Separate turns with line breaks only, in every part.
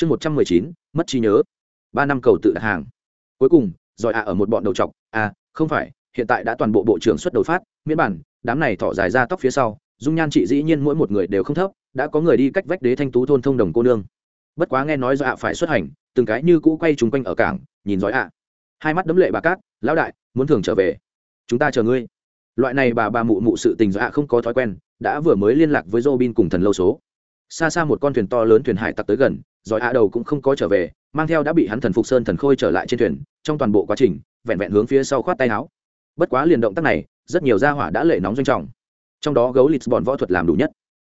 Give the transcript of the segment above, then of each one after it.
chương một trăm mười chín, mất trí nhớ. Ba năm cầu tự đặt hàng. Cuối cùng, giỏi ạ ở một bọn đầu t à không phải, hiện tại đã toàn bộ bộ trưởng xuất đầu phát, miễn bản, đám này thỏ dài ra tóc phía sau, dung nhan chị dĩ nhiên mỗi một người đều không thấp, đã có người đi cách vách đế thanh tú thôn thông đồng cô nương. Bất quá nghe nói do ạ phải xuất hành, từng cái như cũ quay chung quanh ở cảng, nhìn giỏi ạ. Hai mắt đấm lệ bà cát, lão đại, muốn thường trở về. Chúng ta chờ ngươi. Loại này bà bà mụ mụ sự tình do ạ không có thói quen, đã vừa mới liên lạc với Robin cùng thần lâu số xa xa một con thuyền to lớn thuyền hải tặc tới gần giỏi ạ đầu cũng không có trở về, mang theo đã bị hắn thần phục sơn thần khôi trở lại trên thuyền, trong toàn bộ quá trình, vẹn vẹn hướng phía sau khoát tay áo. Bất quá liền động tác này, rất nhiều gia hỏa đã lệ nóng doanh trọng. Trong đó gấu lịch bọn võ thuật làm đủ nhất.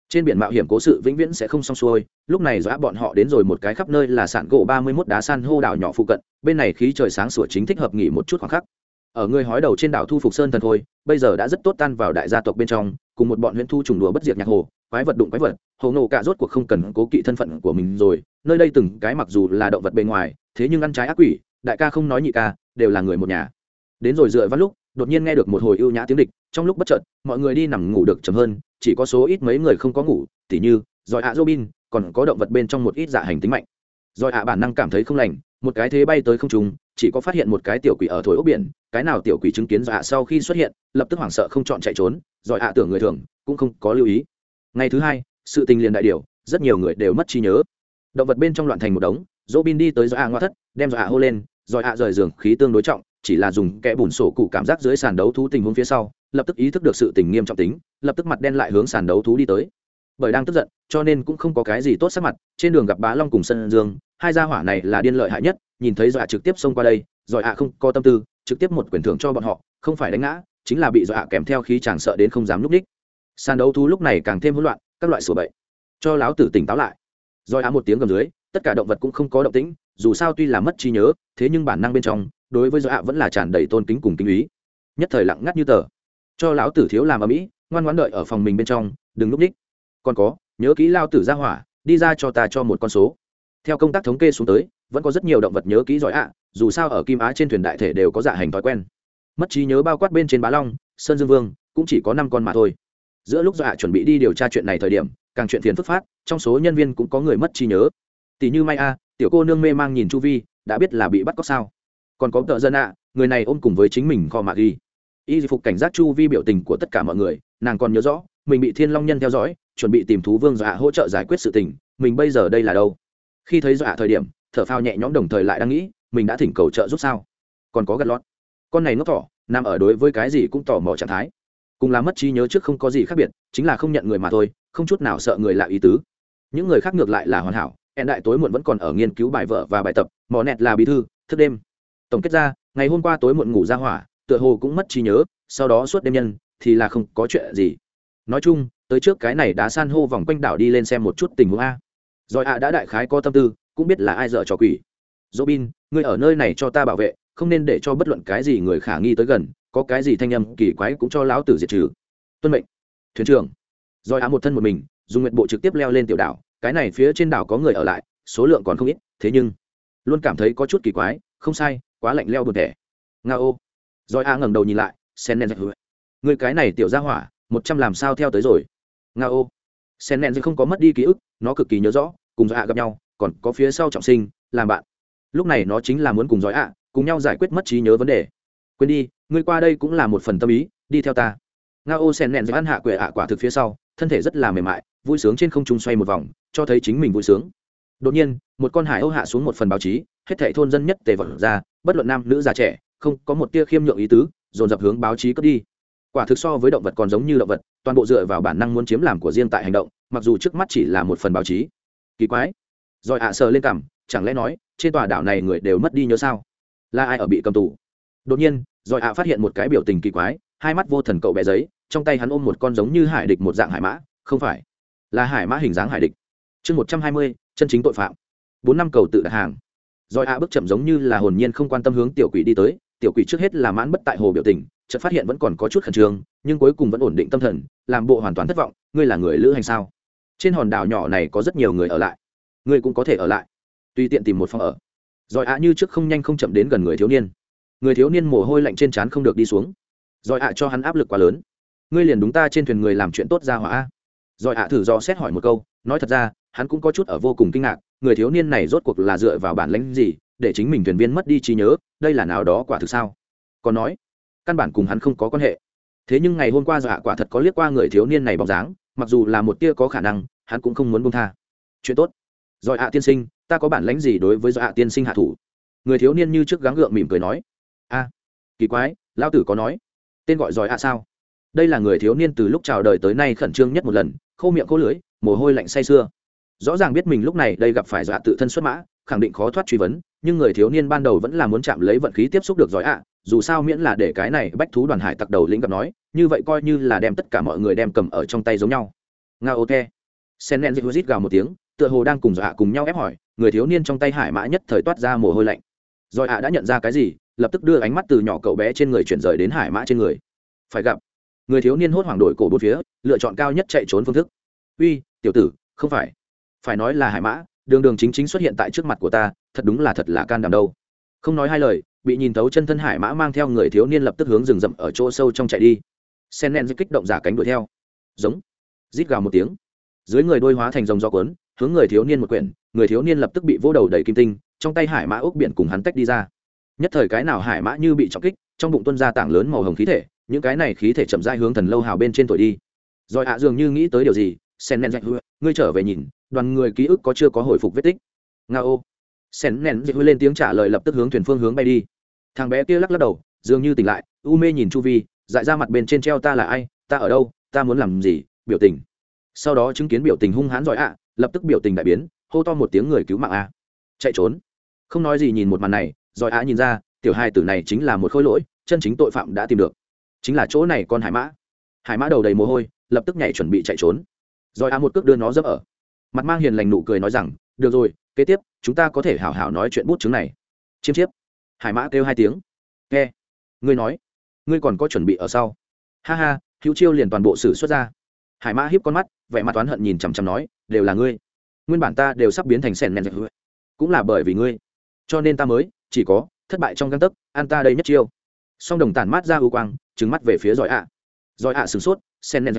Trên biển mạo hiểm cố sự vĩnh viễn sẽ không xong xuôi, lúc này dõa bọn họ đến rồi một cái khắp nơi là sạn gỗ ba mươi mốt đá san hô đảo nhỏ phụ cận, bên này khí trời sáng sủa chính thích hợp nghỉ một chút khoảng khắc. Ở người hói đầu trên đảo thu phục sơn thần thôi, bây giờ đã rất tốt tan vào đại gia tộc bên trong, cùng một bọn huyện thu trùng đùa bất diệt nhạc hồ quái vật đụng quái vật, hồ nổ cả rốt cuộc không cần cố kỵ thân phận của mình rồi. Nơi đây từng cái mặc dù là động vật bề ngoài, thế nhưng ăn trái ác quỷ, đại ca không nói nhị ca, đều là người một nhà. Đến rồi dựa vào lúc, đột nhiên nghe được một hồi ưu nhã tiếng địch. Trong lúc bất chợt, mọi người đi nằm ngủ được chậm hơn, chỉ có số ít mấy người không có ngủ, tỉ như, giỏi ạ robin, còn có động vật bên trong một ít dạ hành tính mạnh. Giỏi ạ bản năng cảm thấy không lành, một cái thế bay tới không trung, chỉ có phát hiện một cái tiểu quỷ ở thổi ốc biển, cái nào tiểu quỷ chứng kiến giỏi ạ sau khi xuất hiện, lập tức hoảng sợ không chọn chạy trốn. Giỏi ạ tưởng người thường, cũng không có lưu ý ngày thứ hai, sự tình liền đại điều, rất nhiều người đều mất trí nhớ. Động vật bên trong loạn thành một đống, robin đi tới do ạ ngoa thất, đem do ạ hô lên rồi ạ rời giường khí tương đối trọng, chỉ là dùng kẽ bùn sổ cụ cảm giác dưới sàn đấu thú tình huống phía sau, lập tức ý thức được sự tình nghiêm trọng tính, lập tức mặt đen lại hướng sàn đấu thú đi tới. Bởi đang tức giận, cho nên cũng không có cái gì tốt sắc mặt, trên đường gặp bá long cùng sân dương, hai gia hỏa này là điên lợi hại nhất, nhìn thấy dọa trực tiếp xông qua đây rồi ạ không có tâm tư, trực tiếp một quyền thưởng cho bọn họ, không phải đánh ngã, chính là bị dọa kèm theo khí chàng sợ đến không dám núp đích sàn đấu thú lúc này càng thêm hỗn loạn, các loại sửa bậy. Cho láo tử tỉnh táo lại. Giỏi á một tiếng gầm dưới, tất cả động vật cũng không có động tĩnh, dù sao tuy là mất trí nhớ, thế nhưng bản năng bên trong, đối với do ạ vẫn là tràn đầy tôn kính cùng kinh ý. Nhất thời lặng ngắt như tờ. Cho lão tử thiếu làm ở mỹ ngoan ngoãn đợi ở phòng mình bên trong, đừng núp ních. Còn có, nhớ kỹ lao tử ra hỏa, đi ra cho ta cho một con số. Theo công tác thống kê xuống tới, vẫn có rất nhiều động vật nhớ kỹ giỏi ạ dù sao ở kim á trên thuyền đại thể đều có dạ hành thói quen. Mất trí nhớ bao quát bên trên bá long, sơn dương vương, cũng chỉ có năm con mà thôi giữa lúc do chuẩn bị đi điều tra chuyện này thời điểm, càng chuyện phiền phức phát, trong số nhân viên cũng có người mất trí nhớ. Tỷ như may a, tiểu cô nương mê mang nhìn chu vi, đã biết là bị bắt cóc sao? Còn có tợ dân ạ người này ôm cùng với chính mình kho mạc ghi. Y phục cảnh giác chu vi biểu tình của tất cả mọi người, nàng còn nhớ rõ, mình bị thiên long nhân theo dõi, chuẩn bị tìm thú vương dọa hỗ trợ giải quyết sự tình, mình bây giờ đây là đâu? Khi thấy dọa thời điểm, thở phao nhẹ nhõm đồng thời lại đang nghĩ, mình đã thỉnh cầu trợ giúp sao? Còn có gật lót. Con này ngốc thỏ, nằm ở đối với cái gì cũng tỏ mò trạng thái cùng là mất trí nhớ trước không có gì khác biệt, chính là không nhận người mà thôi, không chút nào sợ người lạ ý tứ. Những người khác ngược lại là hoàn hảo, hẹn đại tối muộn vẫn còn ở nghiên cứu bài vở và bài tập, mò nẹt là bí thư, thức đêm. Tổng kết ra, ngày hôm qua tối muộn ngủ ra hỏa, tựa hồ cũng mất trí nhớ, sau đó suốt đêm nhân, thì là không có chuyện gì. Nói chung, tới trước cái này đã san hô vòng quanh đảo đi lên xem một chút tình huống a. Rồi ạ đã đại khái có tâm tư, cũng biết là ai dở trò quỷ. Robin, ngươi ở nơi này cho ta bảo vệ, không nên để cho bất luận cái gì người khả nghi tới gần có cái gì thanh âm kỳ quái cũng cho lão tử diệt trừ. Tuân mệnh. Thuyền trưởng. Rồi á một thân một mình, dùng nguyện bộ trực tiếp leo lên tiểu đảo. Cái này phía trên đảo có người ở lại, số lượng còn không ít, thế nhưng luôn cảm thấy có chút kỳ quái, không sai, quá lạnh leo buồn thẻ. Nga ô. Rồi á ngẩng đầu nhìn lại, sen nen người cái này tiểu ra hỏa, một trăm làm sao theo tới rồi? Nga ô. Sen nen không có mất đi ký ức, nó cực kỳ nhớ rõ, cùng giỏi á gặp nhau, còn có phía sau trọng sinh, làm bạn. Lúc này nó chính là muốn cùng giỏi á, cùng nhau giải quyết mất trí nhớ vấn đề quên đi, ngươi qua đây cũng là một phần tâm ý, đi theo ta. Nga ô sen nen ăn hạ quệ ạ quả thực phía sau, thân thể rất là mềm mại, vui sướng trên không trung xoay một vòng, cho thấy chính mình vui sướng. Đột nhiên, một con hải âu hạ xuống một phần báo chí, hết thảy thôn dân nhất tề vật ra, bất luận nam nữ già trẻ, không có một tia khiêm nhượng ý tứ, dồn dập hướng báo chí cướp đi. Quả thực so với động vật còn giống như động vật, toàn bộ dựa vào bản năng muốn chiếm làm của riêng tại hành động, mặc dù trước mắt chỉ là một phần báo chí. Kỳ quái. Rồi ạ sờ lên cảm chẳng lẽ nói, trên tòa đảo này người đều mất đi nhớ sao? Là ai ở bị cầm tù? Đột nhiên rồi ạ phát hiện một cái biểu tình kỳ quái, hai mắt vô thần cậu bé giấy, trong tay hắn ôm một con giống như hải địch một dạng hải mã, không phải, là hải mã hình dáng hải địch. Chương một trăm hai mươi, chân chính tội phạm. Bốn năm cầu tự đặt hàng. Rồi ạ bước chậm giống như là hồn nhiên không quan tâm hướng tiểu quỷ đi tới, tiểu quỷ trước hết là mãn bất tại hồ biểu tình, chợt phát hiện vẫn còn có chút khẩn trương, nhưng cuối cùng vẫn ổn định tâm thần, làm bộ hoàn toàn thất vọng, ngươi là người lữ hành sao? Trên hòn đảo nhỏ này có rất nhiều người ở lại. Ngươi cũng có thể ở lại. Tùy tiện tìm một phòng ở. Rồi ạ như trước không nhanh không chậm đến gần người thiếu niên người thiếu niên mồ hôi lạnh trên trán không được đi xuống. Rồi ạ cho hắn áp lực quá lớn. Ngươi liền đúng ta trên thuyền người làm chuyện tốt ra hỏa rồi ạ thử do xét hỏi một câu, nói thật ra, hắn cũng có chút ở vô cùng kinh ngạc, người thiếu niên này rốt cuộc là dựa vào bản lãnh gì, để chính mình thuyền viên mất đi trí nhớ, đây là nào đó quả thực sao? Còn nói, căn bản cùng hắn không có quan hệ. Thế nhưng ngày hôm qua dọa quả thật có liếc qua người thiếu niên này bóng dáng, mặc dù là một tia có khả năng, hắn cũng không muốn bông tha. Chuyện tốt. Rồi ạ tiên sinh, ta có bản lãnh gì đối với dạ tiên sinh hạ thủ? Người thiếu niên như trước gắng gượng mỉm cười nói a kỳ quái lao tử có nói. Tên gọi giỏi ạ sao? Đây là người thiếu niên từ lúc chào đời tới nay khẩn trương nhất một lần, khô miệng khô lưới mồ hôi lạnh say sưa. Rõ ràng biết mình lúc này đây gặp phải dọa tự thân xuất mã, khẳng định khó thoát truy vấn, nhưng người thiếu niên ban đầu vẫn là muốn chạm lấy vận khí tiếp xúc được giỏi ạ, dù sao miễn là để cái này bách thú đoàn hải tặc đầu lĩnh gặp nói, như vậy coi như là đem tất cả mọi người đem cầm ở trong tay giống nhau. Nga ok sen nen rít gào một tiếng, tựa hồ đang cùng dọa cùng nhau ép hỏi, người thiếu niên trong tay hải mã nhất thời toát ra mồ hôi lạnh. Giỏi ạ đã nhận ra cái gì lập tức đưa ánh mắt từ nhỏ cậu bé trên người chuyển rời đến hải mã trên người. Phải gặp. Người thiếu niên hốt hoảng đổi cổ bốn phía, lựa chọn cao nhất chạy trốn phương thức. Uy, tiểu tử, không phải. Phải nói là hải mã, đường đường chính chính xuất hiện tại trước mặt của ta, thật đúng là thật là can đảm đâu. Không nói hai lời, bị nhìn thấu chân thân hải mã mang theo người thiếu niên lập tức hướng rừng rậm ở chỗ sâu trong chạy đi. Sen nen kích động giả cánh đuổi theo. Giống. Rít gào một tiếng. Dưới người đôi hóa thành dòng gió cuốn, hướng người thiếu niên một quyển, người thiếu niên lập tức bị vô đầu đầy kim tinh, trong tay hải mã ốc biển cùng hắn tách đi ra nhất thời cái nào hải mã như bị trọng kích, trong bụng tuân ra tảng lớn màu hồng khí thể, những cái này khí thể chậm dai hướng thần lâu hào bên trên tuổi đi. Rồi ạ à, dường như nghĩ tới điều gì, sen nen dạch ngươi trở về nhìn, đoàn người ký ức có chưa có hồi phục vết tích? Nga ô. Sen nen dạch lên tiếng trả lời lập tức hướng thuyền phương hướng bay đi. Thằng bé kia lắc lắc đầu, dường như tỉnh lại, u mê nhìn chu vi, dại ra mặt bên trên treo ta là ai, ta ở đâu, ta muốn làm gì, biểu tình. Sau đó chứng kiến biểu tình hung hãn giỏi ạ, lập tức biểu tình đại biến, hô to một tiếng người cứu mạng a chạy trốn. Không nói gì nhìn một màn này giỏi á nhìn ra, tiểu hai tử này chính là một khối lỗi, chân chính tội phạm đã tìm được. Chính là chỗ này con hải mã. Hải mã đầu đầy mồ hôi, lập tức nhảy chuẩn bị chạy trốn. Rồi a một cước đưa nó dấp ở. Mặt mang hiền lành nụ cười nói rằng, được rồi, kế tiếp, chúng ta có thể hảo hảo nói chuyện bút chứng này. Chiêm chiếp. Hải mã kêu hai tiếng. Nghe. Ngươi nói. Ngươi còn có chuẩn bị ở sau. Ha ha, hữu chiêu liền toàn bộ xử xuất ra. Hải mã hiếp con mắt, vẻ mặt toán hận nhìn chằm chằm nói, đều là ngươi. Nguyên bản ta đều sắp biến thành sèn nèn cũng là bởi vì ngươi. Cho nên ta mới chỉ có, thất bại trong găng tấc, an ta đây nhất chiêu. Song đồng tản mát ra ưu quang trứng mắt về phía giỏi ạ. Giỏi ạ sửng sốt, sen nèn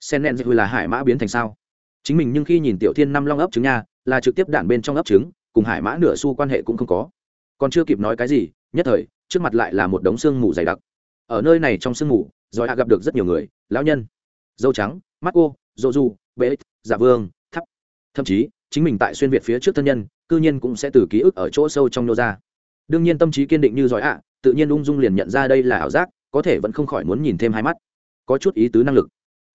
sen nèn là hải mã biến thành sao? Chính mình nhưng khi nhìn tiểu thiên năm long ấp trứng nha, là trực tiếp đản bên trong ấp trứng, cùng hải mã nửa xu quan hệ cũng không có. Còn chưa kịp nói cái gì, nhất thời, trước mặt lại là một đống xương mù dày đặc. Ở nơi này trong sương mù, giỏi ạ gặp được rất nhiều người, lão nhân. Dâu trắng, mắt cô, dô du bệ giả dạ vương, thắp. Thậm chí, chính mình tại xuyên việt phía trước thân nhân, cư nhiên cũng sẽ từ ký ức ở chỗ sâu trong nô ra đương nhiên tâm trí kiên định như giỏi ạ, tự nhiên ung dung liền nhận ra đây là ảo giác, có thể vẫn không khỏi muốn nhìn thêm hai mắt. Có chút ý tứ năng lực.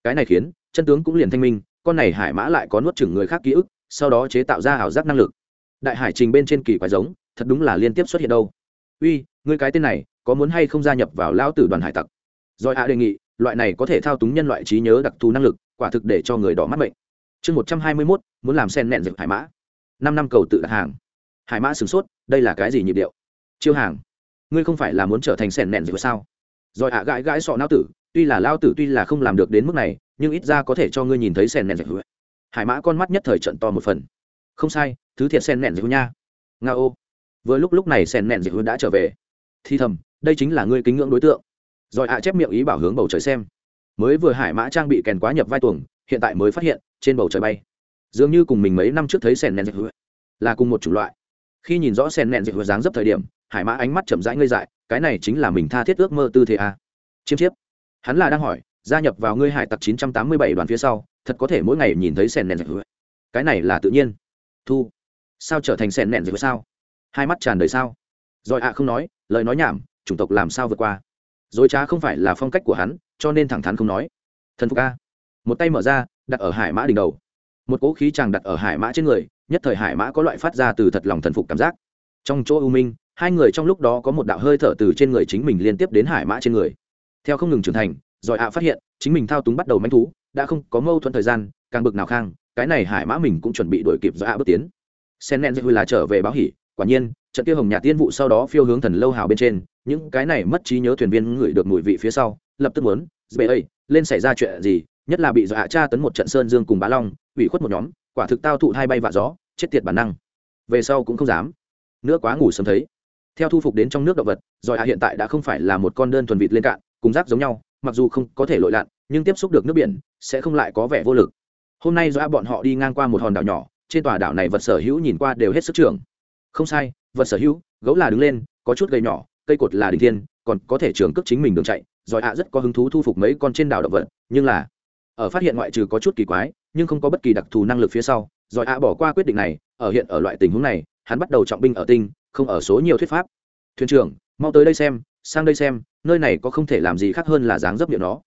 Cái này khiến, chân tướng cũng liền thanh minh, con này hải mã lại có nuốt chửng người khác ký ức, sau đó chế tạo ra ảo giác năng lực. Đại hải trình bên trên kỳ quái giống, thật đúng là liên tiếp xuất hiện đâu. Uy người cái tên này, có muốn hay không gia nhập vào lao tử đoàn hải tặc? Giỏi ạ đề nghị, loại này có thể thao túng nhân loại trí nhớ đặc thù năng lực, quả thực để cho người đỏ mắt bệnh chương một trăm hai mươi mốt, muốn làm sen nẹn dựng hải mã. Năm năm cầu tự đặt hàng. Hải mã sửng sốt, đây là cái gì nhịp điệu? Chiêu hàng. Ngươi không phải là muốn trở thành sẻn nẹn dẹp sao? Rồi ạ, gãi gãi sọ não tử, tuy là lao tử tuy là không làm được đến mức này, nhưng ít ra có thể cho ngươi nhìn thấy sẻn nẹn dẹp hải mã con mắt nhất thời trận to một phần. Không sai, thứ thiệt sẻn nẹn dẹp nha. Nga ô. Vừa lúc lúc này sẻn nẹn dẹp đã trở về. Thì thầm, đây chính là ngươi kính ngưỡng đối tượng. Rồi ạ chép miệng ý bảo hướng bầu trời xem. Mới vừa hải mã trang bị kèn quá nhập vai tuồng, hiện tại mới phát hiện, trên bầu trời bay. Dường như cùng mình mấy năm trước thấy sen nẹn dẹp là cùng một chủng loại. Khi nhìn rõ sen nẹn dẹp dáng dấp thời điểm hải mã ánh mắt chậm rãi ngây dại, cái này chính là mình tha thiết ước mơ tư thế à. chiêm chiếp, hắn là đang hỏi, gia nhập vào ngươi hải tặc 987 đoàn phía sau, thật có thể mỗi ngày nhìn thấy sen nẹn dẹp cái này là tự nhiên. Thu, sao trở thành sen nẹn dẹp sao? Hai mắt tràn đầy sao? Rồi ạ, không nói, lời nói nhảm, chủng tộc làm sao vượt qua? Dối trá không phải là phong cách của hắn, cho nên thẳng thắn không nói. Thần phục a. Một tay mở ra, đặt ở hải mã đỉnh đầu. Một cỗ khí chàng đặt ở hải mã trên người, nhất thời hải mã có loại phát ra từ thật lòng thần phục cảm giác. Trong chỗ u minh hai người trong lúc đó có một đạo hơi thở từ trên người chính mình liên tiếp đến hải mã trên người. Theo không ngừng trưởng thành giỏi ạ phát hiện, chính mình thao túng bắt đầu manh thú, đã không có mâu thuẫn thời gian, càng bực nào khang, cái này hải mã mình cũng chuẩn bị đuổi kịp do ạ bước tiến. Sen nen dư là trở về báo hỉ, quả nhiên, trận kia hồng nhà tiên vụ sau đó phiêu hướng thần lâu hào bên trên, những cái này mất trí nhớ thuyền viên ngửi được mùi vị phía sau, lập tức muốn, dễ ấy lên xảy ra chuyện gì? Nhất là bị ạ tra tấn một trận sơn dương cùng bá long, ủy khuất một nhóm, quả thực tao thụ hai bay vạ gió, chết tiệt bản năng. Về sau cũng không dám. Nữa quá ngủ sớm thấy theo thu phục đến trong nước động vật, giỏi hạ hiện tại đã không phải là một con đơn thuần vịt lên cạn, cùng rác giống nhau, mặc dù không có thể lội lặn, nhưng tiếp xúc được nước biển, sẽ không lại có vẻ vô lực. Hôm nay do bọn họ đi ngang qua một hòn đảo nhỏ, trên tòa đảo này vật sở hữu nhìn qua đều hết sức trưởng. Không sai, vật sở hữu, gấu là đứng lên, có chút gầy nhỏ, cây cột là đình thiên, còn có thể trường cước chính mình đường chạy. Giỏi ạ rất có hứng thú thu phục mấy con trên đảo động vật, nhưng là, ở phát hiện ngoại trừ có chút kỳ quái, nhưng không có bất kỳ đặc thù năng lực phía sau, giỏi hạ bỏ qua quyết định này, ở hiện ở loại tình huống này, hắn bắt đầu trọng binh ở tinh không ở số nhiều thuyết pháp. Thuyền trưởng, mau tới đây xem, sang đây xem, nơi này có không thể làm gì khác hơn là dáng dấp miệng nó.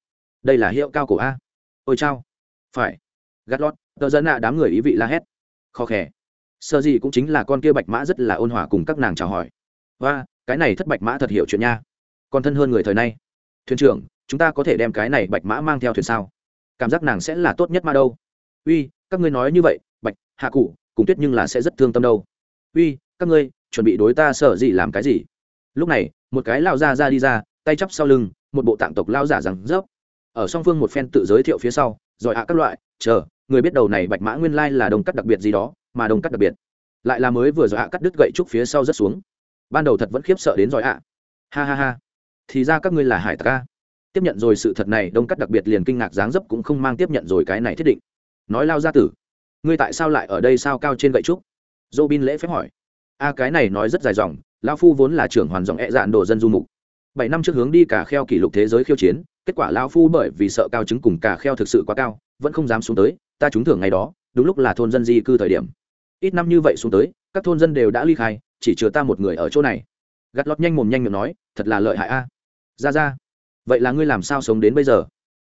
Đây là hiệu cao cổ a. Ôi chao. Phải. Gắt lót, tờ dân ạ, đám người ý vị la hét. Khó khè. Sợ gì cũng chính là con kia bạch mã rất là ôn hòa cùng các nàng chào hỏi. Và cái này thất bạch mã thật hiểu chuyện nha. Còn thân hơn người thời nay. Thuyền trưởng, chúng ta có thể đem cái này bạch mã mang theo thuyền sao? Cảm giác nàng sẽ là tốt nhất mà đâu. Uy, các ngươi nói như vậy, bạch, hạ cụ, cùng tuyết nhưng là sẽ rất thương tâm đâu. Uy, các ngươi chuẩn bị đối ta sợ gì làm cái gì. Lúc này, một cái lao ra ra đi ra, tay chắp sau lưng, một bộ tạng tộc lao giả rằng rớp. Ở song phương một phen tự giới thiệu phía sau, rồi hạ các loại, chờ, người biết đầu này bạch mã nguyên lai là đồng cắt đặc biệt gì đó, mà đồng cắt đặc biệt. Lại là mới vừa rồi hạ cắt đứt gậy trúc phía sau rất xuống. Ban đầu thật vẫn khiếp sợ đến giỏi ạ. Ha ha ha. Thì ra các ngươi là hải tặc a. Tiếp nhận rồi sự thật này đông cắt đặc biệt liền kinh ngạc dáng dấp cũng không mang tiếp nhận rồi cái này thiết định. Nói lao ra tử, ngươi tại sao lại ở đây sao cao trên gậy trúc? Dô bin lễ phép hỏi a cái này nói rất dài dòng lao phu vốn là trưởng hoàn dòng e dạn đồ dân du mục. Bảy năm trước hướng đi cả kheo kỷ lục thế giới khiêu chiến, kết quả lao phu bởi vì sợ cao chứng cùng cả kheo thực sự quá cao, vẫn không dám xuống tới, ta trúng thưởng ngày đó, đúng lúc là thôn dân di cư thời điểm. Ít năm như vậy xuống tới, các thôn dân đều đã ly khai, chỉ chừa ta một người ở chỗ này. Gắt lót nhanh mồm nhanh miệng nói, thật là lợi hại a. Ra ra. Vậy là ngươi làm sao sống đến bây giờ?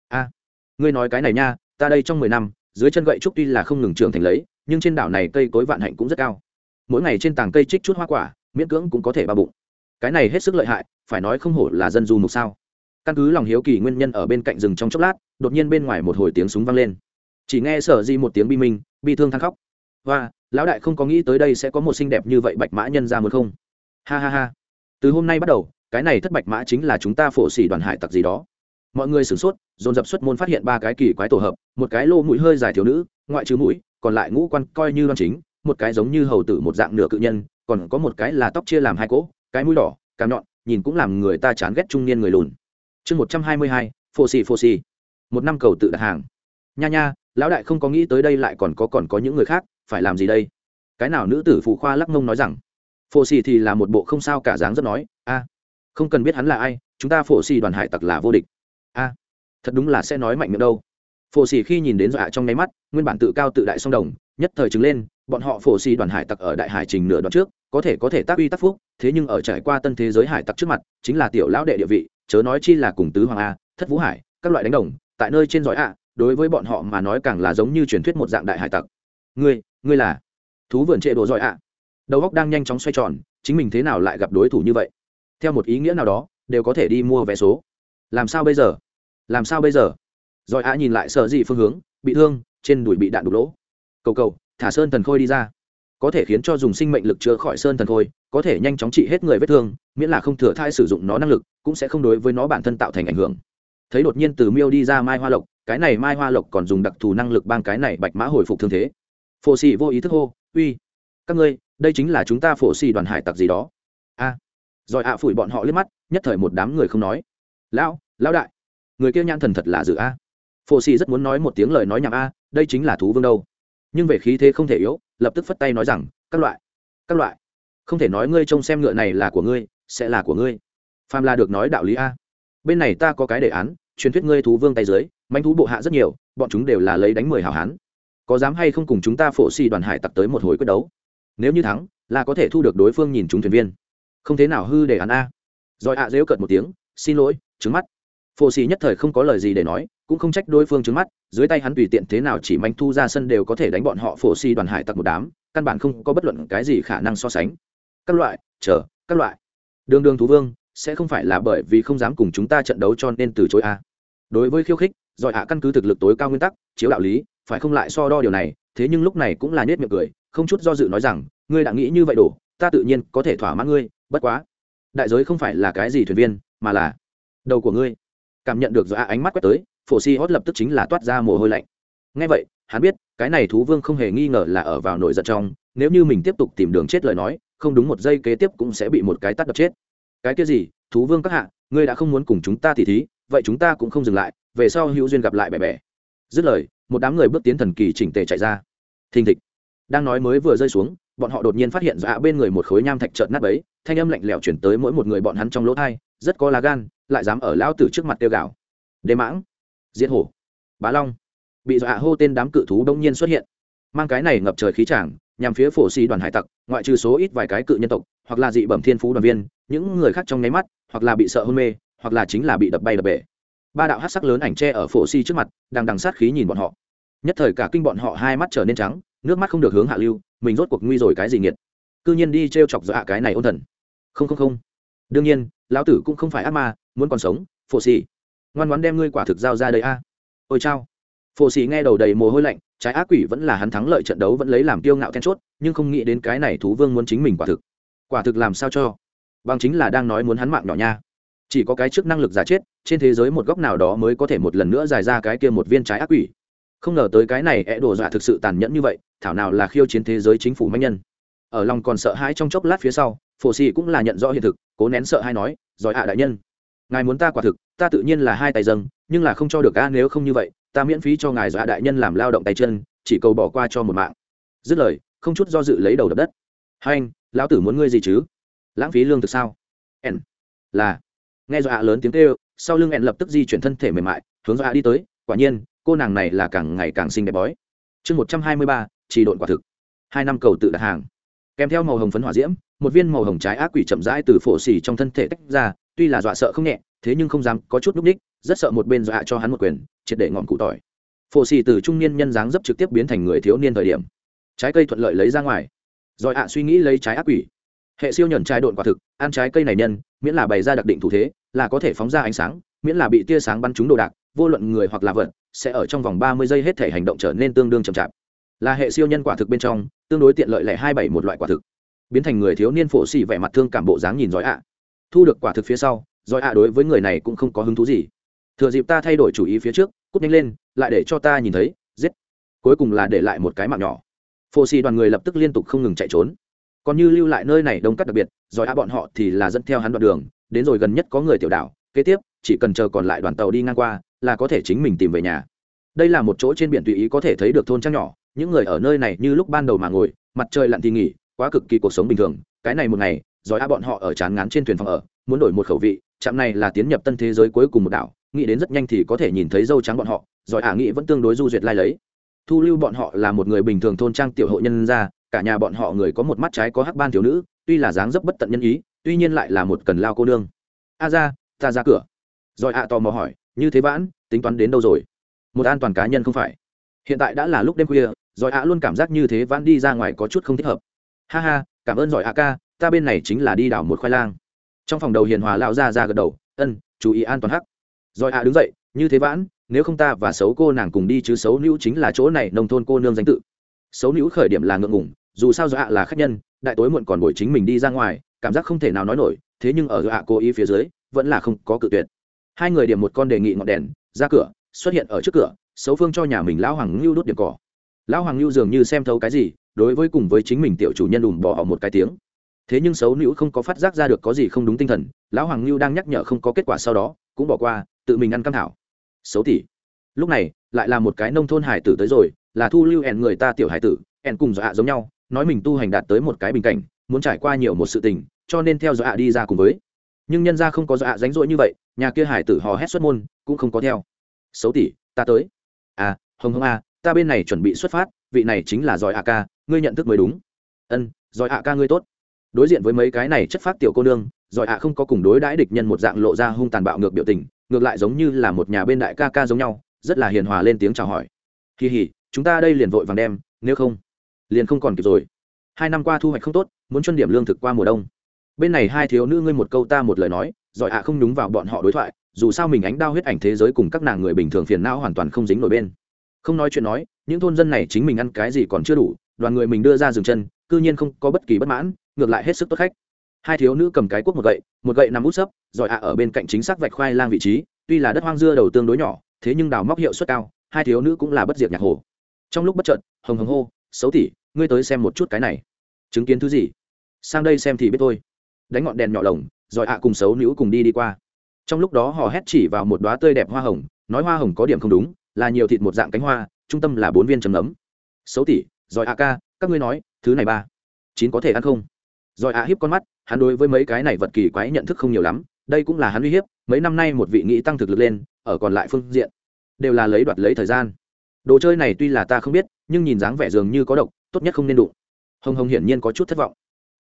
A. Ngươi nói cái này nha, ta đây trong mười năm, dưới chân gậy trúc tuy là không ngừng trưởng thành lấy, nhưng trên đảo này cây cối vạn hạnh cũng rất cao mỗi ngày trên tàng cây trích chút hoa quả, miễn cưỡng cũng có thể ba bụng. Cái này hết sức lợi hại, phải nói không hổ là dân du mục sao. Căn cứ lòng hiếu kỳ nguyên nhân ở bên cạnh rừng trong chốc lát, đột nhiên bên ngoài một hồi tiếng súng vang lên. Chỉ nghe sở di một tiếng bi minh, bi thương thang khóc. Và lão đại không có nghĩ tới đây sẽ có một xinh đẹp như vậy bạch mã nhân ra một không? Ha ha ha. Từ hôm nay bắt đầu, cái này thất bạch mã chính là chúng ta phổ xỉ đoàn hải tặc gì đó. Mọi người sửng sốt, dồn dập xuất môn phát hiện ba cái kỳ quái tổ hợp, một cái lô mũi hơi dài thiếu nữ, ngoại trừ mũi, còn lại ngũ quan coi như đoan chính một cái giống như hầu tử một dạng nửa cự nhân, còn có một cái là tóc chia làm hai cỗ, cái mũi đỏ càm nhọn, nhìn cũng làm người ta chán ghét trung niên người lùn. Chương một trăm hai mươi hai, phô xì phô xì. Một năm cầu tự đặt hàng. Nha nha, lão đại không có nghĩ tới đây lại còn có còn có những người khác, phải làm gì đây? Cái nào nữ tử phụ khoa lắc mông nói rằng, phô xì thì là một bộ không sao cả dáng rất nói, a, không cần biết hắn là ai, chúng ta phổ xì đoàn hải tặc là vô địch. A, thật đúng là sẽ nói mạnh miệng đâu. Phổ xì khi nhìn đến dọa trong nháy mắt, nguyên bản tự cao tự đại song đồng, nhất thời chứng lên bọn họ phổ xì đoàn hải tặc ở đại hải trình nửa đoạn trước, có thể có thể tác uy tác phúc, thế nhưng ở trải qua tân thế giới hải tặc trước mặt, chính là tiểu lão đệ địa vị, chớ nói chi là cùng tứ hoàng a, thất vũ hải, các loại đánh đồng, tại nơi trên giỏi a, đối với bọn họ mà nói càng là giống như truyền thuyết một dạng đại hải tặc. Ngươi ngươi là thú vườn trệ đồ giỏi a. Đầu góc đang nhanh chóng xoay tròn, chính mình thế nào lại gặp đối thủ như vậy? Theo một ý nghĩa nào đó, đều có thể đi mua vé số. Làm sao bây giờ? Làm sao bây giờ? Giỏi a nhìn lại sợ gì phương hướng, bị thương, trên đùi bị đạn đục lỗ. Cầu cầu thả sơn thần khôi đi ra. Có thể khiến cho dùng sinh mệnh lực chữa khỏi sơn thần khôi, có thể nhanh chóng trị hết người vết thương, miễn là không thừa thai sử dụng nó năng lực, cũng sẽ không đối với nó bản thân tạo thành ảnh hưởng. Thấy đột nhiên từ miêu đi ra mai hoa lộc, cái này mai hoa lộc còn dùng đặc thù năng lực bang cái này bạch mã hồi phục thương thế. Phổ xì vô ý thức hô, uy, các ngươi, đây chính là chúng ta phổ xì đoàn hải tặc gì đó. A, rồi ạ phủi bọn họ liếc mắt, nhất thời một đám người không nói. Lão lão đại, người kia nhãn thần thật là dự a. Phổ xì rất muốn nói một tiếng lời nói nhạc a, đây chính là thú vương đâu nhưng về khí thế không thể yếu, lập tức phất tay nói rằng, các loại các loại, không thể nói ngươi trông xem ngựa này là của ngươi, sẽ là của ngươi. Phàm là được nói đạo lý a. Bên này ta có cái đề án, truyền thuyết ngươi thú vương tay dưới, manh thú bộ hạ rất nhiều, bọn chúng đều là lấy đánh mười hảo hán. Có dám hay không cùng chúng ta phổ xì đoàn hải tặc tới một hồi quyết đấu? Nếu như thắng, là có thể thu được đối phương nhìn chúng thuyền viên. Không thế nào hư đề án a. Rồi ạ dễu cợt một tiếng, xin lỗi, trứng mắt phổ xì nhất thời không có lời gì để nói, cũng không trách đối phương trứng mắt, dưới tay hắn tùy tiện thế nào chỉ manh thu ra sân đều có thể đánh bọn họ phổ xì đoàn hải tặc một đám, căn bản không có bất luận cái gì khả năng so sánh. Các loại, chờ, các loại. Đường đường thú vương, sẽ không phải là bởi vì không dám cùng chúng ta trận đấu cho nên từ chối a đối với khiêu khích, giỏi hạ căn cứ thực lực tối cao nguyên tắc, chiếu đạo lý, phải không lại so đo điều này, thế nhưng lúc này cũng là nết miệng cười, không chút do dự nói rằng, ngươi đã nghĩ như vậy đủ, ta tự nhiên có thể thỏa mãn ngươi, bất quá, đại giới không phải là cái gì thuyền viên, mà là đầu của ngươi cảm nhận được do ánh mắt quét tới, phổ si hót lập tức chính là toát ra mồ hôi lạnh. Ngay vậy, hắn biết, cái này thú vương không hề nghi ngờ là ở vào nổi giận trong, nếu như mình tiếp tục tìm đường chết lời nói, không đúng một giây kế tiếp cũng sẽ bị một cái tắt đập chết. Cái kia gì? Thú vương các hạ, ngươi đã không muốn cùng chúng ta tỉ thí, vậy chúng ta cũng không dừng lại, về sau hữu duyên gặp lại bè bè. Dứt lời, một đám người bước tiến thần kỳ chỉnh tề chạy ra. Thình thịch. Đang nói mới vừa rơi xuống, bọn họ đột nhiên phát hiện dọa bên người một khối nham thạch trợn nát ấy thanh âm lạnh lẽo chuyển tới mỗi một người bọn hắn trong lỗ thai, rất có lá gan lại dám ở lão tử trước mặt tiêu gạo đế mãng diễn hổ. Bá long, bị dọa hô tên đám cự thú đông nhiên xuất hiện. Mang cái này ngập trời khí tràng nhằm phía phổ xì đoàn hải tặc, ngoại trừ số ít vài cái cự nhân tộc, hoặc là dị bẩm thiên phú đoàn viên, những người khác trong nháy mắt, hoặc là bị sợ hôn mê, hoặc là chính là bị đập bay đập bể. Ba đạo hát sắc lớn ảnh tre ở phổ xì trước mặt, đang đằng sát khí nhìn bọn họ. Nhất thời cả kinh bọn họ hai mắt trở nên trắng, nước mắt không được hướng hạ lưu, mình rốt cuộc nguy rồi cái gì nghiệt. Cư nhiên đi t r e o chọc dọa cái này ôn thần. Không không không. Đương nhiên lão tử cũng không phải ác ma, muốn còn sống, phổ xì ngoan ngoãn đem ngươi quả thực giao ra đây a. Ôi chao. Phổ xì nghe đầu đầy mồ hôi lạnh, trái ác quỷ vẫn là hắn thắng lợi trận đấu vẫn lấy làm tiêu ngạo then chốt, nhưng không nghĩ đến cái này thú vương muốn chính mình quả thực. Quả thực làm sao cho? Bằng chính là đang nói muốn hắn mạng nhỏ nha. Chỉ có cái trước năng lực giả chết, trên thế giới một góc nào đó mới có thể một lần nữa giải ra cái kia một viên trái ác quỷ. Không ngờ tới cái này é đồ dọa thực sự tàn nhẫn như vậy, thảo nào là khiêu chiến thế giới chính phủ manh nhân. Ở lòng còn sợ hãi trong chốc lát phía sau phổ xì cũng là nhận rõ hiện thực, cố nén sợ hay nói, giỏi ạ, đại nhân. Ngài muốn ta quả thực, ta tự nhiên là hai tay dâng, nhưng là không cho được a nếu không như vậy, ta miễn phí cho ngài giỏi ạ, đại nhân làm lao động tay chân, chỉ cầu bỏ qua cho một mạng. Dứt lời, không chút do dự lấy đầu đập đất. Hai anh, lão tử muốn ngươi gì chứ? Lãng phí lương thực sao? N là. Nghe dọa lớn tiếng kêu, sau lưng ẹn lập tức di chuyển thân thể mềm mại, hướng dọa đi tới, quả nhiên, cô nàng này là càng ngày càng xinh đẹp bói. Chương một trăm hai mươi ba chỉ độn quả thực. Hai năm cầu tự đặt hàng kèm theo màu hồng phấn hỏa diễm, một viên màu hồng trái ác quỷ chậm rãi từ phổ xỉ trong thân thể tách ra, tuy là dọa sợ không nhẹ, thế nhưng không dám có chút núp ních, rất sợ một bên dọa cho hắn một quyền, triệt để ngọn cụ tỏi. Phổ xỉ từ trung niên nhân dáng dấp trực tiếp biến thành người thiếu niên thời điểm. Trái cây thuận lợi lấy ra ngoài. Rồi ạ, suy nghĩ lấy trái ác quỷ. Hệ siêu nhẫn trái độn quả thực, ăn trái cây này nhân, miễn là bày ra đặc định thủ thế, là có thể phóng ra ánh sáng, miễn là bị tia sáng bắn trúng đồ đạc, vô luận người hoặc là vật, sẽ ở trong vòng ba mươi giây hết thể hành động trở nên tương đương chậm chạp là hệ siêu nhân quả thực bên trong, tương đối tiện lợi lẻ hai bảy một loại quả thực. Biến thành người thiếu niên phổ xỉ vẻ mặt thương cảm bộ dáng nhìn giỏi ạ. Thu được quả thực phía sau, giỏi ạ đối với người này cũng không có hứng thú gì. Thừa dịp ta thay đổi chủ ý phía trước, cút nhanh lên, lại để cho ta nhìn thấy, giết. Cuối cùng là để lại một cái mạng nhỏ. Phổ xỉ đoàn người lập tức liên tục không ngừng chạy trốn. Còn như lưu lại nơi này đông cắt đặc biệt, giỏi ạ bọn họ thì là dẫn theo hắn đoạn đường, đến rồi gần nhất có người tiểu đảo, kế tiếp, chỉ cần chờ còn lại đoàn tàu đi ngang qua, là có thể chính mình tìm về nhà. Đây là một chỗ trên biển tùy ý có thể thấy được thôn trang nhỏ những người ở nơi này như lúc ban đầu mà ngồi, mặt trời lặn thì nghỉ, quá cực kỳ cuộc sống bình thường. Cái này một ngày, giỏi a, bọn họ ở chán ngán trên thuyền phòng ở, muốn đổi một khẩu vị. Trạm này là tiến nhập tân thế giới cuối cùng một đảo, nghĩ đến rất nhanh thì có thể nhìn thấy dâu trắng bọn họ. Giỏi ả nghĩ vẫn tương đối du duyệt lai lấy. Thu lưu bọn họ là một người bình thường thôn trang tiểu hộ nhân ra, cả nhà bọn họ người có một mắt trái có hắc ban thiếu nữ, tuy là dáng dấp bất tận nhân ý, tuy nhiên lại là một cần lao cô nương. A ra, ta ra cửa. Rồi ạ tò mò hỏi, như thế vãn, tính toán đến đâu rồi? Một an toàn cá nhân không phải. Hiện tại đã là lúc đêm khuya rồi ạ luôn cảm giác như thế vãn đi ra ngoài có chút không thích hợp. Ha ha, cảm ơn giỏi ạ ca, ta bên này chính là đi đảo một khoai lang. Trong phòng đầu hiền hòa lao ra ra gật đầu, ân, chú ý an toàn hắc. Rồi ạ đứng dậy, như thế vãn, nếu không ta và xấu cô nàng cùng đi chứ xấu nữ chính là chỗ này, nông thôn cô nương danh tự. Xấu nữ khởi điểm là ngượng ngủng dù sao giỏi ạ là khách nhân, đại tối muộn còn buổi chính mình đi ra ngoài, cảm giác không thể nào nói nổi, thế nhưng ở giỏi ạ cô ý phía dưới, vẫn là không có cự tuyệt. Hai người điểm một con đề nghị ngọn đèn, ra cửa, xuất hiện ở trước cửa, xấu phương cho nhà mình lão hoàng ngưu đốt điểm cỏ lão hoàng lưu dường như xem thấu cái gì, đối với cùng với chính mình tiểu chủ nhân đùm bỏ một cái tiếng. Thế nhưng xấu nữ không có phát giác ra được có gì không đúng tinh thần, lão hoàng lưu đang nhắc nhở không có kết quả sau đó, cũng bỏ qua, tự mình ăn cam thảo. Xấu tỷ. lúc này, lại là một cái nông thôn hải tử tới rồi, là thu lưu ẻn người ta tiểu hải tử ẻn cùng dọa giống nhau, nói mình tu hành đạt tới một cái bình cảnh, muốn trải qua nhiều một sự tình, cho nên theo dọa đi ra cùng với. Nhưng nhân ra không có dạ dọa ránh rỗi như vậy, nhà kia hải tử hò hét xuất môn, cũng không có theo. Xấu tỷ, ta tới. À hồng hồng a ta bên này chuẩn bị xuất phát, vị này chính là giỏi a ca, ngươi nhận thức mới đúng. Ân, giỏi a ca ngươi tốt. Đối diện với mấy cái này chất phát tiểu cô nương, giỏi a không có cùng đối đãi địch nhân một dạng lộ ra hung tàn bạo ngược biểu tình, ngược lại giống như là một nhà bên đại ca ca giống nhau, rất là hiền hòa lên tiếng chào hỏi. Kỳ hỉ chúng ta đây liền vội vàng đem, nếu không, liền không còn kịp rồi. Hai năm qua thu hoạch không tốt, muốn chuẩn điểm lương thực qua mùa đông. Bên này hai thiếu nữ ngươi một câu ta một lời nói, giỏi ạ không đúng vào bọn họ đối thoại, dù sao mình ánh đao huyết ảnh thế giới cùng các nàng người bình thường phiền não hoàn toàn không dính nổi bên không nói chuyện nói, những thôn dân này chính mình ăn cái gì còn chưa đủ, đoàn người mình đưa ra dừng chân, cư nhiên không có bất kỳ bất mãn, ngược lại hết sức tốt khách. Hai thiếu nữ cầm cái cuốc một gậy một gậy nằm út sấp, rồi ạ ở bên cạnh chính xác vạch khoai lang vị trí, tuy là đất hoang dưa đầu tương đối nhỏ, thế nhưng đào móc hiệu suất cao, hai thiếu nữ cũng là bất diệt nhạc hồ. Trong lúc bất trợt hồng hồng hô, xấu tỉ ngươi tới xem một chút cái này. Chứng kiến thứ gì? Sang đây xem thì biết thôi. Đánh ngọn đèn nhỏ lồng, rồi ạ cùng xấu nữ cùng đi đi qua. Trong lúc đó họ hét chỉ vào một đoá tươi đẹp hoa hồng, nói hoa hồng có điểm không đúng là nhiều thịt một dạng cánh hoa, trung tâm là bốn viên chấm nấm xấu tỉ, giỏi a ca, các ngươi nói, thứ này ba, chín có thể ăn không? Giỏi a hiếp con mắt, hắn đối với mấy cái này vật kỳ quái nhận thức không nhiều lắm, đây cũng là hắn uy hiếp, mấy năm nay một vị nghĩ tăng thực lực lên, ở còn lại phương diện, đều là lấy đoạt lấy thời gian. Đồ chơi này tuy là ta không biết, nhưng nhìn dáng vẻ dường như có độc, tốt nhất không nên đụng. Hồng hồng hiển nhiên có chút thất vọng.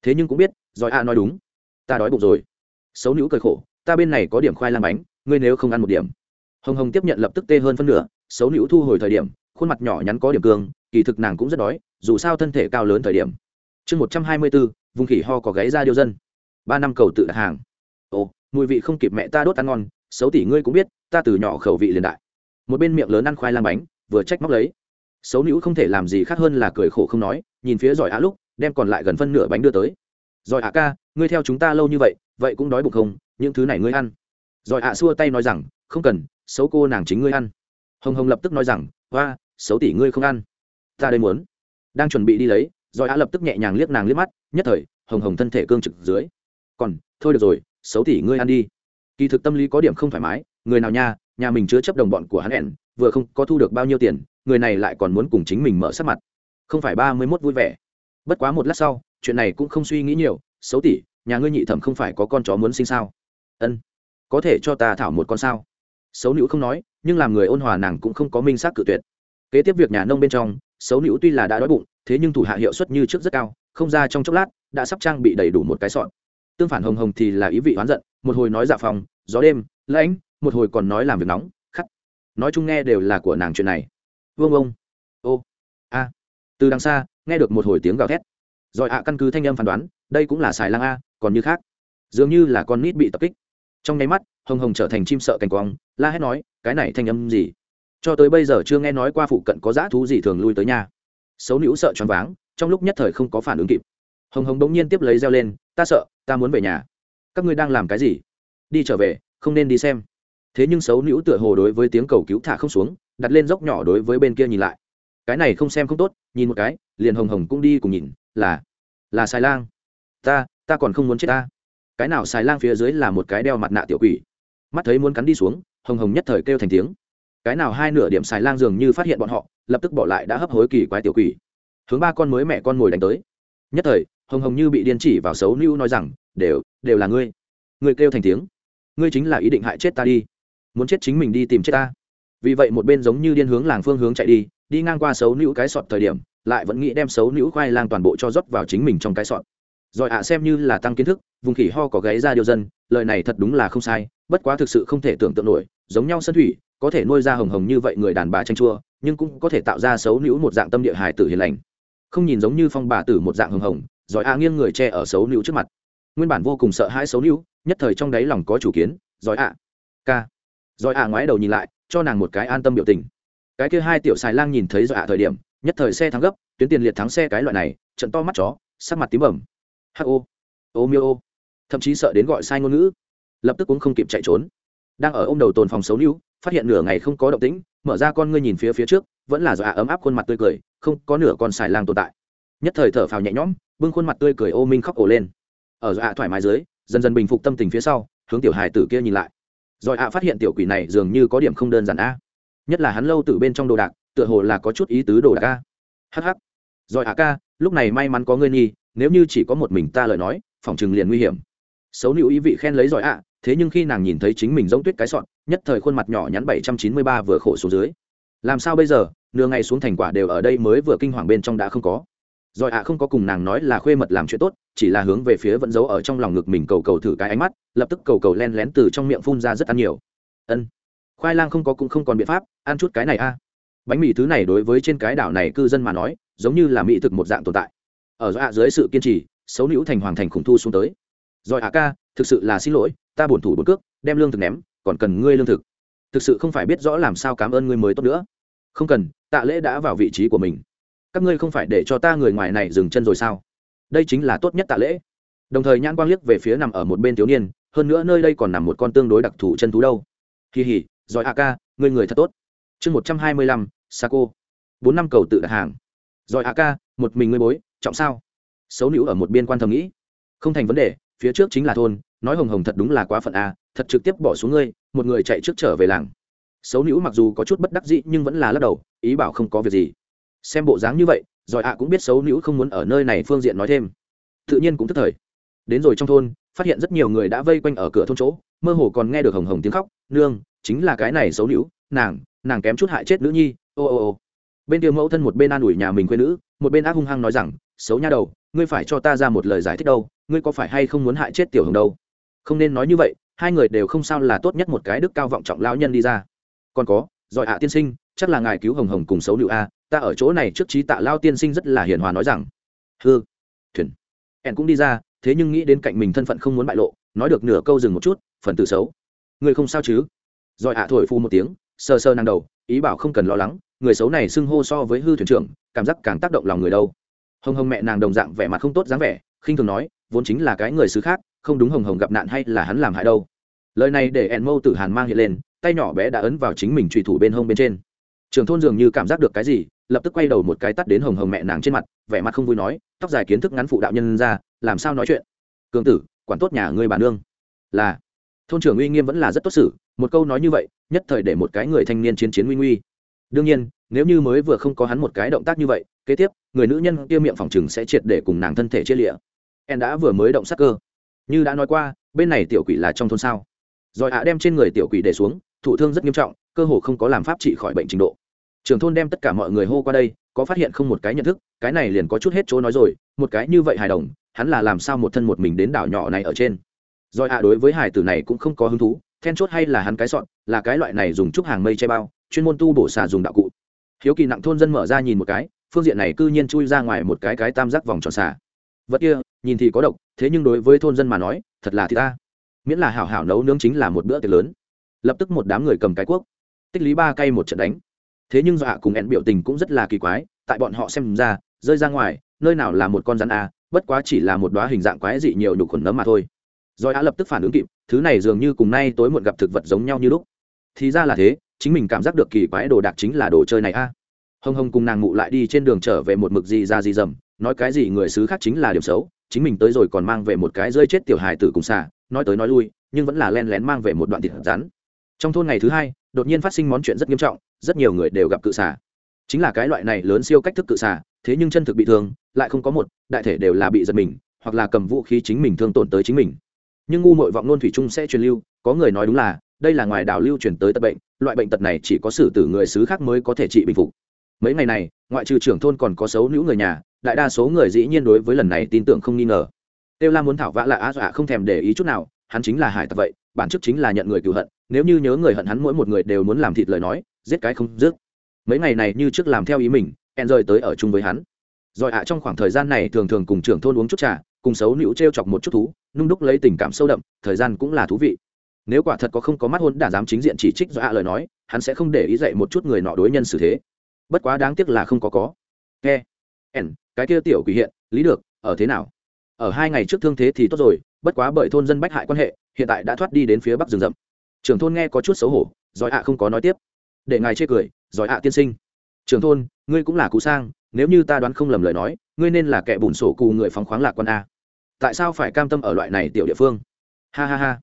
Thế nhưng cũng biết, giỏi a nói đúng. Ta đói bụng rồi. Xấu nữ cười khổ, ta bên này có điểm khoai lang bánh, ngươi nếu không ăn một điểm. Hồng hồng tiếp nhận lập tức tê hơn phân nửa xấu nữ thu hồi thời điểm, khuôn mặt nhỏ nhắn có điểm cương, kỳ thực nàng cũng rất đói, dù sao thân thể cao lớn thời điểm. Chương một trăm hai mươi bốn, vùng khỉ ho có gáy ra điêu dân. Ba năm cầu tự đặt hàng. Ồ, mùi vị không kịp mẹ ta đốt ăn ngon, xấu tỷ ngươi cũng biết, ta từ nhỏ khẩu vị liền đại. Một bên miệng lớn ăn khoai lang bánh, vừa trách móc lấy. Xấu nữ không thể làm gì khác hơn là cười khổ không nói, nhìn phía giỏi á lúc, đem còn lại gần phân nửa bánh đưa tới. Giỏi ạ ca, ngươi theo chúng ta lâu như vậy vậy cũng đói bụng không, những thứ này ngươi ăn. Giỏi ạ xua tay nói rằng, không cần, xấu cô nàng chính ngươi ăn hồng hồng lập tức nói rằng hoa xấu tỷ ngươi không ăn. Ta đây muốn. Đang chuẩn bị đi lấy rồi á lập tức nhẹ nhàng liếc nàng liếc mắt nhất thời hồng hồng thân thể cương trực dưới. Còn thôi được rồi xấu tỷ ngươi ăn đi. Kỳ thực tâm lý có điểm không thoải mái người nào nha nhà mình chứa chấp đồng bọn của hắn ẻn vừa không có thu được bao nhiêu tiền người này lại còn muốn cùng chính mình mở sắc mặt. Không phải ba mươi mốt vui vẻ. Bất quá một lát sau chuyện này cũng không suy nghĩ nhiều xấu tỷ, nhà ngươi nhị thẩm không phải có con chó muốn sinh sao? Ân có thể cho ta thảo một con sao? Xấu nữ không nói, nhưng làm người ôn hòa nàng cũng không có minh xác cự tuyệt. Kế tiếp việc nhà nông bên trong, xấu nữ tuy là đã đói bụng, thế nhưng thủ hạ hiệu suất như trước rất cao, không ra trong chốc lát, đã sắp trang bị đầy đủ một cái sọn. Tương phản hồng hồng thì là ý vị oán giận, một hồi nói dạ phòng, gió đêm, lãnh, một hồi còn nói làm việc nóng khắc nói chung nghe đều là của nàng chuyện này. Vương ông, ô, a. Từ đằng xa, nghe được một hồi tiếng gào thét. Rồi ạ, căn cứ thanh âm phán đoán, đây cũng là xài lang a, còn như khác. Dường như là con nít bị tập kích. Trong nháy mắt, hồng hồng trở thành chim sợ cành quang la hét nói, cái này thanh âm gì? Cho tới bây giờ chưa nghe nói qua phụ cận có dã thú gì thường lui tới nhà. Xấu nữ sợ choáng váng, trong lúc nhất thời không có phản ứng kịp. Hồng hồng bỗng nhiên tiếp lấy reo lên, ta sợ, ta muốn về nhà. Các ngươi đang làm cái gì? Đi trở về, không nên đi xem. Thế nhưng xấu nữ tựa hồ đối với tiếng cầu cứu thả không xuống, đặt lên dốc nhỏ đối với bên kia nhìn lại. Cái này không xem không tốt, nhìn một cái, liền hồng hồng cũng đi cùng nhìn, là là xài lang. Ta ta còn không muốn chết ta. Cái nào xài lang phía dưới là một cái đeo mặt nạ tiểu quỷ. Mắt thấy muốn cắn đi xuống hồng hồng nhất thời kêu thành tiếng. Cái nào hai nửa điểm xài lang dường như phát hiện bọn họ, lập tức bỏ lại đã hấp hối kỳ quái tiểu quỷ. Hướng ba con mới mẹ con ngồi đánh tới. Nhất thời, hồng hồng như bị điên chỉ vào xấu nữ nói rằng, đều đều là ngươi. Ngươi kêu thành tiếng. Ngươi chính là ý định hại chết ta đi. Muốn chết chính mình đi tìm chết ta. Vì vậy một bên giống như điên hướng làng phương hướng chạy đi đi ngang qua xấu nữ cái sọt thời điểm, lại vẫn nghĩ đem xấu nữ khoai lang toàn bộ cho rót vào chính mình trong cái sọt. Rồi ạ à, xem như là tăng kiến thức, vùng khỉ ho có gáy ra điều dân, lời này thật đúng là không sai, bất quá thực sự không thể tưởng tượng nổi giống nhau sân thủy, có thể nuôi ra hồng hồng như vậy người đàn bà tranh chua, nhưng cũng có thể tạo ra xấu nữ một dạng tâm địa hài tử hiền lành. Không nhìn giống như phong bà tử một dạng hồng hồng, giỏi a nghiêng người che ở xấu nữ trước mặt. Nguyên bản vô cùng sợ hãi xấu nữ nhất thời trong đáy lòng có chủ kiến, giỏi a ca. Giỏi a ngoái đầu nhìn lại, cho nàng một cái an tâm biểu tình. Cái kia hai tiểu xài lang nhìn thấy giỏi a thời điểm, nhất thời xe thắng gấp, tuyến tiền liệt thắng xe cái loại này, trận to mắt chó, sắc mặt tím bẩm. Ha ô ô miêu ô. Thậm chí sợ đến gọi sai ngôn ngữ. Lập tức cũng không kịp chạy trốn đang ở ô m đầu tồn phòng xấu níu, phát hiện nửa ngày không có động tĩnh, mở ra con ngươi nhìn phía phía trước, vẫn là dọa ấm áp khuôn mặt tươi cười, không, có nửa con xài lang tồn tại. Nhất thời thở phào nhẹ nhõm, bưng khuôn mặt tươi cười ô minh khóc ổ lên. Ở dọa thoải mái dưới, dần dần bình phục tâm tình phía sau, hướng tiểu hài tử kia nhìn lại. Rồi ạ phát hiện tiểu quỷ này dường như có điểm không đơn giản a. Nhất là hắn lâu từ bên trong đồ đạc, tựa hồ là có chút ý tứ đồ đạc a. Hh rồi ạ ca, lúc này may mắn có ngươi nhi, nếu như chỉ có một mình ta lời nói, phòng chừng liền nguy hiểm. Xấu nữ ý vị khen lấy giỏi ạ thế nhưng khi nàng nhìn thấy chính mình giống tuyết cái sọn nhất thời khuôn mặt nhỏ nhắn bảy trăm chín mươi ba vừa khổ xuống dưới. Làm sao bây giờ, nửa ngày xuống thành quả đều ở đây mới vừa kinh hoàng bên trong đã không có. Rồi ạ, không có cùng nàng nói là khuê mật làm chuyện tốt, chỉ là hướng về phía vẫn giấu ở trong lòng ngực mình cầu cầu thử cái ánh mắt, lập tức cầu cầu len lén từ trong miệng phun ra rất ăn nhiều. Ân. Khoai lang không có cũng không còn biện pháp, ăn chút cái này a. Bánh mì thứ này đối với trên cái đảo này cư dân mà nói, giống như là mỹ thực một dạng tồn tại. Ở do ạ, dưới sự kiên trì, xấu nữ thành hoàng thành khủng thu xuống tới. Rồi ạ ca thực sự là xin lỗi, ta bổn thủ bổn cước, đem lương thực ném, còn cần ngươi lương thực. Thực sự không phải biết rõ làm sao cảm ơn ngươi mới tốt nữa. Không cần, tạ lễ đã vào vị trí của mình. Các ngươi không phải để cho ta người ngoài này dừng chân rồi sao? Đây chính là tốt nhất tạ lễ. Đồng thời nhãn quang liếc về phía nằm ở một bên thiếu niên, hơn nữa nơi đây còn nằm một con tương đối đặc thù chân thú đâu. Kỳ hỉ giỏi a ca, ngươi người thật tốt. Chương một trăm hai mươi lăm sa cô bốn năm cầu tự đặt hàng. Giỏi a ca, một mình ngươi bối, trọng sao? Xấu nữ ở một biên quan thầm nghĩ. Không thành vấn đề phía trước chính là thôn, nói hồng hồng thật đúng là quá phận a, thật trực tiếp bỏ xuống ngươi, một người chạy trước trở về làng. Xấu nữ mặc dù có chút bất đắc dĩ nhưng vẫn là lắc đầu, ý bảo không có việc gì. Xem bộ dáng như vậy giỏi ạ cũng biết xấu nữ không muốn ở nơi này phương diện nói thêm. Tự nhiên cũng tức thời. Đến rồi trong thôn, phát hiện rất nhiều người đã vây quanh ở cửa thôn chỗ, mơ hồ còn nghe được hồng hồng tiếng khóc, nương, chính là cái này xấu nữ, nàng nàng kém chút hại chết nữ nhi, ô ô ô. Bên tiêu mẫu thân một bên an ủi nhà mình quê nữ, một bên ác hung hăng nói rằng, xấu nha đầu ngươi phải cho ta ra một lời giải thích đâu, ngươi có phải hay không muốn hại chết tiểu hồng đâu? Không nên nói như vậy, hai người đều không sao là tốt nhất một cái đức cao vọng trọng lão nhân đi ra. Còn có, giỏi ạ tiên sinh, chắc là ngài cứu hồng hồng cùng xấu nữ a, ta ở chỗ này trước trí tạ lao tiên sinh rất là hiền hòa nói rằng. Hư thuyền. Ẹn cũng đi ra, thế nhưng nghĩ đến cạnh mình thân phận không muốn bại lộ, nói được nửa câu dừng một chút, phần tử xấu. Người không sao chứ? Giỏi ạ thổi phu một tiếng sơ sơ năng đầu, ý bảo không cần lo lắng, người xấu này xưng hô so với hư thuyền trưởng, cảm giác càng tác động lòng người đâu hồng hồng mẹ nàng đồng dạng vẻ mặt không tốt dáng vẻ, khinh thường nói, vốn chính là cái người xứ khác, không đúng hồng hồng gặp nạn hay là hắn làm hại đâu. Lời này để ẹn mâu tử hàn mang hiện lên, tay nhỏ bé đã ấn vào chính mình trùy thủ bên hông bên trên. Trường thôn dường như cảm giác được cái gì, lập tức quay đầu một cái tắt đến hồng hồng mẹ nàng trên mặt, vẻ mặt không vui nói, tóc dài kiến thức ngắn phụ đạo nhân ra, làm sao nói chuyện? Cường tử, quản tốt nhà ngươi bà nương. Là, thôn trưởng uy nghiêm vẫn là rất tốt xử, một câu nói như vậy, nhất thời để một cái người thanh niên chiến chiến nguy nguy. Đương nhiên nếu như mới vừa không có hắn một cái động tác như vậy, kế tiếp, người nữ nhân kia miệng phòng chừng sẽ triệt để cùng nàng thân thể chia lịa. En đã vừa mới động sắc cơ. Như đã nói qua, bên này tiểu quỷ là trong thôn sao? Rồi ạ đem trên người tiểu quỷ để xuống, thụ thương rất nghiêm trọng, cơ hồ không có làm pháp trị khỏi bệnh trình độ. Trưởng thôn đem tất cả mọi người hô qua đây, có phát hiện không một cái nhận thức, cái này liền có chút hết chỗ nói rồi, một cái như vậy hài đồng, hắn là làm sao một thân một mình đến đảo nhỏ này ở trên? Rồi ạ đối với hài tử này cũng không có hứng thú, then chốt hay là hắn cái sọn, là cái loại này dùng chút hàng mây che bao, chuyên môn tu bổ xà dùng đạo cụ hiếu kỳ nặng thôn dân mở ra nhìn một cái, phương diện này cư nhiên chui ra ngoài một cái cái tam giác vòng tròn xà. Vật kia, nhìn thì có độc, thế nhưng đối với thôn dân mà nói, thật là thì ta miễn là hảo hảo nấu nướng chính là một bữa tiệc lớn. Lập tức một đám người cầm cái cuốc, tích lý ba cây một trận đánh. Thế nhưng dọa cùng ẹn biểu tình cũng rất là kỳ quái, tại bọn họ xem ra, rơi ra ngoài, nơi nào là một con rắn a, bất quá chỉ là một đoá hình dạng quái dị nhiều nhục khuẩn nấm mà thôi. Rồi á lập tức phản ứng kịp, thứ này dường như cùng nay tối muộn gặp thực vật giống nhau như lúc. Thì ra là thế chính mình cảm giác được kỳ quái đồ đạc chính là đồ chơi này a. Hồng hồng cùng nàng mụ lại đi trên đường trở về một mực gì ra gì dầm, nói cái gì người xứ khác chính là điểm xấu, chính mình tới rồi còn mang về một cái rơi chết tiểu hài tử cùng xa nói tới nói lui, nhưng vẫn là len lén mang về một đoạn thịt rắn. Trong thôn ngày thứ hai, đột nhiên phát sinh món chuyện rất nghiêm trọng, rất nhiều người đều gặp cự xà. Chính là cái loại này lớn siêu cách thức cự xà, thế nhưng chân thực bị thương, lại không có một, đại thể đều là bị giật mình, hoặc là cầm vũ khí chính mình thương tổn tới chính mình. Nhưng ngu mội vọng nôn thủy chung sẽ truyền lưu, có người nói đúng là, đây là ngoài đảo lưu truyền tới tật bệnh loại bệnh tật này chỉ có sử tử người xứ khác mới có thể trị bình phục mấy ngày này ngoại trừ trưởng thôn còn có xấu nữ người nhà đại đa số người dĩ nhiên đối với lần này tin tưởng không nghi ngờ Têu La muốn thảo vã là á dọa không thèm để ý chút nào, hắn chính là hải tặc vậy, bản chất chính là nhận người cứu hận, nếu như nhớ người hận hắn mỗi một người đều muốn làm thịt lời nói, giết cái không dứt. Mấy ngày này như trước làm theo ý mình, En rời tới ở chung với hắn. Rồi ạ trong khoảng thời gian này thường thường cùng trưởng thôn uống chút trà, cùng xấu nữu treo chọc một chút thú, nung đúc lấy tình cảm sâu đậm, thời gian cũng là thú vị. Nếu quả thật có không có mắt hôn đản dám chính diện chỉ trích do ạ lời nói, hắn sẽ không để ý dạy một chút người nọ đối nhân xử thế. Bất quá đáng tiếc là không có có. e, n cái kia tiểu quỷ hiện, lý được, ở thế nào? ở hai ngày trước thương thế thì tốt rồi bất quá bởi thôn dân bách hại quan hệ hiện tại đã thoát đi đến phía bắc rừng rậm. Trưởng thôn nghe có chút xấu hổ giỏi ạ không có nói tiếp. Để ngài chê cười giỏi ạ tiên sinh. Trưởng thôn ngươi cũng là cụ sang nếu như ta đoán không lầm lời nói ngươi nên là kẻ bùn sổ cù người phóng khoáng lạc quan a. Tại sao phải cam tâm ở loại này tiểu địa phương? Ha ha ha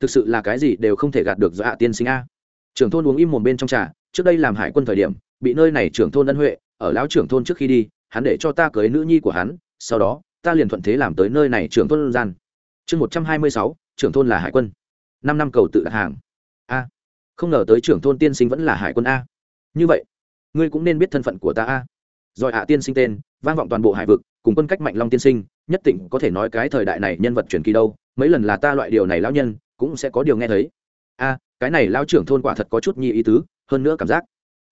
thực sự là cái gì đều không thể gạt được do hạ tiên sinh a. Trưởng thôn uống im một bên trong trà, trước đây làm hải quân thời điểm, bị nơi này trưởng thôn ân huệ, ở lão trưởng thôn trước khi đi, hắn để cho ta cưới nữ nhi của hắn, sau đó, ta liền thuận thế làm tới nơi này trưởng thôn gian. Chương một trăm hai mươi sáu, trưởng thôn là hải quân. Năm năm cầu tự đặt hàng. A. Không ngờ tới trưởng thôn tiên sinh vẫn là hải quân a. Như vậy, ngươi cũng nên biết thân phận của ta a. Rồi ạ tiên sinh tên, vang vọng toàn bộ hải vực, cùng quân cách mạnh long tiên sinh, nhất định có thể nói cái thời đại này nhân vật truyền kỳ đâu, mấy lần là ta loại điều này lão nhân cũng sẽ có điều nghe thấy. A, cái này lão trưởng thôn quả thật có chút nhi ý tứ, hơn nữa cảm giác,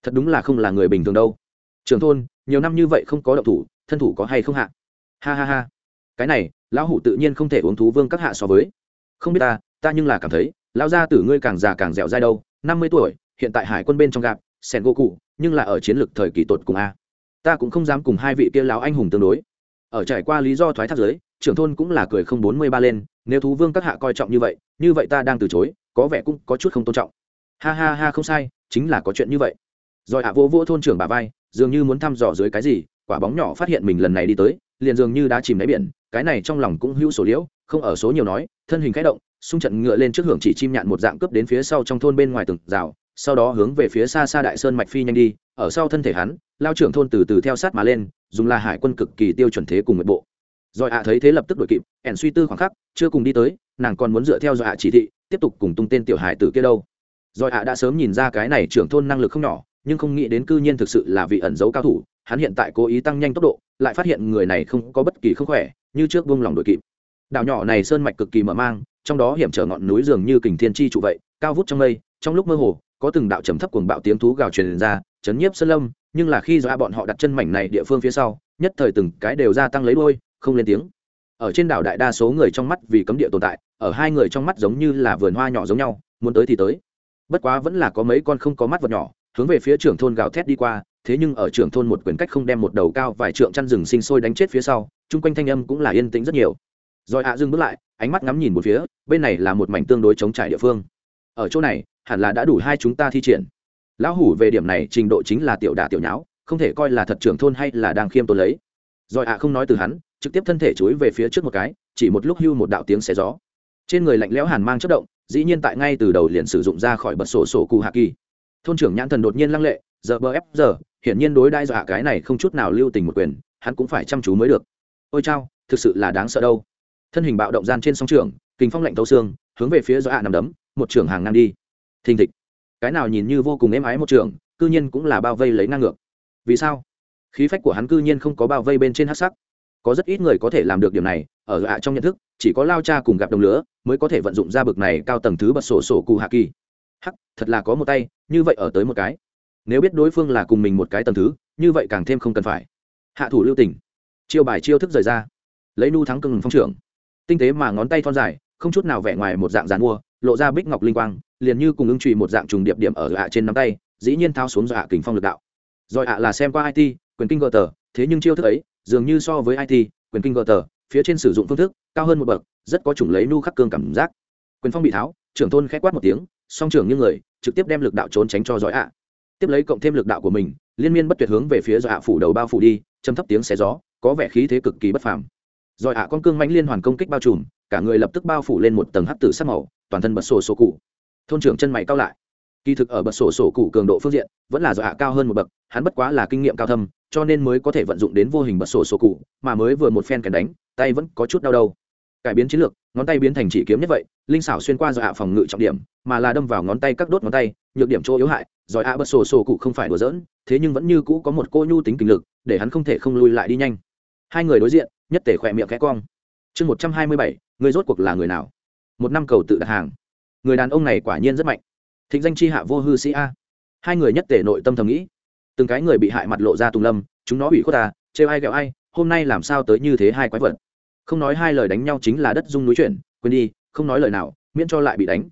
thật đúng là không là người bình thường đâu. Trưởng thôn, nhiều năm như vậy không có động thủ, thân thủ có hay không hạ? Ha ha ha. Cái này, lão hủ tự nhiên không thể uống thú vương các hạ so với. Không biết ta ta nhưng là cảm thấy, lão gia tử ngươi càng già càng dẻo dai đâu, năm mươi tuổi, hiện tại hải quân bên trong gạp sẻn gỗ cụ nhưng là ở chiến lược thời kỳ tột cùng a. Ta cũng không dám cùng hai vị kia lão anh hùng tương đối. Ở trải qua lý do thoái thác giới, trưởng thôn cũng là cười không bốn mươi ba lên, nếu thú vương các hạ coi trọng như vậy như vậy ta đang từ chối, có vẻ cũng có chút không tôn trọng. Ha ha ha, không sai, chính là có chuyện như vậy. Rồi hạ vô vô thôn trưởng bà vai, dường như muốn thăm dò dưới cái gì, quả bóng nhỏ phát hiện mình lần này đi tới, liền dường như đã chìm đáy biển, cái này trong lòng cũng hữu sổ liễu, không ở số nhiều nói, thân hình khẽ động, xung trận ngựa lên trước hưởng chỉ chim nhạn một dạng cướp đến phía sau trong thôn bên ngoài từng rào, sau đó hướng về phía xa xa đại sơn mạch phi nhanh đi, ở sau thân thể hắn, lao trưởng thôn từ từ theo sát mà lên, dùng là hải quân cực kỳ tiêu chuẩn thế cùng một bộ. Rồi ạ thấy thế lập tức đổi kịp, ẻn suy tư khoảng khắc, chưa cùng đi tới nàng còn muốn dựa theo dọa chỉ thị, tiếp tục cùng tung tên tiểu hải tử kia đâu. Rồi ạ đã sớm nhìn ra cái này trưởng thôn năng lực không nhỏ, nhưng không nghĩ đến cư nhiên thực sự là vị ẩn dấu cao thủ, hắn hiện tại cố ý tăng nhanh tốc độ, lại phát hiện người này không có bất kỳ không khỏe, như trước buông lòng đội kịp. Đảo nhỏ này sơn mạch cực kỳ mở mang, trong đó hiểm trở ngọn núi dường như kình thiên chi trụ vậy, cao vút trong mây, trong lúc mơ hồ, có từng đạo trầm thấp cuồng bạo tiếng thú gào truyền ra, chấn nhiếp sơn lâm, nhưng là khi dọa bọn họ đặt chân mảnh này địa phương phía sau, nhất thời từng cái đều gia tăng lấy đôi không lên tiếng. Ở trên đảo đại đa số người trong mắt vì cấm địa tồn tại ở hai người trong mắt giống như là vườn hoa nhỏ giống nhau, muốn tới thì tới. Bất quá vẫn là có mấy con không có mắt vật nhỏ, hướng về phía trưởng thôn gào thét đi qua, thế nhưng ở trưởng thôn một quyển cách không đem một đầu cao vài trượng chăn rừng sinh sôi đánh chết phía sau, chung quanh thanh âm cũng là yên tĩnh rất nhiều. Rồi ạ dừng bước lại, ánh mắt ngắm nhìn một phía, bên này là một mảnh tương đối chống trải địa phương. Ở chỗ này, hẳn là đã đủ hai chúng ta thi triển. Lão hủ về điểm này trình độ chính là tiểu đả tiểu nháo, không thể coi là thật trưởng thôn hay là đang khiêm tốn lấy. Rồi ạ không nói từ hắn, trực tiếp thân thể chuối về phía trước một cái, chỉ một lúc hưu một đạo tiếng xé gió trên người lạnh lẽo hàn mang chất động, dĩ nhiên tại ngay từ đầu liền sử dụng ra khỏi bật sổ sổ cụ hạ kỳ. Thôn trưởng nhãn thần đột nhiên lăng lệ, giờ bờ ép, giờ, hiển nhiên đối đai dọa cái này không chút nào lưu tình một quyền, hắn cũng phải chăm chú mới được. Ôi chao, thực sự là đáng sợ đâu. Thân hình bạo động gian trên sóng trường kinh phong lạnh thấu xương, hướng về phía dọa nằm đấm, một trường hàng ngang đi. Thình thịch. Cái nào nhìn như vô cùng êm ái một trường cư nhiên cũng là bao vây lấy ngang ngược. Vì sao? Khí phách của hắn cư nhiên không có bao vây bên trên hát sắc. Có rất ít người có thể làm được điều này, ở dọa trong nhận thức chỉ có lao cha cùng gặp đồng lứa mới có thể vận dụng ra bực này cao tầng thứ bật sổ sổ cụ hạ kỳ. Hắc, thật là có một tay, như vậy ở tới một cái. Nếu biết đối phương là cùng mình một cái tầng thứ, như vậy càng thêm không cần phải. Hạ thủ lưu tình. Chiêu bài chiêu thức rời ra. Lấy nu thắng cưng phong trưởng. Tinh tế mà ngón tay thon dài, không chút nào vẻ ngoài một dạng dàn mua, lộ ra bích ngọc linh quang, liền như cùng ứng trụy một dạng trùng điệp điểm ở hạ trên nắm tay, dĩ nhiên thao xuống dọa kình phong lực đạo. Rồi ạ là xem qua it quyền kinh gờ tờ, thế nhưng chiêu thức ấy, dường như so với it quyền kinh gờ tờ phía trên sử dụng phương thức, cao hơn một bậc, rất có chủng lấy nu khắc cương cảm giác. Quyền phong bị tháo, trưởng thôn khét quát một tiếng, song trưởng như người, trực tiếp đem lực đạo trốn tránh cho giỏi ạ. Tiếp lấy cộng thêm lực đạo của mình, liên miên bất tuyệt hướng về phía giỏi ạ phủ đầu bao phủ đi châm thấp tiếng xé gió, có vẻ khí thế cực kỳ bất phàm. Giỏi ạ con cương mạnh liên hoàn công kích bao trùm, cả người lập tức bao phủ lên một tầng hắc tử sắc màu, toàn thân bật sổ sổ cụ. Thôn trưởng chân mày cao lại. Kỳ thực ở bật sổ sổ cụ cường độ phương diện, vẫn là giỏi ạ cao hơn một bậc, hắn bất quá là kinh nghiệm cao thâm cho nên mới có thể vận dụng đến vô hình bật sổ sổ cụ, mà mới vừa một phen kèn đánh, tay vẫn có chút đau đầu. Cải biến chiến lược, ngón tay biến thành chỉ kiếm nhất vậy, linh xảo xuyên qua dọa phòng ngự trọng điểm, mà là đâm vào ngón tay các đốt ngón tay, nhược điểm chỗ yếu hại giỏi ạ bật sổ sổ cụ không phải đùa dỡn thế nhưng vẫn như cũ có một cô nhu tính kinh lực, để hắn không thể không lui lại đi nhanh. Hai người đối diện, nhất tể khỏe miệng khẽ cong. Chương một trăm hai mươi bảy, người rốt cuộc là người nào? Một năm cầu tự đặt hàng. Người đàn ông này quả nhiên rất mạnh. Thịnh danh c h i hạ vô hư sĩ a. Hai người nhất tể nội tâm thầm nghĩ từng cái người bị hại mặt lộ ra tùng lâm, chúng nó bị khuất ta, trêu ai ghẹo ai, hôm nay làm sao tới như thế hai quái vật. Không nói hai lời đánh nhau chính là đất dung núi chuyển, quên đi, không nói lời nào, miễn cho lại bị đánh.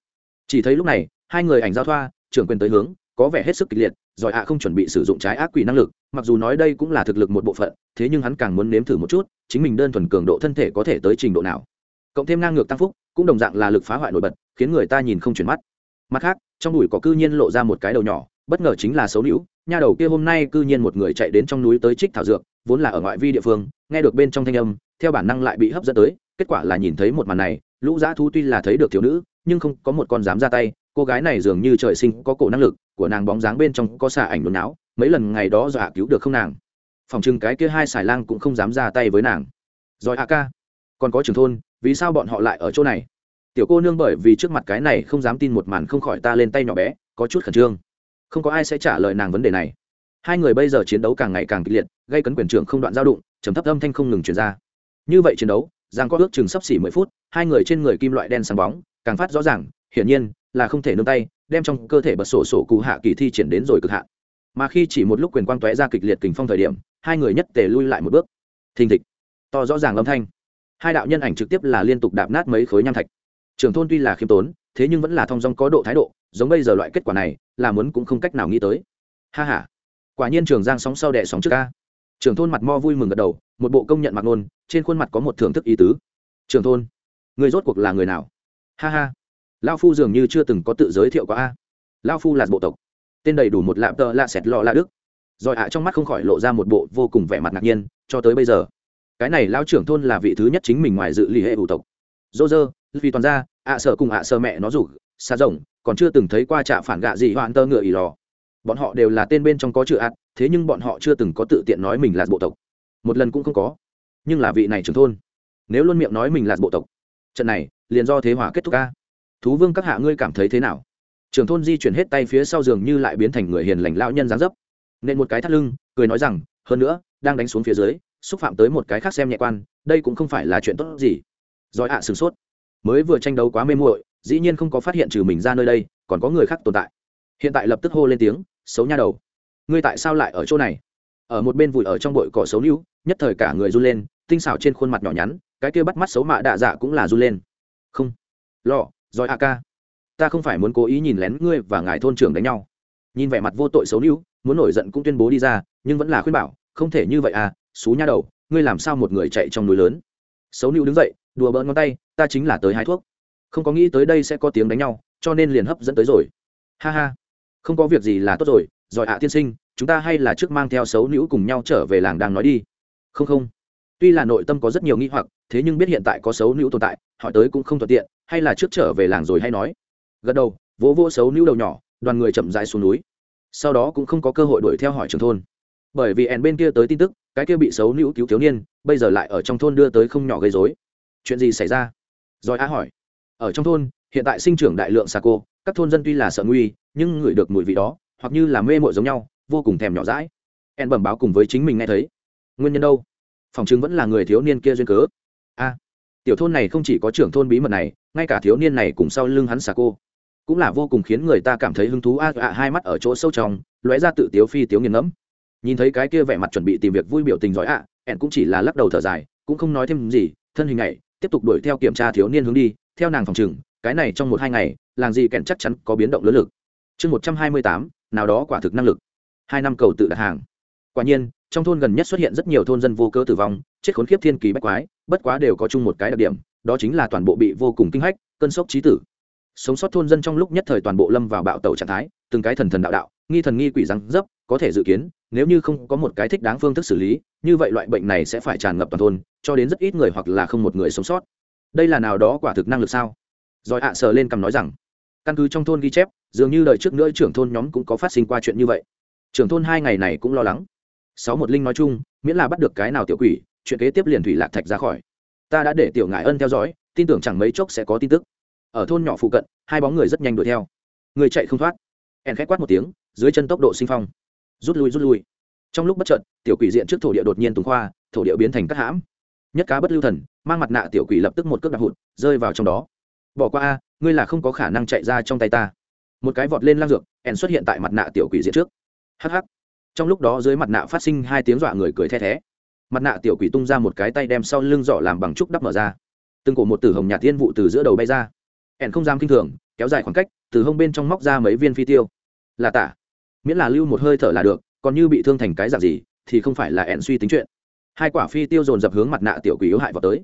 Chỉ thấy lúc này, hai người ảnh giao thoa, trưởng quyền tới hướng, có vẻ hết sức kịch liệt, giỏi ạ không chuẩn bị sử dụng trái ác quỷ năng lực, mặc dù nói đây cũng là thực lực một bộ phận, thế nhưng hắn càng muốn nếm thử một chút, chính mình đơn thuần cường độ thân thể có thể tới trình độ nào. Cộng thêm ngang ngược tăng phúc, cũng đồng dạng là lực phá hoại nổi bật, khiến người ta nhìn không chuyển mắt. Mặt khác, trong đùi có cư nhiên lộ ra một cái đầu nhỏ bất ngờ chính là xấu nữ nha đầu kia hôm nay cư nhiên một người chạy đến trong núi tới trích thảo dược, vốn là ở ngoại vi địa phương, nghe được bên trong thanh âm, theo bản năng lại bị hấp dẫn tới, kết quả là nhìn thấy một màn này, lũ dã thú tuy là thấy được thiếu nữ, nhưng không có một con dám ra tay, cô gái này dường như trời sinh có cổ năng lực, của nàng bóng dáng bên trong có xà ảnh đồn não mấy lần ngày đó dọa cứu được không nàng. Phòng chừng cái kia hai xài lang cũng không dám ra tay với nàng. Rồi a ca, còn có trường thôn, vì sao bọn họ lại ở chỗ này? Tiểu cô nương bởi vì trước mặt cái này không dám tin một màn không khỏi ta lên tay nhỏ bé, có chút khẩn trương không có ai sẽ trả lời nàng vấn đề này. Hai người bây giờ chiến đấu càng ngày càng kịch liệt, gây cấn quyền trưởng không đoạn giao đụng, trầm thấp âm thanh không ngừng chuyển ra. Như vậy chiến đấu giang có ước chừng sắp xỉ mười phút, hai người trên người kim loại đen sáng bóng, càng phát rõ ràng, hiển nhiên là không thể nương tay, đem trong cơ thể bật sổ sổ cụ hạ kỳ thi triển đến rồi cực hạn. Mà khi chỉ một lúc quyền quang tóe ra kịch liệt kình phong thời điểm, hai người nhất tề lui lại một bước. Thình thịch. To rõ ràng âm thanh. Hai đạo nhân ảnh trực tiếp là liên tục đạp nát mấy khối nham thạch. Trường thôn tuy là khiêm tốn, thế nhưng vẫn là thong dong có độ thái độ giống bây giờ loại kết quả này, là muốn cũng không cách nào nghĩ tới. Ha h a quả nhiên trường giang sóng sau đẻ sóng trước ca. Trường thôn mặt mo vui mừng gật đầu, một bộ công nhận mặc nôn trên khuôn mặt có một thưởng thức ý tứ. Trường thôn, người rốt cuộc là người nào? Ha ha. Lao phu dường như chưa từng có tự giới thiệu qua a. Lao phu là bộ tộc. Tên đầy đủ một lạp tợ lạ xẹt lọ lạ đức. Rồi ạ, trong mắt không khỏi lộ ra một bộ vô cùng vẻ mặt ngạc nhiên, cho tới bây giờ. Cái này lao trưởng thôn là vị thứ nhất chính mình ngoài dự lì hệ ủ tộc. Dô dơ vì toàn ra ạ sợ cùng ạ sợ mẹ nó rủ, xa rộng còn chưa từng thấy qua trạ phản gạ gì hoạn tơ ngựa ỉ lò. Bọn họ đều là tên bên trong có chữ ạt, thế nhưng bọn họ chưa từng có tự tiện nói mình là bộ tộc. Một lần cũng không có. Nhưng là vị này trưởng thôn, nếu luôn miệng nói mình là bộ tộc, trận này, liền do thế hòa kết thúc ca thú vương các hạ ngươi cảm thấy thế nào? Trưởng thôn di chuyển hết tay phía sau giường như lại biến thành người hiền lành lão nhân dáng dấp. Nên một cái thắt lưng, cười nói rằng, hơn nữa, đang đánh xuống phía dưới, xúc phạm tới một cái khác xem nhẹ quan, đây cũng không phải là chuyện tốt gì. Giỏi ạ à sửng sốt. Mới vừa tranh đấu quá mê muội dĩ nhiên không có phát hiện trừ mình ra nơi đây, còn có người khác tồn tại. Hiện tại lập tức hô lên tiếng, xấu nha đầu, ngươi tại sao lại ở chỗ này? Ở một bên vùi ở trong bụi cỏ xấu níu, nhất thời cả người run lên, tinh xảo trên khuôn mặt nhỏ nhắn, cái kia bắt mắt xấu mạ đạ dạ cũng là run lên. Không, lọ giỏi a ca, ta không phải muốn cố ý nhìn lén ngươi và ngài thôn trưởng đánh nhau. Nhìn vẻ mặt vô tội xấu níu, muốn nổi giận cũng tuyên bố đi ra, nhưng vẫn là khuyên bảo, không thể như vậy à xú nha đầu, ngươi làm sao một người chạy trong núi lớn? Xấu níu đứng dậy, đùa bỡn ngón tay, ta chính là tới hái thuốc không có nghĩ tới đây sẽ có tiếng đánh nhau, cho nên liền hấp dẫn tới rồi. Ha ha, không có việc gì là tốt rồi, giỏi ạ tiên sinh, chúng ta hay là trước mang theo xấu nữ cùng nhau trở về làng đang nói đi. Không không, tuy là nội tâm có rất nhiều nghi hoặc, thế nhưng biết hiện tại có xấu nữ tồn tại, hỏi tới cũng không thuận tiện, hay là trước trở về làng rồi hay nói. Gật đầu, vỗ vỗ xấu nữ đầu nhỏ, đoàn người chậm rãi xuống núi. Sau đó cũng không có cơ hội đuổi theo hỏi trường thôn. Bởi vì ẻn bên kia tới tin tức, cái kia bị xấu nữ cứu thiếu niên, bây giờ lại ở trong thôn đưa tới không nhỏ gây dối chuyện gì xảy ra? Rồi a hỏi ở trong thôn hiện tại sinh trưởng đại lượng xà cô các thôn dân tuy là sợ nguy nhưng ngửi được mùi vị đó hoặc như là mê mội giống nhau vô cùng thèm nhỏ rãi En bẩm báo cùng với chính mình nghe thấy. Nguyên nhân đâu? Phòng chứng vẫn là người thiếu niên kia duyên cớ. A tiểu thôn này không chỉ có trưởng thôn bí mật này ngay cả thiếu niên này cùng sau lưng hắn xà cô cũng là vô cùng khiến người ta cảm thấy hứng thú. A à, hai mắt ở chỗ sâu trong lóe ra tự tiếu phi tiếu nghiền ngẫm. Nhìn thấy cái kia vẻ mặt chuẩn bị tìm việc vui biểu tình giỏi ạ à, ẻn cũng chỉ là lắc đầu thở dài cũng không nói thêm gì thân hình này tiếp tục đuổi theo kiểm tra thiếu niên hướng đi theo nàng phòng trừng, cái này trong một hai ngày, làng gì kẹn chắc chắn có biến động lớn lực. Chương một trăm hai mươi tám, nào đó quả thực năng lực. Hai năm cầu tự đặt hàng. Quả nhiên, trong thôn gần nhất xuất hiện rất nhiều thôn dân vô cơ tử vong, chết khốn kiếp thiên kỳ bách quái, bất quá đều có chung một cái đặc điểm, đó chính là toàn bộ bị vô cùng kinh hách, cơn sốc trí tử. Sống sót thôn dân trong lúc nhất thời toàn bộ lâm vào bạo tàu trạng thái, từng cái thần thần đạo đạo, nghi thần nghi quỷ răng dấp, có thể dự kiến, nếu như không có một cái thích đáng phương thức xử lý, như vậy loại bệnh này sẽ phải tràn ngập toàn thôn, cho đến rất ít người hoặc là không một người sống sót đây là nào đó quả thực năng lực sao? Rồi ạ sờ lên cầm nói rằng, căn cứ trong thôn ghi chép, dường như đời trước nữa trưởng thôn nhóm cũng có phát sinh qua chuyện như vậy. Trưởng thôn hai ngày này cũng lo lắng. Sáu một linh nói chung, miễn là bắt được cái nào tiểu quỷ, chuyện kế tiếp liền thủy lạc thạch ra khỏi. Ta đã để tiểu ngại ân theo dõi, tin tưởng chẳng mấy chốc sẽ có tin tức. Ở thôn nhỏ phụ cận, hai bóng người rất nhanh đuổi theo. Người chạy không thoát. En khét quát một tiếng, dưới chân tốc độ sinh phong. Rút lui rút lui. Trong lúc bất trợn tiểu quỷ diện trước thổ địa đột nhiên tùng khoa, thổ địa biến thành các hãm nhất cá bất lưu thần, mang mặt nạ tiểu quỷ lập tức một cước đạp hụt, rơi vào trong đó. Bỏ qua a, ngươi là không có khả năng chạy ra trong tay ta. Một cái vọt lên lang dược, ẻn xuất hiện tại mặt nạ tiểu quỷ diện trước. Hh trong lúc đó dưới mặt nạ phát sinh hai tiếng dọa người cười the thé. Mặt nạ tiểu quỷ tung ra một cái tay đem sau lưng giỏ làm bằng trúc đắp mở ra. Từng cổ một tử hồng nhạt tiên vụ từ giữa đầu bay ra. Ẻn không dám kinh thường, kéo dài khoảng cách, từ hông bên trong móc ra mấy viên phi tiêu. Là tả. Miễn là lưu một hơi thở là được, còn như bị thương thành cái dạng gì, thì không phải là ẻn suy tính chuyện hai quả phi tiêu dồn dập hướng mặt nạ tiểu quỷ yếu hại vào tới.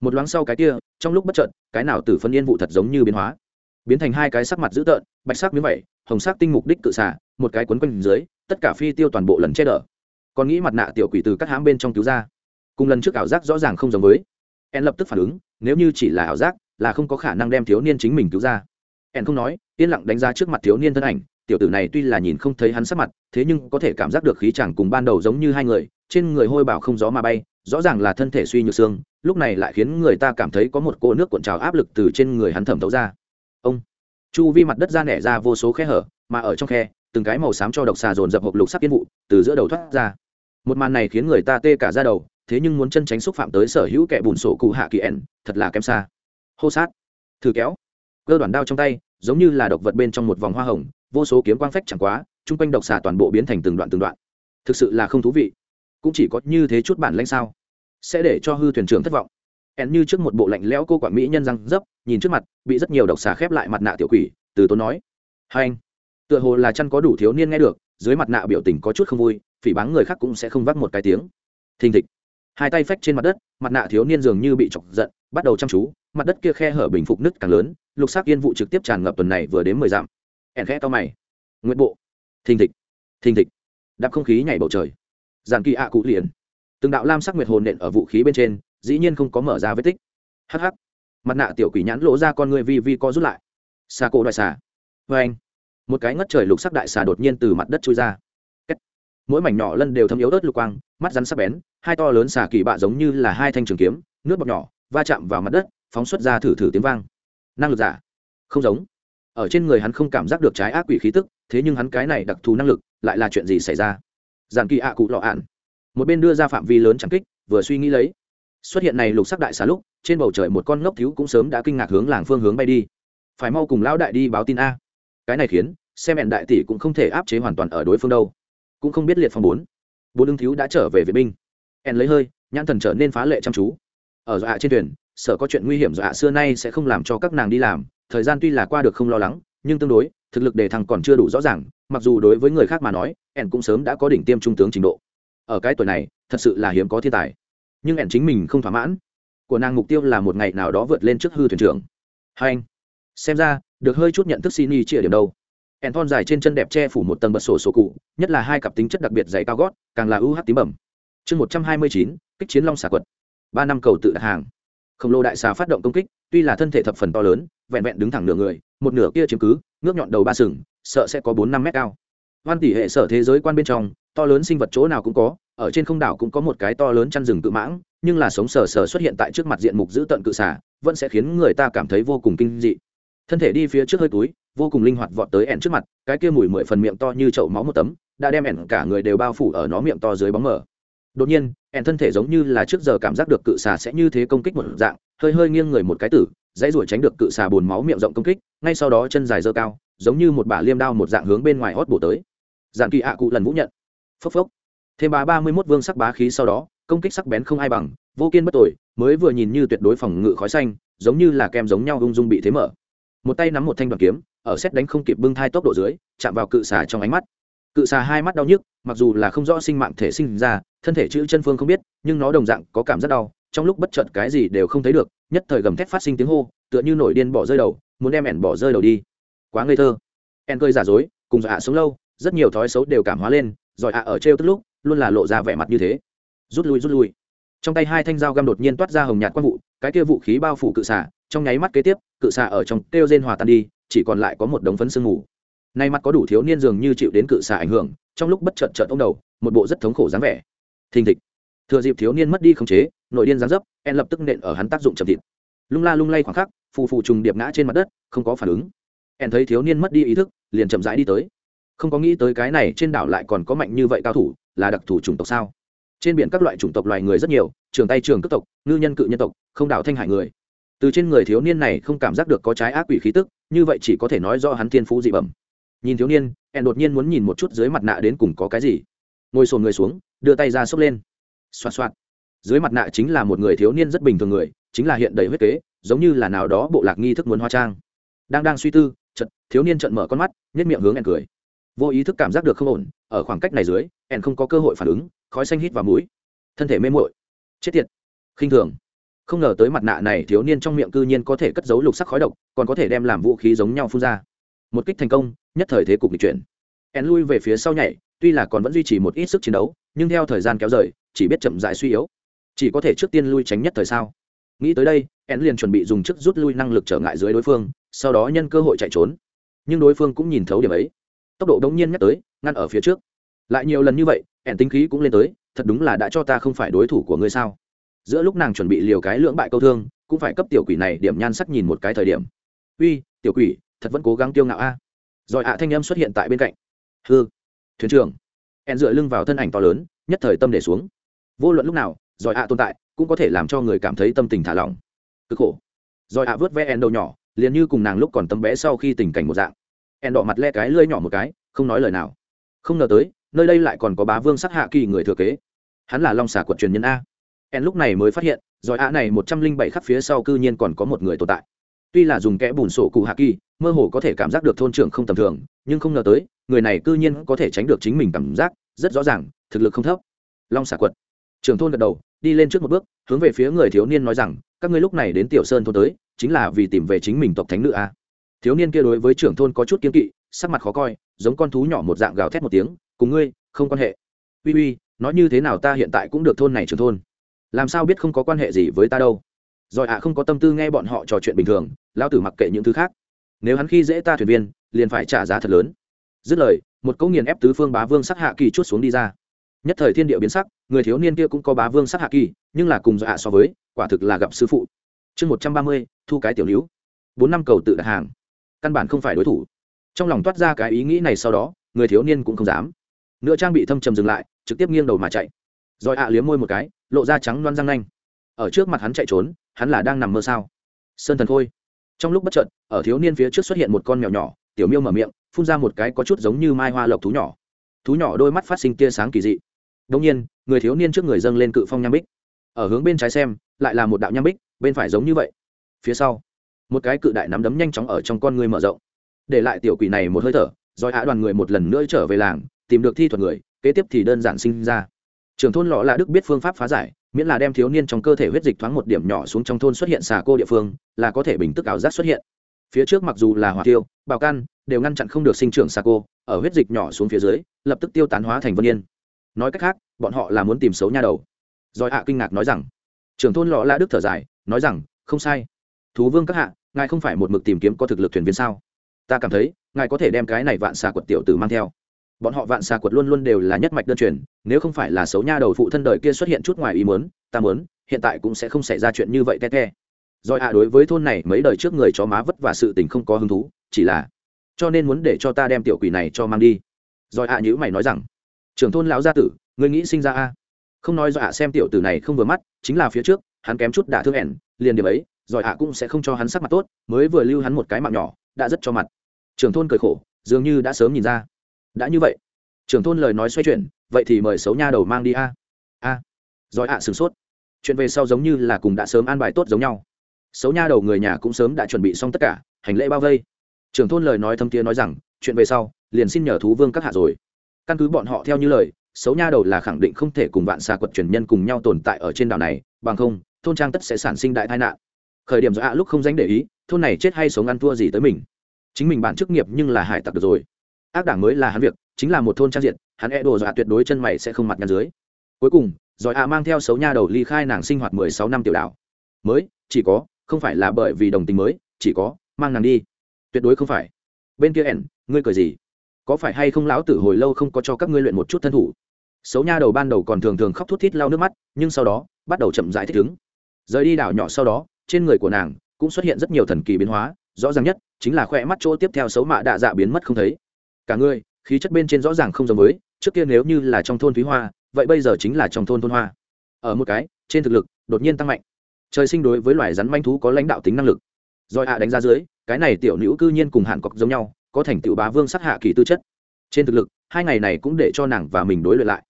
Một loáng sau cái kia, trong lúc bất trợn cái nào tử phân yên vụ thật giống như biến hóa. Biến thành hai cái sắc mặt dữ tợn, bạch sắc miếng vẩy hồng sắc tinh mục đích cự xả một cái quấn quanh dưới, tất cả phi tiêu toàn bộ lần che đỡ còn nghĩ mặt nạ tiểu quỷ từ các hãm bên trong cứu ra. Cùng lần trước ảo giác rõ ràng không giống với. En lập tức phản ứng, nếu như chỉ là ảo giác, là không có khả năng đem thiếu niên chính mình cứu ra. En không nói, yên lặng đánh giá trước mặt thiếu niên thân ảnh tiểu tử này tuy là nhìn không thấy hắn sắc mặt, thế nhưng có thể cảm giác được khí chẳng cùng ban đầu giống như hai người, trên người hôi bảo không gió mà bay, rõ ràng là thân thể suy nhược xương, lúc này lại khiến người ta cảm thấy có một cô nước cuộn trào áp lực từ trên người hắn thẩm thấu ra. Ông chu vi mặt đất ra nẻ ra vô số khe hở, mà ở trong khe, từng cái màu xám cho độc xà dồn dập hộp lục sắc yên vụ, từ giữa đầu thoát ra. Một màn này khiến người ta tê cả ra đầu, thế nhưng muốn chân tránh xúc phạm tới sở hữu kẻ bùn sổ cụ hạ kỳ ẻn thật là kém xa. Hô sát. Thử kéo. Cơ đoàn đao trong tay, giống như là độc vật bên trong một vòng hoa hồng vô số kiếm quang phách chẳng quá, chung quanh độc xà toàn bộ biến thành từng đoạn từng đoạn. Thực sự là không thú vị. Cũng chỉ có như thế chút bản lãnh sao? Sẽ để cho hư thuyền trưởng thất vọng. Ẻn như trước một bộ lạnh lẽo cô quản mỹ nhân răng dấp, nhìn trước mặt, bị rất nhiều độc xà khép lại mặt nạ tiểu quỷ, từ tốn nói. Hai anh, tựa hồ là chăn có đủ thiếu niên nghe được, dưới mặt nạ biểu tình có chút không vui, phỉ báng người khác cũng sẽ không vắt một cái tiếng. Thình thịch. Hai tay phách trên mặt đất, mặt nạ thiếu niên dường như bị chọc giận, bắt đầu chăm chú, mặt đất kia khe hở bình phục nứt càng lớn, lục sắc yên vụ trực tiếp tràn ngập tuần này vừa đến mười dặm ẻn khẽ to mày. Nguyện bộ. Thình thịch. Thình thịch. Đạp không khí nhảy bầu trời. Giàn kỳ ạ cụ liền. Từng đạo lam sắc nguyệt hồn nện ở vũ khí bên trên, dĩ nhiên không có mở ra vết tích. Hh mặt nạ tiểu quỷ nhãn lộ ra con người vi vi co rút lại. Xa cổ đại xà. Vê anh. Một cái ngất trời lục sắc đại xà đột nhiên từ mặt đất trôi ra. Mỗi mảnh nhỏ lân đều thấm yếu ớt lục quang, mắt rắn sắc bén, hai to lớn xà kỳ bạ giống như là hai thanh trường kiếm, nước bọc nhỏ, va chạm vào mặt đất, phóng xuất ra thử thử tiếng vang. Năng lực giả. Không giống ở trên người hắn không cảm giác được trái ác quỷ khí tức, thế nhưng hắn cái này đặc thù năng lực lại là chuyện gì xảy ra? Giàn kỳ ạ cụ lọ ạn. Một bên đưa ra phạm vi lớn chẳng kích, vừa suy nghĩ lấy. Xuất hiện này lục sắc đại xà lúc, trên bầu trời một con ngốc thiếu cũng sớm đã kinh ngạc hướng làng phương hướng bay đi. Phải mau cùng lão đại đi báo tin a. Cái này khiến, xem hẹn đại tỷ cũng không thể áp chế hoàn toàn ở đối phương đâu. Cũng không biết liệt phong bốn. Bốn ưng thiếu đã trở về vệ binh. Hẹn lấy hơi, nhãn thần trở nên phá lệ chăm chú. Ở dọa trên thuyền sợ có chuyện nguy hiểm dọa xưa nay sẽ không làm cho các nàng đi làm, thời gian tuy là qua được không lo lắng, nhưng tương đối, thực lực đề thăng còn chưa đủ rõ ràng, mặc dù đối với người khác mà nói, ẻn cũng sớm đã có đỉnh tiêm trung tướng trình độ. Ở cái tuổi này, thật sự là hiếm có thiên tài. Nhưng ẻn chính mình không thỏa mãn. Của nàng mục tiêu là một ngày nào đó vượt lên trước hư thuyền trưởng. Hai anh, xem ra, được hơi chút nhận thức xin y chia điểm đâu. Ẻn thon dài trên chân đẹp che phủ một tầng bật sổ sổ cụ, nhất là hai cặp tính chất đặc biệt dày cao gót, càng là ưu UH tím bẩm. Chương một trăm hai mươi chín, kích chiến long xà quật. Ba năm cầu tự đặt hàng khổng lồ đại xà phát động công kích, tuy là thân thể thập phần to lớn, vẹn vẹn đứng thẳng nửa người, một nửa kia chiếm cứ, ngước nhọn đầu ba sừng, sợ sẽ có bốn năm mét cao. Hoan tỷ hệ sở thế giới quan bên trong, to lớn sinh vật chỗ nào cũng có, ở trên không đảo cũng có một cái to lớn chăn rừng cự mãng, nhưng là sống sờ sờ xuất hiện tại trước mặt diện mục giữ tận cự xà, vẫn sẽ khiến người ta cảm thấy vô cùng kinh dị. Thân thể đi phía trước hơi túi, vô cùng linh hoạt vọt tới ẻn trước mặt, cái kia mùi mười phần miệng to như chậu máu một tấm, đã đem ẻn cả người đều bao phủ ở nó miệng to dưới bóng mờ đột nhiên, ẻn thân thể giống như là trước giờ cảm giác được cự xà sẽ như thế công kích một dạng, hơi hơi nghiêng người một cái tử, dãy ruổi tránh được cự xà bùn máu miệng rộng công kích, ngay sau đó chân dài dơ cao, giống như một bả liêm đao một dạng hướng bên ngoài hót bổ tới. Dạng kỳ ạ cụ lần vũ nhận. Phốc phốc. Thêm bá ba mươi mốt vương sắc bá khí sau đó, công kích sắc bén không ai bằng, vô kiên bất tội, mới vừa nhìn như tuyệt đối phòng ngự khói xanh, giống như là kem giống nhau ung dung bị thế mở. Một tay nắm một thanh đoàn kiếm, ở xét đánh không kịp bưng thai tốc độ dưới, chạm vào cự xà trong ánh mắt cự xà hai mắt đau nhức, mặc dù là không rõ sinh mạng thể sinh ra, thân thể chữ chân phương không biết, nhưng nó đồng dạng có cảm giác đau, trong lúc bất chợt cái gì đều không thấy được, nhất thời gầm thét phát sinh tiếng hô, tựa như nổi điên bỏ rơi đầu, muốn đem ẻn bỏ rơi đầu đi. Quá ngây thơ. Ẻn cười giả dối, cùng dọa sống lâu, rất nhiều thói xấu đều cảm hóa lên, rồi ạ ở trêu tức lúc, luôn là lộ ra vẻ mặt như thế. Rút lui rút lui. Trong tay hai thanh dao găm đột nhiên toát ra hồng nhạt quang vụ, cái kia vũ khí bao phủ cự xà, trong nháy mắt kế tiếp, cự xà ở trong kêu rên hòa tan đi, chỉ còn lại có một đống phấn sương mù nay mặt có đủ thiếu niên dường như chịu đến cự xà ảnh hưởng, trong lúc bất chợt chợt ông đầu, một bộ rất thống khổ dáng vẻ. Thình thịch. Thừa dịp thiếu niên mất đi khống chế, nội điên dáng dấp, en lập tức nện ở hắn tác dụng chậm thịt. Lung la lung lay khoảng khắc, phù phù trùng điệp ngã trên mặt đất, không có phản ứng. En thấy thiếu niên mất đi ý thức, liền chậm rãi đi tới. Không có nghĩ tới cái này trên đảo lại còn có mạnh như vậy cao thủ, là đặc thù chủng tộc sao? Trên biển các loại chủng tộc loài người rất nhiều, trường tay trường cất tộc, ngư nhân cự nhân tộc, không đảo thanh hải người. Từ trên người thiếu niên này không cảm giác được có trái ác quỷ khí tức, như vậy chỉ có thể nói do hắn thiên phú dị bẩm nhìn thiếu niên en đột nhiên muốn nhìn một chút dưới mặt nạ đến cùng có cái gì. Ngồi sồn người xuống, đưa tay ra xốc lên. Xoạt xoạt. Dưới mặt nạ chính là một người thiếu niên rất bình thường người, chính là hiện đầy huyết kế, giống như là nào đó bộ lạc nghi thức muốn hoa trang. Đang đang suy tư chật thiếu niên trận mở con mắt nhất miệng hướng en cười. Vô ý thức cảm giác được không ổn, ở khoảng cách này dưới en không có cơ hội phản ứng, khói xanh hít vào mũi. Thân thể mê mội chết tiệt. Khinh thường. Không ngờ tới mặt nạ này thiếu niên trong miệng cư nhiên có thể cất giấu lục sắc khói độc, còn có thể đem làm vũ khí giống nhau phun ra một kích thành công, nhất thời thế cục bị chuyển. En lui về phía sau nhảy, tuy là còn vẫn duy trì một ít sức chiến đấu, nhưng theo thời gian kéo rời, chỉ biết chậm dại suy yếu. Chỉ có thể trước tiên lui tránh nhất thời sao. Nghĩ tới đây, en liền chuẩn bị dùng chức rút lui năng lực trở ngại dưới đối phương, sau đó nhân cơ hội chạy trốn. Nhưng đối phương cũng nhìn thấu điểm ấy. Tốc độ đống nhiên nhắc tới, ngăn ở phía trước. Lại nhiều lần như vậy ẻn tính khí cũng lên tới, thật đúng là đã cho ta không phải đối thủ của ngươi sao. Giữa lúc nàng chuẩn bị liều cái lưỡng bại câu thương, cũng phải cấp tiểu quỷ này điểm nhan sắc nhìn một cái thời điểm. Uy, tiểu quỷ thật vẫn cố gắng tiêu ngạo a. Rồi ạ thanh em xuất hiện tại bên cạnh. Hư thuyền trưởng. Hẹn dựa lưng vào thân ảnh to lớn, nhất thời tâm để xuống. Vô luận lúc nào giỏi ạ tồn tại cũng có thể làm cho người cảm thấy tâm tình thả lỏng. Cực khổ. Giỏi ạ vớt ve ẻn đầu nhỏ, liền như cùng nàng lúc còn tấm bé sau khi tình cảnh một dạng. Ẻn đỏ mặt le cái lưỡi nhỏ một cái, không nói lời nào. Không ngờ tới, nơi đây lại còn có bá vương sắc hạ kỳ người thừa kế. Hắn là long xà quật truyền nhân a. Ẻn lúc này mới phát hiện giỏi ạ này một trăm linh bảy khắc phía sau cư nhiên còn có một người tồn tại tuy là dùng kẽ bùn sổ cụ hạ kỳ, mơ hồ có thể cảm giác được thôn trưởng không tầm thường, nhưng không ngờ tới, người này cư nhiên có thể tránh được chính mình cảm giác, rất rõ ràng, thực lực không thấp. Long xả quật. Trưởng thôn gật đầu, đi lên trước một bước, hướng về phía người thiếu niên nói rằng, các ngươi lúc này đến tiểu sơn thôn tới, chính là vì tìm về chính mình tộc thánh nữ a. Thiếu niên kia đối với trưởng thôn có chút kiếm kỵ, sắc mặt khó coi, giống con thú nhỏ một dạng gào thét một tiếng, cùng ngươi, không quan hệ. Uy uy, nói như thế nào ta hiện tại cũng được thôn này trưởng thôn? Làm sao biết không có quan hệ gì với ta đâu? Rồi ạ không có tâm tư nghe bọn họ trò chuyện bình thường lao tử mặc kệ những thứ khác. Nếu hắn khi dễ ta thuyền viên, liền phải trả giá thật lớn. Dứt lời, một câu nghiền ép tứ phương bá vương sắc hạ kỳ chút xuống đi ra. Nhất thời thiên địa biến sắc, người thiếu niên kia cũng có bá vương sắc hạ kỳ, nhưng là cùng dọa so với, quả thực là gặp sư phụ. Chương một trăm ba mươi, thu cái tiểu hữu bốn năm cầu tự đặt hàng. Căn bản không phải đối thủ. Trong lòng toát ra cái ý nghĩ này sau đó, người thiếu niên cũng không dám. Nữa trang bị thâm trầm dừng lại, trực tiếp nghiêng đầu mà chạy. Rồi ạ liếm môi một cái, lộ ra trắng loan răng nanh. Ở trước mặt hắn chạy trốn hắn là đang nằm mơ sao? Sơn thần khôi. Trong lúc bất chợt, ở thiếu niên phía trước xuất hiện một con mèo nhỏ, tiểu miêu mở miệng, phun ra một cái có chút giống như mai hoa lộc thú nhỏ. Thú nhỏ đôi mắt phát sinh tia sáng kỳ dị. Đông nhiên, người thiếu niên trước người dâng lên cự phong nham bích. Ở hướng bên trái xem, lại là một đạo nham bích, bên phải giống như vậy. Phía sau, một cái cự đại nắm đấm nhanh chóng ở trong con người mở rộng. Để lại tiểu quỷ này một hơi thở, rồi hạ đoàn người một lần nữa trở về làng, tìm được thi thuật người, kế tiếp thì đơn giản sinh ra. Trưởng thôn lọ là đức biết phương pháp phá giải miễn là đem thiếu niên trong cơ thể huyết dịch thoáng một điểm nhỏ xuống trong thôn xuất hiện xà cô địa phương, là có thể bình tức ảo giác xuất hiện. Phía trước mặc dù là hỏa tiêu, bào căn đều ngăn chặn không được sinh trưởng xà cô, ở huyết dịch nhỏ xuống phía dưới, lập tức tiêu tán hóa thành vân yên. Nói cách khác, bọn họ là muốn tìm xấu nha đầu. Rồi hạ kinh ngạc nói rằng, trưởng thôn lọ lạ đức thở dài, nói rằng, không sai. Thú vương các hạ, ngài không phải một mực tìm kiếm có thực lực thuyền viên sao? Ta cảm thấy, ngài có thể đem cái này vạn xà quật tiểu tử mang theo bọn họ vạn xà quật luôn luôn đều là nhất mạch đơn truyền, nếu không phải là xấu nha đầu phụ thân đời kia xuất hiện chút ngoài ý muốn, ta muốn, hiện tại cũng sẽ không xảy ra chuyện như vậy te te. Rồi ạ, đối với thôn này, mấy đời trước người chó má vất và sự tình không có hứng thú, chỉ là, cho nên muốn để cho ta đem tiểu quỷ này cho mang đi. Rồi ạ nhữ mày nói rằng, trưởng thôn lão gia tử người nghĩ sinh ra a? Không nói rồi ạ, xem tiểu tử này không vừa mắt, chính là phía trước, hắn kém chút đả thương ẻn, liền điểm ấy, rồi ạ cũng sẽ không cho hắn sắc mặt tốt, mới vừa lưu hắn một cái mạng nhỏ, đã rất cho mặt. Trưởng thôn cười khổ, dường như đã sớm nhìn ra đã như vậy, trưởng thôn lời nói xoay chuyển, vậy thì mời xấu nha đầu mang đi a. A rồi ạ, sửng sốt. Chuyện về sau giống như là cùng đã sớm an bài tốt giống nhau. Xấu nha đầu người nhà cũng sớm đã chuẩn bị xong tất cả, hành lễ bao vây. Trưởng thôn lời nói thâm tía nói rằng, chuyện về sau, liền xin nhờ thú vương các hạ rồi. Căn cứ bọn họ theo như lời, xấu nha đầu là khẳng định không thể cùng vạn xà quật truyền nhân cùng nhau tồn tại ở trên đảo này, bằng không, thôn trang tất sẽ sản sinh đại tai nạn. Khởi điểm do ạ lúc không dánh để ý, thôn này chết hay sống ăn thua gì tới mình. Chính mình bản chức nghiệp nhưng là hải tặc được rồi ác đảng mới là hắn việc, chính là một thôn trang diện, hắn e đồ dọa tuyệt đối chân mày sẽ không mặt nhăn dưới. Cuối cùng, giỏi ạ mang theo xấu nha đầu ly khai nàng sinh hoạt mười sáu năm tiểu đạo mới, chỉ có, không phải là bởi vì đồng tình mới, chỉ có, mang nàng đi. Tuyệt đối không phải. Bên kia ẻn, ngươi cười gì? Có phải hay không lão tử hồi lâu không có cho các ngươi luyện một chút thân thủ? Xấu nha đầu ban đầu còn thường thường khóc thút thít lau nước mắt, nhưng sau đó, bắt đầu chậm rãi thích ứng. Rời đi đảo nhỏ sau đó, trên người của nàng cũng xuất hiện rất nhiều thần kỳ biến hóa, rõ ràng nhất chính là khoe mắt chỗ tiếp theo xấu mạ đạ dạ biến mất không thấy cả người, khí chất bên trên rõ ràng không giống với, trước kia nếu như là trong thôn thúy hoa, vậy bây giờ chính là trong thôn thôn hoa. Ở một cái, trên thực lực, đột nhiên tăng mạnh. Trời sinh đối với loài rắn manh thú có lãnh đạo tính năng lực. Rồi hạ đánh ra dưới, cái này tiểu nữ cư nhiên cùng hạn cọc giống nhau, có thành tựu bá vương sát hạ kỳ tư chất. Trên thực lực, hai ngày này cũng để cho nàng và mình đối luyện lại.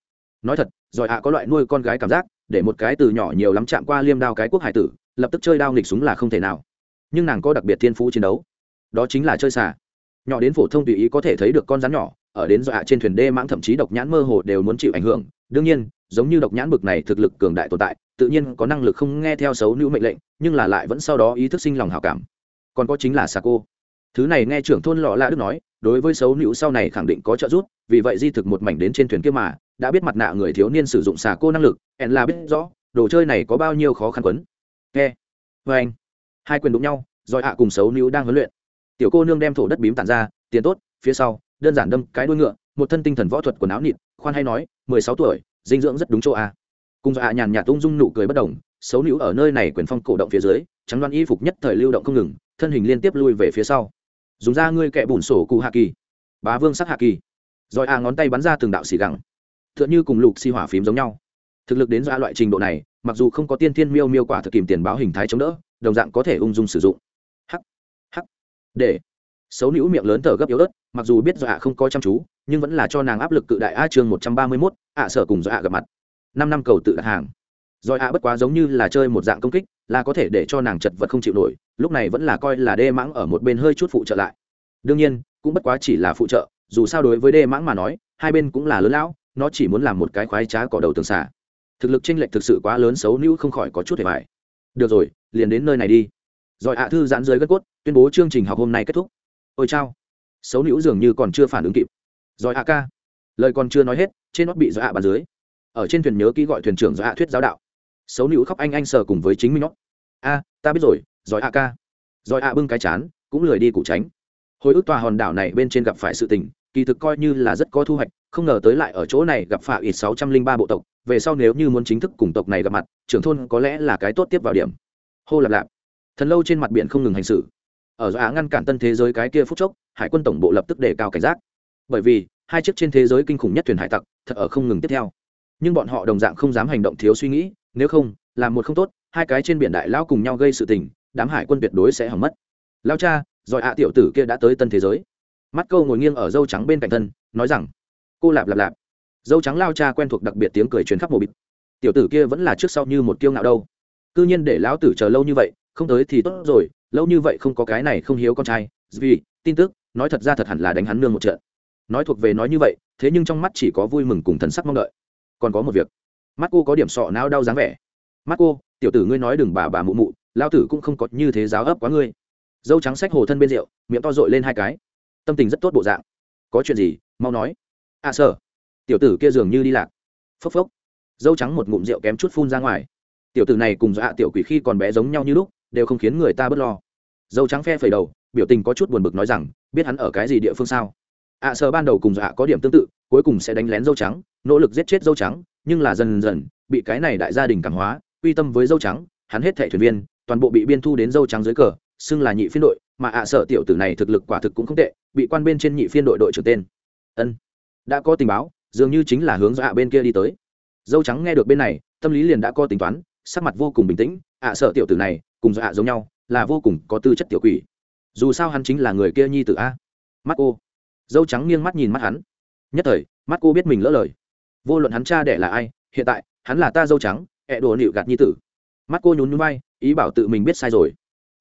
Nói thật, rồi hạ có loại nuôi con gái cảm giác, để một cái từ nhỏ nhiều lắm chạm qua liêm đao cái quốc hải tử, lập tức chơi đao nghịch súng là không thể nào. Nhưng nàng có đặc biệt thiên phú chiến đấu. Đó chính là chơi xả nhỏ đến phổ thông tùy ý có thể thấy được con rắn nhỏ, ở đến dọa trên thuyền đê mãng thậm chí độc nhãn mơ hồ đều muốn chịu ảnh hưởng. Đương nhiên, giống như độc nhãn bực này thực lực cường đại tồn tại, tự nhiên có năng lực không nghe theo xấu nữ mệnh lệnh, nhưng là lại vẫn sau đó ý thức sinh lòng hảo cảm. Còn có chính là xà cô. Thứ này nghe trưởng thôn lọ la đức nói, đối với xấu nữ sau này khẳng định có trợ giúp, vì vậy di thực một mảnh đến trên thuyền kia mà, đã biết mặt nạ người thiếu niên sử dụng xà cô năng lực, ẻn là biết rõ, đồ chơi này có bao nhiêu khó khăn quấn. Nghe vê vâng. anh hai quyền đụng nhau, rồi hạ cùng xấu nữ đang huấn luyện tiểu cô nương đem thổ đất bím tàn ra, tiền tốt, phía sau, đơn giản đâm cái đuôi ngựa, một thân tinh thần võ thuật quần áo nịt, khoan hay nói, mười sáu tuổi, dinh dưỡng rất đúng chỗ a. Cùng dọa nhàn nhạt ung dung nụ cười bất đồng xấu nữ ở nơi này quyền phong cổ động phía dưới, trắng đoan y phục nhất thời lưu động không ngừng, thân hình liên tiếp lui về phía sau. Dùng ra ngươi kẹ bùn sổ cụ hạ kỳ. Bá vương sắc hạ kỳ. Rồi a ngón tay bắn ra từng đạo xì gẳng. T h ư ợ n h ư cùng lục xi hỏa phím giống nhau. Thực lực đến dọa loại trình độ này, mặc dù không có tiên thiên miêu miêu quả thực kìm tiền báo hình thái chống đỡ, đồng dạng có thể ung dung sử dụng để. Xấu nữ miệng lớn thở gấp yếu ớt, mặc dù biết dọa không có chăm chú, nhưng vẫn là cho nàng áp lực cự đại a chương một trăm ba mươi mốt, ạ sở cùng dọa gặp mặt. Năm năm cầu tự đặt hàng. Rồi ạ bất quá giống như là chơi một dạng công kích, là có thể để cho nàng chật vật không chịu nổi, lúc này vẫn là coi là đê mãng ở một bên hơi chút phụ trợ lại. Đương nhiên, cũng bất quá chỉ là phụ trợ, dù sao đối với đê mãng mà nói, hai bên cũng là lớn lão, nó chỉ muốn làm một cái khoái trá cỏ đầu tường xả thực lực chênh lệch thực sự quá lớn, xấu nữ không khỏi có chút hề bài được rồi, liền đến nơi này đi rồi ạ thư giãn dưới gân cốt, tuyên bố chương trình học hôm nay kết thúc. Ôi chao. Xấu nữ dường như còn chưa phản ứng kịp. Rồi ạ ca. Lời còn chưa nói hết, trên nót bị do ạ bàn dưới. Ở trên thuyền nhớ ký gọi thuyền trưởng do ạ thuyết giáo đạo. Xấu nữ khóc anh anh sờ cùng với chính mình nót. A, ta biết rồi rồi ạ ca. Rồi ạ bưng cái chán, cũng lười đi cụ tránh. Hồi ức tòa hòn đảo này bên trên gặp phải sự tình, kỳ thực coi như là rất có thu hoạch, không ngờ tới lại ở chỗ này gặp phải ít sáu trăm linh ba bộ tộc. Về sau nếu như muốn chính thức cùng tộc này gặp mặt, trưởng thôn có lẽ là cái tốt tiếp vào điểm. Hô lạp lạp thần lâu trên mặt biển không ngừng hành xử. Ở dọa ngăn cản tân thế giới cái kia phút chốc, hải quân tổng bộ lập tức đề cao cảnh giác. Bởi vì, hai chiếc trên thế giới kinh khủng nhất thuyền hải tặc thật ở không ngừng tiếp theo. Nhưng bọn họ đồng dạng không dám hành động thiếu suy nghĩ, nếu không, làm một không tốt, hai cái trên biển đại lao cùng nhau gây sự tình, đám hải quân tuyệt đối sẽ hỏng mất. Lao cha giỏi ạ tiểu tử kia đã tới tân thế giới. Mắt câu ngồi nghiêng ở dâu trắng bên cạnh thân, nói rằng, cô lạp lạp lạp. Dâu trắng lao cha quen thuộc đặc biệt tiếng cười truyền khắp mồ bịt. Tiểu tử kia vẫn là trước sau như một tiêu ngạo đâu. C ư nhiên để lão tử chờ lâu như vậy không tới thì tốt rồi, lâu như vậy không có cái này không hiếu con trai, vì, tin tức, nói thật ra thật hẳn là đánh hắn nương một trận. Nói thuộc về nói như vậy, thế nhưng trong mắt chỉ có vui mừng cùng thần sắc mong đợi. Còn có một việc. Mắt cô có điểm sọ não đau dáng vẻ. Mắt cô, tiểu tử ngươi nói đừng bà bà mụ mụ, lao tử cũng không có như thế giáo ấp quá ngươi. Dâu trắng xách hồ thân bên rượu, miệng to dội lên hai cái. Tâm tình rất tốt bộ dạng. Có chuyện gì, mau nói. À sợ tiểu tử kia dường như đi lạc. Phốc phốc. Dâu trắng một ngụm rượu kém chút phun ra ngoài. Tiểu tử này cùng dọa tiểu quỷ khi còn bé giống nhau như lúc đều không khiến người ta bớt lo. Dâu trắng phe phẩy đầu biểu tình có chút buồn bực nói rằng biết hắn ở cái gì địa phương sao? Ạ à, sợ ban đầu cùng dọa có điểm tương tự cuối cùng sẽ đánh lén dâu trắng nỗ lực giết chết dâu trắng nhưng là dần dần bị cái này đại gia đình cảm hóa uy tâm với dâu trắng hắn hết thẻ thuyền viên toàn bộ bị biên thu đến dâu trắng dưới cờ xưng là nhị phiên đội mà ạ à sợ tiểu tử này thực lực quả thực cũng không tệ bị quan bên trên nhị phiên đội đội trưởng tên. Ân đã có tình báo dường như chính là hướng do ạ bên kia đi tới. Dâu trắng nghe được bên này tâm lý liền đã có tính toán sắc mặt vô cùng bình tĩnh ạ à sợ tiểu tử này cùng dọa ạ giống nhau, là vô cùng có tư chất tiểu quỷ. Dù sao hắn chính là người kia nhi tử a. Mắt cô dâu trắng nghiêng mắt nhìn mắt hắn. Nhất thời mắt cô biết mình lỡ lời. Vô luận hắn cha đẻ là ai, hiện tại, hắn là ta dâu trắng, ẹ đồ nịu gạt nhi tử. Mắt cô nhún núi bay ý bảo tự mình biết sai rồi.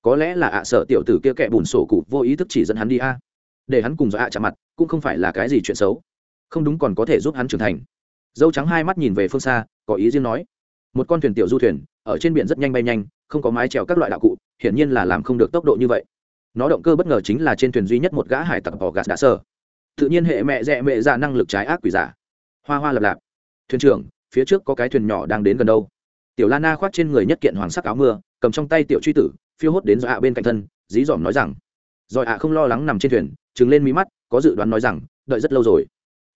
Có lẽ là ạ sợ tiểu tử kia kẻ bùn sổ cụ vô ý thức chỉ dẫn hắn đi a. Để hắn cùng do ạ chạm mặt, cũng không phải là cái gì chuyện xấu. Không đúng còn có thể giúp hắn trưởng thành. Dâu trắng hai mắt nhìn về phương xa, có ý riêng nói. Một con thuyền tiểu du thuyền, ở trên biển rất nhanh bay nhanh không có mái trèo các loại đạo cụ, hiển nhiên là làm không được tốc độ như vậy. Nó động cơ bất ngờ chính là trên thuyền duy nhất một gã hải tặc bỏ gạt đã sơ. Tự nhiên hệ mẹ dẹ mẹ ra năng lực trái ác quỷ giả. Hoa hoa lập lạp. Thuyền trưởng, phía trước có cái thuyền nhỏ đang đến gần đâu? Tiểu la na khoác trên người nhất kiện hoàng sắc áo mưa, cầm trong tay tiểu truy tử, phiêu hốt đến do ạ bên cạnh thân, dí dỏm nói rằng rồi ạ không lo lắng nằm trên thuyền, trừng lên mí mắt, có dự đoán nói rằng, đợi rất lâu rồi.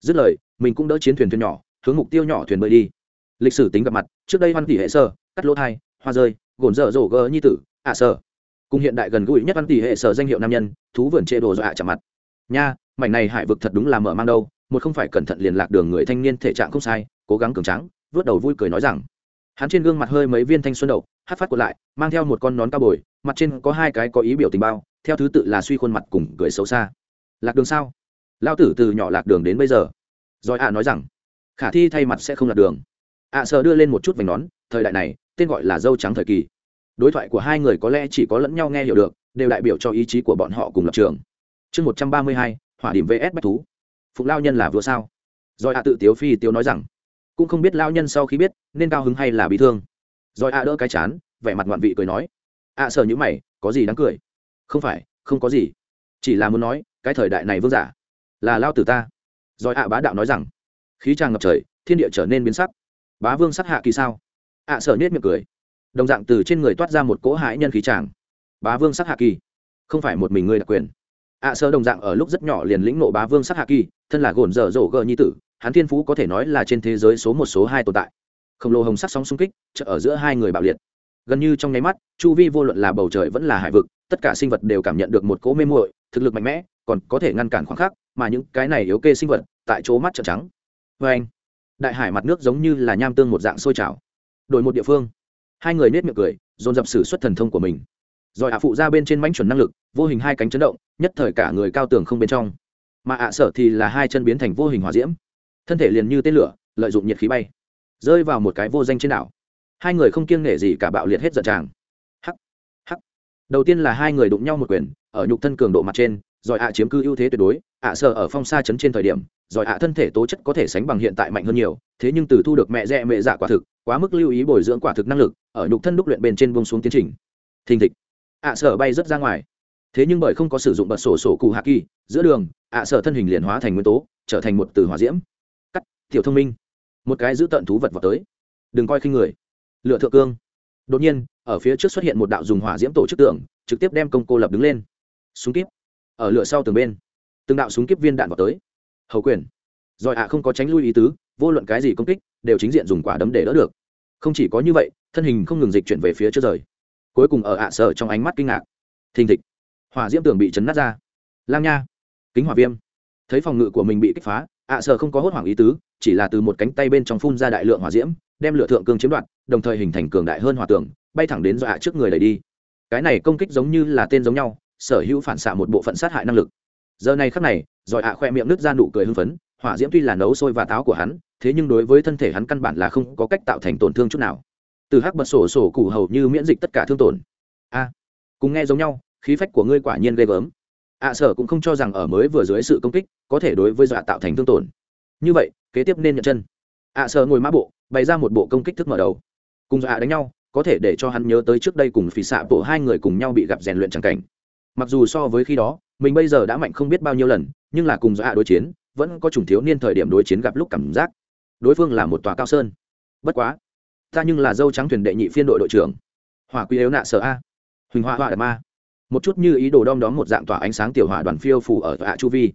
Dứt lời, mình cũng đỡ chiến thuyền thuyền nhỏ, hướng mục tiêu nhỏ thuyền bơi đi. Lịch sử tính gặp mặt, trước đây hoan tỷ hệ sơ, cắt lỗ thai, hoa rơi gồn dở dỗ gờ nhi tử, ạ sở cùng hiện đại gần gũi nhất văn tỷ hệ sở danh hiệu nam nhân, thú vườn chê đồ dọa chạm mặt. Nha, mảnh này hải vực thật đúng là mở mang đâu, một không phải cẩn thận liền lạc đường người thanh niên thể trạng không sai, cố gắng cường trắng vớt đầu vui cười nói rằng. Hắn trên gương mặt hơi mấy viên thanh xuân đậu, hát phát quật lại, mang theo một con nón cao bồi, mặt trên có hai cái có ý biểu tình bao, theo thứ tự là suy khuôn mặt cùng cười xấu xa. Lạc đường sao? Lao tử từ nhỏ lạc đường đến bây giờ. Rồi ạ nói rằng, khả thi thay mặt sẽ không lạc đường. Ạ à sợ đưa lên một chút vành nón, thời đại này tên gọi là dâu trắng thời kỳ. Đối thoại của hai người có lẽ chỉ có lẫn nhau nghe hiểu được, đều đại biểu cho ý chí của bọn họ cùng lập trường. Chương một trăm ba mươi hai, hỏa điểm vs bách thú. Phục lao nhân là vừa sao? Rồi ạ tự tiếu phi tiếu nói rằng, cũng không biết lao nhân sau khi biết nên cao hứng hay là bị thương. Rồi ạ đỡ cái chán, vẻ mặt ngoạn vị cười nói, ạ sợ những mày, có gì đáng cười? Không phải, không có gì. Chỉ là muốn nói, cái thời đại này vương giả là lao tử ta. Rồi ạ bá đạo nói rằng, khí tràng ngập trời, thiên địa trở nên biến sắc. Bá vương sắc hạ kỳ sao? Ạ à, sở nết miệng cười. Đồng dạng từ trên người toát ra một cỗ hãi nhân khí tràng. Bá vương sắc hạ kỳ. Không phải một mình ngươi đặc quyền. Ạ à, sở đồng dạng ở lúc rất nhỏ liền lĩnh nộ bá vương sắc hạ kỳ, thân là gồn dở dỗ gờ nhi tử, hắn thiên phú có thể nói là trên thế giới số một số hai tồn tại. Khổng lồ hồng sắc sóng xung kích, chợ ở giữa hai người bạo liệt. Gần như trong nháy mắt, chu vi vô luận là bầu trời vẫn là hải vực, tất cả sinh vật đều cảm nhận được một cỗ mê muội, thực lực mạnh mẽ, còn có thể ngăn cản khoảng khắc, mà những cái này yếu kê sinh vật, tại chỗ mắt trợn trắng. Vê anh đại hải mặt nước giống như là nham tương một dạng sôi trào đổi một địa phương. Hai người nết miệng cười, dồn dập sử xuất thần thông của mình. Rồi ạ phụ ra bên trên mánh chuẩn năng lực, vô hình hai cánh chấn động, nhất thời cả người cao tường không bên trong. Mà ạ sở thì là hai chân biến thành vô hình hỏa diễm. Thân thể liền như tên lửa, lợi dụng nhiệt khí bay. Rơi vào một cái vô danh trên đảo. Hai người không kiêng nể gì cả bạo liệt hết giận tràng. Hắc hắc. Đầu tiên là hai người đụng nhau một quyền, ở nhục thân cường độ mặt trên rồi ạ chiếm cư ưu thế tuyệt đối, ạ sợ ở phong xa chấn trên thời điểm rồi ạ thân thể tố chất có thể sánh bằng hiện tại mạnh hơn nhiều, thế nhưng từ thu được mẹ rẽ mẹ dạ quả thực, quá mức lưu ý bồi dưỡng quả thực năng lực, ở nhục thân đúc luyện bên trên bông xuống tiến trình. Thình thịch. Ạ sợ bay rất ra ngoài. Thế nhưng bởi không có sử dụng bật sổ sổ cụ hạ kỳ, giữa đường, ạ sợ thân hình liền hóa thành nguyên tố, trở thành một từ hỏa diễm. Cắt, tiểu thông minh. Một cái giữ tận thú vật vào tới. Đừng coi khinh người. Lựa thượng cương. Đột nhiên, ở phía trước xuất hiện một đạo dùng hỏa diễm tổ chức tượng, trực tiếp đem công cô lập đứng lên. Súng kíp ở lửa sau tường bên. Từng đạo súng kiếp viên đạn vào tới. Hầu quyền. Rồi ạ, không có tránh lui ý tứ, vô luận cái gì công kích, đều chính diện dùng quả đấm để đỡ được. Không chỉ có như vậy, thân hình không ngừng dịch chuyển về phía trước rời. Cuối cùng ở ạ sở trong ánh mắt kinh ngạc. Thình thịch. Hỏa diễm tường bị chấn nát ra. Lang nha. Kính hỏa viêm. Thấy phòng ngự của mình bị kích phá, ạ sở không có hốt hoảng ý tứ, chỉ là từ một cánh tay bên trong phun ra đại lượng hỏa diễm, đem lửa thượng cương chiếm đoạt, đồng thời hình thành cường đại hơn hỏa tường, bay thẳng đến dọa trước người đẩy đi. Cái này công kích giống như là tên giống nhau sở hữu phản xạ một bộ phận sát hại năng lực. Giờ này khắc này, giỏi ạ khoe miệng nứt ra nụ cười hưng phấn, hỏa diễm tuy là nấu sôi và táo của hắn, thế nhưng đối với thân thể hắn căn bản là không có cách tạo thành tổn thương chút nào. Từ hắc bật sổ sổ cụ hầu như miễn dịch tất cả thương tổn. A, cùng nghe giống nhau, khí phách của ngươi quả nhiên ghê gớm. Ạ sở cũng không cho rằng ở mới vừa dưới sự công kích, có thể đối với dọa tạo thành thương tổn. Như vậy, kế tiếp nên nhận chân. Ạ sở ngồi mã bộ, bày ra một bộ công kích thức mở đầu. Cùng dọa đánh nhau, có thể để cho hắn nhớ tới trước đây cùng phỉ xạ bộ hai người cùng nhau bị gặp rèn luyện c cảnh mặc dù so với khi đó, mình bây giờ đã mạnh không biết bao nhiêu lần, nhưng là cùng do ạ đối chiến, vẫn có chủng thiếu niên thời điểm đối chiến gặp lúc cảm giác. Đối phương là một tòa cao sơn. Bất quá, ta nhưng là dâu trắng thuyền đệ nhị phiên đội đội trưởng. Hỏa quy yếu nạ sợ a. Huỳnh hoa hỏa đạt ma. Một chút như ý đồ đom đóm một dạng tỏa ánh sáng tiểu hỏa đoàn phiêu phủ ở hạ chu vi.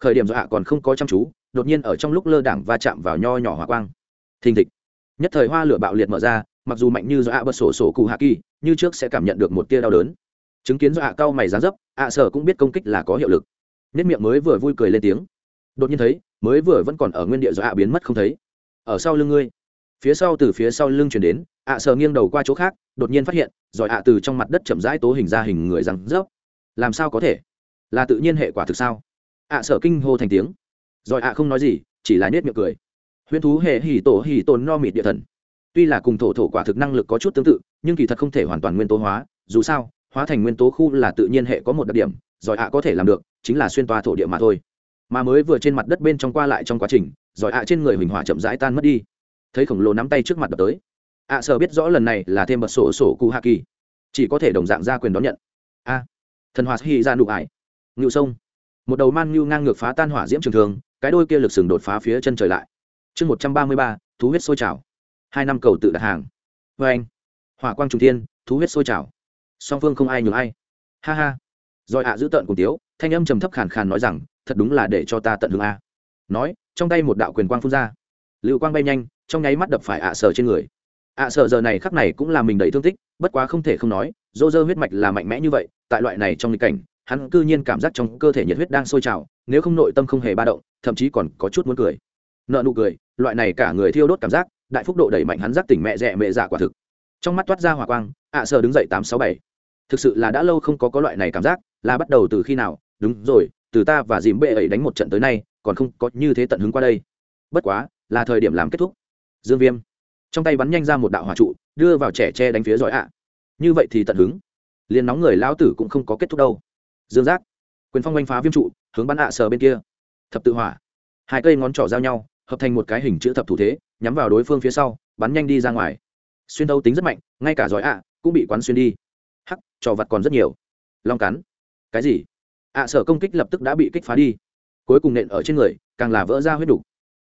Khởi điểm do hạ còn không có chăm chú, đột nhiên ở trong lúc lơ đảng va chạm vào nho nhỏ hỏa quang. Thình thịch. Nhất thời hoa lửa bạo liệt mở ra, mặc dù mạnh như do hạ bật sổ sổ cụ hạ kỳ, như trước sẽ cảm nhận được một tia đau đớn chứng kiến do hạ cao mày dán dấp, ạ sở cũng biết công kích là có hiệu lực. Nhất miệng mới vừa vui cười lên tiếng. Đột nhiên thấy, mới vừa vẫn còn ở nguyên địa do ạ biến mất không thấy. Ở sau lưng ngươi. Phía sau từ phía sau lưng chuyển đến, ạ sở nghiêng đầu qua chỗ khác, đột nhiên phát hiện, rồi ạ từ trong mặt đất chậm rãi tố hình ra hình người rắn rớp làm sao có thể? Là tự nhiên hệ quả thực sao? Ạ sở kinh hô thành tiếng. Rồi ạ không nói gì, chỉ là nết miệng cười. Huyễn thú hệ hỉ tổ hỉ tồn no mịt địa thần. Tuy là cùng thổ thổ quả thực năng lực có chút tương tự, nhưng kỳ thật không thể hoàn toàn nguyên tố hóa, dù sao hóa thành nguyên tố khu là tự nhiên hệ có một đặc điểm giỏi ạ có thể làm được chính là xuyên toa thổ địa mà thôi. Mà mới vừa trên mặt đất bên trong qua lại trong quá trình giỏi ạ trên người huỳnh hỏa chậm rãi tan mất đi. Thấy khổng lồ nắm tay trước mặt đập tới. Ạ à, sợ biết rõ lần này là thêm bật sổ sổ cụ hạ kỳ. Chỉ có thể đồng dạng ra quyền đón nhận. A thần hòa hy ra nụ ải. Ngự sông. Một đầu man ngưu ngang ngược phá tan hỏa diễm trường thường cái đôi kia lực sừng đột phá phía chân trời lại. Chương một trăm ba mươi ba thú huyết sôi trào. Hai năm cầu tự đặt hàng. Vê anh hỏa quang trung thiên thú huyết sôi trào song phương không ai nhường ai. Ha ha. Rồi ạ, giữ tợn cùng tiếu, thanh âm trầm thấp khàn khàn nói rằng, thật đúng là để cho ta tận hưởng a. Nói, trong tay một đạo quyền quang phun ra. Lưu quang bay nhanh, trong nháy mắt đập phải ạ à sở trên người. Ạ à sở giờ này khắc này cũng là mình đầy thương tích, bất quá không thể không nói, dô dơ huyết mạch là mạnh mẽ như vậy, tại loại này trong nghịch cảnh, hắn cư nhiên cảm giác trong cơ thể nhiệt huyết đang sôi trào, nếu không nội tâm không hề ba động, thậm chí còn có chút muốn cười. Nợ nụ cười, loại này cả người thiêu đốt cảm giác, đại phúc độ đẩy mạnh hắn giác tỉnh mẹ rẻ mẹ giả quả thực. Trong mắt toát ra hỏa quang, ạ sở đứng dậy tám sáu bảy thực sự là đã lâu không có có loại này cảm giác, là bắt đầu từ khi nào? Đúng rồi, từ ta và dìm bệ ấy đánh một trận tới nay, còn không có như thế tận hứng qua đây. Bất quá, là thời điểm làm kết thúc. Dương viêm, trong tay bắn nhanh ra một đạo hỏa trụ, đưa vào trẻ tre đánh phía giỏi ạ. Như vậy thì tận hứng. Liền nóng người lão tử cũng không có kết thúc đâu. Dương giác, quyền phong oanh phá viêm trụ, hướng bắn ạ sờ bên kia. Thập tự hỏa. Hai cây ngón trỏ giao nhau, hợp thành một cái hình chữ thập thủ thế, nhắm vào đối phương phía sau, bắn nhanh đi ra ngoài. Xuyên thấu tính rất mạnh, ngay cả giỏi ạ cũng bị quán xuyên đi trò vặt còn rất nhiều. Long cắn. Cái gì? Ạ sở công kích lập tức đã bị kích phá đi. Cuối cùng nện ở trên người, càng là vỡ ra huyết đủ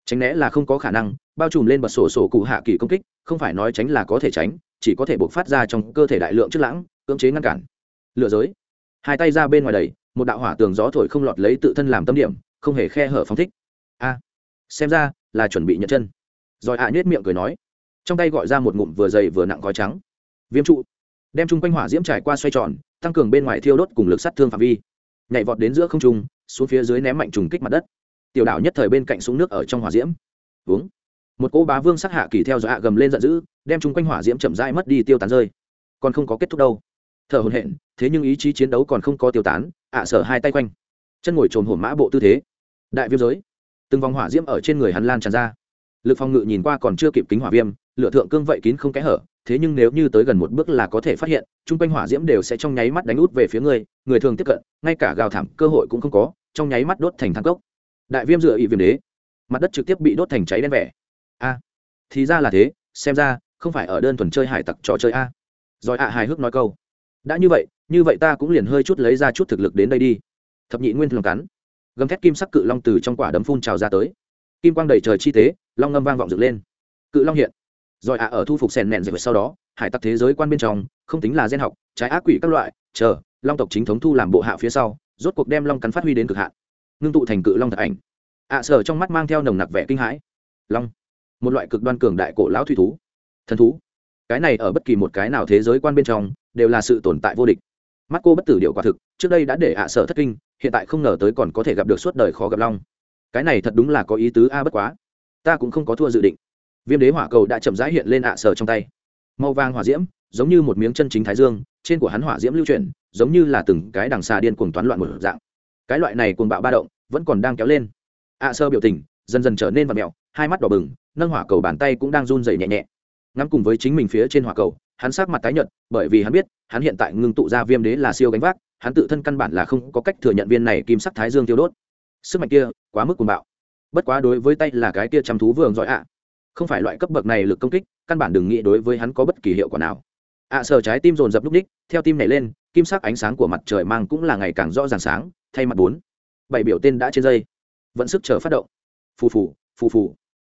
tránh né là không có khả năng, bao trùm lên bật sổ sổ cụ hạ kỳ công kích, không phải nói tránh là có thể tránh, chỉ có thể buộc phát ra trong cơ thể đại lượng chất lãng, cưỡng chế ngăn cản. Lựa giới. Hai tay ra bên ngoài đầy một đạo hỏa tường gió thổi không lọt lấy tự thân làm tâm điểm, không hề khe hở phóng thích. A. Xem ra, là chuẩn bị nhận chân. Rồi hạ à nhếch miệng cười nói. Trong tay gọi ra một ngụm vừa dày vừa nặng gói trắng. Viêm trụ đem chung quanh hỏa diễm trải qua xoay tròn, tăng cường bên ngoài thiêu đốt cùng lực sát thương phạm vi. Nhảy vọt đến giữa không trung, xuống phía dưới ném mạnh trùng kích mặt đất. Tiểu đảo nhất thời bên cạnh súng nước ở trong hỏa diễm. Uống một cô bá vương sát hạ kỳ theo dõi hạ gầm lên giận dữ, đem chung quanh hỏa diễm chậm rãi mất đi tiêu tán rơi. Còn không có kết thúc đâu. Thở hồn hện thế nhưng ý chí chiến đấu còn không có tiêu tán, ạ sở hai tay quanh. Chân ngồi trồn hổm mã bộ tư thế. Đại viêm giới. Từng vòng hỏa diễm ở trên người hắn lan tràn ra. Lực phòng ngự nhìn qua còn chưa kịp kính hỏa viêm lựa thượng cương vậy kín không kẽ hở thế nhưng nếu như tới gần một bước là có thể phát hiện, chung quanh hỏa diễm đều sẽ trong nháy mắt đánh út về phía người người thường tiếp cận, ngay cả gào thảm cơ hội cũng không có, trong nháy mắt đốt thành thang cốc. Đại viêm dựa ỵ viêm đế. Mặt đất trực tiếp bị đốt thành cháy đen vẻ. A, thì ra là thế, xem ra, không phải ở đơn thuần chơi hải tặc trò chơi a. Rồi ạ hài hước nói câu. Đã như vậy như vậy ta cũng liền hơi chút lấy ra chút thực lực đến đây đi. Thập nhị nguyên thường cắn. Gầm thét kim sắc cự long từ trong quả đấm phun trào ra tới. Kim quang đầy trời chi tế, long ngâm vang vọng dựng lên. Cự long hiện rồi ạ, ở thu phục sèn nẹn rồi sau đó, hải tặc thế giới quan bên trong, không tính là gen học, trái ác quỷ các loại, chờ, long tộc chính thống thu làm bộ hạ phía sau, rốt cuộc đem long cắn phát huy đến cực hạn. Ngưng tụ thành cự long thật ảnh. Ạ, sở trong mắt mang theo nồng nặc vẻ kinh hãi. Long, một loại cực đoan cường đại cổ lão thủy thú. Thần thú. Cái này ở bất kỳ một cái nào thế giới quan bên trong, đều là sự tồn tại vô địch. Mắt cô bất tử điệu quả thực, trước đây đã để ạ, sở thất kinh, hiện tại không ngờ tới còn có thể gặp được suốt đời khó gặp long. Cái này thật đúng là có ý tứ a, bất quá. Ta cũng không có thua dự định viêm đế hỏa cầu đã chậm rãi hiện lên ạ sở trong tay. Màu vàng hỏa diễm, giống như một miếng chân chính thái dương, trên của hắn hỏa diễm lưu chuyển, giống như là từng cái đằng xà điên cuồng toán loạn một dạng. Cái loại này cuồng bạo ba động, vẫn còn đang kéo lên. Ạ sơ biểu tình, dần dần trở nên và mẹo, hai mắt đỏ bừng, nâng hỏa cầu bàn tay cũng đang run dày nhẹ nhẹ. Ngắm cùng với chính mình phía trên hỏa cầu, hắn sát mặt tái nhợt, bởi vì hắn biết, hắn hiện tại ngưng tụ ra viêm đế là siêu gánh vác, hắn tự thân căn bản là không có cách thừa nhận viên này kim sắc thái dương tiêu đốt. Sức mạnh kia, quá mức cuồng bạo. Bất quá đối với tay là cái kia chăm thú vườn giỏi ạ không phải loại cấp bậc này lực công kích căn bản đừng nghĩ đối với hắn có bất kỳ hiệu quả nào. Ạ à, sờ trái tim dồn dập lúc ních theo tim này lên kim sắc ánh sáng của mặt trời mang cũng là ngày càng rõ ràng sáng thay mặt bốn. Bảy biểu tên đã trên dây. Vẫn sức chờ phát động. Phù phù phù phù.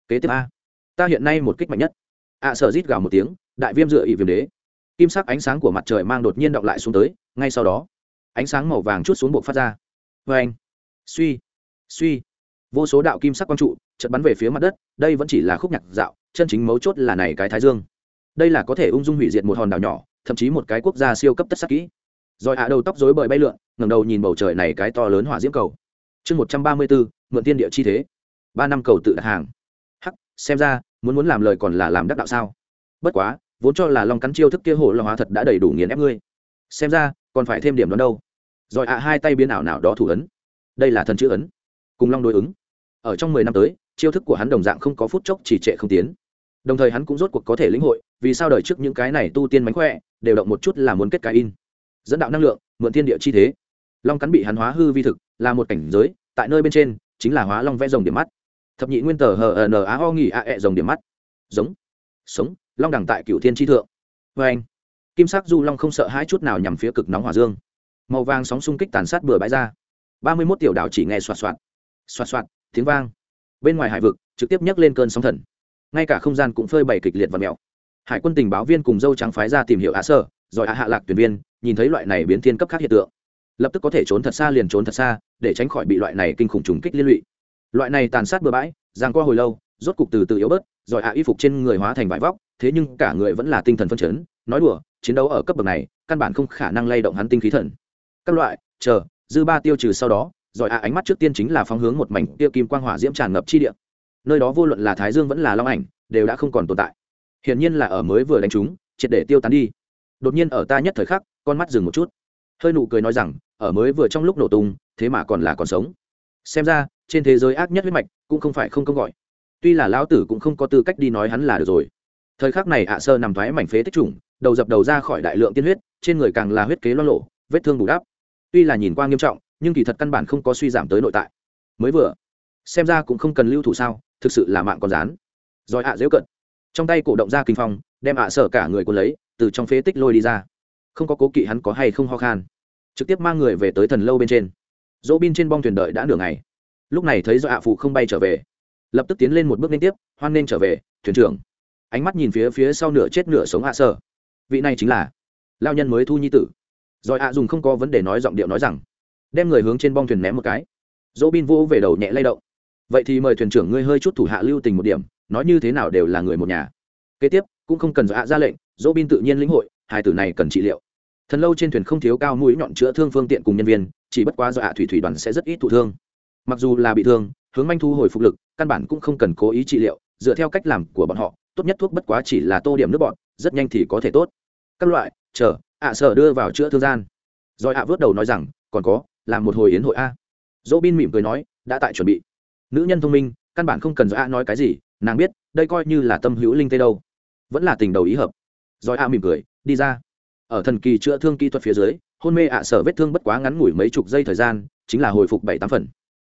Kế tiếp a. Ta hiện nay một kích mạnh nhất. Ạ à, sở rít gào một tiếng đại viêm dựa ỵ viêm đế. Kim sắc ánh sáng của mặt trời mang đột nhiên động lại xuống tới ngay sau đó ánh sáng màu vàng chút xuống bộ phát ra. Vê anh suy. Suy. Vô số đạo kim sắc quang trụ chật bắn về phía mặt đất, đây vẫn chỉ là khúc nhạc dạo, chân chính mấu chốt là này cái thái dương. Đây là có thể ung dung hủy diệt một hòn đảo nhỏ, thậm chí một cái quốc gia siêu cấp tất sắc kỹ. Rồi hạ đầu tóc rối bời bay lượn, ngẩng đầu nhìn bầu trời này cái to lớn hỏa diễm cầu. Chương một trăm ba mươi bốn, mượn tiên địa chi thế. Ba năm cầu tự đặt hàng. Hắc, xem ra, muốn muốn làm lời còn là làm đắc đạo sao? Bất quá, vốn cho là long cắn chiêu thức kia hổ long hóa thật đã đầy đủ nghiền ép ngươi. Xem ra, còn phải thêm điểm đón đâu. Rồi ạ, hai tay biến ảo nào đó thủ ấn. Đây là thần chữ ấn. Cùng long đối ứng. Ở trong mười năm tới chiêu thức của hắn đồng dạng không có phút chốc chỉ trệ không tiến. Đồng thời hắn cũng rốt cuộc có thể lĩnh hội, vì sao đời trước những cái này tu tiên mánh khỏe, đều động một chút là muốn kết cái in. Dẫn đạo năng lượng, mượn thiên địa chi thế. Long cắn bị hắn hóa hư vi thực, là một cảnh giới, tại nơi bên trên, chính là hóa long vẽ rồng điểm mắt. Thập nhị nguyên tờ hờ ờ n a ho nghỉ a ẹ rồng điểm mắt. Giống. Sống, long đẳng tại cựu thiên tri thượng. Vê anh, kim sắc du long không sợ hai chút nào nhằm phía cực nóng hỏa dương. Màu vàng sóng xung kích tàn sát bừa bãi ra. Ba mươi mốt tiểu đảo chỉ nghe xoạt xoạt. Xoạt xoạt, tiếng vang bên ngoài hải vực, trực tiếp nhấc lên cơn sóng thần. Ngay cả không gian cũng phơi bày kịch liệt và mèo. Hải quân tình báo viên cùng dâu trắng phái ra tìm hiểu ạ sơ, rồi ạ hạ lạc tuyển viên, nhìn thấy loại này biến thiên cấp khác hiện tượng. Lập tức có thể trốn thật xa liền trốn thật xa, để tránh khỏi bị loại này kinh khủng trùng kích liên lụy. Loại này tàn sát bừa bãi giang qua hồi lâu, rốt cục từ từ yếu bớt, rồi ạ y phục trên người hóa thành vải vóc, thế nhưng cả người vẫn là tinh thần phân chấn, nói đùa, chiến đấu ở cấp bậc này, căn bản không khả năng lay động hắn tinh khí thần. Các loại, chờ, dư ba tiêu trừ sau đó rồi ạ ánh mắt trước tiên chính là phóng hướng một mảnh tiêu kim quang hỏa diễm tràn ngập chi địa. Nơi đó vô luận là thái dương vẫn là long ảnh, đều đã không còn tồn tại. Hiển nhiên là ở mới vừa đánh chúng, triệt để tiêu tán đi. Đột nhiên ở ta nhất thời khắc, con mắt dừng một chút. Hơi nụ cười nói rằng, ở mới vừa trong lúc nổ tung, thế mà còn là còn sống. Xem ra, trên thế giới ác nhất huyết mạch cũng không phải không công gọi. Tuy là lão tử cũng không có tư cách đi nói hắn là được rồi. Thời khắc này ạ, sơ nằm thoái mảnh phế tích trùng, đầu dập đầu ra khỏi đại lượng tiên huyết, trên người càng là huyết kế lo lộ vết thương bù đắp. Tuy là nhìn qua nghiêm trọng nhưng kỳ thật căn bản không có suy giảm tới nội tại. Mới vừa, xem ra cũng không cần lưu thủ sao, thực sự là mạng còn rán. Rồi ạ à dễu cận. Trong tay cổ động ra kinh phong, đem ạ sở cả người quân lấy, từ trong phế tích lôi đi ra. Không có cố kỵ hắn có hay không ho khan. Trực tiếp mang người về tới thần lâu bên trên. Dỗ bin trên bong thuyền đợi đã nửa ngày. Lúc này thấy do ạ phụ không bay trở về. Lập tức tiến lên một bước liên tiếp, hoan nên trở về, thuyền trưởng. Ánh mắt nhìn phía phía sau nửa chết nửa sống ạ sở vị này chính là lao nhân mới thu nhi tử. Rồi ạ dùng không có vấn đề nói giọng điệu nói rằng đem người hướng trên bong thuyền ném một cái. Dỗ bin vô về đầu nhẹ lay động. Vậy thì mời thuyền trưởng ngươi hơi chút thủ hạ lưu tình một điểm, nói như thế nào đều là người một nhà. Kế tiếp, cũng không cần dọa ra lệnh dỗ bin tự nhiên lĩnh hội, hai tử này cần trị liệu. Thần lâu trên thuyền không thiếu cao mũi nhọn chữa thương phương tiện cùng nhân viên, chỉ bất quá dọa thủy thủy đoàn sẽ rất ít thụ thương. Mặc dù là bị thương, hướng manh thu hồi phục lực, căn bản cũng không cần cố ý trị liệu, dựa theo cách làm của bọn họ, tốt nhất thuốc bất quá chỉ là tô điểm nước bọn rất nhanh thì có thể tốt. Các loại, chờ, ạ sở đưa vào chữa thương gian. Rồi ạ vớt đầu nói rằng, còn có làm một hồi yến hội a. Dỗ bin mỉm cười nói, đã tại chuẩn bị. Nữ nhân thông minh, căn bản không cần do a nói cái gì, nàng biết, đây coi như là tâm hữu linh tê đâu. Vẫn là tình đầu ý hợp. Rồi a mỉm cười, đi ra. Ở thần kỳ chữa thương kỹ thuật phía dưới, hôn mê ạ sở vết thương bất quá ngắn ngủi mấy chục giây thời gian, chính là hồi phục bảy tám phần.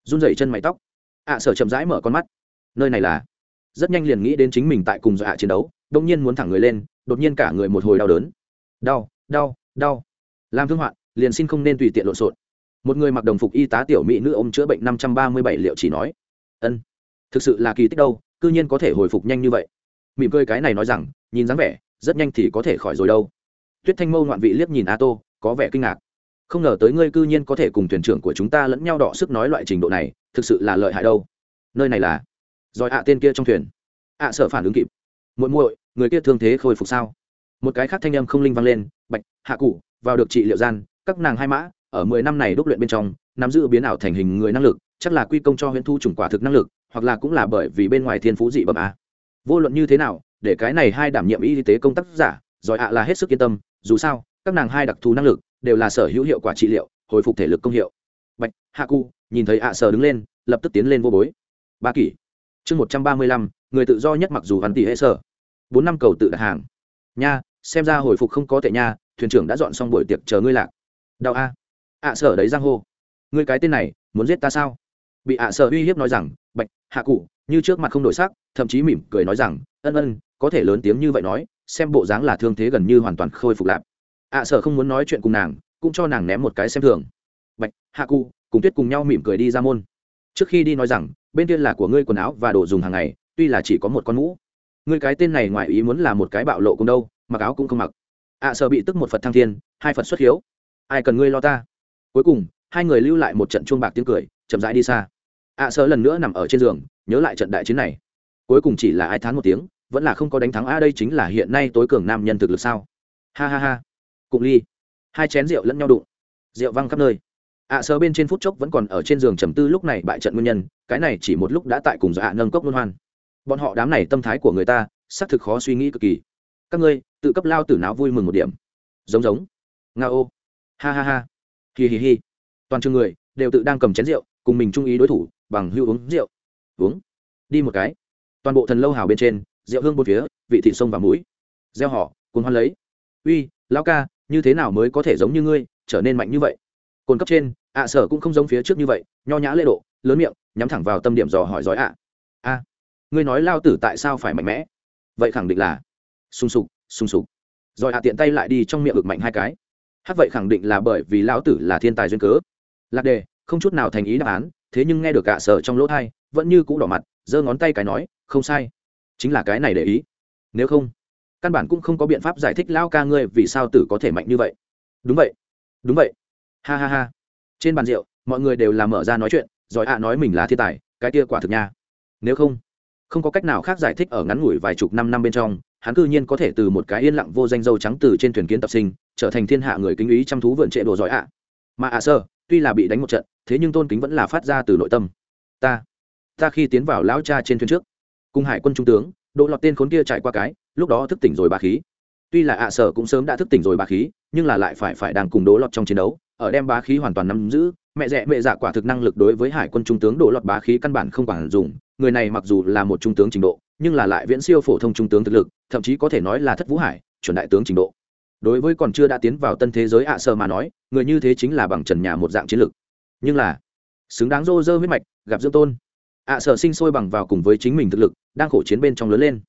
Run rẩy chân mày tóc. Ạ sở chậm rãi mở con mắt. Nơi này là. Rất nhanh liền nghĩ đến chính mình tại cùng dọa chiến đấu, đông nhiên muốn thẳng người lên, đột nhiên cả người một hồi đau đớn. Đau đau đau. Làm thương hoạn, liền xin không nên tùy tiện lộn xộn một người mặc đồng phục y tá tiểu mỹ nữ ôm chữa bệnh năm trăm ba mươi bảy liệu chỉ nói, ân, thực sự là kỳ tích đâu, cư nhiên có thể hồi phục nhanh như vậy. Mỉm cười cái này nói rằng, nhìn dáng vẻ, rất nhanh thì có thể khỏi rồi đâu. Tuyết thanh mâu ngoạn vị liếc nhìn a tô, có vẻ kinh ngạc. Không ngờ tới ngươi cư nhiên có thể cùng thuyền trưởng của chúng ta lẫn nhau đọ sức nói loại trình độ này, thực sự là lợi hại đâu. Nơi này là rồi ạ tên kia trong thuyền. Ạ sợ phản ứng kịp. Muội muội, người kia thương thế khôi phục sao? Một cái khác thanh âm không linh vang lên, bạch, hạ cụ vào được trị liệu gian, các nàng hai mã ở mười năm này đúc luyện bên trong, nắm giữ biến ảo thành hình người năng lực, chắc là quy công cho huyễn thu chủng quả thực năng lực, hoặc là cũng là bởi vì bên ngoài thiên phú dị bẩm a. Vô luận như thế nào, để cái này hai đảm nhiệm y tế công tác giả, giỏi ạ là hết sức yên tâm, dù sao, các nàng hai đặc thù năng lực đều là sở hữu hiệu quả trị liệu, hồi phục thể lực công hiệu. Bạch, hạ cụ nhìn thấy ạ sở đứng lên, lập tức tiến lên vô bối. Ba kỷ. Chương một trăm ba mươi lăm, người tự do nhất mặc dù hắn tỷ hệ sở. Bốn năm cầu tự đặt hàng. Nha, xem ra hồi phục không có tệ nha, thuyền trưởng đã dọn xong buổi tiệc chờ ngươi lạc. Đau a ạ sở đấy giang hô. Ngươi cái tên này, muốn giết ta sao? Bị ạ sở uy hiếp nói rằng, bạch, hạ cụ, như trước mặt không đổi sắc. Thậm chí mỉm cười nói rằng, ân ân, có thể lớn tiếng như vậy nói, xem bộ dáng là thương thế gần như hoàn toàn khôi phục lạp ạ sở không muốn nói chuyện cùng nàng, cũng cho nàng ném một cái xem thường. Bạch, hạ cụ, cùng tuyết cùng nhau mỉm cười đi ra môn. Trước khi đi nói rằng, bên kia là của ngươi quần áo và đồ dùng hàng ngày, tuy là chỉ có một con mũ. Ngươi cái tên này ngoài ý muốn là một cái bạo lộ cùng đâu, mặc áo cũng không mặc. Ạ sở bị tức một phật thăng thiên, hai phật xuất hiếu. Ai cần ngươi lo ta? Cuối cùng hai người lưu lại một trận chuông bạc tiếng cười chậm rãi đi xa. Ạ sơ lần nữa nằm ở trên giường nhớ lại trận đại chiến này. Cuối cùng chỉ là ai thán một tiếng vẫn là không có đánh thắng. A đây chính là hiện nay tối cường nam nhân thực lực sao? Ha ha ha. Cụng ly. Hai chén rượu lẫn nhau đụng. Rượu văng khắp nơi. Ạ à, bên trên phút chốc vẫn còn ở trên giường trầm tư lúc này bại trận nguyên nhân cái này chỉ một lúc đã tại cùng dạ nâng cốc luân hoan. Bọn họ đám này tâm thái của người ta xác thực khó suy nghĩ cực kỳ. Các ngươi tự cấp lao tử não vui mừng một điểm. Giống giống. Nga ô. Ha ha ha hi hi hi. Toàn trường người đều tự đang cầm chén rượu, cùng mình trung ý đối thủ, bằng hưu uống rượu. Uống. Đi một cái. Toàn bộ thần lâu hào bên trên, rượu hương bốn phía, vị thịt sông và mũi. Gieo họ, cuốn hoan lấy. Uy, lão ca, như thế nào mới có thể giống như ngươi, trở nên mạnh như vậy? Cồn cấp trên, ạ sở cũng không giống phía trước như vậy, nho nhã lễ độ, lớn miệng, nhắm thẳng vào tâm điểm dò hỏi giỏi ạ. A, ngươi nói lao tử tại sao phải mạnh mẽ? Vậy khẳng định là. Sung sục sung sục. Rồi ạ tiện tay lại đi trong miệng ực mạnh hai cái hát vậy khẳng định là bởi vì lão tử là thiên tài duyên cớ. Lạc đề, không chút nào thành ý đáp án, thế nhưng nghe được cả sở trong lỗ thai, vẫn như cũ đỏ mặt, giơ ngón tay cái nói, không sai. Chính là cái này để ý. Nếu không, căn bản cũng không có biện pháp giải thích lao ca ngươi vì sao tử có thể mạnh như vậy. Đúng vậy. Đúng vậy. Ha ha ha. Trên bàn rượu, mọi người đều làm mở ra nói chuyện giỏi ạ nói mình là thiên tài, cái kia quả thực nha. Nếu không không có cách nào khác giải thích ở ngắn ngủi vài chục năm năm bên trong hắn cư nhiên có thể từ một cái yên lặng vô danh dâu trắng từ trên thuyền kiến tập sinh, trở thành thiên hạ người kính ý chăm thú vượn trệ đồ giỏi ạ. Mà ạ sơ, tuy là bị đánh một trận, thế nhưng tôn kính vẫn là phát ra từ nội tâm. Ta ta khi tiến vào lão cha trên thuyền trước, cùng hải quân trung tướng đỗ lọt tên khốn kia chạy qua cái, lúc đó thức tỉnh rồi bà khí. Tuy là ạ sở cũng sớm đã thức tỉnh rồi bà khí, nhưng là lại phải phải đang cùng đỗ lọt trong chiến đấu, ở đem bá khí hoàn toàn nắm giữ, mẹ rẻ mẹ dạ quả thực năng lực đối với hải quân trung tướng đỗ lọt bá khí căn bản không quản dùng, người này mặc dù là một trung tướng trình độ nhưng là lại viễn siêu phổ thông trung tướng thực lực, thậm chí có thể nói là thất vũ hải, chuẩn đại tướng trình độ. Đối với còn chưa đã tiến vào tân thế giới ạ sơ mà nói, người như thế chính là bằng trần nhà một dạng chiến lược nhưng là, xứng đáng rô rơ huyết mạch, gặp dưỡng tôn. Ạ sở sinh sôi bằng vào cùng với chính mình thực lực, đang khổ chiến bên trong lớn lên.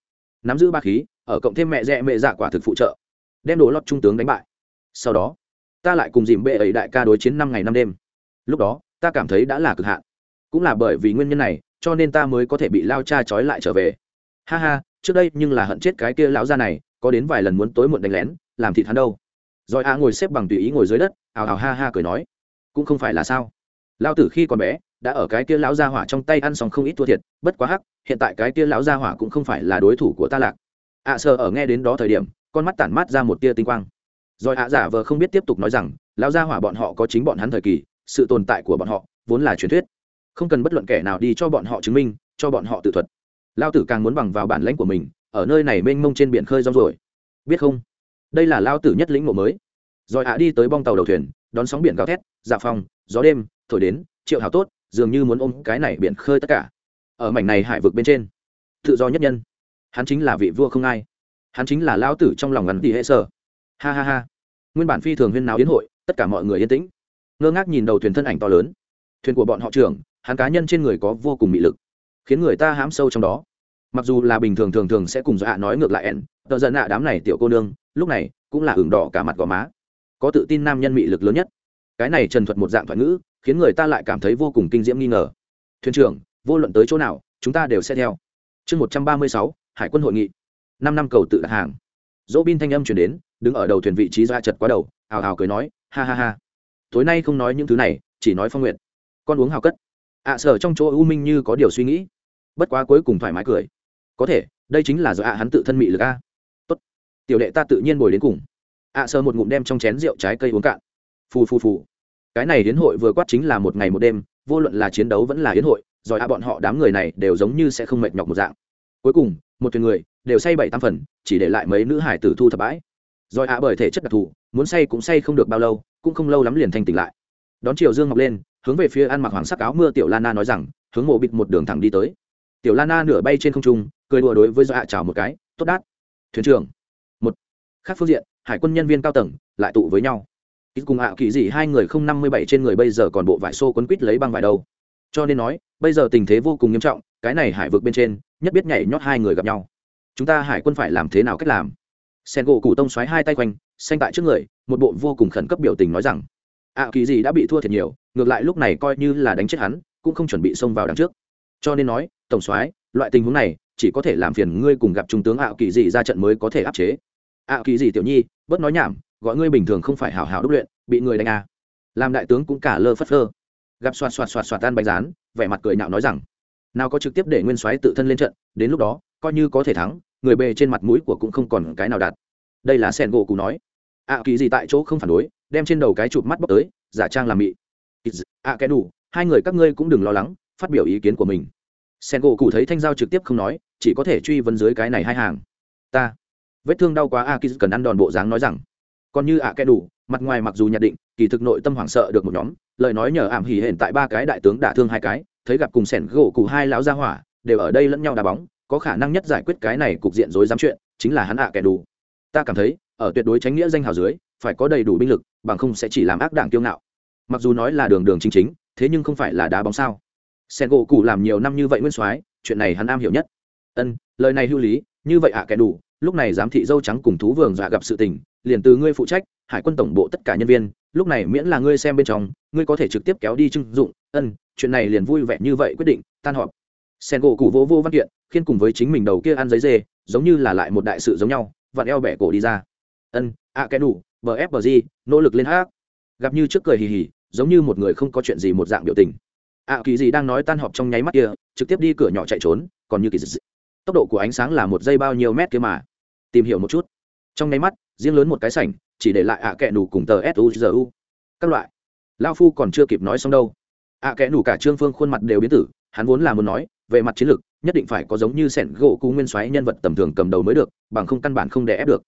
Nắm giữ ba khí, ở cộng thêm mẹ rẽ mẹ dạ quả thực phụ trợ. Đem đổ lọt trung tướng đánh bại. Sau đó, ta lại cùng dìm bệ ấy đại ca đối chiến năm ngày năm đêm. Lúc đó, ta cảm thấy đã là cực hạn. Cũng là bởi vì nguyên nhân này, cho nên ta mới có thể bị lao cha trói lại trở về ha ha trước đây nhưng là hận chết cái kia lão gia này có đến vài lần muốn tối muộn đánh lén làm thịt hắn đâu. Rồi a ngồi xếp bằng tùy ý ngồi dưới đất ào ào ha ha cười nói. Cũng không phải là sao. Lao tử khi còn bé đã ở cái kia lão gia hỏa trong tay ăn xong không ít thua thiệt bất quá hắc hiện tại cái kia lão gia hỏa cũng không phải là đối thủ của ta lạc. Ạ à, ở nghe đến đó thời điểm con mắt tản mát ra một tia tinh quang. Rồi ạ giả vờ không biết tiếp tục nói rằng lão gia hỏa bọn họ có chính bọn hắn thời kỳ sự tồn tại của bọn họ vốn là truyền thuyết. Không cần bất luận kẻ nào đi cho bọn họ chứng minh cho bọn họ tự thuật lao tử càng muốn bằng vào bản lãnh của mình, ở nơi này mênh mông trên biển khơi rong rồi biết không? Đây là lao tử nhất lĩnh mộ mới. Rồi ạ đi tới bong tàu đầu thuyền, đón sóng biển gào thét dạ phong, gió đêm, thổi đến, triệu hào tốt, dường như muốn ôm cái này biển khơi tất cả. Ở mảnh này hải vực bên trên, tự do nhất nhân. Hắn chính là vị vua không ai. Hắn chính là lão tử trong lòng ngắn tỉ hệ sở. Ha ha ha. Nguyên bản phi thường huyên nào yến hội, tất cả mọi người yên tĩnh. Ngơ ngác nhìn đầu thuyền thân ảnh to lớn. Thuyền của bọn họ trưởng, hắn cá nhân trên người có vô cùng mị lực khiến người ta hám sâu trong đó. Mặc dù là bình thường thường thường sẽ cùng dọa nói ngược lại ẻn tờ giận ạ đám này tiểu cô nương lúc này cũng là hưởng đỏ cả mặt gò má. Có tự tin nam nhân mị lực lớn nhất. Cái này trần thuật một dạng thoại ngữ khiến người ta lại cảm thấy vô cùng kinh diễm nghi ngờ. Thuyền trưởng vô luận tới chỗ nào chúng ta đều sẽ theo. Chương một trăm ba mươi sáu hải quân hội nghị. Năm năm cầu tự đặt hàng. Dỗ bin thanh âm chuyển đến đứng ở đầu thuyền vị trí ra chật quá đầu hào hào cười nói ha ha ha. Tối nay không nói những thứ này chỉ nói phong nguyện con uống hào cất. Ạ à, sở trong chỗ u minh như có điều suy nghĩ bất quá cuối cùng thoải mái cười. Có thể, đây chính là do ạ hắn tự thân mị lực a. Tốt. Tiểu đệ ta tự nhiên ngồi đến cùng. Ạ sơ một ngụm đem trong chén rượu trái cây uống cạn. Phù phù phù. Cái này hiến hội vừa quát chính là một ngày một đêm, vô luận là chiến đấu vẫn là hiến hội, rồi ạ bọn họ đám người này đều giống như sẽ không mệt nhọc một dạng. Cuối cùng, một thuyền người, đều say bảy tam phần, chỉ để lại mấy nữ hải tử thu thập bãi. Rồi ạ bởi thể chất đặc thù, muốn say cũng say không được bao lâu, cũng không lâu lắm liền thanh tỉnh lại. Đón chiều dương ngọc lên, hướng về phía ăn mặc hoàng sắc áo mưa tiểu lana nói rằng, hướng mộ bịt một đường thẳng đi tới tiểu lana nửa bay trên không trung, cười đùa đối với do ạ chào một cái, tốt đát, thuyền trưởng. Một, khác phương diện, hải quân nhân viên cao tầng lại tụ với nhau. Ít cùng ạ kỳ gì hai người không năm mươi bảy trên người bây giờ còn bộ vải xô quấn quít lấy băng vải đâu. Cho nên nói, bây giờ tình thế vô cùng nghiêm trọng, cái này hải vực bên trên, nhất biết nhảy nhót hai người gặp nhau. Chúng ta hải quân phải làm thế nào cách làm? Sen gỗ cụ tông xoáy hai tay quanh, xanh tại trước người, một bộ vô cùng khẩn cấp biểu tình nói rằng, ạ kỳ gì đã bị thua thiệt nhiều, ngược lại lúc này coi như là đánh chết hắn, cũng không chuẩn bị xông vào đằng trước. Cho nên nói tổng soái, loại tình huống này chỉ có thể làm phiền ngươi cùng gặp trung tướng ạo kỳ dị ra trận mới có thể áp chế. Ạo kỳ dị tiểu nhi, bớt nói nhảm, gọi ngươi bình thường không phải hào hào đúc luyện, bị người đánh à. làm đại tướng cũng cả lơ phất lơ gặp xoạt xoạt xoạt xoạt tan bánh rán, vẻ mặt cười nhạo nói rằng, nào có trực tiếp để nguyên soái tự thân lên trận, đến lúc đó, coi như có thể thắng, người bề trên mặt mũi của cũng không còn cái nào đạt. Đây là sen gỗ cụ nói. Ạ kỳ gì tại chỗ không phản đối, đem trên đầu cái chụp mắt bóc tới, giả trang làm mị. Ạ cái à, đủ, hai người các ngươi cũng đừng lo lắng, phát biểu ý kiến của mình sen gỗ cụ thấy thanh giao trực tiếp không nói, chỉ có thể truy vấn dưới cái này hai hàng. Ta. Vết thương đau quá a kiz cần ăn đòn bộ dáng nói rằng. Còn như ạ Kẻ đủ, mặt ngoài mặc dù nhận định, kỳ thực nội tâm hoảng sợ được một nhóm, lời nói nhờ ảm hỉ hển tại ba cái đại tướng đả thương hai cái, thấy gặp cùng sẻn gỗ cụ hai lão gia hỏa, đều ở đây lẫn nhau đá bóng, có khả năng nhất giải quyết cái này cục diện rối dám chuyện, chính là hắn ạ kẻ đủ. Ta cảm thấy, ở tuyệt đối tránh nghĩa danh hào dưới, phải có đầy đủ binh lực, bằng không sẽ chỉ làm ác đảng kiêu ngạo. Mặc dù nói là đường đường chính chính, thế nhưng không phải là đá bóng sao? Sen gỗ cụ làm nhiều năm như vậy nguyên soái, chuyện này hắn am hiểu nhất. Ân, lời này hữu lý, như vậy ạ, kẻ đủ. Lúc này giám thị dâu trắng cùng thú vườn dọa gặp sự tình, liền từ ngươi phụ trách, hải quân tổng bộ tất cả nhân viên, lúc này miễn là ngươi xem bên trong, ngươi có thể trực tiếp kéo đi trưng dụng. Ân, chuyện này liền vui vẻ như vậy quyết định, tan họp. Sen gỗ cụ vô vô văn kiện, khiên cùng với chính mình đầu kia ăn giấy dê, giống như là lại một đại sự giống nhau, vặn eo bẻ cổ đi ra. Ân à kẻ đủ, bờ bfg nỗ lực lên hát. Gặp như trước cười hì hì, giống như một người không có chuyện gì một dạng biểu tình a kỳ gì đang nói tan họp trong nháy mắt kia, trực tiếp đi cửa nhỏ chạy trốn, còn như kỳ gì tốc độ của ánh sáng là một giây bao nhiêu mét kia mà. Tìm hiểu một chút. Trong nháy mắt, riêng lớn một cái sảnh, chỉ để lại ạ à kẹ nủ cùng tờ suzu các loại. Lao phu còn chưa kịp nói xong đâu. Ạ à kẽ nủ cả trương phương khuôn mặt đều biến tử, hắn vốn là muốn nói, về mặt chiến lược, nhất định phải có giống như sẻn gỗ cú nguyên xoáy nhân vật tầm thường cầm đầu mới được, bằng không căn bản không đè ép được.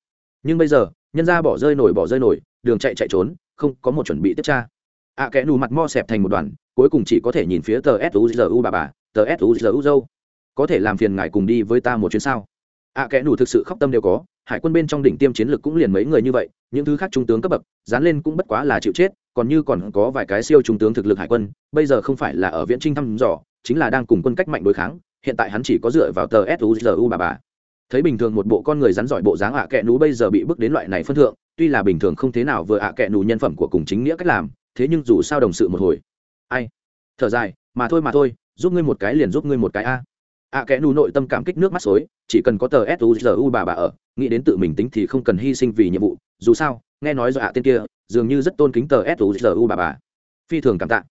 Nhưng bây giờ, nhân ra bỏ rơi nổi bỏ rơi nổi, đường chạy chạy trốn, không có một chuẩn bị tiếp tra. Ạ à kẽ nù mặt mo xẹp thành một đoàn cuối cùng chỉ có thể nhìn phía tờ suzu bà bà, tờ suzu dâu. Có thể làm phiền ngài cùng đi với ta một chuyến sao? Ạ à kẽ nủ thực sự khóc tâm đều có, hải quân bên trong đỉnh tiêm chiến lược cũng liền mấy người như vậy, những thứ khác trung tướng cấp bậc, dán lên cũng bất quá là chịu chết, còn như còn có vài cái siêu trung tướng thực lực hải quân, bây giờ không phải là ở viễn trinh thăm dò, chính là đang cùng quân cách mạnh đối kháng, hiện tại hắn chỉ có dựa vào tờ suzu bà bà. Thấy bình thường một bộ con người rắn giỏi bộ dáng ạ à kẹ nú bây giờ bị bước đến loại này phân thượng, tuy là bình thường không thế nào vừa ạ à kẹ nú nhân phẩm của cùng chính nghĩa cách làm, thế nhưng dù sao đồng sự một hồi ai? Thở dài, mà thôi mà thôi, giúp ngươi một cái liền giúp ngươi một cái a. Ạ kẽ nụ nội tâm cảm kích nước mắt xối, chỉ cần có tờ suzu bà bà ở, nghĩ đến tự mình tính thì không cần hy sinh vì nhiệm vụ. Dù sao, nghe nói do ạ tên kia, dường như rất tôn kính tờ suzu bà bà. Phi thường cảm tạ.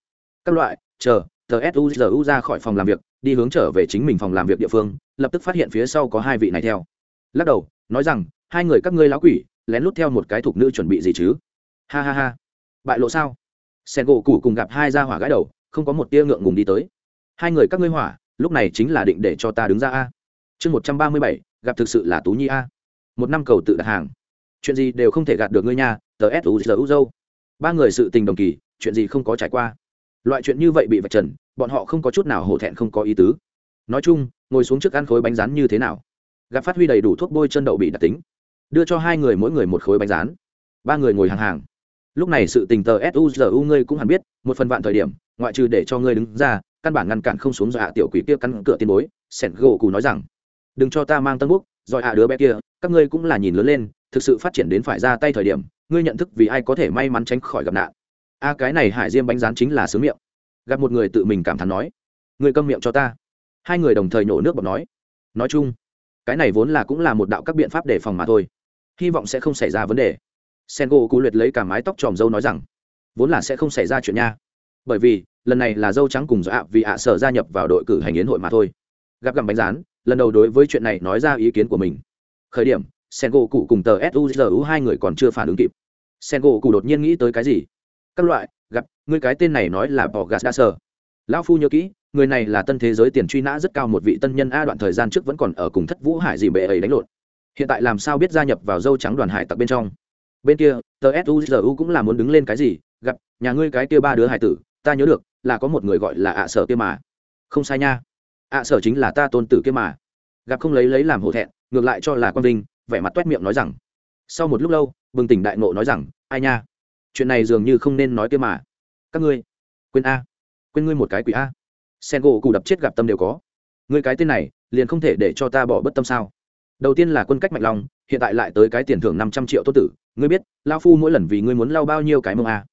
Các loại, chờ, tờ suzu ra khỏi phòng làm việc, đi hướng trở về chính mình phòng làm việc địa phương, lập tức phát hiện phía sau có hai vị này theo. Lắc đầu, nói rằng, hai người các ngươi lão quỷ, lén lút theo một cái thục nữ chuẩn bị gì chứ? Ha ha ha. Bại lộ sao? Sen gỗ củ cùng gặp hai ra hỏa gái đầu, không có một tia ngượng ngùng đi tới. Hai người các ngươi hỏa, lúc này chính là định để cho ta đứng ra a. Chương một trăm ba mươi bảy, gặp thực sự là tú nhi a. Một năm cầu tự đặt hàng. Chuyện gì đều không thể gạt được ngươi nha, tờ s u u dâu ba người sự tình đồng kỳ, chuyện gì không có trải qua. Loại chuyện như vậy bị vạch trần, bọn họ không có chút nào hổ thẹn không có ý tứ. Nói chung, ngồi xuống trước ăn khối bánh rán như thế nào? Gặp phát huy đầy đủ thuốc bôi chân đậu bị đặc tính. Đưa cho hai người mỗi người một khối bánh rán. Ba người ngồi hàng hàng lúc này sự tình tờ suzu ngươi cũng hẳn biết, một phần vạn thời điểm, ngoại trừ để cho ngươi đứng ra, căn bản ngăn cản không xuống do hạ tiểu quỷ kia căn cửa tiền bối, sẻn gỗ cù nói rằng. Đừng cho ta mang tân búc rồi hạ đứa bé kia, các ngươi cũng là nhìn lớn lên, thực sự phát triển đến phải ra tay thời điểm, ngươi nhận thức vì ai có thể may mắn tránh khỏi gặp nạn. A, cái này hải diêm bánh rán chính là sướng miệng. Gặp một người tự mình cảm thán nói. Người câm miệng cho ta. Hai người đồng thời nhổ nước bọt nói. Nói chung, cái này vốn là cũng là một đạo các biện pháp để phòng mà thôi. Hy vọng sẽ không xảy ra vấn đề sen gỗ cú liệt lấy cả mái tóc tròm dâu nói rằng, vốn là sẽ không xảy ra chuyện nha. Bởi vì, lần này là dâu trắng cùng dọa vì ạ sở gia nhập vào đội cử hành yến hội mà thôi. Gặp gặm bánh rán, lần đầu đối với chuyện này nói ra ý kiến của mình. Khởi điểm sen gỗ cụ cùng tờ suzu hai người còn chưa phản ứng kịp. Sen gỗ cụ đột nhiên nghĩ tới cái gì? Các loại, gặp người cái tên này nói là bỏ gạt đa sơ lão phu nhớ kỹ, người này là tân thế giới tiền truy nã rất cao một vị tân nhân a đoạn thời gian trước vẫn còn ở cùng thất vũ hải dì bệ ấy đánh lộn. Hiện tại làm sao biết gia nhập vào dâu trắng đoàn hải tặc bên trong? Bên kia, tờ suzu cũng là muốn đứng lên cái gì, gặp nhà ngươi cái kia ba đứa hải tử, ta nhớ được, là có một người gọi là ạ sở kia mà. Không sai nha. Ạ sở chính là ta tôn tử kia mà. Gặp không lấy lấy làm hổ thẹn, ngược lại cho là quang vinh, vẻ mặt toét miệng nói rằng. Sau một lúc lâu, bừng tỉnh đại ngộ nói rằng, ai nha, chuyện này dường như không nên nói kia mà. Các ngươi, quên a, quên ngươi một cái quỷ a. Sen gỗ cụ đập chết gặp tâm đều có. Ngươi cái tên này, liền không thể để cho ta bỏ bất tâm sao? Đầu tiên là quân cách mạnh long, hiện tại lại tới cái tiền thưởng năm trăm triệu tô tử. Ngươi biết, lao phu mỗi lần vì ngươi muốn lao bao nhiêu cái mông a?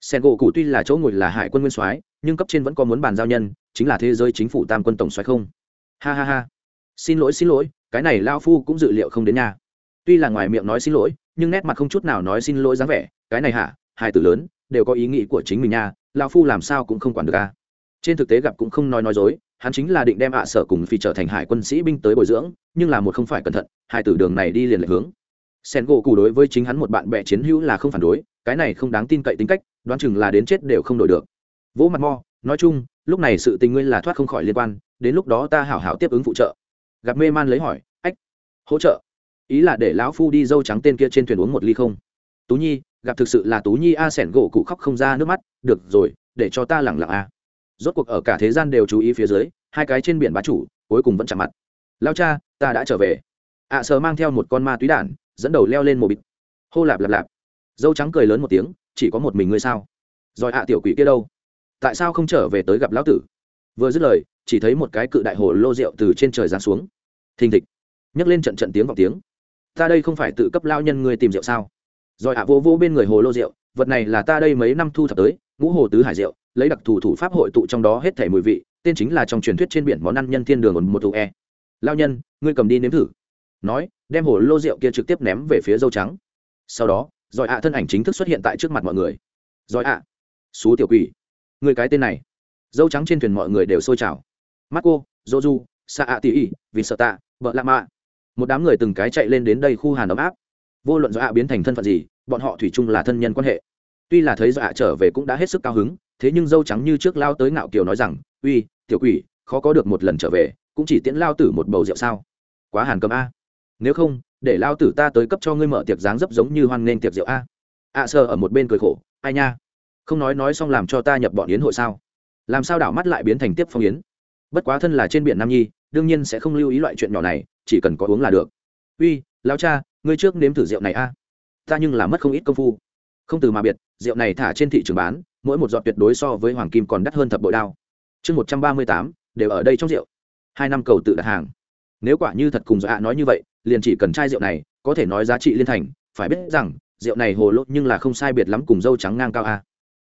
Sen gỗ cụ tuy là chỗ ngồi là hải quân nguyên soái, nhưng cấp trên vẫn có muốn bàn giao nhân, chính là thế giới chính phủ tam quân tổng soái không? Ha ha ha. Xin lỗi xin lỗi, cái này lao phu cũng dự liệu không đến nhà tuy là ngoài miệng nói xin lỗi, nhưng nét mặt không chút nào nói xin lỗi dáng vẻ, cái này hả? Hai từ lớn, đều có ý nghĩ của chính mình nha, lao phu làm sao cũng không quản được a. Trên thực tế gặp cũng không nói nói dối hắn chính là định đem ạ sở cùng phi trở thành hải quân sĩ binh tới bồi dưỡng, nhưng là một không phải cẩn thận, hai tử đường này đi liền lệch hướng. Sen gỗ cù đối với chính hắn một bạn bè chiến hữu là không phản đối, cái này không đáng tin cậy tính cách, đoán chừng là đến chết đều không đổi được. Vỗ mặt mo, nói chung, lúc này sự tình nguyên là thoát không khỏi liên quan, đến lúc đó ta hảo hảo tiếp ứng phụ trợ. Gặp mê man lấy hỏi, ách, hỗ trợ? Ý là để lão phu đi dâu trắng tên kia trên thuyền uống một ly không? Tú nhi, gặp thực sự là tú nhi a. Sẻn gỗ cụ khóc không ra nước mắt, được rồi, để cho ta lẳng lặng a rốt cuộc ở cả thế gian đều chú ý phía dưới hai cái trên biển bá chủ cuối cùng vẫn chạm mặt. Lao cha ta đã trở về. ạ à, sờ mang theo một con ma túy đản dẫn đầu leo lên một bịt. Hô lạp lạp lạp. Dâu trắng cười lớn một tiếng chỉ có một mình ngươi sao? Rồi ạ tiểu quỷ kia đâu? Tại sao không trở về tới gặp lão tử? Vừa dứt lời chỉ thấy một cái cự đại hồ lô rượu từ trên trời giáng xuống. Thình thịch. Nhấc lên trận trận tiếng vọng tiếng. Ta đây không phải tự cấp lao nhân ngươi tìm rượu sao? Rồi ạ vô vô bên người hồ lô rượu vật này là ta đây mấy năm thu thập tới, ngũ hồ tứ hải rượu lấy đặc thù thủ pháp hội tụ trong đó hết thể mùi vị, tên chính là trong truyền thuyết trên biển món ăn nhân thiên đường một thụ e. Lao nhân, ngươi cầm đi nếm thử. Nói, đem hồ lô rượu kia trực tiếp ném về phía dâu trắng. Sau đó, giỏi ạ thân ảnh chính thức xuất hiện tại trước mặt mọi người. Giỏi ạ. Xú tiểu quỷ. Người cái tên này. Dâu trắng trên thuyền mọi người đều sôi trào. Marco, joju sa ạ tỉ ỉ vì sợ tạ vợ lạ mạ. Một đám người từng cái chạy lên đến đây khu hàn ấm áp. Vô luận do ạ biến thành thân phận gì bọn họ thủy chung là thân nhân quan hệ. Tuy là thấy do trở về cũng đã hết sức cao hứng thế nhưng dâu trắng như trước lao tới ngạo kiều nói rằng uy tiểu quỷ khó có được một lần trở về cũng chỉ tiễn lao tử một bầu rượu sao? Quá hàn cầm a. Nếu không để lao tử ta tới cấp cho ngươi mở tiệc dáng dấp giống như hoan nghênh tiệc rượu a. Ạ à, sơ ở một bên cười khổ ai nha? Không nói nói xong làm cho ta nhập bọn yến hội sao? Làm sao đảo mắt lại biến thành tiếp phong yến? Bất quá thân là trên biển nam nhi đương nhiên sẽ không lưu ý loại chuyện nhỏ này chỉ cần có uống là được. Uy lao cha ngươi trước nếm thử rượu này a ta nhưng là mất không ít công phu. Không từ mà biệt, rượu này thả trên thị trường bán, mỗi một giọt tuyệt đối so với hoàng kim còn đắt hơn thập bội đao. Chương một trăm ba mươi tám, đều ở đây trong rượu. Hai năm cầu tự đặt hàng. Nếu quả như thật cùng dọa nói như vậy, liền chỉ cần chai rượu này, có thể nói giá trị liên thành, phải biết rằng, rượu này hồ lô nhưng là không sai biệt lắm cùng dâu trắng ngang cao a.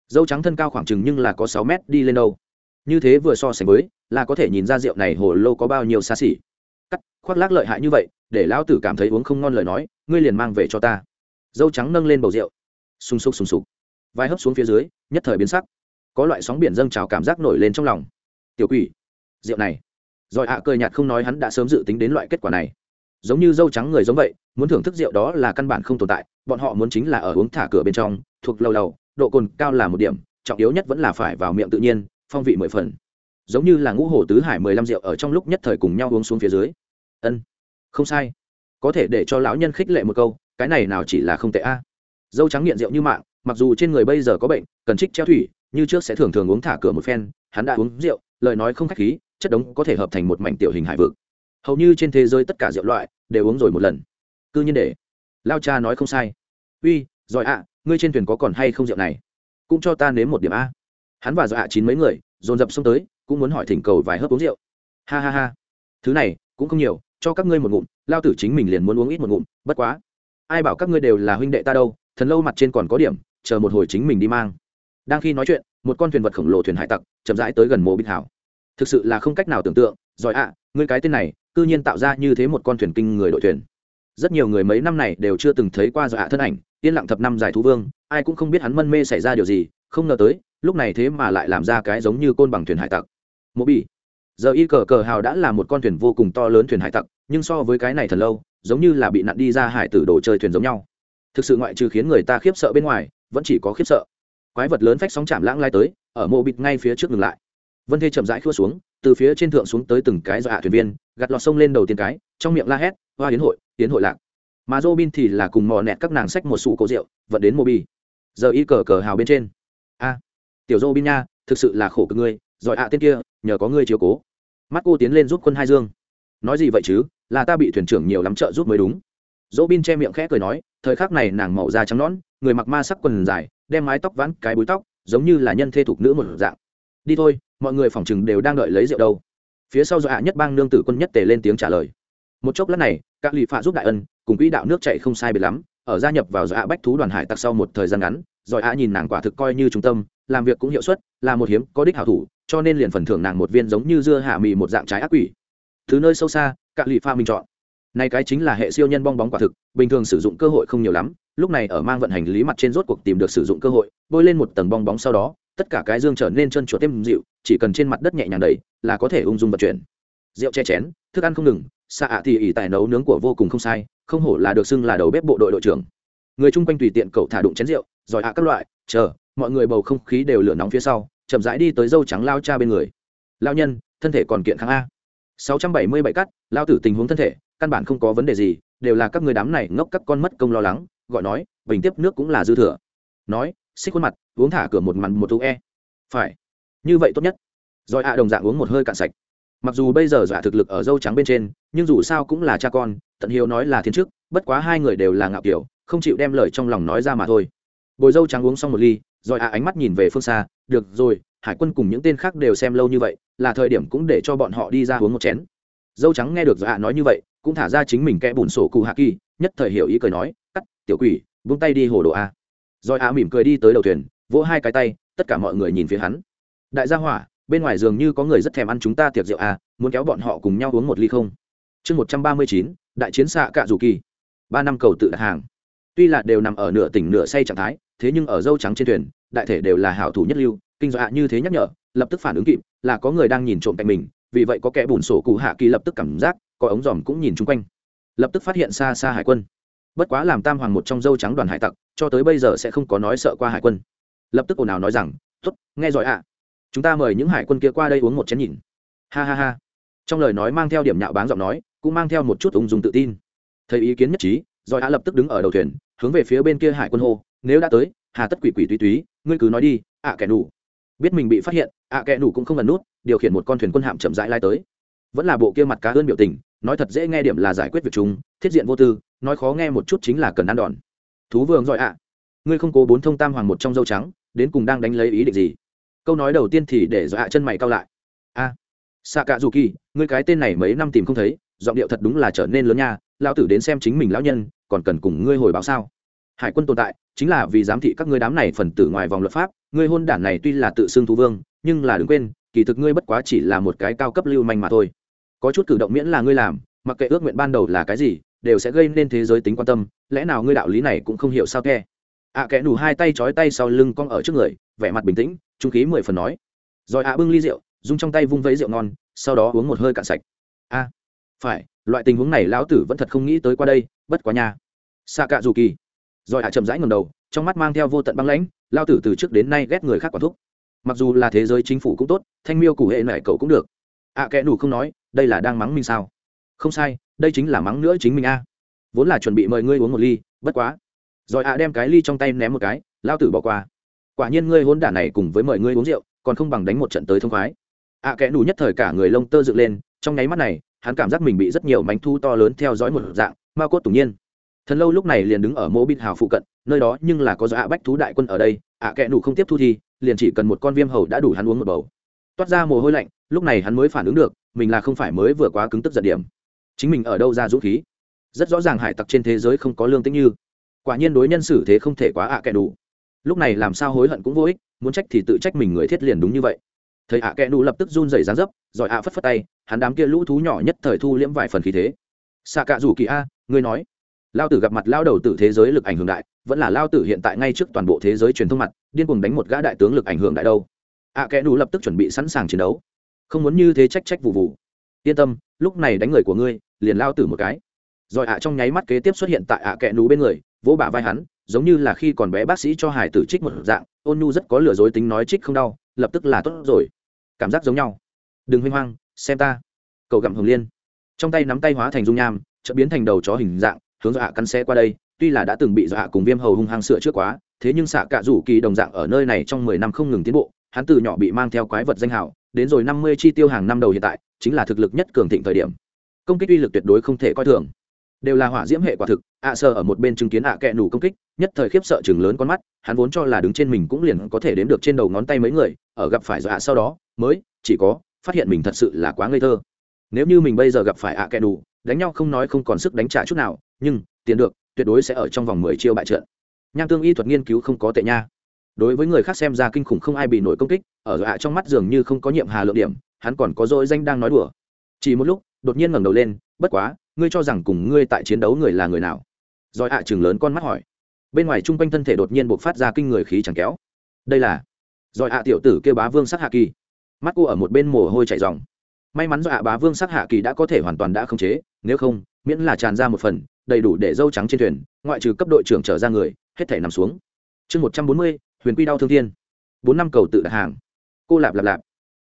Dâu trắng thân cao khoảng chừng nhưng là có sáu mét đi lên đâu. Như thế vừa so sánh với, là có thể nhìn ra rượu này hồ lô có bao nhiêu xa xỉ. Cắt, khoác lác lợi hại như vậy, để lão tử cảm thấy uống không ngon lời nói, ngươi liền mang về cho ta dâu trắng nâng lên bầu rượu. Sùng sục sùng sục. Vai hấp xuống phía dưới, nhất thời biến sắc. Có loại sóng biển dâng trào cảm giác nổi lên trong lòng. Tiểu quỷ, rượu này. Rồi ạ cười nhạt không nói hắn đã sớm dự tính đến loại kết quả này. Giống như dâu trắng người giống vậy, muốn thưởng thức rượu đó là căn bản không tồn tại. Bọn họ muốn chính là ở uống thả cửa bên trong, thuộc lâu lâu, độ cồn cao là một điểm, trọng yếu nhất vẫn là phải vào miệng tự nhiên, phong vị mười phần. Giống như là ngũ hổ tứ hải mười lăm rượu ở trong lúc nhất thời cùng nhau uống xuống phía dưới. Ân, không sai. Có thể để cho lão nhân khích lệ một câu cái này nào chỉ là không tệ a. Dâu trắng nghiện rượu như mạng, mặc dù trên người bây giờ có bệnh, cần trích treo thủy, như trước sẽ thường thường uống thả cửa một phen, hắn đã uống rượu, lời nói không khách khí, chất đống có thể hợp thành một mảnh tiểu hình hải vực. Hầu như trên thế giới tất cả rượu loại, đều uống rồi một lần. Cứ nhiên để. Lao cha nói không sai. Uy, giỏi ạ, ngươi trên thuyền có còn hay không rượu này? Cũng cho ta nếm một điểm a. Hắn và giỏi ạ chín mấy người, dồn dập xông tới, cũng muốn hỏi thỉnh cầu vài hớp uống rượu. Ha ha ha. Thứ này, cũng không nhiều, cho các ngươi một ngụm, lao tử chính mình liền muốn uống ít một ngụm, bất quá ai bảo các ngươi đều là huynh đệ ta đâu, thần lâu mặt trên còn có điểm, chờ một hồi chính mình đi mang. Đang khi nói chuyện, một con thuyền vật khổng lồ thuyền hải tặc chậm rãi tới gần mộ bích hảo. Thực sự là không cách nào tưởng tượng giỏi ạ, ngươi cái tên này, cư nhiên tạo ra như thế một con thuyền kinh người đội thuyền. Rất nhiều người mấy năm này đều chưa từng thấy qua giỏi ạ thân ảnh, yên lặng thập năm giải thú vương, ai cũng không biết hắn mân mê xảy ra điều gì, không ngờ tới, lúc này thế mà lại làm ra cái giống như côn bằng thuyền hải tặc. Mộ bị giờ y cờ cờ hào đã là một con thuyền vô cùng to lớn thuyền hải tặc, nhưng so với cái này thần lâu giống như là bị nặn đi ra hải tử đồ chơi thuyền giống nhau. Thực sự ngoại trừ khiến người ta khiếp sợ bên ngoài, vẫn chỉ có khiếp sợ. Quái vật lớn phách sóng chạm lãng lai tới, ở mộ bịt ngay phía trước ngừng lại. Vân thê chậm rãi khua xuống, từ phía trên thượng xuống tới từng cái do hạ thuyền viên gặt lọt sông lên đầu tiên cái, trong miệng la hét, hoa hiến hội hiến hội lạc. Mà robin thì là cùng mò nẹt các nàng sách một sụ cổ rượu, vận đến mô bi giờ y cờ cờ hào bên trên. A, tiểu robin nha, thực sự là khổ cực ngươi, giỏi ạ tên kia, nhờ có ngươi chiếu cố. Mắt cô tiến lên giúp quân hai dương. Nói gì vậy chứ? Là ta bị thuyền trưởng nhiều lắm trợ giúp mới đúng. Dỗ bin che miệng khẽ cười nói, thời khắc này nàng màu da trắng nõn, người mặc ma sắc quần dài, đem mái tóc vãn cái búi tóc, giống như là nhân thê thục nữ một dạng. Đi thôi, mọi người phỏng chừng đều đang đợi lấy rượu đâu. Phía sau do nhất bang nương tử quân nhất tề lên tiếng trả lời. Một chốc lát này, các lụy phạ giúp đại ân, cùng quỹ đạo nước chạy không sai biệt lắm, ở gia nhập vào do bách thú đoàn hải tặc sau một thời gian ngắn rồi ạ nhìn nàng quả thực coi như trung tâm, làm việc cũng hiệu suất, là một hiếm, có đích hảo thủ, cho nên liền phần thưởng nàng một viên giống như dưa hạ mì một dạng trái ác quỷ. Thứ nơi sâu xa các lì pha mình chọn. Này cái chính là hệ siêu nhân bong bóng quả thực, bình thường sử dụng cơ hội không nhiều lắm, lúc này ở mang vận hành lý mặt trên rốt cuộc tìm được sử dụng cơ hội, bôi lên một tầng bong bóng sau đó, tất cả cái dương trở nên chân chuột thêm dịu, chỉ cần trên mặt đất nhẹ nhàng đầy là có thể ung dung vận chuyển. Rượu che chén, thức ăn không ngừng, xạ ạ thì ỉ tài nấu nướng của vô cùng không sai, không hổ là được xưng là đầu bếp bộ đội đội trưởng. Người chung quanh tùy tiện cậu thả đụng chén rượu giỏi ạ các loại, chờ, mọi người bầu không khí đều lửa nóng phía sau, chậm rãi đi tới dâu trắng lao cha bên người. Lao nhân, thân thể còn kiện kháng a sáu trăm bảy mươi bảy cắt, lao tử tình huống thân thể, căn bản không có vấn đề gì, đều là các người đám này ngốc các con mất công lo lắng, gọi nói, bình tiếp nước cũng là dư thừa. Nói, xích khuôn mặt, uống thả cửa một mặn một thú e. Phải. Như vậy tốt nhất. Rồi ạ đồng dạng uống một hơi cạn sạch. Mặc dù bây giờ giả thực lực ở dâu trắng bên trên, nhưng dù sao cũng là cha con, tận hiếu nói là thiên chức, bất quá hai người đều là ngạo kiểu, không chịu đem lời trong lòng nói ra mà thôi. Bồi dâu trắng uống xong một ly, rồi ạ ánh mắt nhìn về phương xa, được rồi hải quân cùng những tên khác đều xem lâu như vậy, là thời điểm cũng để cho bọn họ đi ra uống một chén. Dâu trắng nghe được rồi nói như vậy, cũng thả ra chính mình kẽ bùn sổ cụ hạ kỳ, nhất thời hiểu ý cười nói, cắt, tiểu quỷ, vung tay đi hồ đồ a. Rồi a mỉm cười đi tới đầu thuyền, vỗ hai cái tay, tất cả mọi người nhìn phía hắn. Đại gia hỏa, bên ngoài dường như có người rất thèm ăn chúng ta tiệc rượu a, muốn kéo bọn họ cùng nhau uống một ly không? Chương một trăm ba mươi chín, đại chiến xạ cạ dù kỳ. Ba năm cầu tự đặt hàng. Tuy là đều nằm ở nửa tỉnh nửa say trạng thái, thế nhưng ở dâu trắng trên thuyền, đại thể đều là hảo thủ nhất lưu kinh dọa như thế nhắc nhở, lập tức phản ứng kịp, là có người đang nhìn trộm cạnh mình, vì vậy có kẻ bùn sổ cụ hạ kỳ lập tức cảm giác, có ống dòm cũng nhìn chung quanh. Lập tức phát hiện xa xa hải quân. Bất quá làm tam hoàng một trong dâu trắng đoàn hải tặc, cho tới bây giờ sẽ không có nói sợ qua hải quân. Lập tức ồn ào nói rằng t ố t nghe giỏi ạ. Chúng ta mời những hải quân kia qua đây uống một chén nhìn. Ha ha ha. Trong lời nói mang theo điểm nhạo báng giọng nói, cũng mang theo một chút ung dung tự tin. Thấy ý kiến nhất trí giỏi ạ lập tức đứng ở đầu thuyền, hướng về phía bên kia hải quân hô, nếu đã tới, hà tất quỷ quỷ túy túy, ngươi cứ nói đi, ạ kẻ đủ biết mình bị phát hiện, ạ kẽ đủ cũng không lần nút, điều khiển một con thuyền quân hạm chậm rãi lai tới. Vẫn là bộ kia mặt cá ơn biểu tình, nói thật dễ nghe điểm là giải quyết việc chúng thiết diện vô tư, nói khó nghe một chút chính là cần ăn đòn. Thú vương giỏi ạ. Ngươi không cố bốn thông tam hoàng một trong dâu trắng, đến cùng đang đánh lấy ý định gì? Câu nói đầu tiên thì để dọa chân mày cao lại. A xạ cạ dù kỳ ngươi cái tên này mấy năm tìm không thấy, giọng điệu thật đúng là trở nên lớn nha, lão tử đến xem chính mình lão nhân, còn cần cùng ngươi hồi báo sao? Hải quân tồn tại chính là vì giám thị các ngươi đám này phần tử ngoài vòng luật pháp ngươi hôn đản này tuy là tự xưng thú vương nhưng là đừng quên kỳ thực ngươi bất quá chỉ là một cái cao cấp lưu manh mà thôi. Có chút cử động miễn là ngươi làm mặc kệ ước nguyện ban đầu là cái gì đều sẽ gây nên thế giới tính quan tâm lẽ nào ngươi đạo lý này cũng không hiểu sao khe? Ạ à, kẽ nủ hai tay trói tay sau lưng cong ở trước người vẻ mặt bình tĩnh trung khí mười phần nói. Rồi ạ bưng ly rượu dùng trong tay vung vấy rượu ngon sau đó uống một hơi cạn sạch. A phải loại tình huống này lão tử vẫn thật không nghĩ tới qua đây bất quá nha. Xạ cạ dù kỳ rồi à chậm rãi ngầm đầu trong mắt mang theo vô tận băng lãnh lao tử từ trước đến nay ghét người khác quản thúc. Mặc dù là thế giới chính phủ cũng tốt thanh miêu cụ hệ nại cậu cũng được. Ạ à, kẽ đủ không nói đây là đang mắng mình sao? Không sai đây chính là mắng nữa chính mình a. Vốn là chuẩn bị mời ngươi uống một ly bất quá. Rồi ạ đem cái ly trong tay ném một cái lao tử bỏ qua. Quả nhiên ngươi hôn đản này cùng với mời ngươi uống rượu còn không bằng đánh một trận tới thông khoái. Ạ à, kẽ đủ nhất thời cả người lông tơ dựng lên trong nháy mắt này hắn cảm giác mình bị rất nhiều mánh thu to lớn theo dõi một dạng ma cốt tủng nhiên thần lâu lúc này liền đứng ở mô bít hào phụ cận nơi đó nhưng là có do ạ bách thú đại quân ở đây ạ à, kẽ nủ không tiếp thu thì liền chỉ cần một con viêm hầu đã đủ hắn uống một bầu. Toát ra mồ hôi lạnh lúc này hắn mới phản ứng được mình là không phải mới vừa quá cứng tức giận điểm. Chính mình ở đâu ra dũng khí? Rất rõ ràng hải tặc trên thế giới không có lương tính như. Quả nhiên đối nhân xử thế không thể quá ạ à đủ lúc này làm sao hối hận cũng vô ích muốn trách thì tự trách mình người thiết liền đúng như vậy. Thầy ạ kẽ đủ lập tức run rẩy dáng dấp rồi ạ phất phất tay hắn đám kia lũ thú nhỏ nhất thời thu liễm vài phần khí thế. Xạ cạ rủ kỳ a ngươi nói lao tử gặp mặt lao đầu tử thế giới lực ảnh hưởng đại, vẫn là lao tử hiện tại ngay trước toàn bộ thế giới truyền thông mặt, điên cuồng đánh một gã đại tướng lực ảnh hưởng đại đâu. Ạ à kẻ đủ lập tức chuẩn bị sẵn sàng chiến đấu. Không muốn như thế trách trách vụ vụ. Yên tâm, lúc này đánh người của ngươi, liền lao tử một cái. Rồi ạ trong nháy mắt kế tiếp xuất hiện tại ạ kẽ nú bên người, vỗ bả vai hắn, giống như là khi còn bé bác sĩ cho hải tử trích một dạng, ôn nhu rất có lừa dối tính nói trích không đau, lập tức là tốt rồi. Cảm giác giống nhau. Đừng hoang hoang xem ta. Cậu gặm hồng liên. Trong tay nắm tay hóa thành dung nham, chợt biến thành đầu chó hình dạng hướng dọa cắn xe qua đây, tuy là đã từng bị dọa cùng viêm hầu hung hăng sửa trước quá, thế nhưng xạ cạ rủ kỳ đồng dạng ở nơi này trong mười năm không ngừng tiến bộ, hắn từ nhỏ bị mang theo quái vật danh hào, đến rồi năm mươi chi tiêu hàng năm đầu hiện tại, chính là thực lực nhất cường thịnh thời điểm. Công kích uy lực tuyệt đối không thể coi thường. Đều là hỏa diễm hệ quả thực, ạ sơ ở một bên chứng kiến ạ kẹ nủ công kích, nhất thời khiếp sợ chừng lớn con mắt, hắn vốn cho là đứng trên mình cũng liền có thể đếm được trên đầu ngón tay mấy người, ở gặp phải dọa sau đó, mới, chỉ có, phát hiện mình thật sự là quá ngây thơ. Nếu như mình bây giờ gặp phải ạ kẹ nủ, đánh nhau không nói không còn sức đánh trả chút nào nhưng tiền được tuyệt đối sẽ ở trong vòng mười chiêu bại trận. Nham tương y thuật nghiên cứu không có tệ nha. Đối với người khác xem ra kinh khủng không ai bị nổi công kích, ở hạ trong mắt dường như không có nhiệm hà lượng điểm, hắn còn có dỗi danh đang nói đùa. Chỉ một lúc, đột nhiên ngẩng đầu lên, bất quá, ngươi cho rằng cùng ngươi tại chiến đấu người là người nào? Rồi ạ chừng lớn con mắt hỏi. Bên ngoài trung quanh thân thể đột nhiên buộc phát ra kinh người khí chẳng kéo. Đây là rồi ạ tiểu tử kêu bá vương sắc hạ kỳ. Mắt cô ở một bên mồ hôi chảy ròng. May mắn do ạ bá vương sắc hạ kỳ đã có thể hoàn toàn đã khống chế, nếu không miễn là tràn ra một phần đầy đủ để dâu trắng trên thuyền ngoại trừ cấp đội trưởng trở ra người hết thể nằm xuống. Chương một trăm bốn mươi huyền quy đau thương thiên. Bốn năm cầu tự đặt hàng. Cô lạp lạp lạp.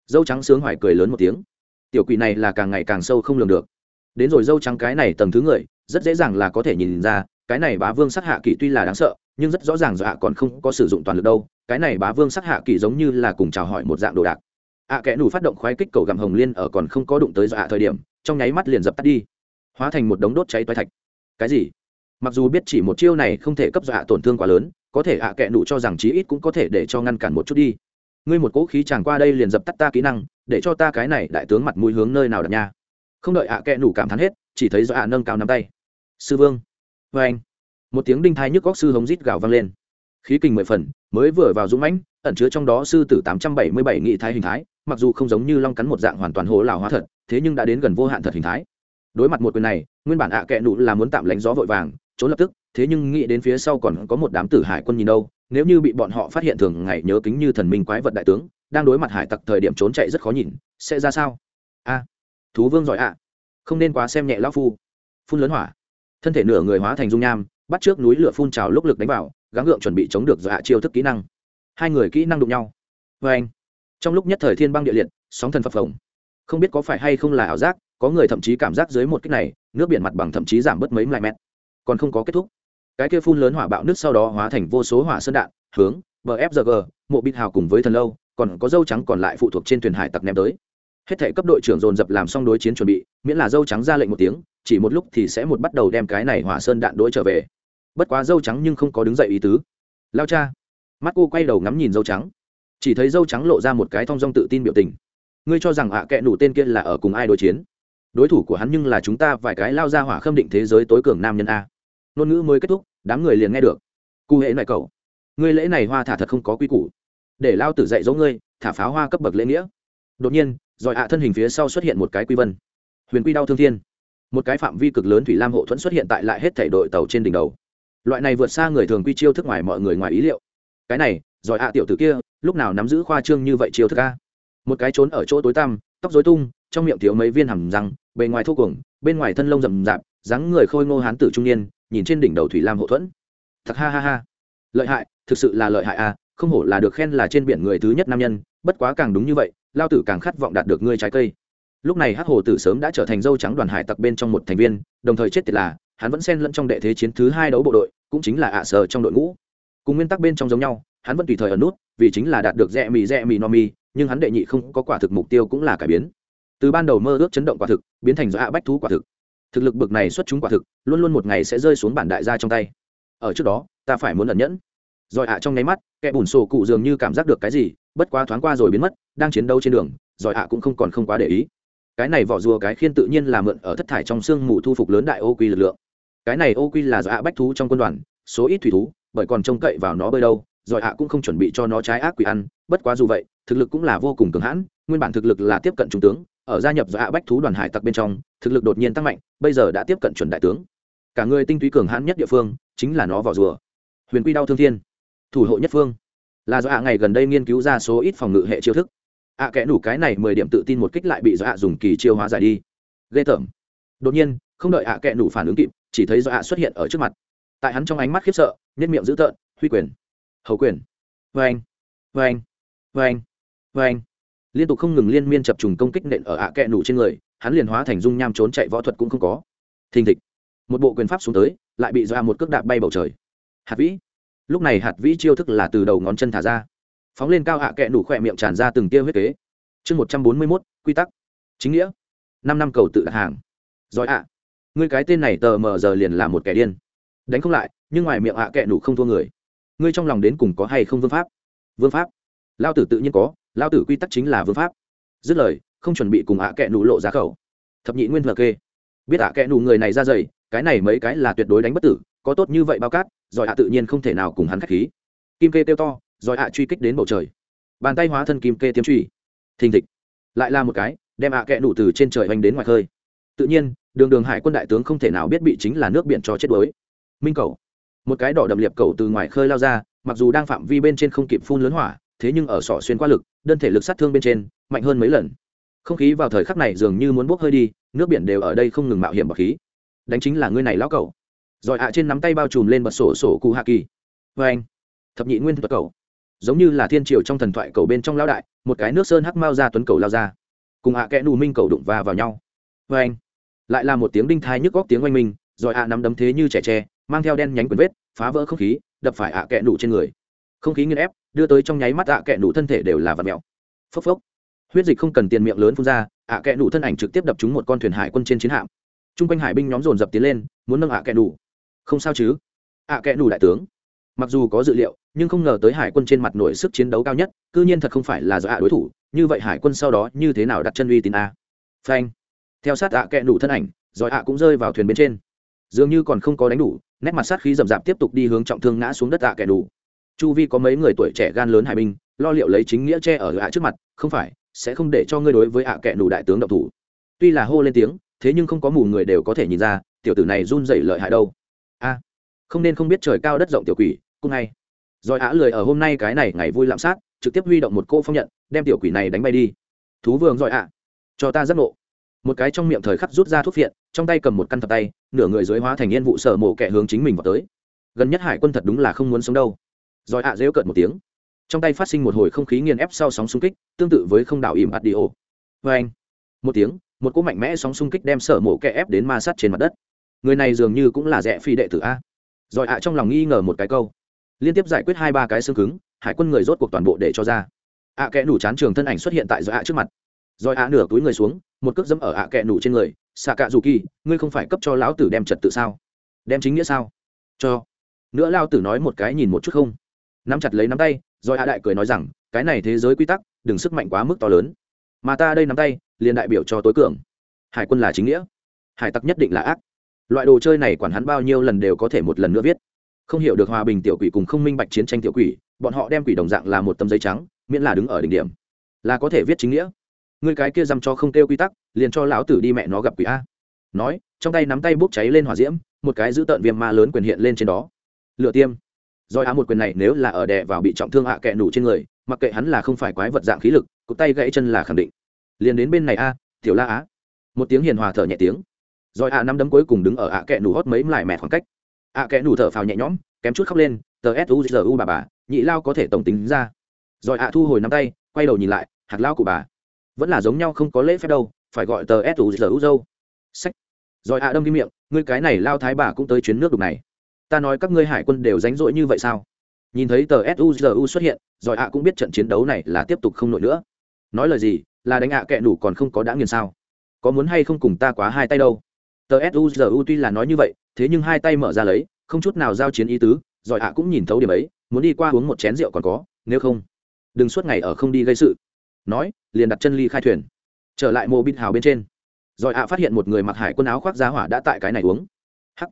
Dâu trắng sướng hoài cười lớn một tiếng. Tiểu quỷ này là càng ngày càng sâu không lường được. Đến rồi dâu trắng cái này tầng thứ người rất dễ dàng là có thể nhìn ra cái này bá vương sát hạ kỳ tuy là đáng sợ nhưng rất rõ ràng dọa còn không có sử dụng toàn lực đâu cái này bá vương sát hạ kỳ giống như là cùng chào hỏi một dạng đồ đạc. Ạ à, kẽ nủ phát động khoái kích cầu gặm hồng liên ở còn không có đụng tới dọa thời điểm trong nháy mắt liền dập tắt đi hóa thành một đống đốt cháy toái thạch. Cái gì? Mặc dù biết chỉ một chiêu này không thể cấp dọa tổn thương quá lớn, có thể ạ à nụ cho rằng chí ít cũng có thể để cho ngăn cản một chút đi. Ngươi một cỗ khí chàng qua đây liền dập tắt ta kỹ năng, để cho ta cái này đại tướng mặt mũi hướng nơi nào đặt nha. Không đợi ạ à nụ cảm thán hết, chỉ thấy do ạ nâng cao nắm tay. Sư vương. Vê anh. Một tiếng đinh thai nhức góc sư hống rít gào vang lên. Khí kình mười phần, mới vừa vào dũng mãnh, ẩn chứa trong đó sư tử tám trăm bảy mươi bảy nghị thái hình thái, mặc dù không giống như long cắn một dạng hoàn toàn hố lào hóa thật, thế nhưng đã đến gần vô hạn thật hình thái đối mặt một quyền này, nguyên bản ạ à kẽ nụ là muốn tạm lánh gió vội vàng, trốn lập tức, thế nhưng nghĩ đến phía sau còn có một đám tử hải quân nhìn đâu, nếu như bị bọn họ phát hiện thường ngày nhớ kính như thần minh quái vật đại tướng, đang đối mặt hải tặc thời điểm trốn chạy rất khó nhìn, sẽ ra sao? A, thú vương giỏi ạ. Không nên quá xem nhẹ lão phu. Phun lớn hỏa. Thân thể nửa người hóa thành dung nham, bắt trước núi lửa phun trào lúc lực đánh vào, gắng gượng chuẩn bị chống được dọa chiêu thức kỹ năng. Hai người kỹ năng đụng nhau. Vê anh trong lúc nhất thời thiên băng địa liệt, sóng thần phập phồng không biết có phải hay không là ảo giác, có người thậm chí cảm giác dưới một cách này, nước biển mặt bằng thậm chí giảm bớt mấy lại mét. Còn không có kết thúc. Cái kia phun lớn hỏa bạo nước sau đó hóa thành vô số hỏa sơn đạn, hướng bfg mộ bịt hào cùng với thần lâu, còn có dâu trắng còn lại phụ thuộc trên thuyền hải tặc ném tới. Hết thể cấp đội trưởng dồn dập làm xong đối chiến chuẩn bị, miễn là dâu trắng ra lệnh một tiếng, chỉ một lúc thì sẽ một bắt đầu đem cái này hỏa sơn đạn đỗi trở về. Bất quá dâu trắng nhưng không có đứng dậy ý tứ. Lao cha. Mắt cô quay đầu ngắm nhìn dâu trắng. Chỉ thấy dâu trắng lộ ra một cái thong dong tự tin biểu tình ngươi cho rằng ạ à kệ nủ tên kia là ở cùng ai đối chiến? Đối thủ của hắn nhưng là chúng ta vài cái lao ra hỏa khâm định thế giới tối cường nam nhân a. Ngôn ngữ mới kết thúc, đám người liền nghe được. Cụ hệ loại cậu, ngươi lễ này hoa thả thật không có quy củ. Để lao tử dạy dỗ ngươi, thả pháo hoa cấp bậc lễ nghĩa. Đột nhiên giỏi ạ thân hình phía sau xuất hiện một cái quy vân. Huyền quy đau thương thiên. Một cái phạm vi cực lớn thủy lam hộ thuẫn xuất hiện tại lại hết thể đội tàu trên đỉnh đầu. Loại này vượt xa người thường quy chiêu thức ngoài mọi người ngoài ý liệu. Cái này giỏi ạ tiểu tử kia, lúc nào nắm giữ khoa trương như vậy chiêu thức a? Một cái trốn ở chỗ tối tăm, tóc dối tung, trong miệng thiếu mấy viên hầm răng, bề ngoài thô cuồng, bên ngoài thân lông rậm rạp, dáng người khôi ngô hán tử trung niên, nhìn trên đỉnh đầu thủy lam hộ thuẫn. Thật ha ha ha. Lợi hại, thực sự là lợi hại à không hổ là được khen là trên biển người thứ nhất nam nhân, bất quá càng đúng như vậy, lao tử càng khát vọng đạt được ngươi trái cây. Lúc này hắc hồ tử sớm đã trở thành dâu trắng đoàn hải tặc bên trong một thành viên, đồng thời chết tiệt là, hắn vẫn xen lẫn trong đệ thế chiến thứ hai đấu bộ đội, cũng chính là ạ à sờ trong đội ngũ. Cùng nguyên tắc bên trong giống nhau, hắn vẫn tùy thời ở nút, vì chính là đạt được rẽ mì rẽ mì no mi nhưng hắn đệ nhị không có quả thực mục tiêu cũng là cải biến. Từ ban đầu mơ ước chấn động quả thực, biến thành do hạ bách thú quả thực. Thực lực bực này xuất chúng quả thực, luôn luôn một ngày sẽ rơi xuống bản đại gia trong tay. Ở trước đó, ta phải muốn ẩn nhẫn. Rồi hạ trong nháy mắt, kẻ bùn sổ cụ dường như cảm giác được cái gì, bất quá thoáng qua rồi biến mất, đang chiến đấu trên đường, rồi hạ cũng không còn không quá để ý. Cái này vỏ rùa cái khiên tự nhiên là mượn ở thất thải trong xương mù thu phục lớn đại ô quy lực lượng. Cái này ô quy là do ạ bách thú trong quân đoàn, số ít thủy thú, bởi còn trông cậy vào nó bơi đâu, rồi hạ cũng không chuẩn bị cho nó trái ác quỷ ăn, bất quá dù vậy thực lực cũng là vô cùng cường hãn, nguyên bản thực lực là tiếp cận trung tướng, ở gia nhập do hạ bách thú đoàn hải tặc bên trong, thực lực đột nhiên tăng mạnh, bây giờ đã tiếp cận chuẩn đại tướng. Cả người tinh túy cường hãn nhất địa phương, chính là nó vỏ rùa. Huyền quy đau thương thiên, thủ hộ nhất phương. Là do hạ ngày gần đây nghiên cứu ra số ít phòng ngự hệ chiêu thức. À, ạ kẽ đủ cái này mười điểm tự tin một kích lại bị do hạ dùng kỳ chiêu hóa giải đi. Ghê tởm. Đột nhiên, không đợi ạ kẽ đủ phản ứng kịp, chỉ thấy do hạ xuất hiện ở trước mặt. Tại hắn trong ánh mắt khiếp sợ, nhất miệng dữ tợn, huy quyền, hầu quyền vê anh vê anh vê anh vê anh. Liên tục không ngừng liên miên chập trùng công kích nện ở ạ kẹ nủ trên người, hắn liền hóa thành dung nham trốn chạy võ thuật cũng không có. Thình thịch. Một bộ quyền pháp xuống tới, lại bị dọa một cước đạp bay bầu trời. Hạt vĩ. Lúc này hạt vĩ chiêu thức là từ đầu ngón chân thả ra. Phóng lên cao hạ kẹ nủ khỏe miệng tràn ra từng tia huyết kế. Chương một trăm bốn mươi mốt, quy tắc. Chính nghĩa. Năm năm cầu tự đặt hàng. Giỏi ạ. Ngươi cái tên này tờ mờ giờ liền là một kẻ điên. Đánh không lại, nhưng ngoài miệng hạ kẹ nủ không thua người. Ngươi trong lòng đến cùng có hay không vương pháp? Vương pháp. Lao tử tự nhiên có lao tử quy tắc chính là vương pháp. Dứt lời, không chuẩn bị cùng ạ kẽ nụ lộ ra khẩu. Thập nhị nguyên lờ kê. Biết ạ kẽ nụ người này ra dày, cái này mấy cái là tuyệt đối đánh bất tử, có tốt như vậy bao cát giỏi ạ tự nhiên không thể nào cùng hắn k h á c h khí. Kim kê tiêu to giỏi ạ truy kích đến bầu trời. Bàn tay hóa thân kim kê tiêm truy. Thình thịch. Lại là một cái, đem ạ kẽ nụ từ trên trời hoành đến ngoài khơi. Tự nhiên, đường đường hải quân đại tướng không thể nào biết bị chính là nước biển cho chết đuối. Minh cầu. Một cái đỏ đậm liệp cầu từ ngoài khơi lao ra, mặc dù đang phạm vi bên trên không kịp phun lớn hỏa, thế nhưng ở sọ xuyên qua lực đơn thể lực sát thương bên trên, mạnh hơn mấy lần. Không khí vào thời khắc này dường như muốn bốc hơi đi, nước biển đều ở đây không ngừng mạo hiểm bọc khí. Đánh chính là ngươi này lão cẩu. Rồi ạ trên nắm tay bao trùm lên bật sổ sổ cụ hạ kỳ. Vê anh, thập nhị nguyên thuật cầu giống như là thiên triều trong thần thoại cầu bên trong lão đại, một cái nước sơn hắc mao ra tuấn cầu lao ra. Cùng hạ kẽ nù minh cầu đụng va vào nhau. Vê anh, lại là một tiếng đinh thai nhức góc tiếng oanh minh, rồi ạ nắm đấm thế như trẻ tre, mang theo đen nhánh quyền vết, phá vỡ không khí, đập phải ạ kẽ nù trên người không khí nghiên ép, đưa tới trong nháy mắt ạ kẹ nụ thân thể đều là vật mèo. Phốc phốc. Huyết dịch không cần tiền miệng lớn phun ra, ạ kẹ nụ thân ảnh trực tiếp đập trúng một con thuyền hải quân trên chiến hạm. T r u n g quanh hải binh nhóm dồn dập tiến lên, muốn nâng ạ kẹ nụ không sao chứ? Ạ kẹ nụ đại tướng. Mặc dù có dự liệu, nhưng không ngờ tới hải quân trên mặt nổi sức chiến đấu cao nhất c ư nhiên thật không phải là do ạ đối thủ, như vậy hải quân sau đó như thế nào đặt chân uy tín a? Phanh. Theo sát ạ kẹ nụ thân ảnh, rồi ạ cũng rơi vào thuyền bên trên. Dường như còn không có đánh đủ, nét mặt sát khí rậm rạp tiếp tục đi hướng trọng thương ngã xuống đất ạ kẹ nù chu vi có mấy người tuổi trẻ gan lớn hải binh, lo liệu lấy chính nghĩa che ở ạ trước mặt, không phải, sẽ không để cho ngươi đối với ạ kệ nù đại tướng độc thủ. Tuy là hô lên tiếng, thế nhưng không có mù người đều có thể nhìn ra, tiểu tử này run rẩy lợi hại đâu. A, không nên không biết trời cao đất rộng tiểu quỷ cung ngay rồi á lười ở hôm nay cái này ngày vui lạm sát, trực tiếp huy động một cô phong nhận, đem tiểu quỷ này đánh bay đi. Thú vương giỏi ạ, cho ta rất nộ một cái trong miệng thời khắc rút ra thuốc viện trong tay cầm một căn thập tay, nửa người dưới hóa thành yên vụ sở mổ kẻ hướng chính mình vào tới. Gần nhất hải quân thật đúng là không muốn sống đâu rồi ạ dễu cợt một tiếng. Trong tay phát sinh một hồi không khí nghiền ép sau sóng xung kích, tương tự với không đảo ìm ạt đi ổ vê anh, một tiếng, một cỗ mạnh mẽ sóng xung kích đem sở mổ kẹ ép đến ma sát trên mặt đất. Người này dường như cũng là rẽ phi đệ tử a. Rồi ạ trong lòng nghi ngờ một cái câu. Liên tiếp giải quyết hai ba cái xương cứng, hải quân người rốt cuộc toàn bộ để cho ra. Ạ kẽ nủ chán trường thân ảnh xuất hiện tại rồi ạ trước mặt. Rồi ạ nửa túi người xuống, một cước dẫm ở ạ kẽ nủ trên người. Xạ cạ dù kỳ ngươi không phải cấp cho lão tử đem trật tự sao? Đem chính nghĩa sao? Cho. Nữa lao tử nói một cái nhìn một chút không? Nắm chặt lấy nắm tay, rồi hạ đại cười nói rằng, cái này thế giới quy tắc, đừng sức mạnh quá mức to lớn. Mà ta đây nắm tay, liền đại biểu cho tối cường. Hải quân là chính nghĩa. Hải tặc nhất định là ác. Loại đồ chơi này quản hắn bao nhiêu lần đều có thể một lần nữa viết. Không hiểu được hòa bình tiểu quỷ cùng không minh bạch chiến tranh tiểu quỷ, bọn họ đem quỷ đồng dạng là một tấm giấy trắng, miễn là đứng ở đỉnh điểm. Là có thể viết chính nghĩa. Người cái kia dăm cho không kêu quy tắc, liền cho lão tử đi mẹ nó gặp quỷ a. Nói, trong tay nắm tay bốc cháy lên hỏa diễm, một cái giữ tợn viêm ma lớn quyền hiện lên trên đó. Lựa tiêm. Rồi á một quyền này nếu là ở đè vào bị trọng thương hạ kẹ nủ trên người, mặc kệ hắn là không phải quái vật dạng khí lực, cụt tay gãy chân là khẳng định. Liền đến bên này a, tiểu la á. Một tiếng hiền hòa thở nhẹ tiếng. Rồi ạ năm đấm cuối cùng đứng ở ạ kẹ nủ hót mấy lại mẹ khoảng cách. Ạ kẹ nủ thở phào nhẹ nhõm, kém chút khóc lên, tờ suzu bà bà, nhị lao có thể tổng tính ra. Rồi ạ thu hồi nắm tay, quay đầu nhìn lại, hạt lao của bà. Vẫn là giống nhau không có lễ phép đâu, phải gọi tờ suzu dâu. Sách. Rồi ạ đâm đi miệng, ngươi cái này lao thái bà cũng tới chuyến nước đục này ta nói các ngươi hải quân đều ránh rỗi như vậy sao? Nhìn thấy tờ suzu xuất hiện, rồi ạ cũng biết trận chiến đấu này là tiếp tục không nổi nữa. Nói lời gì, là đánh ạ à kẹ đủ còn không có đã nghiền sao? Có muốn hay không cùng ta quá hai tay đâu? Tờ suzu tuy là nói như vậy, thế nhưng hai tay mở ra lấy, không chút nào giao chiến ý tứ giỏi ạ cũng nhìn thấu điểm ấy, muốn đi qua uống một chén rượu còn có, nếu không, đừng suốt ngày ở không đi gây sự. Nói, liền đặt chân ly khai thuyền. Trở lại mộ bít hào bên trên. Giỏi ạ phát hiện một người mặc hải quân áo khoác giá hỏa đã tại cái này uống. Hắc.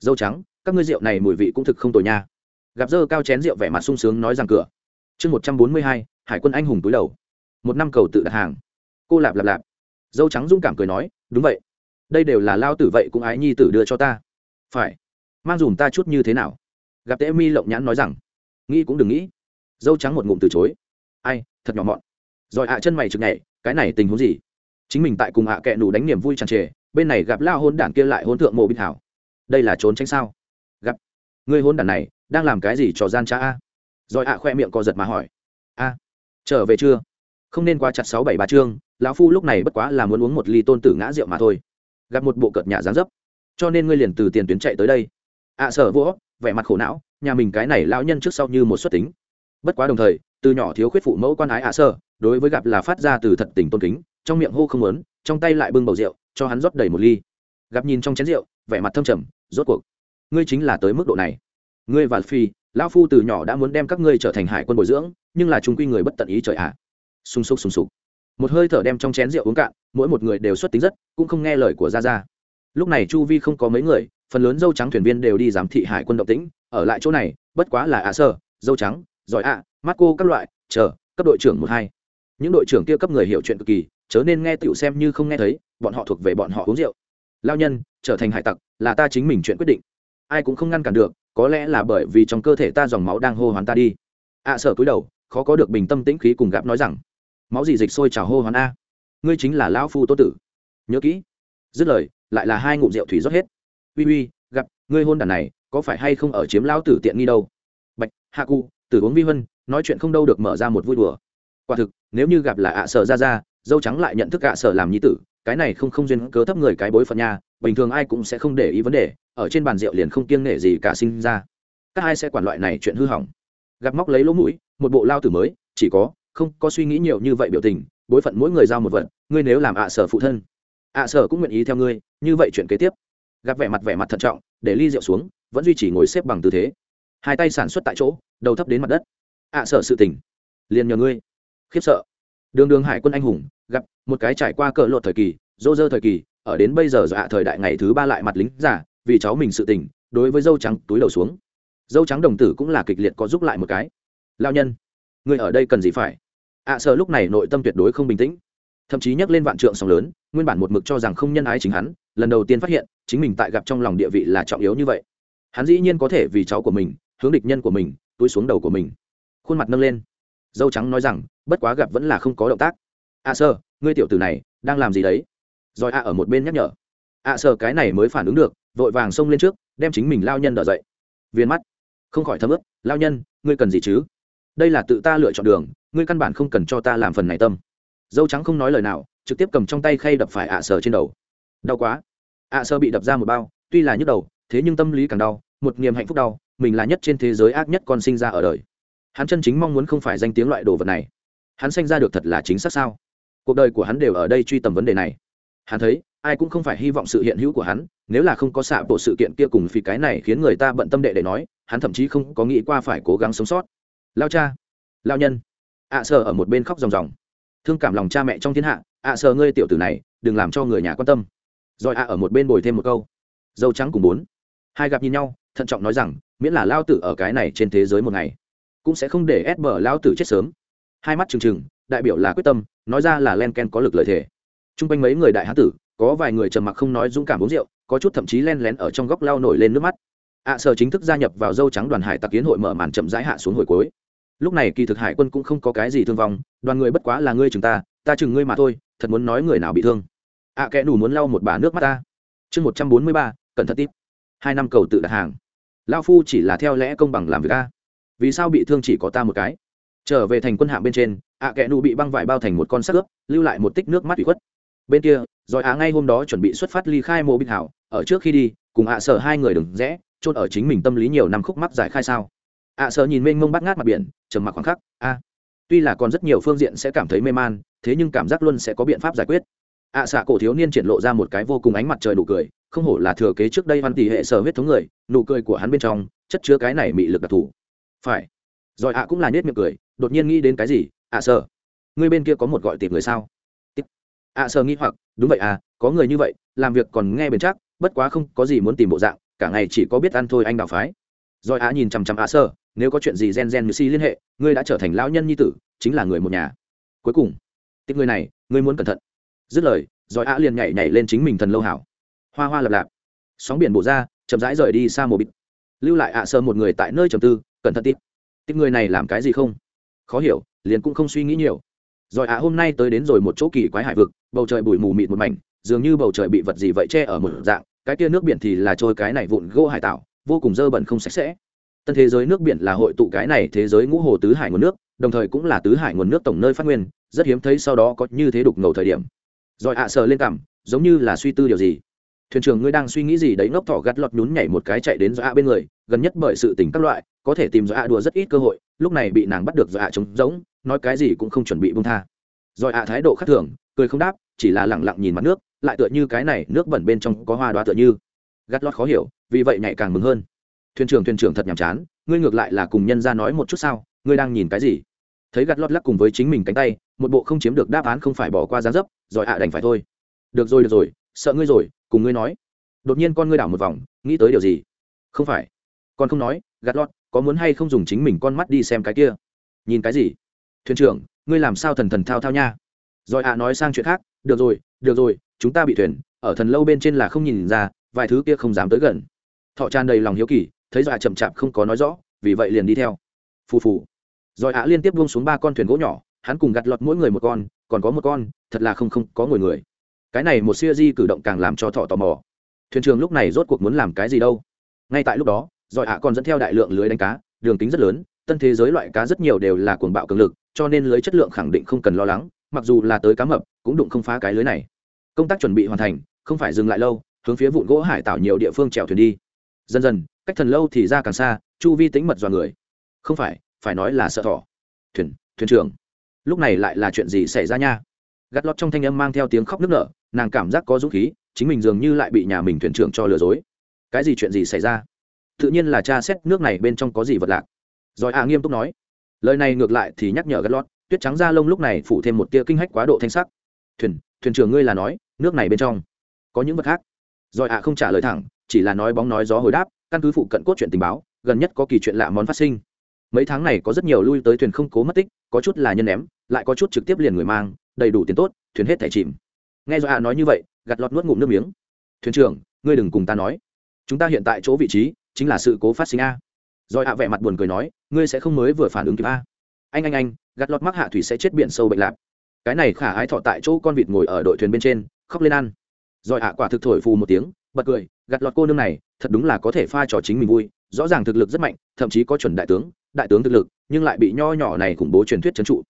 Dâu trắng các ngươi rượu này mùi vị cũng thực không tồi nha. Gặp dơ cao chén rượu vẻ mặt sung sướng nói rằng cửa. Chương một trăm bốn mươi hai, hải quân anh hùng túi đầu. Một năm cầu tự đặt hàng. Cô lạp lạp lạp. Dâu trắng dũng cảm cười nói, đúng vậy. Đây đều là lao tử vậy cũng ái nhi tử đưa cho ta. Phải. Mang dùm ta chút như thế nào? Gặp tễ mi lộng nhãn nói rằng, nghĩ cũng đừng nghĩ. Dâu trắng một ngụm từ chối. Ai, thật nhỏ mọn. Rồi ạ chân mày chực nhảy, cái này tình huống gì? Chính mình tại cùng ạ kẹ nủ đánh niềm vui tràn trề, bên này gặp lao hôn đản kia lại hôn thượng mộ binh hảo. Đây là trốn tránh sao? Người hôn đản này, đang làm cái gì cho gian trá a? Rồi ạ khoe miệng co giật mà hỏi. A, trở về chưa? Không nên qua chặt sáu bảy ba chương, lão phu lúc này bất quá là muốn uống một ly tôn tử ngã rượu mà thôi. Gặp một bộ cợt nhà dáng dấp. Cho nên ngươi liền từ tiền tuyến chạy tới đây. Ạ sở vỗ vẻ mặt khổ não, nhà mình cái này lão nhân trước sau như một xuất tính. Bất quá đồng thời, từ nhỏ thiếu khuyết phụ mẫu quan ái ạ sở đối với gặp là phát ra từ thật tình tôn kính, trong miệng hô không lớn trong tay lại bưng bầu rượu, cho hắn rót đầy một ly. Gặp nhìn trong chén rượu, vẻ mặt thâm trầm, rốt cuộc ngươi chính là tới mức độ này. Ngươi và phi, lão phu từ nhỏ đã muốn đem các ngươi trở thành hải quân bồi dưỡng, nhưng là chúng quy người bất tận ý trời ạ. À. sung sục sung sục. Một hơi thở đem trong chén rượu uống cạn, mỗi một người đều xuất tính rất, cũng không nghe lời của gia gia. Lúc này chu vi không có mấy người, phần lớn dâu trắng thuyền viên đều đi giám thị hải quân động tĩnh, ở lại chỗ này, bất quá là ạ sơ, dâu trắng, giỏi ạ, mắt cô các loại, chờ, cấp đội trưởng một hai. Những đội trưởng kia cấp người hiểu chuyện cực kỳ, chớ nên nghe tựu xem như không nghe thấy, bọn họ thuộc về bọn họ uống rượu. Lao nhân, trở thành hải tặc, là ta chính mình chuyện quyết định ai cũng không ngăn cản được, có lẽ là bởi vì trong cơ thể ta dòng máu đang hô hoán ta đi. Ạ sở cúi đầu, khó có được bình tâm tĩnh khí cùng gặp nói rằng, máu gì dịch sôi trào hô hoán a? Ngươi chính là lão phu tô tử. Nhớ kỹ. Dứt lời, lại là hai ngụm rượu thủy rót hết. Uy uy, gặp, ngươi hôn đàn này, có phải hay không ở chiếm lão tử tiện nghi đâu? Bạch, hạ cụ, tử uống vi vân nói chuyện không đâu được mở ra một vui đùa. Quả thực, nếu như gặp là ạ sở ra ra, dâu trắng lại nhận thức ạ sở làm nhi tử, cái này không không duyên cớ thấp người cái bối phận nha, bình thường ai cũng sẽ không để ý vấn đề ở trên bàn rượu liền không kiêng nể gì cả sinh ra. Các ai sẽ quản loại này chuyện hư hỏng? Gặp móc lấy lỗ mũi một bộ lao tử mới chỉ có không có suy nghĩ nhiều như vậy biểu tình bối phận mỗi người giao một vật ngươi nếu làm ạ à sở phụ thân ạ à sở cũng nguyện ý theo ngươi như vậy chuyện kế tiếp. Gặp vẻ mặt vẻ mặt thận trọng để ly rượu xuống vẫn duy trì ngồi xếp bằng tư thế. Hai tay sản xuất tại chỗ đầu thấp đến mặt đất. Ạ à sở sự tình, liền nhờ ngươi. Khiếp sợ. Đường đường hải quân anh hùng gặp một cái trải qua cỡ lột thời kỳ dô dơ thời kỳ ở đến bây giờ dọa thời đại ngày thứ ba lại mặt lính giả vì cháu mình sự tình đối với dâu trắng túi đầu xuống. Dâu trắng đồng tử cũng là kịch liệt có giúp lại một cái. Lao nhân người ở đây cần gì phải? Ạ à, sợ lúc này nội tâm tuyệt đối không bình tĩnh. Thậm chí nhắc lên vạn trượng sóng lớn nguyên bản một mực cho rằng không nhân ái chính hắn lần đầu tiên phát hiện chính mình tại gặp trong lòng địa vị là trọng yếu như vậy. Hắn dĩ nhiên có thể vì cháu của mình hướng địch nhân của mình túi xuống đầu của mình. Khuôn mặt nâng lên. Dâu trắng nói rằng bất quá gặp vẫn là không có động tác. Ạ à, sơ ngươi tiểu tử này đang làm gì đấy? Rồi ạ ở một bên nhắc nhở. Ạ à, sơ cái này mới phản ứng được vội vàng xông lên trước, đem chính mình lao nhân đỡ dậy. Viên mắt. Không khỏi thấm ướp lao nhân, ngươi cần gì chứ? Đây là tự ta lựa chọn đường, ngươi căn bản không cần cho ta làm phần này tâm. Dâu trắng không nói lời nào, trực tiếp cầm trong tay khay đập phải ạ sờ trên đầu. Đau quá. Ạ sơ bị đập ra một bao, tuy là nhức đầu, thế nhưng tâm lý càng đau, một niềm hạnh phúc đau, mình là nhất trên thế giới ác nhất con sinh ra ở đời. Hắn chân chính mong muốn không phải danh tiếng loại đồ vật này. Hắn sinh ra được thật là chính xác sao? Cuộc đời của hắn đều ở đây truy tầm vấn đề này. Hắn thấy ai cũng không phải hy vọng sự hiện hữu của hắn, nếu là không có xạ bộ sự kiện kia cùng vì cái này khiến người ta bận tâm đệ để nói, hắn thậm chí không có nghĩ qua phải cố gắng sống sót. Lao cha, lao nhân. Ạ à sợ ở một bên khóc ròng ròng. Thương cảm lòng cha mẹ trong thiên hạ ạ à sợ ngươi tiểu tử này, đừng làm cho người nhà quan tâm. Rồi ạ ở một bên bồi thêm một câu. Dâu trắng cùng bốn. Hai gặp nhìn nhau, thận trọng nói rằng, miễn là lao tử ở cái này trên thế giới một ngày, cũng sẽ không để ép bờ lao tử chết sớm. Hai mắt trừng trừng, đại biểu là quyết tâm, nói ra là len ken có lực lợi thể t r u n g quanh mấy người đại hán tử có vài người trầm mặc không nói dũng cảm uống rượu có chút thậm chí len lén ở trong góc lao nổi lên nước mắt. Ạ à, sở chính thức gia nhập vào dâu trắng đoàn hải tặc kiến hội mở màn chậm rãi hạ xuống hồi cuối. Lúc này kỳ thực hải quân cũng không có cái gì thương vong đoàn người bất quá là ngươi chừng ta ta chừng ngươi mà thôi thật muốn nói người nào bị thương. Ạ à, kẽ đủ muốn lau một bà nước mắt ta. Chương một trăm bốn mươi ba cẩn thận tiếp. Hai năm cầu tự đặt hàng. Lao phu chỉ là theo lẽ công bằng làm việc ta vì sao bị thương chỉ có ta một cái? Trở về thành quân hạng bên trên ạ à, kẽ đủ bị băng vải bao thành một con sắc ướp lưu lại một tích nước mắt bị khuất. Bên kia rồi á ngay hôm đó chuẩn bị xuất phát ly khai mộ binh hảo, ở trước khi đi, cùng ạ sở hai người đừng rẽ, chôn ở chính mình tâm lý nhiều năm khúc mắc giải khai sao. ạ sở nhìn mênh mông bắt ngát mặt biển, trầm mặc khoảng khắc, a, tuy là còn rất nhiều phương diện sẽ cảm thấy mê man, thế nhưng cảm giác luôn sẽ có biện pháp giải quyết. ạ xạ cổ thiếu niên triển lộ ra một cái vô cùng ánh mặt trời nụ cười, không hổ là thừa kế trước đây văn tỷ hệ sở huyết thống người, nụ cười của hắn bên trong, chất chứa cái này mị lực đặc thù. Phải. Rồi ạ cũng là nết miệng cười, đột nhiên nghĩ đến cái gì, ạ sở người bên kia có một gọi tìm người sao? Ạ sờ nghi hoặc, đúng vậy à có người như vậy, làm việc còn nghe bền chắc, bất quá không có gì muốn tìm bộ dạng, cả ngày chỉ có biết ăn thôi anh đào phái. Rồi á nhìn chằm chằm á sơ nếu có chuyện gì gen gen như si liên hệ, ngươi đã trở thành lão nhân nhi tử, chính là người một nhà. Cuối cùng tích người này, ngươi muốn cẩn thận. Dứt lời, rồi ạ liền nhảy nhảy lên chính mình thần lâu hảo. Hoa hoa lập lạp. Sóng biển bổ ra, chậm rãi rời đi xa mồ bịt. Lưu lại ạ sơ một người tại nơi trầm tư, cẩn thận tít. Tích người này làm cái gì không? Khó hiểu, liền cũng không suy nghĩ nhiều. Rồi ạ hôm nay tới đến rồi một chỗ kỳ quái hải vực bầu trời bụi mù mịt một mảnh, dường như bầu trời bị vật gì vậy che ở một dạng, cái kia nước biển thì là trôi cái này vụn gỗ hải tạo vô cùng dơ bẩn không sạch sẽ. Tân thế giới nước biển là hội tụ cái này thế giới ngũ hồ tứ hải nguồn nước, đồng thời cũng là tứ hải nguồn nước tổng nơi phát nguyên, rất hiếm thấy sau đó có như thế đục ngầu thời điểm. Rồi ạ à, sờ lên cằm, giống như là suy tư điều gì. Thuyền trưởng ngươi đang suy nghĩ gì đấy, ngốc thỏ gắt lọt nhún nhảy một cái chạy đến do ạ bên người, gần nhất bởi sự tình các loại, có thể tìm do ạ đùa rất ít cơ hội, lúc này bị nàng bắt được do ạ trống rỗng, nói cái gì cũng không chuẩn bị bung tha. Rồi ạ à, thái độ khác thường cười không đáp, chỉ là lẳng lặng nhìn mặt nước, lại tựa như cái này nước bẩn bên trong có hoa đoá tựa như. Gắt lót khó hiểu, vì vậy nhạy càng mừng hơn. Thuyền trưởng thuyền trưởng thật nhàm chán, ngươi ngược lại là cùng nhân ra nói một chút sao, ngươi đang nhìn cái gì? Thấy gắt lót lắc cùng với chính mình cánh tay, một bộ không chiếm được đáp án không phải bỏ qua giá dấp, rồi ạ à đành phải thôi. Được rồi được rồi, sợ ngươi rồi, cùng ngươi nói. Đột nhiên con ngươi đảo một vòng, nghĩ tới điều gì? Không phải. Con không nói, gắt lót, có muốn hay không dùng chính mình con mắt đi xem cái kia? Nhìn cái gì? Thuyền trưởng, ngươi làm sao thần thần thao thao nha? Rồi ạ, nói sang chuyện khác. Được rồi được rồi, chúng ta bị thuyền, ở thần lâu bên trên là không nhìn ra, vài thứ kia không dám tới gần. Thọ tràn đầy lòng hiếu kỳ, thấy dọa chậm chạp không có nói rõ, vì vậy liền đi theo. Phù phù. Rồi ạ liên tiếp buông xuống ba con thuyền gỗ nhỏ, hắn cùng gặt lọt mỗi người một con, còn có một con, thật là không không có ngồi người. Cái này một siêu di cử động càng làm cho thọ tò mò. Thuyền trưởng lúc này rốt cuộc muốn làm cái gì đâu? Ngay tại lúc đó, rồi ạ còn dẫn theo đại lượng lưới đánh cá, đường kính rất lớn, tân thế giới loại cá rất nhiều đều là cuồng bạo cường lực, cho nên lưới chất lượng khẳng định không cần lo lắng mặc dù là tới cá mập, cũng đụng không phá cái lưới này. Công tác chuẩn bị hoàn thành, không phải dừng lại lâu, hướng phía vụn gỗ hải tạo nhiều địa phương trèo thuyền đi. Dần dần, cách thần lâu thì ra càng xa, chu vi tính mật dọa người. Không phải phải nói là sợ thỏ. Thuyền thuyền trưởng. Lúc này lại là chuyện gì xảy ra nha? Gắt lót trong thanh âm mang theo tiếng khóc nức nở, nàng cảm giác có dũng khí, chính mình dường như lại bị nhà mình thuyền trưởng cho lừa dối. Cái gì chuyện gì xảy ra? Tự nhiên là cha xét nước này bên trong có gì vật lạc rồi à nghiêm túc nói, lời này ngược lại thì nhắc nhở gắt lót tuyết trắng da lông lúc này phủ thêm một tia kinh hách quá độ thanh sắc. Thuyền thuyền trưởng ngươi là nói, nước này bên trong có những vật khác? Rồi ạ không trả lời thẳng, chỉ là nói bóng nói gió hồi đáp, căn cứ phụ cận cốt chuyện tình báo, gần nhất có kỳ chuyện lạ món phát sinh. Mấy tháng này có rất nhiều lui tới thuyền không cố mất tích, có chút là nhân ném, lại có chút trực tiếp liền người mang, đầy đủ tiền tốt, thuyền hết thẻ chìm. Nghe do ạ nói như vậy gặt lọt nuốt ngụm nước miếng. Thuyền trưởng, ngươi đừng cùng ta nói. Chúng ta hiện tại chỗ vị trí chính là sự cố phát sinh a. Rồi ạ vẻ mặt buồn cười nói, ngươi sẽ không mới vừa phản ứng kịp a. Anh anh anh gạt lọt mắc hạ thủy sẽ chết biển sâu bệnh lạp cái này khả ái thọ tại chỗ con vịt ngồi ở đội thuyền bên trên, khóc lên ăn. Rồi ạ, quả thực thổi phù một tiếng, bật cười, gạt lọt cô nương này, thật đúng là có thể pha trò chính mình vui, rõ ràng thực lực rất mạnh, thậm chí có chuẩn đại tướng đại tướng thực lực, nhưng lại bị nho nhỏ này khủng bố truyền thuyết trấn trụ.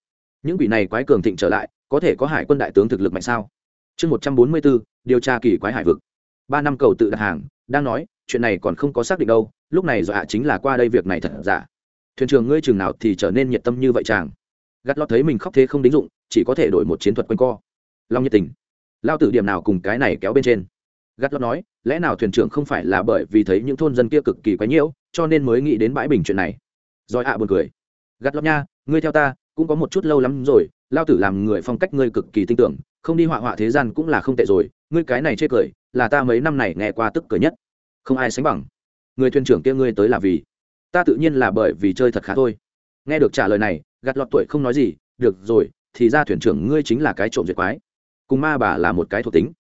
Những quỷ này quái cường thịnh trở lại, có thể có hải quân đại tướng thực lực mạnh sao? Chương một trăm bốn mươi bốn, điều tra kỳ quái hải vực. Ba năm cầu tự đặt hàng, đang nói, chuyện này còn không có xác định đâu, lúc này dọa chính là qua đây việc này thật giả. Thuyền trưởng ngươi chừng nào thì trở nên nhiệt tâm như vậy chàng? Gắt lót thấy mình khóc thế không đính dụng, chỉ có thể đổi một chiến thuật quanh co. Long nhiệt tình. Lao tử điểm nào cùng cái này kéo bên trên? Gắt lót nói, lẽ nào thuyền trưởng không phải là bởi vì thấy những thôn dân kia cực kỳ quái nhiễu, cho nên mới nghĩ đến bãi bình chuyện này? Rồi ạ, buồn cười. Gắt lót nha, ngươi theo ta, cũng có một chút lâu lắm rồi, lao tử làm người phong cách ngươi cực kỳ tin tưởng, không đi họa họa thế gian cũng là không tệ rồi, ngươi cái này chê cười, là ta mấy năm này nghe qua tức cười nhất. Không ai sánh bằng. Người thuyền trưởng kia ngươi tới là vì? Ta tự nhiên là bởi vì chơi thật khá thôi. Nghe được trả lời này gạt lọt tuổi không nói gì, được rồi, thì ra thuyền trưởng ngươi chính là cái trộm duyệt quái. Cùng ma bà là một cái thuộc tính.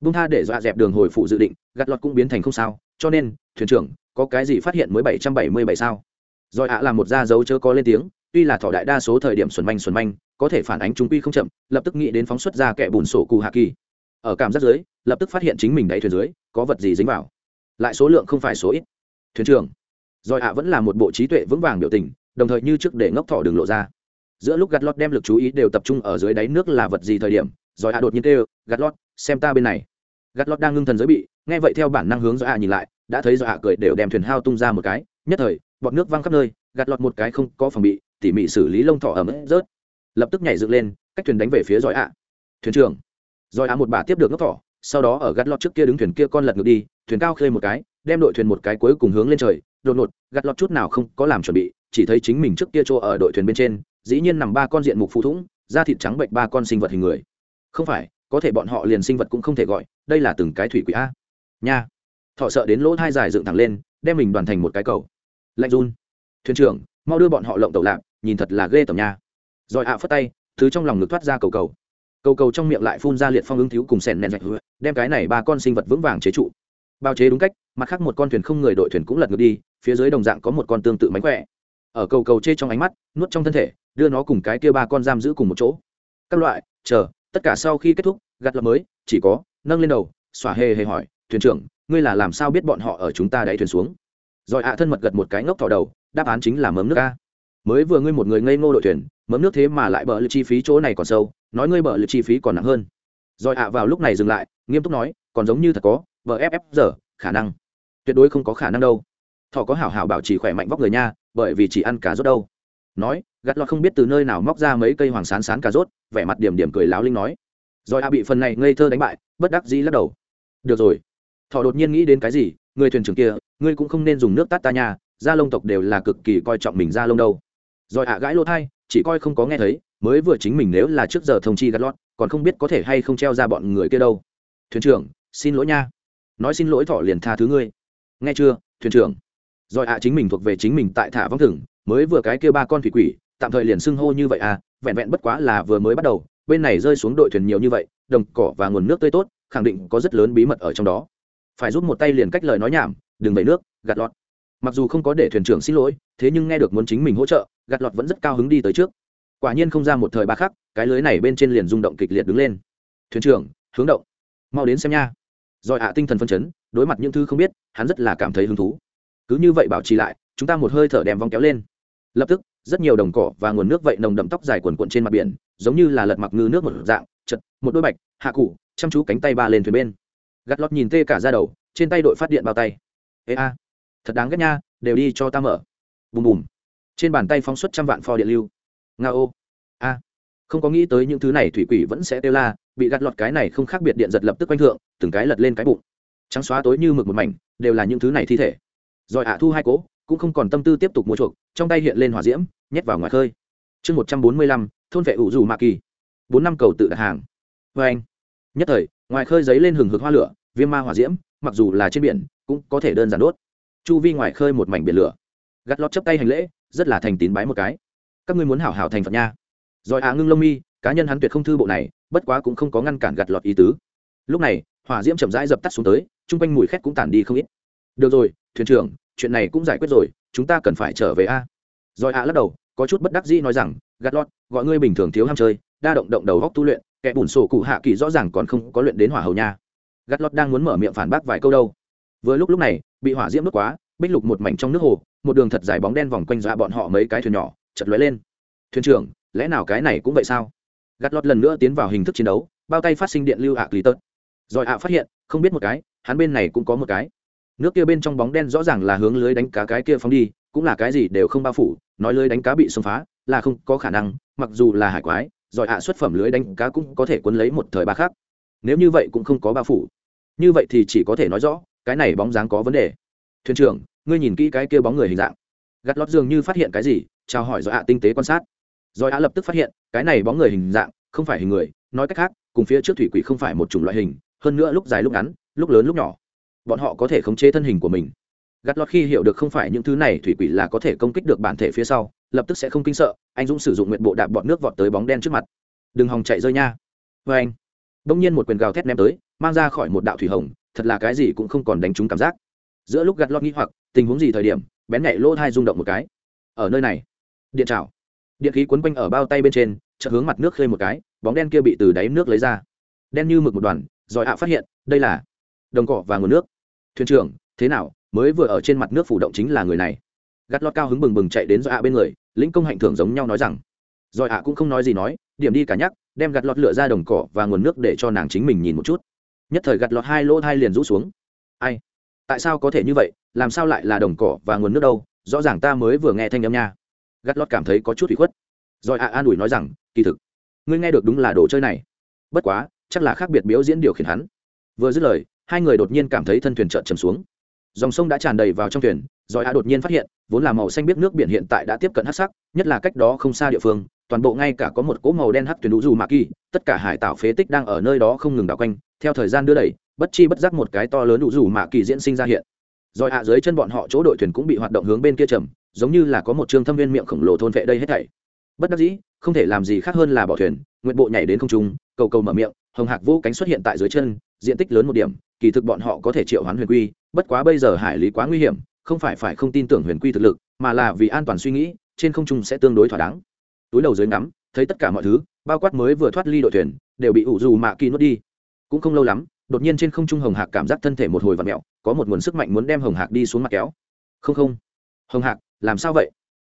Bung tha để dọa dẹp đường hồi phụ dự định, gạt lọt cũng biến thành không sao. Cho nên, thuyền trưởng, có cái gì phát hiện mới bảy trăm bảy mươi bảy sao? Rồi ạ là một da dấu chớ có lên tiếng, tuy là thỏ đại đa số thời điểm xuẩn manh xuẩn manh, có thể phản ánh chúng quy không chậm, lập tức nghĩ đến phóng xuất ra kẻ bùn sổ cù hạ kỳ. Ở cảm giác dưới, lập tức phát hiện chính mình đáy thuyền dưới, có vật gì dính vào. Lại số lượng không phải số ít. Thuyền trưởng, rồi ạ vẫn là một bộ trí tuệ vững vàng biểu tình đồng thời như trước để ngốc thỏ đường lộ ra. Giữa lúc gạt lót đem lực chú ý đều tập trung ở dưới đáy nước là vật gì thời điểm, rồi hạ đột nhiên kêu, gạt lót, xem ta bên này. Gạt lót đang ngưng thần giới bị, nghe vậy theo bản năng hướng do hạ nhìn lại, đã thấy do hạ cười đều đem thuyền hao tung ra một cái, nhất thời bọt nước văng khắp nơi, gạt lọt một cái không có phòng bị, tỉ mỉ xử lý lông thỏ ở rớt. Lập tức nhảy dựng lên, cách thuyền đánh về phía giỏi ạ. Thuyền trưởng. Giỏi ạ một bà tiếp được ngốc thỏ, sau đó ở gạt lọt trước kia đứng thuyền kia con lật ngược đi, thuyền cao khơi một cái, đem đội thuyền một cái cuối cùng hướng lên trời, đột ngột, gạt lọt chút nào không có làm chuẩn bị chỉ thấy chính mình trước kia chỗ ở đội thuyền bên trên, dĩ nhiên nằm ba con diện mục phụ thủng, da thịt trắng bệnh ba con sinh vật hình người. Không phải, có thể bọn họ liền sinh vật cũng không thể gọi, đây là từng cái thủy quỷ a. Nha. Thọ sợ đến lỗ thai dài dựng thẳng lên, đem mình đoàn thành một cái cầu. Lạnh run. Thuyền trưởng, mau đưa bọn họ lộng tàu lạc, nhìn thật là ghê tởm nha. Rồi ạ phất tay, thứ trong lòng ngực thoát ra cầu cầu. Cầu cầu trong miệng lại phun ra liệt phong ứng thiếu cùng sèn nẹn rạch đem cái này ba con sinh vật vững vàng chế trụ. Bao chế đúng cách, mặt khác một con thuyền không người đội thuyền cũng lật ngược đi, phía dưới đồng dạng có một con tương tự mánh khỏe ở cầu cầu chê trong ánh mắt, nuốt trong thân thể, đưa nó cùng cái kia ba con giam giữ cùng một chỗ. Các loại, chờ, tất cả sau khi kết thúc, gạt lập mới, chỉ có, nâng lên đầu xỏa hề hề hỏi, thuyền trưởng, ngươi là làm sao biết bọn họ ở chúng ta đáy thuyền xuống? Rồi ạ thân mật gật một cái ngốc thỏ đầu, đáp án chính là mớm nước a. Mới vừa ngươi một người ngây ngô đội thuyền, mớm nước thế mà lại bỡ lực chi phí chỗ này còn sâu, nói ngươi bỡ lực chi phí còn nặng hơn. Rồi ạ vào lúc này dừng lại, nghiêm túc nói, còn giống như thật có vờ ff giờ, khả năng. Tuyệt đối không có khả năng đâu. Thỏ có hảo hảo bảo trì khỏe mạnh vóc người nha bởi vì chỉ ăn cá rốt đâu. Nói gạt lọt không biết từ nơi nào móc ra mấy cây hoàng sán sán cà rốt, vẻ mặt điểm điểm cười láo linh nói. Rồi a bị phần này ngây thơ đánh bại, bất đắc dĩ lắc đầu. Được rồi. Thọ đột nhiên nghĩ đến cái gì? Người thuyền trưởng kia, ngươi cũng không nên dùng nước tát ta nhà da lông tộc đều là cực kỳ coi trọng mình da lông đâu. Rồi ạ gãi lỗ thai, chỉ coi không có nghe thấy, mới vừa chính mình nếu là trước giờ thông chi gắt lót còn không biết có thể hay không treo ra bọn người kia đâu. Thuyền trưởng, xin lỗi nha. Nói xin lỗi thọ liền tha thứ ngươi. Nghe chưa, thuyền trưởng? Rồi ạ, chính mình thuộc về chính mình tại thả vong thừng, mới vừa cái kia ba con thủy quỷ, tạm thời liền xưng hô như vậy à vẹn vẹn bất quá là vừa mới bắt đầu, bên này rơi xuống đội thuyền nhiều như vậy, đồng cỏ và nguồn nước tươi tốt, khẳng định có rất lớn bí mật ở trong đó. Phải giúp một tay liền cách lời nói nhảm, đừng vẩy nước, gạt lọt. Mặc dù không có để thuyền trưởng xin lỗi, thế nhưng nghe được muốn chính mình hỗ trợ, gạt lọt vẫn rất cao hứng đi tới trước. Quả nhiên không ra một thời ba khắc, cái lưới này bên trên liền rung động kịch liệt đứng lên. Thuyền trưởng, hướng động. Mau đến xem nha. Rồi ạ, tinh thần phân chấn, đối mặt những thứ không biết, hắn rất là cảm thấy hứng thú cứ như vậy bảo trì lại, chúng ta một hơi thở đem vong kéo lên. Lập tức, rất nhiều đồng cỏ và nguồn nước vậy nồng đậm tóc dài quần quận trên mặt biển, giống như là lật mặc ngư nước một dạng, chật, một đôi bạch, hạ cụ chăm chú cánh tay ba lên thuyền bên. Gắt lót nhìn tê cả ra đầu, trên tay đội phát điện bao tay. Ê a, thật đáng ghét nha, đều đi cho ta mở. Bùm bùm. Trên bàn tay phóng xuất trăm vạn pho điện lưu. Nga ô. A. Không có nghĩ tới những thứ này thủy quỷ vẫn sẽ kêu la, bị gắt lọt cái này không khác biệt điện giật lập tức quanh thượng, từng cái lật lên cái bụng. Trắng xóa tối như mực một mảnh, đều là những thứ này thi thể rồi ạ thu hai cỗ, cũng không còn tâm tư tiếp tục mua chuộc trong tay hiện lên hỏa diễm nhét vào ngoài khơi. Chương một trăm bốn mươi lăm thôn vệ ủ dù mạ kỳ. Bốn năm cầu tự đặt hàng. Vê anh nhất thời ngoài khơi giấy lên hừng hực hoa lửa viêm ma hỏa diễm mặc dù là trên biển cũng có thể đơn giản đốt. Chu vi ngoài khơi một mảnh biển lửa. Gắt lót chấp tay hành lễ rất là thành tín bái một cái. Các ngươi muốn hảo hảo thành phật nha. Rồi ạ ngưng lông mi cá nhân hắn tuyệt không thư bộ này bất quá cũng không có ngăn cản gặt lọt ý tứ. Lúc này hỏa diễm chậm rãi dập tắt xuống tới chung quanh mùi khét cũng tản đi không ít. Được rồi thuyền trưởng chuyện này cũng giải quyết rồi chúng ta cần phải trở về a. Rồi ạ lắc đầu có chút bất đắc dĩ nói rằng gạt lót, gọi ngươi bình thường thiếu ham chơi đa động động đầu góc tu luyện kẻ bùn sổ cụ hạ kỳ rõ ràng còn không có luyện đến hỏa hầu nha. Gạt lót đang muốn mở miệng phản bác vài câu đâu. Vừa lúc lúc này bị hỏa diễm nước quá bích lục một mảnh trong nước hồ một đường thật dài bóng đen vòng quanh dọa bọn họ mấy cái thuyền nhỏ chật lóe lên. Thuyền trưởng lẽ nào cái này cũng vậy sao? Gạt lót lần nữa tiến vào hình thức chiến đấu bao tay phát sinh điện lưu ạ lý tớt. Rồi ạ phát hiện không biết một cái hắn bên này cũng có một cái nước kia bên trong bóng đen rõ ràng là hướng lưới đánh cá cái kia phóng đi, cũng là cái gì đều không bao phủ, nói lưới đánh cá bị xông phá, là không có khả năng, mặc dù là hải quái giỏi hạ xuất phẩm lưới đánh cá cũng có thể quấn lấy một thời ba khác. Nếu như vậy cũng không có bao phủ. Như vậy thì chỉ có thể nói rõ, cái này bóng dáng có vấn đề. Thuyền trưởng, ngươi nhìn kỹ cái kia bóng người hình dạng. Gắt lót dường như phát hiện cái gì, chào hỏi giỏi hạ tinh tế quan sát. Giỏi hạ lập tức phát hiện, cái này bóng người hình dạng, không phải hình người, nói cách khác, cùng phía trước thủy quỷ không phải một chủng loại hình, hơn nữa lúc dài lúc ngắn, lúc lớn lúc nhỏ bọn họ có thể khống chế thân hình của mình. Gắt lót khi hiểu được không phải những thứ này, thủy quỷ là có thể công kích được bản thể phía sau, lập tức sẽ không kinh sợ, anh dũng sử dụng nguyện bộ đạp bọn nước vọt tới bóng đen trước mặt. Đừng hòng chạy rơi nha. Vê anh, bỗng nhiên một quyền gào thét ném tới, mang ra khỏi một đạo thủy hồng, thật là cái gì cũng không còn đánh trúng cảm giác. Giữa lúc gắt lót nghĩ hoặc, tình huống gì thời điểm, bén nhạy lỗ thai rung động một cái. Ở nơi này, điện trào điện khí quấn quanh ở bao tay bên trên chợ hướng mặt nước khơi một cái, bóng đen kia bị từ đáy nước lấy ra. Đen như mực một đoàn rồi ạ phát hiện, đây là đồng cỏ và nguồn nước thuyền trưởng, thế nào? Mới vừa ở trên mặt nước phủ động chính là người này. Gắt lót cao hứng bừng bừng chạy đến do ạ bên người, lĩnh công hạnh thưởng giống nhau nói rằng rồi ạ cũng không nói gì nói, điểm đi cả nhắc, đem gặt lọt lửa ra đồng cỏ và nguồn nước để cho nàng chính mình nhìn một chút. Nhất thời gặt lọt hai lỗ hai liền rũ xuống. Ai? Tại sao có thể như vậy? Làm sao lại là đồng cỏ và nguồn nước đâu? Rõ ràng ta mới vừa nghe thanh âm nha. Gặt lọt cảm thấy có chút bị khuất. Rồi ạ an ủi nói rằng, kỳ thực, ngươi nghe được đúng là đồ chơi này. Bất quá, chắc là khác biệt biểu diễn điều khiển hắn. Vừa dứt lời hai người đột nhiên cảm thấy thân thuyền trợn trầm xuống. Dòng sông đã tràn đầy vào trong thuyền, rồi a đột nhiên phát hiện, vốn là màu xanh biết nước biển hiện tại đã tiếp cận hắc sắc, nhất là cách đó không xa địa phương, toàn bộ ngay cả có một cỗ màu đen hắc thuyền đủ dù mạ kỳ tất cả hải tảo phế tích đang ở nơi đó không ngừng đảo quanh, theo thời gian đưa đẩy, bất chi bất giác một cái to lớn đủ dù mạ kỳ diễn sinh ra hiện. Rồi hạ dưới chân bọn họ chỗ đội thuyền cũng bị hoạt động hướng bên kia trầm, giống như là có một trương thâm viên miệng khổng lồ thôn vệ đây hết thảy. Bất đắc dĩ, không thể làm gì khác hơn là bỏ thuyền, nguyện bộ nhảy đến không trung, cầu cầu mở miệng hồng hạc vô cánh xuất hiện tại dưới chân, diện tích lớn một điểm, kỳ thực bọn họ có thể triệu hoán huyền quy, bất quá bây giờ hải lý quá nguy hiểm, không phải phải không tin tưởng huyền quy thực lực, mà là vì an toàn suy nghĩ, trên không trung sẽ tương đối thỏa đáng. Túi đầu dưới ngắm, thấy tất cả mọi thứ, bao quát mới vừa thoát ly đội thuyền, đều bị ủ dù mạ kỳ nuốt đi. Cũng không lâu lắm, đột nhiên trên không trung hồng hạc cảm giác thân thể một hồi và mẹo, có một nguồn sức mạnh muốn đem hồng hạc đi xuống mặt kéo. Không không. Hồng hạc, làm sao vậy?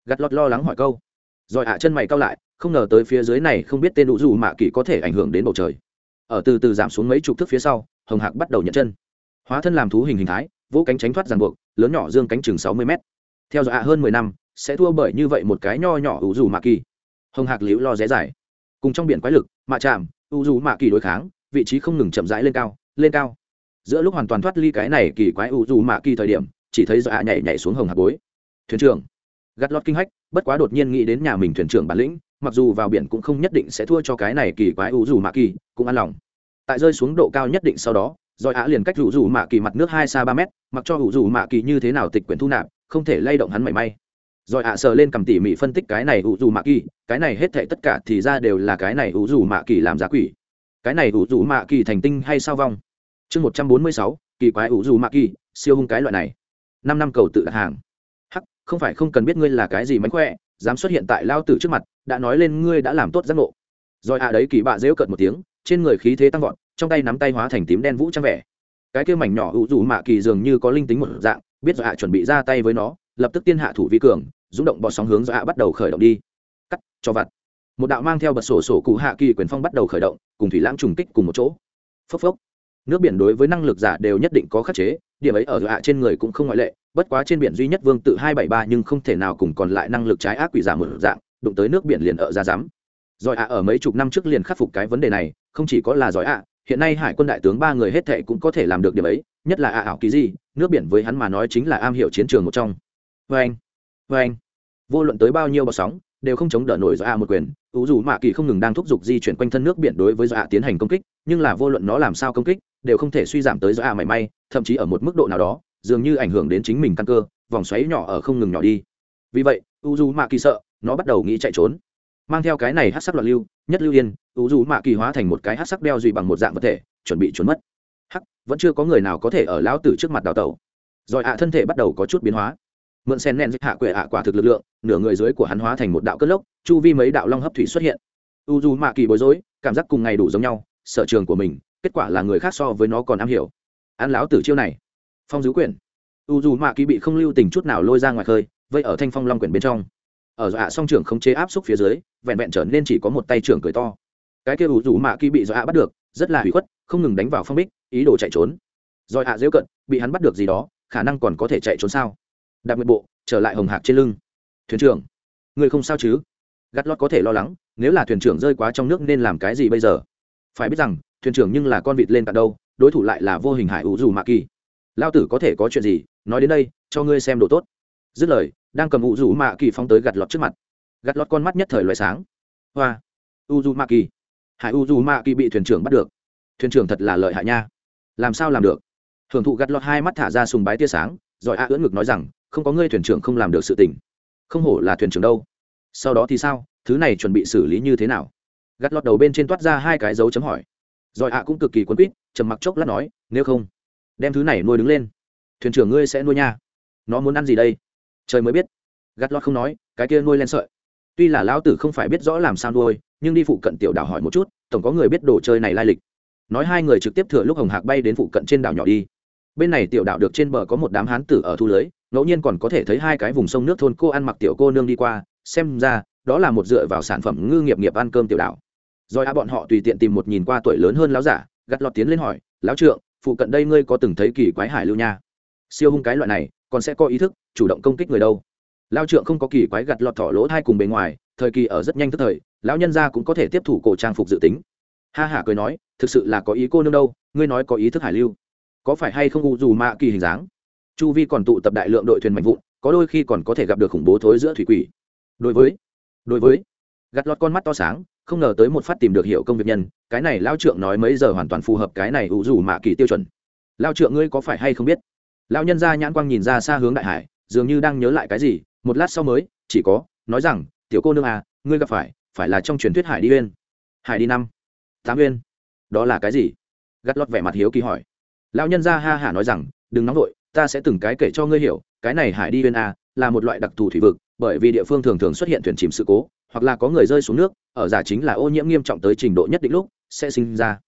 Gắt lọt lo lắng hỏi câu. Rồi hạ chân mày cao lại, không ngờ tới phía dưới này không biết tên ủ dù mạ kỳ có thể ảnh hưởng đến bầu trời ở từ từ giảm xuống mấy chục thước phía sau, hồng hạc bắt đầu nhận chân. Hóa thân làm thú hình hình thái, vỗ cánh tránh thoát ràng buộc, lớn nhỏ dương cánh chừng sáu mươi mét. Theo dõi à hơn mười năm, sẽ thua bởi như vậy một cái nho nhỏ ủ dù mạ kỳ. Hồng hạc liễu lo rẽ dài. Cùng trong biển quái lực, mạ chạm, ủ dù mạ kỳ đối kháng, vị trí không ngừng chậm rãi lên cao lên cao. Giữa lúc hoàn toàn thoát ly cái này kỳ quái ủ dù mạ kỳ thời điểm, chỉ thấy dọa nhảy nhảy xuống hồng hạc bối. Thuyền trưởng. Gắt lót kinh hách, bất quá đột nhiên nghĩ đến nhà mình thuyền trưởng bản lĩnh mặc dù vào biển cũng không nhất định sẽ thua cho cái này kỳ quái ủ dù mạ kỳ, cũng an lòng. Tại rơi xuống độ cao nhất định sau đó, rồi á liền cách ủ dù mạ kỳ mặt nước hai xa ba mét, mặc cho ủ dù mạ kỳ như thế nào tịch quyển thu nạp, không thể lay động hắn mảy may. Rồi ạ sờ lên cầm tỉ mỉ phân tích cái này ủ dù mạ kỳ, cái này hết thệ tất cả thì ra đều là cái này ủ dù mạ kỳ làm giá quỷ. Cái này ủ dù mạ kỳ thành tinh hay sao vong? Chương một trăm bốn mươi sáu, kỳ quái ủ dù mạ kỳ, siêu hung cái loại này. Năm năm cầu tự đặt hàng. Hắc, không phải không cần biết ngươi là cái gì mánh khỏe, dám xuất hiện tại lao tử trước mặt đã nói lên ngươi đã làm tốt giác ngộ. Rồi ạ đấy, kỳ bạ dễu cợt một tiếng, trên người khí thế tăng vọt, trong tay nắm tay hóa thành tím đen vũ trang vẻ. Cái kia mảnh nhỏ hữu dù mạ kỳ dường như có linh tính một dạng, biết rồi ạ chuẩn bị ra tay với nó, lập tức tiên hạ thủ vi cường, rung động bọt sóng hướng do ạ à bắt đầu khởi động đi. Cắt, cho vặt. Một đạo mang theo bật sổ sổ cụ hạ kỳ quyền phong bắt đầu khởi động, cùng thủy lãng trùng kích cùng một chỗ. Phốc phốc. Nước biển đối với năng lực giả đều nhất định có khắc chế, điểm ấy ở hạ trên người cũng không ngoại lệ, bất quá trên biển duy nhất vương tự hai bảy ba nhưng không thể nào cùng còn lại năng lực trái ác quỷ giả một dạng đụng tới nước biển liền ở ra dám. Giỏi ạ, ở mấy chục năm trước liền khắc phục cái vấn đề này, không chỉ có là giỏi ạ, hiện nay hải quân đại tướng ba người hết thệ cũng có thể làm được điểm ấy, nhất là ạ, ảo ký gì nước biển với hắn mà nói chính là am hiểu chiến trường một trong. Vê anh vê anh. Vô luận tới bao nhiêu bọt sóng, đều không chống đỡ nổi do a một quyền. Ủ dù mạ kỳ không ngừng đang thúc giục di chuyển quanh thân nước biển đối với do a tiến hành công kích, nhưng là vô luận nó làm sao công kích, đều không thể suy giảm tới do a mảy may, thậm chí ở một mức độ nào đó, dường như ảnh hưởng đến chính mình căn cơ, vòng xoáy nhỏ ở không ngừng nhỏ đi. Vì vậy u dù mạ kỳ sợ nó bắt đầu nghĩ chạy trốn. Mang theo cái này hát sắc loạn lưu, nhất lưu yên u dù mạ kỳ hóa thành một cái hát sắc đeo dùy bằng một dạng vật thể, chuẩn bị trốn mất. Hắc, vẫn chưa có người nào có thể ở lão tử trước mặt đào tẩu. Rồi ạ, thân thể bắt đầu có chút biến hóa. Mượn sen nen hạ quệ ạ quả thực lực lượng, nửa người dưới của hắn hóa thành một đạo cất lốc, chu vi mấy đạo long hấp thủy xuất hiện. U dù mạ kỳ bối rối, cảm giác cùng ngày đủ giống nhau, sở trường của mình, kết quả là người khác so với nó còn am hiểu. Ăn láo tử chiêu này. Phong dữ quyển. U dù mạ kỳ bị không lưu tình chút nào lôi ra ngoài khơi, vây ở thanh phong long quyển bên trong ở dọa song trưởng không chế áp xúc phía dưới, vẹn vẹn trở nên chỉ có một tay trưởng cười to. Cái kia ủ rủ mạ kỳ bị dọa bắt được, rất là hủy khuất, không ngừng đánh vào phong bích, ý đồ chạy trốn. Rồi hạ dễu cận, bị hắn bắt được gì đó, khả năng còn có thể chạy trốn sao? Đạp nguyện bộ, trở lại hồng hạc trên lưng. Thuyền trưởng, người không sao chứ? Gắt lót có thể lo lắng, nếu là thuyền trưởng rơi quá trong nước nên làm cái gì bây giờ? Phải biết rằng, thuyền trưởng nhưng là con vịt lên cả đâu, đối thủ lại là vô hình hải ủ dù mạ kỳ. Lao tử có thể có chuyện gì, nói đến đây, cho ngươi xem đồ tốt. Dứt lời đang cầm u dù mạ kỳ phóng tới gặt lọt trước mặt. Gặt lọt con mắt nhất thời loại sáng. Hoa! U dù mạ kỳ. Hải u dù mạ kỳ bị thuyền trưởng bắt được. Thuyền trưởng thật là lợi hại nha. Làm sao làm được? Hưởng thụ gặt lọt hai mắt thả ra sùng bái tia sáng, rồi a ưỡn ngực nói rằng, không có ngươi thuyền trưởng không làm được sự tình. Không hổ là thuyền trưởng đâu. Sau đó thì sao? Thứ này chuẩn bị xử lý như thế nào? Gặt lọt đầu bên trên toát ra hai cái dấu chấm hỏi. Rồi ạ cũng cực kỳ quấn quýt, trầm mặc chốc lát nói, nếu không, đem thứ này nuôi đứng lên. Thuyền trưởng ngươi sẽ nuôi nha. Nó muốn ăn gì đây? Trời mới biết. Gắt lọt không nói, cái kia nuôi lên sợi. Tuy là lão tử không phải biết rõ làm sao nuôi, nhưng đi phụ cận tiểu đảo hỏi một chút, tổng có người biết đồ chơi này lai lịch. Nói hai người trực tiếp thừa lúc hồng hạc bay đến phụ cận trên đảo nhỏ đi. Bên này tiểu đảo được trên bờ có một đám hán tử ở thu lưới, ngẫu nhiên còn có thể thấy hai cái vùng sông nước thôn cô ăn mặc tiểu cô nương đi qua, xem ra, đó là một dựa vào sản phẩm ngư nghiệp nghiệp ăn cơm tiểu đảo. Rồi a bọn họ tùy tiện tìm một nhìn qua tuổi lớn hơn lão giả, gắt lọt tiến lên hỏi, lão trượng, phụ cận đây ngươi có từng thấy kỳ quái hải lưu nha? Siêu hung cái loại này, còn sẽ có ý thức, chủ động công kích người đâu. Lao trượng không có kỳ quái gặt lọt thỏ lỗ thai cùng bề ngoài, thời kỳ ở rất nhanh tức thời, lão nhân gia cũng có thể tiếp thủ cổ trang phục dự tính. Ha hả cười nói, thực sự là có ý cô nương đâu, ngươi nói có ý thức hải lưu. Có phải hay không u dù mạ kỳ hình dáng? Chu vi còn tụ tập đại lượng đội thuyền mạnh vụn, có đôi khi còn có thể gặp được khủng bố thối giữa thủy quỷ. Đối với đối với, gặt lọt con mắt to sáng, không ngờ tới một phát tìm được hiệu công việc nhân, cái này lao trượng nói mấy giờ hoàn toàn phù hợp cái này ủ dù mạ kỳ tiêu chuẩn. Lao trượng ngươi có phải hay không biết? Lão nhân ra nhãn quang nhìn ra xa hướng đại hải, dường như đang nhớ lại cái gì, một lát sau mới, chỉ có, nói rằng, tiểu cô nương à ngươi gặp phải phải là trong truyền thuyết hải đi uyên. Hải đi năm, tám uyên, đó là cái gì? Gắt lót vẻ mặt hiếu kỳ hỏi. Lão nhân ra ha hả nói rằng, đừng nóng vội, ta sẽ từng cái kể cho ngươi hiểu, cái này hải đi uyên à là một loại đặc thù thủy vực, bởi vì địa phương thường thường xuất hiện thuyền chìm sự cố, hoặc là có người rơi xuống nước, ở giả chính là ô nhiễm nghiêm trọng tới trình độ nhất định lúc, sẽ sinh ra.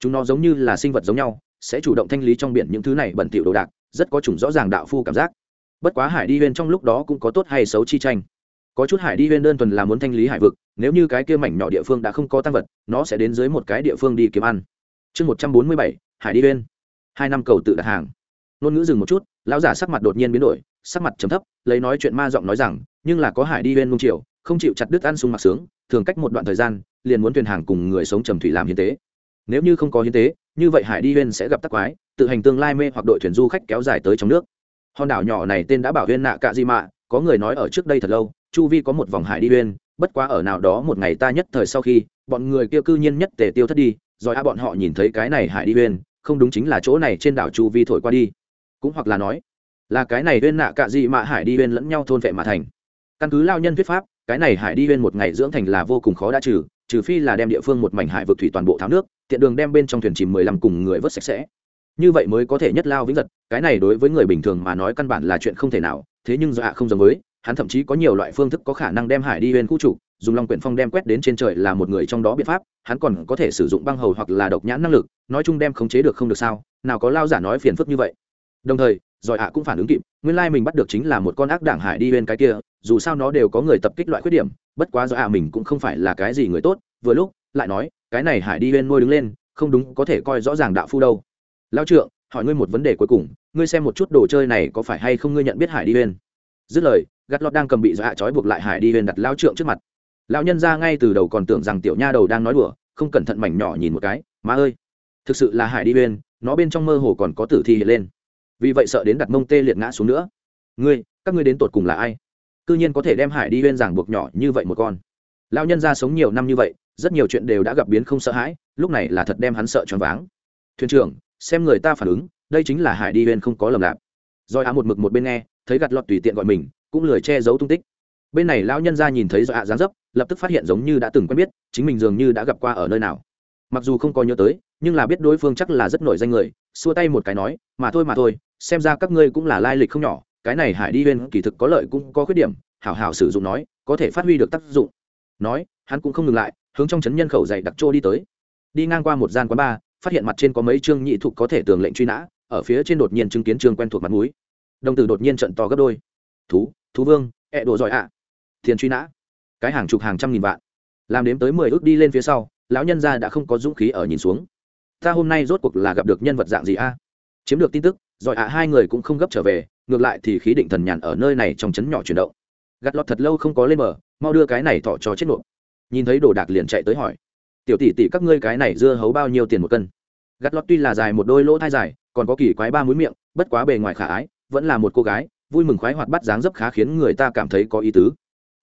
Chúng nó giống như là sinh vật giống nhau, sẽ chủ động thanh lý trong biển những thứ này bẩn thỉu đồ đạc rất có chủng rõ ràng đạo phu cảm giác. Bất quá hải đi huyên trong lúc đó cũng có tốt hay xấu chi tranh. Có chút hải đi huyên đơn thuần là muốn thanh lý hải vực, nếu như cái kia mảnh nhỏ địa phương đã không có tăng vật, nó sẽ đến dưới một cái địa phương đi kiếm ăn. Chương một trăm bốn mươi bảy, hải đi huyên. Hai năm cầu tự đặt hàng. Ngôn ngữ dừng một chút, lão giả sắc mặt đột nhiên biến đổi, sắc mặt chấm thấp, lấy nói chuyện ma giọng nói rằng, nhưng là có hải đi huyên nung triều không chịu chặt đứt ăn sung mặc sướng, thường cách một đoạn thời gian, liền muốn thuyền hàng cùng người sống trầm thủy làm hiến tế. Nếu như không có hiến tế như vậy hải đi huyên sẽ gặp tắc quái, tự hành tương lai mê hoặc đội thuyền du khách kéo dài tới trong nước. Hòn đảo nhỏ này tên đã bảo huyên nạ cạ di mạ, có người nói ở trước đây thật lâu, chu vi có một vòng hải đi huyên, bất quá ở nào đó một ngày ta nhất thời sau khi, bọn người kia cư nhiên nhất tề tiêu thất đi, rồi a bọn họ nhìn thấy cái này hải đi huyên, không đúng chính là chỗ này trên đảo chu vi thổi qua đi. Cũng hoặc là nói, là cái này huyên nạ cạ dị mạ hải đi huyên lẫn nhau thôn vệ mà thành. Căn cứ lao nhân thuyết pháp, cái này hải đi huyên một ngày dưỡng thành là vô cùng khó đã trừ trừ phi là đem địa phương một mảnh hải vực thủy toàn bộ tháo nước, tiện đường đem bên trong thuyền chìm mười lăm cùng người vớt sạch sẽ. Như vậy mới có thể nhất lao vĩnh giật, cái này đối với người bình thường mà nói căn bản là chuyện không thể nào, thế nhưng do hạ không giống với, hắn thậm chí có nhiều loại phương thức có khả năng đem hải đi huyên khu trục dùng long quyển phong đem quét đến trên trời là một người trong đó biện pháp, hắn còn có thể sử dụng băng hầu hoặc là độc nhãn năng lực, nói chung đem khống chế được không được sao, nào có lao giả nói phiền phức như vậy. Đồng thời, giỏi hạ cũng phản ứng kịp, nguyên lai mình bắt được chính là một con ác đảng hải đi bên cái kia, dù sao nó đều có người tập kích loại khuyết điểm bất quá do hạ mình cũng không phải là cái gì người tốt, vừa lúc, lại nói, cái này hải đi bên nuôi đứng lên, không đúng, có thể coi rõ ràng đạo phu đâu. Lao trượng, hỏi ngươi một vấn đề cuối cùng, ngươi xem một chút đồ chơi này có phải hay không ngươi nhận biết hải đi bên? Dứt lời, gắt lót đang cầm bị dọa trói buộc lại hải đi bên đặt lao trượng trước mặt. Lão nhân ra ngay từ đầu còn tưởng rằng tiểu nha đầu đang nói đùa, không cẩn thận mảnh nhỏ nhìn một cái, má ơi, thực sự là hải đi bên, nó bên trong mơ hồ còn có tử thi hiện lên. Vì vậy sợ đến đặt mông tê liệt ngã xuống nữa. Ngươi, các ngươi đến tột cùng là ai? Cư nhiên có thể đem hải đi bên giảng buộc nhỏ như vậy một con. Lão nhân ra sống nhiều năm như vậy, rất nhiều chuyện đều đã gặp biến không sợ hãi, lúc này là thật đem hắn sợ choáng váng. Thuyền trưởng, xem người ta phản ứng, đây chính là hải đi bên không có lầm lạc. Rồi á một mực một bên nghe, thấy gặt lọt tùy tiện gọi mình, cũng lười che giấu tung tích. Bên này lão nhân ra nhìn thấy do ạ dáng dấp, lập tức phát hiện giống như đã từng quen biết, chính mình dường như đã gặp qua ở nơi nào. Mặc dù không có nhớ tới, nhưng là biết đối phương chắc là rất nổi danh người, xua tay một cái nói, mà thôi mà thôi, xem ra các ngươi cũng là lai lịch không nhỏ cái này hải đi huyên kỳ thực có lợi cũng có khuyết điểm, hảo hảo sử dụng nói, có thể phát huy được tác dụng. Nói, hắn cũng không ngừng lại, hướng trong trấn nhân khẩu dày đặc trô đi tới. Đi ngang qua một gian quán bar, phát hiện mặt trên có mấy chương nhị thục có thể tường lệnh truy nã, ở phía trên đột nhiên chứng kiến chương quen thuộc mặt núi đồng tử đột nhiên trận to gấp đôi. Thú thú vương, ẹ đồ giỏi ạ. Tiền truy nã. Cái hàng chục hàng trăm nghìn vạn. Làm đếm tới mười ước đi lên phía sau, lão nhân gia đã không có dũng khí ở nhìn xuống. Ta hôm nay rốt cuộc là gặp được nhân vật dạng gì a? Chiếm được tin tức, giỏi ạ, hai người cũng không gấp trở về ngược lại thì khí định thần nhàn ở nơi này trong chấn nhỏ chuyển động. Gắt lọt thật lâu không có lên mở mau đưa cái này thọ cho chết nộp nhìn thấy đồ đạc liền chạy tới hỏi, tiểu tỷ tỷ, các ngươi cái này dưa hấu bao nhiêu tiền một cân? Gắt lọt tuy là dài một đôi lỗ thai dài, còn có kỳ quái ba mũi miệng, bất quá bề ngoài khả ái, vẫn là một cô gái, vui mừng khoái hoạt bắt dáng dấp khá khiến người ta cảm thấy có ý tứ.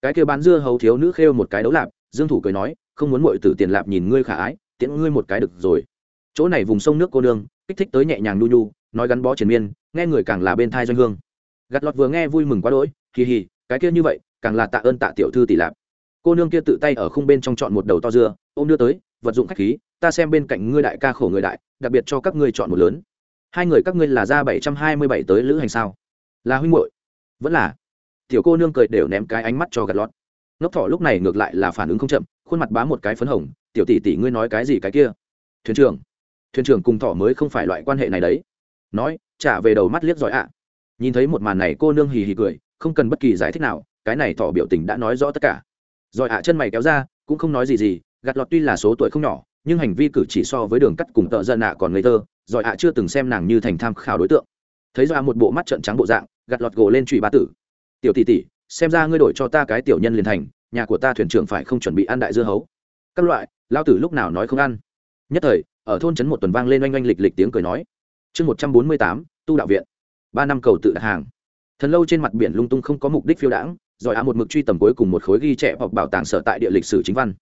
Cái kia bán dưa hấu thiếu nữ khêu một cái đấu lạp, dương thủ cười nói, không muốn muội tử tiền lạp nhìn ngươi khả ái, tiễn ngươi một cái được rồi. Chỗ này vùng sông nước cô nương, kích thích tới nhẹ nhàng nhu nhu nói gắn bó triền miên, nghe người càng là bên thai doanh hương. Gặt lọt vừa nghe vui mừng quá đỗi kỳ hì, cái kia như vậy, càng là tạ ơn tạ tiểu thư tỷ lạp. Cô nương kia tự tay ở khung bên trong chọn một đầu to dưa, ôm đưa tới, vật dụng khách khí, ta xem bên cạnh ngươi đại ca khổ người đại, đặc biệt cho các ngươi chọn một lớn. Hai người các ngươi là ra bảy trăm hai mươi bảy tới lữ hành sao? Là huynh muội? Vẫn là. Tiểu cô nương cười đều ném cái ánh mắt cho gạt lót ngốc thỏ lúc này ngược lại là phản ứng không chậm, khuôn mặt bá một cái phấn hồng, tiểu tỷ tỷ ngươi nói cái gì cái kia? Thuyền trưởng. Thuyền trưởng cùng thỏ mới không phải loại quan hệ này đấy nói, trả về đầu mắt liếc giỏi ạ. Nhìn thấy một màn này, cô nương hì hì cười, không cần bất kỳ giải thích nào, cái này thỏ biểu tình đã nói rõ tất cả. Giỏi ạ chân mày kéo ra, cũng không nói gì gì, gạt lọt tuy là số tuổi không nhỏ, nhưng hành vi cử chỉ so với đường cắt cùng tợ dân ạ còn ngây thơ, giỏi ạ chưa từng xem nàng như thành tham khảo đối tượng. Thấy do một bộ mắt trận trắng bộ dạng, gạt lọt gỗ lên trụy ba tử. Tiểu tỷ tỷ, xem ra ngươi đổi cho ta cái tiểu nhân liền thành, nhà của ta thuyền trưởng phải không chuẩn bị ăn đại dưa hấu? Các loại, lao tử lúc nào nói không ăn. Nhất thời, ở thôn trấn một tuần vang lên oanh oanh lịch lịch tiếng cười nói chương một trăm bốn mươi tám, tu đạo viện. Ba năm cầu tự đặt hàng. Thần lâu trên mặt biển lung tung không có mục đích phiêu đãng giỏi á một mực truy tầm cuối cùng một khối ghi chép hoặc bảo tàng sở tại địa lịch sử chính văn.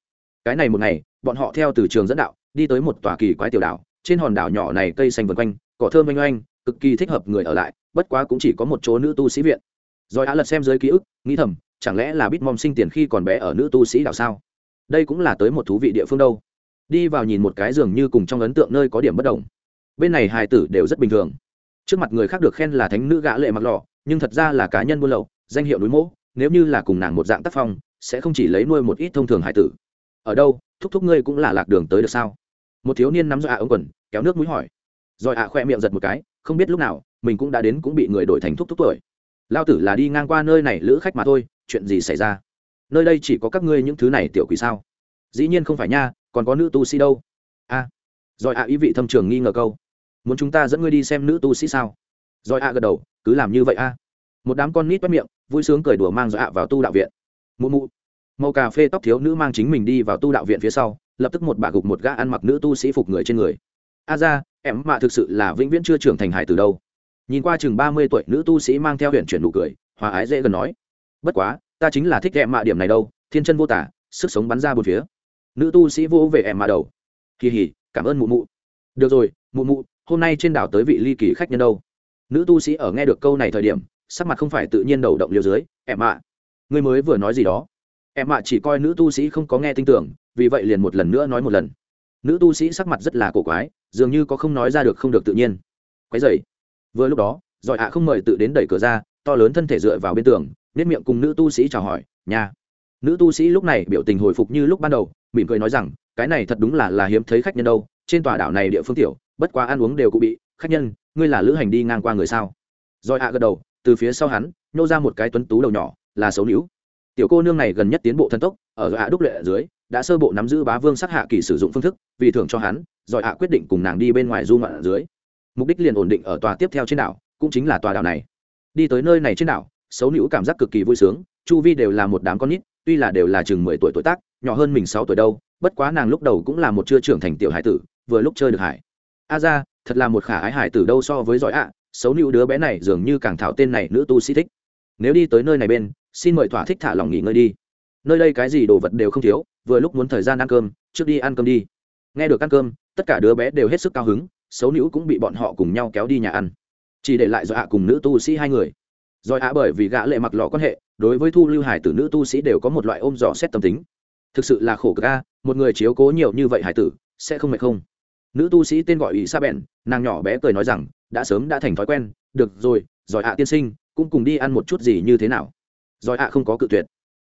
Cái này một ngày, bọn họ theo từ trường dẫn đạo, đi tới một tòa kỳ quái tiểu đảo, trên hòn đảo nhỏ này cây xanh vần quanh, cỏ thơm oanh oanh, cực kỳ thích hợp người ở lại, bất quá cũng chỉ có một chỗ nữ tu sĩ viện. Rồi á lật xem dưới ký ức, nghĩ thầm, chẳng lẽ là bitmom sinh tiền khi còn bé ở nữ tu sĩ đảo sao? Đây cũng là tới một thú vị địa phương đâu. Đi vào nhìn một cái giường như cùng trong ấn tượng nơi có điểm bất đồng bên này hài tử đều rất bình thường. Trước mặt người khác được khen là thánh nữ gã lệ mặc lò nhưng thật ra là cá nhân buôn lậu, danh hiệu núi mỗ, nếu như là cùng nàng một dạng tác phong, sẽ không chỉ lấy nuôi một ít thông thường hài tử. Ở đâu, thúc thúc ngươi cũng là lạc đường tới được sao? Một thiếu niên nắm do ạ ống quần, kéo nước mũi hỏi. Rồi ạ khoe miệng giật một cái, không biết lúc nào, mình cũng đã đến cũng bị người đổi thành thúc thúc tuổi. Lao tử là đi ngang qua nơi này lữ khách mà thôi, chuyện gì xảy ra? Nơi đây chỉ có các ngươi những thứ này tiểu quỷ sao? Dĩ nhiên không phải nha, còn có nữ tu sĩ đâu. A rồi ạ ý vị thâm trường nghi ngờ câu muốn chúng ta dẫn ngươi đi xem nữ tu sĩ sao? Rồi ạ gật đầu, cứ làm như vậy a. Một đám con nít bắt miệng, vui sướng cười đùa mang rồi ạ vào tu đạo viện. Mụ mụ. Màu cà phê tóc thiếu nữ mang chính mình đi vào tu đạo viện phía sau, lập tức một bà gục một gã ăn mặc nữ tu sĩ phục người trên người. A ra, em mạ thực sự là vĩnh viễn chưa trưởng thành hải từ đâu. Nhìn qua chừng ba mươi tuổi nữ tu sĩ mang theo huyện chuyển nụ cười, hòa ái dễ gần nói. Bất quá, ta chính là thích em mạ điểm này đâu, thiên chân vô tả, sức sống bắn ra một phía. Nữ tu sĩ vô về em mạ đầu. Kỳ hỉ, cảm ơn mụ mụ. Được rồi, mụ mụ hôm nay trên đảo tới vị ly kỳ khách nhân đâu? Nữ tu sĩ ở nghe được câu này thời điểm, sắc mặt không phải tự nhiên đầu động liều dưới, em ạ. ngươi mới vừa nói gì đó? Em ạ, chỉ coi nữ tu sĩ không có nghe tin tưởng, vì vậy liền một lần nữa nói một lần. Nữ tu sĩ sắc mặt rất là cổ quái, dường như có không nói ra được không được tự nhiên. Quái dày vừa lúc đó, giỏi ạ không mời tự đến đẩy cửa ra, to lớn thân thể dựa vào bên tường nếp miệng cùng nữ tu sĩ chào hỏi nhà nữ tu sĩ lúc này biểu tình hồi phục như lúc ban đầu, mỉm cười nói rằng, cái này thật đúng là là hiếm thấy khách nhân đâu trên tòa đảo này địa phương tiểu, bất quá ăn uống đều cụ bị, khách nhân, ngươi là lữ hành đi ngang qua người sao? Rồi ạ gật đầu, từ phía sau hắn, nhô ra một cái tuấn tú đầu nhỏ, là xấu níu. Tiểu cô nương này gần nhất tiến bộ thần tốc, ở ạ đúc lệ ở dưới, đã sơ bộ nắm giữ bá vương sắc hạ kỳ sử dụng phương thức, vì thưởng cho hắn, rồi ạ quyết định cùng nàng đi bên ngoài du ngoạn ở dưới. Mục đích liền ổn định ở tòa tiếp theo trên đảo, cũng chính là tòa đảo này. Đi tới nơi này trên đảo, xấu nữ cảm giác cực kỳ vui sướng, chu vi đều là một đám con nít, tuy là đều là chừng mười tuổi tuổi tác, nhỏ hơn mình sáu tuổi đâu, bất quá nàng lúc đầu cũng là một chưa trưởng thành tiểu hải tử vừa lúc chơi được hải. A ra, thật là một khả ái hải tử đâu so với giỏi ạ. Xấu nữ đứa bé này dường như càng thảo tên này nữ tu sĩ thích. Nếu đi tới nơi này bên, xin mời thỏa thích thả lòng nghỉ ngơi đi. Nơi đây cái gì đồ vật đều không thiếu, vừa lúc muốn thời gian ăn cơm, trước đi ăn cơm đi. Nghe được ăn cơm, tất cả đứa bé đều hết sức cao hứng, xấu nữ cũng bị bọn họ cùng nhau kéo đi nhà ăn. Chỉ để lại do ạ cùng nữ tu sĩ hai người. Rồi ạ bởi vì gã lệ mặc lọ quan hệ, đối với thu lưu hải tử nữ tu sĩ đều có một loại ôm dò xét tâm tính. Thực sự là khổ cực a, một người chiếu cố nhiều như vậy hải tử, sẽ không mệt không? Nữ tu sĩ tên gọi ý sa bèn, nàng nhỏ bé cười nói rằng, đã sớm đã thành thói quen, được rồi, giỏi ạ tiên sinh, cũng cùng đi ăn một chút gì như thế nào? Giỏi ạ không có cự tuyệt.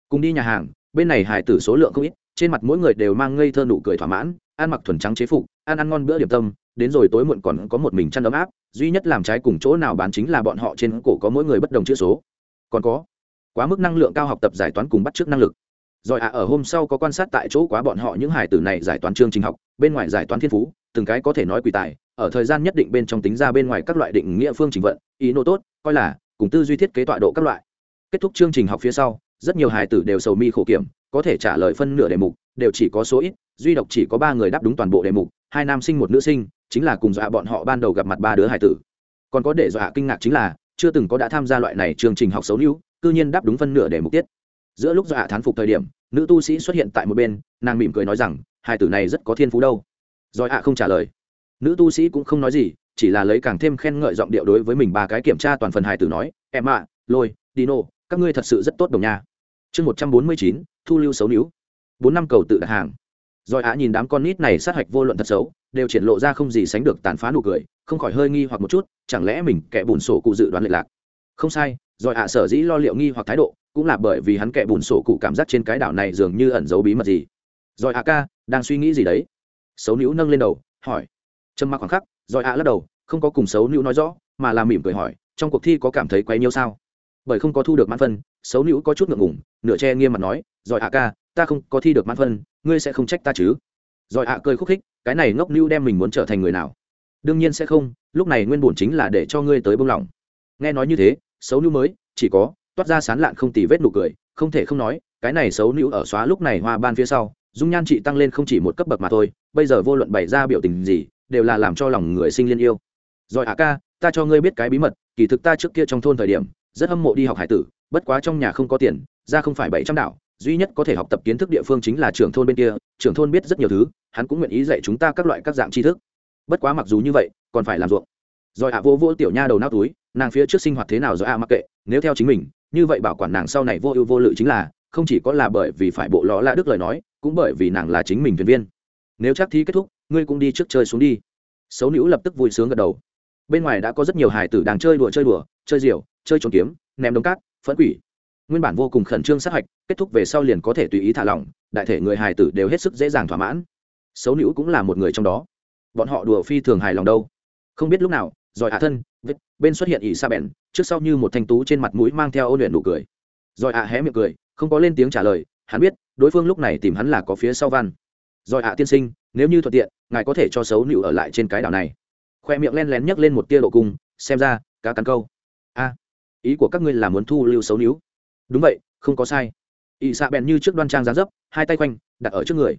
Cùng đi nhà hàng, bên này hải tử số lượng không ít, trên mặt mỗi người đều mang ngây thơ nụ cười thỏa mãn, ăn mặc thuần trắng chế phục, ăn ăn ngon bữa điểm tâm, đến rồi tối muộn còn có một mình chăn ấm áp, duy nhất làm trái cùng chỗ nào bán chính là bọn họ trên cổ có mỗi người bất đồng chữ số. Còn có, quá mức năng lượng cao học tập giải toán cùng bắt trước năng lực. Rồi ạ ở hôm sau có quan sát tại chỗ quá bọn họ những hải tử này giải toán chương trình học, bên ngoài giải toán thiên phú từng cái có thể nói quỷ tài, ở thời gian nhất định bên trong tính ra bên ngoài các loại định nghĩa phương trình vận, ý nô tốt, coi là, cùng tư duy thiết kế tọa độ các loại. Kết thúc chương trình học phía sau, rất nhiều hài tử đều sầu mi khổ kiểm, có thể trả lời phân nửa đề mục, đều chỉ có số ít, duy độc chỉ có ba người đáp đúng toàn bộ đề mục, hai nam sinh một nữ sinh, chính là cùng dọa bọn họ ban đầu gặp mặt ba đứa hài tử. Còn có để dọa kinh ngạc chính là, chưa từng có đã tham gia loại này chương trình học xấu níu, cư nhiên đáp đúng phân nửa đề mục tiết. Giữa lúc dọa thán phục thời điểm, nữ tu sĩ xuất hiện tại một bên, nàng mỉm cười nói rằng, hài tử này rất có thiên phú đâu rồi ạ không trả lời. Nữ tu sĩ cũng không nói gì, chỉ là lấy càng thêm khen ngợi giọng điệu đối với mình ba cái kiểm tra toàn phần hài tử nói, em ạ, lôi, dino, các ngươi thật sự rất tốt đồng nha. Chương một trăm bốn mươi chín, thu lưu xấu níu. Bốn năm cầu tự đặt hàng. Rồi ạ nhìn đám con nít này sát hạch vô luận thật xấu, đều triển lộ ra không gì sánh được tàn phá nụ cười, không khỏi hơi nghi hoặc một chút, chẳng lẽ mình kẻ bùn sổ cụ dự đoán lệch lạc? Không sai, rồi ạ sở dĩ lo liệu nghi hoặc thái độ, cũng là bởi vì hắn kẻ bùn sổ cụ cảm giác trên cái đảo này dường như ẩn giấu bí mật gì. Rồi ạ ca, đang suy nghĩ gì đấy? Xấu nữ nâng lên đầu, hỏi. Trâm mặc khoảng khắc, rồi ạ lắc đầu, không có cùng xấu nữ nói rõ, mà là mỉm cười hỏi, trong cuộc thi có cảm thấy quấy nhiêu sao? Bởi không có thu được mãn phân, xấu nữ có chút ngượng ngùng, nửa che nghiêm mặt nói, rồi ạ ca, ta không có thi được mãn phân, ngươi sẽ không trách ta chứ? Rồi ạ cười khúc khích, cái này ngốc nữ đem mình muốn trở thành người nào? Đương nhiên sẽ không, lúc này nguyên bổn chính là để cho ngươi tới bông lòng. Nghe nói như thế, xấu nữ mới, chỉ có, toát ra sán lạn không tì vết nụ cười, không thể không nói, cái này xấu nữ ở xóa lúc này hoa ban phía sau dung nhan chị tăng lên không chỉ một cấp bậc mà thôi, bây giờ vô luận bày ra biểu tình gì, đều là làm cho lòng người sinh liên yêu. Rồi ạ ca, ta cho ngươi biết cái bí mật, kỳ thực ta trước kia trong thôn thời điểm, rất hâm mộ đi học hải tử, bất quá trong nhà không có tiền, ra không phải bảy trăm đạo duy nhất có thể học tập kiến thức địa phương chính là trưởng thôn bên kia, trưởng thôn biết rất nhiều thứ, hắn cũng nguyện ý dạy chúng ta các loại các dạng tri thức. Bất quá mặc dù như vậy, còn phải làm ruộng. Rồi ạ vô vô tiểu nha đầu nao túi, nàng phía trước sinh hoạt thế nào rồi ạ mặc kệ, nếu theo chính mình, như vậy bảo quản nàng sau này vô ưu vô lự chính là, không chỉ có là bởi vì phải bộ ló la đức lời nói cũng bởi vì nàng là chính mình thuyền viên. Nếu chắc thi kết thúc, ngươi cũng đi trước chơi xuống đi. Xấu nữ lập tức vui sướng gật đầu. Bên ngoài đã có rất nhiều hài tử đang chơi đùa chơi đùa, chơi diều chơi trốn kiếm, ném đống cát, phẫn quỷ. Nguyên bản vô cùng khẩn trương sát hạch, kết thúc về sau liền có thể tùy ý thả lỏng, đại thể người hài tử đều hết sức dễ dàng thỏa mãn. Xấu nữ cũng là một người trong đó. Bọn họ đùa phi thường hài lòng đâu. Không biết lúc nào, giỏi hạ thân bên xuất hiện ỷ sa bèn trước sau như một thanh tú trên mặt mũi mang theo ôn luyện nụ cười. Giỏi à hé miệng cười, không có lên tiếng trả lời hắn biết, đối phương lúc này tìm hắn là có phía sau văn. Rồi ạ, tiên sinh, nếu như thuận tiện, ngài có thể cho xấu nịu ở lại trên cái đảo này. Khoe miệng len lén nhấc lên một tia độ cung, xem ra, cá cắn câu. A, ý của các ngươi là muốn thu lưu xấu níu đúng vậy, không có sai. Ỵ xạ bèn như trước đoan trang giá dấp, hai tay quanh, đặt ở trước người.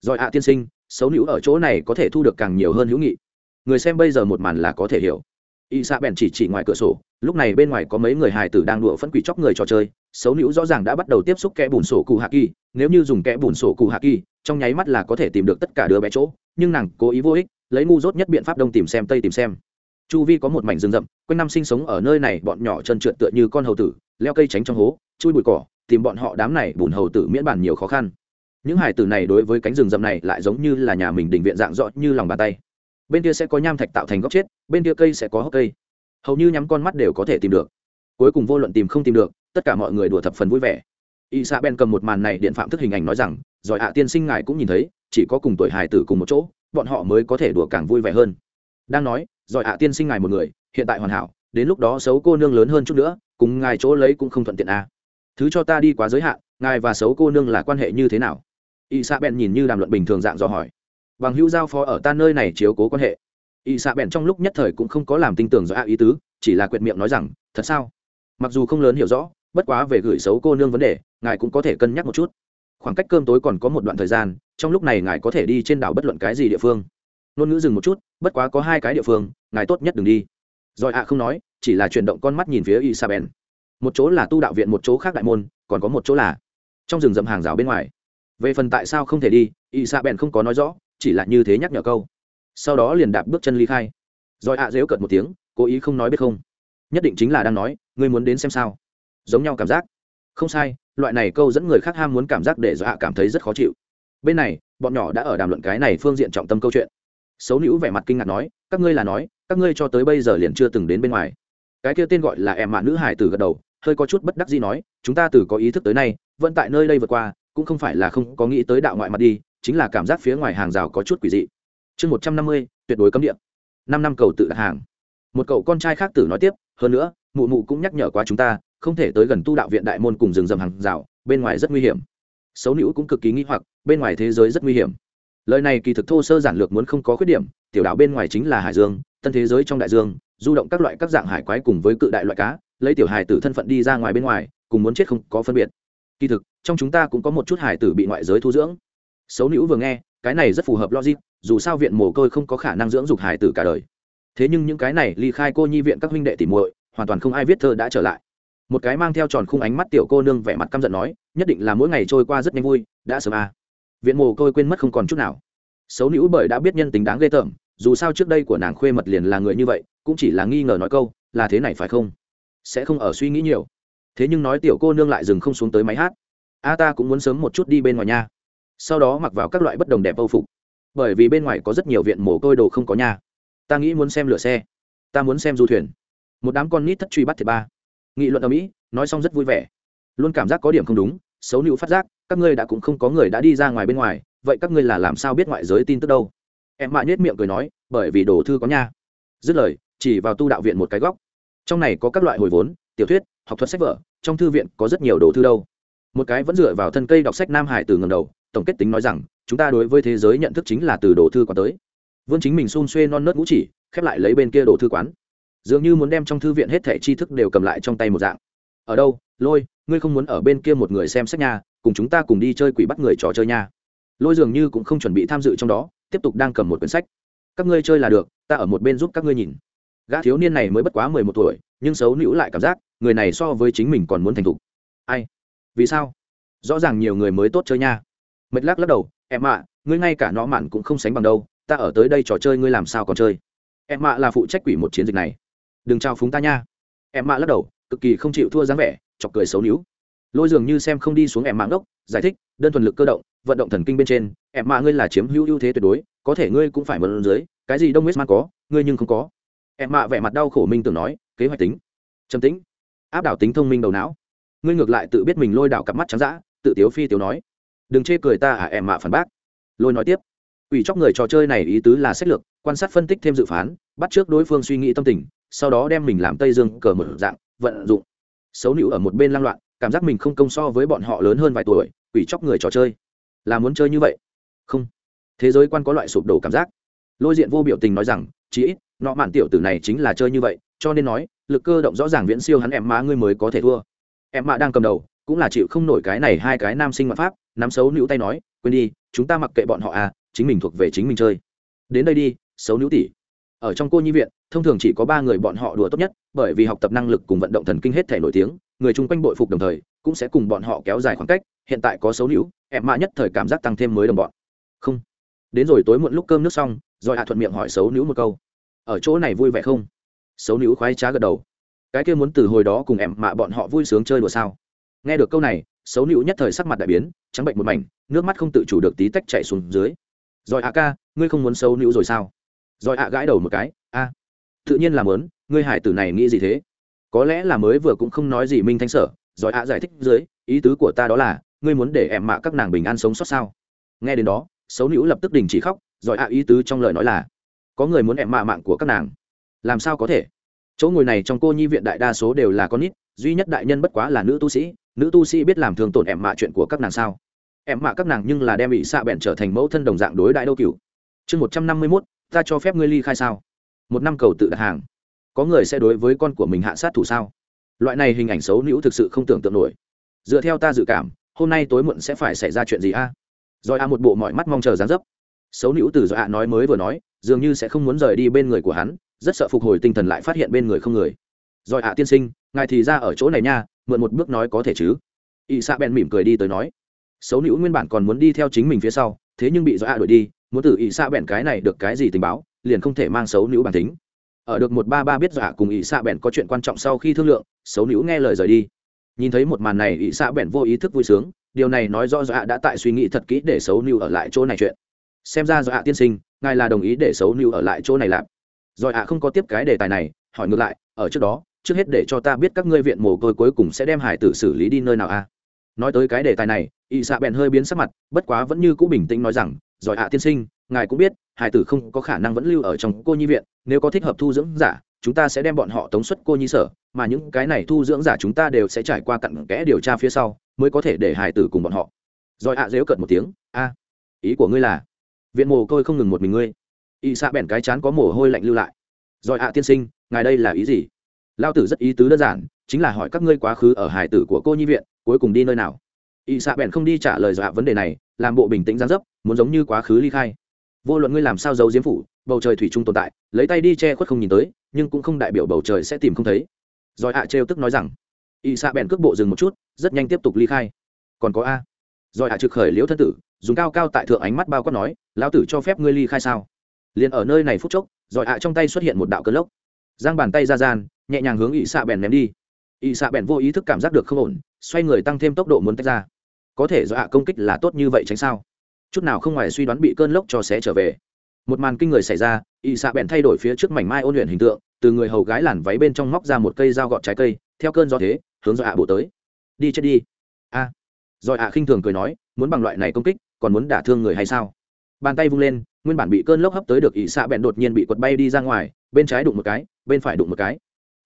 Rồi ạ, tiên sinh, xấu níu ở chỗ này có thể thu được càng nhiều hơn hữu nghị. Người xem bây giờ một màn là có thể hiểu. Ỵ xạ bèn chỉ chỉ ngoài cửa sổ lúc này bên ngoài có mấy người hài tử đang đùa phân quỷ chóc người trò chơi, xấu nữ rõ ràng đã bắt đầu tiếp xúc kẽ bùn sổ cụ hạ kỳ. Nếu như dùng kẽ bùn sổ cụ hạ kỳ, trong nháy mắt là có thể tìm được tất cả đứa bé chỗ, nhưng nàng cố ý vô ích, lấy ngu dốt nhất biện pháp đông tìm xem tây tìm xem. Chu vi có một mảnh rừng rậm, quanh năm sinh sống ở nơi này, bọn nhỏ chân trượt tựa như con hầu tử, leo cây tránh trong hố, chui bụi cỏ, tìm bọn họ đám này bùn hầu tử miễn bàn nhiều khó khăn. Những hải tử này đối với cánh rừng rậm này lại giống như là nhà mình đình viện dạng rõ như lòng bàn tay. Bên kia sẽ có nham thạch tạo thành góc chết, bên kia cây sẽ có hốc cây hầu như nhắm con mắt đều có thể tìm được. Cuối cùng vô luận tìm không tìm được, tất cả mọi người đùa thập phần vui vẻ. Y sa ben cầm một màn này điện phạm thức hình ảnh nói rằng giỏi ạ, tiên sinh ngài cũng nhìn thấy, chỉ có cùng tuổi hài tử cùng một chỗ, bọn họ mới có thể đùa càng vui vẻ hơn. Đang nói giỏi ạ, tiên sinh ngài một người, hiện tại hoàn hảo, đến lúc đó xấu cô nương lớn hơn chút nữa, cùng ngài chỗ lấy cũng không thuận tiện à. thứ cho ta đi quá giới hạn, ngài và xấu cô nương là quan hệ như thế nào? Y sa ben nhìn như đàm luận bình thường dạng dò hỏi. Bằng hữu giao phó ở ta nơi này chiếu cố quan hệ y xạ bèn trong lúc nhất thời cũng không có làm tin tưởng do ạ ý tứ, chỉ là quyệt miệng nói rằng, thật sao? Mặc dù không lớn hiểu rõ, bất quá về gửi xấu cô nương vấn đề, ngài cũng có thể cân nhắc một chút. Khoảng cách cơm tối còn có một đoạn thời gian, trong lúc này ngài có thể đi trên đảo bất luận cái gì địa phương. Ngôn ngữ dừng một chút, bất quá có hai cái địa phương, ngài tốt nhất đừng đi. Rồi ạ không nói, chỉ là chuyển động con mắt nhìn phía isabel một chỗ là tu đạo viện, một chỗ khác đại môn, còn có một chỗ là trong rừng rậm hàng rào bên ngoài. Về phần tại sao không thể đi isabel không có nói rõ, chỉ là như thế nhắc nhở câu sau đó liền đạp bước chân ly khai. Rồi ạ dếu cợt một tiếng, cố ý không nói biết không. Nhất định chính là đang nói, ngươi muốn đến xem sao. Giống nhau cảm giác. Không sai, loại này câu dẫn người khác ham muốn cảm giác để do hạ cảm thấy rất khó chịu. Bên này, bọn nhỏ đã ở đàm luận cái này phương diện trọng tâm câu chuyện. Xấu nữ vẻ mặt kinh ngạc nói, các ngươi là nói, các ngươi cho tới bây giờ liền chưa từng đến bên ngoài. Cái kia tên gọi là em mạ nữ hải từ gật đầu, hơi có chút bất đắc gì nói, chúng ta từ có ý thức tới nay, vẫn tại nơi đây vượt qua, cũng không phải là không có nghĩ tới đạo ngoại mặt đi, chính là cảm giác phía ngoài hàng rào có chút quỷ dị chương một trăm năm mươi, tuyệt đối cấm địa. Năm năm cầu tự đặt hàng. Một cậu con trai khác tử nói tiếp, hơn nữa, mụ mụ cũng nhắc nhở qua chúng ta, không thể tới gần tu đạo viện đại môn cùng rừng rầm hàng rào, bên ngoài rất nguy hiểm. Xấu nữ cũng cực kỳ nghĩ hoặc, bên ngoài thế giới rất nguy hiểm. Lời này kỳ thực thô sơ giản lược muốn không có khuyết điểm, tiểu đạo bên ngoài chính là hải dương, tân thế giới trong đại dương, du động các loại các dạng hải quái cùng với cự đại loại cá, lấy tiểu hải tử thân phận đi ra ngoài bên ngoài, cùng muốn chết không có phân biệt. Kỳ thực, trong chúng ta cũng có một chút hải tử bị ngoại giới thu dưỡng. Xấu nữ vừa nghe cái này rất phù hợp logic, dù sao viện mồ côi không có khả năng dưỡng dục hải tử cả đời. Thế nhưng những cái này ly khai cô nhi viện các huynh đệ tỉ muội, hoàn toàn không ai viết thơ đã trở lại. Một cái mang theo tròn khung ánh mắt tiểu cô nương vẻ mặt căm giận nói, nhất định là mỗi ngày trôi qua rất nhanh vui, đã sớm à. viện mồ côi quên mất không còn chút nào. Xấu nữ bởi đã biết nhân tính đáng ghê tởm, dù sao trước đây của nàng khuê mật liền là người như vậy, cũng chỉ là nghi ngờ nói câu, là thế này phải không? Sẽ không ở suy nghĩ nhiều. Thế nhưng nói tiểu cô nương lại dừng không xuống tới máy hát. A ta cũng muốn sớm một chút đi bên ngoài nha sau đó mặc vào các loại bất đồng đẹp âu phục. Bởi vì bên ngoài có rất nhiều viện mồ côi đồ không có nhà, ta nghĩ muốn xem lửa xe. Ta muốn xem du thuyền. Một đám con nít thất truy bắt thiệt ba. Nghị luận ở mỹ nói xong rất vui vẻ. Luôn cảm giác có điểm không đúng xấu nữ phát giác các ngươi đã cũng không có người đã đi ra ngoài bên ngoài vậy các ngươi là làm sao biết ngoại giới tin tức đâu? Em mạ nhét miệng cười nói bởi vì đồ thư có nha dứt lời chỉ vào tu đạo viện một cái góc. Trong này có các loại hồi vốn tiểu thuyết học thuật sách vở trong thư viện có rất nhiều đồ thư đâu. Một cái vẫn dựa vào thân cây đọc sách nam hải từ ngầm đầu tổng kết tính nói rằng, chúng ta đối với thế giới nhận thức chính là từ đồ thư quán tới. Vương chính mình xun xuê non nớt ngũ chỉ, khép lại lấy bên kia đồ thư quán. Dường như muốn đem trong thư viện hết thẻ tri thức đều cầm lại trong tay một dạng. Ở đâu, lôi, ngươi không muốn ở bên kia một người xem sách nhà cùng chúng ta cùng đi chơi quỷ bắt người trò chơi nha. Lôi dường như cũng không chuẩn bị tham dự trong đó, tiếp tục đang cầm một quyển sách. Các ngươi chơi là được, ta ở một bên giúp các ngươi nhìn. Gã thiếu niên này mới bất quá mười một tuổi, nhưng xấu nữ lại cảm giác, người này so với chính mình còn muốn thành thục. Ai? Vì sao? Rõ ràng nhiều người mới tốt chơi nha mệt lắc lắc đầu em ạ ngươi ngay cả nó mạn cũng không sánh bằng đâu ta ở tới đây trò chơi ngươi làm sao còn chơi? Em ạ là phụ trách quỷ một chiến dịch này. Đừng trao phúng ta nha. Em mạ lắc đầu cực kỳ không chịu thua dáng vẻ chọc cười xấu níu. Lôi dường như xem không đi xuống em mạng đốc, giải thích đơn thuần lực cơ động vận động thần kinh bên trên em mạ ngươi là chiếm hữu ưu thế tuyệt đối có thể ngươi cũng phải mượn dưới cái gì đông man có ngươi nhưng không có. Em mạ vẻ mặt đau khổ minh tưởng nói kế hoạch tính trầm tĩnh áp đảo tính thông minh đầu não. Ngươi ngược lại tự biết mình lôi đảo cặp mắt trắng dã tự tiếu phi tiếu nói đừng chê cười ta à em mạ phản bác. Lôi nói tiếp. Ủy chóc người trò chơi này ý tứ là sách lược, quan sát phân tích thêm dự phán, bắt trước đối phương suy nghĩ tâm tình, sau đó đem mình làm tây dương cờ một dạng, vận dụng. Xấu nữ ở một bên lang loạn, cảm giác mình không công so với bọn họ lớn hơn vài tuổi ủy chóc người trò chơi. Là muốn chơi như vậy? Không. Thế giới quan có loại sụp đổ cảm giác. Lôi diện vô biểu tình nói rằng, chí ít, nọ mạn tiểu tử này chính là chơi như vậy, cho nên nói, lực cơ động rõ ràng viễn siêu hắn em má ngươi mới có thể thua. Em mạ đang cầm đầu cũng là chịu không nổi cái này hai cái nam sinh ngoại pháp, nắm xấu nữ tay nói, quên đi, chúng ta mặc kệ bọn họ à chính mình thuộc về chính mình chơi. Đến đây đi, xấu nữ tỷ. Ở trong cô nhi viện, thông thường chỉ có ba người bọn họ đùa tốt nhất, bởi vì học tập năng lực cùng vận động thần kinh hết thể nổi tiếng, người chung quanh bội phục đồng thời, cũng sẽ cùng bọn họ kéo dài khoảng cách, hiện tại có xấu nữ em mạ nhất thời cảm giác tăng thêm mới đồng bọn. Không. Đến rồi tối muộn lúc cơm nước xong, rồi hạ thuận miệng hỏi xấu nữ một câu. Ở chỗ này vui vẻ không? Xấu nữ khoái trá gật đầu. Cái kia muốn từ hồi đó cùng em mạ bọn họ vui sướng chơi đùa sao? Nghe được câu này, xấu nữ nhất thời sắc mặt đại biến, trắng bệnh một mảnh, nước mắt không tự chủ được tí tách chạy xuống dưới. Rồi ạ ca, ngươi không muốn xấu nữ rồi sao? Rồi ạ gãi đầu một cái, a, tự nhiên là muốn, ngươi hải tử này nghĩ gì thế? Có lẽ là mới vừa cũng không nói gì minh thanh sở, rồi ạ giải thích dưới, ý tứ của ta đó là, ngươi muốn để em mạ các nàng bình an sống sót sao? Nghe đến đó, xấu nữ lập tức đình chỉ khóc, rồi ạ ý tứ trong lời nói là, có người muốn em mạ mạng của các nàng, làm sao có thể? Chỗ ngồi này trong cô nhi viện đại đa số đều là con nít, duy nhất đại nhân bất quá là nữ tu sĩ nữ tu sĩ biết làm thường tổn em mạ chuyện của các nàng sao? Em mạ các nàng nhưng là đem bị xạ bẹn trở thành mẫu thân đồng dạng đối đại đâu cửu. Chương một trăm năm mươi mốt, ta cho phép ngươi ly khai sao? Một năm cầu tự đặt hàng. Có người sẽ đối với con của mình hạ sát thủ sao? Loại này hình ảnh xấu nữ thực sự không tưởng tượng nổi. Dựa theo ta dự cảm, hôm nay tối muộn sẽ phải xảy ra chuyện gì a? Rồi a một bộ mọi mắt mong chờ dán dấp. Xấu nữ từ do a nói mới vừa nói, dường như sẽ không muốn rời đi bên người của hắn, rất sợ phục hồi tinh thần lại phát hiện bên người không người. Rồi ạ tiên sinh, ngài thì ra ở chỗ này nha mượn một bước nói có thể chứ? Ỵ xạ bèn mỉm cười đi tới nói, xấu nữ nguyên bản còn muốn đi theo chính mình phía sau, thế nhưng bị do ạ đuổi đi, muốn từ ỵ xạ bèn cái này được cái gì tình báo, liền không thể mang xấu nữ bản tính. Ở được một ba ba biết do ạ cùng ỵ xạ bèn có chuyện quan trọng sau khi thương lượng, xấu nữ nghe lời rời đi. Nhìn thấy một màn này ỵ xạ bèn vô ý thức vui sướng, điều này nói rõ do ạ đã tại suy nghĩ thật kỹ để xấu nữ ở lại chỗ này chuyện. Xem ra do ạ tiên sinh, ngài là đồng ý để xấu nữ ở lại chỗ này làm. Rồi ạ không có tiếp cái đề tài này, hỏi ngược lại, ở trước đó trước hết để cho ta biết các ngươi viện mồ côi cuối cùng sẽ đem hải tử xử lý đi nơi nào a? Nói tới cái đề tài này, y xạ bèn hơi biến sắc mặt, bất quá vẫn như cũ bình tĩnh nói rằng giỏi ạ tiên sinh, ngài cũng biết, hải tử không có khả năng vẫn lưu ở trong cô nhi viện, nếu có thích hợp thu dưỡng giả, chúng ta sẽ đem bọn họ tống xuất cô nhi sở, mà những cái này thu dưỡng giả chúng ta đều sẽ trải qua cặn kẽ điều tra phía sau, mới có thể để hải tử cùng bọn họ. Rồi ạ dếu cợt một tiếng, a, ý của ngươi là, viện mồ côi không ngừng một mình ngươi. Y xạ bèn cái chán có mồ hôi lạnh lưu lại. Rồi hạ tiên sinh, ngài đây là ý gì? Lao tử rất ý tứ đơn giản, chính là hỏi các ngươi quá khứ ở hải tử của cô nhi viện, cuối cùng đi nơi nào? Y xạ bèn không đi trả lời dọa vấn đề này, làm bộ bình tĩnh gián dấp, muốn giống như quá khứ ly khai. Vô luận ngươi làm sao giấu diếm phủ, bầu trời thủy chung tồn tại, lấy tay đi che khuất không nhìn tới, nhưng cũng không đại biểu bầu trời sẽ tìm không thấy. Rồi ạ trêu tức nói rằng, y xạ bèn cước bộ dừng một chút, rất nhanh tiếp tục ly khai. Còn có a. Rồi ạ trực khởi liễu thân tử, dùng cao cao tại thượng ánh mắt bao quát nói, lão tử cho phép ngươi ly khai sao? Liền ở nơi này phút chốc, rồi ạ trong tay xuất hiện một đạo cơn lốc. Giang bàn tay ra gian nhẹ nhàng hướng ỵ xạ bèn ném đi. Ỵ xạ bèn vô ý thức cảm giác được không ổn, xoay người tăng thêm tốc độ muốn tách ra. Có thể do ạ công kích là tốt như vậy tránh sao? Chút nào không ngoài suy đoán bị cơn lốc cho xé trở về. Một màn kinh người xảy ra ỵ xạ bèn thay đổi phía trước mảnh mai ôn luyện hình tượng, từ người hầu gái làn váy bên trong móc ra một cây dao gọt trái cây, theo cơn gió thế, hướng do ạ bổ tới. Đi chết đi. A. À. rồi ạ khinh thường cười nói, muốn bằng loại này công kích, còn muốn đả thương người hay sao? Bàn tay vung lên, nguyên bản bị cơn lốc hấp tới được ỵ xạ bèn đột nhiên bị quật bay đi ra ngoài, bên trái đụng một cái, bên phải đụng một cái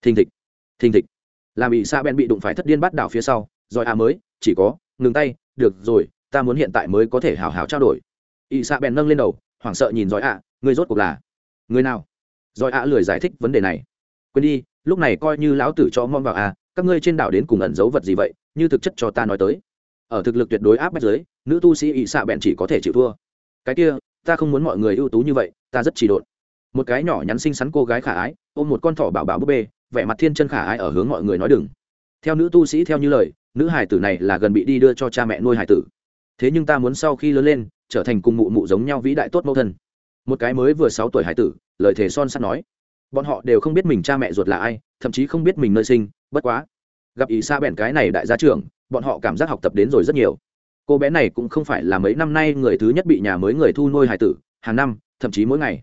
thình thịch thình thịch. Làm ỵ xa ben bị đụng phải thất điên bắt đảo phía sau, rồi à mới, chỉ có, ngừng tay, được rồi, ta muốn hiện tại mới có thể hào hào trao đổi. Ỵ xa ben nâng lên đầu, hoảng sợ nhìn giỏi ạ à, người rốt cuộc là, người nào? Giỏi ạ à lười giải thích vấn đề này. Quên đi, lúc này coi như lão tử cho mong vào à các ngươi trên đảo đến cùng ẩn giấu vật gì vậy, như thực chất cho ta nói tới. Ở thực lực tuyệt đối áp bách giới nữ tu sĩ ỵ xạ bèn chỉ có thể chịu thua. Cái kia, ta không muốn mọi người ưu tú như vậy, ta rất chỉ độn. Một cái nhỏ nhắn xinh xắn cô gái khả ái, ôm một con thỏ bảo bảo búp bê vẻ mặt thiên chân khả ai ở hướng mọi người nói đừng. Theo nữ tu sĩ theo như lời, nữ hải tử này là gần bị đi đưa cho cha mẹ nuôi hải tử. Thế nhưng ta muốn sau khi lớn lên, trở thành cùng mụ mụ giống nhau vĩ đại tốt mẫu thân. Một cái mới vừa sáu tuổi hải tử, lời thề son sắt nói. Bọn họ đều không biết mình cha mẹ ruột là ai, thậm chí không biết mình nơi sinh, bất quá. Gặp ý xa bèn cái này đại gia trưởng, bọn họ cảm giác học tập đến rồi rất nhiều. Cô bé này cũng không phải là mấy năm nay người thứ nhất bị nhà mới người thu nuôi hải tử, hàng năm, thậm chí mỗi ngày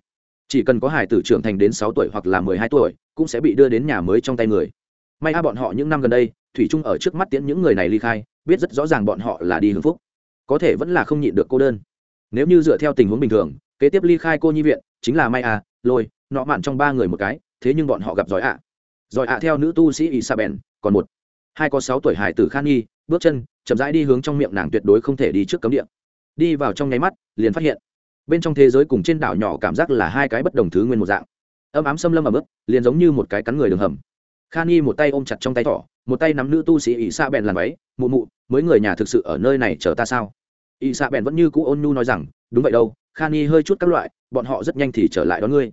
chỉ cần có hải tử trưởng thành đến sáu tuổi hoặc là mười hai tuổi, cũng sẽ bị đưa đến nhà mới trong tay người. May a bọn họ những năm gần đây, thủy trung ở trước mắt tiễn những người này ly khai, biết rất rõ ràng bọn họ là đi hưng phúc. Có thể vẫn là không nhịn được cô đơn. Nếu như dựa theo tình huống bình thường, kế tiếp ly khai cô nhi viện, chính là may à lôi, nọ mạn trong ba người một cái, thế nhưng bọn họ gặp giỏi ạ giỏi ạ theo nữ tu sĩ isabel, còn một. Hai có sáu tuổi hải tử khan nghi bước chân, chậm rãi đi hướng trong miệng nàng tuyệt đối không thể đi trước cấm địa. Đi vào trong nháy mắt, liền phát hiện bên trong thế giới cùng trên đảo nhỏ cảm giác là hai cái bất đồng thứ nguyên một dạng. Âm ám xâm lâm ẩm ướt, liền giống như một cái cắn người đường hầm. Khan y một tay ôm chặt trong tay thỏ, một tay nắm nữ tu sĩ ỵ xa bèn làm váy, mụ mụ, mới người nhà thực sự ở nơi này chờ ta sao? Ỵ xa bèn vẫn như cũ ôn nhu nói rằng, đúng vậy đâu, khan y hơi chút các loại, bọn họ rất nhanh thì trở lại đón ngươi.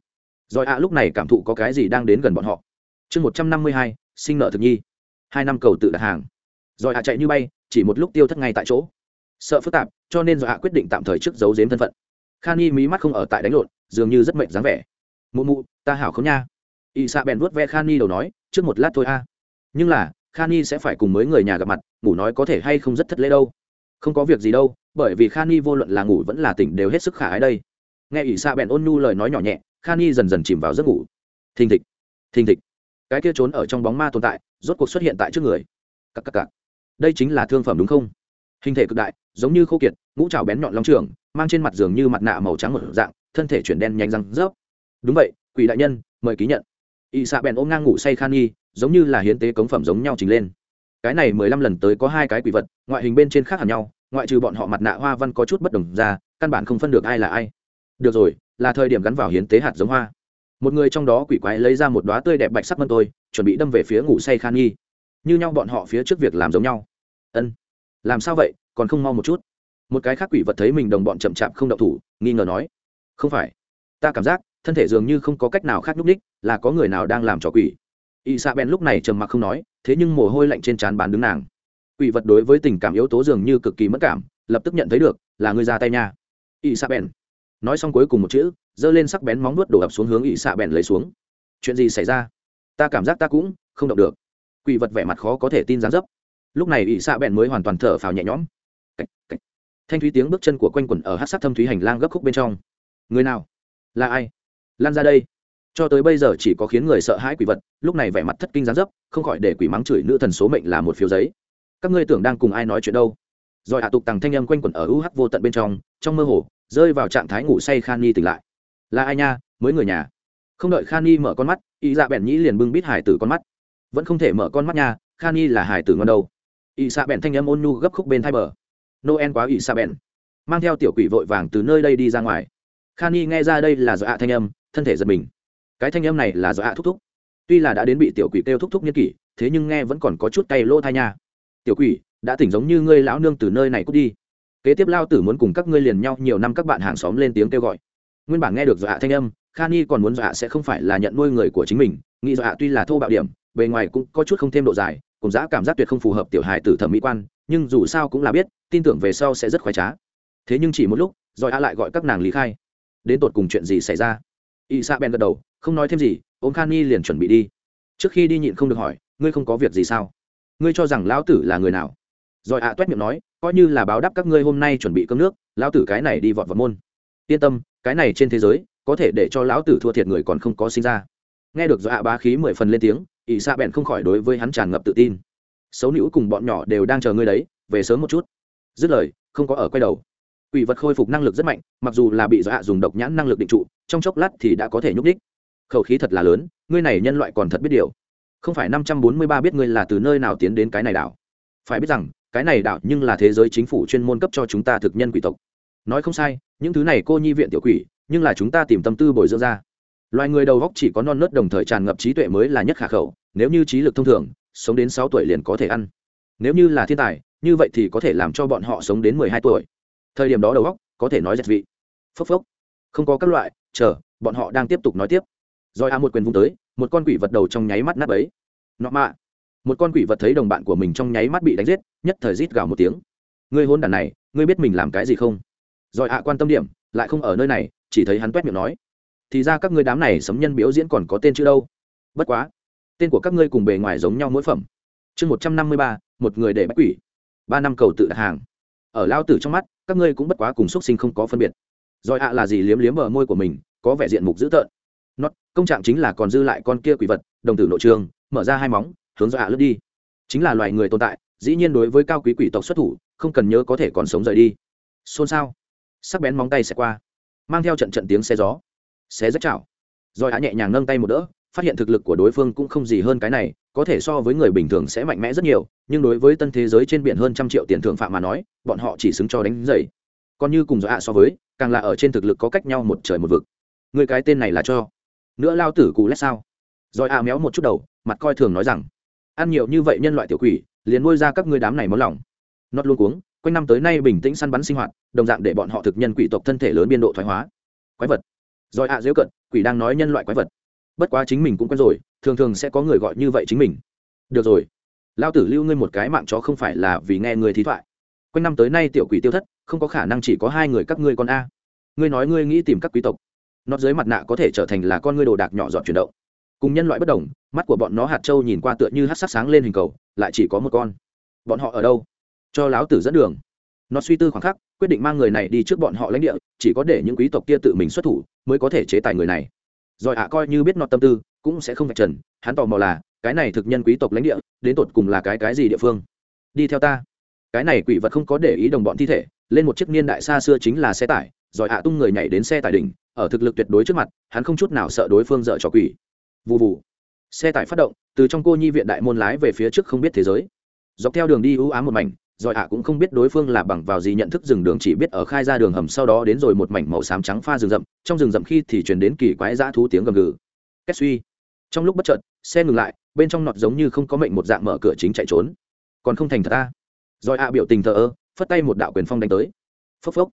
Rồi ạ, lúc này cảm thụ có cái gì đang đến gần bọn họ. Chương một trăm năm mươi hai, sinh nợ thực nhi. Hai năm cầu tự đặt hàng. Rồi ạ chạy như bay, chỉ một lúc tiêu thất ngay tại chỗ. Sợ phức tạp, cho nên rồi ạ quyết định tạm thời trước giấu giếm thân phận khan nhi mí mắt không ở tại đánh lộn, dường như rất mệnh dáng vẻ. Mụ mụ, ta hảo không nha. Y xạ bèn vuốt ve khan nhi đầu nói, trước một lát thôi a. Nhưng là khan nhi sẽ phải cùng mấy người nhà gặp mặt, ngủ nói có thể hay không rất thất lễ đâu. Không có việc gì đâu, bởi vì khan nhi vô luận là ngủ vẫn là tỉnh đều hết sức khả ái đây. Nghe ỷ xạ bèn ôn nhu lời nói nhỏ nhẹ khan nhi dần dần chìm vào giấc ngủ. Thình thịch thình thịch. Cái kia trốn ở trong bóng ma tồn tại, rốt cuộc xuất hiện tại trước người. Cặp cặp cặp đây chính là thương phẩm đúng không? Hình thể cực đại, giống như khô kiệt, ngũ trào bén nhọn long trường, mang trên mặt giường như mặt nạ màu trắng một dạng, thân thể chuyển đen nhanh răng rớp. Đúng vậy, quỷ đại nhân, mời ký nhận. Ỵ xạ bèn ôm ngang ngủ say khan nhi giống như là hiến tế cống phẩm giống nhau trình lên. Cái này mười lăm lần tới có hai cái quỷ vật, ngoại hình bên trên khác hẳn nhau, ngoại trừ bọn họ mặt nạ hoa văn có chút bất đồng ra, căn bản không phân được ai là ai. Được rồi, là thời điểm gắn vào hiến tế hạt giống hoa. Một người trong đó quỷ quái lấy ra một đoá tươi đẹp bạch sắc mân tôi, chuẩn bị đâm về phía ngủ say khan nhi như nhau bọn họ phía trước việc làm giống nhau. Ân làm sao vậy, còn không mau một chút. Một cái khác quỷ vật thấy mình đồng bọn chậm chạp không động thủ, nghi ngờ nói, không phải, ta cảm giác, thân thể dường như không có cách nào khác nhúc ních là có người nào đang làm trò quỷ. Y sa ben lúc này trầm mặc không nói, thế nhưng mồ hôi lạnh trên trán bán đứng nàng. Quỷ vật đối với tình cảm yếu tố dường như cực kỳ mất cảm, lập tức nhận thấy được, là người ra tay nha. Y sa ben nói xong cuối cùng một chữ, giơ lên sắc bén móng nuốt đổ ập xuống hướng y sa bèn lấy xuống. Chuyện gì xảy ra? Ta cảm giác ta cũng không động được. Quỷ vật vẻ mặt khó có thể tin dán dấp lúc này ỵ xạ bèn mới hoàn toàn thở phào nhẹ nhõm. Cách, cách. thanh thúy tiếng bước chân của quanh quẩn ở hát sắc thâm thúy hành lang gấp khúc bên trong. Người nào? Là ai? Lan ra đây. Cho tới bây giờ chỉ có khiến người sợ hãi quỷ vật lúc này vẻ mặt thất kinh gián dấp không khỏi để quỷ mắng chửi nữ thần số mệnh là một phiếu giấy. Các ngươi tưởng đang cùng ai nói chuyện đâu? Rồi hạ tục tằng thanh âm quanh quẩn ở UH vô tận bên trong trong mơ hồ rơi vào trạng thái ngủ say khan nhi tỉnh lại. Là ai nha? Mới người nhà. Không đợi khan nhi mở con mắt y dạ bèn nhĩ liền bưng bít hải tử con mắt. Vẫn không thể mở con mắt nha khan nhi là hải tử ngon đâu y xạ bèn thanh âm ôn nhu gấp khúc bên thai bờ. Noel quá y xạ bèn. Mang theo tiểu quỷ vội vàng từ nơi đây đi ra ngoài. Khan nghe ra đây là do ạ thanh âm, thân thể giật mình. Cái thanh âm này là do ạ thúc thúc. Tuy là đã đến bị tiểu quỷ kêu thúc thúc n kỷ, thế nhưng nghe vẫn còn có chút cay lỗ thai nha. Tiểu quỷ, đã tỉnh giống như ngươi lão nương từ nơi này cút đi. Kế tiếp lao tử muốn cùng các ngươi liền nhau nhiều năm các bạn hàng xóm lên tiếng kêu gọi. Nguyên bản nghe được dọa thanh âm khan còn muốn dọa sẽ không phải là nhận nuôi người của chính mình, nghĩ dọa tuy là thô bạo điểm, bề ngoài cũng có chút không thêm độ dài cùng giã cảm giác tuyệt không phù hợp tiểu hài tử thẩm mỹ quan, nhưng dù sao cũng là biết, tin tưởng về sau sẽ rất khoái trá. Thế nhưng chỉ một lúc, rồi a lại gọi các nàng lý khai. Đến tột cùng chuyện gì xảy ra? Y sa bèn gật đầu, không nói thêm gì, ôm khan liền chuẩn bị đi. Trước khi đi nhịn không được hỏi, ngươi không có việc gì sao? Ngươi cho rằng lão tử là người nào? Rồi ạ à toét miệng nói, coi như là báo đáp các ngươi hôm nay chuẩn bị cơm nước, lão tử cái này đi vọt vào môn. Yên tâm, cái này trên thế giới, có thể để cho lão tử thua thiệt người còn không có sinh ra. Nghe được do ạ bá khí mười phần lên tiếng ỷ xạ bèn không khỏi đối với hắn tràn ngập tự tin xấu nữ cùng bọn nhỏ đều đang chờ ngươi đấy về sớm một chút dứt lời không có ở quay đầu Quỷ vật khôi phục năng lực rất mạnh, mặc dù là bị dọa dùng độc nhãn năng lực định trụ, trong chốc lát thì đã có thể nhúc đích. Khẩu khí thật là lớn, ngươi này nhân loại còn thật biết điều. Không phải năm trăm bốn mươi ba biết ngươi là từ nơi nào tiến đến cái này đảo. Phải biết rằng, cái này đảo nhưng là thế giới chính phủ chuyên môn cấp cho chúng ta thực nhân quỷ tộc. Nói không sai, những thứ này cô nhi viện tiểu quỷ, nhưng là chúng ta tìm tâm tư bồi dưỡng ra. Loài người đầu góc chỉ có non nớt đồng thời tràn ngập trí tuệ mới là nhất khả khẩu, nếu như trí lực thông thường, sống đến sáu tuổi liền có thể ăn. Nếu như là thiên tài, như vậy thì có thể làm cho bọn họ sống đến mười hai tuổi. Thời điểm đó đầu góc có thể nói dệt vị. Phốc phốc. Không có các loại chờ bọn họ đang tiếp tục nói tiếp. Rồi a một quyền vung tới một con quỷ vật đầu trong nháy mắt nát ấy nọ mạ. Một con quỷ vật thấy đồng bạn của mình trong nháy mắt bị đánh giết nhất thời rít gào một tiếng. Ngươi hôn đàn này ngươi biết mình làm cái gì không? Rồi ạ quan tâm điểm lại không ở nơi này chỉ thấy hắn toét miệng nói thì ra các ngươi đám này sấm nhân biểu diễn còn có tên chữ đâu? Bất quá, tên của các ngươi cùng bề ngoài giống nhau mỗi phẩm. Chương một trăm năm mươi ba, một người để bách quỷ. Ba năm cầu tự đặt hàng. Ở lao tử trong mắt, các ngươi cũng bất quá cùng xuất sinh không có phân biệt. Rồi ạ là gì liếm liếm bờ môi của mình, có vẻ diện mục dữ tợn. Nó công trạng chính là còn dư lại con kia quỷ vật, đồng tử nội trường, mở ra hai móng, hướng do ạ lướt đi. Chính là loài người tồn tại, dĩ nhiên đối với cao quý quỷ tộc xuất thủ, không cần nhớ có thể còn sống rời đi. Xôn xao. Sắc bén móng tay sẽ qua, mang theo trận trận tiếng xe gió xé rất chảo. Rồi hạ nhẹ nhàng nâng tay một đỡ, phát hiện thực lực của đối phương cũng không gì hơn cái này, có thể so với người bình thường sẽ mạnh mẽ rất nhiều, nhưng đối với tân thế giới trên biển hơn trăm triệu tiền thưởng phạm mà nói, bọn họ chỉ xứng cho đánh giày. Còn như cùng do hạ so với, càng là ở trên thực lực có cách nhau một trời một vực. Người cái tên này là cho nữa lao tử cụ lét sao? Rồi hạ méo một chút đầu, mặt coi thường nói rằng, ăn nhiều như vậy nhân loại tiểu quỷ, liền nuôi ra các ngươi đám này mất lòng. Nót luôn cuống, quanh năm tới nay bình tĩnh săn bắn sinh hoạt, đồng dạng để bọn họ thực nhân quỷ tộc thân thể lớn biên độ thoái hóa. Quái vật rồi hạ dễ cận, quỷ đang nói nhân loại quái vật. Bất quá chính mình cũng quen rồi, thường thường sẽ có người gọi như vậy chính mình. Được rồi. Lao tử lưu ngươi một cái mạng chó không phải là vì nghe người thí thoại. Quanh năm tới nay tiểu quỷ tiêu thất, không có khả năng chỉ có hai người các ngươi con a. Ngươi nói ngươi nghĩ tìm các quý tộc. Nó dưới mặt nạ có thể trở thành là con ngươi đồ đạc nhỏ dọn chuyển động. Cùng nhân loại bất đồng, mắt của bọn nó hạt trâu nhìn qua tựa như hát sắc sáng lên hình cầu, lại chỉ có một con. Bọn họ ở đâu? Cho láo tử dẫn đường nó suy tư khoảng khắc, quyết định mang người này đi trước bọn họ lãnh địa, chỉ có để những quý tộc kia tự mình xuất thủ mới có thể chế tài người này. Rồi ạ, coi như biết nọt tâm tư, cũng sẽ không phải trần. Hắn tò mò là, cái này thực nhân quý tộc lãnh địa, đến tột cùng là cái cái gì địa phương? Đi theo ta. Cái này quỷ vật không có để ý đồng bọn thi thể, lên một chiếc niên đại xa xưa chính là xe tải. Rồi ạ, tung người nhảy đến xe tải đỉnh, ở thực lực tuyệt đối trước mặt, hắn không chút nào sợ đối phương dợ trò quỷ. Vụ vụ xe tải phát động, từ trong cô nhi viện đại môn lái về phía trước không biết thế giới. Dọc theo đường đi ưu ám một mảnh rồi ạ cũng không biết đối phương là bằng vào gì nhận thức rừng đường chỉ biết ở khai ra đường hầm sau đó đến rồi một mảnh màu xám trắng pha rừng rậm, trong rừng rậm khi thì truyền đến kỳ quái dã thú tiếng gầm gừ. Kết suy. Trong lúc bất chợt, xe ngừng lại, bên trong nọt giống như không có mệnh một dạng mở cửa chính chạy trốn. Còn không thành thật ta. Rồi ạ biểu tình thờ ơ, phất tay một đạo quyền phong đánh tới. Phốc phốc.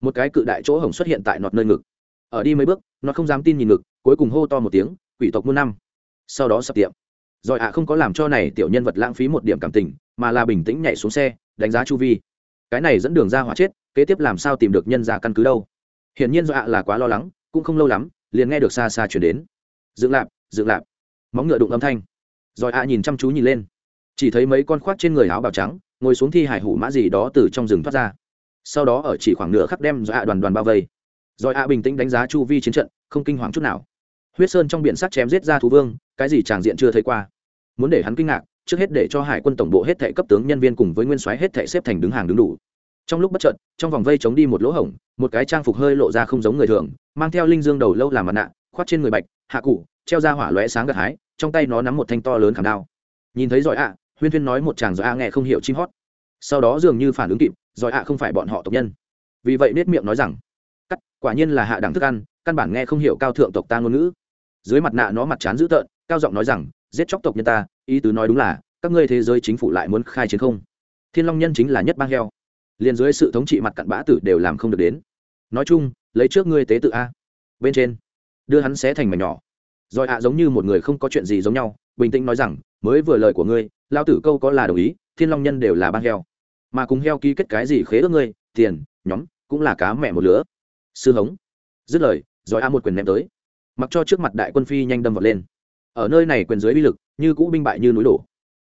Một cái cự đại chỗ hổng xuất hiện tại nọt nơi ngực. Ở đi mấy bước nó không dám tin nhìn ngực, cuối cùng hô to một tiếng, quỷ tộc muôn năm. Sau đó sập tiệm. Rồi ạ không có làm cho này tiểu nhân vật lãng phí một điểm cảm tình, mà là bình tĩnh nhảy xuống xe đánh giá chu vi. Cái này dẫn đường ra hỏa chết, kế tiếp làm sao tìm được nhân ra căn cứ đâu? Hiển nhiên do ạ là quá lo lắng, cũng không lâu lắm, liền nghe được xa xa chuyển đến. Dựng lạp dựng lạp. Móng ngựa đụng âm thanh. Rồi ạ nhìn chăm chú nhìn lên. Chỉ thấy mấy con khoác trên người áo bào trắng, ngồi xuống thi hải hủ mã gì đó từ trong rừng thoát ra. Sau đó ở chỉ khoảng nửa khắc đem do ạ đoàn đoàn bao vây. Rồi ạ bình tĩnh đánh giá chu vi chiến trận, không kinh hoàng chút nào. Huyết sơn trong biển sắc chém giết ra thú vương, cái gì tràng diện chưa thấy qua. Muốn để hắn kinh ngạc trước hết để cho hải quân tổng bộ hết thệ cấp tướng nhân viên cùng với nguyên soái hết thệ xếp thành đứng hàng đứng đủ. Trong lúc bất chợt, trong vòng vây chống đi một lỗ hổng, một cái trang phục hơi lộ ra không giống người thường, mang theo linh dương đầu lâu làm mặt nạ, khoác trên người bạch, hạ cụ treo ra hỏa lóe sáng gật hái, trong tay nó nắm một thanh to lớn khảm đao. Nhìn thấy giỏi ạ, huyên huyên nói một chàng giỏi ạ nghe không hiểu chim hót. Sau đó dường như phản ứng kịp, giỏi ạ không phải bọn họ tộc nhân. Vì vậy nết miệng nói rằng, cắt, quả nhiên là hạ đẳng thức ăn, căn bản nghe không hiểu cao thượng tộc ta ngôn ngữ. Dưới mặt nạ nó mặt chán dữ tợn, cao giọng nói rằng giết chóc tộc nhân ta, ý tứ nói đúng là, các ngươi thế giới chính phủ lại muốn khai chiến không? Thiên long nhân chính là nhất bang heo. Liền dưới sự thống trị mặt cặn bã tử đều làm không được đến. Nói chung, lấy trước ngươi tế tự a. Bên trên, đưa hắn xé thành mảnh nhỏ. Rồi ạ, giống như một người không có chuyện gì giống nhau, bình tĩnh nói rằng, mới vừa lời của ngươi lao tử câu có là đồng ý, thiên long nhân đều là bang heo. Mà cùng heo ký kết cái gì khế ước ngươi, tiền, nhóm, cũng là cá mẹ một lứa. Sư hống. Dứt lời, rồi a một quyền ném tới. Mặc cho trước mặt đại quân phi nhanh đâm vật lên ở nơi này quyền dưới uy lực, như cũ binh bại như núi đổ.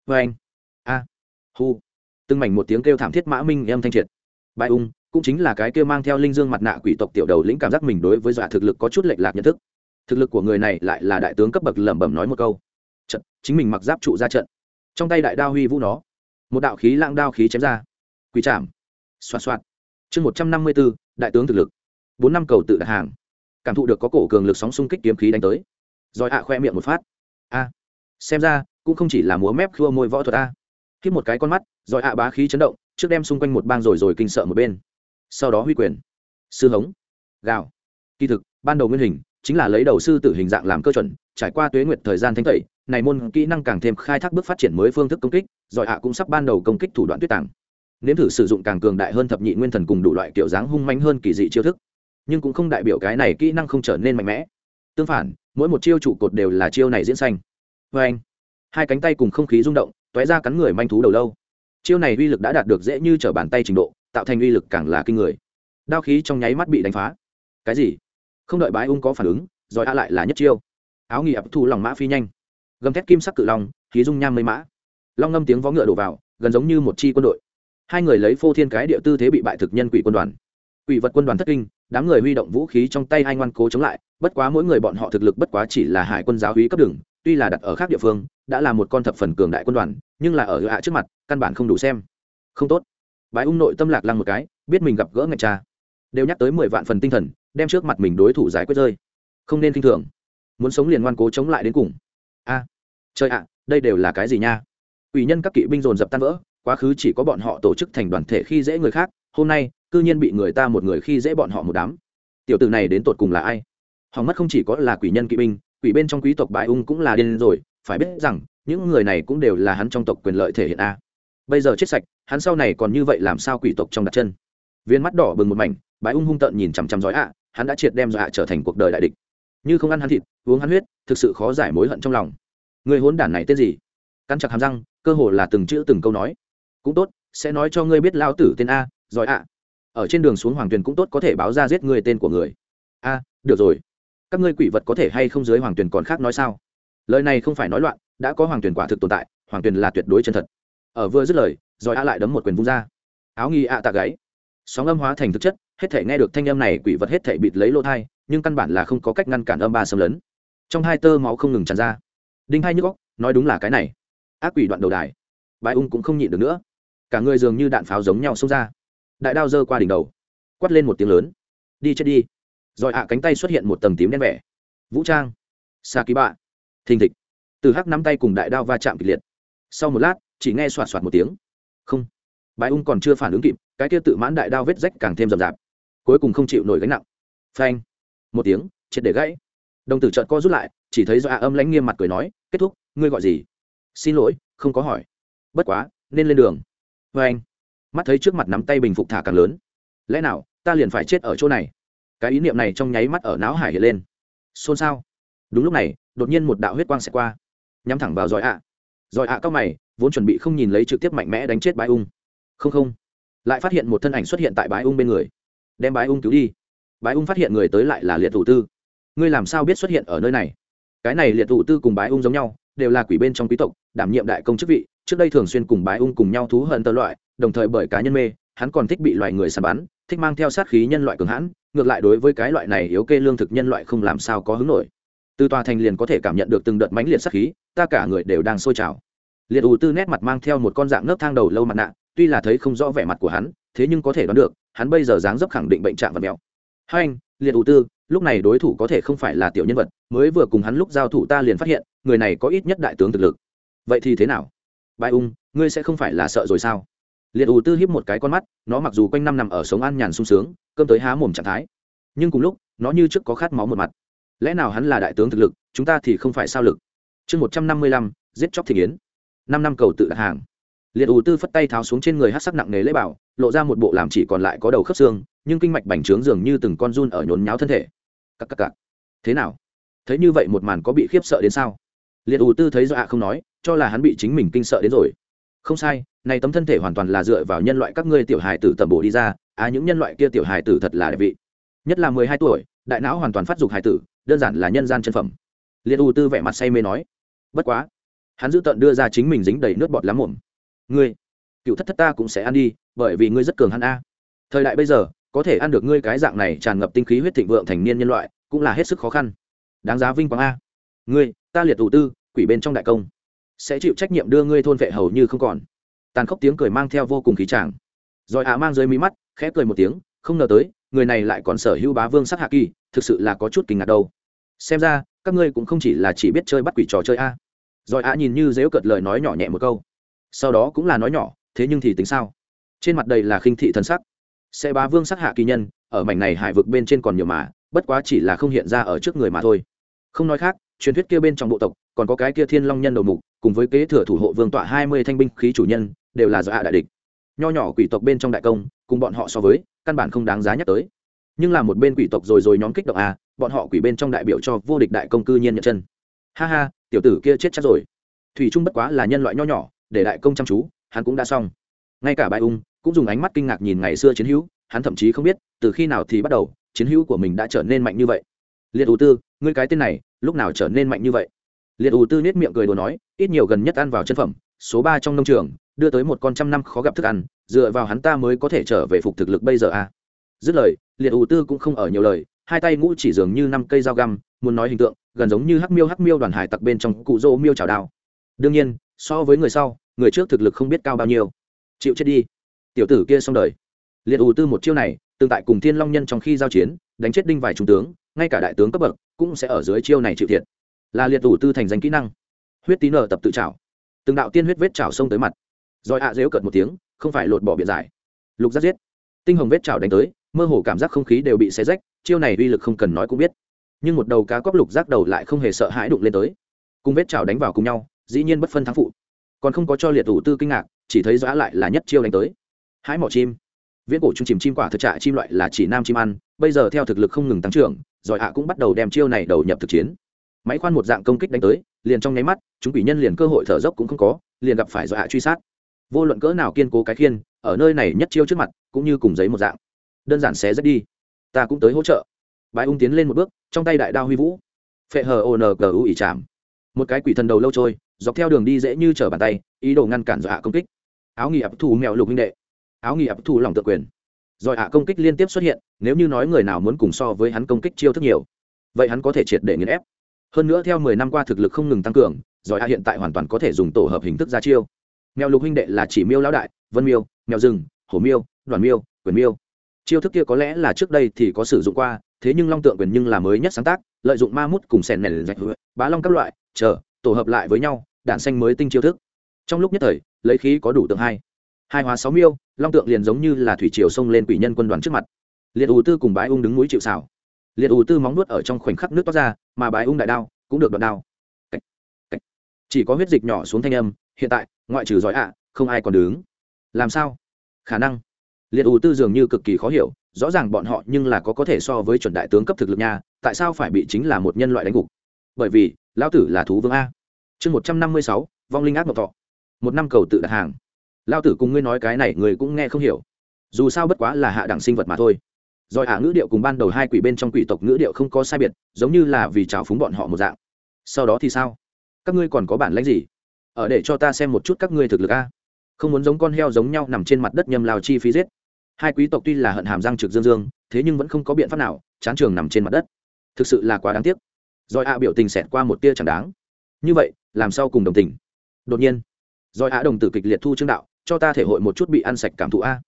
Vê anh. A. Hu. Từng mảnh một tiếng kêu thảm thiết mã minh em thanh triệt. Bại ung, cũng chính là cái kêu mang theo linh dương mặt nạ quỷ tộc tiểu đầu lĩnh cảm giác mình đối với dọa thực lực có chút lệch lạc nhận thức. Thực lực của người này lại là đại tướng cấp bậc lẩm bẩm nói một câu. Trận, chính mình mặc giáp trụ ra trận. Trong tay đại đao huy vũ nó. Một đạo khí lãng đao khí chém ra. Quỷ chạm xoạt xoạt. Chương một trăm năm mươi bốn, đại tướng thực lực. Bốn năm cầu tự đặt hàng. Cảm thụ được có cổ cường lực sóng xung kích kiếm khí đánh tới. Rồi hạ khoe miệng một phát a, xem ra cũng không chỉ là múa mép khua môi võ thuật a. Khiếp một cái con mắt, rồi ạ bá khí chấn động, trước đem xung quanh một bang rồi rồi kinh sợ một bên. Sau đó huy quyền. Sư hống. Gào. Kỳ thực, ban đầu nguyên hình chính là lấy đầu sư tử hình dạng làm cơ chuẩn, trải qua tuế nguyệt thời gian thanh tẩy, này môn kỹ năng càng thêm khai thác bước phát triển mới phương thức công kích giỏi ạ cũng sắp ban đầu công kích thủ đoạn tuyết tàng. Nếm thử sử dụng càng cường đại hơn thập nhị nguyên thần cùng đủ loại kiểu dáng hung manh hơn kỳ dị chiêu thức. Nhưng cũng không đại biểu cái này kỹ năng không trở nên mạnh mẽ tương phản, mỗi một chiêu trụ cột đều là chiêu này diễn xanh. Vê anh, hai cánh tay cùng không khí rung động t ó é ra cắn người manh thú đầu lâu. Chiêu này uy lực đã đạt được dễ như t r ở bàn tay trình độ, tạo thành uy lực càng là kinh người. Đao khí trong nháy mắt bị đánh phá. Cái gì? Không đợi bái ung có phản ứng, rồi a lại là nhất chiêu. Áo nghỉ ập thu lòng mã phi nhanh. Gầm thét kim sắc cự long, khí dung nham mây mã. Long ngâm tiếng vó ngựa đổ vào, gần giống như một chi quân đội. Hai người lấy phô thiên cái địa tư thế bị bại thực nhân quỷ quân đoàn quỷ vật quân đoàn thất kinh, đám người huy động vũ khí trong tay ai ngoan cố chống lại, bất quá mỗi người bọn họ thực lực bất quá chỉ là hải quân giáo hí cấp đường, tuy là đặt ở khác địa phương, đã là một con thập phần cường đại quân đoàn, nhưng là ở hạ trước mặt, căn bản không đủ xem. Không tốt. Bái ung nội tâm lạc lăng một cái, biết mình gặp gỡ ngạch cha. Đều nhắc tới mười vạn phần tinh thần, đem trước mặt mình đối thủ giải quyết rơi. Không nên k i n h thường. Muốn sống liền ngoan cố chống lại đến cùng. A. Trời ạ, đây đều là cái gì nha? Ủy nhân các kỵ binh dồn dập tan vỡ, quá khứ chỉ có bọn họ tổ chức thành đoàn thể khi dễ người khác, hôm nay cư nhiên bị người ta một người khi dễ bọn họ một đám. Tiểu tử này đến tột cùng là ai? Hỏng mất không chỉ có là quỷ nhân kỵ binh, quỷ bên trong quý tộc bại ung cũng là điên rồi, phải biết rằng, những người này cũng đều là hắn trong tộc quyền lợi thể hiện a. Bây giờ chết sạch, hắn sau này còn như vậy làm sao quỷ tộc trong đặt chân? Viên mắt đỏ bừng một mảnh, Bái ung hung tợn nhìn chằm chằm giói ạ, hắn đã triệt đem dọa trở thành cuộc đời đại địch. Như không ăn hắn thịt, uống hắn huyết, thực sự khó giải mối hận trong lòng. Người hốn đản này tên gì? Cắn chặt hàm răng, cơ hồ là từng chữ từng câu nói. Cũng tốt, sẽ nói cho ngươi biết lao tử tên a, giỏi ạ ở trên đường xuống hoàng tuyền cũng tốt có thể báo ra giết người tên của người. A, được rồi. Các ngươi quỷ vật có thể hay không dưới hoàng tuyền còn khác nói sao? Lời này không phải nói loạn, đã có hoàng tuyền quả thực tồn tại, hoàng tuyền là tuyệt đối chân thật. Ở vừa dứt lời, rồi a lại đấm một quyền vung ra. Áo nghi a tạ gáy. Sóng âm hóa thành thực chất, hết thể nghe được thanh âm này quỷ vật hết thể bịt lấy lỗ thai, nhưng căn bản là không có cách ngăn cản âm ba xâm lấn. Trong hai tơ máu không ngừng tràn ra. Đinh hai nhức góc nói đúng là cái này. Ác quỷ đoạn đầu đài. Bãi ung cũng không nhịn được nữa. Cả người dường như đạn pháo giống nhau xông ra đại đao giơ qua đỉnh đầu quắt lên một tiếng lớn. Đi chết đi. Rồi ạ, cánh tay xuất hiện một tầng tím đen vẻ. Vũ trang xa ký bạ thình thịch. Từ hắc nắm tay cùng đại đao va chạm kịch liệt. Sau một lát, chỉ nghe xoạt xoạt một tiếng. Không. Bãi ung còn chưa phản ứng kịp, cái kia tự mãn đại đao vết rách càng thêm rậm rạp. Cuối cùng không chịu nổi gánh nặng. Phanh. Một tiếng, triệt để gãy. Đồng tử trợn co rút lại, chỉ thấy do ạ âm lãnh nghiêm mặt cười nói, kết thúc, ngươi gọi gì? Xin lỗi, không có hỏi. Bất quá, nên lên đường. Vê anh mắt thấy trước mặt nắm tay bình phục thả càng lớn. Lẽ nào, ta liền phải chết ở chỗ này? Cái ý niệm này trong nháy mắt ở não hải hiện lên. Xôn xao. Đúng lúc này, đột nhiên một đạo huyết quang sẽ qua. Nhắm thẳng vào giỏi ạ. Giỏi ạ cao mày, vốn chuẩn bị không nhìn lấy trực tiếp mạnh mẽ đánh chết bãi ung. Không không. Lại phát hiện một thân ảnh xuất hiện tại bãi ung bên người. Đem bãi ung cứu đi. Bãi ung phát hiện người tới lại là liệt thủ tư. Ngươi làm sao biết xuất hiện ở nơi này? Cái này liệt thủ tư cùng bãi ung giống nhau, đều là quỷ bên trong quý tộc, đảm nhiệm đại công chức vị, trước đây thường xuyên cùng bái ung cùng nhau thú hận tơ loại đồng thời bởi cá nhân mê, hắn còn thích bị loài người săn bắn, thích mang theo sát khí nhân loại cường hãn, ngược lại đối với cái loại này yếu kê lương thực nhân loại không làm sao có hứng nổi. Từ tòa thành liền có thể cảm nhận được từng đợt mãnh liệt sát khí, ta cả người đều đang sôi trào. Liệt ủ tư nét mặt mang theo một con dạng nấc thang đầu lâu mặt nạ, tuy là thấy không rõ vẻ mặt của hắn, thế nhưng có thể đoán được, hắn bây giờ dáng dấp khẳng định bệnh trạng và mèo hai anh, liệt ủ tư, lúc này đối thủ có thể không phải là tiểu nhân vật, mới vừa cùng hắn lúc giao thủ ta liền phát hiện, người này có ít nhất đại tướng thực lực. Vậy thì thế nào? Bài ung, ngươi sẽ không phải là sợ rồi sao? Liệt ủ tư hiếp một cái con mắt, nó mặc dù quanh năm nằm ở sống an nhàn sung sướng, cơm tới há mồm trạng thái. Nhưng cùng lúc, nó như trước có khát máu một mặt. Lẽ nào hắn là đại tướng thực lực, chúng ta thì không phải sao lực? Chương một trăm năm mươi lăm, giết chóc thị kiến năm năm cầu tự đặt hàng. Liệt ủ tư phất tay tháo xuống trên người hát sắc nặng nề lễ bảo, lộ ra một bộ làm chỉ còn lại có đầu khớp xương, nhưng kinh mạch bành trướng dường như từng con run ở nhốn nháo thân thể. Cắc cắc cắc. thế nào? Thấy như vậy một màn có bị khiếp sợ đến sao? Liệt ủ tư thấy do ạ không nói, cho là hắn bị chính mình kinh sợ đến rồi không sai, này tấm thân thể hoàn toàn là dựa vào nhân loại các ngươi tiểu hài tử tầm bổ đi ra. À những nhân loại kia tiểu hài tử thật là đẹp vị. Nhất là mười hai tuổi, đại não hoàn toàn phát dục hài tử, đơn giản là nhân gian chân phẩm. Liệt u tư vẻ mặt say mê nói, bất quá, hắn giữ tận đưa ra chính mình dính đầy nước bọt lắm mồm ngươi, cựu thất thất ta cũng sẽ ăn đi, bởi vì ngươi rất cường hắn a. Thời đại bây giờ, có thể ăn được ngươi cái dạng này tràn ngập tinh khí huyết thịnh vượng thành niên nhân loại, cũng là hết sức khó khăn. Đáng giá vinh quang a. Ngươi, ta liệt thủ tư, quỷ bên trong đại công sẽ chịu trách nhiệm đưa ngươi thôn vệ hầu như không còn. Tàn khốc tiếng cười mang theo vô cùng khí tràng. Rồi ạ mang dưới mí mắt, khẽ cười một tiếng, không ngờ tới, người này lại còn sở hữu bá vương sắc hạ kỳ, thực sự là có chút kinh ngạc đâu. Xem ra, các ngươi cũng không chỉ là chỉ biết chơi bắt quỷ trò chơi a. Rồi ạ nhìn như dếu cợt lời nói nhỏ nhẹ một câu. Sau đó cũng là nói nhỏ, thế nhưng thì tính sao? Trên mặt đầy là khinh thị thân sắc. Sẽ bá vương sắc hạ kỳ nhân, ở mảnh này hải vực bên trên còn nhiều mà, bất quá chỉ là không hiện ra ở trước người mà thôi. Không nói khác truyền thuyết kia bên trong bộ tộc, còn có cái kia thiên long nhân đầu mục, cùng với kế thừa thủ hộ vương tọa hai mươi thanh binh khí chủ nhân, đều là do hạ đại địch. Nho nhỏ quỷ tộc bên trong đại công, cùng bọn họ so với, căn bản không đáng giá nhắc tới. Nhưng là một bên quỷ tộc rồi rồi nhóm kích động à bọn họ quỷ bên trong đại biểu cho vô địch đại công cư nhiên nhận chân. Ha ha, tiểu tử kia chết chắc rồi. Thủy trung bất quá là nhân loại nho nhỏ, để đại công chăm chú, hắn cũng đã xong. Ngay cả bài ung cũng dùng ánh mắt kinh ngạc nhìn ngày xưa chiến hữu, hắn thậm chí không biết, từ khi nào thì bắt đầu, chiến hữu của mình đã trở nên mạnh như vậy liệt ưu tư, ngươi cái tên này, lúc nào trở nên mạnh như vậy? Liệt ưu tư nết miệng cười đồ nói, ít nhiều gần nhất ăn vào chân phẩm, số ba trong nông trường, đưa tới một con trăm năm khó gặp thức ăn, dựa vào hắn ta mới có thể trở về phục thực lực bây giờ à dứt lời, liệt ưu tư cũng không ở nhiều lời, hai tay ngũ chỉ dường như năm cây dao găm, muốn nói hình tượng, gần giống như hắc miêu hắc miêu đoàn hải tặc bên trong cụ rô miêu trào đao. Đương nhiên, so với người sau, người trước thực lực không biết cao bao nhiêu. Chịu chết đi. Tiểu tử kia xong đời. Liệt ủ tư một chiêu này, tương tại cùng thiên long nhân trong khi giao chiến, đánh chết đinh vài trung tướng ngay cả đại tướng cấp bậc cũng sẽ ở dưới chiêu này chịu thiệt. Là liệt tủ tư thành danh kỹ năng. Huyết tí nở tập tự trảo. Từng đạo tiên huyết vết trảo xông tới mặt. Rồi ạ à dếu cợt một tiếng, không phải lột bỏ biện giải. Lục giác giết. Tinh hồng vết trảo đánh tới, mơ hồ cảm giác không khí đều bị xé rách, chiêu này uy lực không cần nói cũng biết. Nhưng một đầu cá cóc lục giác đầu lại không hề sợ hãi đụng lên tới. Cùng vết chảo đánh vào cùng nhau, dĩ nhiên bất phân thắng phụ. Còn không có cho liệt tủ tư kinh ngạc, chỉ thấy giã lại là nhất chiêu đánh tới. Hãi mỏ chim. Viễn cổ trung chìm chim quả thực trạ chim loại là chỉ nam chim ăn bây giờ theo thực lực không ngừng tăng trưởng, giỏi ạ cũng bắt đầu đem chiêu này đầu nhập thực chiến. Máy khoan một dạng công kích đánh tới, liền trong nháy mắt, chúng quỷ nhân liền cơ hội thở dốc cũng không có, liền gặp phải giỏi ạ truy sát. Vô luận cỡ nào kiên cố cái khiên, ở nơi này nhất chiêu trước mặt, cũng như cùng giấy một dạng. Đơn giản xé rách đi. Ta cũng tới hỗ trợ. Bãi ung tiến lên một bước, trong tay đại đao huy vũ. Phệ hờ ồ nờ gu ỉ chạm. Một cái quỷ thần đầu lâu trôi, dọc theo đường đi dễ như trở bàn tay, ý đồ ngăn cản dọa công kích. Áo nghỉ ập thù mèo lục minh đệ. Áo nghỉ ập thù lòng tự quyền rồi ạ, công kích liên tiếp xuất hiện, nếu như nói người nào muốn cùng so với hắn công kích chiêu thức nhiều, vậy hắn có thể triệt để nghiền ép. Hơn nữa theo mười năm qua thực lực không ngừng tăng cường, rồi ạ hiện tại hoàn toàn có thể dùng tổ hợp hình thức ra chiêu. Mèo lục huynh đệ là chỉ miêu lão đại, vân miêu, mèo rừng, hổ miêu, đoàn miêu, quyền miêu. Chiêu thức kia có lẽ là trước đây thì có sử dụng qua, thế nhưng long tượng quyền nhưng là mới nhất sáng tác, lợi dụng ma mút cùng sèn nền rạch bá long các loại, chờ, tổ hợp lại với nhau đạn xanh mới tinh chiêu thức. Trong lúc nhất thời, lấy khí có đủ tượng hai hai hóa sáu miêu, long tượng liền giống như là thủy triều xông lên quỷ nhân quân đoàn trước mặt. Liệt ù tư cùng bái ung đứng núi chịu xảo liệt ù tư móng nuốt ở trong khoảnh khắc nước toát ra, mà bái ung đại đao cũng được đoạn đao. Cách. Cách. chỉ có huyết dịch nhỏ xuống thanh âm, hiện tại, ngoại trừ giỏi ạ, không ai còn đứng. Làm sao? Khả năng. Liệt ù tư dường như cực kỳ khó hiểu, rõ ràng bọn họ nhưng là có có thể so với chuẩn đại tướng cấp thực lực nha, tại sao phải bị chính là một nhân loại đánh gục? Bởi vì, lão tử là thú vương a. Chương một trăm năm mươi sáu, vong linh ác mộc thọ. Một năm cầu tự đặt hàng lao tử cùng ngươi nói cái này người cũng nghe không hiểu. Dù sao bất quá là hạ đẳng sinh vật mà thôi. Rồi ả ngữ điệu cùng ban đầu hai quỷ bên trong quỷ tộc ngữ điệu không có sai biệt, giống như là vì trào phúng bọn họ một dạng. Sau đó thì sao? Các ngươi còn có bản lãnh gì? Ở để cho ta xem một chút các ngươi thực lực a. Không muốn giống con heo giống nhau nằm trên mặt đất nhầm lào chi phí giết. Hai quý tộc tuy là hận hàm răng trực dương dương, thế nhưng vẫn không có biện pháp nào, chán trường nằm trên mặt đất. Thực sự là quá đáng tiếc. Rồi ạ biểu tình xẹt qua một tia chẳng đáng. Như vậy, làm sao cùng đồng tình? Đột nhiên, rồi ạ đồng tử kịch liệt thu trương đạo cho ta thể hội một chút bị ăn sạch cảm thụ a.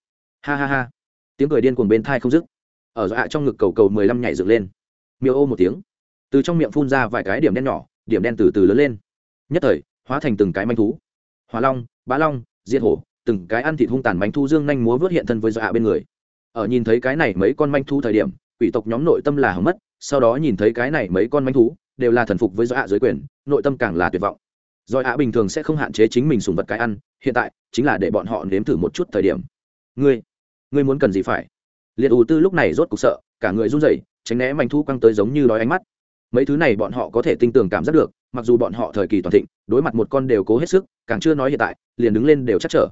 Ha ha ha. Tiếng cười điên cuồng bên thai không dứt. Ở dọa trong ngực cầu cầu mười lăm nhảy dựng lên. Miêu ô một tiếng. Từ trong miệng phun ra vài cái điểm đen nhỏ, điểm đen từ từ lớn lên. Nhất thời, hóa thành từng cái manh thú. Hóa long, bá long, diệt hổ, từng cái ăn thịt hung tàn manh thu dương nhanh múa vớt hiện thân với dọa bên người. Ở nhìn thấy cái này mấy con manh thu thời điểm, quỷ tộc nhóm nội tâm là hỏng mất, sau đó nhìn thấy cái này mấy con manh thú, đều là thần phục với dọa dưới quyền, nội tâm càng là tuyệt vọng rồi ạ bình thường sẽ không hạn chế chính mình sùng vật cái ăn, hiện tại chính là để bọn họ nếm thử một chút thời điểm. Ngươi, ngươi muốn cần gì phải? Liệt U tư lúc này rốt cục sợ, cả người run rẩy, tránh né manh thu quăng tới giống như đói ánh mắt. Mấy thứ này bọn họ có thể tinh tường cảm giác được, mặc dù bọn họ thời kỳ toàn thịnh, đối mặt một con đều cố hết sức, càng chưa nói hiện tại, liền đứng lên đều chắc trở.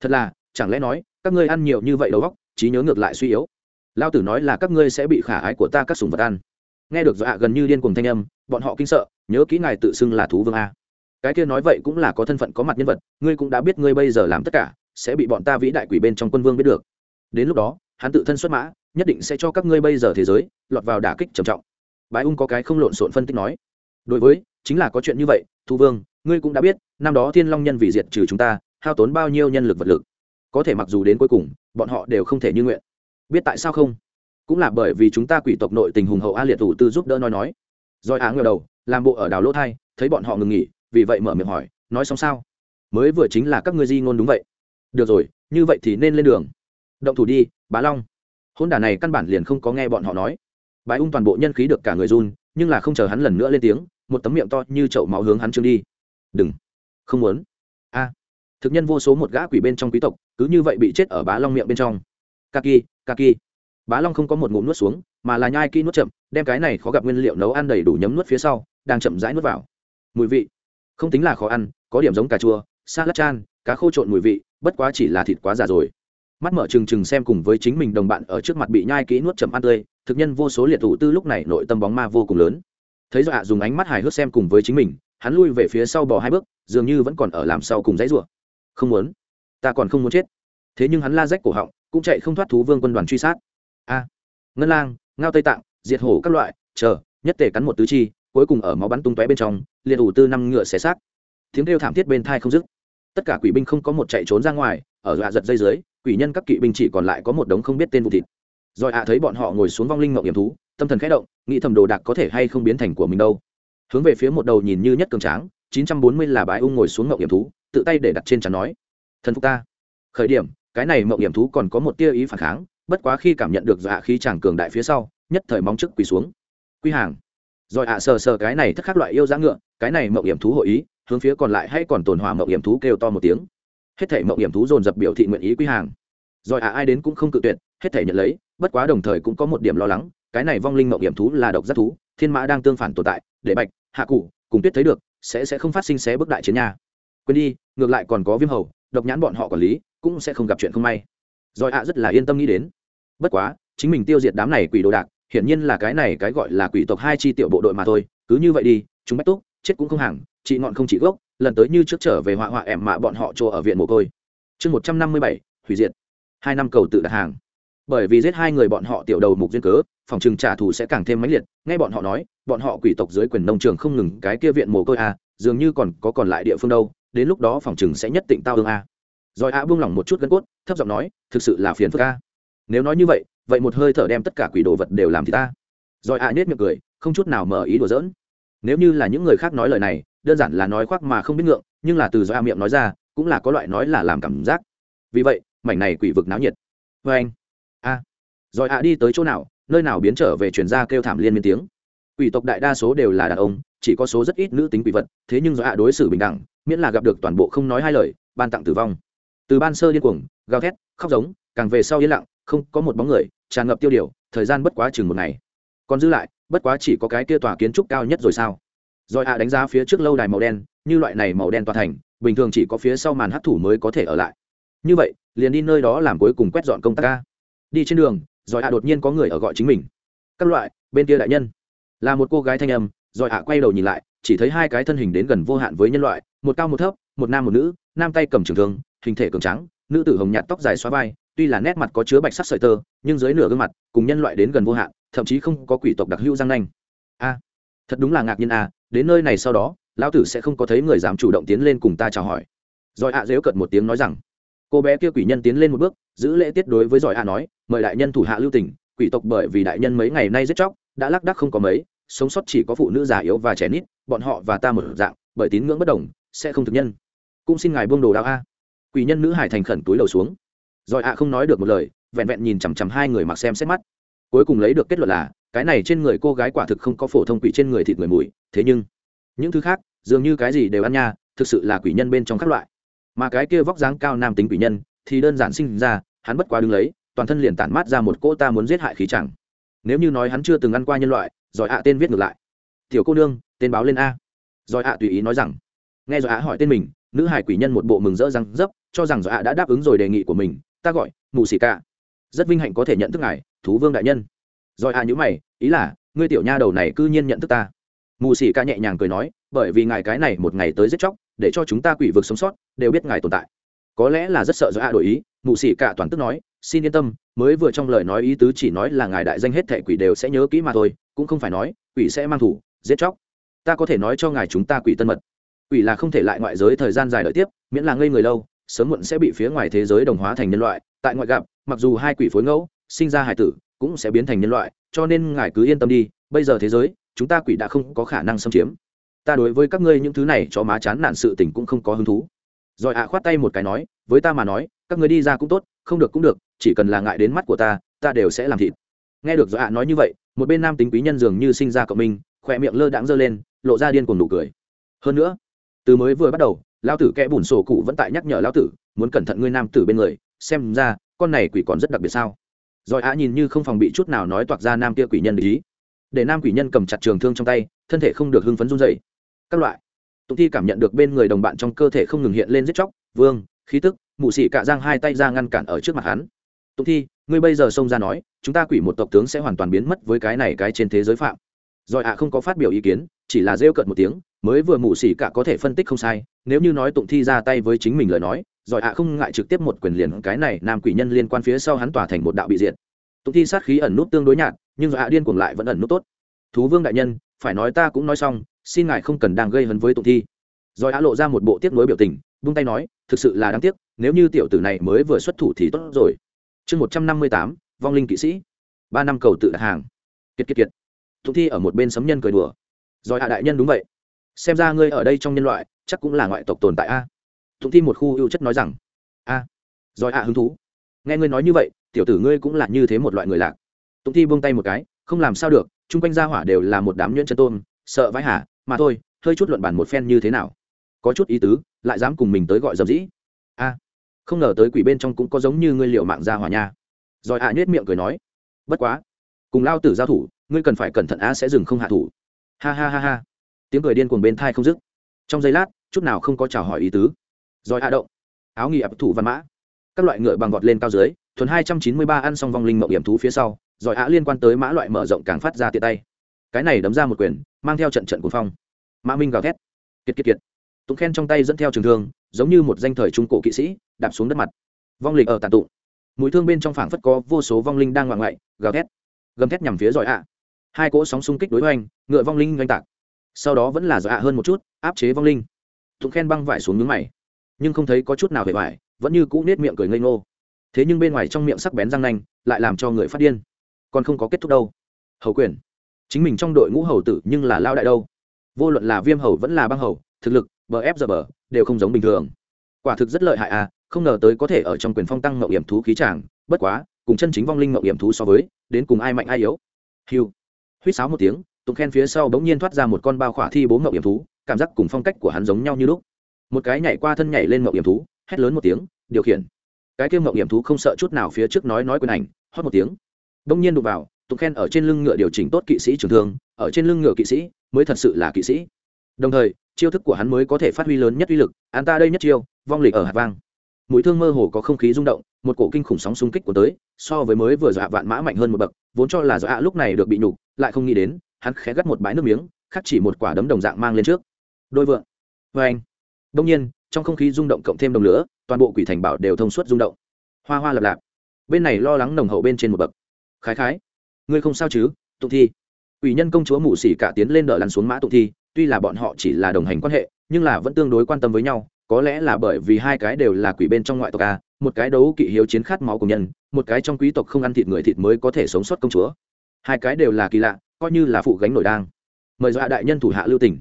Thật là, chẳng lẽ nói, các ngươi ăn nhiều như vậy đầu óc, trí nhớ ngược lại suy yếu. Lao tử nói là các ngươi sẽ bị khả ái của ta các sùng vật ăn. Nghe được dọa gần như điên cuồng thanh âm, bọn họ kinh sợ, nhớ kỹ ngài tự xưng là thú vương a cái kia nói vậy cũng là có thân phận có mặt nhân vật, ngươi cũng đã biết ngươi bây giờ làm tất cả, sẽ bị bọn ta vĩ đại quỷ bên trong quân vương biết được. Đến lúc đó, hắn tự thân xuất mã, nhất định sẽ cho các ngươi bây giờ thế giới, lọt vào đả kích trầm trọng. Bái ung có cái không lộn xộn phân tích nói. Đối với, chính là có chuyện như vậy, thu vương, ngươi cũng đã biết, năm đó thiên long nhân vì diệt trừ chúng ta, hao tốn bao nhiêu nhân lực vật lực. Có thể mặc dù đến cuối cùng, bọn họ đều không thể như nguyện. Biết tại sao không? Cũng là bởi vì chúng ta quỷ tộc nội tình hùng hậu a liệt thủ tư giúp đỡ nói nói. Rồi á ngờ đầu, làm bộ ở đào lỗ thai, thấy bọn họ ngừng nghỉ vì vậy mở miệng hỏi, nói xong sao? Mới vừa chính là các ngươi di ngôn đúng vậy. Được rồi, như vậy thì nên lên đường. Động thủ đi, bá long. Hôn đả này căn bản liền không có nghe bọn họ nói. Bái ung toàn bộ nhân khí được cả người run, nhưng là không chờ hắn lần nữa lên tiếng, một tấm miệng to như chậu máu hướng hắn trương đi. Đừng. Không muốn. A. Thực nhân vô số một gã quỷ bên trong quý tộc, cứ như vậy bị chết ở bá long miệng bên trong. Kaki kaki. Bá long không có một ngụm nuốt xuống, mà là nhai kỹ nuốt chậm, đem cái này khó gặp nguyên liệu nấu ăn đầy đủ nhấm nuốt phía sau, đang chậm rãi nuốt vào. Mùi vị không tính là khó ăn, có điểm giống cà chua sa lát chan, cá khô trộn mùi vị, bất quá chỉ là thịt quá già rồi. Mắt mở trừng trừng xem cùng với chính mình đồng bạn ở trước mặt bị nhai kỹ nuốt chậm ăn tươi, thực nhân vô số liệt thủ tư lúc này nội tâm bóng ma vô cùng lớn. Thấy dọa dùng ánh mắt hài hước xem cùng với chính mình, hắn lui về phía sau bò hai bước, dường như vẫn còn ở làm sau cùng dãy rủa. Không muốn. Ta còn không muốn chết. Thế nhưng hắn la rách cổ họng, cũng chạy không thoát thú vương quân đoàn truy sát. A. Ngân lang, ngao tây tạng, diệt hổ các loại, chờ, nhất tề cắn một tứ chi cuối cùng ở máu bắn tung tóe bên trong liệt ủ tư năm ngựa xé xác. Tiếng kêu thảm thiết bên thai không dứt. Tất cả quỷ binh không có một chạy trốn ra ngoài, ở dọa giật dây dưới, quỷ nhân các kỵ binh chỉ còn lại có một đống không biết tên vụ thịt. Rồi ạ thấy bọn họ ngồi xuống vong linh mộng hiểm thú, tâm thần khẽ động, nghĩ thầm đồ đạc có thể hay không biến thành của mình đâu. Hướng về phía một đầu nhìn như nhất cường tráng 940 là bái ung ngồi xuống mộng hiểm thú, tự tay để đặt trên chắn nói, thần phục ta. Khởi điểm, cái này mộng hiểm thú còn có một tia ý phản kháng, bất quá khi cảm nhận được dọa khí chàng cường đại phía sau, nhất thời móng trước quỳ xuống. Quy hàng rồi ạ, sờ sờ cái này thất khác loại yêu dã ngựa, cái này mộng hiểm thú hội ý, hướng phía còn lại hay còn tồn hòa mộng hiểm thú kêu to một tiếng. Hết thể mộng hiểm thú dồn dập biểu thị nguyện ý quy hàng. Rồi ạ, ai đến cũng không cự tuyệt, hết thể nhận lấy, bất quá đồng thời cũng có một điểm lo lắng, cái này vong linh mộng hiểm thú là độc giác thú, thiên mã đang tương phản tồn tại, để bạch, hạ cụ cùng tuyết thấy được, sẽ sẽ không phát sinh xé bước đại chiến nhà quên đi, ngược lại còn có viêm hầu, độc nhãn bọn họ quản lý, cũng sẽ không gặp chuyện không may. Rồi ạ, rất là yên tâm nghĩ đến. Bất quá, chính mình tiêu diệt đám này quỷ đồ đạc hiển nhiên là cái này cái gọi là quỷ tộc hai chi tiểu bộ đội mà thôi, cứ như vậy đi, chúng bách túc, chết cũng không hàng, chị ngọn không chỉ gốc, lần tới như trước trở về họa họa ẻm mạ bọn họ chỗ ở viện mồ côi. Chương một trăm năm mươi bảy, hủy diệt. Hai năm cầu tự đặt hàng. Bởi vì giết hai người bọn họ tiểu đầu mục duyên cớ, phòng trừng trả thù sẽ càng thêm mãnh liệt, nghe bọn họ nói, bọn họ quỷ tộc dưới quyền nông trường không ngừng cái kia viện mồ côi a dường như còn có còn lại địa phương đâu, đến lúc đó phòng trừng sẽ nhất định tao ương a. Rồi a buông lỏng một chút gân cốt, thấp giọng nói, thực sự là phiền phức a nếu nói như vậy vậy một hơi thở đem tất cả quỷ đồ vật đều làm thì ta. Rồi a nết miệng cười, không chút nào mở ý đùa giỡn. Nếu như là những người khác nói lời này, đơn giản là nói khoác mà không biết ngượng, nhưng là từ do a miệng nói ra, cũng là có loại nói là làm cảm giác. Vì vậy, mảnh này quỷ vực náo nhiệt. Vê anh. A. Rồi a đi tới chỗ nào, nơi nào biến trở về chuyển ra kêu thảm liên miên tiếng. Quỷ tộc đại đa số đều là đàn ông, chỉ có số rất ít nữ tính quỷ vật, thế nhưng do a đối xử bình đẳng, miễn là gặp được toàn bộ không nói hai lời, ban tặng tử vong. Từ ban sơ điên cuồng, gào thét, khóc giống, càng về sau yên lặng không có một bóng người, tràn ngập tiêu điều, thời gian bất quá chừng một ngày. Còn giữ lại, bất quá chỉ có cái kia tòa kiến trúc cao nhất rồi sao? Rồi ạ, đánh giá phía trước lâu đài màu đen, như loại này màu đen tòa thành, bình thường chỉ có phía sau màn hấp thủ mới có thể ở lại. Như vậy, liền đi nơi đó làm cuối cùng quét dọn công tác ca đi trên đường, rồi ạ đột nhiên có người ở gọi chính mình. Các loại, bên kia đại nhân. Là một cô gái thanh âm, rồi ạ quay đầu nhìn lại, chỉ thấy hai cái thân hình đến gần vô hạn với nhân loại, một cao một thấp, một nam một nữ, nam tay cầm trường thương, hình thể cường trắng nữ tử hồng nhạt tóc dài xóa vai tuy là nét mặt có chứa bạch sắc sợi tơ, nhưng dưới nửa gương mặt, cùng nhân loại đến gần vô hạn, thậm chí không có quỷ tộc đặc hữu răng nanh. A, thật đúng là ngạc nhiên a, đến nơi này sau đó, lão tử sẽ không có thấy người dám chủ động tiến lên cùng ta chào hỏi. Rồi ạ dếu cợt một tiếng nói rằng, cô bé kia quỷ nhân tiến lên một bước, giữ lễ tiết đối với giỏi ạ nói, mời đại nhân thủ hạ lưu tỉnh quỷ tộc bởi vì đại nhân mấy ngày nay giết chóc, đã lác đắc không có mấy, sống sót chỉ có phụ nữ già yếu và trẻ nít, bọn họ và ta một dạng, bởi tín ngưỡng bất đồng, sẽ không thực nhân. Cũng xin ngài buông đồ đạo a. Quỷ nhân nữ hải thành khẩn túi lầu xuống rồi ạ không nói được một lời, vẹn vẹn nhìn chằm chằm hai người mặc xem xét mắt. Cuối cùng lấy được kết luận là, cái này trên người cô gái quả thực không có phổ thông quỷ trên người thịt người mùi, thế nhưng, những thứ khác, dường như cái gì đều ăn nha, thực sự là quỷ nhân bên trong các loại. Mà cái kia vóc dáng cao nam tính quỷ nhân, thì đơn giản sinh ra, hắn bất quá đứng lấy, toàn thân liền tản mát ra một cỗ ta muốn giết hại khí chẳng. Nếu như nói hắn chưa từng ăn qua nhân loại giỏi ạ tên viết ngược lại. Tiểu cô nương, tên báo lên a. Giỏi ạ tùy ý nói rằng. Nghe giỏi ạ hỏi tên mình, nữ hải quỷ nhân một bộ mừng rỡ răng dấp, cho rằng giỏi ạ đã đáp ứng rồi đề nghị của mình ta gọi, mù xì ca rất vinh hạnh có thể nhận thức ngài, thú vương đại nhân. Rồi à nhữ mày, ý là, ngươi tiểu nha đầu này cư nhiên nhận thức ta. Mù xì ca nhẹ nhàng cười nói, bởi vì ngài cái này một ngày tới giết chóc, để cho chúng ta quỷ vực sống sót, đều biết ngài tồn tại. Có lẽ là rất sợ do a đổi ý mụ xỉ cả toàn tức nói, xin yên tâm, mới vừa trong lời nói ý tứ chỉ nói là ngài đại danh hết thệ quỷ đều sẽ nhớ kỹ mà thôi, cũng không phải nói, quỷ sẽ mang thủ, giết chóc. Ta có thể nói cho ngài chúng ta quỷ tân mật. Quỷ là không thể lại ngoại giới thời gian dài đợi tiếp, miễn là ngây người lâu sớm muộn sẽ bị phía ngoài thế giới đồng hóa thành nhân loại. Tại ngoại gặp, mặc dù hai quỷ phối ngẫu, sinh ra hải tử, cũng sẽ biến thành nhân loại, cho nên ngài cứ yên tâm đi. Bây giờ thế giới, chúng ta quỷ đã không có khả năng xâm chiếm. Ta đối với các ngươi những thứ này cho má chán nản sự tình cũng không có hứng thú. Rồi ạ khoát tay một cái nói, với ta mà nói, các ngươi đi ra cũng tốt, không được cũng được, chỉ cần là ngại đến mắt của ta ta đều sẽ làm thịt. Nghe được rồi ạ nói như vậy, một bên nam tính quý nhân dường như sinh ra cộng minh, khỏe miệng lơ đãng giơ lên, lộ ra điên cuồng nụ cười. Hơn nữa, từ mới vừa bắt đầu lao tử kẽ bùn sổ cụ vẫn tại nhắc nhở lao tử, muốn cẩn thận ngươi nam tử bên người, xem ra, con này quỷ còn rất đặc biệt sao? Rồi ạ nhìn như không phòng bị chút nào nói toạc ra nam kia quỷ nhân để ý. Để nam quỷ nhân cầm chặt trường thương trong tay, thân thể không được hưng phấn run dày các loại. Tụng thi cảm nhận được bên người đồng bạn trong cơ thể không ngừng hiện lên giết chóc, vương, khí tức, mụ xỉ cạ giang hai tay ra ngăn cản ở trước mặt hắn. Tụng thi, ngươi bây giờ xông ra nói, chúng ta quỷ một tộc tướng sẽ hoàn toàn biến mất với cái này cái trên thế giới phạm. Rồi ạ không có phát biểu ý kiến chỉ là rêu cợt một tiếng, mới vừa mụ xỉ cả có thể phân tích không sai, nếu như nói tụng thi ra tay với chính mình lời nói rồi ạ không ngại trực tiếp một quyền liền cái này nam quỷ nhân liên quan phía sau hắn tỏa thành một đạo bị diệt. Tụng thi sát khí ẩn nút tương đối nhạt, nhưng giỏi ạ điên cuồng lại vẫn ẩn nút tốt. Thú vương đại nhân, phải nói ta cũng nói xong, xin ngài không cần đang gây hấn với tụng thi. Rồi á lộ ra một bộ tiếc nuối biểu tình, vung tay nói, thực sự là đáng tiếc, nếu như tiểu tử này mới vừa xuất thủ thì tốt rồi. Chương một trăm năm mươi tám, vong linh kỵ sĩ. Ba năm cầu tự đặt hàng. Kiệt kiệt kiệt. Tụng thi ở một bên sấm nhân cười đùa rồi hạ đại nhân đúng vậy. Xem ra ngươi ở đây trong nhân loại, chắc cũng là ngoại tộc tồn tại a. Thục thi một khu ưu chất nói rằng, a. Rồi hạ hứng thú. Nghe ngươi nói như vậy, tiểu tử ngươi cũng là như thế một loại người lạc. Tụng thi buông tay một cái, không làm sao được, chung quanh gia hỏa đều là một đám nhuyễn chân tôm sợ vãi hả mà thôi, hơi chút luận bàn một phen như thế nào. Có chút ý tứ, lại dám cùng mình tới gọi dầm dĩ. A. Không ngờ tới quỷ bên trong cũng có giống như ngươi liệu mạng gia hỏa nha. Rồi ạ à nhếch miệng cười nói, bất quá, cùng lao tử giao thủ, ngươi cần phải cẩn thận a, sẽ dừng không hạ thủ ha ha ha ha. Tiếng cười điên cuồng bên thai không dứt. Trong giây lát, chút nào không có chào hỏi ý tứ. Rồi hạ động. Áo nghỉ ập thủ văn mã. Các loại ngựa bằng vọt lên cao dưới, thuần hai trăm chín mươi ba ăn xong vong linh mậu hiểm thú phía sau, rồi hạ liên quan tới mã loại mở rộng càng phát ra tiện tay. Cái này đấm ra một quyền, mang theo trận trận cuồng phong. Mã minh gào thét. Kiệt kiệt kiệt. Tụng khen trong tay dẫn theo trường thương, giống như một danh thời trung cổ kỵ sĩ, đạp xuống đất mặt. Vong lịch ở tàn tụng. Mũi thương bên trong phảng phất có vô số vong linh đang ngoạn ngoại, gào thét. Gầm thét nhằm phía giỏi ạ hai cỗ sóng xung kích đối hoành, ngựa vong linh oanh tạc. Sau đó vẫn là dạ hơn một chút, áp chế vong linh. Tụng khen băng vải xuống nhướng mày, nhưng không thấy có chút nào hề vải vẫn như cũ nết miệng cười ngây ngô. Thế nhưng bên ngoài trong miệng sắc bén răng nanh, lại làm cho người phát điên. Còn không có kết thúc đâu. Hầu quyền. Chính mình trong đội ngũ hầu tử nhưng là lao đại đâu. Vô luận là viêm hầu vẫn là băng hầu, thực lực, bờ ép giờ bờ, đều không giống bình thường. Quả thực rất lợi hại à không ngờ tới có thể ở trong quyền phong tăng mậu hiểm thú khí tràng bất quá, cùng chân chính vong linh mậu hiểm thú so với, đến cùng ai mạnh ai yếu. Hiu huýt sáo một tiếng tụng khen phía sau bỗng nhiên thoát ra một con bao khỏa thi bố mậu hiểm thú, cảm giác cùng phong cách của hắn giống nhau như lúc. Một cái nhảy qua thân nhảy lên mậu hiểm thú, hét lớn một tiếng, điều khiển. Cái kia mậu hiểm thú không sợ chút nào phía trước nói nói quyền ảnh hót một tiếng. Bỗng nhiên đụng vào tụng khen ở trên lưng ngựa điều chỉnh tốt kỵ sĩ trưởng thương, ở trên lưng ngựa kỵ sĩ mới thật sự là kỵ sĩ. Đồng thời, chiêu thức của hắn mới có thể phát huy lớn nhất uy lực, an ta đây nhất chiêu, vong lịch ở hạt vang. Mũi thương mơ hồ có không khí rung động một cổ kinh khủng sóng xung kích của tới, so với mới vừa dọa vạn mã mạnh hơn một bậc, vốn cho là dọa lúc này được bị nhục, lại không nghĩ đến, hắn khẽ gắt một bãi nước miếng, khắc chỉ một quả đấm đồng dạng mang lên trước. Đôi vượng. Vê anh. Đông nhiên, trong không khí rung động cộng thêm đồng lửa, toàn bộ quỷ thành bảo đều thông suốt rung động. Hoa hoa lập lạp. Bên này lo lắng nồng hậu bên trên một bậc. Khái khái. Ngươi không sao chứ, tụng thi? Ủy nhân công chúa mù xỉ cả tiến lên đỡ lăn xuống mã tụng thi, tuy là bọn họ chỉ là đồng hành quan hệ, nhưng là vẫn tương đối quan tâm với nhau có lẽ là bởi vì hai cái đều là quỷ bên trong ngoại tộc a, một cái đấu kỵ hiếu chiến khát máu của nhân, một cái trong quý tộc không ăn thịt người thịt mới có thể sống sót công chúa. Hai cái đều là kỳ lạ, coi như là phụ gánh nổi đang. Mời dọa đại nhân thủ hạ lưu tỉnh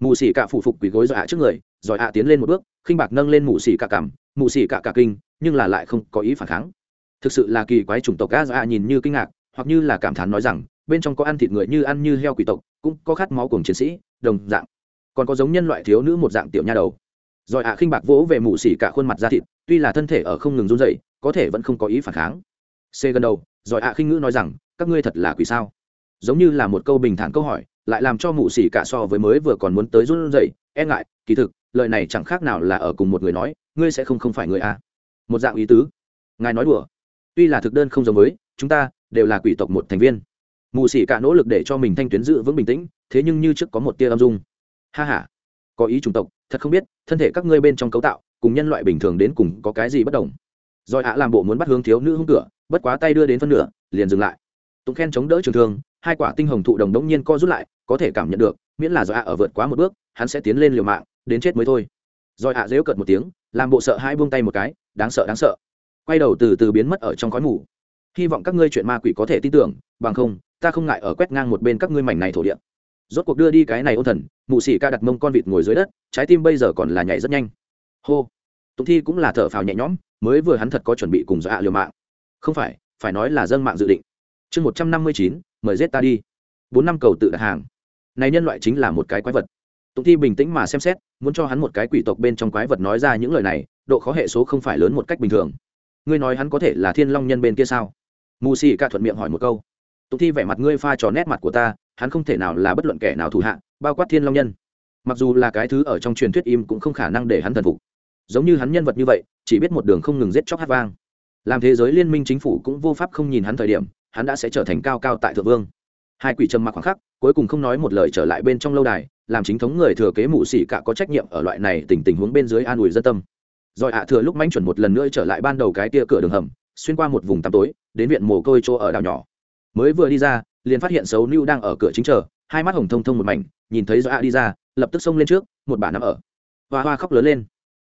mù xỉ cả phụ phục quỷ gối dọa trước người giỏi hạ tiến lên một bước, khinh bạc nâng lên mù xỉ cả cảm mù xỉ cả cả kinh, nhưng là lại không có ý phản kháng. Thực sự là kỳ quái chủng tộc a, dọa nhìn như kinh ngạc, hoặc như là cảm thán nói rằng, bên trong có ăn thịt người như ăn như heo quỷ tộc, cũng có khát máu cùng chiến sĩ, đồng dạng. Còn có giống nhân loại thiếu nữ một dạng tiểu nha đầu rồi ạ khinh bạc vỗ về mụ xỉ cả khuôn mặt da thịt, tuy là thân thể ở không ngừng run dậy có thể vẫn không có ý phản kháng. C gần đầu, rồi ạ khinh ngữ nói rằng, các ngươi thật là quỷ sao? Giống như là một câu bình thản câu hỏi, lại làm cho mụ xỉ cả so với mới vừa còn muốn tới run dậy e ngại, kỳ thực, lời này chẳng khác nào là ở cùng một người nói, ngươi sẽ không không phải người a. Một dạng ý tứ. Ngài nói đùa. Tuy là thực đơn không giống với, chúng ta đều là quỷ tộc một thành viên. Mù xỉ cả nỗ lực để cho mình thanh tuyến giữ vững bình tĩnh, thế nhưng như trước có một tia âm dung. Ha h a có ý chủng tộc thật không biết, thân thể các ngươi bên trong cấu tạo, cùng nhân loại bình thường đến cùng có cái gì bất đồng. Rồi ạ làm bộ muốn bắt hướng thiếu nữ hung cửa, bất quá tay đưa đến phân nửa, liền dừng lại. Tụng khen chống đỡ trường thương, hai quả tinh hồng thụ đồng đống nhiên co rút lại, có thể cảm nhận được, miễn là do ạ ở vượt quá một bước, hắn sẽ tiến lên liều mạng, đến chết mới thôi. Rồi ạ dễu cợt một tiếng, làm bộ sợ hai buông tay một cái, đáng sợ đáng sợ. Quay đầu từ từ biến mất ở trong khói mù. Hy vọng các ngươi chuyện ma quỷ có thể tin tưởng, bằng không, ta không ngại ở quét ngang một bên các ngươi mảnh này thổ địa rốt cuộc đưa đi cái này ôn thần, mụ xỉ ca đặt mông con vịt ngồi dưới đất, trái tim bây giờ còn là nhảy rất nhanh. Hô. Tụng thi cũng là thở phào nhẹ nhõm, mới vừa hắn thật có chuẩn bị cùng dọa liều mạng. Không phải phải nói là dân mạng dự định. Chương một trăm năm mươi chín, mời giết ta đi. Bốn năm cầu tự đặt hàng. Này nhân loại chính là một cái quái vật. Tụng thi bình tĩnh mà xem xét, muốn cho hắn một cái quỷ tộc bên trong quái vật nói ra những lời này, độ khó hệ số không phải lớn một cách bình thường. Ngươi nói hắn có thể là thiên long nhân bên kia sao? Mù xì ca thuận miệng hỏi một câu tụng thi vẻ mặt ngươi pha trò nét mặt của ta, hắn không thể nào là bất luận kẻ nào thủ hạ, bao quát thiên long nhân. Mặc dù là cái thứ ở trong truyền thuyết im cũng không khả năng để hắn thần phục. Giống như hắn nhân vật như vậy, chỉ biết một đường không ngừng giết chóc hát vang. Làm thế giới liên minh chính phủ cũng vô pháp không nhìn hắn thời điểm, hắn đã sẽ trở thành cao cao tại thượng vương. Hai quỷ trầm mặc khoảng khắc, cuối cùng không nói một lời trở lại bên trong lâu đài, làm chính thống người thừa kế mụ xỉ cả có trách nhiệm ở loại này tình tình huống bên dưới an ủi dân tâm. Rồi ạ, thừa lúc manh chuẩn một lần nữa trở lại ban đầu cái tia cửa đường hầm, xuyên qua một vùng tăm tối, đến viện mồ côi chỗ ở đảo nhỏ mới vừa đi ra, liền phát hiện xấu lưu đang ở cửa chính chờ, hai mắt hồng thông thông một mảnh, nhìn thấy do ạ đi ra, lập tức xông lên trước, một bà nằm ở. Hoa hoa khóc lớn lên.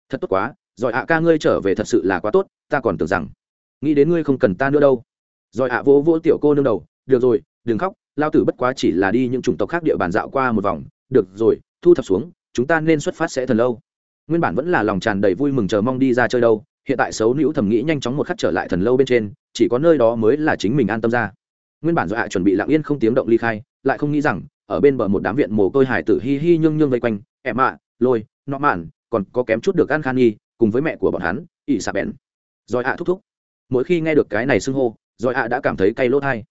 Thật tốt quá giỏi ạ ca ngươi trở về thật sự là quá tốt, ta còn tưởng rằng, nghĩ đến ngươi không cần ta nữa đâu. Giỏi ạ vỗ vỗ tiểu cô nương đầu, được rồi, đừng khóc, lao tử bất quá chỉ là đi những chủng tộc khác địa bàn dạo qua một vòng, được rồi, thu thập xuống, chúng ta nên xuất phát sẽ thần lâu. Nguyên bản vẫn là lòng tràn đầy vui mừng chờ mong đi ra chơi đâu, hiện tại xấu nữ thầm nghĩ nhanh chóng một khắc trở lại thần lâu bên trên, chỉ có nơi đó mới là chính mình an tâm ra nguyên bản do hạ chuẩn bị lặng yên không tiếng động ly khai, lại không nghĩ rằng, ở bên bờ một đám viện mồ côi hải tử hi hi nhương nhương vây quanh em ạ lôi, nọ mạn, còn có kém chút được ăn khan nghi cùng với mẹ của bọn hắn ỷ xà bèn. Rồi ạ thúc thúc. Mỗi khi nghe được cái này xưng hô, rồi ạ đã cảm thấy cay lỗ thai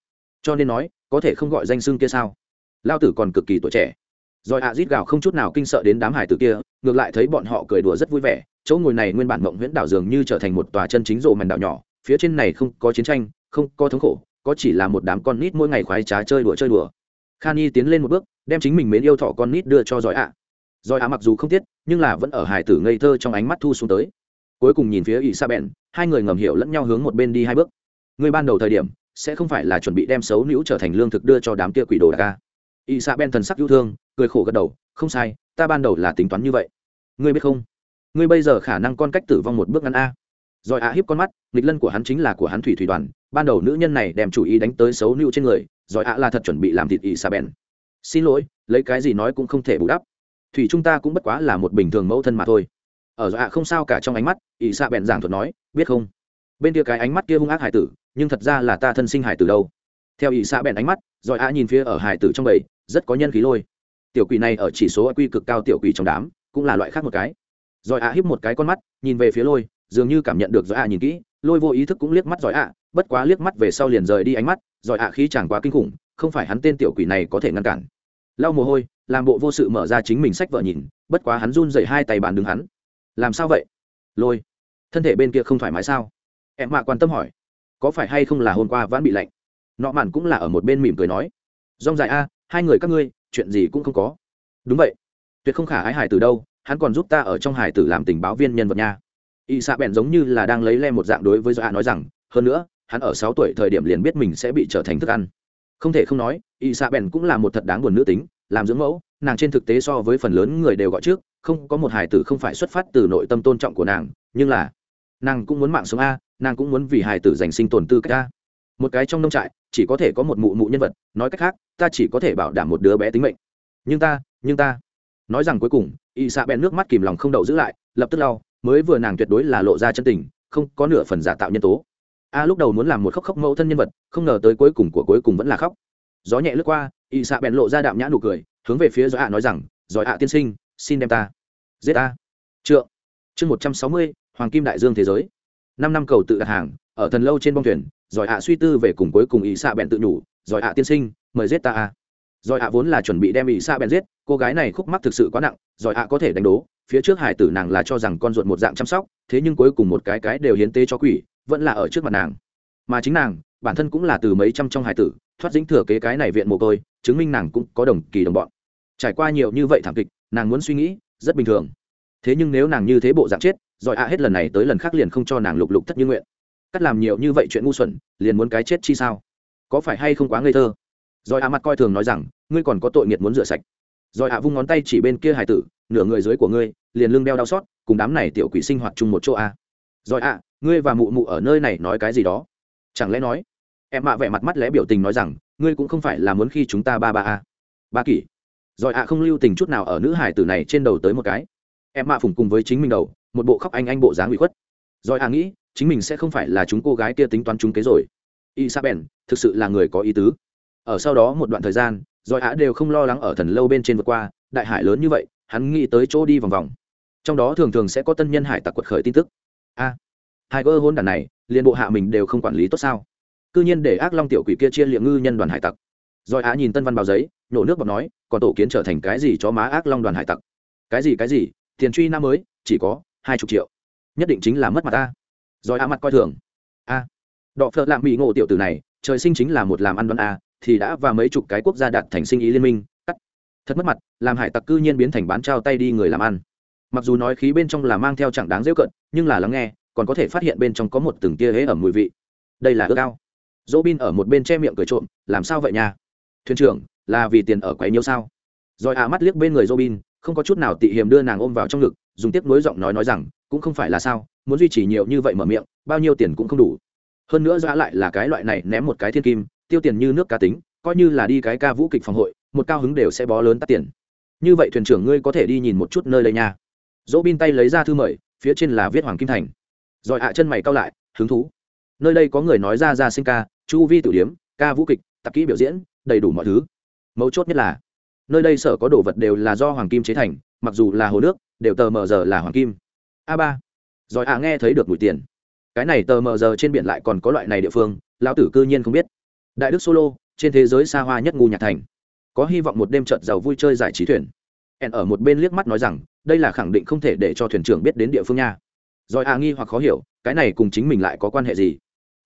cho nên nói, có thể không gọi danh xưng kia sao? Lao tử còn cực kỳ tuổi trẻ. Rồi ạ rít gào không chút nào kinh sợ đến đám hải tử kia, ngược lại thấy bọn họ cười đùa rất vui vẻ, chỗ ngồi này nguyên bản mộng huyễn đảo dường như trở thành một tòa chân chính rộ màn đảo nhỏ, phía trên này không có chiến tranh, không có thống khổ có chỉ là một đám con nít mỗi ngày khoái trá chơi đùa chơi đùa. Khan y tiến lên một bước, đem chính mình mến yêu thỏ con nít đưa cho giỏi ạ. Giỏi ạ mặc dù không tiết, nhưng là vẫn ở hải tử ngây thơ trong ánh mắt thu xuống tới. Cuối cùng nhìn phía ỷ sa bèn hai người ngầm hiểu lẫn nhau hướng một bên đi hai bước. Người ban đầu thời điểm, sẽ không phải là chuẩn bị đem xấu nữ trở thành lương thực đưa cho đám kia quỷ đồ đà ca ỷ sa bèn thần sắc yêu thương, cười khổ gật đầu, không sai, ta ban đầu là tính toán như vậy. Ngươi biết không? Ngươi bây giờ khả năng con cách tử vong một bước ngắn a. Rồi ạ hiếp con mắt, nghịch lân của hắn chính là của hắn thủy thủy đoàn ban đầu nữ nhân này đem chủ ý đánh tới xấu nữ trên người, rồi ạ là thật chuẩn bị làm thịt ỷ xà bèn xin lỗi, lấy cái gì nói cũng không thể bù đắp. Thủy chúng ta cũng bất quá là một bình thường mẫu thân mà thôi. Ở dạ không sao cả trong ánh mắt ỷ xà bèn giảng thuật nói, biết không? Bên kia cái ánh mắt kia hung ác hải tử, nhưng thật ra là ta thân sinh hải tử đâu. Theo ỷ xà bèn ánh mắt, rồi ạ nhìn phía ở hải tử trong bầy, rất có nhân khí lôi. Tiểu quỷ này ở chỉ số quy cực cao tiểu quỷ trong đám, cũng là loại khác một cái. Rồi ạ híp một cái con mắt, nhìn về phía lôi, dường như cảm nhận được rồi ạ nhìn kỹ, lôi vô ý thức cũng liếc mắt rồi ạ bất quá liếc mắt về sau liền rời đi ánh mắt, rồi ạ khí chẳng quá kinh khủng, không phải hắn tên tiểu quỷ này có thể ngăn cản. Lau mồ hôi, làm bộ vô sự mở ra chính mình sách vợ nhìn, bất quá hắn run dậy hai tay bàn đứng hắn. Làm sao vậy? Lôi. Thân thể bên kia không thoải mái sao? Em mạ quan tâm hỏi. Có phải hay không là hôm qua vẫn bị lạnh? Nọ mạn cũng là ở một bên mỉm cười nói. Rong dài a, hai người các ngươi, chuyện gì cũng không có. Đúng vậy. Tuyệt không khả ái hải từ đâu, hắn còn giúp ta ở trong hải tử làm tình báo viên nhân vật nha. Y xạ bèn giống như là đang lấy le một dạng đối với dọa nói rằng, hơn nữa hắn ở sáu tuổi thời điểm liền biết mình sẽ bị trở thành thức ăn. Không thể không nói y xạ bèn cũng là một thật đáng buồn nữ tính, làm dưỡng mẫu, nàng trên thực tế so với phần lớn người đều gọi trước, không có một hải tử không phải xuất phát từ nội tâm tôn trọng của nàng, nhưng là nàng cũng muốn mạng sống a, nàng cũng muốn vì hải tử giành sinh tồn tư cách a. Một cái trong nông trại, chỉ có thể có một mụ mụ nhân vật, nói cách khác, ta chỉ có thể bảo đảm một đứa bé tính mệnh. Nhưng ta nhưng ta. Nói rằng cuối cùng y xạ bèn nước mắt kìm lòng không đậu giữ lại, lập tức lau, mới vừa nàng tuyệt đối là lộ ra chân tình, không có nửa phần giả tạo nhân tố a lúc đầu muốn làm một khóc khóc mẫu thân nhân vật, không ngờ tới cuối cùng của cuối cùng vẫn là khóc. Gió nhẹ lướt qua, y xạ bèn lộ ra đạm nhã nụ cười, hướng về phía gió ạ nói rằng giỏi ạ tiên sinh, xin đem ta, giết ta. Trượng. Chương một trăm sáu mươi, hoàng kim đại dương thế giới. Năm năm cầu tự đặt hàng, ở thần lâu trên bông thuyền giỏi ạ suy tư về cùng cuối cùng y xạ bèn tự nhủ giỏi ạ tiên sinh, mời giết ta a. Giỏi ạ vốn là chuẩn bị đem y xạ bèn giết, cô gái này khúc mắc thực sự quá nặng giỏi ạ có thể đánh đố, phía trước hải tử nàng là cho rằng con ruột một dạng chăm sóc, thế nhưng cuối cùng một cái cái đều hiến tế cho quỷ vẫn là ở trước mặt nàng. Mà chính nàng, bản thân cũng là từ mấy trăm trong hải tử, thoát dính thừa kế cái này viện mồ côi, chứng minh nàng cũng có đồng kỳ đồng bọn. Trải qua nhiều như vậy thảm kịch, nàng muốn suy nghĩ, rất bình thường. Thế nhưng nếu nàng như thế bộ dạng chết giỏi ạ hết lần này tới lần khác liền không cho nàng lục lục thất như nguyện. Cắt làm nhiều như vậy chuyện ngu xuẩn, liền muốn cái chết chi sao? Có phải hay không quá ngây thơ? Giỏi ạ mặt coi thường nói rằng, ngươi còn có tội nghiệt muốn rửa sạch. Giỏi ạ vung ngón tay chỉ bên kia hải tử, nửa người dưới của ngươi, liền lưng đeo đau xót, cùng đám này tiểu quỷ sinh hoạt chung một chỗ a. À. giỏi ạ ngươi và mụ mụ ở nơi này nói cái gì đó? Chẳng lẽ nói, em mạ vẻ mặt mắt lẽ biểu tình nói rằng, ngươi cũng không phải là muốn khi chúng ta ba ba a ba kỷ. Rồi ạ không lưu tình chút nào ở nữ hải tử này trên đầu tới một cái. Em mạ phùng cùng với chính mình đầu, một bộ khóc anh anh bộ dáng bị khuất. Rồi ạ nghĩ, chính mình sẽ không phải là chúng cô gái kia tính toán chúng kế rồi. Isabel, thực sự là người có ý tứ. Ở sau đó một đoạn thời gian, rồi ạ đều không lo lắng ở thần lâu bên trên vượt qua, đại hải lớn như vậy, hắn nghĩ tới chỗ đi vòng vòng. Trong đó thường thường sẽ có tân nhân hải tặc quật khởi tin tức. A hai gỡ hôn đàn này liên bộ hạ mình đều không quản lý tốt sao. Cư nhiên để ác long tiểu quỷ kia chia liệm ngư nhân đoàn hải tặc. Rồi á nhìn tân văn báo giấy, nhổ nước bọc nói, còn tổ kiến trở thành cái gì cho má ác long đoàn hải tặc? Cái gì cái gì? Tiền truy năm mới, chỉ có hai chục triệu. Nhất định chính là mất mặt ta. Rồi á mặt coi thường. A, đọ phật lạm bị ngộ tiểu tử này, trời sinh chính là một làm ăn đoán a, thì đã và mấy chục cái quốc gia đạt thành sinh ý liên minh, cắt. Thật mất mặt, làm hải tặc cư nhiên biến thành bán trao tay đi người làm ăn. Mặc dù nói khí bên trong là mang theo chẳng đáng dễ cận nhưng là lắng nghe còn có thể phát hiện bên trong có một từng tia hế ẩm mùi vị. Đây là ước ao. Dỗ bin ở một bên che miệng cười trộm, làm sao vậy nha? Thuyền trưởng, là vì tiền ở quấy nhiêu sao? Rồi à mắt liếc bên người dỗ bin, không có chút nào tị hiềm đưa nàng ôm vào trong ngực, dùng tiếp nối giọng nói nói rằng, cũng không phải là sao, muốn duy trì nhiều như vậy mở miệng, bao nhiêu tiền cũng không đủ. Hơn nữa giã lại là cái loại này ném một cái thiên kim, tiêu tiền như nước cá tính, coi như là đi cái ca vũ kịch phòng hội, một cao hứng đều sẽ bó lớn tắt tiền. Như vậy thuyền trưởng ngươi có thể đi nhìn một chút nơi đây nha. Dỗ bin tay lấy ra thư mời, phía trên là viết hoàng kim thành rồi hạ chân mày cao lại, hứng thú. Nơi đây có người nói ra ra sinh ca, chu vi tử điếm, ca vũ kịch, tạp kỹ biểu diễn, đầy đủ mọi thứ. Mấu chốt nhất là, nơi đây sở có đồ vật đều là do hoàng kim chế thành, mặc dù là hồ nước, đều tờ mờ giờ là hoàng kim. A ba. Rồi à nghe thấy được mùi tiền. Cái này tờ mờ giờ trên biển lại còn có loại này địa phương, lão tử cư nhiên không biết. Đại đức solo, trên thế giới xa hoa nhất ngu nhạc thành. Có hy vọng một đêm trận giàu vui chơi giải trí thuyền. En ở một bên liếc mắt nói rằng, đây là khẳng định không thể để cho thuyền trưởng biết đến địa phương nha rồi a nghi hoặc khó hiểu, cái này cùng chính mình lại có quan hệ gì?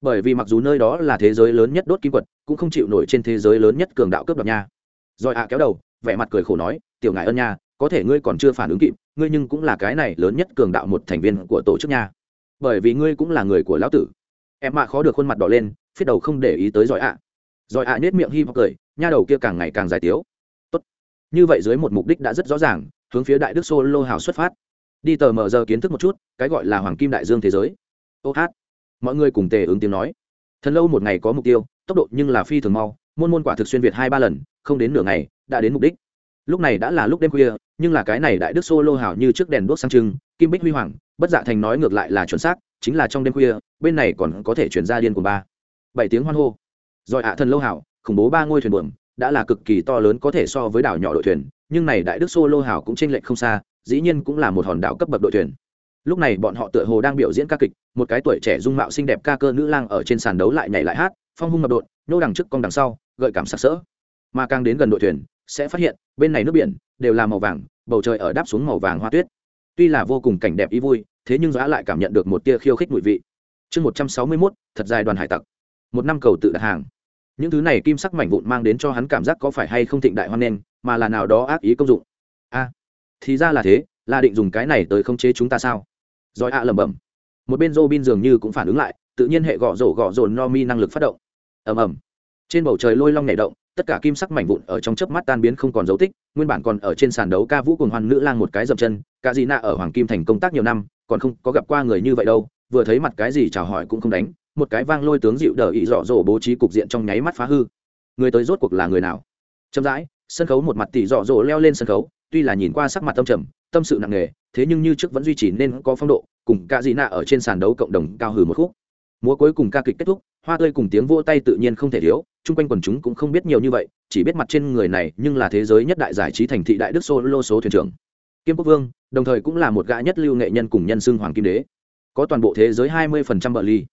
Bởi vì mặc dù nơi đó là thế giới lớn nhất đốt kim quật, cũng không chịu nổi trên thế giới lớn nhất cường đạo cướp đoạt nha. Rồi a kéo đầu, vẻ mặt cười khổ nói, tiểu ngài ân nha, có thể ngươi còn chưa phản ứng kịp, ngươi nhưng cũng là cái này lớn nhất cường đạo một thành viên của tổ chức nha. Bởi vì ngươi cũng là người của lão tử. Em mạ khó được khuôn mặt đỏ lên, phiết đầu không để ý tới giỏi ạ giỏi ạ nết miệng hi hoặc cười, nha đầu kia càng ngày càng dài tiếu. Tốt. Như vậy dưới một mục đích đã rất rõ ràng, hướng phía đại đức solo hào xuất phát đi tờ mở giờ kiến thức một chút, cái gọi là hoàng kim đại dương thế giới. Ô hát. Mọi người cùng tề ứng tiếng nói. Thần lâu một ngày có mục tiêu, tốc độ nhưng là phi thường mau, môn môn quả thực xuyên việt hai ba lần, không đến nửa ngày, đã đến mục đích. Lúc này đã là lúc đêm khuya, nhưng là cái này đại đức solo hảo như trước đèn đuốc sang trưng, kim bích huy hoàng, bất dạ thành nói ngược lại là chuẩn xác, chính là trong đêm khuya, bên này còn có thể chuyển ra điên của ba. Bảy tiếng hoan hô. Rồi ạ, thần lâu hảo khủng bố ba ngôi thuyền buồm, đã là cực kỳ to lớn có thể so với đảo nhỏ đội thuyền, nhưng này đại đức solo hảo cũng chênh lệch không xa dĩ nhiên cũng là một hòn đảo cấp bậc đội thuyền. Lúc này bọn họ tựa hồ đang biểu diễn ca kịch, một cái tuổi trẻ dung mạo xinh đẹp ca cơ nữ lang ở trên sàn đấu lại nhảy lại hát, phong hung ngập đột, nhô đằng trước cong đằng sau, gợi cảm sặc sỡ. Mà càng đến gần đội thuyền, sẽ phát hiện, bên này nước biển, đều là màu vàng, bầu trời ở đáp xuống màu vàng hoa tuyết. Tuy là vô cùng cảnh đẹp ý vui, thế nhưng giá lại cảm nhận được một tia khiêu khích mùi vị. Chương một trăm sáu mươi mốt, thật dài đoàn hải tặc. Một năm cầu tự đặt hàng. Những thứ này kim sắc mảnh vụn mang đến cho hắn cảm giác có phải hay không thịnh đại hoan nghênh, mà là nào đó ác ý công dụng thì ra là thế, là định dùng cái này tới khống chế chúng ta sao? Rồi ạ lẩm bẩm. Một bên Robin dường như cũng phản ứng lại, tự nhiên hệ gõ rổ gõ rồn no mi năng lực phát động. Ầm ầm. Trên bầu trời lôi long nhảy động, tất cả kim sắc mảnh vụn ở trong chớp mắt tan biến không còn dấu tích, nguyên bản còn ở trên sàn đấu ca vũ cùng hoan nữ lang một cái dập chân, cả gì nạ ở hoàng kim thành công tác nhiều năm, còn không có gặp qua người như vậy đâu, vừa thấy mặt cái gì chào hỏi cũng không đánh, một cái vang lôi tướng dịu đờ ý dọ dỗ bố trí cục diện trong nháy mắt phá hư. Người tới rốt cuộc là người nào? Chậm rãi, sân khấu một mặt tỷ dọ dỗ leo lên sân khấu tuy là nhìn qua sắc mặt tâm trầm, tâm sự nặng nề, thế nhưng như trước vẫn duy trì nên có phong độ, cùng ca dị nạ ở trên sàn đấu cộng đồng cao hừ một khúc. Múa cuối cùng ca kịch kết thúc, hoa tươi cùng tiếng vỗ tay tự nhiên không thể thiếu, chung quanh quần chúng cũng không biết nhiều như vậy, chỉ biết mặt trên người này nhưng là thế giới nhất đại giải trí thành thị đại đức solo số thuyền trưởng. Kim quốc vương, đồng thời cũng là một gã nhất lưu nghệ nhân cùng nhân xưng hoàng kim đế. Có toàn bộ thế giới hai mươi phần trăm bờ ly.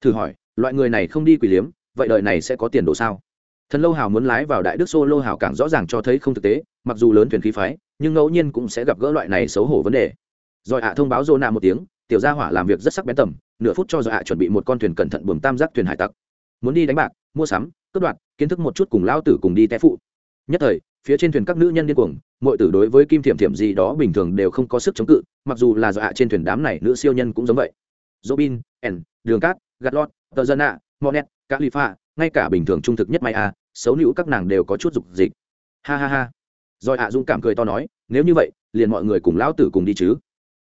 Thử hỏi, loại người này không đi quỷ liếm, vậy đời này sẽ có tiền đồ sao? Thần lâu hào muốn lái vào đại đức xô lô hào càng rõ ràng cho thấy không thực tế mặc dù lớn thuyền khí phái nhưng ngẫu nhiên cũng sẽ gặp gỡ loại này xấu hổ vấn đề. Rồi hạ thông báo dô nạ một tiếng tiểu gia hỏa làm việc rất sắc bén tầm nửa phút cho rồi hạ chuẩn bị một con thuyền cẩn thận buồm tam giác thuyền hải tặc. Muốn đi đánh bạc mua sắm cướp đoạt kiến thức một chút cùng lao tử cùng đi té phụ. Nhất thời phía trên thuyền các nữ nhân điên cuồng mọi tử đối với kim thiểm thiểm gì đó bình thường đều không có sức chống cự mặc dù là dọa trên thuyền đám này nữ siêu nhân cũng giống vậy. Robin N, đường cát gạt lót tờ dân ạ monet califa ngay cả bình thường trung thực nhất may a à, xấu nữ các nàng đều có chút dục dịch. Ha ha ha. Rồi ạ dũng cảm cười to nói, nếu như vậy, liền mọi người cùng lão tử cùng đi chứ.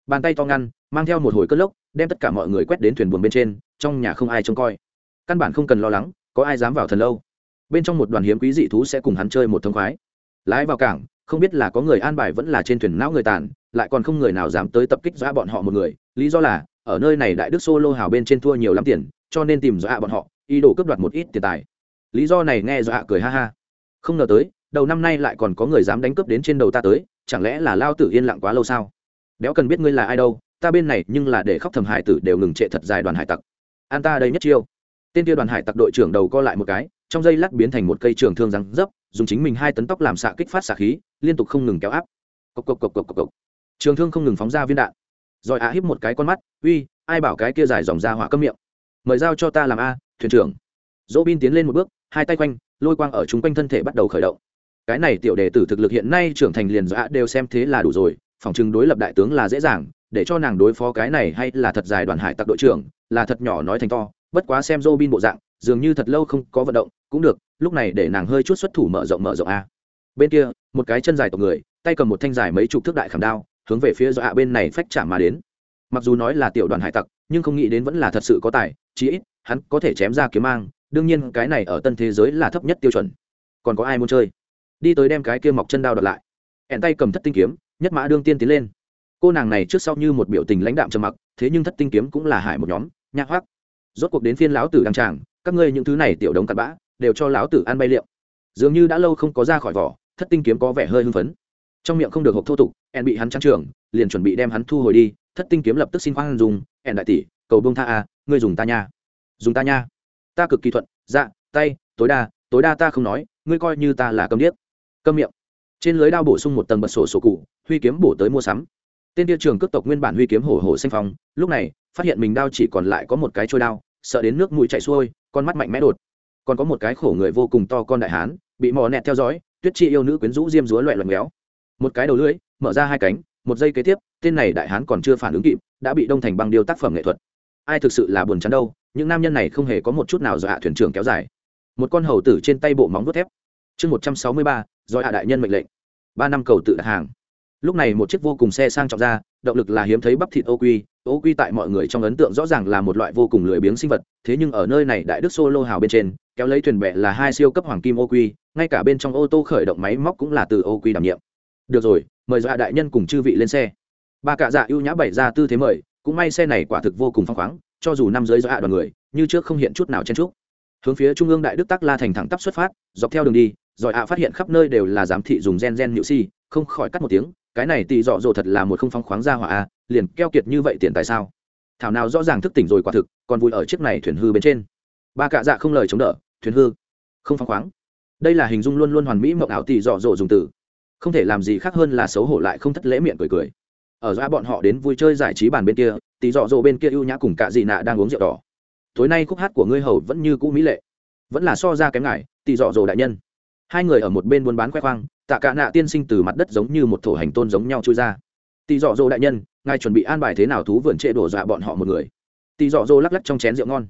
Bàn tay to ngăn, mang theo một hồi cất lốc, đem tất cả mọi người quét đến thuyền buồm bên trên, trong nhà không ai trông coi. Căn bản không cần lo lắng, có ai dám vào thần lâu. Bên trong một đoàn hiếm quý dị thú sẽ cùng hắn chơi một thông khoái. Lái vào cảng, không biết là có người an bài vẫn là trên thuyền não người tàn, lại còn không người nào dám tới tập kích dọa bọn họ một người. Lý do là, ở nơi này đại đức solo hào bên trên thua nhiều lắm tiền, cho nên tìm dọa bọn họ, ý đồ cướp đoạt một ít tiền tài lý do này nghe dọa cười ha ha. Không ngờ tới, đầu năm nay lại còn có người dám đánh cướp đến trên đầu ta tới, chẳng lẽ là lao tử yên lặng quá lâu sao? Béo cần biết ngươi là ai đâu, ta bên này nhưng là để khóc thầm hải tử đều ngừng trệ thật dài đoàn hải tặc. An ta đây nhất chiêu. Tên kia đoàn hải tặc đội trưởng đầu co lại một cái, trong dây lát biến thành một cây trường thương răng dấp, dùng chính mình hai tấn tóc làm xạ kích phát xạ khí, liên tục không ngừng kéo áp. Cộc cộc cộc cộc cộc cộc. Trường thương không ngừng phóng ra viên đạn. Rồi ạ híp một cái con mắt, uy, ai bảo cái kia dài dòng ra hỏa cấm miệng? Mời giao cho ta làm a, thuyền trưởng. Dỗ bin tiến lên một bước hai tay quanh, lôi quang ở chúng quanh thân thể bắt đầu khởi động. Cái này tiểu đề tử thực lực hiện nay trưởng thành liền dọa đều xem thế là đủ rồi, phòng chừng đối lập đại tướng là dễ dàng, để cho nàng đối phó cái này hay là thật dài đoàn hải tặc đội trưởng, là thật nhỏ nói thành to, bất quá xem dô bin bộ dạng, dường như thật lâu không có vận động, cũng được, lúc này để nàng hơi chút xuất thủ mở rộng mở rộng a. Bên kia, một cái chân dài tộc người, tay cầm một thanh dài mấy chục thước đại khảm đao, hướng về phía dọa bên này phách chạm mà đến. Mặc dù nói là tiểu đoàn hải tặc, nhưng không nghĩ đến vẫn là thật sự có tài, chí ít, hắn có thể chém ra kiếm mang đương nhiên cái này ở tân thế giới là thấp nhất tiêu chuẩn. Còn có ai muốn chơi? Đi tới đem cái kia mọc chân đao đợt lại. Hẹn tay cầm thất tinh kiếm, nhất mã đương tiên tiến lên. Cô nàng này trước sau như một biểu tình lãnh đạm trầm mặc, thế nhưng thất tinh kiếm cũng là hải một nhóm nhạc hoác rốt cuộc đến phiên lão tử đăng tràng, các ngươi những thứ này tiểu đống cặn bã, đều cho lão tử ăn bay liệu. Dường như đã lâu không có ra khỏi vỏ, thất tinh kiếm có vẻ hơi hưng phấn. Trong miệng không được hộp thô tục ẹn bị hắn trang trưởng liền chuẩn bị đem hắn thu hồi đi, thất tinh kiếm lập tức xin khoan dùng ẹn đại tỷ, cầu bông tha a, ngươi dùng ta nha. Dùng ta nha ta cực kỳ thuận dạ tay, tối đa tối đa ta không nói, ngươi coi như ta là câm điếc. Câm miệng. Trên lưới đao bổ sung một tầng bật sổ sổ cụ, huy kiếm bổ tới mua sắm. Tên tiêu trường cướp tộc nguyên bản huy kiếm hổ hổ xanh phong, lúc này, phát hiện mình đao chỉ còn lại có một cái trôi đao, sợ đến nước mũi chạy xuôi, con mắt mạnh mẽ đột. Còn có một cái khổ người vô cùng to con đại hán, bị mò nẹt theo dõi, tuyết chi yêu nữ quyến rũ diêm dúa loẹ loẹn méo một cái đầu lưỡi, mở ra hai cánh, một giây kế tiếp, tên này đại hán còn chưa phản ứng kịp, đã bị đông thành băng điêu tác phẩm nghệ thuật. Ai thực sự là buồn chán đâu? Những nam nhân này không hề có một chút nào do hạ thuyền trưởng kéo dài. Một con hầu tử trên tay bộ móng vuốt thép. Chương một trăm sáu mươi ba, do hạ đại nhân mệnh lệnh. Ba năm cầu tự đặt hàng. Lúc này một chiếc vô cùng xe sang trọng ra, động lực là hiếm thấy bắp thịt ô quy. Ô quy tại mọi người trong ấn tượng rõ ràng là một loại vô cùng lười biếng sinh vật, thế nhưng ở nơi này đại đức solo hào bên trên, kéo lấy thuyền bẹ là hai siêu cấp hoàng kim ô quy, ngay cả bên trong ô tô khởi động máy móc cũng là từ ô quy đảm nhiệm. Được rồi, mời dọa đại nhân cùng chư vị lên xe. Ba cạ dạ ưu nhã bày ra tư thế mời, cũng may xe này quả thực vô cùng phăng khoáng cho dù năm giới dọa đoàn người, như trước không hiện chút nào chen trúc hướng phía trung ương đại đức tắc la thành thẳng tắp xuất phát, dọc theo đường đi giỏi ạ phát hiện khắp nơi đều là giám thị dùng gen gen nhự si, không khỏi cắt một tiếng, cái này tì dọ dồ thật là một không phóng khoáng ra hỏa a, liền keo kiệt như vậy tiền tại sao? Thảo nào rõ ràng thức tỉnh rồi quả thực, còn vui ở chiếc này thuyền hư bên trên. Ba cạ dạ không lời chống đỡ, thuyền hư. Không phóng khoáng. Đây là hình dung luôn luôn hoàn mỹ mộng ảo tì dọ dồ dùng từ. Không thể làm gì khác hơn là xấu hổ lại không thất lễ miệng cười cười ở ra bọn họ đến vui chơi giải trí bàn bên kia, tí dọ dỗ bên kia ưu nhã cùng cạ dị nạ đang uống rượu đỏ. Tối nay khúc hát của ngươi hầu vẫn như cũ mỹ lệ. Vẫn là so ra kém ngài, tí dọ dỗ đại nhân. Hai người ở một bên buôn bán khoe khoang, tạ cả nạ tiên sinh từ mặt đất giống như một thổ hành tôn giống nhau trôi ra. Tí dọ dỗ đại nhân, ngài chuẩn bị an bài thế nào thú vườn trệ đổ dọa bọn họ một người? Tí dọ dỗ lắc lắc trong chén rượu ngon.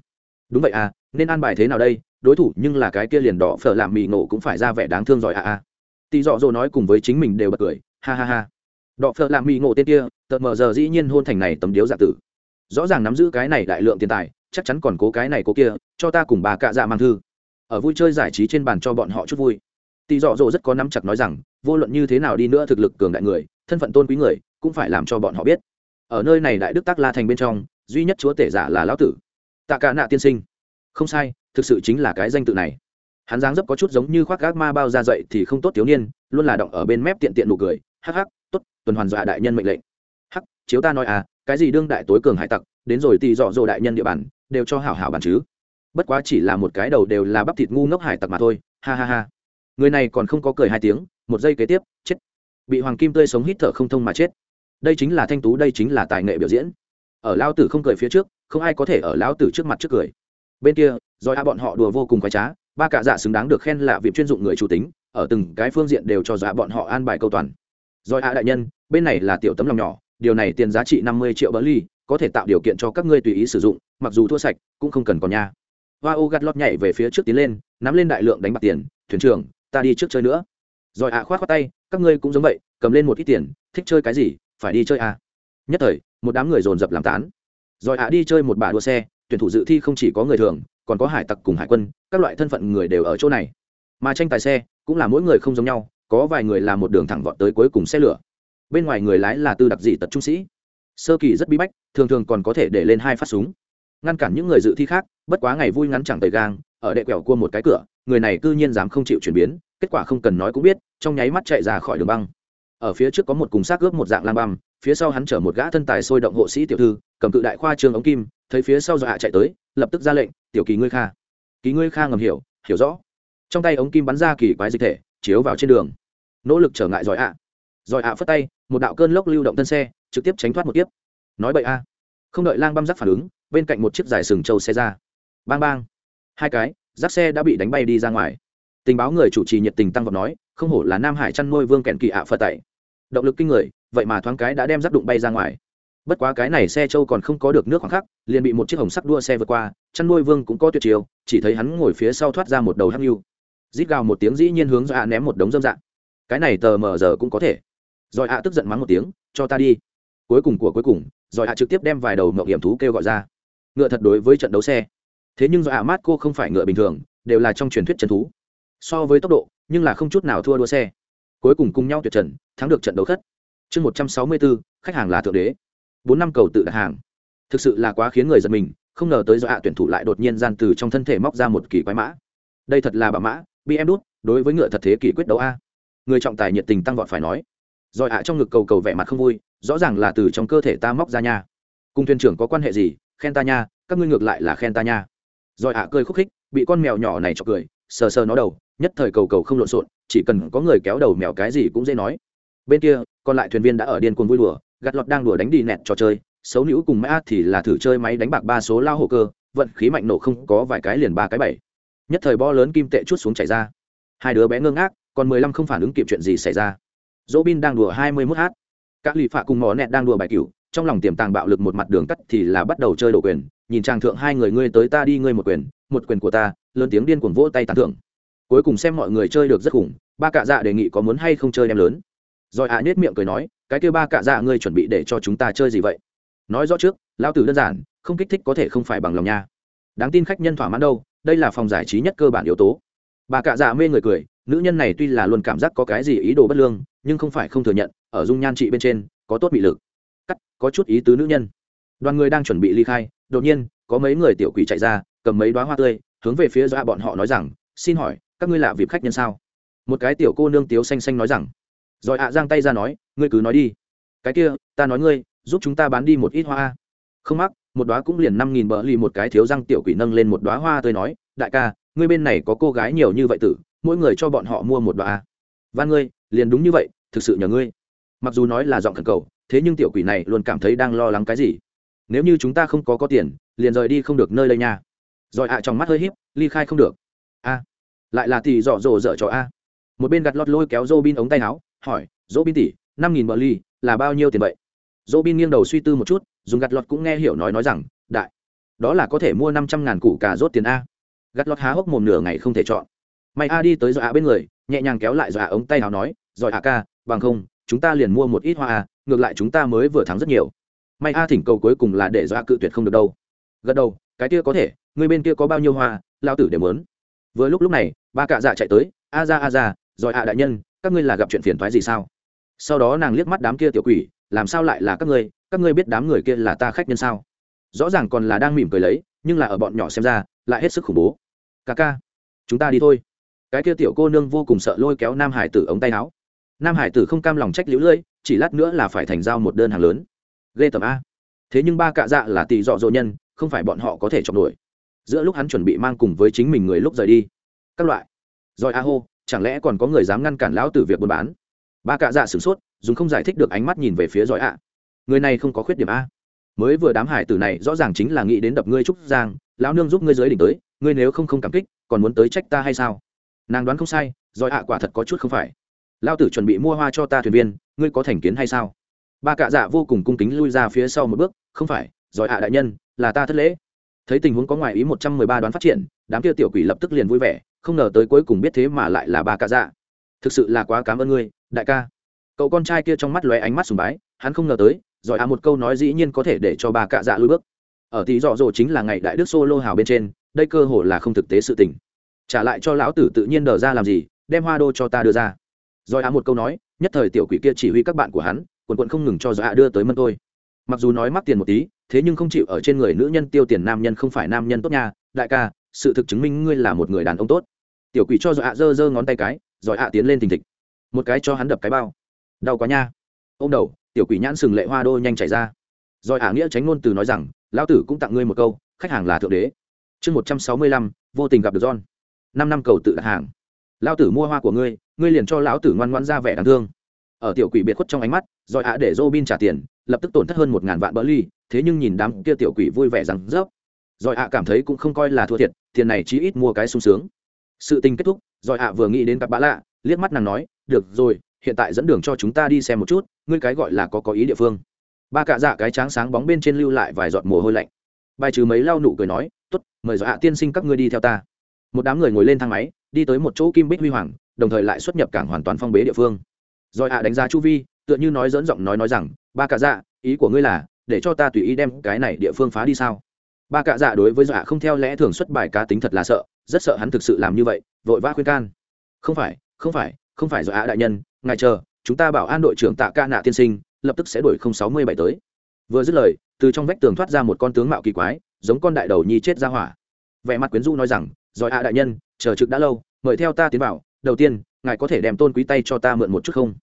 Đúng vậy à nên an bài thế nào đây? Đối thủ nhưng là cái kia liền đỏ phở làm mì nổ cũng phải ra vẻ đáng thương giỏi à à. Tí dọ dỗ nói cùng với chính mình đều bật cười, ha ha ha đọ phở làm mỹ ngộ tên kia tợt mờ giờ dĩ nhiên hôn thành này tấm điếu dạ tử. Rõ ràng nắm giữ cái này đại lượng tiền tài, chắc chắn còn cố cái này cố kia, cho ta cùng bà cạ dạ mang thư. Ở vui chơi giải trí trên bàn cho bọn họ chút vui. Tỷ dọ dỗ rất có nắm chặt nói rằng, vô luận như thế nào đi nữa thực lực cường đại người, thân phận tôn quý người, cũng phải làm cho bọn họ biết. Ở nơi này đại đức tắc la thành bên trong, duy nhất chúa tể giả là lão tử. Tạ cả nạ tiên sinh. Không sai, thực sự chính là cái danh tự này. Hắn dáng dấp có chút giống như khoác gác ma bao ra dậy thì không tốt thiếu niên, luôn là động ở bên mép tiện tiện nụ cười, hắc hắc tốt, tuần hoàn dọa đại nhân mệnh lệnh. Hắc, chiếu ta nói à cái gì đương đại tối cường hải tặc, đến rồi tì dọ dỗ đại nhân địa bàn, đều cho hảo hảo bàn chứ. Bất quá chỉ là một cái đầu đều là bắp thịt ngu ngốc hải tặc mà thôi. Ha ha ha. Người này còn không có cười hai tiếng, một giây kế tiếp, chết. Bị hoàng kim tươi sống hít thở không thông mà chết. Đây chính là thanh tú, đây chính là tài nghệ biểu diễn. Ở lao tử không cười phía trước, không ai có thể ở lao tử trước mặt trước cười. Bên kia do a bọn họ đùa vô cùng khoái trá, ba cạ dạ xứng đáng được khen là việc chuyên dụng người chủ tính, ở từng cái phương diện đều cho dạ bọn họ an bài câu toàn rồi a đại nhân, bên này là tiểu tấm lòng nhỏ, điều này tiền giá trị năm mươi triệu bỡ ly, có thể tạo điều kiện cho các ngươi tùy ý sử dụng, mặc dù thua sạch, cũng không cần còn nha. Hoa ô gắt lót nhảy về phía trước tiến lên, nắm lên đại lượng đánh bạc tiền, thuyền trưởng, ta đi trước chơi nữa. Rồi ạ à khoát khoát tay, các ngươi cũng giống vậy, cầm lên một ít tiền, thích chơi cái gì, phải đi chơi à. nhất thời, một đám người dồn dập làm tán. Rồi ạ đi chơi một bà đua xe, tuyển thủ dự thi không chỉ có người thường, còn có hải tặc cùng hải quân, các loại thân phận người đều ở chỗ này. Mà tranh tài xe, cũng là mỗi người không giống nhau có vài người làm một đường thẳng vọt tới cuối cùng xe lửa. Bên ngoài người lái là tư đặc dị tật trung sĩ. Sơ kỳ rất bí bách, thường thường còn có thể để lên hai phát súng. Ngăn cản những người dự thi khác, bất quá ngày vui ngắn chẳng tầy gang, ở đệ quẹo cua một cái cửa, người này cư nhiên dám không chịu chuyển biến, kết quả không cần nói cũng biết, trong nháy mắt chạy ra khỏi đường băng. Ở phía trước có một cùng xác ướp một dạng lang băm, phía sau hắn chở một gã thân tài sôi động hộ sĩ tiểu thư, cầm cự đại khoa trương ống kim, thấy phía sau dọa chạy tới, lập tức ra lệnh, tiểu kỳ ngươi kha. Kỳ ngươi kha ngầm hiểu hiểu rõ. Trong tay ống kim bắn ra kỳ quái dịch thể, chiếu vào trên đường nỗ lực trở ngại giỏi ạ. Giỏi ạ phất tay, một đạo cơn lốc lưu động thân xe, trực tiếp tránh thoát một tiếp nói bậy a. Không đợi lang băm rắc phản ứng, bên cạnh một chiếc giải sừng trâu xe ra. Bang bang. Hai cái rác xe đã bị đánh bay đi ra ngoài. Tình báo người chủ trì nhiệt tình tăng vọt nói, không hổ là nam hải chăn nuôi vương kẹn kỳ ạ phật tẩy động lực kinh người, vậy mà thoáng cái đã đem giáp đụng bay ra ngoài. Bất quá cái này xe châu còn không có được nước khoảng khắc, liền bị một chiếc hồng sắc đua xe vượt qua, chăn nuôi vương cũng có tuyệt chiều chỉ thấy hắn ngồi phía sau thoát ra một đầu hắc nhu. Rít gào một tiếng dĩ nhiên hướng ra ném một đống dâm dạng cái này tờ mờ giờ cũng có thể. Rồi ạ tức giận mắng một tiếng, cho ta đi. Cuối cùng của cuối cùng, rồi ạ trực tiếp đem vài đầu mậu hiểm thú kêu gọi ra. Ngựa thật đối với trận đấu xe. Thế nhưng do ạ mát cô không phải ngựa bình thường, đều là trong truyền thuyết trần thú. So với tốc độ, nhưng là không chút nào thua đua xe. Cuối cùng cùng nhau tuyệt trần, thắng được trận đấu khất. Chương một trăm sáu mươi bốn, khách hàng là thượng đế. Bốn năm cầu tự đặt hàng. Thực sự là quá khiến người giật mình, không ngờ tới do ạ tuyển thủ lại đột nhiên gian từ trong thân thể móc ra một kỳ quái mã. Đây thật là bà mã bị em đút, đối với ngựa thật thế kỷ quyết đấu a người trọng tài nhiệt tình tăng vọt phải nói. Rồi ạ, trong ngực cầu cầu vẻ mặt không vui, rõ ràng là từ trong cơ thể ta móc ra nha. Cùng thuyền trưởng có quan hệ gì? Khen ta nha, các ngươi ngược lại là khen ta nha. Rồi ạ cười khúc khích, bị con mèo nhỏ này chọc cười, sờ sờ nó đầu, nhất thời cầu cầu không lộn xộn, chỉ cần có người kéo đầu mèo cái gì cũng dễ nói. Bên kia, còn lại thuyền viên đã ở điên cuồng vui đùa, gạt lọt đang đùa đánh đi nẹt trò chơi, xấu nữ cùng mã thì là thử chơi máy đánh bạc ba số lao hồ cơ, vận khí mạnh nổ không có vài cái liền ba cái bảy. Nhất thời bo lớn kim tệ chút xuống chảy ra. Hai đứa bé ngơ ngác còn mười lăm không phản ứng kịp chuyện gì xảy ra. Dỗ bin đang đùa hai mươi mốt h các lụy phạ cùng mỏ nẹt đang đùa bài cửu, trong lòng tiềm tàng bạo lực một mặt đường cắt thì là bắt đầu chơi đổ quyền, nhìn chàng thượng hai người ngươi tới ta đi ngươi một quyền một quyền của ta, lớn tiếng điên cuồng vỗ tay tán thưởng. Cuối cùng xem mọi người chơi được rất khủng, ba cạ dạ đề nghị có muốn hay không chơi đem lớn. Rồi ạ à nết miệng cười nói, cái kêu ba cạ dạ ngươi chuẩn bị để cho chúng ta chơi gì vậy? Nói rõ trước lao tử đơn giản, không kích thích có thể không phải bằng lòng nha. Đáng tin khách nhân thỏa mãn đâu, đây là phòng giải trí nhất cơ bản yếu tố. Bà cạ dạ mê người cười nữ nhân này tuy là luôn cảm giác có cái gì ý đồ bất lương, nhưng không phải không thừa nhận, ở dung nhan trị bên trên, có tốt bị lực. Cắt, có chút ý tứ nữ nhân. Đoàn người đang chuẩn bị ly khai, đột nhiên, có mấy người tiểu quỷ chạy ra, cầm mấy đoá hoa tươi, hướng về phía dọa bọn họ nói rằng, xin hỏi, các ngươi là vịp khách nhân sao? Một cái tiểu cô nương tiếu xanh xanh nói rằng, rồi ạ, giang tay ra nói, ngươi cứ nói đi. Cái kia, ta nói ngươi, giúp chúng ta bán đi một ít hoa không mắc, một đoá cũng liền năm nghìn bờ lì một cái thiếu răng tiểu quỷ nâng lên một đoá hoa tươi nói, đại ca, ngươi bên này có cô gái nhiều như vậy tử mỗi người cho bọn họ mua một đoá van ngươi, liền đúng như vậy, thực sự nhờ ngươi. Mặc dù nói là giọng khẩn cầu, thế nhưng tiểu quỷ này luôn cảm thấy đang lo lắng cái gì. Nếu như chúng ta không có có tiền, liền rời đi không được nơi đây nha. Rồi ạ, trong mắt hơi híp, ly khai không được. A. Lại là tỷ dọ dỗ dở cho a. Một bên gặt lọt lôi kéo dô bin ống tay áo, hỏi dỗ bin tỷ, năm nghìn bờ ly là bao nhiêu tiền vậy? Dỗ bin nghiêng đầu suy tư một chút, dùng gặt lọt cũng nghe hiểu nói nói rằng, đại, đó là có thể mua năm trăm ngàn củ cà rốt tiền a. Gặt lọt há hốc mồm nửa ngày không thể chọn mày a đi tới dọa bên người, nhẹ nhàng kéo lại dọa ống tay nào nói giỏi a ca, bằng không, chúng ta liền mua một ít hoa a, ngược lại chúng ta mới vừa thắng rất nhiều. May a thỉnh cầu cuối cùng là để dọa cự tuyệt không được đâu. Gật đầu, cái kia có thể, người bên kia có bao nhiêu hoa lao tử đều mớn vừa lúc lúc này, ba cạ dạ chạy tới, a ra a ra giỏi a đại nhân, các ngươi là gặp chuyện phiền thoái gì sao? Sau đó nàng liếc mắt đám kia tiểu quỷ, làm sao lại là các ngươi các ngươi biết đám người kia là ta khách nhân sao? Rõ ràng còn là đang mỉm cười lấy, nhưng là ở bọn nhỏ xem ra, lại hết sức khủng bố. Ca ca, chúng ta đi thôi cái kia tiểu cô nương vô cùng sợ lôi kéo nam hải tử ống tay áo. Nam hải tử không cam lòng trách liễu lưỡi, chỉ lát nữa là phải thành giao một đơn hàng lớn. Ghê tầm a. Thế nhưng ba cạ dạ là tỷ dọ dỗ nhân, không phải bọn họ có thể chọn nổi. Giữa lúc hắn chuẩn bị mang cùng với chính mình người lúc rời đi. Các loại. Rồi a hô, chẳng lẽ còn có người dám ngăn cản lão tử việc buôn bán? Ba cạ dạ sửng sốt, dùng không giải thích được ánh mắt nhìn về phía giỏi ạ người này không có khuyết điểm a. Mới vừa đám hải tử này rõ ràng chính là nghĩ đến đập ngươi trúc giang, lão nương giúp ngươi dưới đỉnh tới, ngươi nếu không không cảm kích, còn muốn tới trách ta hay sao? Nàng đoán không sai giỏi ạ quả thật có chút không phải. Lao tử chuẩn bị mua hoa cho ta thuyền viên, ngươi có thành kiến hay sao? Ba cạ dạ vô cùng cung kính lui ra phía sau một bước, không phải giỏi ạ đại nhân, là ta thất lễ. Thấy tình huống có ngoài ý một trăm mười ba đoán phát triển, đám kia tiểu quỷ lập tức liền vui vẻ, không ngờ tới cuối cùng biết thế mà lại là ba cạ dạ. Thực sự là quá cảm ơn ngươi, đại ca. Cậu con trai kia trong mắt lóe ánh mắt sùng bái, hắn không ngờ tới giỏi ạ một câu nói dĩ nhiên có thể để cho ba cạ dạ lui bước. Ở tí dọ dỗ chính là ngày đại đức solo hào bên trên, đây cơ hồ là không thực tế sự tình trả lại cho lão tử tự nhiên đờ ra làm gì, đem hoa đô cho ta đưa ra. Rồi á một câu nói, nhất thời tiểu quỷ kia chỉ huy các bạn của hắn, quần quận không ngừng cho dọa đưa tới mân tôi mặc dù nói mắc tiền một tí, thế nhưng không chịu ở trên người nữ nhân tiêu tiền nam nhân không phải nam nhân tốt nha. Đại ca, sự thực chứng minh ngươi là một người đàn ông tốt. Tiểu quỷ cho dọa giơ giơ ngón tay cái, rồi ạ tiến lên tình thịch. Một cái cho hắn đập cái bao. Đau quá nha. Ô m đầu, tiểu quỷ nhãn sừng lệ hoa đô nhanh chảy ra. Rồi ả nghĩa tránh ngôn từ nói rằng, lão tử cũng tặng ngươi một câu, khách hàng là thượng đế. Chương một trăm sáu mươi lăm, vô tình gặp được john năm năm cầu tự đặt hàng. Lão tử mua hoa của ngươi ngươi liền cho lão tử ngoan ngoan ra vẻ đáng thương. Ở tiểu quỷ biệt khuất trong ánh mắt, rồi ạ để Robin trả tiền, lập tức tổn thất hơn một ngàn vạn bỡ ly, thế nhưng nhìn đám kia tiểu quỷ vui vẻ rằng rớp. Rồi ạ cảm thấy cũng không coi là thua thiệt, tiền này chí ít mua cái sung sướng. Sự tình kết thúc, rồi ạ vừa nghĩ đến cặp bã lạ, liếc mắt nàng nói, được rồi, hiện tại dẫn đường cho chúng ta đi xem một chút, ngươi cái gọi là có có ý địa phương. Ba cạ dạ cái tráng sáng bóng bên trên lưu lại vài giọt mồ hôi lạnh. Bài trừ mấy lau nụ cười nói t ố t mời dọa tiên sinh các ngươi đi theo ta một đám người ngồi lên thang máy, đi tới một chỗ kim bích huy hoàng, đồng thời lại xuất nhập cảng hoàn toàn phong bế địa phương. Rồi ạ đánh giá chu vi, tựa như nói dẫn giọng nói nói rằng, ba cạ dạ ý của ngươi là, để cho ta tùy ý đem cái này địa phương phá đi sao? Ba cạ dạ đối với dạ không theo lẽ thường xuất bài cá tính thật là sợ, rất sợ hắn thực sự làm như vậy, vội vã khuyên can. Không phải không phải không phải do ạ đại nhân, ngài chờ, chúng ta bảo an đội trưởng tạ ca nạ tiên sinh, lập tức sẽ đổi không sáu mươi bảy tới. Vừa dứt lời, từ trong vách tường thoát ra một con tướng mạo kỳ quái, giống con đại đầu nhi chết ra hỏa. Vẻ mặt quyến rũ nói rằng giỏi ạ đại nhân, chờ trực đã lâu, mời theo ta tiến vào. Đầu tiên, ngài có thể đem tôn quý tay cho ta mượn một chút không?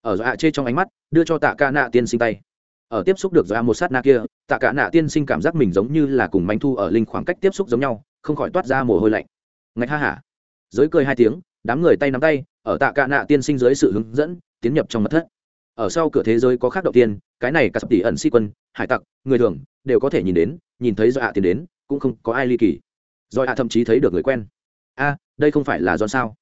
Ở dọa chê trong ánh mắt, đưa cho tạ ca nạ tiên sinh tay. Ở tiếp xúc được dọa một sát na kia, tạ cả nạ tiên sinh cảm giác mình giống như là cùng manh thu ở linh khoảng cách tiếp xúc giống nhau, không khỏi toát ra mồ hôi lạnh. Ngạch ha hả. Giới cười hai tiếng, đám người tay nắm tay, ở tạ cả nạ tiên sinh dưới sự hướng dẫn, tiến nhập trong mật thất. Ở sau cửa thế giới có khác đầu tiên, cái này cả sắp tỷ ẩn si quân, hải tặc, người thường, đều có thể nhìn đến, nhìn thấy do hạ tiến đến, cũng không có ai ly kỳ rồi hạ thậm chí thấy được người quen. A đây không phải là do sao?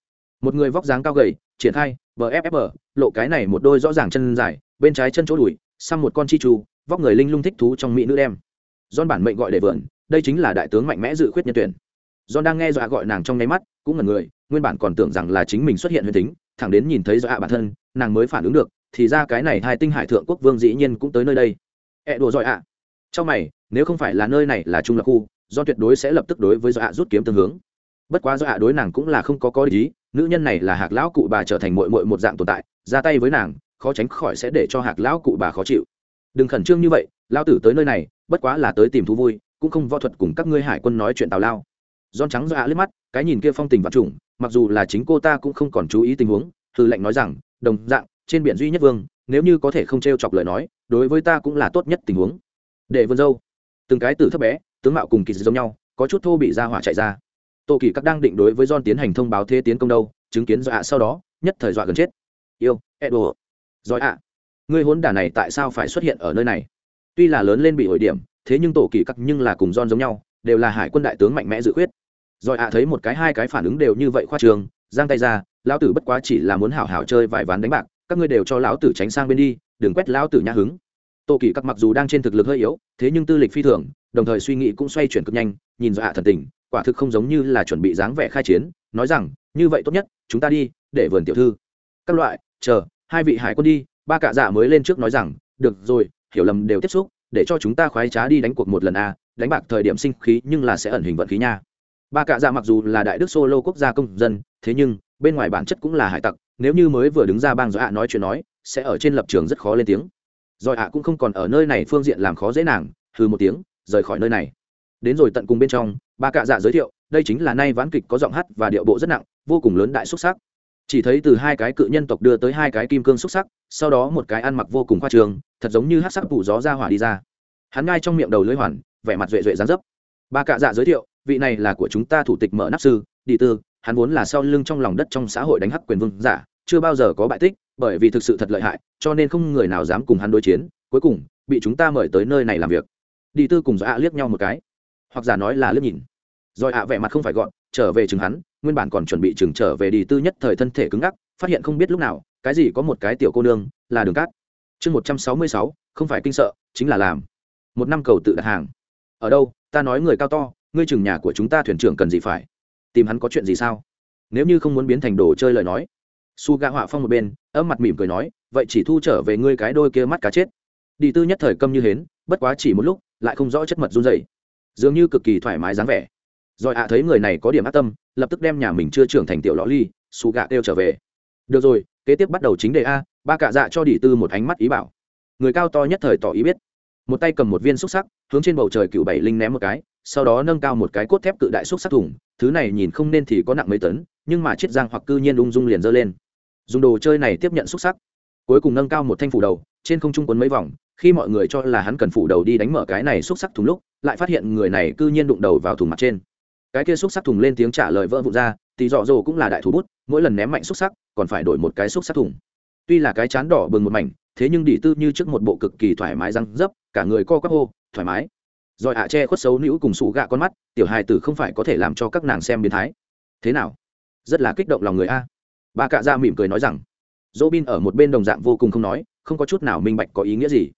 Một người vóc dáng cao gầy triển khai vffb lộ cái này một đôi rõ ràng chân dài bên trái chân chỗ đùi xăm một con chi chu vóc người linh lung thích thú trong mỹ nữ đem. John bản mệnh gọi để vườn, đây chính là đại tướng mạnh mẽ dự khuyết nhân tuyển. John đang nghe dọa gọi nàng trong nháy mắt cũng ngần người nguyên bản còn tưởng rằng là chính mình xuất hiện huyền tính thẳng đến nhìn thấy dọa bản thân nàng mới phản ứng được thì ra cái này hai tinh hải thượng quốc vương dĩ nhiên cũng tới nơi đây. Ẹ đùa giỏi ạ. Trong mày nếu không phải là nơi này là trung lập khu do tuyệt đối sẽ lập tức đối với dọa rút kiếm tương hướng. Bất quá dọa đối nàng cũng là không có có ý, nữ nhân này là hạc lão cụ bà trở thành mội mội một dạng tồn tại, ra tay với nàng, khó tránh khỏi sẽ để cho hạc lão cụ bà khó chịu. Đừng khẩn trương như vậy lao tử tới nơi này, bất quá là tới tìm thú vui, cũng không võ thuật cùng các ngươi hải quân nói chuyện tào lao. Don trắng dọa liếc mắt, cái nhìn kia phong tình vật chủng mặc dù là chính cô ta cũng không còn chú ý tình huống, hư lệnh nói rằng, đồng dạng, trên biển duy nhất vương, nếu như có thể không t r e o chọc lời nói, đối với ta cũng là tốt nhất tình huống. Để Vân dâu. Từng cái tử thấp bé tướng mạo cùng kỳ giống nhau, có chút thô bị ra hỏa chạy ra. Tô kỳ các đang định đối với john tiến hành thông báo thế tiến công đâu, chứng kiến dọa sau đó, nhất thời dọa gần chết. Yêu, edo. Giỏi ạ ngươi hốn đả này tại sao phải xuất hiện ở nơi này? Tuy là lớn lên bị hội điểm, thế nhưng tổ kỳ cắt nhưng là cùng john giống nhau, đều là hải quân đại tướng mạnh mẽ dự khuyết. Giỏi ạ thấy một cái hai cái phản ứng đều như vậy khoa trường, giang tay ra, lão tử bất quá chỉ là muốn hảo hảo chơi vài ván đánh bạc, các ngươi đều cho lão tử tránh sang bên đi, đừng quét lão tử nhã hứng. Tổ kỳ cắt mặc dù đang trên thực lực hơi yếu, thế nhưng tư lịch phi thường đồng thời suy nghĩ cũng xoay chuyển cực nhanh, nhìn dọa thần tình, quả thực không giống như là chuẩn bị dáng vẻ khai chiến, nói rằng, như vậy tốt nhất, chúng ta đi, để vườn tiểu thư. Các loại, chờ, hai vị hải quân đi, ba cạ dạ mới lên trước nói rằng, được rồi, hiểu lầm đều tiếp xúc, để cho chúng ta khoái trá đi đánh cuộc một lần a đánh bạc thời điểm sinh khí nhưng là sẽ ẩn hình vận khí nha. Ba cạ dạ mặc dù là đại đức solo quốc gia công dân, thế nhưng, bên ngoài bản chất cũng là hải tặc, nếu như mới vừa đứng ra bang do ạ nói chuyện nói, sẽ ở trên lập trường rất khó lên tiếng. Rồi ạ cũng không còn ở nơi này phương diện làm khó dễ nàng, hừ một tiếng rời khỏi nơi này. Đến rồi tận cùng bên trong, ba cạ dạ giới thiệu, đây chính là nay ván kịch có giọng hát và điệu bộ rất nặng, vô cùng lớn đại xuất sắc. Chỉ thấy từ hai cái cự nhân tộc đưa tới hai cái kim cương xúc sắc, sau đó một cái ăn mặc vô cùng khoa trường thật giống như hát sắc phủ gió ra hỏa đi ra. Hắn ngay trong miệng đầu lưới hoàn, vẻ mặt duệ duệ dán dấp. Ba cạ dạ giới thiệu, vị này là của chúng ta thủ tịch mở nắp sư, đi tư, hắn vốn là sau lưng trong lòng đất trong xã hội đánh hắc quyền vương giả, chưa bao giờ có bại tích, bởi vì thực sự thật lợi hại, cho nên không người nào dám cùng hắn đối chiến, cuối cùng, bị chúng ta mời tới nơi này làm việc đi tư cùng dạ liếc nhau một cái. Hoặc giả nói là liếc nhìn. Rồi ạ vẻ mặt không phải gọn, trở về chừng hắn, nguyên bản còn chuẩn bị chừng trở về đi tư nhất thời thân thể cứng ngắc, phát hiện không biết lúc nào, cái gì có một cái tiểu cô nương, là đường cát. Chương một trăm sáu mươi sáu, không phải kinh sợ, chính là làm. Một năm cầu tự đặt hàng. Ở đâu, ta nói người cao to, ngươi chừng nhà của chúng ta thuyền trưởng cần gì phải? Tìm hắn có chuyện gì sao? Nếu như không muốn biến thành đồ chơi lời nói. Su gạ họa phong một bên, âm mặt mỉm cười nói, vậy chỉ thu trở về ngươi cái đôi kia mắt cá chết đi tư nhất thời câm như hến, bất quá chỉ một lúc, lại không rõ chất mật run dày dường như cực kỳ thoải mái dáng vẻ. Rồi ạ thấy người này có điểm ác tâm, lập tức đem nhà mình chưa trưởng thành tiểu lõ ly, xù gạ tiêu trở về. Được rồi, kế tiếp bắt đầu chính đề a, ba cạ dạ cho đỉ tư một ánh mắt ý bảo. Người cao to nhất thời tỏ ý biết. Một tay cầm một viên xúc sắc, hướng trên bầu trời cựu bảy linh ném một cái, sau đó nâng cao một cái cốt thép cự đại xúc sắc thủng thứ này nhìn không nên thì có nặng mấy tấn, nhưng mà chiết giang hoặc cư nhiên ung dung liền dơ lên. Dùng đồ chơi này tiếp nhận xúc sắc. Cuối cùng nâng cao một thanh phủ đầu trên không trung quấn mấy vòng, khi mọi người cho là hắn cần phủ đầu đi đánh mở cái này xúc sắc thùng lúc, lại phát hiện người này cư nhiên đụng đầu vào thùng mặt trên. Cái kia xúc sắc thùng lên tiếng trả lời vỡ vụn ra, thì dọ dồ cũng là đại thủ bút, mỗi lần ném mạnh xúc sắc, còn phải đổi một cái xúc sắc thùng. Tuy là cái chán đỏ bừng một mảnh, thế nhưng đỉ tư như trước một bộ cực kỳ thoải mái răng dấp, cả người co quắp hô, thoải mái. Rồi ạ che khuất xấu nữ cùng sụ gạ con mắt, tiểu hài tử không phải có thể làm cho các nàng xem biến thái. Thế nào? Rất là kích động lòng người a. Ba cạ ra mỉm cười nói rằng dỗ bin ở một bên đồng dạng vô cùng không nói không có chút nào minh bạch có ý nghĩa gì.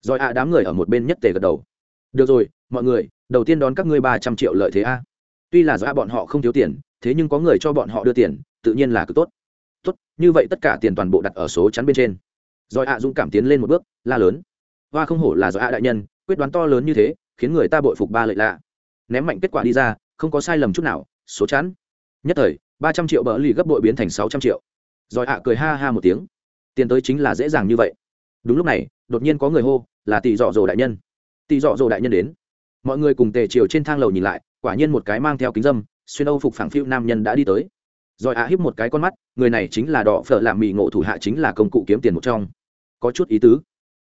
Rồi ạ, đám người ở một bên nhất tề gật đầu. Được rồi, mọi người, đầu tiên đón các ngươi ba trăm triệu lợi thế a. Tuy là do bọn họ không thiếu tiền, thế nhưng có người cho bọn họ đưa tiền, tự nhiên là cực tốt. Tốt, như vậy tất cả tiền toàn bộ đặt ở số chắn bên trên. Rồi ạ, dũng cảm tiến lên một bước, la lớn. Hoa không hổ là do ạ đại nhân, quyết đoán to lớn như thế, khiến người ta bội phục ba lợi lạ. Ném mạnh kết quả đi ra, không có sai lầm chút nào, số chắn. Nhất thời, ba trăm triệu bờ lì gấp bội biến thành sáu trăm triệu. Rồi ạ cười ha ha một tiếng tiền tới chính là dễ dàng như vậy. Đúng lúc này, đột nhiên có người hô, là tỷ dọ dồ đại nhân. Tỷ dọ dồ đại nhân đến. Mọi người cùng tề chiều trên thang lầu nhìn lại, quả nhiên một cái mang theo kính dâm, xuyên âu phục phẳng phiu nam nhân đã đi tới. Rồi ạ híp một cái con mắt, người này chính là đỏ phở làm mì ngộ thủ hạ chính là công cụ kiếm tiền một trong. Có chút ý tứ.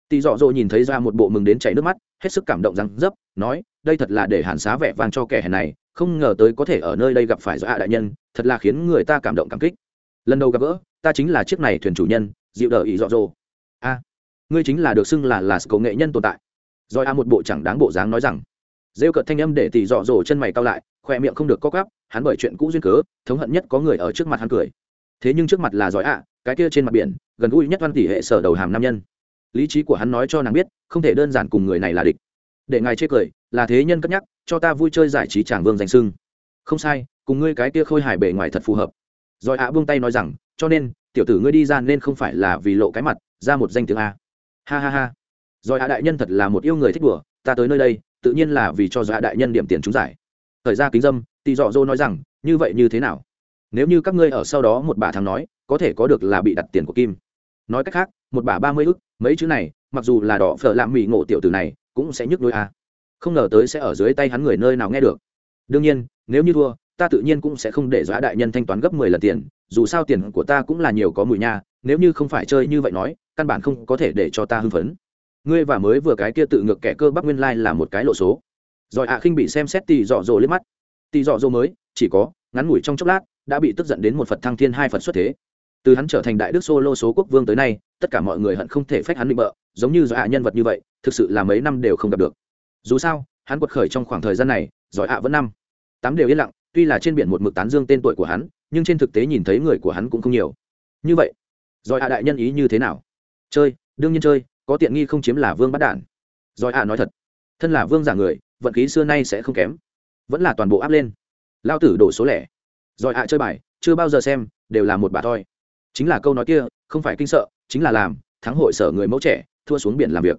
Tỷ dọ dồ nhìn thấy ra một bộ mừng đến chảy nước mắt, hết sức cảm động răng dấp, nói, đây thật là để hàn xá vẻ vàng cho kẻ hèn này, không ngờ tới có thể ở nơi đây gặp phải do ạ đại nhân, thật là khiến người ta cảm động cảm kích lần đầu gặp gỡ, ta chính là chiếc này thuyền chủ nhân dịu đờ ý dọ dồ. A, ngươi chính là được xưng là là cầu nghệ nhân tồn tại. Rồi a một bộ chẳng đáng bộ dáng nói rằng, rêu cợt thanh âm để tỷ dọ dồ chân mày cao lại, khoe miệng không được co gắp hắn bởi chuyện cũ duyên cớ, thống hận nhất có người ở trước mặt hắn cười. Thế nhưng trước mặt là giỏi ạ cái kia trên mặt biển, gần gũi nhất văn tỷ hệ sở đầu hàm nam nhân. Lý trí của hắn nói cho nàng biết, không thể đơn giản cùng người này là địch. Để ngài chê cười, là thế nhân cất nhắc, cho ta vui chơi giải trí tràng vương danh sưng không sai, cùng ngươi cái kia khôi hài bề ngoài thật phù hợp rồi ạ buông tay nói rằng, cho nên, tiểu tử ngươi đi ra nên không phải là vì lộ cái mặt, ra một danh tiếng a. Ha ha ha. Rồi ạ đại nhân thật là một yêu người thích đùa, ta tới nơi đây, tự nhiên là vì cho dạ đại nhân điểm tiền trúng giải. Thời ra kính dâm tỷ dọ dô nói rằng, như vậy như thế nào? Nếu như các ngươi ở sau đó một bà thằng nói, có thể có được là bị đặt tiền của kim. Nói cách khác, một bà ba mươi ức, mấy chữ này, mặc dù là đỏ phở làm mỹ ngộ tiểu tử này, cũng sẽ nhức đôi a. Không ngờ tới sẽ ở dưới tay hắn người nơi nào nghe được. Đương nhiên, nếu như thua ta tự nhiên cũng sẽ không để dọa đại nhân thanh toán gấp mười lần tiền, dù sao tiền của ta cũng là nhiều có mùi nha, nếu như không phải chơi như vậy nói, căn bản không có thể để cho ta hưng phấn. Ngươi và mới vừa cái kia tự ngược kẻ cơ bắc nguyên lai là một cái lộ số. Rồi ạ, khinh bị xem xét tì dọ dỗ lên mắt. Tì dọ dỗ mới, chỉ có, ngắn ngủi trong chốc lát, đã bị tức giận đến một phật thăng thiên hai phật xuất thế. Từ hắn trở thành đại đức solo số quốc vương tới nay, tất cả mọi người hận không thể phách hắn định bợ, giống như do ạ, nhân vật như vậy, thực sự là mấy năm đều không gặp được. Dù sao, hắn quật khởi trong khoảng thời gian này giỏi ạ vẫn năm, tám đều yên lặng tuy là trên biển một mực tán dương tên tuổi của hắn, nhưng trên thực tế nhìn thấy người của hắn cũng không nhiều. Như vậy, giỏi ạ đại nhân ý như thế nào? Chơi, đương nhiên chơi, có tiện nghi không chiếm là vương bắt đản giỏi ạ nói thật, thân là vương giả người, vận khí xưa nay sẽ không kém, vẫn là toàn bộ áp lên. Lao tử đổ số lẻ. Giỏi ạ chơi bài, chưa bao giờ xem, đều là một bà thôi chính là câu nói kia, không phải kinh sợ, chính là làm, thắng hội sở người mẫu trẻ, thua xuống biển làm việc.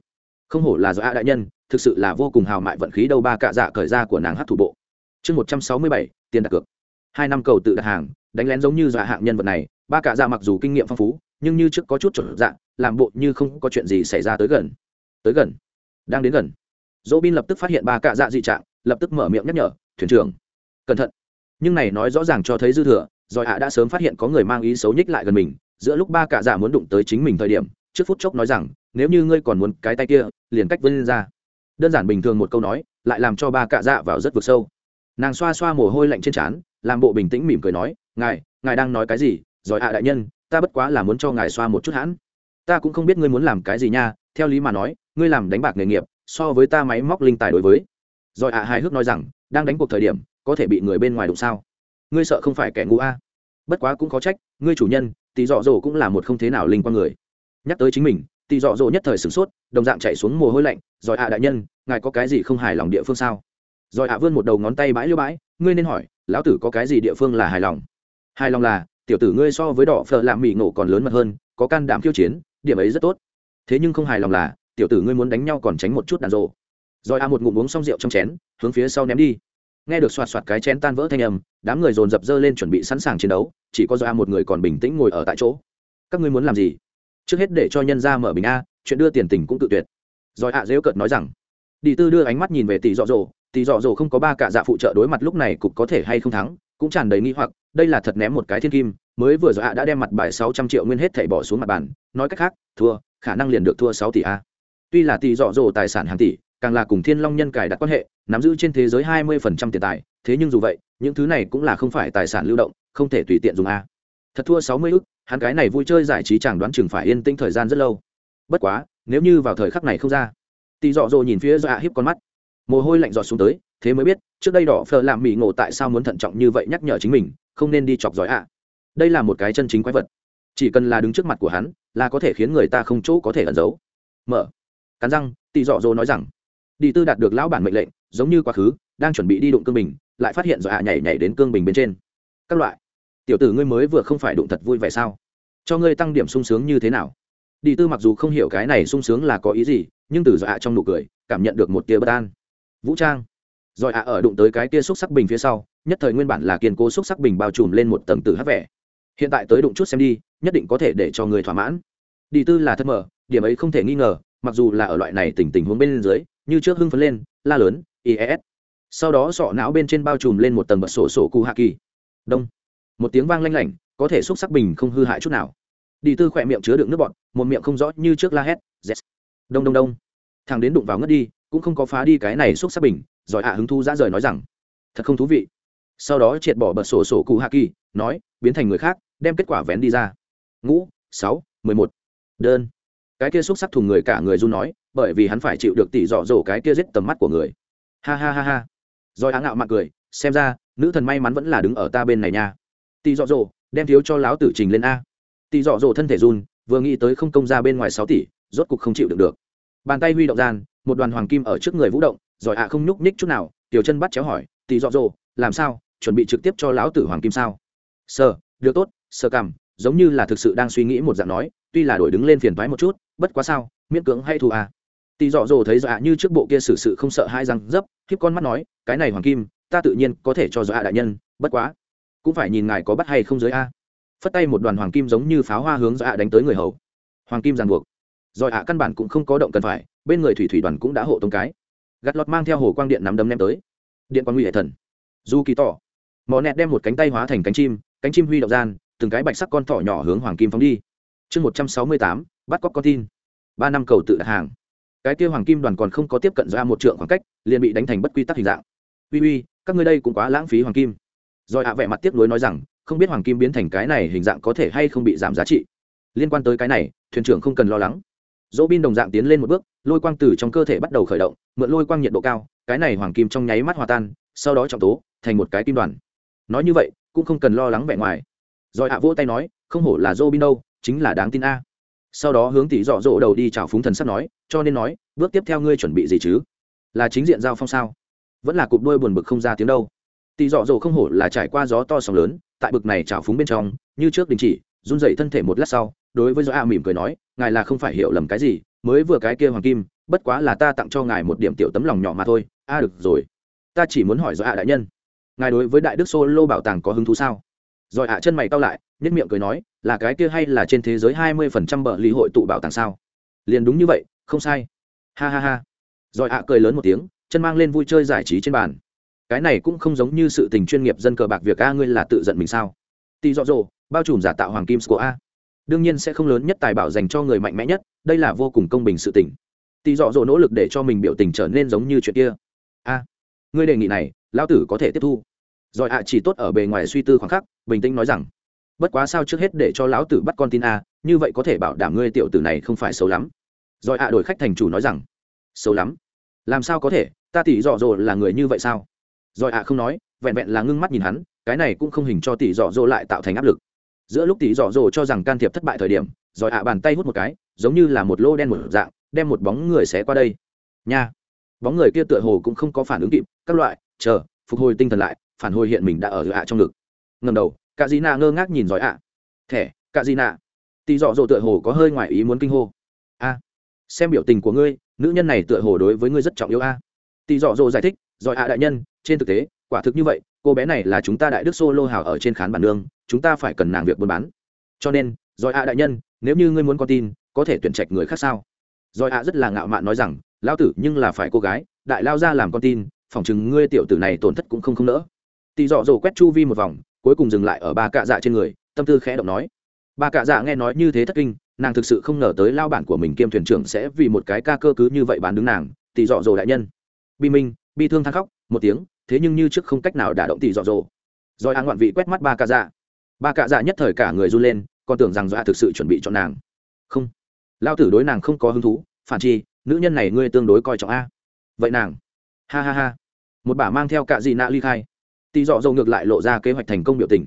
Không hổ là do ạ đại nhân, thực sự là vô cùng hào mại vận khí đâu ba cạ dạ cởi ra của nàng hát thủ bộ. Chương một trăm sáu mươi bảy tiền đặt cược. Hai năm cầu tự đặt hàng, đánh lén giống như dạ hạng nhân vật này, ba cạ dạ mặc dù kinh nghiệm phong phú, nhưng như trước có chút chuẩn dạ làm bộ như không có chuyện gì xảy ra tới gần. Tới gần. Đang đến gần. Dỗ bin lập tức phát hiện ba cạ dạ dị trạng, lập tức mở miệng nhắc nhở, thuyền trưởng, cẩn thận. Nhưng này nói rõ ràng cho thấy dư thừa, rồi hạ đã sớm phát hiện có người mang ý xấu nhích lại gần mình, giữa lúc ba cạ dạ muốn đụng tới chính mình thời điểm, trước phút chốc nói rằng, nếu như ngươi còn muốn cái tay kia, liền cách vươn ra. Đơn giản bình thường một câu nói, lại làm cho ba cạ dạ vào rất vực sâu nàng xoa xoa mồ hôi lạnh trên trán, làm bộ bình tĩnh mỉm cười nói, ngài ngài đang nói cái gì? Giỏi ạ đại nhân, ta bất quá là muốn cho ngài xoa một chút hãn. Ta cũng không biết ngươi muốn làm cái gì nha, theo lý mà nói, ngươi làm đánh bạc nghề nghiệp, so với ta máy móc linh tài đối với. Giỏi ạ hài hước nói rằng, đang đánh cuộc thời điểm, có thể bị người bên ngoài đụng sao? Ngươi sợ không phải kẻ ngu a? Bất quá cũng có trách, ngươi chủ nhân, tỷ dọ dỗ cũng là một không thế nào linh quan người. Nhắc tới chính mình, tỷ dọ dỗ nhất thời sửng sốt, đồng dạng chạy xuống mồ hôi lạnh, rồi ạ đại nhân, ngài có cái gì không hài lòng địa phương sao? Rồi ạ vươn một đầu ngón tay bãi liêu bãi, ngươi nên hỏi, lão tử có cái gì địa phương là hài lòng? Hài lòng là, tiểu tử ngươi so với đỏ phở làm mỹ ngộ còn lớn mật hơn, có can đảm khiêu chiến, điểm ấy rất tốt. Thế nhưng không hài lòng là, tiểu tử ngươi muốn đánh nhau còn tránh một chút đàn rộ. Rồi a một ngụm uống xong rượu trong chén, hướng phía sau ném đi. Nghe được xoạt xoạt cái chén tan vỡ thanh âm, đám người dồn dập dơ lên chuẩn bị sẵn sàng chiến đấu, chỉ có do a một người còn bình tĩnh ngồi ở tại chỗ. Các ngươi muốn làm gì? Trước hết để cho nhân ra mở bình a, chuyện đưa tiền tình cũng tự tuyệt. Rồi ạ dễu cợt nói rằng, đi tư đưa ánh mắt nhìn về tỷ dọ dỗ thì dọ dồ không có ba cạ dạ phụ trợ đối mặt lúc này cục có thể hay không thắng, cũng tràn đầy nghi hoặc, đây là thật ném một cái thiên kim, mới vừa rồi ạ đã đem mặt bài sáu trăm triệu nguyên hết thảy bỏ xuống mặt bàn, nói cách khác, thua, khả năng liền được thua sáu tỷ a. Tuy là tỷ dọ dồ tài sản hàng tỷ, càng là cùng thiên long nhân cài đặt quan hệ, nắm giữ trên thế giới hai mươi phần trăm tiền tài, thế nhưng dù vậy, những thứ này cũng là không phải tài sản lưu động, không thể tùy tiện dùng a. Thật thua sáu mươi ức, hắn cái này vui chơi giải trí chẳng đoán chừng phải yên tĩnh thời gian rất lâu. Bất quá, nếu như vào thời khắc này không ra, tì dọ dồ nhìn phía dọa hiếp con mắt mồ hôi lạnh giọt xuống tới, thế mới biết, trước đây đỏ phờ làm mỹ ngộ tại sao muốn thận trọng như vậy nhắc nhở chính mình, không nên đi chọc giỏi ạ. Đây là một cái chân chính quái vật. Chỉ cần là đứng trước mặt của hắn, là có thể khiến người ta không chỗ có thể ẩn giấu. Mở. Cắn răng tị dọ dô nói rằng, đi tư đạt được lão bản mệnh lệnh, giống như quá khứ, đang chuẩn bị đi đụng cương bình, lại phát hiện do ạ nhảy nhảy đến cương bình bên trên. Các loại. Tiểu tử ngươi mới vừa không phải đụng thật vui vẻ sao? Cho ngươi tăng điểm sung sướng như thế nào? Đi tư mặc dù không hiểu cái này sung sướng là có ý gì, nhưng từ dọa trong nụ cười, cảm nhận được một tia bất an vũ trang. Rồi ạ, ở đụng tới cái kia xúc sắc bình phía sau, nhất thời nguyên bản là kiên cố xúc sắc bình bao trùm lên một tầng tử hát vẻ. Hiện tại tới đụng chút xem đi, nhất định có thể để cho người thỏa mãn. Đi tư là thân mở, điểm ấy không thể nghi ngờ, mặc dù là ở loại này tình tình huống bên dưới, như trước hưng phấn lên, la lớn is e sau đó sọ não bên trên bao trùm lên một tầng bật sổ sổ cụ hạ kỳ. Đông. Một tiếng vang lanh lảnh, có thể xúc sắc bình không hư hại chút nào. Đi tư khỏe miệng chứa đựng nước bọt, một miệng không rõ như trước la hét yes. đông đông đông. Thằng đến đụng vào ngất đi cũng không có phá đi cái này xúc sắc bình, giỏi hạ hứng thu ra rời nói rằng, thật không thú vị. Sau đó triệt bỏ bật sổ sổ cụ hạ kỳ nói, biến thành người khác, đem kết quả vén đi ra. Ngũ, sáu, mười một. Đơn. Cái kia xúc sắc thùng người cả người run nói, bởi vì hắn phải chịu được tỷ dọ dỗ cái kia giết tầm mắt của người. Ha ha ha ha. Rồi á ngạo mặt cười, xem ra, nữ thần may mắn vẫn là đứng ở ta bên này nha. Tỷ dọ dỗ, đem thiếu cho láo tử trình lên a. Tỷ dọ dỗ thân thể run, vừa nghĩ tới không công ra bên ngoài sáu tỷ, rốt cục không chịu được được. Bàn tay huy động gian một đoàn hoàng kim ở trước người vũ động, rồi ạ không nhúc nhích chút nào, tiểu chân bắt chéo hỏi tỷ dọ dồ, làm sao? Chuẩn bị trực tiếp cho lão tử hoàng kim sao? Sơ được tốt sơ cảm giống như là thực sự đang suy nghĩ một dạng nói, tuy là đổi đứng lên phiền thoái một chút, bất quá sao, miễn cưỡng hay thù à. Tỷ dọ dồ thấy dọa như trước bộ kia xử sự không sợ hai răng dấp khiếp con mắt nói, cái này hoàng kim, ta tự nhiên có thể cho dọa đại nhân, bất quá, cũng phải nhìn ngài có bắt hay không giới a. Phất tay một đoàn hoàng kim giống như pháo hoa hướng dọa đánh tới người hầu. Hoàng kim ràng buộc rồi ạ, căn bản cũng không có động cần phải, bên người thủy thủy đoàn cũng đã hộ tống cái. Gắt lọt mang theo hồ quang điện nắm đấm ném tới. Điện quang nguy hệ thần. Du kỳ tỏ. Mò nẹt đem một cánh tay hóa thành cánh chim cánh chim huy động gian, từng cái bạch sắc con thỏ nhỏ hướng hoàng kim phóng đi. Chương một trăm sáu mươi tám, bắt cóc con tin. Ba năm cầu tự đặt hàng. Cái kia hoàng kim đoàn còn không có tiếp cận ra một trượng khoảng cách, liền bị đánh thành bất quy tắc hình dạng. Uy uy, các ngươi đây cũng quá lãng phí hoàng kim. Rồi ạ vẻ mặt tiếc nuối nói rằng, không biết hoàng kim biến thành cái này hình dạng có thể hay không bị giảm giá trị. Liên quan tới cái này, thuyền trưởng không cần lo lắng dỗ bin đồng dạng tiến lên một bước, lôi quang từ trong cơ thể bắt đầu khởi động, mượn lôi quang nhiệt độ cao, cái này hoàng kim trong nháy mắt hòa tan, sau đó trọng tố, thành một cái kim đoàn. Nói như vậy, cũng không cần lo lắng vẻ ngoài. Rồi ạ vỗ tay nói, không hổ là dỗ bin đâu, chính là đáng tin a. Sau đó hướng tỷ dọ dỗ đầu đi chào phúng thần sắp nói, cho nên nói, bước tiếp theo ngươi chuẩn bị gì chứ? Là chính diện giao phong sao? Vẫn là cục đuôi buồn bực không ra tiếng đâu. Tỷ dọ dỗ không hổ là trải qua gió to sóng lớn, tại bực này chào phúng bên trong, như trước đình chỉ, run dậy thân thể một lát sau đối với do a mỉm cười nói, ngài là không phải hiểu lầm cái gì, mới vừa cái kia hoàng kim, bất quá là ta tặng cho ngài một điểm tiểu tấm lòng nhỏ mà thôi. A, được rồi. Ta chỉ muốn hỏi do a đại nhân, ngài đối với đại đức solo bảo tàng có hứng thú sao? Rồi ạ chân mày cau lại nhất miệng cười nói, là cái kia hay là trên thế giới hai mươi phần trăm bờ lý hội tụ bảo tàng sao? Liền đúng như vậy, không sai. Ha ha ha. Rồi ạ cười lớn một tiếng, chân mang lên vui chơi giải trí trên bàn. Cái này cũng không giống như sự tình chuyên nghiệp dân cờ bạc việc a, ngươi là tự giận mình sao? Tỳ dọ dỗ, bao trùm giả tạo hoàng kim của a đương nhiên sẽ không lớn nhất tài bảo dành cho người mạnh mẽ nhất, đây là vô cùng công bình sự tình. Tỳ dọ dỗ nỗ lực để cho mình biểu tình trở nên giống như chuyện kia. A, ngươi đề nghị này, lão tử có thể tiếp thu. Rồi ạ, chỉ tốt ở bề ngoài suy tư khoảng khắc, bình tĩnh nói rằng, bất quá sao trước hết để cho lão tử bắt con tin a, như vậy có thể bảo đảm ngươi tiểu tử này không phải xấu lắm. Rồi ạ đổi khách thành chủ nói rằng, xấu lắm? Làm sao có thể? Ta tỉ dọ dỗ là người như vậy sao? Rồi ạ không nói, vẹn vẹn là ngưng mắt nhìn hắn, cái này cũng không hình cho tỷ dọ dỗ lại tạo thành áp lực giữa lúc tỷ dọ dỗ cho rằng can thiệp thất bại thời điểm, rồi ạ bàn tay hút một cái, giống như là một lô đen một dạng, đem một bóng người xé qua đây. Nha! Bóng người kia tựa hồ cũng không có phản ứng kịp, các loại, chờ, phục hồi tinh thần lại, phản hồi hiện mình đã ở ạ trong ngực. Ngầm đầu cả dì nạ ngơ ngác nhìn giỏi ạ. Thẻ cả dì nạ tỷ dọ dỗ tựa hồ có hơi ngoài ý muốn kinh hô. A! Xem biểu tình của ngươi, nữ nhân này tựa hồ đối với ngươi rất trọng yêu a. Tỷ dọ dỗ giải thích giỏi ạ đại nhân, trên thực tế, quả thực như vậy, cô bé này là chúng ta đại đức solo hào ở trên khán bản nương chúng ta phải cần nàng việc buôn bán. Cho nên, giỏi ạ đại nhân, nếu như ngươi muốn con tin, có thể tuyển trạch người khác sao? Giỏi ạ rất là ngạo mạn nói rằng lao tử, nhưng là phải cô gái, đại lao ra làm con tin, phỏng chừng ngươi tiểu tử này tổn thất cũng không không nỡ. Tỳ dọ dỗ quét chu vi một vòng, cuối cùng dừng lại ở ba cạ dạ trên người, tâm tư khẽ động nói. Ba cạ dạ nghe nói như thế thất kinh, nàng thực sự không ngờ tới lao bản của mình kiêm thuyền trưởng sẽ vì một cái ca cơ cứ như vậy bán đứng nàng tỳ dọ dỗ đại nhân. Bi minh, bi thương than khóc, một tiếng, thế nhưng như trước không cách nào đả động tỷ dọ dỗ. Rồi an ngoạn vị quét mắt ba cạ dạ ba cạ dạ nhất thời cả người run lên, còn tưởng rằng dọa thực sự chuẩn bị cho nàng. Không. Lao tử đối nàng không có hứng thú, phản chi, nữ nhân này ngươi tương đối coi trọng a. Vậy nàng. Ha ha ha. Một bà mang theo cạ dị nạ ly khai. Tỷ dọ dầu ngược lại lộ ra kế hoạch thành công biểu tình.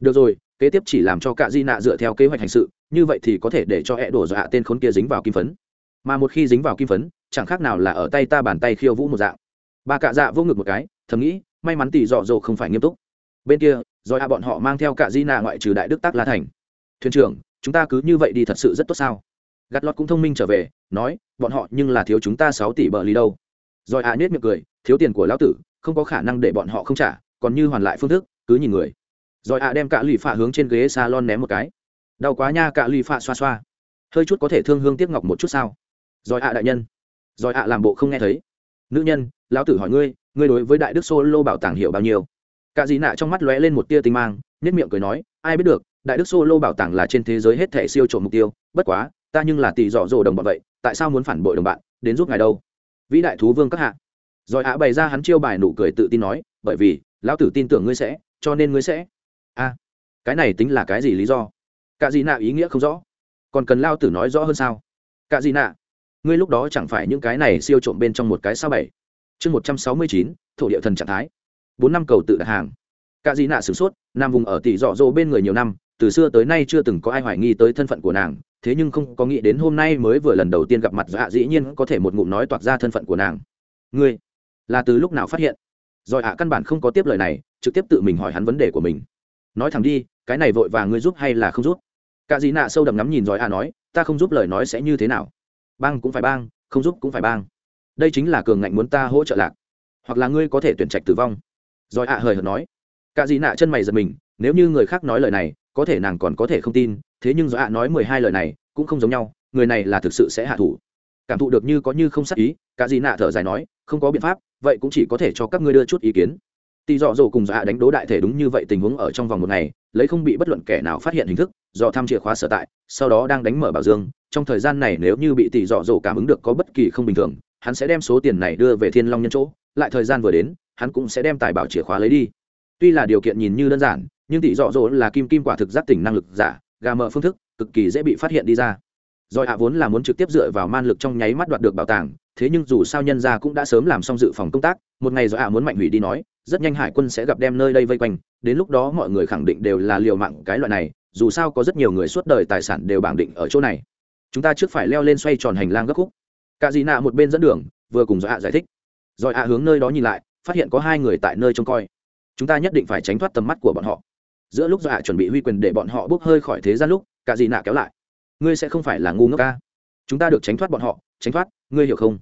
Được rồi, kế tiếp chỉ làm cho cạ dị nạ dựa theo kế hoạch hành sự, như vậy thì có thể để cho hẹ đổ dọa tên khốn kia dính vào kim phấn. Mà một khi dính vào kim phấn, chẳng khác nào là ở tay ta bàn tay khiêu vũ một dạng. Ba cạ dạ vô ngực một cái, thầm nghĩ, may mắn tỷ dọ dầu không phải nghiêm túc. Bên kia rồi a bọn họ mang theo cả di nạ ngoại trừ đại đức tác la thành. Thuyền trưởng, chúng ta cứ như vậy đi thật sự rất tốt sao? Gắt lót cũng thông minh trở về, nói, bọn họ nhưng là thiếu chúng ta sáu tỷ bờ lì đâu. Rồi à, a nết miệng cười, thiếu tiền của lão tử, không có khả năng để bọn họ không trả, còn như hoàn lại phương thức, cứ nhìn người. Rồi a đem cả lì phạ hướng trên ghế salon ném một cái. Đau quá nha, cả lì phạ xoa xoa. Hơi chút có thể thương hương tiếc ngọc một chút sao? Rồi ạ đại nhân. Rồi ạ làm bộ không nghe thấy. Nữ nhân, lão tử hỏi ngươi ngươi đối với đại đức solo bảo tàng hiểu bao nhiêu? Cả dì nạ trong mắt lóe lên một tia tinh mang nhất miệng cười nói, ai biết được, đại đức solo bảo tàng là trên thế giới hết thể siêu trộm mục tiêu, bất quá, ta nhưng là tỷ dọ dỗ đồng bọn vậy, tại sao muốn phản bội đồng bạn, đến giúp ngài đâu? Vĩ đại thú vương các hạ. Rồi ạ bày ra hắn chiêu bài nụ cười tự tin nói, bởi vì, lão tử tin tưởng ngươi sẽ, cho nên ngươi sẽ. A, cái này tính là cái gì lý do? Cả dị nạ ý nghĩa không rõ. Còn cần lao tử nói rõ hơn sao? Cả dị nạ, ngươi lúc đó chẳng phải những cái này siêu trộm bên trong một cái sao bảy? Chương một trăm sáu mươi chín, thổ địa thần trạng thái bốn năm cầu tự đặt hàng. Cả gì nạ sửng sốt, nam vùng ở tỷ dọ dỗ bên người nhiều năm, từ xưa tới nay chưa từng có ai hoài nghi tới thân phận của nàng, thế nhưng không có nghĩ đến hôm nay mới vừa lần đầu tiên gặp mặt dạ dĩ nhiên có thể một ngụm nói toạc ra thân phận của nàng. Ngươi, là từ lúc nào phát hiện? Rồi ạ, căn bản không có tiếp lời này, trực tiếp tự mình hỏi hắn vấn đề của mình. Nói thẳng đi, cái này vội và ngươi giúp hay là không giúp? Cả dị nạ sâu đậm ngắm nhìn rồi ạ nói, ta không giúp lời nói sẽ như thế nào? Bang cũng phải bang, không giúp cũng phải bang. Đây chính là cường ngạnh muốn ta hỗ trợ lạc. Hoặc là ngươi có thể tuyển trạch tử vong rồi ạ hời hợt nói. Cả gì nạ chân mày giật mình, nếu như người khác nói lời này, có thể nàng còn có thể không tin, thế nhưng do ạ nói mười hai lời này, cũng không giống nhau, người này là thực sự sẽ hạ thủ. Cảm thụ được như có như không sắc ý, cả gì nạ thở dài nói, không có biện pháp, vậy cũng chỉ có thể cho các ngươi đưa chút ý kiến. Tỳ dọ dỗ cùng dạ đánh đố đại thể đúng như vậy tình huống ở trong vòng một ngày, lấy không bị bất luận kẻ nào phát hiện hình thức do tham chìa khóa sở tại, sau đó đang đánh mở bảo dương, trong thời gian này nếu như bị tỷ dọ dỗ cảm ứng được có bất kỳ không bình thường hắn sẽ đem số tiền này đưa về thiên long nhân chỗ, lại thời gian vừa đến, hắn cũng sẽ đem tài bảo chìa khóa lấy đi. Tuy là điều kiện nhìn như đơn giản, nhưng tỷ dọ dỗ là kim kim quả thực giác tỉnh năng lực giả, gà mở phương thức, cực kỳ dễ bị phát hiện đi ra. Rồi hạ vốn là muốn trực tiếp dựa vào man lực trong nháy mắt đoạt được bảo tàng, thế nhưng dù sao nhân gia cũng đã sớm làm xong dự phòng công tác, một ngày rồi hạ muốn mạnh hủy đi nói, rất nhanh hải quân sẽ gặp đem nơi đây vây quanh, đến lúc đó mọi người khẳng định đều là liều mạng cái loại này, dù sao có rất nhiều người suốt đời tài sản đều bảng định ở chỗ này. Chúng ta trước phải leo lên xoay tròn hành lang gấp khúc cả dì nạ một bên dẫn đường, vừa cùng rồi hạ giải thích. Rồi hạ hướng nơi đó nhìn lại, phát hiện có hai người tại nơi trông coi. Chúng ta nhất định phải tránh thoát tầm mắt của bọn họ. Giữa lúc dọa chuẩn bị huy quyền để bọn họ bốc hơi khỏi thế gian lúc, cả dì nạ kéo lại. Ngươi sẽ không phải là ngu ngốc ca. Chúng ta được tránh thoát bọn họ, tránh thoát, ngươi hiểu không?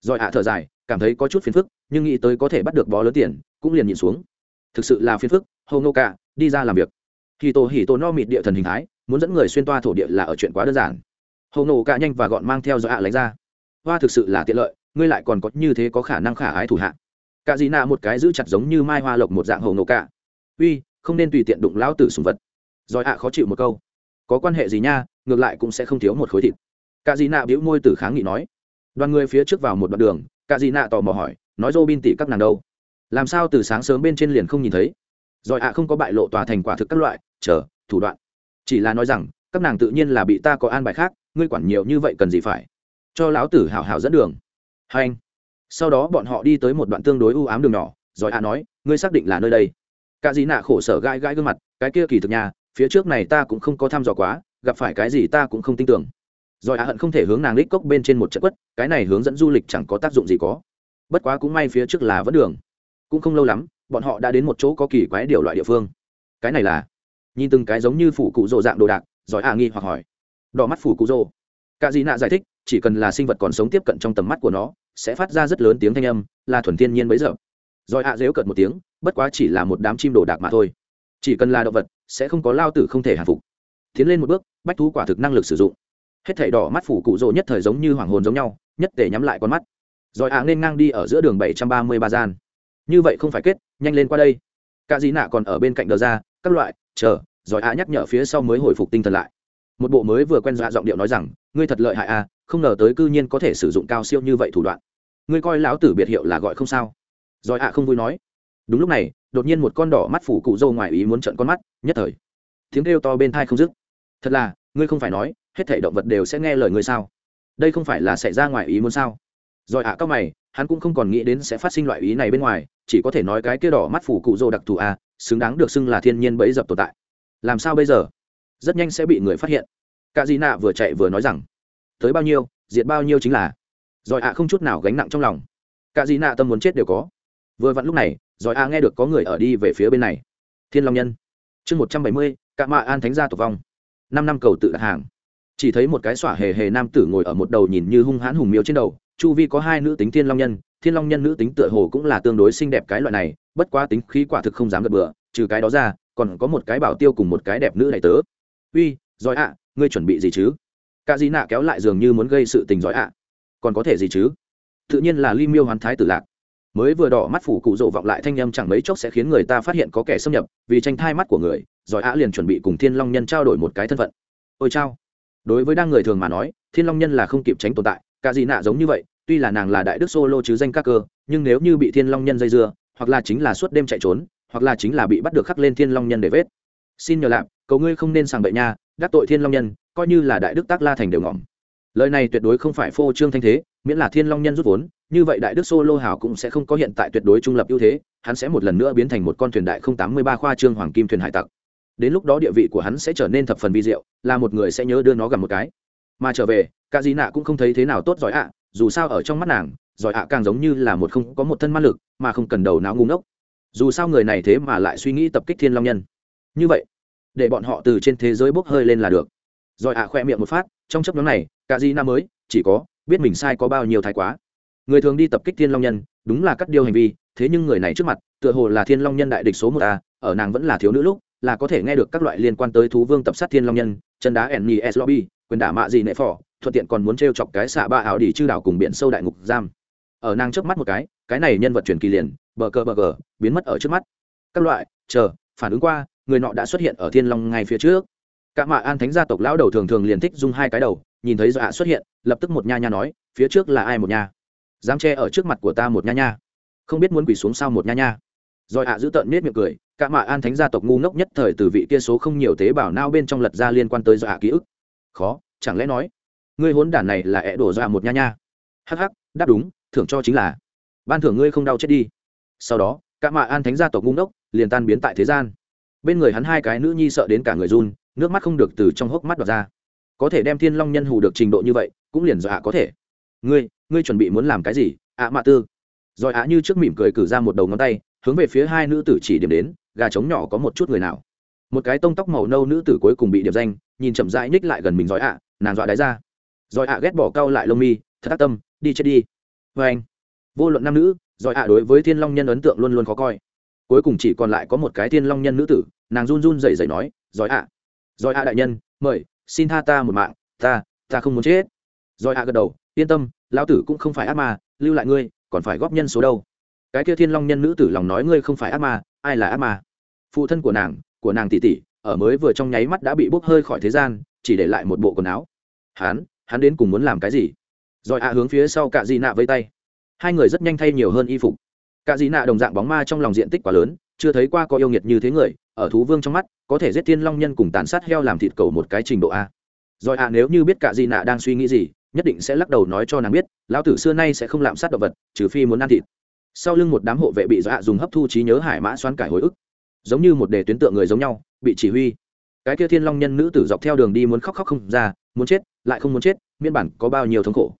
Rồi ạ thở dài, cảm thấy có chút phiền phức, nhưng nghĩ tới có thể bắt được bó lớn tiền, cũng liền nhìn xuống. Thực sự là phiền phức hầu ngô ca, đi ra làm việc. Hì tổ hì tổ no mịt địa thần hình thái, muốn dẫn người xuyên toa thổ địa là ở chuyện quá đơn giản. Hầu ngô ca nhanh và gọn mang theo do ạ lấy ra hoa thực sự là tiện lợi ngươi lại còn có như thế có khả năng khả ái thủ hạ. Cả dị nạ một cái giữ chặt giống như mai hoa lộc một dạng hầu nổ cả, uy không nên tùy tiện đụng lão tử sùng vật. Rồi ạ à, khó chịu một câu. Có quan hệ gì nha ngược lại cũng sẽ không thiếu một khối thịt. Cả dì nạ bĩu môi từ kháng nghị nói. Đoàn người phía trước vào một đoạn đường cả dì nạ tò mò hỏi nói dô bin tỷ các nàng đâu? Làm sao từ sáng sớm bên trên liền không nhìn thấy? Rồi ạ à, không có bại lộ tòa thành quả thực các loại chờ thủ đoạn. Chỉ là nói rằng các nàng tự nhiên là bị ta có an bài khác ngươi quản nhiều như vậy cần gì phải? Cho lão tử hảo hảo dẫn đường. Hành. sau đó bọn họ đi tới một đoạn tương đối u ám đường nhỏ, rồi à nói, ngươi xác định là nơi đây. Cả dì nạ khổ sở gãi gãi gương mặt, cái kia kỳ thực nhà, phía trước này ta cũng không có thăm dò quá, gặp phải cái gì ta cũng không tin tưởng. Rồi à hận không thể hướng nàng lít cốc bên trên một trận quất, cái này hướng dẫn du lịch chẳng có tác dụng gì có. Bất quá cũng may phía trước là vẫn đường. Cũng không lâu lắm, bọn họ đã đến một chỗ có kỳ quái điều loại địa phương. Cái này là, nhìn từng cái giống như phủ cụ rộ dạng đồ đạc giỏi à nghi hoặc hỏi. Đỏ mắt phủ cụ rộ cả gì nạ giải thích chỉ cần là sinh vật còn sống tiếp cận trong tầm mắt của nó, sẽ phát ra rất lớn tiếng thanh âm, là thuần thiên nhiên bấy giờ. Rồi ạ dếu cận một tiếng, bất quá chỉ là một đám chim đồ đạc mà thôi. Chỉ cần là động vật, sẽ không có lao tử không thể hạ phục. Tiến lên một bước, bách thú quả thực năng lực sử dụng. Hết thảy đỏ mắt phủ cụ rỗ nhất thời giống như hoàng hồn giống nhau, nhất để nhắm lại con mắt. Rồi ạ nên ngang đi ở giữa đường bảy trăm ba mươi ba gian. Như vậy không phải kết, nhanh lên qua đây. Cả dĩ nạ còn ở bên cạnh đờ ra, các loại, chờ, rồi ạ nhắc nhở phía sau mới hồi phục tinh thần lại. Một bộ mới vừa quen dọa giọng điệu nói rằng, ngươi thật lợi hại à không ngờ tới cư nhiên có thể sử dụng cao siêu như vậy thủ đoạn. Ngươi coi lão tử biệt hiệu là gọi không sao. Rồi ạ không vui nói. Đúng lúc này đột nhiên một con đỏ mắt phủ cụ dâu ngoài ý muốn trận con mắt nhất thời. Tiếng kêu to bên thai không dứt. Thật là ngươi không phải nói hết thể động vật đều sẽ nghe lời ngươi sao? Đây không phải là xảy ra ngoài ý muốn sao? Rồi ạ à, các mày hắn cũng không còn nghĩ đến sẽ phát sinh loại ý này bên ngoài chỉ có thể nói cái kia đỏ mắt phủ cụ dâu đặc thù a à, xứng đáng được xưng là thiên nhiên bấy dập tồn tại. Làm sao bây giờ? Rất nhanh sẽ bị người phát hiện. Cả di nạ vừa chạy vừa nói rằng tới bao nhiêu, diệt bao nhiêu chính là. Rồi ạ không chút nào gánh nặng trong lòng. Cả gì nạ tâm muốn chết đều có. Vừa vặn lúc này, rồi a nghe được có người ở đi về phía bên này. Thiên long nhân. Chương một trăm bảy mươi, cạ mạ an thánh gia tử vong. Năm năm cầu tự đặt hàng. Chỉ thấy một cái xỏa hề hề nam tử ngồi ở một đầu nhìn như hung hãn hùng miêu trên đầu, chu vi có hai nữ tính thiên long nhân. Thiên long nhân nữ tính tựa hồ cũng là tương đối xinh đẹp cái loại này, bất quá tính khí quả thực không dám gật bựa trừ cái đó ra, còn có một cái bảo tiêu cùng một cái đẹp nữ đại tớ. Uy giỏi ạ, ngươi chuẩn bị gì chứ? Cả gì nạ kéo lại dường như muốn gây sự tình giỏi ạ. Còn có thể gì chứ? Tự nhiên là ly miêu hoàn thái tử lạc. Mới vừa đỏ mắt phủ cụ rộ vọng lại thanh â m chẳng mấy chốc sẽ khiến người ta phát hiện có kẻ xâm nhập, vì tranh thai mắt của người, giỏi ạ liền chuẩn bị cùng thiên long nhân trao đổi một cái thân phận. Ôi chao. Đối với đang người thường mà nói, thiên long nhân là không kịp tránh tồn tại, cả gì nạ giống như vậy, tuy là nàng là đại đức solo chứ danh các cơ, nhưng nếu như bị thiên long nhân dây dưa, hoặc là chính là suốt đêm chạy trốn, hoặc là chính là bị bắt được khắc lên thiên long nhân để vết. Xin nhờ lạp, cầu ngươi không nên sàng bậy nha, đắc tội thiên long nhân coi như là đại đức tác la thành đều ngỏm. Lời này tuyệt đối không phải phô trương thanh thế, miễn là thiên long nhân rút vốn, như vậy đại đức solo Hào cũng sẽ không có hiện tại tuyệt đối trung lập ưu thế, hắn sẽ một lần nữa biến thành một con thuyền đại không tám mươi ba khoa trương hoàng kim thuyền hải tặc. Đến lúc đó địa vị của hắn sẽ trở nên thập phần vi diệu, là một người sẽ nhớ đưa nó gặp một cái. Mà trở về cả dí nạ cũng không thấy thế nào tốt giỏi ạ, dù sao ở trong mắt nàng, giỏi ạ càng giống như là một không có một thân ma lực, mà không cần đầu não ngu ngốc. Dù sao người này thế mà lại suy nghĩ tập kích thiên long nhân. Như vậy, để bọn họ từ trên thế giới bốc hơi lên là được rồi ạ khoe miệng một phát, trong chấp nhóm này, cả gì nam mới, chỉ có, biết mình sai có bao nhiêu thái quá. Người thường đi tập kích thiên long nhân, đúng là cắt điêu hành vi, thế nhưng người này trước mặt, tựa hồ là thiên long nhân đại địch số một a, ở nàng vẫn là thiếu nữ lúc, là có thể nghe được các loại liên quan tới thú vương tập sát thiên long nhân, chân đá ẩn nhì s lobby, quyền đả mạ gì nệ phỏ thuận tiện còn muốn t r e o chọc cái xạ ba ảo đi chư đảo cùng biển sâu đại ngục giam. Ở nàng trước mắt một cái cái này nhân vật truyền kỳ liền, bờ cờ bờ cờ, biến mất ở trước mắt. Các loại, chờ, phản ứng qua, người nọ đã xuất hiện ở thiên long ngay phía trước cả mạ an thánh gia tộc lão đầu thường thường liền thích dùng hai cái đầu, nhìn thấy dọa xuất hiện, lập tức một nha nha nói, phía trước là ai một nha? Dám che ở trước mặt của ta một nha nha. Không biết muốn quỳ xuống sau một nha nha. Rồi ạ giữ tợn nết miệng cười, cả mạ an thánh gia tộc ngu ngốc nhất thời từ vị kia số không nhiều tế bào nao bên trong lật ra liên quan tới do ký ức. Khó, chẳng lẽ nói, ngươi hốn đản này là ẹ đổ ra một nha nha? Hắc hắc, đáp đúng, thưởng cho chính là, ban thưởng ngươi không đau chết đi. Sau đó, cả mạ an thánh gia tộc ngu ngốc liền tan biến tại thế gian. Bên người hắn hai cái nữ nhi sợ đến cả người run nước mắt không được từ trong hốc mắt đọt ra. Có thể đem thiên long nhân hù được trình độ như vậy, cũng liền do ạ có thể. Ngươi ngươi chuẩn bị muốn làm cái gì? Ạ mạ tư. Rồi ạ như trước mỉm cười cử ra một đầu ngón tay, hướng về phía hai nữ tử chỉ điểm đến, gà trống nhỏ có một chút người nào. Một cái tông tóc màu nâu nữ tử cuối cùng bị điểm danh, nhìn chậm rãi ních lại gần mình giỏi ạ, nàng dọa đáy ra. Giỏi ạ ghét bỏ cau lại lông mi, thật tác tâm, đi chết đi. Vê anh, vô luận nam nữ giỏi ạ đối với thiên long nhân ấn tượng luôn luôn khó coi. Cuối cùng chỉ còn lại có một cái thiên long nhân nữ tử, nàng run run dậy dậy nói giỏi ạ rồi a đại nhân, mời, xin tha ta một mạng, ta ta không muốn chết. Rồi a gật đầu, yên tâm, lão tử cũng không phải ác ma, lưu lại ngươi, còn phải góp nhân số đâu. Cái kia thiên long nhân nữ tử lòng nói ngươi không phải ác ma, ai là ác ma? Phụ thân của nàng của nàng tỷ tỷ, ở mới vừa trong nháy mắt đã bị bốc hơi khỏi thế gian, chỉ để lại một bộ quần áo. Hắn hắn đến cùng muốn làm cái gì? Rồi ạ hướng phía sau cạ dị nạ với tay. Hai người rất nhanh thay nhiều hơn y phục. Cạ dị nạ đồng dạng bóng ma trong lòng diện tích quá lớn chưa thấy qua có yêu nghiệt như thế người, ở thú vương trong mắt, có thể giết thiên long nhân cùng tàn sát heo làm thịt cầu một cái trình độ a. Rồi à nếu như biết cả gì nạ đang suy nghĩ gì, nhất định sẽ lắc đầu nói cho nàng biết, lão tử xưa nay sẽ không lạm sát động vật, trừ phi muốn ăn thịt. Sau lưng một đám hộ vệ bị dọa dùng hấp thu trí nhớ hải mã xoắn cải hồi ức. Giống như một đề tuyến tượng người giống nhau, bị chỉ huy. Cái kia thiên long nhân nữ tử dọc theo đường đi muốn khóc khóc không ra, muốn chết, lại không muốn chết, miễn bản có bao nhiêu thống khổ.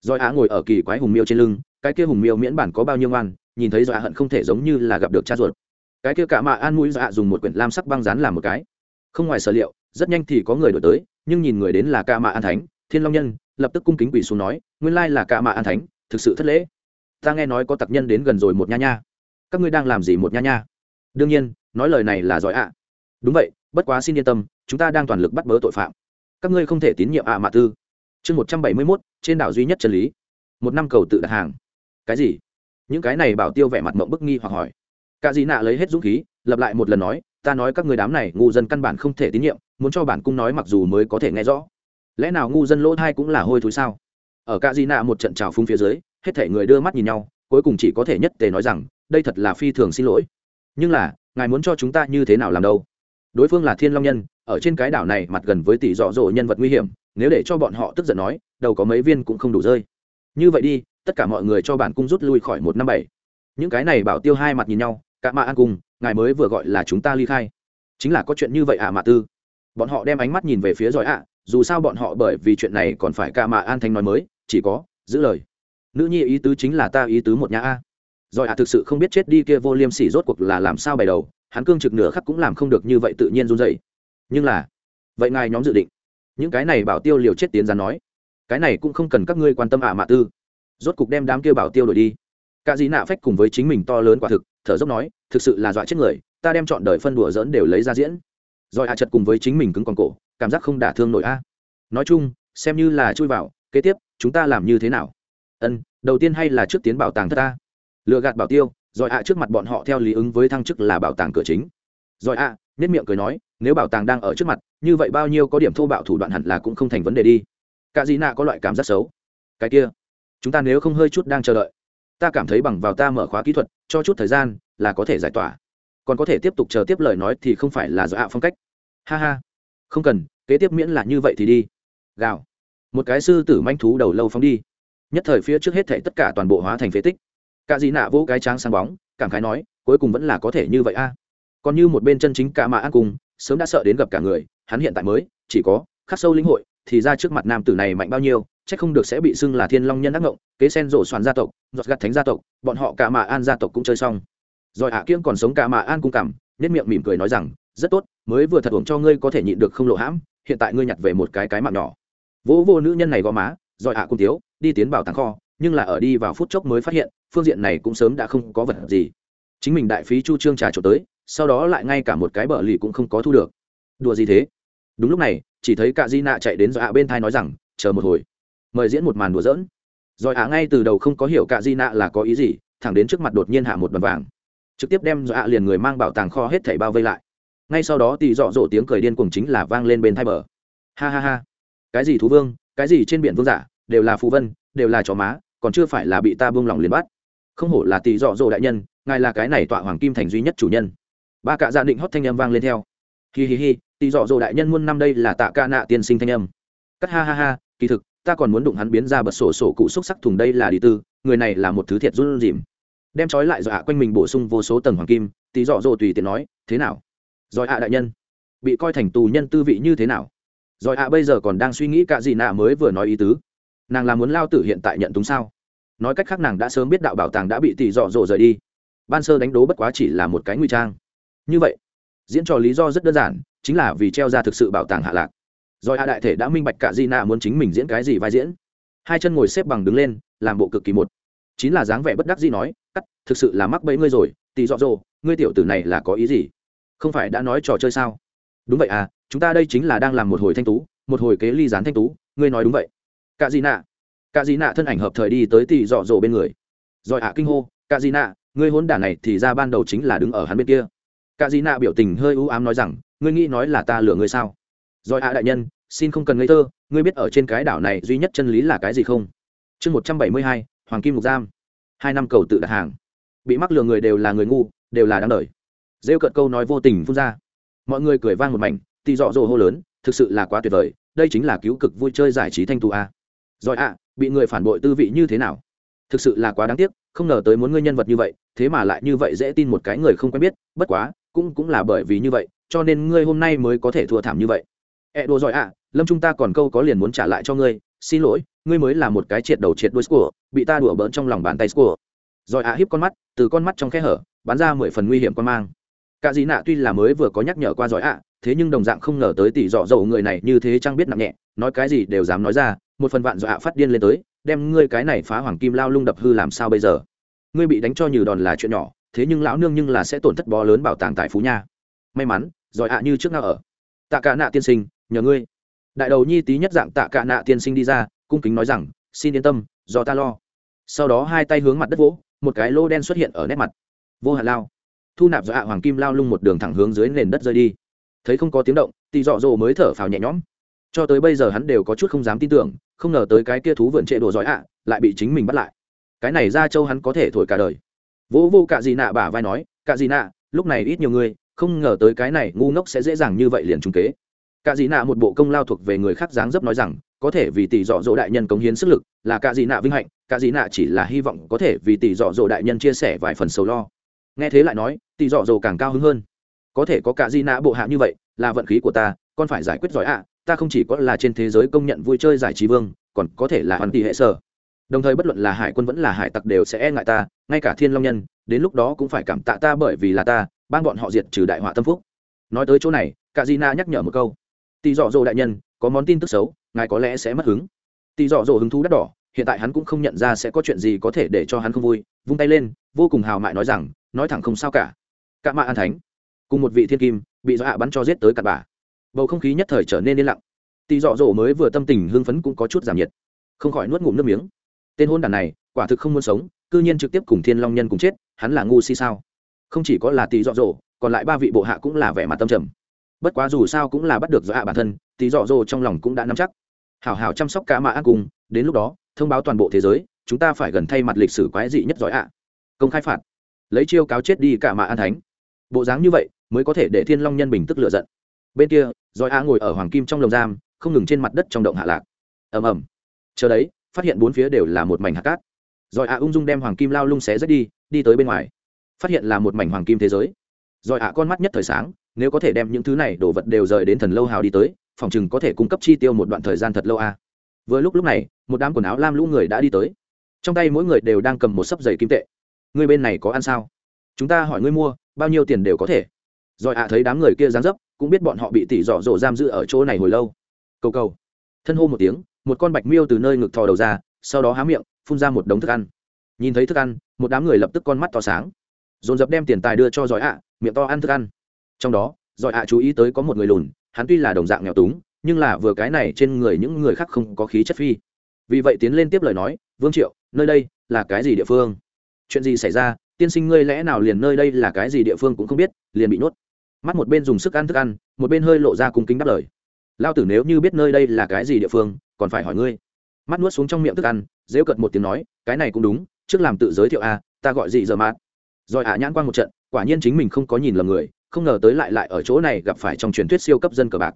Rồi á ngồi ở kỳ quái hùng miêu trên lưng, cái kia hùng miêu miễn bản có bao nhiêu ngoan, nhìn thấy dọa hận không thể giống như là gặp được cha ruột cái kia cả mạ an mũi dạ dùng một quyển lam sắc băng dán làm một cái. Không ngoài sở liệu, rất nhanh thì có người đổi tới, nhưng nhìn người đến là cả mạ an thánh, thiên long nhân, lập tức cung kính quỳ xuống nói, nguyên lai là cả mạ an thánh, thực sự thất lễ. Ta nghe nói có tặc nhân đến gần rồi một nha nha. Các ngươi đang làm gì một nha nha? Đương nhiên, nói lời này là giỏi ạ. Đúng vậy, bất quá xin yên tâm, chúng ta đang toàn lực bắt bớ tội phạm. Các ngươi không thể tín nhiệm ạ à mạ tư. Chương một trăm bảy mươi mốt, trên đảo duy nhất chân lý. Một năm cầu tự đặt hàng. Cái gì? Những cái này bảo tiêu vẻ mặt mộng bức nghi hoặc hỏi cả dị nạ lấy hết dũng khí lập lại một lần nói, ta nói các người đám này, ngu dân căn bản không thể tín nhiệm, muốn cho bản cung nói mặc dù mới có thể nghe rõ. Lẽ nào ngu dân lỗ thai cũng là hôi thối sao? Ở cả dị nạ một trận trào phung phía dưới, hết thể người đưa mắt nhìn nhau, cuối cùng chỉ có thể nhất tề nói rằng, đây thật là phi thường xin lỗi. Nhưng là, ngài muốn cho chúng ta như thế nào làm đâu? Đối phương là thiên long nhân, ở trên cái đảo này mặt gần với tỷ dọ dỗ nhân vật nguy hiểm, nếu để cho bọn họ tức giận nói, đầu có mấy viên cũng không đủ rơi. Như vậy đi, tất cả mọi người cho bản cung rút lui khỏi một năm bảy. Những cái này bảo tiêu hai mặt nhìn nhau cả mạ an cung, ngài mới vừa gọi là chúng ta ly khai. Chính là có chuyện như vậy à mạ tư? Bọn họ đem ánh mắt nhìn về phía giỏi ạ, dù sao bọn họ bởi vì chuyện này còn phải cả mạ an thanh nói mới, chỉ có giữ lời. Nữ nhi ý tứ chính là ta ý tứ một nhà a. Rồi ạ thực sự không biết chết đi kia vô liêm sỉ rốt cuộc là làm sao bày đầu, hắn cương trực nửa khắc cũng làm không được như vậy tự nhiên run dậy nhưng là, vậy ngài nhóm dự định, những cái này bảo tiêu liều chết tiến ra nói, cái này cũng không cần các ngươi quan tâm ạ à mạ tư. Rốt cục đem đám kia bảo tiêu đổi đi cả dĩ nạ phách cùng với chính mình to lớn quả thực, thở dốc nói, thực sự là dọa chết người, ta đem chọn đời phân đùa dỡn đều lấy ra diễn. Rồi hạ chật cùng với chính mình cứng còn cổ, cảm giác không đả thương nổi a. Nói chung, xem như là chui vào, kế tiếp, chúng ta làm như thế nào? Ân, đầu tiên hay là trước tiến bảo tàng thất ta? Lựa gạt bảo tiêu, rồi ạ trước mặt bọn họ theo lý ứng với thăng chức là bảo tàng cửa chính. Rồi ạ nết miệng cười nói, nếu bảo tàng đang ở trước mặt, như vậy bao nhiêu có điểm thô bạo thủ đoạn hẳn là cũng không thành vấn đề đi. Cả dĩ nạ có loại cảm giác xấu. Cái kia, chúng ta nếu không hơi chút đang chờ đợi ta cảm thấy bằng vào ta mở khóa kỹ thuật, cho chút thời gian, là có thể giải tỏa. Còn có thể tiếp tục chờ tiếp lời nói thì không phải là do ạ phong cách. Ha ha. Không cần, kế tiếp miễn là như vậy thì đi. Gào. Một cái sư tử manh thú đầu lâu phóng đi. Nhất thời phía trước hết thảy tất cả toàn bộ hóa thành phế tích. Cả dị nạ vỗ cái tráng sáng bóng, cảm khái nói, cuối cùng vẫn là có thể như vậy a. Còn như một bên chân chính cả mạ ăn cùng, sớm đã sợ đến gặp cả người, hắn hiện tại mới, chỉ có khắc sâu linh hội thì ra trước mặt nam tử này mạnh bao nhiêu, chắc không được sẽ bị xưng là thiên long nhân ác ngộng, kế sen rổ soàn gia tộc, giọt gặt thánh gia tộc, bọn họ cả mạ an gia tộc cũng chơi xong. Rồi ạ kiêng còn sống cả mạ an cung cảm nết miệng mỉm cười nói rằng, rất tốt, mới vừa thật uổng cho ngươi có thể nhịn được không lộ hãm, hiện tại ngươi nhặt về một cái cái mạng nhỏ. Vỗ vô nữ nhân này gò má, rồi ạ cung tiếu, đi tiến vào tàng kho, nhưng là ở đi vào phút chốc mới phát hiện, phương diện này cũng sớm đã không có vật gì. Chính mình đại phí chu trương trà trộn tới, sau đó lại ngay cả một cái bờ lì cũng không có thu được. Đùa gì thế? Đúng lúc này chỉ thấy cả di nạ chạy đến dọa bên thai nói rằng, chờ một hồi, mời diễn một màn đùa dỡn rồi ạ ngay từ đầu không có hiểu cả di nạ là có ý gì, thẳng đến trước mặt đột nhiên hạ một đoàn vàng. Trực tiếp đem dọa liền người mang bảo tàng kho hết thảy bao vây lại. Ngay sau đó thì dọ dỗ tiếng cười điên cuồng chính là vang lên bên thai bờ. Ha ha ha. Cái gì thú vương, cái gì trên biển vương giả, đều là phù vân, đều là chó má, còn chưa phải là bị ta buông lỏng liền bắt. Không hổ là tỷ dọ dỗ đại nhân, ngài là cái này tọa hoàng kim thành duy nhất chủ nhân. Ba cạ gia định hót thanh âm vang lên theo hi hi hi tỷ dọ dỗ đại nhân muôn năm đây là tạ ca nạ tiên sinh thanh âm. Cắt ha ha ha, kỳ thực, ta còn muốn đụng hắn biến ra bật sổ sổ cụ xúc sắc thùng đây là đi tư, người này là một thứ thiệt run rìm đem trói lại dọa quanh mình bổ sung vô số tầng hoàng kim tỷ dọ dỗ tùy tiện nói, thế nào? Rồi ạ đại nhân, bị coi thành tù nhân tư vị như thế nào? Rồi ạ bây giờ còn đang suy nghĩ cả gì nạ mới vừa nói ý tứ. Nàng là muốn lao tử hiện tại nhận túng sao? Nói cách khác nàng đã sớm biết đạo bảo tàng đã bị tỷ dọ dỗ rời đi. Ban sơ đánh đố bất quá chỉ là một cái nguy trang. Như vậy diễn trò lý do rất đơn giản, chính là vì treo ra thực sự bảo tàng hạ lạc. Rồi hạ đại thể đã minh bạch cả di nạ muốn chính mình diễn cái gì vai diễn. Hai chân ngồi xếp bằng đứng lên, làm bộ cực kỳ một. Chính là dáng vẻ bất đắc dĩ nói, cắt, thực sự là mắc bẫy ngươi rồi tì dọ dỗ, ngươi tiểu tử này là có ý gì? Không phải đã nói trò chơi sao? Đúng vậy à chúng ta đây chính là đang làm một hồi thanh tú, một hồi kế ly gián thanh tú, ngươi nói đúng vậy. Cả di nạ cả di nạ thân ảnh hợp thời đi tới tì dọ dỗ bên người. Rồi ạ, kinh hô cả di nạ ngươi hốn đả này thì ra ban đầu chính là đứng ở hắn bên kia cả dì nạ biểu tình hơi ưu ám nói rằng, ngươi nghĩ nói là ta lừa ngươi sao? Rồi ạ đại nhân, xin không cần ngây thơ, ngươi biết ở trên cái đảo này duy nhất chân lý là cái gì không? Chương một trăm bảy mươi hai, hoàng kim lục giam. Hai năm cầu tự đặt hàng. Bị mắc lừa người đều là người ngu, đều là đáng đời. Rêu cận câu nói vô tình phun ra. Mọi người cười vang một mảnh tì dọ dỗ hô lớn, thực sự là quá tuyệt vời, đây chính là cứu cực vui chơi giải trí thanh thù a. Rồi ạ, bị người phản bội tư vị như thế nào? Thực sự là quá đáng tiếc, không ngờ tới muốn ngươi nhân vật như vậy, thế mà lại như vậy dễ tin một cái người không quen biết, bất quá cũng cũng là bởi vì như vậy, cho nên ngươi hôm nay mới có thể thua thảm như vậy. Ẹ đùa giỏi ạ, lâm chúng ta còn câu có liền muốn trả lại cho ngươi, xin lỗi, ngươi mới là một cái triệt đầu triệt đuôi của bị ta đùa bỡn trong lòng bàn tay của giỏi ạ hiếp con mắt, từ con mắt trong khe hở, bắn ra mười phần nguy hiểm con mang. Cả dĩ nạ tuy là mới vừa có nhắc nhở qua giỏi ạ, thế nhưng đồng dạng không ngờ tới tỷ dọ dầu người này như thế chẳng biết nặng nhẹ, nói cái gì đều dám nói ra, một phần vạn dọa phát điên lên tới, đem ngươi cái này phá hoàng kim lao lung đập hư làm sao bây giờ? Ngươi bị đánh cho như đòn là chuyện nhỏ thế nhưng lão nương nhưng là sẽ tổn thất bó lớn bảo tàng tại phú nha. May mắn, giỏi ạ như trước nào ở. Tạ cả nạ tiên sinh, nhờ ngươi. Đại đầu nhi tí nhất dạng tạ cả nạ tiên sinh đi ra, cung kính nói rằng, xin yên tâm, do ta lo. Sau đó hai tay hướng mặt đất vỗ, một cái lô đen xuất hiện ở nét mặt. Vô hạn lao. Thu nạp do ạ hoàng kim lao lung một đường thẳng hướng dưới nền đất rơi đi. Thấy không có tiếng động thì dọ dỗ mới thở phào nhẹ nhõm. Cho tới bây giờ hắn đều có chút không dám tin tưởng, không ngờ tới cái kia thú vượn trệ đồ giỏi ạ, lại bị chính mình bắt lại. Cái này ra châu hắn có thể thổi cả đời vỗ vô cạ gì nạ bả vai nói, cạ gì nạ, lúc này ít nhiều người, không ngờ tới cái này ngu ngốc sẽ dễ dàng như vậy liền trung kế. Cạ gì nạ một bộ công lao thuộc về người khác dáng dấp nói rằng, có thể vì tỷ dọ dỗ đại nhân cống hiến sức lực là cạ gì nạ vinh hạnh, cạ gì nạ chỉ là hy vọng có thể vì tỷ dọ dỗ đại nhân chia sẻ vài phần sầu lo. Nghe thế lại nói, tỷ dọ dỗ càng cao hứng hơn. Có thể có cạ gì nạ bộ hạ như vậy, là vận khí của ta, con phải giải quyết giỏi ạ, ta không chỉ có là trên thế giới công nhận vui chơi giải trí vương, còn có thể là hoàn tỷ hệ sở đồng thời bất luận là hải quân vẫn là hải tặc đều sẽ e ngại ta, ngay cả thiên long nhân, đến lúc đó cũng phải cảm tạ ta bởi vì là ta ban bọn họ diệt trừ đại họa tâm phúc. Nói tới chỗ này, cả di na nhắc nhở một câu. Tỷ dọ dỗ đại nhân, có món tin tức xấu, ngài có lẽ sẽ mất hứng. Tỳ dọ dỗ hứng thú đắt đỏ, hiện tại hắn cũng không nhận ra sẽ có chuyện gì có thể để cho hắn không vui, vung tay lên, vô cùng hào mại nói rằng, nói thẳng không sao cả. Cạ mạ an thánh, cùng một vị thiên kim, bị dọa bắn cho giết tới cặp bà bầu không khí nhất thời trở nên yên lặng. Tỳ dọ dỗ mới vừa tâm tình hưng phấn cũng có chút giảm nhiệt. Không khỏi nuốt ngụm nước miếng tên hôn đàn này, quả thực không muốn sống, cư nhiên trực tiếp cùng thiên long nhân cùng chết, hắn là ngu si sao? Không chỉ có là tỳ dọ dỗ, còn lại ba vị bộ hạ cũng là vẻ mặt tâm trầm. Bất quá dù sao cũng là bắt được dọa bản thân, tỳ dọ dỗ trong lòng cũng đã nắm chắc. Hảo hảo chăm sóc cả mạ ác cùng, đến lúc đó, thông báo toàn bộ thế giới, chúng ta phải gần thay mặt lịch sử quái dị nhất giỏi ạ. Công khai phạt. Lấy chiêu cáo chết đi cả mạ an thánh. Bộ dáng như vậy, mới có thể để thiên long nhân bình tức lựa giận. Bên kia, giỏi ạ ngồi ở hoàng kim trong lồng giam, không ngừng trên mặt đất trong động hạ lạc. Ầm ầm. Chờ đấy phát hiện bốn phía đều là một mảnh hạt cát. Rồi ạ ung dung đem hoàng kim lao lung xé rách đi đi tới bên ngoài. Phát hiện là một mảnh hoàng kim thế giới. Rồi ạ con mắt nhất thời sáng, nếu có thể đem những thứ này đồ vật đều rời đến thần lâu hào đi tới, phòng chừng có thể cung cấp chi tiêu một đoạn thời gian thật lâu a. Vừa lúc lúc này, một đám quần áo lam lũ người đã đi tới. Trong tay mỗi người đều đang cầm một sấp giày kim tệ. Người bên này có ăn sao? Chúng ta hỏi ngươi mua, bao nhiêu tiền đều có thể. Rồi ạ thấy đám người kia dáng dấp, cũng biết bọn họ bị tỉ dọ dỗ giam giữ ở chỗ này hồi lâu. Cầu cầu. Thân hô một tiếng một con bạch miêu từ nơi ngực thò đầu ra, sau đó há miệng, phun ra một đống thức ăn. Nhìn thấy thức ăn, một đám người lập tức con mắt to sáng. Dồn dập đem tiền tài đưa cho giỏi ạ, miệng to ăn thức ăn. Trong đó, giỏi ạ chú ý tới có một người lùn, hắn tuy là đồng dạng nghèo túng, nhưng là vừa cái này trên người những người khác không có khí chất phi. Vì vậy tiến lên tiếp lời nói, vương triệu, nơi đây là cái gì địa phương? Chuyện gì xảy ra? Tiên sinh ngươi lẽ nào liền nơi đây là cái gì địa phương cũng không biết, liền bị nhốt. Mắt một bên dùng sức ăn thức ăn, một bên hơi lộ ra cung kính đáp lời lao tử nếu như biết nơi đây là cái gì địa phương, còn phải hỏi ngươi. Mắt nuốt xuống trong miệng thức ăn dễu cợt một tiếng nói, cái này cũng đúng, trước làm tự giới thiệu a, ta gọi gì giờ mát rồi à nhãn quan một trận, quả nhiên chính mình không có nhìn lầm người, không ngờ tới lại lại ở chỗ này gặp phải trong truyền thuyết siêu cấp dân cờ bạc.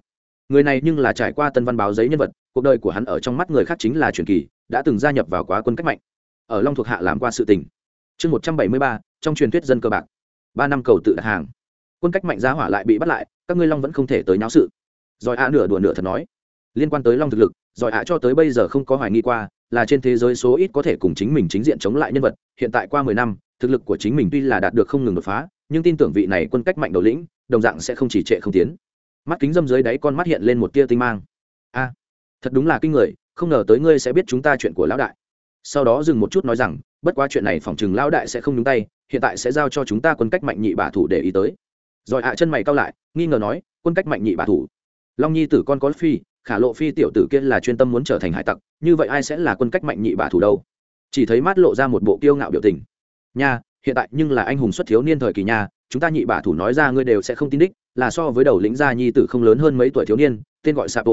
Người này nhưng là trải qua tân văn báo giấy nhân vật, cuộc đời của hắn ở trong mắt người khác chính là truyền kỳ, đã từng gia nhập vào quá quân cách mạnh. Ở long thuộc hạ làm qua sự tình. Chương một trăm bảy mươi ba, trong truyền thuyết dân cờ bạc. Ba năm cầu tự đặt hàng. Quân cách mạnh giá hỏa lại bị bắt lại, các ngươi long vẫn không thể tới nháo sự rồi ạ nửa đùa nửa thật nói. Liên quan tới long thực lực, rồi ạ cho tới bây giờ không có hoài nghi qua, là trên thế giới số ít có thể cùng chính mình chính diện chống lại nhân vật. Hiện tại qua mười năm, thực lực của chính mình tuy là đạt được không ngừng đột phá, nhưng tin tưởng vị này quân cách mạnh đầu lĩnh, đồng dạng sẽ không chỉ trệ không tiến. Mắt kính dâm dưới đáy con mắt hiện lên một tia tinh mang. A, thật đúng là kinh người, không ngờ tới ngươi sẽ biết chúng ta chuyện của lão đại. Sau đó dừng một chút nói rằng, bất quá chuyện này phòng chừng lão đại sẽ không nhúng tay, hiện tại sẽ giao cho chúng ta quân cách mạnh nhị bà thủ để ý tới. Rồi hạ chân mày cao lại, nghi ngờ nói, quân cách mạnh nhị bà thủ long nhi tử con có phi, khả lộ phi tiểu tử kia là chuyên tâm muốn trở thành hải tặc, như vậy ai sẽ là quân cách mạnh nhị bà thủ đâu? Chỉ thấy mắt lộ ra một bộ kiêu ngạo biểu tình. Nha, hiện tại nhưng là anh hùng xuất thiếu niên thời kỳ nha, chúng ta nhị bà thủ nói ra ngươi đều sẽ không tin đích, là so với đầu lĩnh gia nhi tử không lớn hơn mấy tuổi thiếu niên, tên gọi sapo.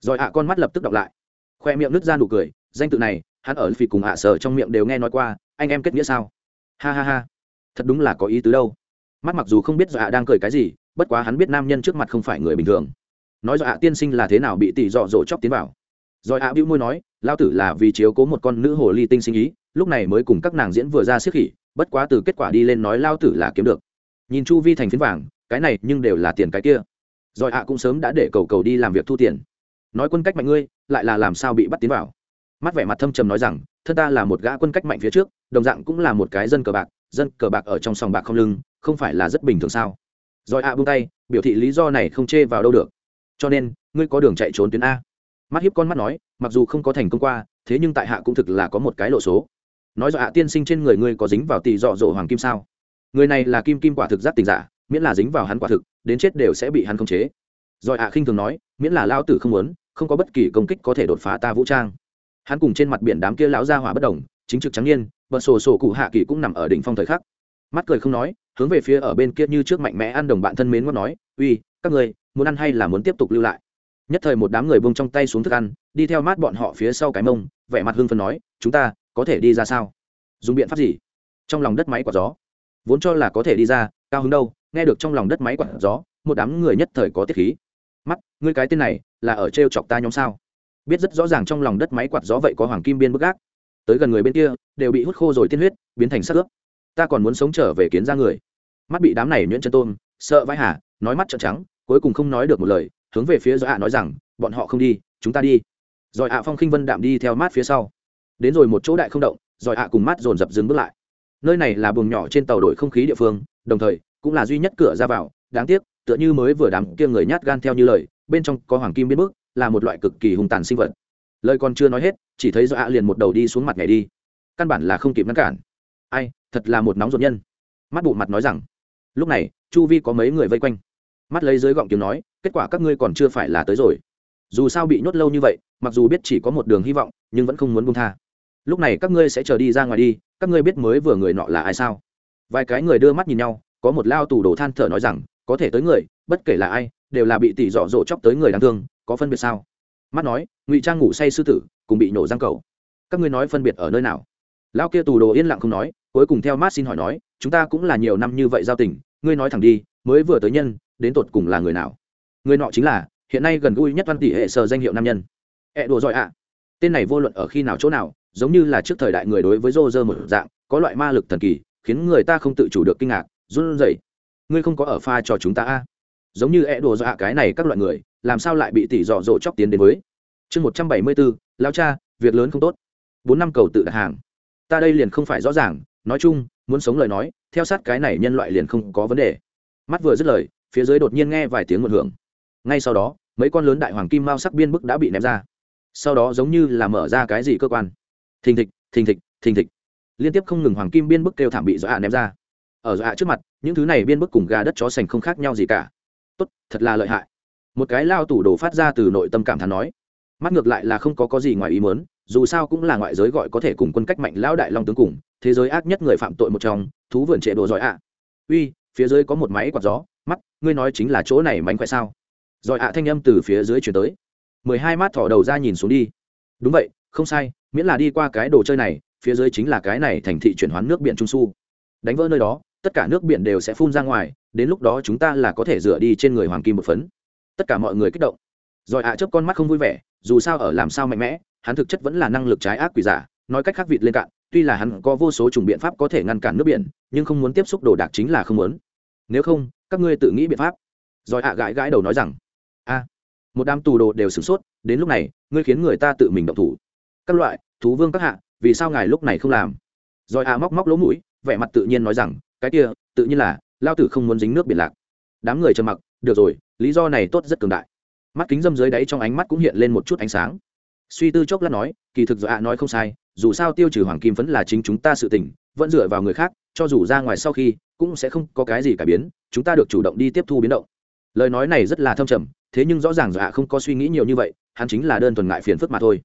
Rồi ạ, con mắt lập tức đọc lại. Khoe miệng nứt ra nụ cười, danh tự này, hắn ở phì cùng ạ sở trong miệng đều nghe nói qua, anh em kết nghĩa sao? Ha ha ha, thật đúng là có ý tứ đâu. Mắt mặc dù không biết do ạ đang cười cái gì, bất quá hắn biết nam nhân trước mặt không phải người bình thường nói do ạ tiên sinh là thế nào bị tỷ dọ dỗ chóc tiến vào. Rồi ạ bĩu môi nói lao tử là vì chiếu cố một con nữ hồ ly tinh sinh ý, lúc này mới cùng các nàng diễn vừa ra siết khỉ, bất quá từ kết quả đi lên nói lao tử là kiếm được. Nhìn chu vi thành phiến vàng, cái này nhưng đều là tiền cái kia. Rồi ạ cũng sớm đã để cầu cầu đi làm việc thu tiền. Nói quân cách mạnh ngươi, lại là làm sao bị bắt tiến vào? Mắt vẻ mặt thâm trầm nói rằng, thân ta là một gã quân cách mạnh phía trước, đồng dạng cũng là một cái dân cờ bạc, dân cờ bạc ở trong sòng bạc không lưng, không phải là rất bình thường sao? Rồi ạ buông tay, biểu thị lý do này không chê vào đâu được cho nên, ngươi có đường chạy trốn tuyến a. Mắt hiếp con mắt nói, mặc dù không có thành công qua, thế nhưng tại hạ cũng thực là có một cái lộ số. Nói do ạ tiên sinh trên người ngươi có dính vào tỷ dọ dỗ hoàng kim sao? Người này là kim kim quả thực giác tình giả, miễn là dính vào hắn quả thực, đến chết đều sẽ bị hắn khống chế. Rồi ạ khinh thường nói, miễn là lao tử không muốn, không có bất kỳ công kích có thể đột phá ta vũ trang. Hắn cùng trên mặt biển đám kia lão ra hỏa bất đồng, chính trực trắng nhiên bật sổ sổ cụ hạ kỳ cũng nằm ở đỉnh phong thời khắc. Mắt cười không nói, hướng về phía ở bên kia như trước mạnh mẽ ăn đồng bạn thân mến ngót nói, uy, các người muốn ăn hay là muốn tiếp tục lưu lại. Nhất thời một đám người bông trong tay xuống thức ăn, đi theo mát bọn họ phía sau cái mông, vẻ mặt hưng phần nói, chúng ta có thể đi ra sao? Dùng biện pháp gì? Trong lòng đất máy quả gió. Vốn cho là có thể đi ra, cao hứng đâu, nghe được trong lòng đất máy quạt gió, một đám người nhất thời có tiết khí. Mắt, ngươi cái tên này là ở t r e o chọc ta nhóm sao? Biết rất rõ ràng trong lòng đất máy quạt gió vậy có hoàng kim biên bức gác. Tới gần người bên kia, đều bị hút khô rồi tiên huyết, biến thành sắc ướp. Ta còn muốn sống trở về kiến ra người. Mắt bị đám này nhuyễn chân tôm, sợ vãi hả nói mắt trợn trắng cuối cùng không nói được một lời, hướng về phía do ạ nói rằng, bọn họ không đi, chúng ta đi. Rồi ạ phong khinh vân đạm đi theo mát phía sau. Đến rồi một chỗ đại không động, rồi ạ cùng mát dồn dập dừng bước lại. Nơi này là buồng nhỏ trên tàu đổi không khí địa phương, đồng thời, cũng là duy nhất cửa ra vào. Đáng tiếc, tựa như mới vừa đám kia người nhát gan theo như lời, bên trong có hoàng kim biến bước, là một loại cực kỳ hung tàn sinh vật. Lời còn chưa nói hết, chỉ thấy do ạ liền một đầu đi xuống mặt nhảy đi. Căn bản là không kịp ngăn cản. Ai, thật là một nóng ruột nhân. Mắt bụ mặt nói rằng. Lúc này, chu vi có mấy người vây quanh mắt lấy dưới gọng kiếm nói, kết quả các ngươi còn chưa phải là tới rồi. Dù sao bị nhốt lâu như vậy, mặc dù biết chỉ có một đường hy vọng, nhưng vẫn không muốn buông tha. Lúc này các ngươi sẽ chờ đi ra ngoài đi, các ngươi biết mới vừa người nọ là ai sao? Vài cái người đưa mắt nhìn nhau, có một lao tù đồ than thở nói rằng, có thể tới người, bất kể là ai, đều là bị tỷ dọ dỗ chóc tới người đáng thương, có phân biệt sao? Mắt nói, ngụy trang ngủ say sư tử, cùng bị nổ răng cầu. Các ngươi nói phân biệt ở nơi nào? Lao kia tù đồ yên lặng không nói, cuối cùng theo mát xin hỏi nói, chúng ta cũng là nhiều năm như vậy giao tình, ngươi nói thẳng đi, mới vừa tới nhân đến tột cùng là người nào? Người nọ chính là, hiện nay gần gũi nhất văn tỷ hệ sở danh hiệu nam nhân. Ẹ đùa giỏi ạ. Tên này vô luận ở khi nào chỗ nào, giống như là trước thời đại người đối với rô rơ một dạng, có loại ma lực thần kỳ, khiến người ta không tự chủ được kinh ngạc, run rẩy. Ngươi không có ở pha cho chúng ta a? Giống như ẹ đùa dọa cái này các loại người, làm sao lại bị tỷ dọ dỗ chóc tiến đến với? Chương một trăm bảy mươi bốn lao cha, việc lớn không tốt. Bốn năm cầu tự đặt hàng. Ta đây liền không phải rõ ràng, nói chung, muốn sống lời nói, theo sát cái này nhân loại liền không có vấn đề. Mắt vừa dứt lời phía dưới đột nhiên nghe vài tiếng một hưởng. Ngay sau đó, mấy con lớn đại hoàng kim mao sắc biên bức đã bị ném ra. Sau đó giống như là mở ra cái gì cơ quan. Thình thịch thình thịch thình thịch. Liên tiếp không ngừng hoàng kim biên bức kêu thảm bị dọa ném ra. Ở dọa trước mặt, những thứ này biên bức cùng gà đất chó sành không khác nhau gì cả. Tốt, thật là lợi hại. Một cái lao tủ đồ phát ra từ nội tâm cảm thán nói. Mắt ngược lại là không có có gì ngoài ý muốn, dù sao cũng là ngoại giới gọi có thể cùng quân cách mạnh lão đại long tướng cùng, thế giới ác nhất người phạm tội một trong, thú vườn trệ đồ giỏi ạ. Uy, phía dưới có một máy quạt gió mắt, ngươi nói chính là chỗ này mánh khỏe sao? Rồi ạ thanh âm từ phía dưới chuyển tới. Mười hai mắt thỏ đầu ra nhìn xuống đi. Đúng vậy, không sai, miễn là đi qua cái đồ chơi này, phía dưới chính là cái này thành thị chuyển hoán nước biển trung su. Đánh vỡ nơi đó, tất cả nước biển đều sẽ phun ra ngoài, đến lúc đó chúng ta là có thể rửa đi trên người hoàng kim một phấn. Tất cả mọi người kích động. Rồi ạ à chớp con mắt không vui vẻ, dù sao ở làm sao mạnh mẽ, hắn thực chất vẫn là năng lực trái ác quỷ giả, nói cách khác vịt lên cạn, tuy là hắn có vô số chủng biện pháp có thể ngăn cản nước biển, nhưng không muốn tiếp xúc đồ đạc chính là không muốn nếu không, các ngươi tự nghĩ biện pháp. Rồi ạ gãi gãi đầu nói rằng, a, một đám tù đồ đều sửng sốt, đến lúc này, ngươi khiến người ta tự mình động thủ. Các loại, thú vương các hạ, vì sao ngài lúc này không làm? Rồi ạ móc móc lỗ mũi, vẻ mặt tự nhiên nói rằng, cái kia, tự nhiên là, lao tử không muốn dính nước biển lạc. Đám người trầm mặc, được rồi, lý do này tốt rất cường đại. Mắt kính dâm dưới đáy trong ánh mắt cũng hiện lên một chút ánh sáng. Suy tư chốc lát nói, kỳ thực do ạ nói không sai, dù sao tiêu trừ hoàng kim phấn là chính chúng ta sự tỉnh vẫn dựa vào người khác, cho dù ra ngoài sau khi cũng sẽ không có cái gì cải biến, chúng ta được chủ động đi tiếp thu biến động. Lời nói này rất là thâm trầm, thế nhưng rõ ràng dọa không có suy nghĩ nhiều như vậy, hắn chính là đơn thuần ngại phiền phức mà thôi.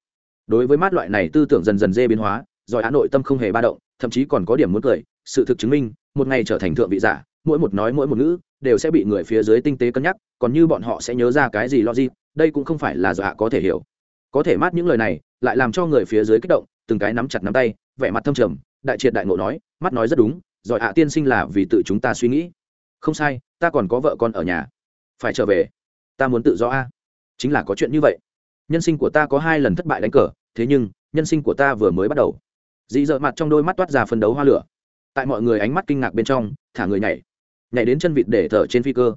Đối với mát loại này tư tưởng dần dần dê biến hóa, rồi hà nội tâm không hề ba động, thậm chí còn có điểm muốn cười, sự thực chứng minh, một ngày trở thành thượng vị giả, mỗi một nói mỗi một ngữ, đều sẽ bị người phía dưới tinh tế cân nhắc, còn như bọn họ sẽ nhớ ra cái gì logic, đây cũng không phải là dọa có thể hiểu. Có thể mát những lời này, lại làm cho người phía dưới kích động, từng cái nắm chặt nắm tay, vẻ mặt thâm trầm, đại triệt đại ngộ nói, mắt nói rất đúng giỏi ạ tiên sinh là vì tự chúng ta suy nghĩ. Không sai, ta còn có vợ con ở nhà. Phải trở về. Ta muốn tự do a. Chính là có chuyện như vậy. Nhân sinh của ta có hai lần thất bại đánh cờ, thế nhưng, nhân sinh của ta vừa mới bắt đầu. Dị dợ mặt trong đôi mắt toát ra phân đấu hoa lửa. Tại mọi người ánh mắt kinh ngạc bên trong, thả người nhảy. Nhảy đến chân vịt để thở trên phi cơ.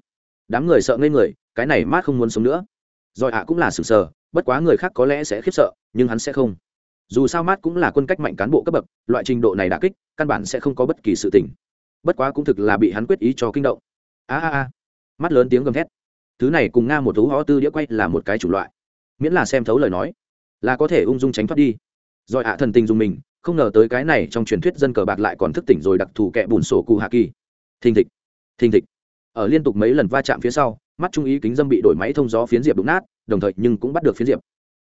Đám người sợ ngây người, cái này mát không muốn sống nữa. Rồi ạ cũng là sừng sờ, bất quá người khác có lẽ sẽ khiếp sợ, nhưng hắn sẽ không dù sao mát cũng là quân cách mạnh cán bộ cấp bậc, loại trình độ này đã kích, căn bản sẽ không có bất kỳ sự tỉnh. bất quá cũng thực là bị hắn quyết ý cho kinh động. A a a. Mắt lớn tiếng gầm thét. Thứ này cùng nga một thú ho tư đĩa quay là một cái chủng loại. Miễn là xem thấu lời nói, là có thể ung dung tránh thoát đi. Rồi ạ thần tình dùng mình, không ngờ tới cái này trong truyền thuyết dân cờ bạc lại còn thức tỉnh rồi đặc thù kẹ bùn sổ cụ hạ kỳ. Thình thịch thình thịch. Ở liên tục mấy lần va chạm phía sau, mắt trung ý kính dâm bị đổi máy thông gió phiến diệp đụng nát, đồng thời nhưng cũng bắt được phiến diệp.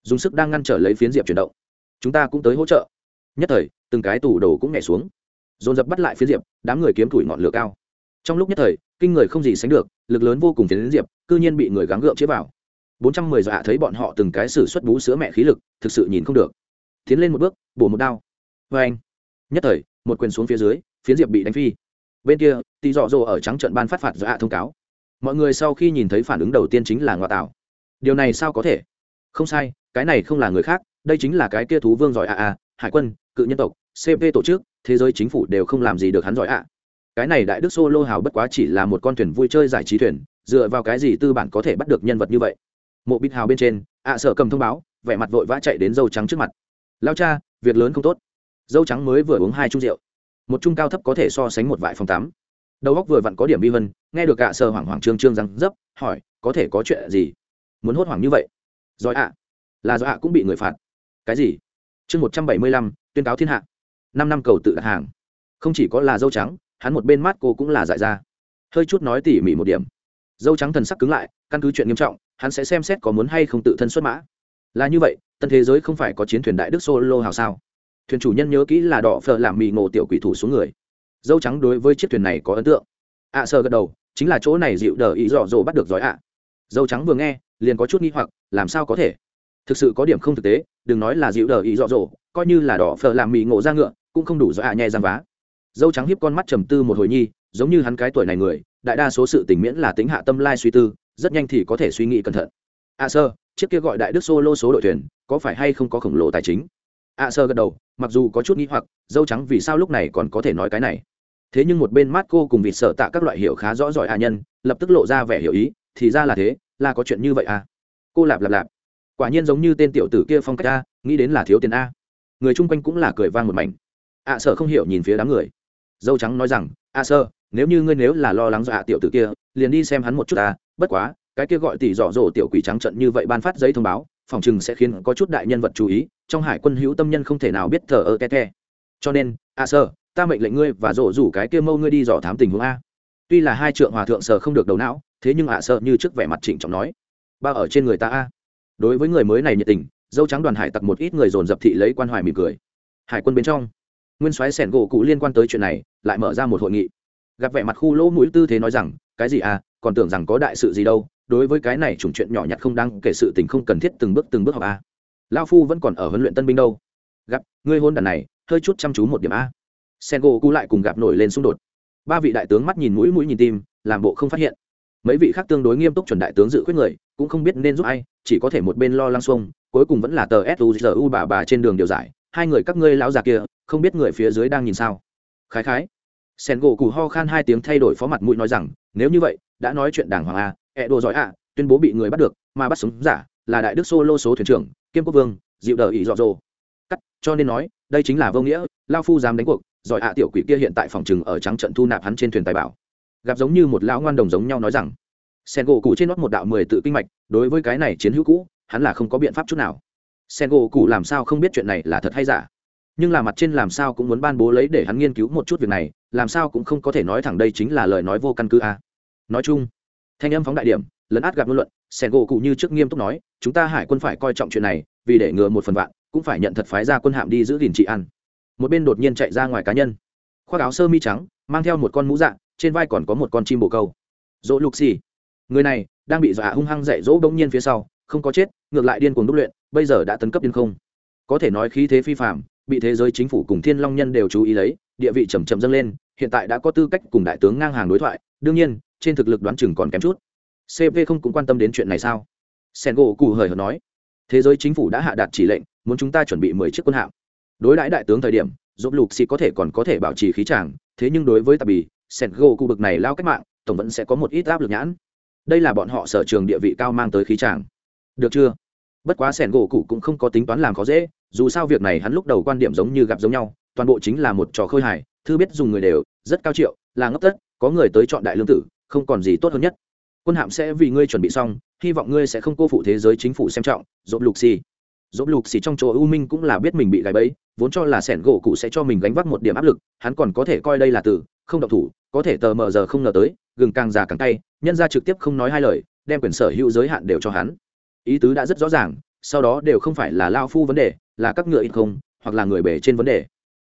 Dùng sức đang ngăn trở lấy phiến diệp chuyển động chúng ta cũng tới hỗ trợ. Nhất thời, từng cái tủ đồ cũng nhảy xuống. Dồn dập bắt lại phía diệp, đám người kiếm thủi ngọn lửa cao. Trong lúc nhất thời, kinh người không gì sánh được, lực lớn vô cùng phiến diệp, cư nhiên bị người gắng gượng chế vào. Bốn trăm mười dọa thấy bọn họ từng cái xử xuất bú sữa mẹ khí lực, thực sự nhìn không được. Tiến lên một bước, bổ một đao. Vê anh. Nhất thời, một quyền xuống phía dưới, phiến diệp bị đánh phi. Bên kia tỷ dọ dỗ ở trắng trận ban phát phạt dọa thông cáo. Mọi người sau khi nhìn thấy phản ứng đầu tiên chính là ngoại tạo. Điều này sao có thể? Không sai, cái này không là người khác đây chính là cái kia thú vương giỏi a a hải quân, cự nhân tộc cp tổ chức, thế giới chính phủ đều không làm gì được hắn giỏi à cái này đại đức solo hào bất quá chỉ là một con thuyền vui chơi giải trí thuyền, dựa vào cái gì tư bản có thể bắt được nhân vật như vậy? Mộ bít hào bên trên, ạ sợ cầm thông báo, vẻ mặt vội vã chạy đến dâu trắng trước mặt. Lao cha, việc lớn không tốt. Dâu trắng mới vừa uống hai chung rượu. Một chung cao thấp có thể so sánh một vài phòng tắm đầu góc vừa vặn có điểm vi vân, nghe được ạ sợ hoảng hoảng trương trương răng dấp, hỏi, có thể có chuyện gì? Muốn hốt hoảng như vậy? Giỏi ạ. Là do ạ cũng bị người phạt cái gì? Chương một trăm bảy mươi lăm tuyên cáo thiên hạ. Năm năm cầu tự đặt hàng. Không chỉ có là dâu trắng hắn một bên mắt cô cũng là giải ra. Hơi chút nói tỉ mỉ một điểm. Dâu trắng thần sắc cứng lại căn cứ chuyện nghiêm trọng hắn sẽ xem xét có muốn hay không tự thân xuất mã. Là như vậy tân thế giới không phải có chiến thuyền đại đức solo hào sao? Thuyền chủ nhân nhớ kỹ là đỏ phở làm mì ngộ tiểu quỷ thủ xuống người. Dâu trắng đối với chiếc thuyền này có ấn tượng. Ạ à, sơ gật đầu chính là chỗ này dịu đờ ý dọ dỗ bắt được giỏi ạ. Dâu trắng vừa nghe liền có chút nghi hoặc làm sao có thể? Thực sự có điểm không thực tế, đừng nói là dịu đờ ý dọ dỗ coi như là đỏ phờ làm mì ngộ ra ngựa, cũng không đủ do ạ nhẹ giang vá. Dâu trắng hiếp con mắt trầm tư một hồi nhi, giống như hắn cái tuổi này người, đại đa số sự tình miễn là tính hạ tâm lai suy tư, rất nhanh thì có thể suy nghĩ cẩn thận. A sơ, chiếc kia gọi đại đức solo số đội thuyền, có phải hay không có khổng lồ tài chính? A sơ gật đầu, mặc dù có chút nghĩ hoặc, dâu trắng vì sao lúc này còn có thể nói cái này? Thế nhưng một bên mắt cô cùng vịt sợ tạ các loại hiểu khá rõ giỏi a nhân, lập tức lộ ra vẻ hiểu ý, thì ra là thế, là có chuyện như vậy à? Cô lạp lạp lạp quả nhiên giống như tên tiểu tử kia phong cách a, nghĩ đến là thiếu tiền a. Người chung quanh cũng là cười vang một mảnh. Ạ sợ không hiểu nhìn phía đám người. Dâu trắng nói rằng, a sơ nếu như ngươi nếu là lo lắng do ạ tiểu tử kia, liền đi xem hắn một chút ta, bất quá, cái kia gọi tỷ dọ dỗ tiểu quỷ trắng trận như vậy ban phát giấy thông báo, phòng chừng sẽ khiến có chút đại nhân vật chú ý, trong hải quân hữu tâm nhân không thể nào biết thờ ơ te ke cho nên, a sơ ta mệnh lệnh ngươi và dỗ rủ cái kia mâu ngươi đi dò thám tình huống a. Tuy là hai trượng hòa thượng sờ không được đầu não, thế nhưng ạ sơ như trước vẻ mặt trịnh trọng nói, ba ở trên người ta a đối với người mới này nhiệt tình, dâu trắng đoàn hải tặc một ít người dồn dập thị lấy quan hoài mỉm cười. Hải quân bên trong, nguyên soái sẻn gỗ cụ liên quan tới chuyện này, lại mở ra một hội nghị. Gặp vẻ mặt khu lỗ mũi tư thế nói rằng, cái gì à còn tưởng rằng có đại sự gì đâu, đối với cái này chủng chuyện nhỏ nhặt không đáng kể sự tình không cần thiết từng bước từng bước học à. a lao phu vẫn còn ở huấn luyện tân binh đâu. Gặp, ngươi hôn đàn này, hơi chút chăm chú một điểm à. a sen gỗ cụ lại cùng gặp nổi lên xung đột. Ba vị đại tướng mắt nhìn mũi mũi nhìn tim, làm bộ không phát hiện mấy vị khác tương đối nghiêm túc chuẩn đại tướng dự quyết người, cũng không biết nên giúp ai, chỉ có thể một bên lo lăng xuông, cuối cùng vẫn là tờ suzu bà bà trên đường điều giải, hai người các ngươi lão già kia, không biết người phía dưới đang nhìn sao. Khái khái. Sen gỗ cù ho khan hai tiếng thay đổi phó mặt mũi nói rằng, nếu như vậy, đã nói chuyện đàng hoàng a ẹ đồ giỏi a tuyên bố bị người bắt được, mà bắt sống giả, là đại đức solo số thuyền trưởng, kiêm quốc vương, dịu đờ ỉ dọ dồ. Cắt, cho nên nói, đây chính là vô nghĩa lao phu dám đánh cuộc, giỏi ạ tiểu quỷ kia hiện tại phòng trừng ở trắng trận thu nạp hắn trên thuyền tài bảo gặp giống như một lão ngoan đồng giống nhau nói rằng sen gỗ cụ trên nót một đạo mười tự kinh mạch, đối với cái này chiến hữu cũ, hắn là không có biện pháp chút nào. Sen gỗ cụ làm sao không biết chuyện này là thật hay giả? Nhưng là mặt trên làm sao cũng muốn ban bố lấy để hắn nghiên cứu một chút việc này, làm sao cũng không có thể nói thẳng đây chính là lời nói vô căn cứ a. À. nói chung, thanh âm phóng đại điểm, lấn át gặp ngôn luận sen gỗ cụ như trước nghiêm túc nói, chúng ta hải quân phải coi trọng chuyện này, vì để ngừa một phần vạn, cũng phải nhận thật phái ra quân hạm đi giữ gìn trị ăn một bên đột nhiên chạy ra ngoài cá nhân, khoác áo sơ mi trắng, mang theo một con mũ dạng trên vai còn có một con chim bồ câu. Dỗ lục xì. Người này đang bị dọa hung hăng dạy dỗ bỗng nhiên phía sau, không có chết, ngược lại điên cuồng đúc luyện, bây giờ đã tấn cấp điên không. Có thể nói khí thế phi phạm bị thế giới chính phủ cùng thiên long nhân đều chú ý lấy, địa vị chầm chậm dâng lên, hiện tại đã có tư cách cùng đại tướng ngang hàng đối thoại, đương nhiên, trên thực lực đoán chừng còn kém chút. Cv không cũng quan tâm đến chuyện này sao? Sen gỗ cụ hời hợt nói. Thế giới chính phủ đã hạ đạt chỉ lệnh, muốn chúng ta chuẩn bị mười chiếc quân hạm. Đối đãi đại tướng thời điểm dốt lục xì có thể còn có thể bảo trì khí tràng thế nhưng đối với tạp bì sen gỗ cụ bực này lao cách mạng, tổng vẫn sẽ có một ít áp lực nhãn. Đây là bọn họ sở trường địa vị cao mang tới khí tràng được chưa? Bất quá sẻn gỗ cụ cũng không có tính toán làm khó dễ, dù sao việc này hắn lúc đầu quan điểm giống như gặp giống nhau, toàn bộ chính là một trò khơi hài, thư biết dùng người đều, rất cao triệu, là ngấp tất, có người tới chọn đại lương tử, không còn gì tốt hơn nhất. Quân hạm sẽ vì ngươi chuẩn bị xong, hy vọng ngươi sẽ không cô phụ thế giới chính phủ xem trọng dốt lục xì. Dốt lục xì trong chỗ u minh cũng là biết mình bị gãy bẫy, vốn cho là sẻn gỗ cụ sẽ cho mình gánh vác một điểm áp lực, hắn còn có thể coi đây là từ không động thủ, có thể tờ mờ giờ không ngờ tới, gừng càng già càng tay nhân ra trực tiếp không nói hai lời, đem quyền sở hữu giới hạn đều cho hắn. Ý tứ đã rất rõ ràng, sau đó đều không phải là lao phu vấn đề, là các ngựa ít không, hoặc là người bể trên vấn đề.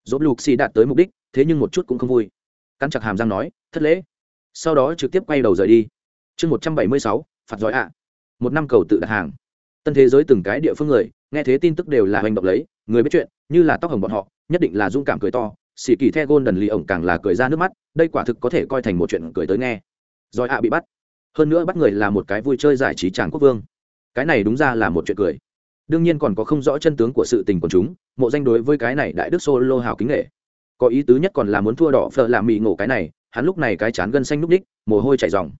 Dốt lục xì đạt tới mục đích, thế nhưng một chút cũng không vui. Cắn chặt hàm răng nói, thất lễ. Sau đó trực tiếp quay đầu rời đi. Chương một trăm bảy mươi sáu, phạt giỏi ạ. Một năm cầu tự đặt hàng. Tân thế giới từng cái địa phương người, nghe thế tin tức đều là hành động lấy, người biết chuyện, như là tóc hồng bọn họ, nhất định là dũng cảm cười to xì kỳ the gôn đần lì ổng càng là cười ra nước mắt, đây quả thực có thể coi thành một chuyện cười tới nghe. Rồi ạ, bị bắt. Hơn nữa bắt người là một cái vui chơi giải trí tràng quốc vương. Cái này đúng ra là một chuyện cười. Đương nhiên còn có không rõ chân tướng của sự tình của chúng, mộ danh đối với cái này đại đức solo hào kính nghệ. Có ý tứ nhất còn là muốn thua đỏ phở làm mị ngộ cái này, hắn lúc này cái chán gân xanh núp đích, mồ hôi chảy dòng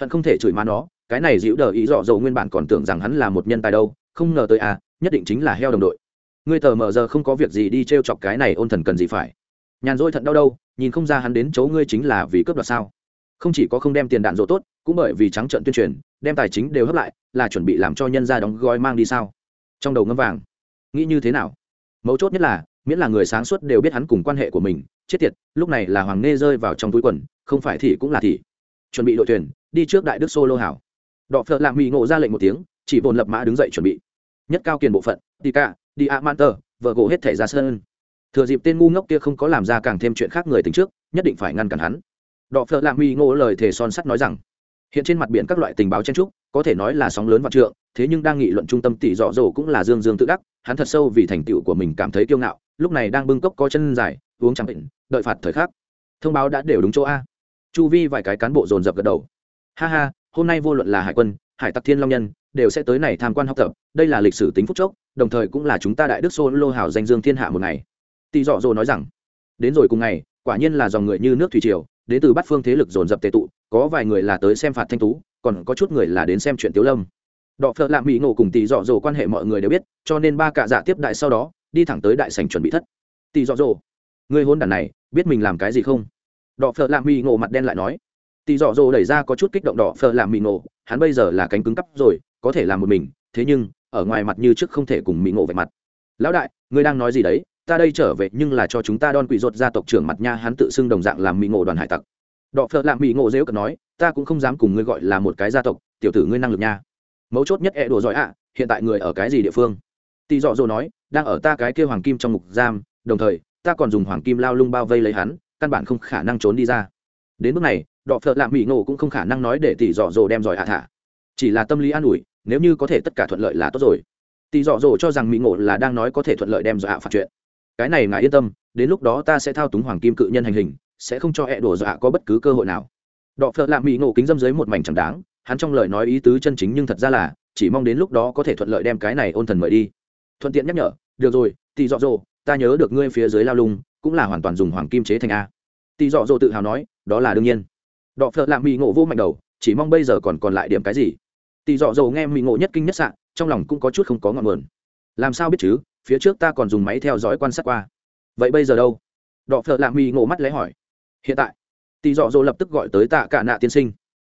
hận không thể chửi má nó, cái này dịu đờ ý dọ dầu nguyên bản còn tưởng rằng hắn là một nhân tài đâu, không ngờ tới à nhất định chính là heo đồng đội. Ngươi tờ mờ giờ không có việc gì đi t r e o chọc cái này ôn thần cần gì phải nhàn rỗi thận đau đâu, nhìn không ra hắn đến chỗ ngươi chính là vì cướp đoạt sao. Không chỉ có không đem tiền đạn dỗ tốt, cũng bởi vì trắng trận tuyên truyền, đem tài chính đều hấp lại, là chuẩn bị làm cho nhân ra đóng gói mang đi sao? Trong đầu ngâm vàng. Nghĩ như thế nào? Mấu chốt nhất là, miễn là người sáng suốt đều biết hắn cùng quan hệ của mình, chết tiệt, lúc này là hoàng nê rơi vào trong túi quần, không phải thì cũng là thì. Chuẩn bị đội tuyển, đi trước đại đức solo hảo. Đọ phợ lạng mỹ ngộ ra lệnh một tiếng, chỉ bồn lập mã đứng dậy chuẩn bị. Nhất cao kiền bộ phận đi cả đi a man tờ vợ gỗ hết thể ra sân thừa dịp tên ngu ngốc kia không có làm ra càng thêm chuyện khác người tính trước, nhất định phải ngăn cản hắn. Đọ phợ lạ mỹ ngộ lời thề son sắt nói rằng, hiện trên mặt biển các loại tình báo chen trúc có thể nói là sóng lớn vạn trượng, thế nhưng đang nghị luận trung tâm tỷ dọ dỗ cũng là dương dương tự đắc, hắn thật sâu vì thành tựu của mình cảm thấy kiêu ngạo, lúc này đang bưng cốc có chân dài, uống trắng bệnh đợi phạt thời khắc. Thông báo đã đều đúng chỗ a. Chu vi vài cái cán bộ dồn dập gật đầu. Ha ha, hôm nay vô luận là hải quân, hải tặc thiên long nhân, đều sẽ tới này tham quan học tập, đây là lịch sử tính phúc chốc, đồng thời cũng là chúng ta đại đức xô lô hảo danh dương thiên hạ một ngày tỷ dọ dỗ nói rằng, đến rồi cùng ngày, quả nhiên là dòng người như nước thủy triều, đến từ bát phương thế lực dồn dập tệ tụ, có vài người là tới xem phạt thanh tú, còn có chút người là đến xem chuyện tiếu lâm. Đọ phợ lạ mỹ ngộ cùng tỷ dọ dỗ quan hệ mọi người đều biết, cho nên ba cạ dạ tiếp đại sau đó, đi thẳng tới đại sành chuẩn bị thất. Tỷ dọ dỗ người hôn đàn này, biết mình làm cái gì không? Đọ phợ lạ mỹ ngộ mặt đen lại nói. Tỷ dọ dỗ đẩy ra có chút kích động đọ phờ lạm mỹ ngộ, hắn bây giờ là cánh cứng cắp rồi, có thể làm một mình, thế nhưng, ở ngoài mặt như trước không thể cùng mỹ ngộ vạch mặt. Lão đại, ngươi đang nói gì đấy? Ta đây trở về nhưng là cho chúng ta đon quỷ rột gia tộc trưởng mặt nha hắn tự xưng đồng dạng làm mỹ ngộ đoàn hải tặc. Đọ phợ lạ mỹ ngộ dễu cận nói, ta cũng không dám cùng ngươi gọi là một cái gia tộc, tiểu tử ngươi năng lực nha. Mấu chốt nhất e đùa giỏi ạ, hiện tại người ở cái gì địa phương? Tỷ dọ dỗ nói, đang ở ta cái kia hoàng kim trong ngục giam, đồng thời, ta còn dùng hoàng kim lao lung bao vây lấy hắn, căn bản không khả năng trốn đi ra. Đến bước này, đọ phợ lạ mỹ ngộ cũng không khả năng nói để tỷ dọ dỗ đem giỏi ạ thả. Chỉ là tâm lý an ủi, nếu như có thể tất cả thuận lợi là tốt rồi. Tỷ dọ dỗ cho rằng mỹ ngộ là đang nói có thể thuận lợi đem giỏi ạ phạt chuyện cái này ngài yên tâm, đến lúc đó ta sẽ thao túng hoàng kim cự nhân hành hình, sẽ không cho hẹ đổ dọa có bất cứ cơ hội nào. Đọ phợ lạ mỹ ngộ kính dâm dưới một mảnh chẳng đáng, hắn trong lời nói ý tứ chân chính nhưng thật ra là, chỉ mong đến lúc đó có thể thuận lợi đem cái này ôn thần mời đi. Thuận tiện nhắc nhở, được rồi tỷ dọ dỗ, ta nhớ được ngươi phía dưới lao lung, cũng là hoàn toàn dùng hoàng kim chế thành a. Tỷ dọ dỗ tự hào nói, đó là đương nhiên. Đọ phợ lạ mỹ ngộ vô mạnh đầu, chỉ mong bây giờ còn còn lại điểm cái gì? Tỷ dọ dỗ nghe mỹ ngộ nhất kinh nhất sạn trong lòng cũng có chút không có ngọn nguồn. Làm sao biết chứ? Phía trước ta còn dùng máy theo dõi quan sát qua. Vậy bây giờ đâu? Đọ phợ lạ mỹ ngộ mắt lẽ hỏi. Hiện tại tỷ dọ dỗ lập tức gọi tới tạ cả nạ tiên sinh.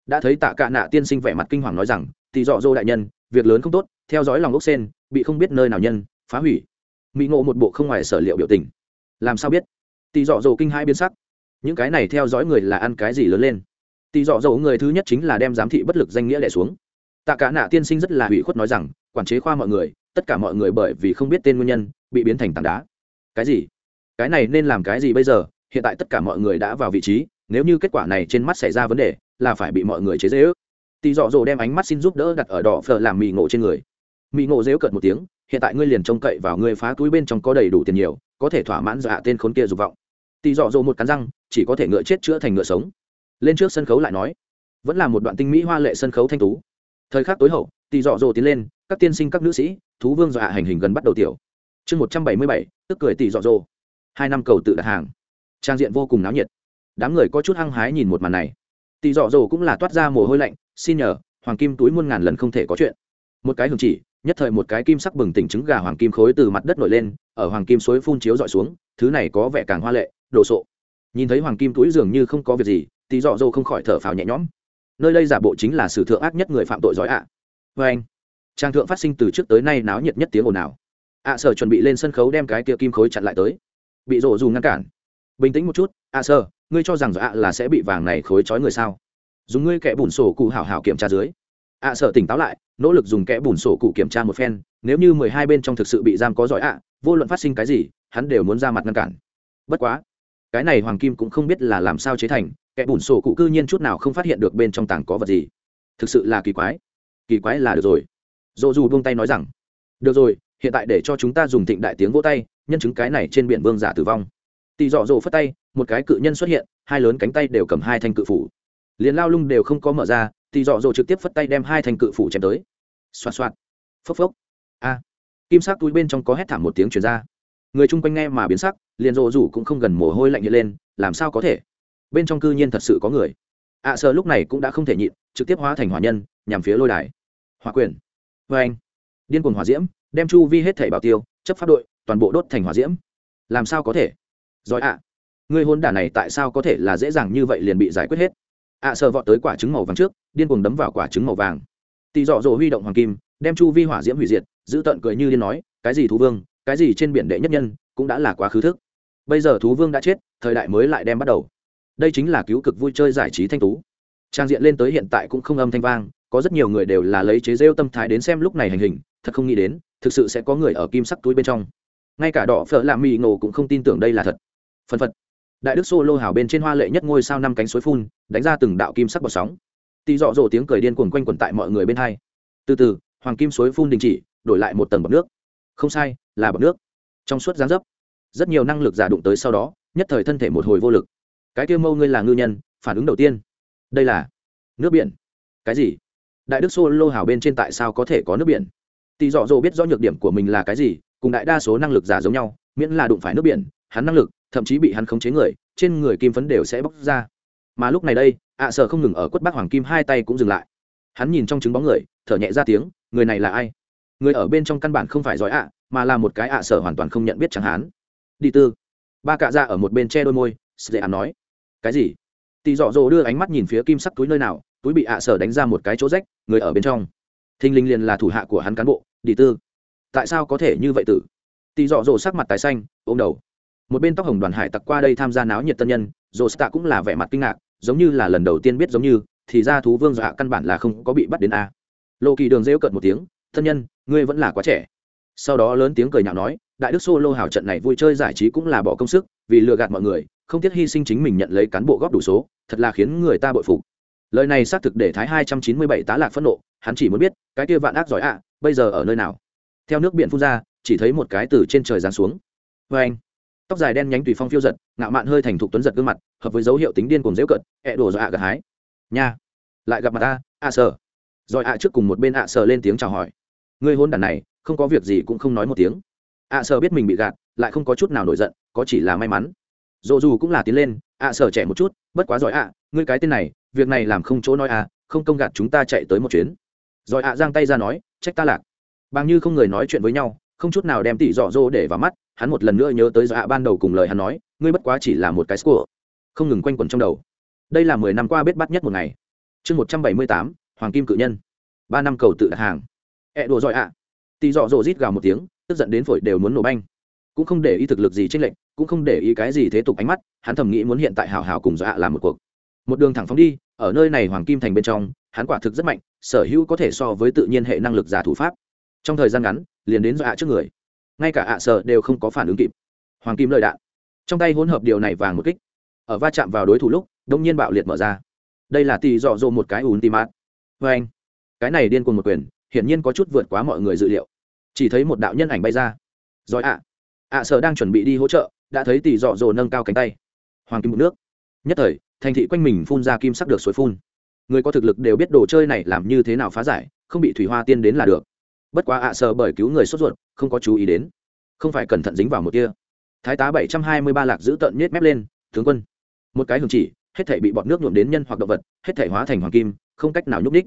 Đã thấy tạ cả nạ tiên sinh vẻ mặt kinh hoàng nói rằng tỷ dọ dỗ đại nhân, việc lớn không tốt, theo dõi lòng ốc sen, bị không biết nơi nào nhân, phá hủy. Mỹ ngộ một bộ không ngoài sở liệu biểu tình. Làm sao biết? Tỷ dọ dỗ kinh hai biến sắc. Những cái này theo dõi người là ăn cái gì lớn lên? Tỷ dọ dỗ người thứ nhất chính là đem giám thị bất lực danh nghĩa đẻ xuống. Tạ cả nạ tiên sinh rất là hủy khuất nói rằng, quản chế khoa mọi người tất cả mọi người bởi vì không biết tên nguyên nhân, bị biến thành tảng đá. Cái gì? Cái này nên làm cái gì bây giờ? Hiện tại tất cả mọi người đã vào vị trí, nếu như kết quả này trên mắt xảy ra vấn đề, là phải bị mọi người chế dễ ước tỳ dọ dỗ đem ánh mắt xin giúp đỡ đặt ở đỏ phở làm mì ngộ trên người. Mì ngộ dễu cợt một tiếng, hiện tại ngươi liền trông cậy vào ngươi phá túi bên trong có đầy đủ tiền nhiều, có thể thỏa mãn dạ tên khốn kia dục vọng. Tỳ dọ dỗ một cắn răng, chỉ có thể ngựa chết chữa thành ngựa sống. Lên trước sân khấu lại nói, vẫn là một đoạn tinh mỹ hoa lệ sân khấu thanh tú. Thời khắc tối hậu tỳ dọ dỗ tiến lên, các tiên sinh, các nữ sĩ thú vương dọa hành hình gần bắt đầu tiểu. Chương một trăm bảy mươi bảy, tức cười tỷ dọ dỗ. Hai năm cầu tự đặt hàng. Trang diện vô cùng náo nhiệt. Đám người có chút hăng hái nhìn một màn này. Tỷ dọ dỗ cũng là toát ra mồ hôi lạnh, xin nhờ, hoàng kim túi muôn ngàn lần không thể có chuyện. Một cái hưởng chỉ, nhất thời một cái kim sắc bừng tỉnh trứng gà hoàng kim khối từ mặt đất nổi lên, ở hoàng kim suối phun chiếu dọi xuống, thứ này có vẻ càng hoa lệ, đồ sộ. Nhìn thấy hoàng kim túi dường như không có việc gì tỷ dọ dỗ không khỏi thở phào nhẹ nhõm. Nơi đây giả bộ chính là sử thượng ác nhất người phạm tội giỏi ạ. À. vê anh trang thượng phát sinh từ trước tới nay náo nhiệt nhất tiếng ồn nào. Ạ sở chuẩn bị lên sân khấu đem cái kia kim khối chặn lại tới. Bị rộ dù ngăn cản. Bình tĩnh một chút ạ sở, ngươi cho rằng ạ là sẽ bị vàng này khối trói người sao? Dùng ngươi kẻ bùn sổ cụ hảo hảo kiểm tra dưới. Ạ sở tỉnh táo lại, nỗ lực dùng kẻ bùn sổ cụ kiểm tra một phen, nếu như mười hai bên trong thực sự bị giam có giỏi ạ vô luận phát sinh cái gì, hắn đều muốn ra mặt ngăn cản. Bất quá, cái này hoàng kim cũng không biết là làm sao chế thành, kẻ bùn sổ cụ cư nhiên chút nào không phát hiện được bên trong tảng có vật gì. Thực sự là kỳ quái. Kỳ quái là được rồi dỗ dù buông tay nói rằng được rồi hiện tại để cho chúng ta dùng thịnh đại tiếng vỗ tay nhân chứng cái này trên biển vương giả tử vong. Tỳ dọ dỗ phất tay một cái cự nhân xuất hiện hai lớn cánh tay đều cầm hai thanh cự phủ. Liền lao lung đều không có mở ra tỳ dọ dỗ trực tiếp phất tay đem hai thanh cự phủ chém tới. Xoạt xoạt phốc phốc. A. Kim sắc túi bên trong có hét thảm một tiếng chuyển ra. Người chung quanh nghe mà biến sắc liền rộ rủ cũng không gần mồ hôi lạnh hiện lên làm sao có thể? Bên trong cư nhiên thật sự có người. Ạ à, sợ lúc này cũng đã không thể nhịn trực tiếp hóa thành hỏa nhân nhằm phía lôi đài. Hỏa quyền vê anh. Điên cuồng hỏa diễm đem chu vi hết thảy bảo tiêu chấp pháp đội toàn bộ đốt thành hỏa diễm. Làm sao có thể? Giỏi ạ. Người hôn đả này tại sao có thể là dễ dàng như vậy liền bị giải quyết hết? Ạ à, sợ vọt tới quả trứng màu vàng trước điên cuồng đấm vào quả trứng màu vàng. Tỷ dọ dỗ huy động hoàng kim đem chu vi hỏa diễm hủy diệt giữ tận cười như điên nói cái gì thú vương cái gì trên biển đệ nhất nhân cũng đã là quá khứ thức. Bây giờ thú vương đã chết thời đại mới lại đem bắt đầu. Đây chính là cứu cực vui chơi giải trí thanh tú. Trang diện lên tới hiện tại cũng không âm thanh vang có rất nhiều người đều là lấy chế rêu tâm thái đến xem lúc này hành hình, thật không nghĩ đến, thực sự sẽ có người ở kim sắc túi bên trong. Ngay cả đỏ phở làm mì ngộ cũng không tin tưởng đây là thật. Phân phật. Đại đức xô lô hào bên trên hoa lệ nhất ngôi sao năm cánh suối phun, đánh ra từng đạo kim sắc bọt sóng. Tì dọ dỗ tiếng cười điên cuồng quanh quẩn tại mọi người bên hai. Từ từ, hoàng kim suối phun đình chỉ, đổi lại một tầng bọt nước. Không sai, là bọt nước. Trong suốt gián dấp, rất nhiều năng lực giả đụng tới sau đó, nhất thời thân thể một hồi vô lực. Cái tiêu mâu ngươi là ngư nhân, phản ứng đầu tiên. Đây là nước biển. Cái gì? Đại đức Solo hào bên trên tại sao có thể có nước biển? Tỳ dọ dỗ biết rõ nhược điểm của mình là cái gì, cùng đại đa số năng lực giả giống nhau, miễn là đụng phải nước biển, hắn năng lực, thậm chí bị hắn khống chế người, trên người kim phấn đều sẽ bóc ra. Mà lúc này đây, ạ sợ không ngừng ở quất bác hoàng kim hai tay cũng dừng lại. Hắn nhìn trong trứng bóng người, thở nhẹ ra tiếng, người này là ai? Người ở bên trong căn bản không phải giỏi ạ, mà là một cái ạ sợ hoàn toàn không nhận biết chẳng hắn đi tư. Ba cạ ra ở một bên che đôi môi sệ ạ nói. Cái gì? Tỳ dọ dỗ đưa ánh mắt nhìn phía kim sắc túi nơi nào túi bị ạ sở đánh ra một cái chỗ rách, người ở bên trong. Thinh linh liền là thủ hạ của hắn cán bộ đi tư. Tại sao có thể như vậy tử? Tỳ dọ dỗ sắc mặt tài xanh, ôm đầu. Một bên tóc hồng đoàn hải tặc qua đây tham gia náo nhiệt tân nhân dồ stạ cũng là vẻ mặt kinh ngạc, giống như là lần đầu tiên biết giống như, thì ra thú vương dọa căn bản là không có bị bắt đến a. Lộ kỳ đường rêu cợt một tiếng thân nhân, ngươi vẫn là quá trẻ. Sau đó lớn tiếng cười nhạo nói, đại đức solo hào trận này vui chơi giải trí cũng là bỏ công sức, vì lừa gạt mọi người, không tiếc hy sinh chính mình nhận lấy cán bộ góp đủ số, thật là khiến người ta bội phục lời này xác thực để thái hai trăm chín mươi bảy tá lạc phẫn nộ, hắn chỉ muốn biết, cái kia vạn ác giỏi ạ, bây giờ ở nơi nào? Theo nước biển phun ra, chỉ thấy một cái từ trên trời giáng xuống. Vê anh, tóc dài đen nhánh tùy phong phiêu giật, ngạo mạn hơi thành thục tuấn giật gương mặt, hợp với dấu hiệu tính điên cùng dễu cận ẹ đổ rồi ạ gặt hái. Nha, lại gặp mặt ta ạ sở rồi ạ trước cùng một bên ạ sờ lên tiếng chào hỏi. Người hôn đàn này, không có việc gì cũng không nói một tiếng. Ạ sờ biết mình bị gạt, lại không có chút nào nổi giận, có chỉ là may mắn. Dồ dù cũng là tiến lên ạ sờ trẻ một chút, bất quá giỏi ạ, ngươi cái tên này việc này làm không chỗ nói à không công gạt chúng ta chạy tới một chuyến. Rồi ạ giang tay ra nói, trách ta lạc. Bằng như không người nói chuyện với nhau, không chút nào đem tỷ dọ dô để vào mắt, hắn một lần nữa nhớ tới dọa ban đầu cùng lời hắn nói, ngươi bất quá chỉ là một cái score không ngừng quanh quẩn trong đầu. Đây là mười năm qua bết bắt nhất một ngày. Chương một trăm bảy mươi tám, hoàng kim cự nhân. Ba năm cầu tự đặt hàng. Ẹ、e、đùa đùa giỏi ạ. Tỷ dọ dô rít gào một tiếng, tức giận đến phổi đều muốn nổ banh. Cũng không để ý thực lực gì tranh lệch, cũng không để ý cái gì thế tục ánh mắt, hắn thầm nghĩ muốn hiện tại hào hào cùng dọa làm một cuộc. Một đường thẳng phóng đi ở nơi này hoàng kim thành bên trong, hắn quả thực rất mạnh, sở hữu có thể so với tự nhiên hệ năng lực giả thủ pháp. Trong thời gian ngắn, liền đến dọa trước người. Ngay cả ạ sợ đều không có phản ứng kịp. Hoàng kim lợi đạn. Trong tay hỗn hợp điều này vàng một kích. Ở va chạm vào đối thủ lúc, đông nhiên bạo liệt mở ra. Đây là tỷ dọ dỗ một cái ùn tim mát vê anh, cái này điên cuồng một quyền, hiển nhiên có chút vượt quá mọi người dự liệu. Chỉ thấy một đạo nhân ảnh bay ra. Rồi ạ. Ạ sợ đang chuẩn bị đi hỗ trợ, đã thấy tỷ dọ dỗ nâng cao cánh tay. Hoàng kim một nước. Nhất thời thành thị quanh mình phun ra kim sắc được suối phun. Người có thực lực đều biết đồ chơi này làm như thế nào phá giải, không bị thủy hoa tiên đến là được. Bất quá ạ à bởi cứu người sốt ruột, không có chú ý đến. Không phải cẩn thận dính vào một kia. Thái tá bảy trăm hai mươi ba lạc giữ tợn nhét mép lên, tướng quân. Một cái hưởng chỉ, hết thể bị bọt nước nhuộm đến nhân hoặc động vật, hết thể hóa thành hoàng kim, không cách nào nhúc ních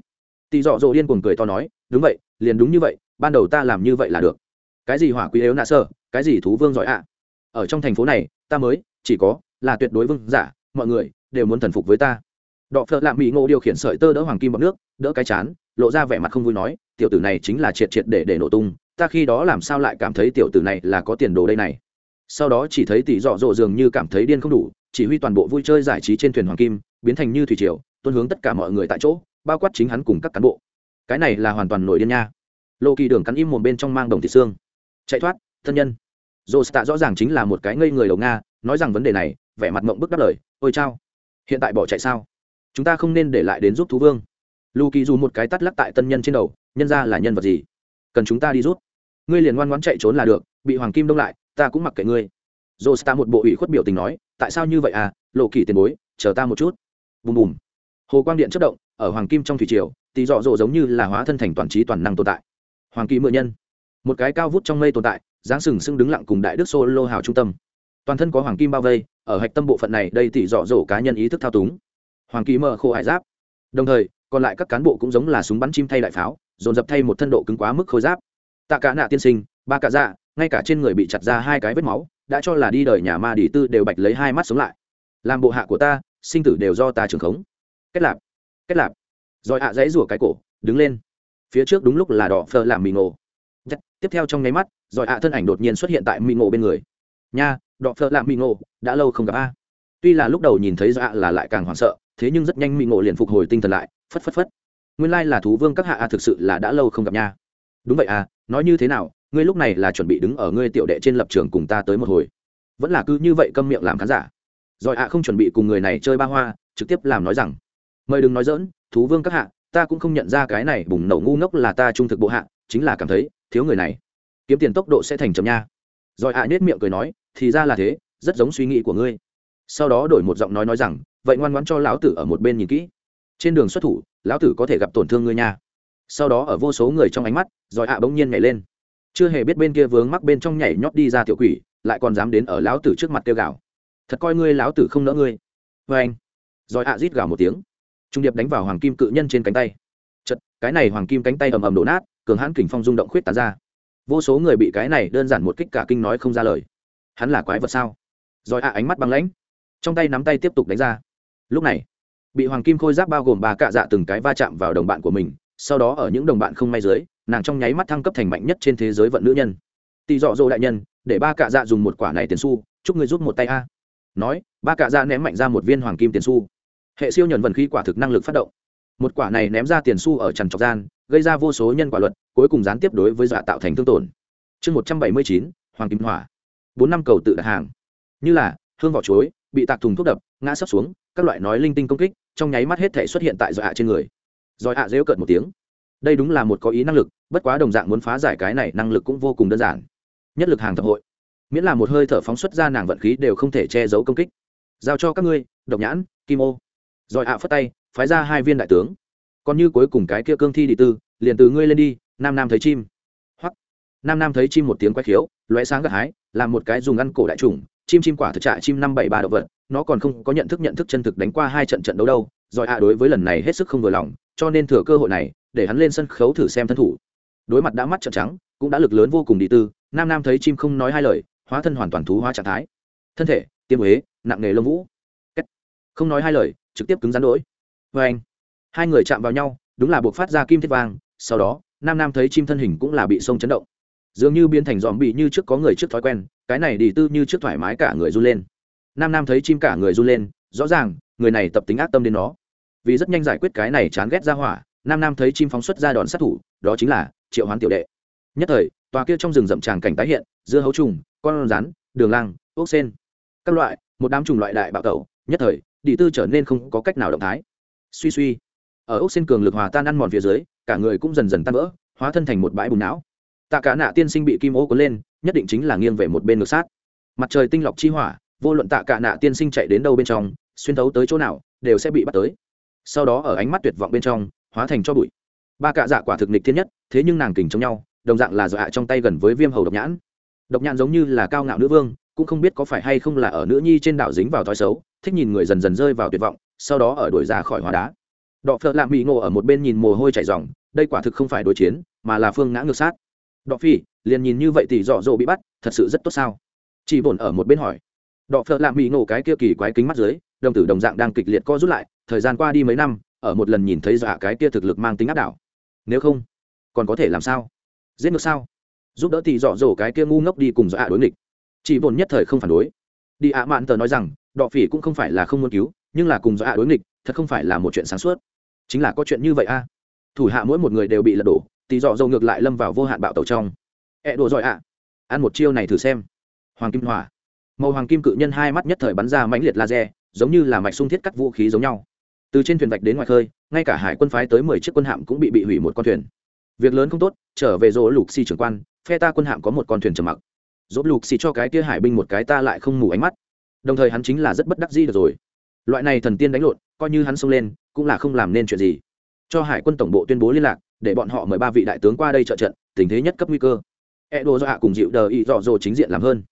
tỳ dọ dỗ điên cuồng cười to nói, đúng vậy, liền đúng như vậy, ban đầu ta làm như vậy là được. Cái gì hỏa quý yếu nạ sơ, cái gì thú vương giỏi ạ? Ở trong thành phố này, ta mới, chỉ có là tuyệt đối vương giả, mọi người đều muốn thần phục với ta. Đọ phợ lạ mỹ ngộ điều khiển sợi tơ đỡ hoàng kim bọc nước, đỡ cái chán, lộ ra vẻ mặt không vui nói, tiểu tử này chính là triệt triệt để để nổ tung, ta khi đó làm sao lại cảm thấy tiểu tử này là có tiền đồ đây này? Sau đó chỉ thấy tỷ dọ dỗ dường như cảm thấy điên không đủ, chỉ huy toàn bộ vui chơi giải trí trên thuyền hoàng kim, biến thành như thủy triều, tuân hướng tất cả mọi người tại chỗ, bao quát chính hắn cùng các cán bộ. Cái này là hoàn toàn nổi điên nha. Lộ kỳ đường cắn im một bên trong mang đồng thị xương. Chạy thoát, thân nhân. Dồ tạ rõ ràng chính là một cái ngây người đầu nga, nói rằng vấn đề này, vẻ mặt mộng bức đáp lời, ôi chao hiện tại bỏ chạy sao? Chúng ta không nên để lại đến giúp thú vương. Lù kỳ dù một cái tắt lắc tại tân nhân trên đầu, nhân ra là nhân vật gì? Cần chúng ta đi rút ngươi liền ngoan ngoãn chạy trốn là được, bị hoàng kim đông lại, ta cũng mặc kệ ngươi. Dô ta một bộ ủy khuất biểu tình nói, tại sao như vậy à lộ kỳ tiền bối, chờ ta một chút. Bùm bùm. Hồ quang điện chất động, ở hoàng kim trong thủy triều tì dọ dỗ giống như là hóa thân thành toàn trí toàn năng tồn tại. Hoàng kỳ mượn nhân. Một cái cao vút trong mây tồn tại, dáng sừng sững đứng lặng cùng đại đức solo hào trung tâm toàn thân có hoàng kim bao vây, ở hạch tâm bộ phận này đây tỷ dọ dỗ cá nhân ý thức thao túng. Hoàng kỳ mở khô hải giáp. Đồng thời, còn lại các cán bộ cũng giống là súng bắn chim thay đại pháo, dồn dập thay một thân độ cứng quá mức khôi giáp. Tạ cả nạ tiên sinh, ba cả dạ ngay cả trên người bị chặt ra hai cái vết máu, đã cho là đi đời nhà ma đỉ tư đều bạch lấy hai mắt sống lại. Làm bộ hạ của ta, sinh tử đều do ta trường khống. Kết lạp kết lạp. Rồi hạ à dãy rủa cái cổ, đứng lên. Phía trước đúng lúc là đỏ phờ làm mì ngộ. Dạ, tiếp theo trong nháy mắt, rồi hạ thân ảnh đột nhiên xuất hiện tại mì ngộ bên người. Nha đọ phợ làm mì ngộ, đã lâu không gặp a. Tuy là lúc đầu nhìn thấy dạ là lại càng hoảng sợ, thế nhưng rất nhanh mì ngộ liền phục hồi tinh thần lại, phất phất phất. Nguyên lai là thú vương các hạ a thực sự là đã lâu không gặp nha. Đúng vậy à nói như thế nào, ngươi lúc này là chuẩn bị đứng ở ngươi tiểu đệ trên lập trường cùng ta tới một hồi. Vẫn là cứ như vậy câm miệng làm khán giả. Rồi ạ không chuẩn bị cùng người này chơi ba hoa, trực tiếp làm nói rằng, mời đừng nói dỡn thú vương các hạ, ta cũng không nhận ra cái này bùng nổ ngu ngốc là ta trung thực bộ hạ, chính là cảm thấy thiếu người này. Kiếm tiền tốc độ sẽ thành chậm nha. Rồi ạ nết miệng cười nói thì ra là thế, rất giống suy nghĩ của ngươi. Sau đó đổi một giọng nói nói rằng, vậy ngoan ngoãn cho lão tử ở một bên nhìn kỹ. Trên đường xuất thủ, lão tử có thể gặp tổn thương ngươi nha. Sau đó ở vô số người trong ánh mắt, rồi ạ bỗng nhiên nhảy lên. Chưa hề biết bên kia vướng mắc bên trong nhảy nhót đi ra tiểu quỷ, lại còn dám đến ở lão tử trước mặt tiêu gạo thật coi ngươi lão tử không nỡ ngươi. Vê anh, rồi ạ rít gào một tiếng. Trung điệp đánh vào hoàng kim cự nhân trên cánh tay. Chật, cái này hoàng kim cánh tay ầm ầm đổ nát, cường hãn kình phong rung động khuyết tán ra. Vô số người bị cái này đơn giản một kích cả kinh nói không ra lời hắn là quái vật sao? Rồi ạ, ánh mắt băng lãnh. Trong tay nắm tay tiếp tục đánh ra. Lúc này, bị hoàng kim khôi giáp bao gồm ba cạ dạ từng cái va chạm vào đồng bạn của mình, sau đó ở những đồng bạn không may dưới, nàng trong nháy mắt thăng cấp thành mạnh nhất trên thế giới vận nữ nhân. Tỳ dọ dỗ đại nhân, để ba cạ dạ dùng một quả này tiền su chúc người giúp một tay a. Nói, ba cạ dạ ném mạnh ra một viên hoàng kim tiền su hệ siêu nhuần vần khí quả thực năng lực phát động. Một quả này ném ra tiền su ở trần trọc gian, gây ra vô số nhân quả luật, cuối cùng gián tiếp đối với dọa tạo thành thương tổn. Chương một trăm bảy mươi chín, hoàng kim hỏa bốn năm cầu tự đặt hàng. Như là, hương vỏ chuối, bị tạc thùng thuốc đập, ngã sấp xuống, các loại nói linh tinh công kích, trong nháy mắt hết thể xuất hiện tại dọa trên người. Rồi ạ rêu cợt một tiếng. Đây đúng là một có ý năng lực, bất quá đồng dạng muốn phá giải cái này năng lực cũng vô cùng đơn giản. Nhất lực hàng thập hội. Miễn là một hơi thở phóng xuất ra nàng vận khí đều không thể che giấu công kích. Giao cho các ngươi, độc nhãn, kim ô. Rồi ạ phất tay, phái ra hai viên đại tướng. Còn như cuối cùng cái kia cương thi đi tư, liền từ ngươi lên đi, nam nam thấy chim. Hoặc nam nam thấy chim một tiếng quay khiếu lóe sáng gặt hái, làm một cái dùng ăn cổ đại trùng, chim chim quả thực trại chim năm bảy ba động vật, nó còn không có nhận thức nhận thức chân thực đánh qua hai trận trận đấu đâu, rồi ạ à đối với lần này hết sức không vừa lòng, cho nên thừa cơ hội này, để hắn lên sân khấu thử xem thân thủ. Đối mặt đã mắt trợn trắng, cũng đã lực lớn vô cùng đi tư, nam nam thấy chim không nói hai lời, hóa thân hoàn toàn thú hóa trạng thái. Thân thể, tiêm huế, nặng nghề lông vũ. Không nói hai lời, trực tiếp cứng rắn đỗi vê anh. Hai người chạm vào nhau, đúng là buộc phát ra kim thiết vang, sau đó, nam nam thấy chim thân hình cũng là bị sông chấn động dường như biến thành dòm bị như trước có người trước thói quen, cái này đi tư như trước thoải mái cả người run lên. Nam nam thấy chim cả người run lên, rõ ràng, người này tập tính ác tâm đến nó. Vì rất nhanh giải quyết cái này chán ghét ra hỏa, nam nam thấy chim phóng xuất ra đòn sát thủ, đó chính là triệu hoán tiểu đệ. Nhất thời, tòa kia trong rừng rậm tràng cảnh tái hiện, dưa hấu trùng, con rắn, đường lang, ốc sen. Các loại, một đám trùng loại đại bạo tẩu, nhất thời, đi tư trở nên không có cách nào động thái. Suy suy, ở ốc sen cường lực hòa tan ăn mòn phía dưới, cả người cũng dần dần tan vỡ, hóa thân thành một bãi bùn não tạ cả nạ tiên sinh bị kim ô cuốn lên, nhất định chính là nghiêng về một bên ngược sát. Mặt trời tinh lọc chi hỏa, vô luận tạ cả nạ tiên sinh chạy đến đâu bên trong, xuyên thấu tới chỗ nào, đều sẽ bị bắt tới. Sau đó ở ánh mắt tuyệt vọng bên trong, hóa thành cho bụi. Ba cạ dạ quả thực nịch thiên nhất, thế nhưng nàng kình chống nhau, đồng dạng là dọa trong tay gần với viêm hầu độc nhãn. Độc nhãn giống như là cao ngạo nữ vương, cũng không biết có phải hay không là ở nữ nhi trên đảo dính vào thói xấu, thích nhìn người dần dần rơi vào tuyệt vọng, sau đó ở đuổi ra khỏi hóa đá. Đọ phợ lạ mỹ ngộ ở một bên nhìn mồ hôi chảy ròng, đây quả thực không phải đối chiến, mà là phương ngã ngược sát đọ phi, liền nhìn như vậy thì dọ dỗ bị bắt, thật sự rất tốt sao? Chị bổn ở một bên hỏi. Đọ phợ lạ mỹ ngộ cái kia kỳ quái kính mắt dưới, đồng tử đồng dạng đang kịch liệt co rút lại, thời gian qua đi mấy năm, ở một lần nhìn thấy dọa cái kia thực lực mang tính áp đảo. Nếu không, còn có thể làm sao? Giết ngược sao? Giúp đỡ thì dọ dỗ cái kia ngu ngốc đi cùng dọa đối nghịch. Chị bổn nhất thời không phản đối. Đi ạ, mạn tờ nói rằng, đọ phỉ cũng không phải là không muốn cứu, nhưng là cùng dọa đối nghịch, thật không phải là một chuyện sáng suốt. Chính là có chuyện như vậy a. Thủ hạ mỗi một người đều bị lật đổ thì dọ dầu ngược lại lâm vào vô hạn bạo tàu trong. Ẹ đồ giỏi ạ. Ăn một chiêu này thử xem. Hoàng kim hỏa. Màu hoàng kim cự nhân hai mắt nhất thời bắn ra mãnh liệt laser, giống như là mạch sung thiết cắt vũ khí giống nhau. Từ trên thuyền vạch đến ngoài khơi, ngay cả hải quân phái tới mười chiếc quân hạm cũng bị bị hủy một con thuyền. Việc lớn không tốt, trở về rỗ lục xì trưởng quan, phe ta quân hạm có một con thuyền trầm mặc. Dỗ lục xì cho cái kia hải binh một cái ta lại không mù ánh mắt. Đồng thời hắn chính là rất bất đắc dĩ được rồi. Loại này thần tiên đánh lộn, coi như hắn xông lên, cũng là không làm nên chuyện gì. Cho hải quân tổng bộ tuyên bố liên lạc để bọn họ mời ba vị đại tướng qua đây trợ trận tình thế nhất cấp nguy cơ. E đồ do hạ cùng dịu đờ ý dọ dồ chính diện làm hơn.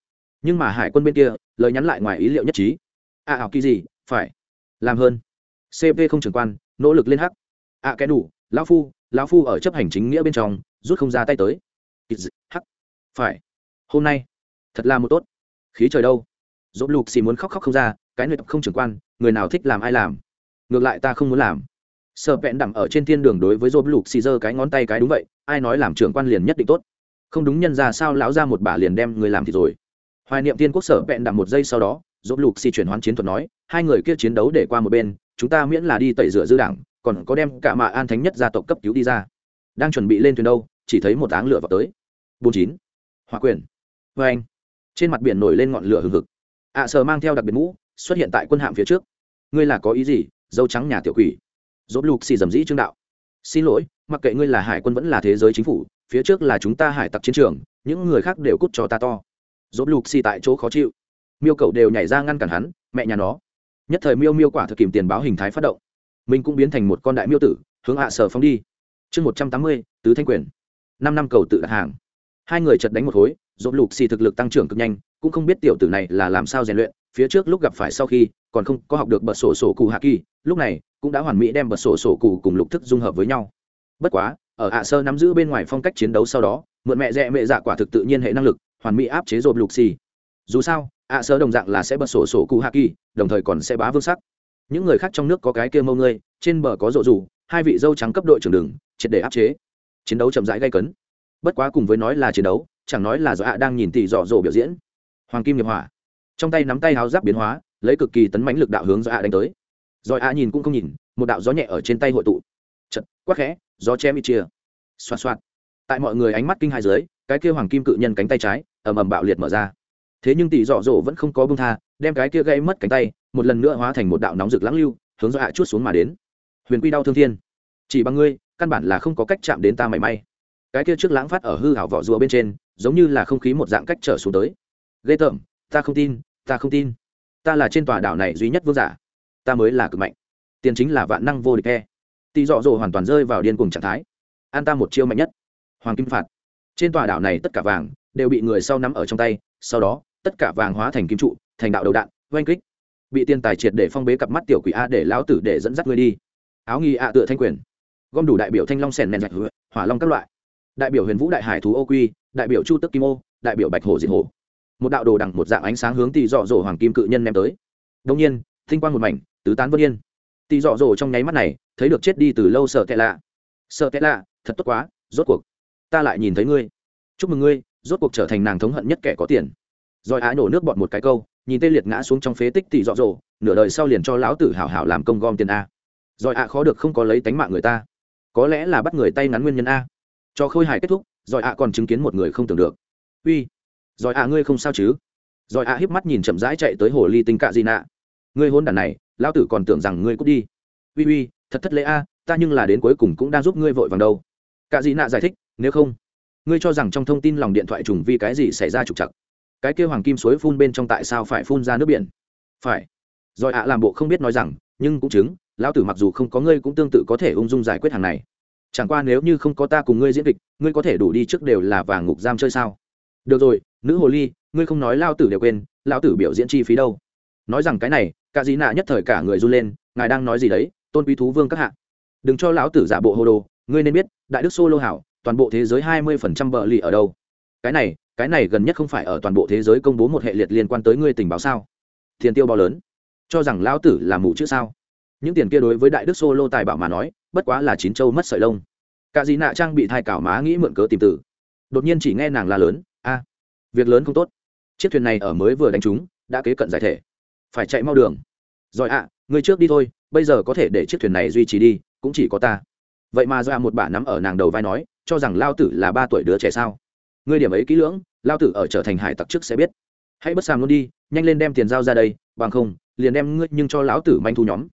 Nhưng mà hải quân bên kia lời nhắn lại ngoài ý liệu nhất trí. A à, ảo kỳ gì phải. Làm hơn. Cp không trưởng quan nỗ lực lên hắc. A à, cái đủ lão phu lão phu ở chấp hành chính nghĩa bên trong rút không ra tay tới. Hắc. Phải. Hôm nay thật là một tốt. Khí trời đâu? Dỗ lục xì muốn khóc khóc không ra cái nơi không trưởng quan người nào thích làm ai làm? Ngược lại ta không muốn làm sợ vẹn đẳng ở trên thiên đường đối với dôm lục xì dơ cái ngón tay cái đúng vậy ai nói làm trưởng quan liền nhất định tốt. Không đúng nhân ra sao lão ra một bà liền đem người làm thì rồi. Hoài niệm tiên quốc sở vẹn đẳng một giây sau đó dôm lục xì chuyển hoán chiến thuật nói hai người kia chiến đấu để qua một bên chúng ta miễn là đi tẩy rửa dư đảng còn có đem cả mạ an thánh nhất gia tộc cấp cứu đi ra. Đang chuẩn bị lên thuyền đâu chỉ thấy một áng lửa vào tới. Bốn chín. Hòa quyền. Vê anh. Trên mặt biển nổi lên ngọn lửa hừng hực. Ạ à, sờ mang theo đặc biệt mũ xuất hiện tại quân hạm phía trước. Ngươi là có ý gì dâu trắng nhà tiểu quỷ? Dốt lục xì dầm dĩ trương đạo. Xin lỗi, mặc kệ ngươi là hải quân vẫn là thế giới chính phủ, phía trước là chúng ta hải tặc chiến trường, những người khác đều cút cho ta to. Dốt lục xì tại chỗ khó chịu. Miêu cậu đều nhảy ra ngăn cản hắn, mẹ nhà nó. Nhất thời miêu miêu quả thực kìm tiền báo hình thái phát động. Mình cũng biến thành một con đại miêu tử, hướng hạ sở phóng đi. Chương một trăm tám mươi, tứ thanh quyền. Năm năm cầu tự đặt hàng. Hai người chật đánh một khối dồn lục xì thực lực tăng trưởng cực nhanh, cũng không biết tiểu tử này là làm sao rèn luyện phía trước lúc gặp phải sau khi, còn không có học được bật sổ sổ cụ hạ kỳ, lúc này cũng đã hoàn mỹ đem bật sổ sổ cụ cùng lục thức dung hợp với nhau. Bất quá, ở hạ sơ nắm giữ bên ngoài phong cách chiến đấu sau đó, mượn mẹ rẽ mẹ dạ quả thực tự nhiên hệ năng lực, hoàn mỹ áp chế dồn lục xì. Dù sao hạ sơ đồng dạng là sẽ bật sổ sổ cụ hạ kỳ, đồng thời còn sẽ bá vương sắc. Những người khác trong nước có cái kia mâu ngươi, trên bờ có rộ rủ, hai vị dâu trắng cấp đội trưởng đường, triệt để áp chế. Chiến đấu chậm rãi gây cấn. Bất quá cùng với nói là chiến đấu, chẳng nói là do hạ đang nhìn tỷ dọ dỗ biểu diễn. Hoàng kim nghiệp hỏa trong tay nắm tay háo giáp biến hóa, lấy cực kỳ tấn mãnh lực đạo hướng do hạ đánh tới. Rồi hạ nhìn cũng không nhìn, một đạo gió nhẹ ở trên tay hội tụ. Chật quắc khẽ, gió che mi chia xoa xoa tại mọi người ánh mắt kinh hai dưới, cái kia hoàng kim cự nhân cánh tay trái, ầm ầm bạo liệt mở ra. Thế nhưng tỷ dọ dỗ vẫn không có bưng tha, đem cái kia gây mất cánh tay, một lần nữa hóa thành một đạo nóng rực lãng lưu, hướng do hạ chút xuống mà đến. Huyền quy đau thương thiên. Chỉ bằng ngươi, căn bản là không có cách chạm đến ta mảy may. Cái kia trước lãng phát ở hư hảo vỏ rùa bên trên, giống như là không khí một dạng cách trở xuống tới. Ghê tởm ta không tin, ta không tin. Ta là trên tòa đảo này duy nhất vương giả. Ta mới là cực mạnh. Tiền chính là vạn năng vô địch e. Tỳ dọ dỗ hoàn toàn rơi vào điên cùng trạng thái. An ta một chiêu mạnh nhất. Hoàng kim phạt. Trên tòa đảo này tất cả vàng đều bị người sau nắm ở trong tay, sau đó, tất cả vàng hóa thành kim trụ, thành đạo đầu đạn, oanh kích. Bị tiền tài triệt để phong bế cặp mắt tiểu quỷ a để lão tử để dẫn dắt ngươi đi. Áo nghi a tựa thanh quyền. Gom đủ đại biểu thanh long sèn nèn rạch hỏa long các loại. Đại biểu huyền vũ đại hải thú ô quy, đại biểu chu tức kim ô, đại biểu bạch hồ diệt hồ một đạo đồ đằng một dạng ánh sáng hướng tỷ dọ dỗ hoàng kim cự nhân ném tới. Đông nhiên thinh quang một mảnh, tứ tán vân yên. Tỷ dọ dỗ trong nháy mắt này, thấy được chết đi từ lâu sợ tệ lạ. Sợ tệ lạ, thật tốt quá, rốt cuộc, ta lại nhìn thấy ngươi. Chúc mừng ngươi, rốt cuộc trở thành nàng thống hận nhất kẻ có tiền. Rồi á nổ nước bọt một cái câu, nhìn tê liệt ngã xuống trong phế tích tỷ dọ dỗ, nửa đời sau liền cho lão tử hảo hảo làm công gom tiền a. Rồi ạ khó được không có lấy tánh mạng người ta. Có lẽ là bắt người tay ngắn nguyên nhân a. Cho khôi hài kết thúc, rồi ạ còn chứng kiến một người không tưởng được. Uy rồi à ngươi không sao chứ? Rồi à híp mắt nhìn chậm rãi chạy tới hồ ly tinh cạ gì nạ. Ngươi hôn đàn này, lão tử còn tưởng rằng ngươi cút đi. Uy uy, thật thất lễ a, ta nhưng là đến cuối cùng cũng đang giúp ngươi vội vàng đâu. Cạ gì nạ giải thích, nếu không, ngươi cho rằng trong thông tin lòng điện thoại trùng vi cái gì xảy ra trục chặt cái kêu hoàng kim suối phun bên trong tại sao phải phun ra nước biển? Phải. Rồi ạ làm bộ không biết nói rằng, nhưng cũng chứng, lão tử mặc dù không có ngươi cũng tương tự có thể ung dung giải quyết hàng này. Chẳng qua nếu như không có ta cùng ngươi diễn kịch, ngươi có thể đủ đi trước đều là vàng ngục giam chơi sao? Được rồi, nữ hồ ly, ngươi không nói lao tử đều quên lao tử biểu diễn chi phí đâu. Nói rằng cái này cả dĩ nạ nhất thời cả người run lên, ngài đang nói gì đấy, tôn quý thú vương các hạ. Đừng cho lão tử giả bộ hồ đồ, ngươi nên biết, đại đức solo hảo, toàn bộ thế giới hai mươi phần trăm bờ lì ở đâu. Cái này cái này gần nhất không phải ở toàn bộ thế giới công bố một hệ liệt liên quan tới ngươi tình báo sao? Tiền tiêu bao lớn. Cho rằng lão tử là mù chữ sao? Những tiền kia đối với đại đức solo tài bảo mà nói, bất quá là chín châu mất sợi lông. Cả dí nạ trang bị thai cảo má nghĩ mượn cớ tìm tử đột nhiên chỉ nghe nàng la lớn việc lớn không tốt. Chiếc thuyền này ở mới vừa đánh trúng, đã kế cận giải thể. Phải chạy mau đường. Rồi ạ người trước đi thôi, bây giờ có thể để chiếc thuyền này duy trì đi, cũng chỉ có ta. Vậy mà do một bà nắm ở nàng đầu vai nói, cho rằng lao tử là ba tuổi đứa trẻ sao? Ngươi điểm ấy kỹ lưỡng, lao tử ở trở thành hải tặc trước sẽ biết. Hãy bất sàm luôn đi, nhanh lên đem tiền giao ra đây, bằng không, liền đem ngươi nhưng cho lão tử manh thu nhóm.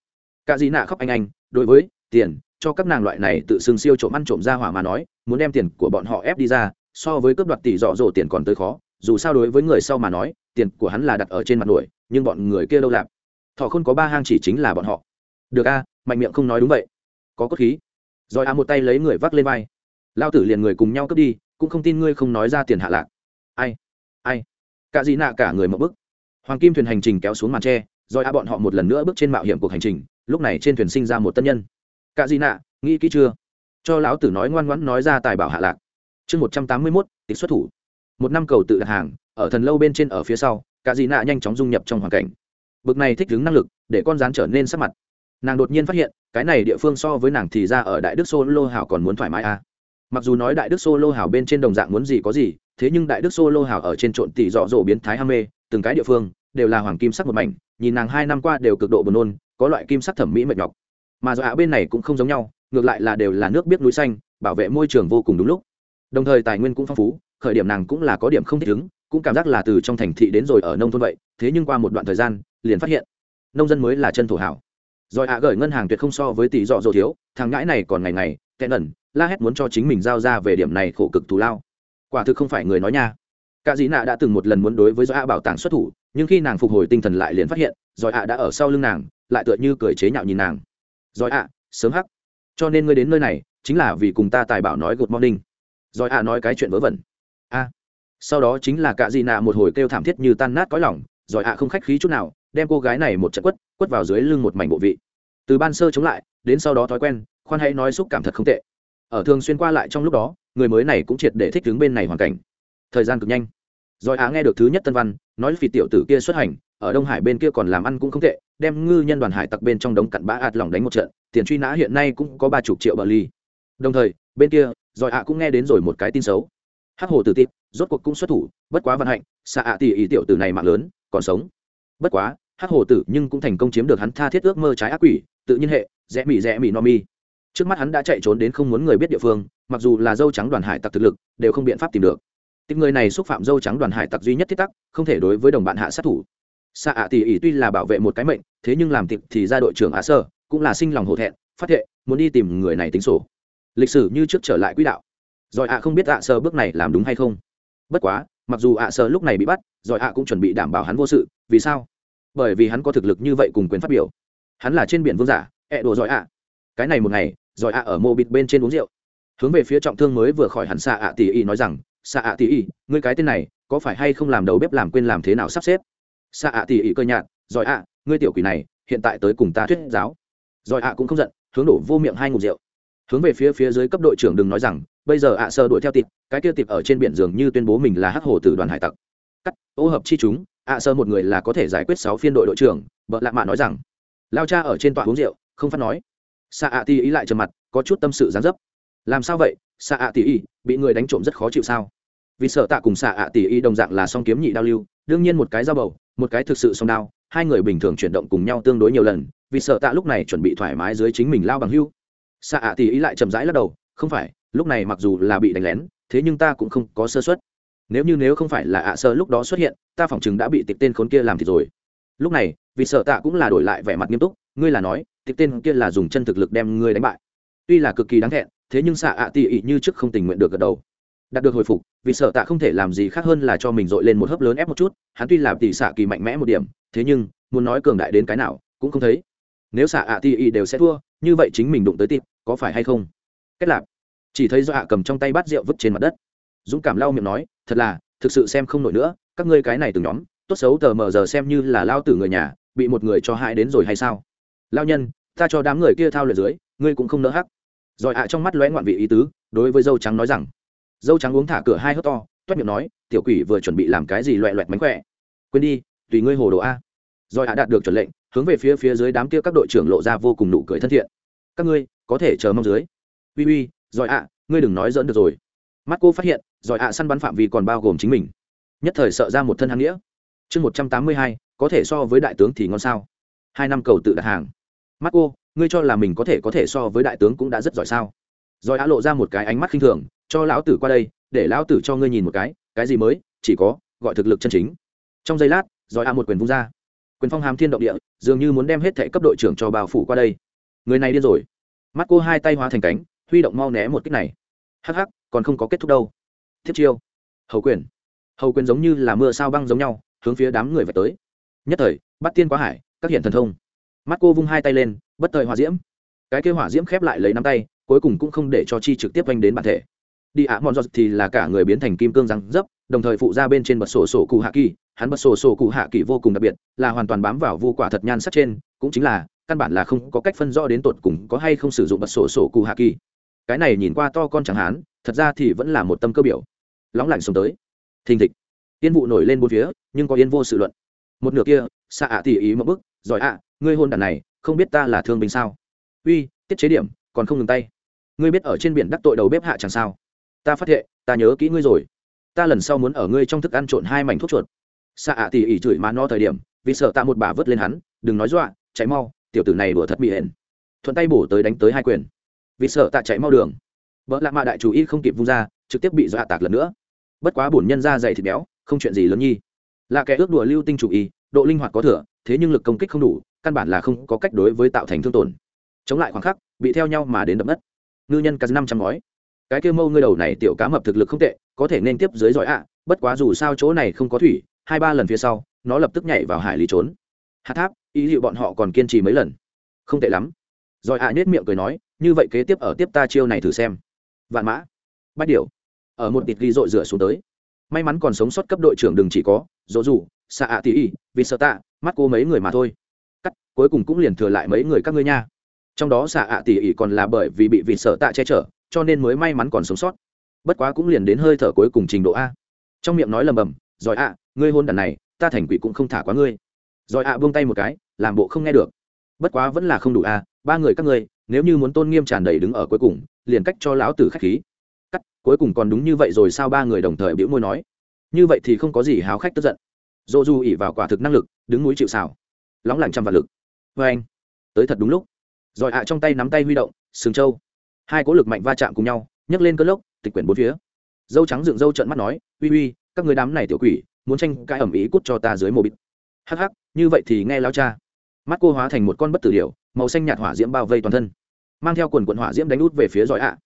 Cả gì nạ khóc anh anh, đối với, tiền, cho các nàng loại này tự xưng siêu trộm ăn trộm ra hỏa mà nói, muốn đem tiền của bọn họ ép đi ra, so với cướp đoạt tỷ dọ dỗ tiền còn tới khó dù sao đối với người sau mà nói, tiền của hắn là đặt ở trên mặt đuổi nhưng bọn người kia đâu lạp thọ không có ba hang chỉ chính là bọn họ. Được a, mạnh miệng không nói đúng vậy. Có cốt khí. Rồi a một tay lấy người vác lên vai. Lao tử liền người cùng nhau cướp đi, cũng không tin ngươi không nói ra tiền hạ lạc. Ai? Ai? Cả gì nạ cả người một bức. Hoàng kim thuyền hành trình kéo xuống màn tre, rồi a bọn họ một lần nữa bước trên mạo hiểm cuộc hành trình, lúc này trên thuyền sinh ra một tân nhân. Cả gì nạ, nghĩ kỹ chưa? Cho lão tử nói ngoan ngoãn nói ra tài bảo hạ lạc. Chương một trăm tám mươi mốt, tịch xuất thủ một năm cầu tự đặt hàng, ở thần lâu bên trên ở phía sau, cả dị nạ nhanh chóng dung nhập trong hoàn cảnh. Bực này thích ứng năng lực, để con rán trở nên sắc mặt. Nàng đột nhiên phát hiện, cái này địa phương so với nàng thì ra ở đại đức solo hảo còn muốn thoải mái à. mặc dù nói đại đức solo hảo bên trên đồng dạng muốn gì có gì, thế nhưng đại đức solo hảo ở trên trộn tỷ dọ dỗ biến thái ham mê, từng cái địa phương, đều là hoàng kim sắc một mảnh, nhìn nàng hai năm qua đều cực độ buồn nôn, có loại kim sắc thẩm mỹ mệt nhọc. Mà do ạ bên này cũng không giống nhau, ngược lại là đều là nước biết núi xanh, bảo vệ môi trường vô cùng đúng lúc. Đồng thời tài nguyên cũng phong phú khởi điểm nàng cũng là có điểm không thích ứng, cũng cảm giác là từ trong thành thị đến rồi ở nông thôn vậy, thế nhưng qua một đoạn thời gian, liền phát hiện, nông dân mới là chân thổ hảo. Rồi ạ gửi ngân hàng tuyệt không so với tỷ dọ dỗ thiếu, thằng ngãi này còn ngày ngày tệ ẩn, la hét muốn cho chính mình giao ra về điểm này khổ cực thù lao. Quả thực không phải người nói nha. Cả dĩ nạ đã từng một lần muốn đối với do ạ bảo tàng xuất thủ, nhưng khi nàng phục hồi tinh thần lại liền phát hiện, rồi ạ đã ở sau lưng nàng, lại tựa như cười chế nhạo nhìn nàng. Rồi ạ, sớm hắc. Cho nên ngươi đến nơi này, chính là vì cùng ta tài bảo nói good morning. Rồi ạ nói cái chuyện vớ vẩn a sau đó chính là cả dị nạ một hồi kêu thảm thiết như tan nát cõi lòng, rồi ạ không khách khí chút nào, đem cô gái này một trận quất quất vào dưới lưng một mảnh bộ vị. Từ ban sơ chống lại, đến sau đó thói quen, khoan hãy nói xúc cảm thật không tệ. Ở thường xuyên qua lại trong lúc đó, người mới này cũng triệt để thích đứng bên này hoàn cảnh. Thời gian cực nhanh. Rồi á nghe được thứ nhất tân văn, nói vì tiểu tử kia xuất hành, ở đông hải bên kia còn làm ăn cũng không tệ, đem ngư nhân đoàn hải tặc bên trong đống cặn bã ạt lỏng đánh một trận, tiền truy nã hiện nay cũng có ba chục triệu bờ ly. Đồng thời, bên kia, rồi ạ cũng nghe đến rồi một cái tin xấu hắc hồ tử tịp rốt cuộc cũng xuất thủ, bất quá vận hạnh xạ ạ tỷ ý tiểu tử này mạng lớn, còn sống. Bất quá, hắc hồ tử nhưng cũng thành công chiếm được hắn tha thiết ước mơ trái ác quỷ, tự nhiên hệ, rẽ mỉ rẽ mỉ no mi. Trước mắt hắn đã chạy trốn đến không muốn người biết địa phương, mặc dù là dâu trắng đoàn hải tặc thực lực, đều không biện pháp tìm được. Tình người này xúc phạm dâu trắng đoàn hải tặc duy nhất thiết tắc, không thể đối với đồng bạn hạ sát thủ. Xạ ạ tỷ ỉ tuy là bảo vệ một cái mệnh, thế nhưng làm tịp thì ra đội trưởng ạ sơ, cũng là sinh lòng hổ thẹn, phát thệ, muốn đi tìm người này tính sổ. Lịch sử như trước trở lại quỹ đạo rồi ạ không biết ạ sơ bước này làm đúng hay không. Bất quá, mặc dù ạ sơ lúc này bị bắt, rồi ạ cũng chuẩn bị đảm bảo hắn vô sự, vì sao? Bởi vì hắn có thực lực như vậy cùng quyền phát biểu. Hắn là trên biển vương giả, ẹ đồ giỏi ạ. Cái này một ngày giỏi ạ ở mô bịt bên trên uống rượu. Hướng về phía trọng thương mới vừa khỏi hẳn xạ ạ tỷ y nói rằng xạ ạ tỷ y, ngươi cái tên này, có phải hay không làm đầu bếp làm quên làm thế nào sắp xếp? Xạ ạ tỷ y cơ nhạt giỏi ạ, ngươi tiểu quỷ này, hiện tại tới cùng ta thuyết giáo. Giỏi ạ cũng không giận, hướng đổ vô miệng hai ngục rượu. Hướng về phía phía dưới cấp đội trưởng đừng nói rằng bây giờ ạ sơ đuổi theo tịp cái kia tịp ở trên biển dường như tuyên bố mình là hắc hồ từ đoàn hải tặc. Cắt, ô hợp chi chúng, ạ sơ một người là có thể giải quyết sáu phiên đội đội trưởng, vợ lạ mạ nói rằng. Lao cha ở trên tòa uống rượu, không phát nói. Xạ ạ ti ý lại trầm mặt, có chút tâm sự gián dấp. Làm sao vậy? Xạ ạ ti ý, bị người đánh trộm rất khó chịu sao? Vì sợ tạ cùng xạ ạ ti ý đồng dạng là song kiếm nhị đao lưu, đương nhiên một cái dao bầu, một cái thực sự song đao, hai người bình thường chuyển động cùng nhau tương đối nhiều lần, vì sợ tạ lúc này chuẩn bị thoải mái dưới chính mình lao bằng hưu. Xạ ạ ti ý lại chậm rãi lắc đầu, không phải lúc này mặc dù là bị đánh lén, thế nhưng ta cũng không có sơ suất. Nếu như nếu không phải là ạ sơ lúc đó xuất hiện, ta phỏng chừng đã bị tịch tên khốn kia làm thì rồi. Lúc này, vì sợ tạ cũng là đổi lại vẻ mặt nghiêm túc, ngươi là nói, tịch tên kia là dùng chân thực lực đem ngươi đánh bại. Tuy là cực kỳ đáng thẹn, thế nhưng xạ ạ tỉ ỉ như trước không tình nguyện được gật đầu. Đạt được hồi phục, vì sợ tạ không thể làm gì khác hơn là cho mình dội lên một hớp lớn ép một chút, hắn tuy là tỷ xạ kỳ mạnh mẽ một điểm, thế nhưng, muốn nói cường đại đến cái nào, cũng không thấy. Nếu xạ ạ tỉ ỉ đều sẽ thua, như vậy chính mình đụng tới tịp, có phải hay không? Kết lạp chỉ thấy do hạ cầm trong tay bát rượu vứt trên mặt đất. Dũng cảm lau miệng nói, thật là, thực sự xem không nổi nữa, các ngươi cái này từng nhóm, tốt xấu tờ mờ giờ xem như là lao tử người nhà, bị một người cho hại đến rồi hay sao? Lao nhân, ta cho đám người kia thao lượt dưới, ngươi cũng không nỡ hắc. Rồi ạ trong mắt lóe ngoạn vị ý tứ, đối với dâu trắng nói rằng. Dâu trắng uống thả cửa hai hớt to toét miệng nói, tiểu quỷ vừa chuẩn bị làm cái gì loẹ loẹt mánh khỏe? Quên đi, tùy ngươi hồ đồ a. Rồi ạ đạt được chuẩn lệnh, hướng về phía phía dưới đám kia các đội trưởng lộ ra vô cùng nụ cười thân thiện. Các ngươi, có thể chờ mong dưới. Uy uy rồi ạ, ngươi đừng nói dỡn được rồi. Mắt cô phát hiện giỏi ạ săn bắn phạm vi còn bao gồm chính mình. Nhất thời sợ ra một thân hàng nghĩa. Chương một trăm tám mươi hai, có thể so với đại tướng thì ngon sao? Hai năm cầu tự đặt hàng. Mắt cô, ngươi cho là mình có thể có thể so với đại tướng cũng đã rất giỏi sao? Giỏi ạ lộ ra một cái ánh mắt khinh thường, cho lão tử qua đây, để lão tử cho ngươi nhìn một cái cái gì mới, chỉ có, gọi thực lực chân chính. Trong giây lát giỏi ạ một quyền vung ra. Quyền phong hàm thiên động địa, dường như muốn đem hết thệ cấp đội trưởng cho bao phủ qua đây. Người này điên rồi. Mắt cô hai tay hóa thành cánh huy động mau né một kích này. Hắc hắc, còn không có kết thúc đâu. Thiết chiêu. Hầu quyền. Hầu quyền giống như là mưa sao băng giống nhau, hướng phía đám người về tới. Nhất thời, bắt tiên quá hải, các hiện thần thông. Mắt cô vung hai tay lên, bất thời hỏa diễm. Cái kêu hỏa diễm khép lại lấy nắm tay, cuối cùng cũng không để cho chi trực tiếp oanh đến bản thể. Đi ạ mòn giọt thì là cả người biến thành kim cương răng dấp, đồng thời phụ ra bên trên bật sổ sổ cụ hạ kỳ. Hắn bật sổ sổ cụ hạ kỳ vô cùng đặc biệt, là hoàn toàn bám vào vô quả thật nhan sắc trên, cũng chính là, căn bản là không có cách phân rõ đến tột cùng có hay không sử dụng bật sổ sổ cụ hạ kỳ cái này nhìn qua to con chẳng hán, thật ra thì vẫn là một tâm cơ biểu. Lóng lạnh xuống tới. Thình thịch. Yên vụ nổi lên bốn phía, nhưng có yên vô sự luận. Một nửa kia xạ ạ tỉ ý một bức giỏi ạ ngươi hôn đàn này, không biết ta là thương binh sao? Uy, tiết chế điểm, còn không ngừng tay. Ngươi biết ở trên biển đắc tội đầu bếp hạ chẳng sao? Ta phát hiện ta nhớ kỹ ngươi rồi. Ta lần sau muốn ở ngươi trong thức ăn trộn hai mảnh thuốc chuột. Xạ ạ tỉ ỉ chửi mà no thời điểm, vì sợ tạ một bà vớt lên hắn, đừng nói dọa cháy mau, tiểu tử này đùa thật bị hển thuận tay bổ tới đánh tới hai quyền vì sợ tạ chạy mau đường. Vợ lạ mạ đại chủ y không kịp vung ra, trực tiếp bị dọa tạc lần nữa. Bất quá bổn nhân ra dày thịt béo, không chuyện gì lớn nhi. Là kẻ ước đùa lưu tinh chủ y, độ linh hoạt có thừa, thế nhưng lực công kích không đủ, căn bản là không có cách đối với tạo thành thương tổn. Chống lại khoảng khắc, bị theo nhau mà đến đập đất ngư nhân cắn năm trăm ngói. Cái kêu mâu ngươi đầu này tiểu cá mập thực lực không tệ, có thể nên tiếp dưới giỏi ạ, bất quá dù sao chỗ này không có thủy, hai ba lần phía sau, nó lập tức nhảy vào hải lý trốn. Hát tháp, ý liệu bọn họ còn kiên trì mấy lần? Không tệ lắm. Giỏi ạ à nết miệng cười nói như vậy kế tiếp ở tiếp ta chiêu này thử xem. Vạn mã. Bắt điều ở một tịt ghi rội rửa xuống tới. May mắn còn sống sót cấp đội trưởng đừng chỉ có, dỗ dù xạ ạ tỉ ỉ vì sợ tạ, mắt cô mấy người mà thôi. Cắt, cuối cùng cũng liền thừa lại mấy người các ngươi nha. Trong đó xạ ạ tỉ ỉ còn là bởi vì bị vịt sợ tạ che chở, cho nên mới may mắn còn sống sót. Bất quá cũng liền đến hơi thở cuối cùng trình độ a. Trong miệng nói lầm bầm giỏi ạ, ngươi hôn đàn này, ta thành quỷ cũng không thả quá ngươi. Giỏi ạ buông tay một cái, làm bộ không nghe được. Bất quá vẫn là không đủ a, ba người các ngươi nếu như muốn tôn nghiêm tràn đầy đứng ở cuối cùng, liền cách cho lão tử khách khí. Cắt, cuối cùng còn đúng như vậy rồi sao ba người đồng thời biểu môi nói. Như vậy thì không có gì háo khách tức giận. Dô du ỉ vào quả thực năng lực, đứng núi chịu xào lóng lạnh trăm vạn lực. Vê anh. Tới thật đúng lúc. Rồi ạ trong tay nắm tay huy động, sừng châu hai cố lực mạnh va chạm cùng nhau, nhấc lên cơn lốc, tịch quyển bốn phía. Dâu trắng dựng dâu trận mắt nói, uy uy, các người đám này tiểu quỷ, muốn tranh cãi ẩm ý cút cho ta dưới mồ bịt. Hắc hắc, như vậy thì nghe lao cha. Mắt cô hóa thành một con bất tử điểu, màu xanh nhạt hỏa diễm bao vây toàn thân mang theo quần quận hỏa diễm đánh út về phía giỏi ạ.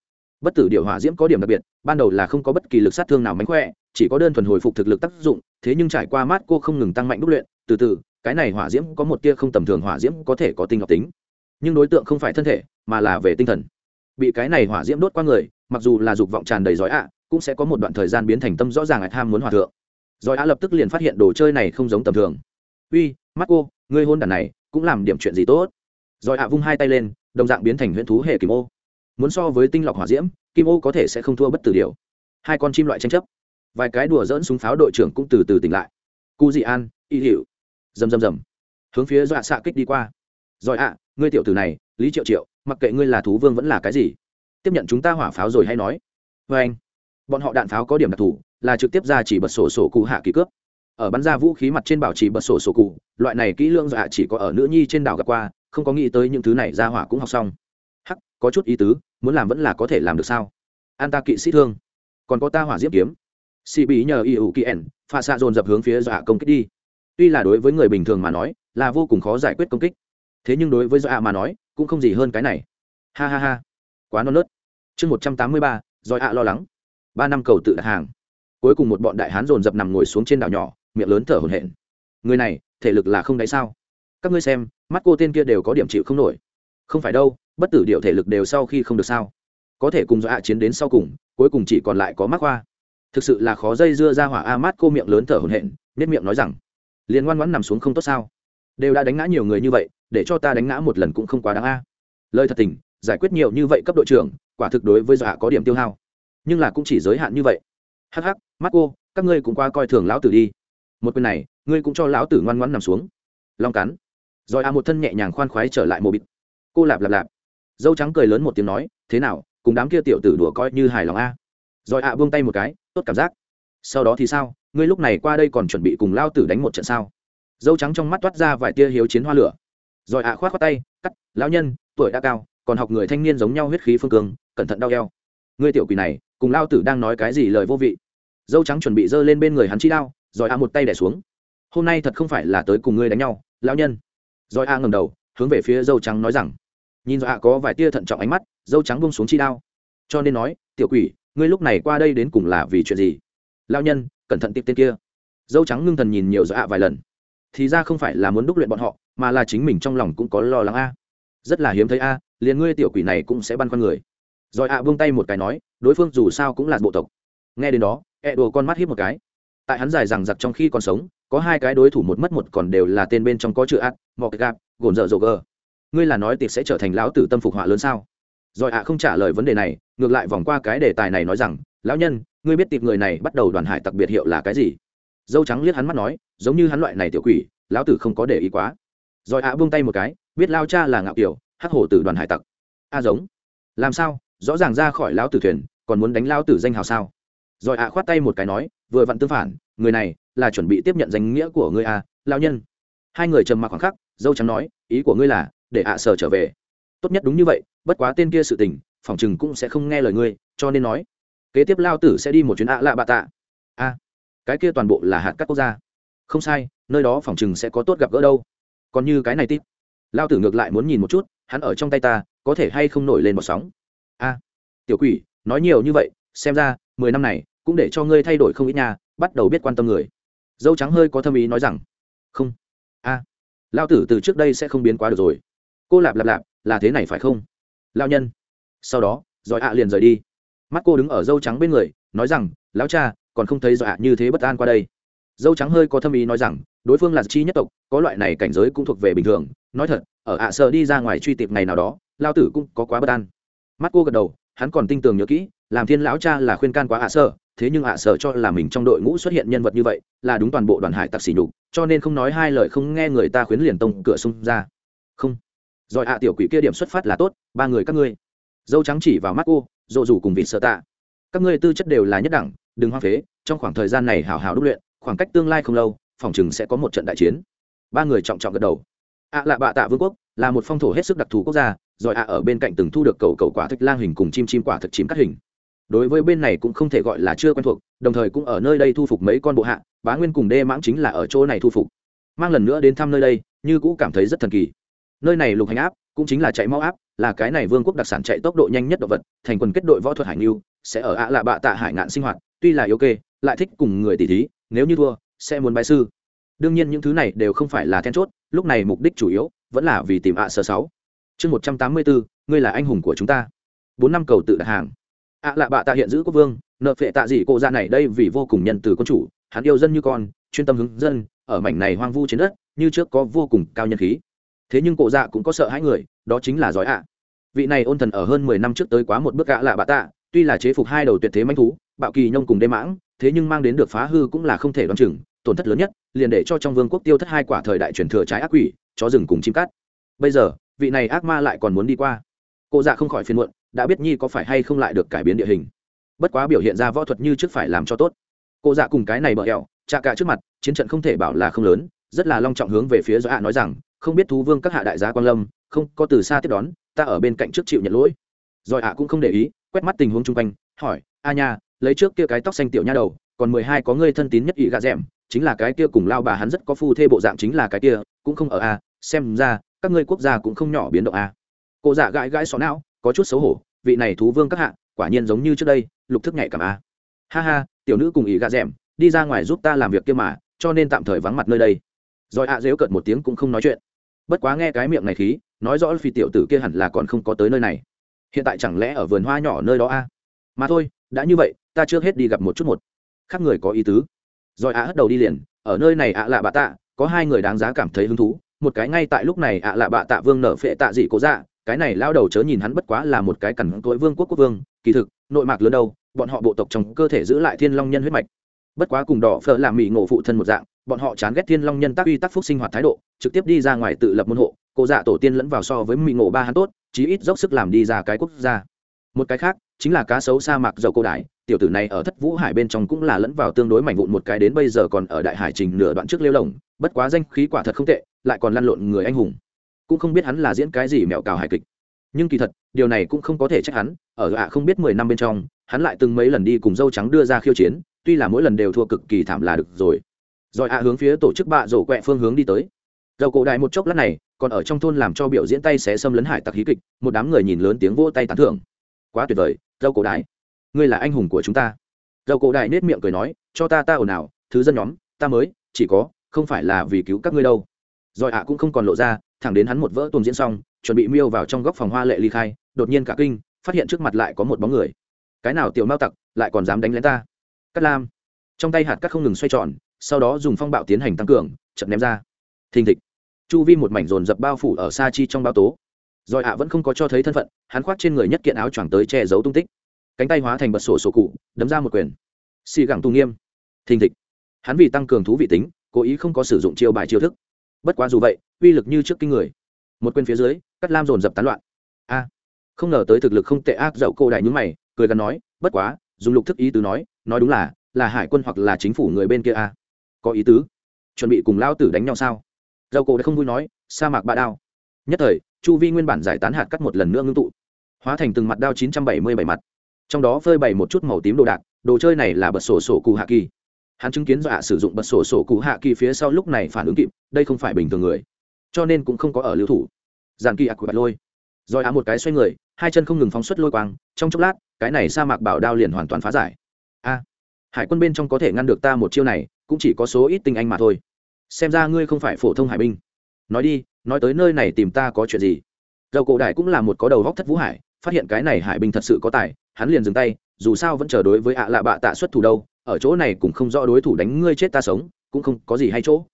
Bất tử điệu hỏa diễm có điểm đặc biệt, ban đầu là không có bất kỳ lực sát thương nào mánh khỏe, chỉ có đơn thuần hồi phục thực lực tác dụng, thế nhưng trải qua mát cô không ngừng tăng mạnh đúc luyện, từ từ, cái này hỏa diễm có một tia không tầm thường hỏa diễm có thể có tinh học tính. Nhưng đối tượng không phải thân thể, mà là về tinh thần. Bị cái này hỏa diễm đốt qua người, mặc dù là dục vọng tràn đầy giỏi ạ, cũng sẽ có một đoạn thời gian biến thành tâm rõ ràng ạch ham muốn hòa thượng. Giỏi ạ lập tức liền phát hiện đồ chơi này không giống tầm thường. Uy mắt cô ngươi hôn đàn này, cũng làm điểm chuyện gì tốt? Giỏi ạ vung hai tay lên đồng dạng biến thành huyễn thú hệ kim ô. Muốn so với tinh lọc hỏa diễm, kim ô có thể sẽ không thua bất tử điều. Hai con chim loại tranh chấp. Vài cái đùa dỡn súng pháo đội trưởng cũng từ từ tỉnh lại. Cu dị an, y hiệu rầm rầm rầm. Hướng phía dọa xạ kích đi qua. Rồi ạ, ngươi tiểu tử này, lý triệu triệu, mặc kệ ngươi là thú vương vẫn là cái gì, tiếp nhận chúng ta hỏa pháo rồi hay nói. Vê anh. Bọn họ đạn pháo có điểm đặc thù, là trực tiếp ra chỉ bật sổ sổ cụ hạ kỳ cướp. Ở bắn ra vũ khí mặt trên bảo trì bật sổ sổ cụ, loại này kỹ lương dọa dạ chỉ có ở nữ nhi trên đảo gặp qua không có nghĩ tới những thứ này ra hỏa cũng học xong. Hắc, có chút ý tứ, muốn làm vẫn là có thể làm được sao? An ta kỵ sĩ thương. Còn có ta hỏa diễm kiếm. Xì bí nhờ y ủ kỳ ẻn pha xạ dồn dập hướng phía dọa công kích đi. Tuy là đối với người bình thường mà nói, là vô cùng khó giải quyết công kích. Thế nhưng đối với dọa mà nói, cũng không gì hơn cái này. Ha ha ha. Quá non nớt. Chương một trăm tám mươi ba dọi ạ lo lắng. Ba năm cầu tự đặt hàng. Cuối cùng một bọn đại hán dồn dập nằm ngồi xuống trên đảo nhỏ, miệng lớn thở hổn hển. Người này, thể lực là không đáy sao? Các ngươi xem, mắt cô tên kia đều có điểm chịu không nổi. Không phải đâu, bất tử điệu thể lực đều sau khi không được sao? Có thể cùng dọa chiến đến sau cùng, cuối cùng chỉ còn lại có mắc hoa. Thực sự là khó dây dưa ra hỏa a mát cô miệng lớn thở hổn hển nết miệng nói rằng liền ngoan ngoãn nằm xuống không tốt sao? Đều đã đánh ngã nhiều người như vậy, để cho ta đánh ngã một lần cũng không quá đáng a. Lời thật tình, giải quyết nhiều như vậy cấp đội trưởng, quả thực đối với dọa có điểm tiêu hao. Nhưng là cũng chỉ giới hạn như vậy. Hắc hắc mắt cô, các ngươi cũng qua coi thường lão tử đi. Một quyền này, ngươi cũng cho lão tử ngoan ngoãn nằm xuống. Long cắn rồi a một thân nhẹ nhàng khoan khoái trở lại mộ bịt. Cô lạp lạp lạp. Dâu trắng cười lớn một tiếng nói, thế nào, cùng đám kia tiểu tử đùa coi như hài lòng a? Rồi a à buông tay một cái, tốt cảm giác. Sau đó thì sao? Ngươi lúc này qua đây còn chuẩn bị cùng lao tử đánh một trận sao? Dâu trắng trong mắt toát ra vài tia hiếu chiến hoa lửa. Rồi ạ khoát khoát tay, cắt, lão nhân, tuổi đã cao, còn học người thanh niên giống nhau huyết khí phương cường, cẩn thận đau eo. Ngươi tiểu quỷ này, cùng lao tử đang nói cái gì lời vô vị? Dâu trắng chuẩn bị giơ lên bên người hắn chi đao, rồi ạ một tay đẻ xuống. Hôm nay thật không phải là tới cùng ngươi đánh nhau, lão nhân rồi a ngầm đầu, hướng về phía dâu trắng nói rằng, nhìn dọa có vài tia thận trọng ánh mắt, dâu trắng bông xuống chi đao. Cho nên nói, tiểu quỷ, ngươi lúc này qua đây đến cùng là vì chuyện gì? Lao nhân, cẩn thận tiếp tên kia. Dâu trắng ngưng thần nhìn nhiều dọa vài lần. Thì ra không phải là muốn đúc luyện bọn họ, mà là chính mình trong lòng cũng có lo lắng a. Rất là hiếm thấy a, liền ngươi tiểu quỷ này cũng sẽ băn con người. Rồi ạ buông tay một cái nói, đối phương dù sao cũng là bộ tộc. Nghe đến đó e đồ con mắt hiếp một cái. Tại hắn dài rằng giặc trong khi còn sống có hai cái đối thủ một mất một còn đều là tên bên trong có chữ ác mọc gạp, gồn dở dỗ gờ. Ngươi là nói tiệc sẽ trở thành lão tử tâm phục họa lớn sao? Rồi ạ không trả lời vấn đề này, ngược lại vòng qua cái đề tài này nói rằng, lão nhân, ngươi biết tiệc người này bắt đầu đoàn hải tặc biệt hiệu là cái gì? Dâu trắng liếc hắn mắt nói, giống như hắn loại này tiểu quỷ, lão tử không có để ý quá. Rồi ạ buông tay một cái, biết lao cha là ngạo kiểu, hắc hổ tử đoàn hải tặc. A giống. Làm sao? Rõ ràng ra khỏi lão tử thuyền, còn muốn đánh lao tử danh hào sao? Rồi ạ khoát tay một cái nói, vừa vặn tương phản, người này là chuẩn bị tiếp nhận danh nghĩa của ngươi à, lao nhân. Hai người trầm mặc khoảng khắc dâu trắng nói ý của ngươi là để ạ sở trở về. Tốt nhất đúng như vậy bất quá tên kia sự tình phòng chừng cũng sẽ không nghe lời ngươi cho nên nói kế tiếp lao tử sẽ đi một chuyến ạ lạ bạ tạ. A cái kia toàn bộ là hạt các quốc gia. Không sai nơi đó phòng chừng sẽ có tốt gặp gỡ đâu. Còn như cái này tít. Lao tử ngược lại muốn nhìn một chút hắn ở trong tay ta có thể hay không nổi lên một sóng. A tiểu quỷ nói nhiều như vậy xem ra mười năm này cũng để cho ngươi thay đổi không ít nhà bắt đầu biết quan tâm người dâu trắng hơi có thâm ý nói rằng, không. A lao tử từ trước đây sẽ không biến quá được rồi. Cô lạp lạp lạp, là thế này phải không? Lao nhân. Sau đó, giỏi ạ liền rời đi. Mắt cô đứng ở dâu trắng bên người, nói rằng, lão cha, còn không thấy giỏi ạ như thế bất an qua đây. Dâu trắng hơi có thâm ý nói rằng, đối phương là chi nhất tộc, có loại này cảnh giới cũng thuộc về bình thường. Nói thật, ở ạ sợ đi ra ngoài truy tiệp ngày nào đó lao tử cũng có quá bất an. Mắt cô gật đầu, hắn còn tinh tường nhớ kỹ làm thiên lão cha là khuyên can quá ạ sở, thế nhưng ạ sở cho là mình trong đội ngũ xuất hiện nhân vật như vậy là đúng toàn bộ đoàn hải tặc xỉ nhục cho nên không nói hai lời không nghe người ta khuyến liền tông cửa xung ra. Không. Rồi ạ tiểu quỷ kia điểm xuất phát là tốt ba người các ngươi. Dâu trắng chỉ vào mắt cô dỗ dù cùng vịt sợ tạ. Các ngươi tư chất đều là nhất đẳng đừng hoang phế trong khoảng thời gian này hào hào đúc luyện khoảng cách tương lai không lâu phòng chừng sẽ có một trận đại chiến. Ba người trọng trọng gật đầu. Ạ là bạ tạ vương quốc là một phong thổ hết sức đặc thù quốc gia rồi ạ ở bên cạnh từng thu được cầu cầu quả thực lang hình cùng chim chim quả thực chim cắt hình đối với bên này cũng không thể gọi là chưa quen thuộc, đồng thời cũng ở nơi đây thu phục mấy con bộ hạ, bá nguyên cùng đê mãng chính là ở chỗ này thu phục. Mang lần nữa đến thăm nơi đây, như cũ cảm thấy rất thần kỳ. Nơi này lục hành áp, cũng chính là chạy mau áp, là cái này vương quốc đặc sản chạy tốc độ nhanh nhất động vật, thành quần kết đội võ thuật hải nghiêu sẽ ở ạ lạ bạ tạ hải ngạn sinh hoạt, tuy là yếu kê, lại thích cùng người tỷ thí, nếu như thua, sẽ muốn bài sư. Đương nhiên những thứ này đều không phải là then chốt, lúc này mục đích chủ yếu, vẫn là vì tìm ạ sơ sáu. Chương một trăm tám mươi bốn ngươi là anh hùng của chúng ta. Bốn năm cầu tự đặt hàng ạ lạ bạ tạ hiện giữ quốc vương, nợ phệ tạ dị cô ra này đây vì vô cùng nhân từ quân chủ, hắn yêu dân như con, chuyên tâm hướng dân, ở mảnh này hoang vu trên đất, như trước có vô cùng cao nhân khí. Thế nhưng cổ dạ cũng có sợ hãi người, đó chính là giỏi ạ. Vị này ôn thần ở hơn mười năm trước tới quá một bước ạ lạ bạ tạ, tuy là chế phục hai đầu tuyệt thế manh thú, bạo kỳ nhông cùng đê mãng, thế nhưng mang đến được phá hư cũng là không thể đoán chừng, tổn thất lớn nhất, liền để cho trong vương quốc tiêu thất hai quả thời đại truyền thừa trái ác quỷ, chó rừng cùng chim cắt. Bây giờ, vị này ác ma lại còn muốn đi qua. Cô dạ không khỏi phiền muộn đã biết nhi có phải hay không lại được cải biến địa hình. Bất quá biểu hiện ra võ thuật như trước phải làm cho tốt. Cô dạ cùng cái này bợ ẹo trạ cả trước mặt, chiến trận không thể bảo là không lớn, rất là long trọng hướng về phía do ạ nói rằng, không biết thú vương các hạ đại gia quan lâm, không có từ xa tiếp đón, ta ở bên cạnh trước chịu nhận lỗi. Rồi hạ cũng không để ý, quét mắt tình huống chung quanh, hỏi, a nha, lấy trước kia cái tóc xanh tiểu nha đầu, còn mười hai có người thân tín nhất ý gạ rẽm chính là cái kia cùng lao bà hắn rất có phu thê bộ dạng chính là cái kia, cũng không ở a, xem ra, các ngươi quốc gia cũng không nhỏ biến động a. Cô dạ gãi gãi xó não, có chút xấu hổ vị này thú vương các hạ, quả nhiên giống như trước đây, lục thức nhạy cảm a. Ha ha, tiểu nữ cùng ý gà rẽm đi ra ngoài giúp ta làm việc kia mà, cho nên tạm thời vắng mặt nơi đây. Rồi ạ dếu cợt một tiếng cũng không nói chuyện. Bất quá nghe cái miệng này khí, nói rõ phi tiểu tử kia hẳn là còn không có tới nơi này. Hiện tại chẳng lẽ ở vườn hoa nhỏ nơi đó a? Mà thôi, đã như vậy, ta trước hết đi gặp một chút một. Khác người có ý tứ. Rồi ạ hất đầu đi liền, ở nơi này ạ lạ bạ tạ, có hai người đáng giá cảm thấy hứng thú. Một cái ngay tại lúc này ạ lạ bạ tạ vương nở phệ tạ dị cố dạ cái này lao đầu chớ nhìn hắn bất quá là một cái cằn tối vương quốc quốc vương, kỳ thực, nội mạc lớn đâu, bọn họ bộ tộc trong cơ thể giữ lại thiên long nhân huyết mạch. Bất quá cùng đỏ phở làm mỹ ngộ phụ thân một dạng, bọn họ chán ghét thiên long nhân tác uy tác phúc sinh hoạt thái độ, trực tiếp đi ra ngoài tự lập môn hộ, cô dạ tổ tiên lẫn vào so với mỹ ngộ ba hắn tốt, chí ít dốc sức làm đi ra cái quốc gia. Một cái khác, chính là cá sấu sa mạc dầu cô đại tiểu tử này ở thất vũ hải bên trong cũng là lẫn vào tương đối mảnh vụn một cái đến bây giờ còn ở đại hải trình nửa đoạn trước lêu lồng, bất quá danh khí quả thật không tệ, lại còn lăn lộn người anh hùng cũng không biết hắn là diễn cái gì mẹo cào hải kịch. Nhưng kỳ thật, điều này cũng không có thể trách hắn, ở ạ không biết mười năm bên trong, hắn lại từng mấy lần đi cùng dâu trắng đưa ra khiêu chiến, tuy là mỗi lần đều thua cực kỳ thảm là được rồi. Rồi ạ hướng phía tổ chức bạ rổ quẹ phương hướng đi tới. Dầu cổ đại một chốc lát này, còn ở trong thôn làm cho biểu diễn tay xé xâm lấn hải tặc hí kịch, một đám người nhìn lớn tiếng vỗ tay tán thưởng. Quá tuyệt vời, dâu cổ đại. Ngươi là anh hùng của chúng ta. Dầu cổ đại nết miệng cười nói, cho ta ta ồn ào, thứ dân nhóm, ta mới, chỉ có, không phải là vì cứu các ngươi đâu. Rồi ạ cũng không còn lộ ra thẳng đến hắn một vỡ tuồng diễn xong, chuẩn bị miêu vào trong góc phòng hoa lệ ly khai, đột nhiên cả kinh, phát hiện trước mặt lại có một bóng người. Cái nào tiểu mao tặc, lại còn dám đánh lén ta? Cắt lam. Trong tay hạt cắt không ngừng xoay tròn, sau đó dùng phong bạo tiến hành tăng cường, chậm ném ra. Thình thịch. Chu vi một mảnh rồn dập bao phủ ở xa chi trong bao tố. Rồi ạ vẫn không có cho thấy thân phận, hắn khoác trên người nhất kiện áo choàng tới che giấu tung tích. Cánh tay hóa thành bật sổ sổ cụ, đấm ra một quyền. Xì gẳng tu nghiêm. Thình thịch. Hắn vì tăng cường thú vị tính, cố ý không có sử dụng chiêu bài chiêu thức bất quá dù vậy, uy lực như trước kinh người. Một quên phía dưới, cắt lam dồn dập tán loạn. A. Không ngờ tới thực lực không tệ ác dậu cô đại nhúng mày, cười gần nói, bất quá, dùng lục thức ý tứ nói nói đúng là là hải quân hoặc là chính phủ người bên kia a. Có ý tứ. Chuẩn bị cùng lao tử đánh nhau sao? Dậu cô đã không vui nói, sa mạc bạ đao. Nhất thời, chu vi nguyên bản giải tán hạt cắt một lần nữa ngưng tụ, hóa thành từng mặt đao chín trăm bảy mươi bảy mặt. Trong đó phơi bày một chút màu tím đồ đạc, đồ chơi này là bật sổ sổ cụ hạ kỳ hắn chứng kiến dọa sử dụng bật sổ sổ cụ hạ kỳ phía sau lúc này phản ứng kịp, đây không phải bình thường người, cho nên cũng không có ở lưu thủ. Giàn kỳ ạc của bạch lôi. Rồi á một cái xoay người, hai chân không ngừng phóng xuất lôi quang, trong chốc lát, cái này sa mạc bảo đao liền hoàn toàn phá giải. A, hải quân bên trong có thể ngăn được ta một chiêu này, cũng chỉ có số ít tinh anh mà thôi. Xem ra ngươi không phải phổ thông hải binh. Nói đi, nói tới nơi này tìm ta có chuyện gì? Dầu cổ đại cũng là một có đầu góc thất vũ hải, phát hiện cái này hải binh thật sự có tài, hắn liền dừng tay, dù sao vẫn chờ đối với ạ lạ bạ tạ xuất thủ đâu ở chỗ này cũng không rõ đối thủ đánh ngươi chết ta sống, cũng không có gì hay chỗ.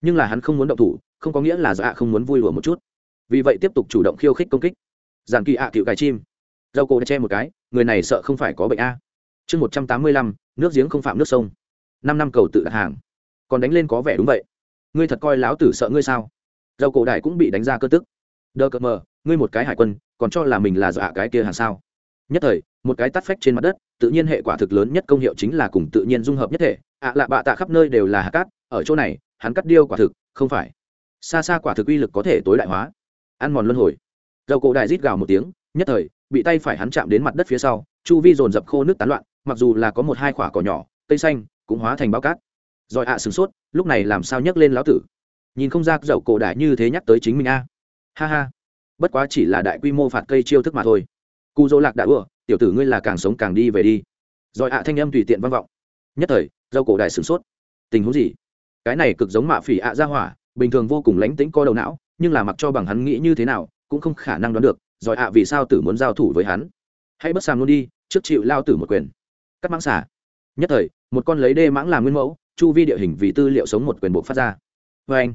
Nhưng là hắn không muốn động thủ, không có nghĩa là dạ không muốn vui lừa một chút. Vì vậy tiếp tục chủ động khiêu khích công kích. Giàn kỳ ạ à cựu cài chim. Dầu cổ che một cái, người này sợ không phải có bệnh a. Chương một trăm tám mươi lăm, nước giếng không phạm nước sông. Năm năm cầu tự đặt hàng. Còn đánh lên có vẻ đúng vậy. Ngươi thật coi láo tử sợ ngươi sao? Dầu cổ đại cũng bị đánh ra cơ tức. Đờ cờ mờ, ngươi một cái hải quân, còn cho là mình là dọa cái kia hàng sao? Nhất thời một cái tắt phách trên mặt đất, tự nhiên hệ quả thực lớn nhất công hiệu chính là cùng tự nhiên dung hợp nhất thể. Ạ lạ bạ tạ khắp nơi đều là hạt cát, ở chỗ này, hắn cắt điêu quả thực, không phải. Xa xa quả thực uy lực có thể tối đại hóa. Ăn mòn luân hồi. Dầu cổ đại rít gào một tiếng, nhất thời, bị tay phải hắn chạm đến mặt đất phía sau, chu vi dồn dập khô nước tán loạn, mặc dù là có một hai quả cỏ nhỏ, cây xanh, cũng hóa thành bao cát. Rồi ạ à sửng sốt, lúc này làm sao nhấc lên lão tử? Nhìn không ra dậu cổ đại như thế nhắc tới chính mình a. Ha ha. Bất quá chỉ là đại quy mô phạt cây chiêu thức mà thôi. Cụ dỗ lạc đã ưa tiểu tử ngươi là càng sống càng đi về đi. Rồi ạ thanh âm tùy tiện vang vọng. Nhất thời dâu cổ đại sửng sốt. Tình huống gì? Cái này cực giống mạ phỉ ạ ra hỏa, bình thường vô cùng lánh tính co đầu não, nhưng là mặc cho bằng hắn nghĩ như thế nào, cũng không khả năng đoán được, rồi ạ vì sao tử muốn giao thủ với hắn? Hãy bất sàm luôn đi, trước chịu lao tử một quyền. Cắt mãng xả nhất thời, một con lấy đê mãng làm nguyên mẫu, chu vi địa hình vì tư liệu sống một quyền buộc phát ra. Vê anh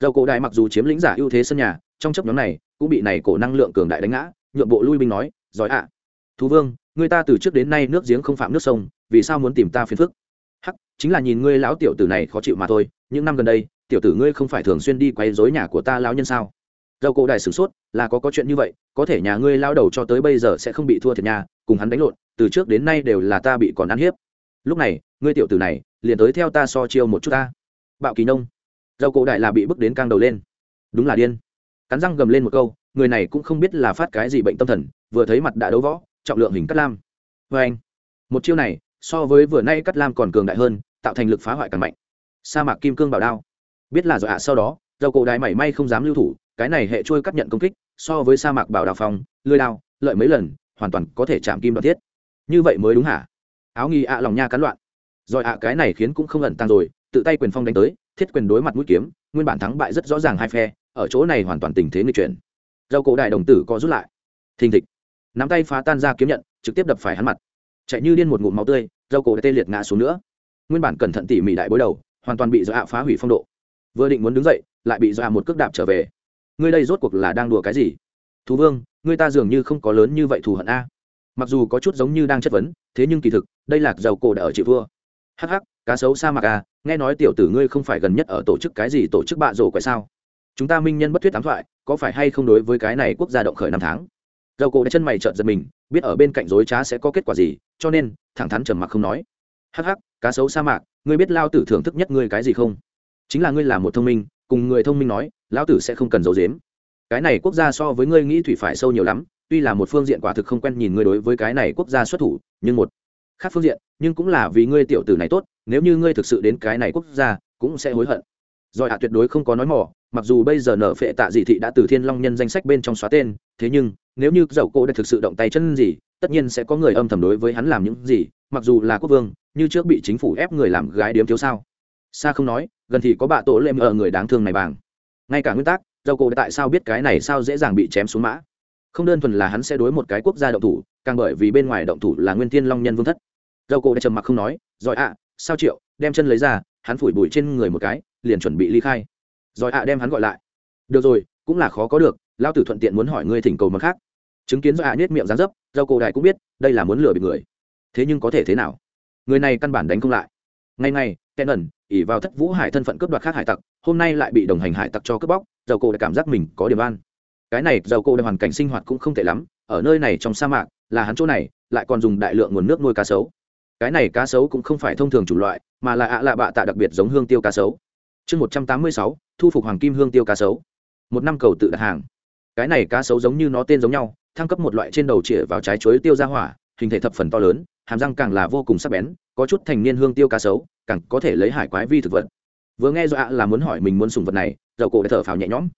dầu cổ đại mặc dù chiếm lĩnh giả ưu thế sân nhà, trong chấp nhóm này, cũng bị này cổ năng lượng cường đại đánh ngã, nhượng bộ lui binh nói giỏi ạ thú vương, người ta từ trước đến nay nước giếng không phạm nước sông, vì sao muốn tìm ta phiền phức? Hắc, chính là nhìn ngươi lão tiểu tử này khó chịu mà thôi, những năm gần đây, tiểu tử ngươi không phải thường xuyên đi quấy rối nhà của ta lão nhân sao? Dầu cổ đại sửng sốt, là có có chuyện như vậy, có thể nhà ngươi lao đầu cho tới bây giờ sẽ không bị thua thiệt nhà cùng hắn đánh lộn, từ trước đến nay đều là ta bị còn ăn hiếp. Lúc này, ngươi tiểu tử này, liền tới theo ta so chiêu một chút ta. Bạo kỳ nông. Dầu cổ đại là bị bước đến căng đầu lên. Đúng là điên. Cắn răng gầm lên một câu, người này cũng không biết là phát cái gì bệnh tâm thần, vừa thấy mặt đã đấu võ trọng lượng hình cắt lam. Vê anh, một chiêu này, so với vừa nay cắt lam còn cường đại hơn, tạo thành lực phá hoại càng mạnh. Sa mạc kim cương bảo đao. Biết là do ạ, sau đó, dầu cổ đại mảy may không dám lưu thủ, cái này hệ trôi cắt nhận công kích, so với sa mạc bảo đào phong, lưới đao, lợi mấy lần, hoàn toàn có thể chạm kim đoạn thiết. Như vậy mới đúng hả? Áo nghi ạ lòng nha cắn loạn. Rồi ạ, cái này khiến cũng không ẩn tăng rồi, tự tay quyền phong đánh tới, thiết quyền đối mặt mũi kiếm, nguyên bản thắng bại rất rõ ràng hai phe, ở chỗ này hoàn toàn tình thế người chuyển. Dầu cổ đại đồng tử có rút lại. Thình thịch nắm tay phá tan ra kiếm nhận, trực tiếp đập phải hắn mặt. Chạy như điên một ngụm máu tươi, râu cổ tê liệt ngã xuống nữa. Nguyên bản cẩn thận tỉ mỉ đại bối đầu, hoàn toàn bị dọa phá hủy phong độ. Vừa định muốn đứng dậy, lại bị dọa một cước đạp trở về. Ngươi đây rốt cuộc là đang đùa cái gì? Thú vương, ngươi ta dường như không có lớn như vậy thù hận a. Mặc dù có chút giống như đang chất vấn, thế nhưng kỳ thực, đây là dầu cổ đã ở chị vua hắc hắc, cá sấu sa mạc à nghe nói tiểu tử ngươi không phải gần nhất ở tổ chức cái gì tổ chức bạ rổ quậy sao? Chúng ta minh nhân bất thuyết ám thoại, có phải hay không đối với cái này quốc gia động khởi năm tháng? Dầu cổ đã chân mày trợn giật mình, biết ở bên cạnh dối trá sẽ có kết quả gì, cho nên thẳng thắn trầm mặc không nói. Hắc hắc, cá sấu sa mạc, ngươi biết lao tử thưởng thức nhất ngươi cái gì không? Chính là ngươi là một thông minh, cùng người thông minh nói, lão tử sẽ không cần giấu dếm cái này quốc gia so với ngươi nghĩ thủy phải sâu nhiều lắm, tuy là một phương diện quả thực không quen nhìn ngươi đối với cái này quốc gia xuất thủ, nhưng một khác phương diện, nhưng cũng là vì ngươi tiểu tử này tốt, nếu như ngươi thực sự đến cái này quốc gia, cũng sẽ hối hận rồi hạ tuyệt đối không có nói mỏ mặc dù bây giờ nở phệ tạ dị thị đã từ thiên long nhân danh sách bên trong xóa tên, thế nhưng, nếu như dậu cổ đã thực sự động tay chân gì, tất nhiên sẽ có người âm thầm đối với hắn làm những gì, mặc dù là quốc vương, như trước bị chính phủ ép người làm gái điếm thiếu sao. Xa không nói, gần thì có bạ tổ lệm ở người đáng thương này bàng. Ngay cả nguyên tắc, dầu cổ tại sao biết cái này sao dễ dàng bị chém xuống mã? Không đơn thuần là hắn sẽ đối một cái quốc gia động thủ, càng bởi vì bên ngoài động thủ là nguyên thiên long nhân vương thất. Dầu cổ đã trầm mặc không nói giỏi ạ, sao triệu, đem chân lấy ra, hắn phủi bụi trên người một cái liền chuẩn bị ly khai. Rồi ạ đem hắn gọi lại. Được rồi, cũng là khó có được lao tử thuận tiện muốn hỏi ngươi thỉnh cầu món khác. Chứng kiến do ạ nhét miệng dán dấp dầu cổ đại cũng biết, đây là muốn lừa bị người. Thế nhưng có thể thế nào? Người này căn bản đánh không lại. Ngay ngay tên ẩn, ỉ vào thất vũ hải thân phận cướp đoạt khác hải tặc, hôm nay lại bị đồng hành hải tặc cho cướp bóc dầu cổ đã cảm giác mình có điểm an cái này dầu cổ đại hoàn cảnh sinh hoạt cũng không tệ lắm, ở nơi này trong sa mạc, là hắn chỗ này, lại còn dùng đại lượng nguồn nước nuôi cá sấu. Cái này cá sấu cũng không phải thông thường chủng loại, mà là ạ lạ bạ tạ đặc biệt giống hương tiêu cá sấu chương một trăm tám mươi sáu, thu phục hoàng kim hương tiêu cá sấu. Một năm cầu tự đặt hàng. Cái này cá sấu giống như nó tên giống nhau, thăng cấp một loại trên đầu chĩa vào trái chuối tiêu ra hỏa, hình thể thập phần to lớn, hàm răng càng là vô cùng sắc bén, có chút thành niên hương tiêu cá sấu, càng có thể lấy hải quái vi thực vật. Vừa nghe dọa ạ là muốn hỏi mình muốn sùng vật này, dầu cổ đã thở phào nhẹ nhõm.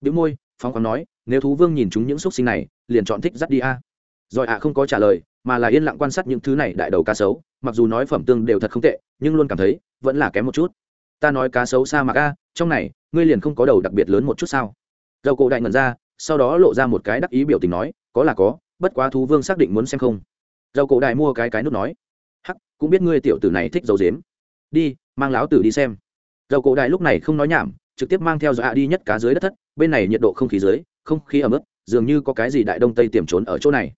Biếu môi phong khoáng nói, nếu thú vương nhìn chúng những xúc sinh này, liền chọn thích dắt đi a. Rồi ạ không có trả lời, mà là yên lặng quan sát những thứ này đại đầu cá sấu, mặc dù nói phẩm tương đều thật không tệ, nhưng luôn cảm thấy vẫn là kém một chút ta nói cá sấu sa mạc a, trong này, ngươi liền không có đầu đặc biệt lớn một chút sao? Dầu cổ đại ngẩn ra, sau đó lộ ra một cái đắc ý biểu tình nói, có là có, bất quá thú vương xác định muốn xem không. Dầu cổ đại mua cái cái nút nói, hắc, cũng biết ngươi tiểu tử này thích dầu dếm. Đi, mang láo tử đi xem. Dầu cổ đại lúc này không nói nhảm, trực tiếp mang theo dọa đi nhất cá dưới đất thất, bên này nhiệt độ không khí dưới, không khí ẩm ướt, dường như có cái gì đại đông tây tiềm trốn ở chỗ này.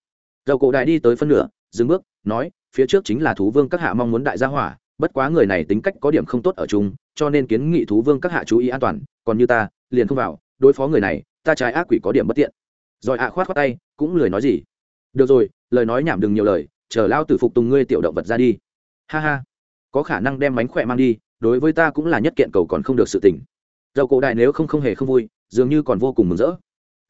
Dầu cổ đại đi tới phân nửa, dừng bước, nói, phía trước chính là thú vương các hạ mong muốn đại gia hỏa bất quá người này tính cách có điểm không tốt ở chung, cho nên kiến nghị thú vương các hạ chú ý an toàn, còn như ta, liền không vào, đối phó người này, ta trái ác quỷ có điểm bất tiện. Rồi ạ, khoát khoát tay, cũng lười nói gì. Được rồi, lời nói nhảm đừng nhiều lời, chờ lao tử phục tùng ngươi tiểu động vật ra đi. Ha ha. Có khả năng đem mánh khỏe mang đi, đối với ta cũng là nhất kiện cầu còn không được sự tỉnh dầu cổ đại nếu không không hề không vui, dường như còn vô cùng mừng rỡ.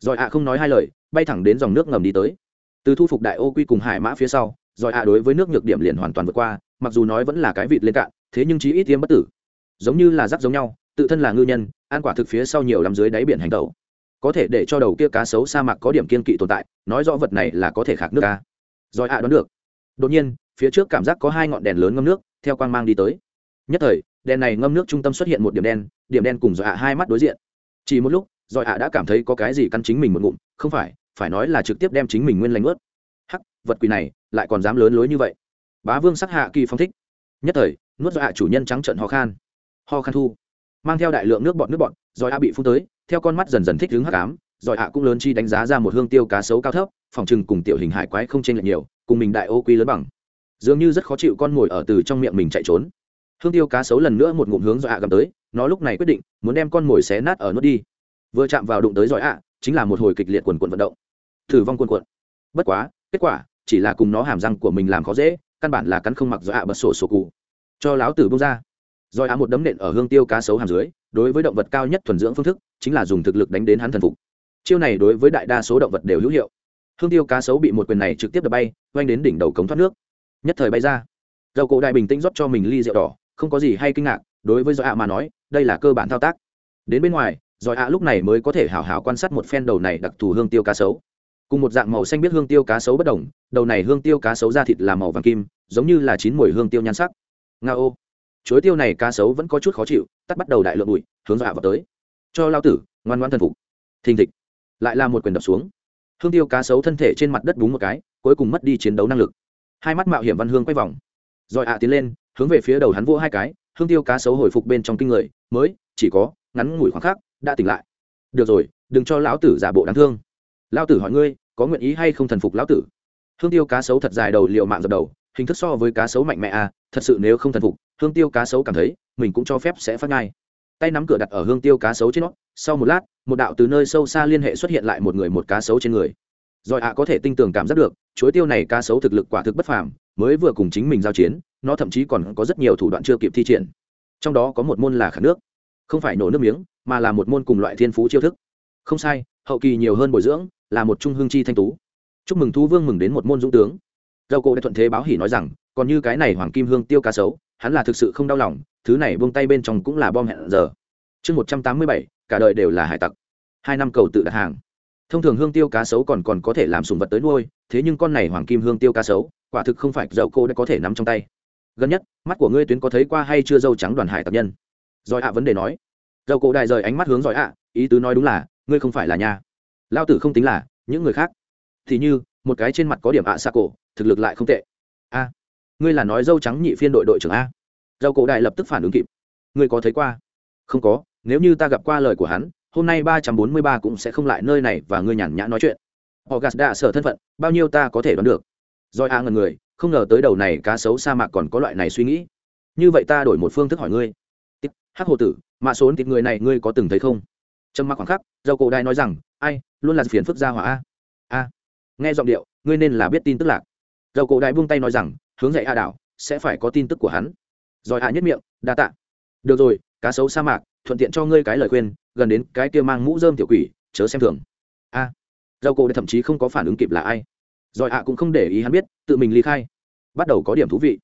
Rồi ạ không nói hai lời, bay thẳng đến dòng nước ngầm đi tới. Từ thu phục đại ô quy cùng hải mã phía sau, rồi ạ đối với nước nhược điểm liền hoàn toàn vượt qua mặc dù nói vẫn là cái vịt lên cạn, thế nhưng chí ít tiêm bất tử. Giống như là rắc giống nhau, tự thân là ngư nhân, ăn quả thực phía sau nhiều lắm dưới đáy biển hành tẩu. Có thể để cho đầu kia cá sấu sa mạc có điểm kiên kỵ tồn tại, nói rõ vật này là có thể khạc nước ca rồi ạ, đoán được. Đột nhiên, phía trước cảm giác có hai ngọn đèn lớn ngâm nước, theo quang mang đi tới. Nhất thời, đèn này ngâm nước trung tâm xuất hiện một điểm đen điểm đen cùng dọa hai mắt đối diện. Chỉ một lúc dọa ạ đã cảm thấy có cái gì căn chính mình một ngụm, không phải phải nói là trực tiếp đem chính mình nguyên lành ướt hắc, vật quỷ này lại còn dám lớn lối như vậy bá vương sắc hạ kỳ phong thích. Nhất thời, nuốt dọa chủ nhân trắng trận ho khan. Ho khan thu. Mang theo đại lượng nước bọt nước bọt rồi hạ bị phun tới, theo con mắt dần dần thích đứng hắc ám rồi hạ cũng lớn chi đánh giá ra một hương tiêu cá sấu cao thấp, phòng trừng cùng tiểu hình hải quái không chênh lệch nhiều, cùng mình đại ô quy lớn bằng. Dường như rất khó chịu con ngồi ở từ trong miệng mình chạy trốn. Hương tiêu cá sấu lần nữa một ngụm hướng dọa ạ gầm tới, nó lúc này quyết định, muốn đem con mồi xé nát ở nuốt đi. Vừa chạm vào đụng tới giỏi ạ, chính là một hồi kịch liệt quần quần vận động. Thử vong quần quận bất quá, kết quả, chỉ là cùng nó hàm răng của mình làm khó dễ căn bản là cắn không mặc do ạ bật sổ sổ cụ. Cho láo tử bông ra. Giỏi ạ một đấm nện ở hương tiêu cá sấu hàm dưới, đối với động vật cao nhất thuần dưỡng phương thức, chính là dùng thực lực đánh đến hắn thần phục. Chiêu này đối với đại đa số động vật đều hữu hiệu. Hương tiêu cá sấu bị một quyền này trực tiếp đập bay, oanh đến đỉnh đầu cống thoát nước. Nhất thời bay ra. Dầu cổ đại bình tĩnh rót cho mình ly rượu đỏ, không có gì hay kinh ngạc, đối với do ạ mà nói, đây là cơ bản thao tác. Đến bên ngoài rồi ạ lúc này mới có thể hào hào quan sát một phen đầu này đặc thù hương tiêu cá sấu. Cùng một dạng màu xanh biết hương tiêu cá sấu bất đồng đầu này hương tiêu cá sấu da thịt là màu vàng kim, giống như là chín mùi hương tiêu nhan sắc. Nga ô. Chuối tiêu này cá sấu vẫn có chút khó chịu, tắt bắt đầu đại lượng bụi, hướng dọa vào tới. Cho lao tử, ngoan ngoan thần phục. Thình thịch. Lại là một quyền đập xuống. Hương tiêu cá sấu thân thể trên mặt đất búng một cái, cuối cùng mất đi chiến đấu năng lực. Hai mắt mạo hiểm văn hương quay vòng. Rồi ạ tiến lên, hướng về phía đầu hắn vỗ hai cái, hương tiêu cá sấu hồi phục bên trong kinh người, mới, chỉ có, ngắn ngủi khoảng khắc, đã tỉnh lại. Được rồi, đừng cho lão tử giả bộ đáng thương. Lão tử hỏi ngươi, có nguyện ý hay không thần phục lão tử? Hương tiêu cá sấu thật dài đầu liệu mạng dập đầu, hình thức so với cá sấu mạnh mẽ à thật sự nếu không thần phục, hương tiêu cá sấu cảm thấy, mình cũng cho phép sẽ phát ngay. Tay nắm cửa đặt ở hương tiêu cá sấu trên nó, sau một lát, một đạo từ nơi sâu xa liên hệ xuất hiện lại một người một cá sấu trên người. Rồi ạ có thể tinh tường cảm giác được, chuối tiêu này cá sấu thực lực quả thực bất phàm, mới vừa cùng chính mình giao chiến, nó thậm chí còn có rất nhiều thủ đoạn chưa kịp thi triển. Trong đó có một môn là khả nước. Không phải nổ nước miếng, mà là một môn cùng loại thiên phú chiêu thức. Không sai, hậu kỳ nhiều hơn bồi dưỡng, là một trung hương chi thanh tú chúc mừng thú vương mừng đến một môn dũng tướng. Dầu cổ đã thuận thế báo hỉ nói rằng, còn như cái này hoàng kim hương tiêu cá sấu, hắn là thực sự không đau lòng, thứ này buông tay bên trong cũng là bom hẹn giờ. Chương một trăm tám mươi bảy, cả đời đều là hải tặc. Hai năm cầu tự đặt hàng. Thông thường hương tiêu cá sấu còn còn có thể làm sùng vật tới nuôi, thế nhưng con này hoàng kim hương tiêu cá sấu, quả thực không phải dậu cô đã có thể nắm trong tay. Gần nhất, mắt của ngươi tuyến có thấy qua hay chưa dâu trắng đoàn hải tặc nhân? Giỏi ạ, vấn đề nói. Dậu cổ đại rời ánh mắt hướng giỏi ạ, ý tứ nói đúng là, ngươi không phải là nhà. Lao tử không tính là, những người khác thì như, một cái trên mặt có điểm ạ xa cổ thực lực lại không tệ. A, ngươi là nói dâu trắng nhị phiên đội đội trưởng a. Dâu cổ đại lập tức phản ứng kịp. Ngươi có thấy qua? Không có, nếu như ta gặp qua lời của hắn, hôm nay ba trăm bốn mươi ba cũng sẽ không lại nơi này và ngươi nhàn nhã nói chuyện. Họ gạt đã sở thân phận, bao nhiêu ta có thể đoán được. Rồi a ngần người, không ngờ tới đầu này cá sấu sa mạc còn có loại này suy nghĩ. Như vậy ta đổi một phương thức hỏi ngươi. Hắc hồ tử mạ số thịt người này ngươi có từng thấy không? Trầm mặc khoảng khắc dầu cổ đại nói rằng, ai, luôn là phiền phức gia hỏa a. A nghe giọng điệu, ngươi nên là biết tin tức lạc. Dầu cổ đại buông tay nói rằng, hướng dậy a đảo, sẽ phải có tin tức của hắn. Rồi a nhất miệng, đa tạ. Được rồi, cá sấu sa mạc, thuận tiện cho ngươi cái lời khuyên, gần đến cái kia mang mũ dơm tiểu quỷ, chớ xem thường. A. Dầu cổ thậm chí không có phản ứng kịp là ai. Rồi a cũng không để ý hắn biết, tự mình ly khai. Bắt đầu có điểm thú vị.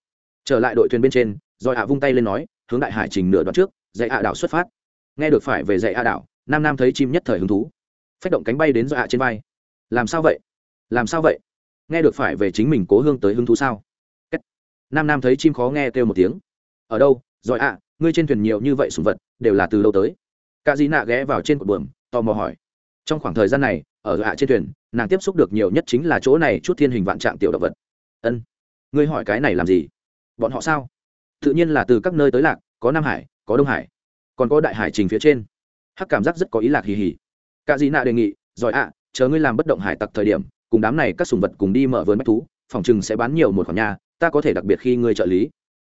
Trở lại đội thuyền bên trên, rồi a vung tay lên nói, hướng đại hải trình nửa đoạn trước, dạy a đảo xuất phát. Nghe được phải về dạy a đảo, nam nam thấy chim nhất thời hứng thú. Phách động cánh bay đến do hạ trên vai. Làm sao vậy? Làm sao vậy? Nghe được phải về chính mình cố hương tới hứng thú sao? Kết. nam nam thấy chim khó nghe kêu một tiếng. Ở đâu? Giỏi ạ, ngươi trên thuyền nhiều như vậy sùng vật, đều là từ đâu tới? Cả dĩ nạ ghé vào trên cột buồm, tò mò hỏi. Trong khoảng thời gian này, ở ạ trên thuyền, nàng tiếp xúc được nhiều nhất chính là chỗ này chút thiên hình vạn trạng tiểu động vật. Ân. Ngươi hỏi cái này làm gì? Bọn họ sao? Tự nhiên là từ các nơi tới lạc, có nam hải, có đông hải, còn có đại hải trình phía trên. Hắc cảm giác rất có ý lạc hì hì. Cả dĩ nạ đề nghị giỏi ạ, chờ ngươi làm bất động hải tặc thời điểm cùng đám này các sùng vật cùng đi mở vườn bách thú, phòng chừng sẽ bán nhiều một khoản nhà, ta có thể đặc biệt khi ngươi trợ lý.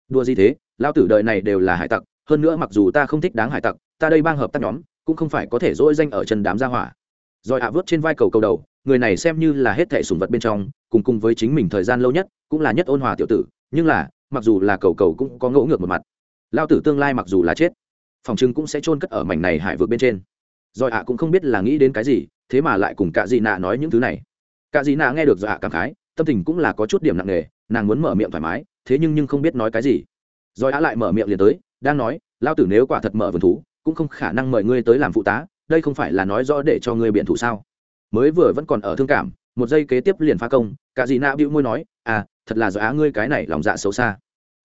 Đua gì thế, lao tử đời này đều là hải tặc, hơn nữa mặc dù ta không thích đáng hải tặc, ta đây bang hợp tác nhóm, cũng không phải có thể dỗi danh ở chân đám gia hỏa. Rồi hạ vớt trên vai cầu cầu đầu, người này xem như là hết thẻ sùng vật bên trong, cùng cùng với chính mình thời gian lâu nhất, cũng là nhất ôn hòa tiểu tử, nhưng là, mặc dù là cầu cầu cũng có ngỗ ngược một mặt. Lao tử tương lai mặc dù là chết, phòng chừng cũng sẽ chôn cất ở mảnh này hải vượt bên trên. Rồi hạ cũng không biết là nghĩ đến cái gì, thế mà lại cùng cả dị nạ nói những thứ này cả dị nạ nghe được rồi cảm khái, tâm tình cũng là có chút điểm nặng nề, nàng muốn mở miệng thoải mái, thế nhưng nhưng không biết nói cái gì. Rồi á lại mở miệng liền tới, đang nói lao tử nếu quả thật mở vườn thú, cũng không khả năng mời ngươi tới làm phụ tá, đây không phải là nói rõ để cho ngươi biện thủ sao? Mới vừa vẫn còn ở thương cảm, một giây kế tiếp liền phá công, cả dị nạ bĩu môi nói à thật là do á ngươi cái này lòng dạ xấu xa.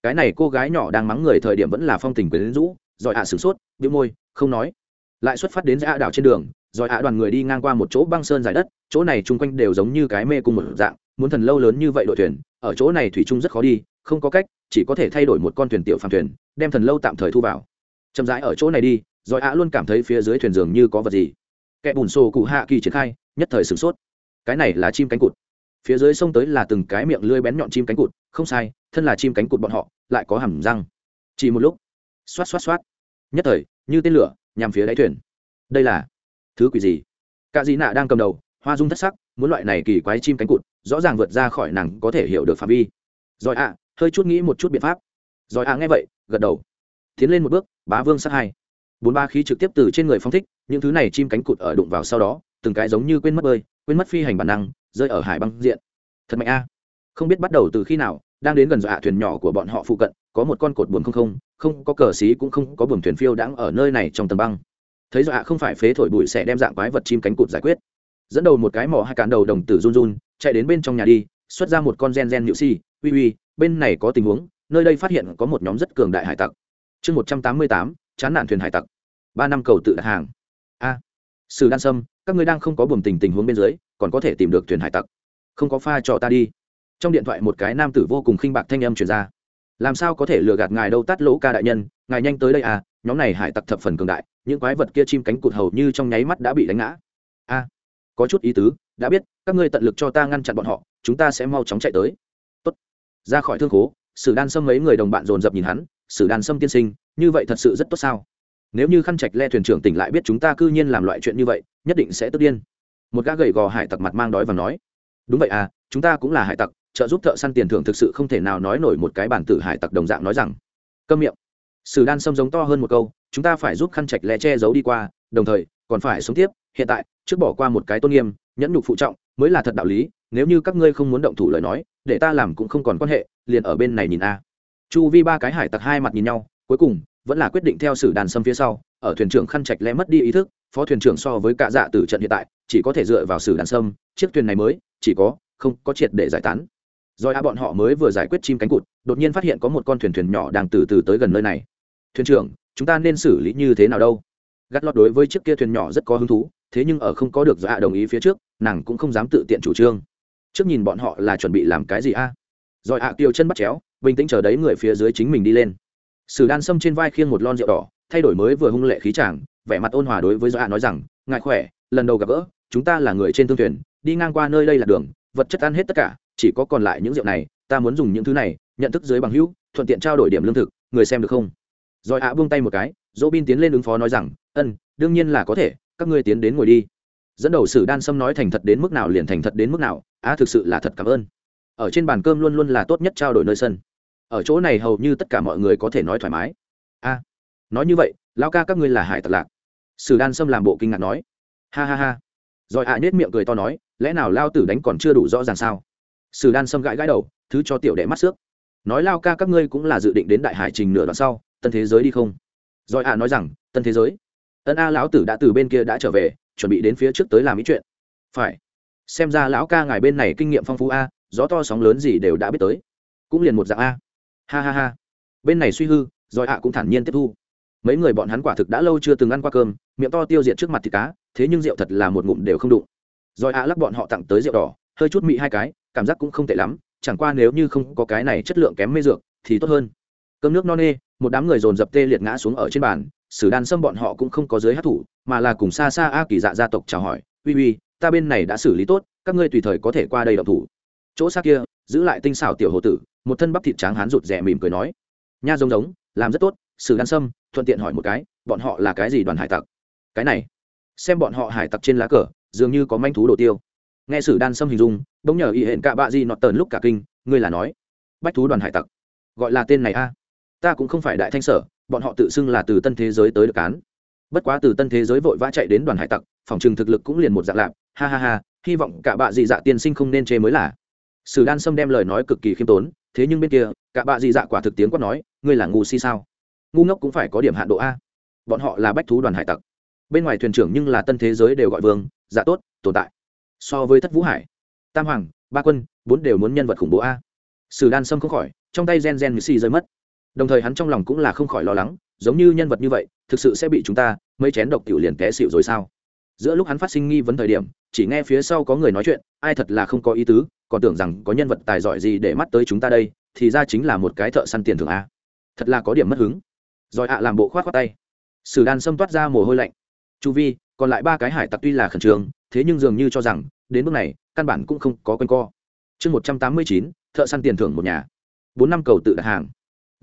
Cái này cô gái nhỏ đang mắng người thời điểm vẫn là phong tình quyến rũ, rồi ạ à sửng sốt, bĩu môi, không nói. Lại xuất phát đến dạ đảo trên đường rồi ạ đoàn người đi ngang qua một chỗ băng sơn dài đất, chỗ này chung quanh đều giống như cái mê cung một dạng, muốn thần lâu lớn như vậy đội thuyền, ở chỗ này thủy chung rất khó đi, không có cách, chỉ có thể thay đổi một con thuyền tiểu phàm thuyền, đem thần lâu tạm thời thu vào. Chậm rãi ở chỗ này đi, rồi ạ luôn cảm thấy phía dưới thuyền dường như có vật gì. Kẻ bùn xô cụ hạ kỳ triển khai, nhất thời sửng sốt. Cái này là chim cánh cụt. Phía dưới sông tới là từng cái miệng lưới bén nhọn chim cánh cụt, không sai, thân là chim cánh cụt bọn họ, lại có hầm răng. Chỉ một lúc. Xoát xoát xoát. Nhất thời, như tên lửa, nhằm phía đáy thuyền. Đây là thứ quỷ gì? Cả dị nạ đang cầm đầu, hoa dung thất sắc, muốn loại này kỳ quái chim cánh cụt, rõ ràng vượt ra khỏi nàng có thể hiểu được phạm vi. Rồi ạ, hơi chút nghĩ một chút biện pháp. Rồi ạ nghe vậy, gật đầu. Tiến lên một bước, bá vương sát hai. Bốn ba khí trực tiếp từ trên người phong thích, những thứ này chim cánh cụt ở đụng vào sau đó, từng cái giống như quên mất bơi, quên mất phi hành bản năng, rơi ở hải băng diện. Thật mạnh a. Không biết bắt đầu từ khi nào, đang đến gần dọa thuyền nhỏ của bọn họ phụ cận, có một con cột buồm không không không có cờ xí cũng không có buồm thuyền phiêu đãng ở nơi này trong tầng băng thấy dọa không phải phế thổi bụi sẽ đem dạng quái vật chim cánh cụt giải quyết. Dẫn đầu một cái mỏ hai cán đầu đồng tử run run, chạy đến bên trong nhà đi, xuất ra một con gen gen nhự si, uy uy, bên này có tình huống, nơi đây phát hiện có một nhóm rất cường đại hải tặc. Chương một trăm tám mươi tám, chán nản thuyền hải tặc. Ba năm cầu tự đặt hàng. A, sử đan sâm, các ngươi đang không có buồm tình tình huống bên dưới, còn có thể tìm được thuyền hải tặc. Không có pha cho ta đi. Trong điện thoại một cái nam tử vô cùng khinh bạc thanh âm truyền ra. Làm sao có thể lừa gạt ngài đâu tắt lỗ ca đại nhân, ngài nhanh tới đây à nhóm này hải tặc thập phần cường đại, những quái vật kia chim cánh cụt hầu như trong nháy mắt đã bị đánh ngã. A, có chút ý tứ, đã biết, các ngươi tận lực cho ta ngăn chặn bọn họ, chúng ta sẽ mau chóng chạy tới. Tốt. ra khỏi thương khố, sử đan sâm mấy người đồng bạn dồn dập nhìn hắn, sử đan sâm tiên sinh, như vậy thật sự rất tốt sao? Nếu như khăn trạch le thuyền trưởng tỉnh lại biết chúng ta cư nhiên làm loại chuyện như vậy, nhất định sẽ tức điên. Một gã gầy gò hải tặc mặt mang đói và nói, đúng vậy à chúng ta cũng là hải tặc, trợ giúp thợ săn tiền thưởng thực sự không thể nào nói nổi một cái bản tử hải tặc đồng dạng nói rằng. Câm miệng sử đan sâm giống to hơn một câu, chúng ta phải giúp khăn trạch lẽ che giấu đi qua, đồng thời, còn phải sống tiếp, hiện tại, trước bỏ qua một cái tôn nghiêm, nhẫn nhục phụ trọng, mới là thật đạo lý, nếu như các ngươi không muốn động thủ lời nói, để ta làm cũng không còn quan hệ, liền ở bên này nhìn a. Chu vi ba cái hải tặc hai mặt nhìn nhau, cuối cùng, vẫn là quyết định theo sử đàn sâm phía sau, ở thuyền trưởng khăn trạch lẽ mất đi ý thức, phó thuyền trưởng so với cả dạ từ trận hiện tại, chỉ có thể dựa vào sử đàn sâm, chiếc thuyền này mới, chỉ có, không có triệt để giải tán. Rồi a bọn họ mới vừa giải quyết chim cánh cụt, đột nhiên phát hiện có một con thuyền thuyền nhỏ đang từ từ tới gần nơi này thuyền trưởng chúng ta nên xử lý như thế nào đâu? Gắt lót đối với chiếc kia thuyền nhỏ rất có hứng thú thế nhưng ở không có được dạ đồng ý phía trước nàng cũng không dám tự tiện chủ trương. Trước nhìn bọn họ là chuẩn bị làm cái gì a? À? rồi ạ à, chân bắt chéo bình tĩnh chờ đấy người phía dưới chính mình đi lên. Sử đan sâm trên vai khiêng một lon rượu đỏ thay đổi mới vừa hung lệ khí chàng vẻ mặt ôn hòa đối với do nói rằng ngài khỏe lần đầu gặp gỡ chúng ta là người trên thương thuyền đi ngang qua nơi đây là đường vật chất ăn hết tất cả chỉ có còn lại những rượu này ta muốn dùng những thứ này nhận thức dưới bằng hữu thuận tiện trao đổi điểm lương thực người xem được không? Rồi ạ buông tay một cái dỗ bin tiến lên ứng phó nói rằng, ân, đương nhiên là có thể, các ngươi tiến đến ngồi đi. Dẫn đầu sử đan sâm nói thành thật đến mức nào liền thành thật đến mức nào, á, thực sự là thật cảm ơn. Ở trên bàn cơm luôn luôn là tốt nhất trao đổi nơi sân. Ở chỗ này hầu như tất cả mọi người có thể nói thoải mái. A, nói như vậy lao ca các ngươi là hải tặc lạc. Sử đan sâm làm bộ kinh ngạc nói. Ha ha ha. Rồi ạ nết miệng cười to nói, lẽ nào lao tử đánh còn chưa đủ rõ ràng sao? Sử đan sâm gãi gãi đầu, thứ cho tiểu đệ mắt xước. Nói, lao ca các ngươi cũng là dự định đến đại hải trình nửa đoạn sau tân thế giới đi không? Rồi ạ nói rằng, tân thế giới. Tân a lão tử đã từ bên kia đã trở về, chuẩn bị đến phía trước tới làm ý chuyện. Phải. Xem ra lão ca ngài bên này kinh nghiệm phong phú a, gió to sóng lớn gì đều đã biết tới. Cũng liền một dạng a. Ha ha ha. Bên này suy hư, rồi ạ cũng thản nhiên tiếp thu. Mấy người bọn hắn quả thực đã lâu chưa từng ăn qua cơm, miệng to tiêu diệt trước mặt thịt cá, thế nhưng rượu thật là một ngụm đều không đụng. Rồi ạ lắc bọn họ tặng tới rượu đỏ, hơi chút mị hai cái, cảm giác cũng không tệ lắm, chẳng qua nếu như không có cái này chất lượng kém mê dược, thì tốt hơn. Cơm nước no nê một đám người dồn dập tê liệt ngã xuống ở trên bàn, sử đan xâm bọn họ cũng không có giới hát thủ, mà là cùng xa xa a kỳ dạ gia tộc chào hỏi, uy uy, ta bên này đã xử lý tốt, các ngươi tùy thời có thể qua đây đọc thủ. Chỗ xa kia, giữ lại tinh xảo tiểu hồ tử, một thân bắp thịt tráng hán rụt rè mỉm cười nói, nha giống giống, làm rất tốt, sử đan sâm, thuận tiện hỏi một cái, bọn họ là cái gì đoàn hải tặc? Cái này, xem bọn họ hải tặc trên lá cờ, dường như có manh thú đồ tiêu. Nghe sử đan sâm hình dung, bỗng nhờ y hẹn cạ bạ gì nọt tờn lúc cả kinh, ngươi là nói, bách thú đoàn hải tặc, gọi là tên này a? Ta cũng không phải đại thanh sở, bọn họ tự xưng là từ tân thế giới tới được cán. Bất quá từ tân thế giới vội vã chạy đến đoàn hải tặc, phòng trừng thực lực cũng liền một dạng lạp ha ha ha, hy vọng cả bạ dị dạ tiên sinh không nên chê mới là. Sử đan sâm đem lời nói cực kỳ khiêm tốn, thế nhưng bên kia, cả bạ dị dạ quả thực tiếng quát nói, ngươi là ngu si sao? Ngu ngốc cũng phải có điểm hạn độ a. Bọn họ là bách thú đoàn hải tặc. Bên ngoài thuyền trưởng nhưng là tân thế giới đều gọi vương dạ tốt, tồn tại. So với thất vũ hải, tam hoàng, ba quân, bốn đều muốn nhân vật khủng bố a. Sử đan sâm không khỏi, trong tay gen gen như si rơi mất đồng thời hắn trong lòng cũng là không khỏi lo lắng, giống như nhân vật như vậy, thực sự sẽ bị chúng ta, mấy chén độc tiểu liền té xịu rồi sao? Giữa lúc hắn phát sinh nghi vấn thời điểm, chỉ nghe phía sau có người nói chuyện, ai thật là không có ý tứ, còn tưởng rằng có nhân vật tài giỏi gì để mắt tới chúng ta đây, thì ra chính là một cái thợ săn tiền thường a. Thật là có điểm mất hứng. Rồi ạ làm bộ khoát khoát tay. Sử đan xâm toát ra mồ hôi lạnh. Chu vi, còn lại ba cái hải tặc tuy là khẩn trương, thế nhưng dường như cho rằng, đến bước này, căn bản cũng không có quanh co. Chương một trăm tám mươi chín, thợ săn tiền thưởng một nhà. Bốn năm cầu tự đặt hàng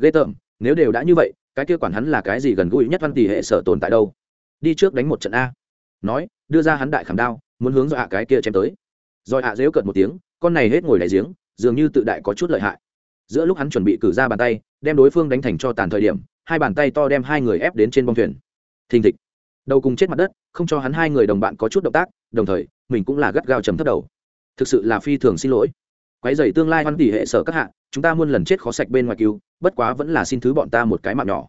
ghê tởm, nếu đều đã như vậy, cái kia quản hắn là cái gì gần gũi nhất văn tỷ hệ sở tồn tại đâu? Đi trước đánh một trận a. Nói, đưa ra hắn đại khảm đao, muốn hướng do hạ cái kia chém tới. Rồi hạ dếu cợt một tiếng, con này hết ngồi đại giếng, dường như tự đại có chút lợi hại. Giữa lúc hắn chuẩn bị cử ra bàn tay, đem đối phương đánh thành cho tàn thời điểm, hai bàn tay to đem hai người ép đến trên bông thuyền. Thình thịch. Đầu cùng chết mặt đất, không cho hắn hai người đồng bạn có chút động tác, đồng thời, mình cũng là gắt gao chầm thất đầu. Thực sự là phi thường xin lỗi quái dày tương lai văn tỷ hệ sở các hạ, chúng ta muôn lần chết khó sạch bên ngoài cứu, bất quá vẫn là xin thứ bọn ta một cái mạng nhỏ.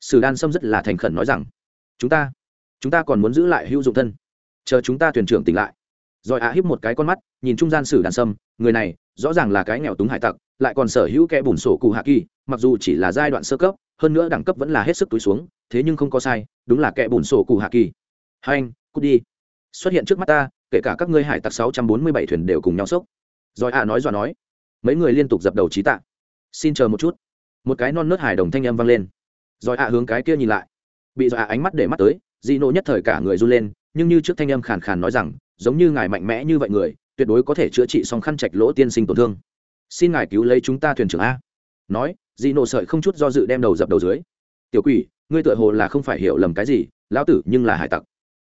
Sử đan sâm rất là thành khẩn nói rằng, chúng ta chúng ta còn muốn giữ lại hữu dụng thân. Chờ chúng ta thuyền trưởng tỉnh lại. Rồi ạ à một cái con mắt, nhìn trung gian sử đàn sâm, người này, rõ ràng là cái nghèo túng hải tặc, lại còn sở hữu kẽ bùn sổ cụ hạ kỳ, mặc dù chỉ là giai đoạn sơ cấp, hơn nữa đẳng cấp vẫn là hết sức túi xuống, thế nhưng không có sai, đúng là kẽ bùn sổ cụ hạ kỳ. Hai anh, cút đi. Xuất hiện trước mắt ta, kể cả các ngươi hải tặc sáu trăm bốn mươi bảy thuyền đều cùng nhau sốc rồi ạ à nói dọa nói. Mấy người liên tục dập đầu trí tạ. Xin chờ một chút. Một cái non nớt hài đồng thanh âm vang lên. Rồi ạ hướng cái kia nhìn lại. Bị dọa ánh mắt để mắt tới di nộ nhất thời cả người run lên, nhưng như trước thanh âm khàn khàn nói rằng, giống như ngài mạnh mẽ như vậy người, tuyệt đối có thể chữa trị xong khăn trạch lỗ tiên sinh tổn thương. Xin ngài cứu lấy chúng ta thuyền trưởng a. Nói di nộ sợi không chút do dự đem đầu dập đầu dưới. Tiểu quỷ, ngươi tựa hồ là không phải hiểu lầm cái gì, lão tử nhưng là hải tặc.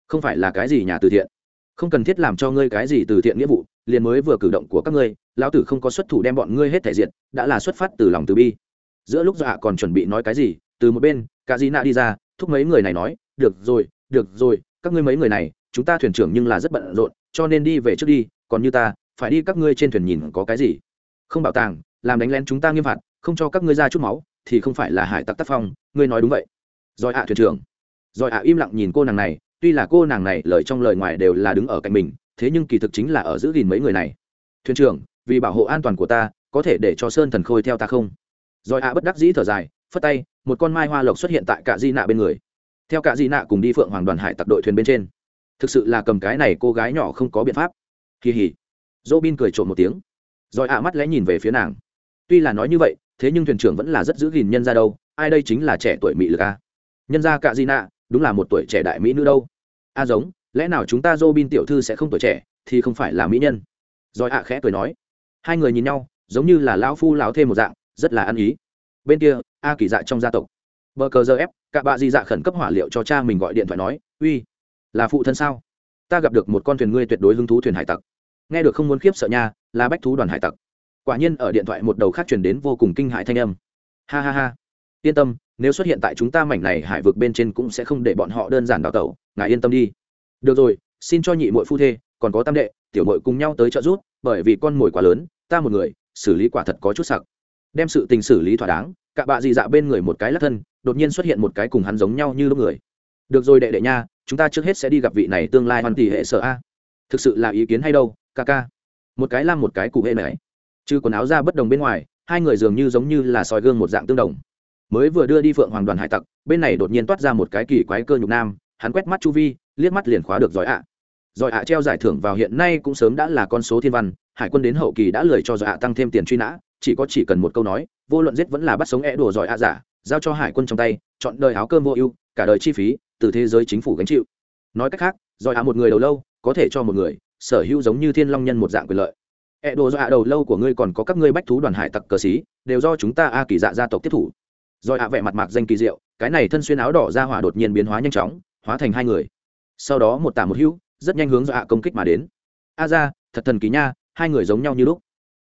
Không phải là cái gì nhà từ thiện. Không cần thiết làm cho ngươi cái gì từ thiện nghĩa vụ liền mới vừa cử động của các ngươi, lão tử không có xuất thủ đem bọn ngươi hết thể diện đã là xuất phát từ lòng từ bi. Giữa lúc dọa còn chuẩn bị nói cái gì, từ một bên, cả di nạ đi ra, thúc mấy người này nói, được rồi được rồi, các ngươi mấy người này, chúng ta thuyền trưởng nhưng là rất bận rộn, cho nên đi về trước đi, còn như ta, phải đi các ngươi trên thuyền nhìn có cái gì. Không bảo tàng, làm đánh lén chúng ta nghiêm phạt, không cho các ngươi ra chút máu, thì không phải là hải tặc tác phong, ngươi nói đúng vậy. Rồi ạ thuyền trưởng. Rồi ạ im lặng nhìn cô nàng này, tuy là cô nàng này lời trong lời ngoài đều là đứng ở cạnh mình thế nhưng kỳ thực chính là ở giữ gìn mấy người này. Thuyền trưởng, vì bảo hộ an toàn của ta, có thể để cho sơn thần khôi theo ta không? Rồi ạ bất đắc dĩ thở dài, phất tay, một con mai hoa lộc xuất hiện tại cả di nạ bên người. Theo cả di nạ cùng đi phượng hoàng đoàn hải tặc đội thuyền bên trên. Thực sự là cầm cái này cô gái nhỏ không có biện pháp. Kỳ hỉ. Dỗ bin cười trộm một tiếng. Rồi ạ mắt lẽ nhìn về phía nàng. Tuy là nói như vậy, thế nhưng thuyền trưởng vẫn là rất giữ gìn nhân ra đâu, ai đây chính là trẻ tuổi mỹ lực a? Nhân ra cả di nạ, đúng là một tuổi trẻ đại mỹ nữ đâu. A giống lẽ nào chúng ta Robin tiểu thư sẽ không tuổi trẻ, thì không phải là mỹ nhân? Rồi ạ khẽ cười nói. Hai người nhìn nhau, giống như là lão phu lão thêm một dạng, rất là ăn ý. Bên kia, a kỳ dạ trong gia tộc. Bờ cờ giờ ép cả bà di dạ khẩn cấp hỏa liệu cho cha mình gọi điện thoại nói, uy, là phụ thân sao? Ta gặp được một con thuyền ngươi tuyệt đối hứng thú thuyền hải tặc. Nghe được không muốn khiếp sợ nha, là bách thú đoàn hải tặc. Quả nhiên ở điện thoại một đầu khác truyền đến vô cùng kinh hãi thanh âm. Ha ha ha. Yên tâm, nếu xuất hiện tại chúng ta mảnh này hải vực bên trên cũng sẽ không để bọn họ đơn giản đào tẩu, ngài yên tâm đi được rồi, xin cho nhị mội phu thê, còn có tam đệ, tiểu mội cùng nhau tới trợ giúp bởi vì con mồi quá lớn, ta một người, xử lý quả thật có chút sặc. Đem sự tình xử lý thỏa đáng, cả bạ dị dạ bên người một cái lắc thân, đột nhiên xuất hiện một cái cùng hắn giống nhau như lúc người. Được rồi đệ đệ nha, chúng ta trước hết sẽ đi gặp vị này tương lai hoàn tỷ hệ sở a. Thực sự là ý kiến hay đâu, ca ca. Một cái làm một cái cụ hệ này. Chứ quần áo ra bất đồng bên ngoài, hai người dường như giống như là soi gương một dạng tương đồng. Mới vừa đưa đi phượng hoàng đoàn hải tặc, bên này đột nhiên toát ra một cái kỳ quái cơ nhục nam, hắn quét mắt chu vi liếc mắt liền khóa được giỏi ạ. Giỏi ạ treo giải thưởng vào hiện nay cũng sớm đã là con số thiên văn, hải quân đến hậu kỳ đã lời cho giỏi ạ tăng thêm tiền truy nã, chỉ có chỉ cần một câu nói, vô luận giết vẫn là bắt sống é đùa giỏi ạ giả, giao cho hải quân trong tay, chọn đời áo cơm vô ưu, cả đời chi phí, từ thế giới chính phủ gánh chịu. Nói cách khác, giỏi ạ một người đầu lâu, có thể cho một người, sở hữu giống như thiên long nhân một dạng quyền lợi. Ẹ đồ dọa đầu lâu của ngươi còn có các ngươi bách thú đoàn hải tặc cờ xí, đều do chúng ta a kỳ dạ gia tộc tiếp thủ. Rồi ạ vẻ mặt mạc danh kỳ diệu, cái này thân xuyên áo đỏ ra hỏa đột nhiên biến hóa nhanh chóng, hóa thành hai người sau đó một tả một hữu, rất nhanh hướng do ạ công kích mà đến. A ra, thật thần kỳ nha, hai người giống nhau như lúc.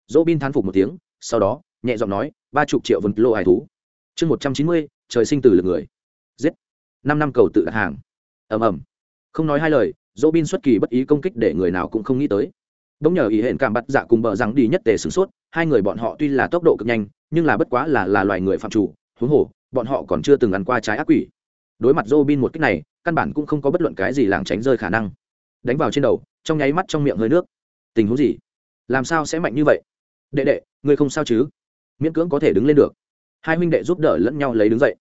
Dỗ bin thán phục một tiếng, sau đó, nhẹ giọng nói, ba chục triệu vần lô hải thú. Chương một trăm chín mươi, trời sinh từ lực người. Giết. Năm năm cầu tự đặt hàng. Ầm ầm. Không nói hai lời, dỗ bin xuất kỳ bất ý công kích để người nào cũng không nghĩ tới. Bỗng nhờ ý hẹn cảm bắt dạ cùng bờ rằng đi nhất tề sửng sốt, hai người bọn họ tuy là tốc độ cực nhanh, nhưng là bất quá là là loài người phạm chủ, huống hồ, bọn họ còn chưa từng ăn qua trái ác quỷ. Đối mặt dỗ bin một cách này căn bản cũng không có bất luận cái gì làng tránh rơi khả năng. Đánh vào trên đầu, trong nháy mắt trong miệng hơi nước. Tình huống gì? Làm sao sẽ mạnh như vậy? Đệ đệ, ngươi không sao chứ? Miễn cưỡng có thể đứng lên được. Hai huynh đệ giúp đỡ lẫn nhau lấy đứng dậy.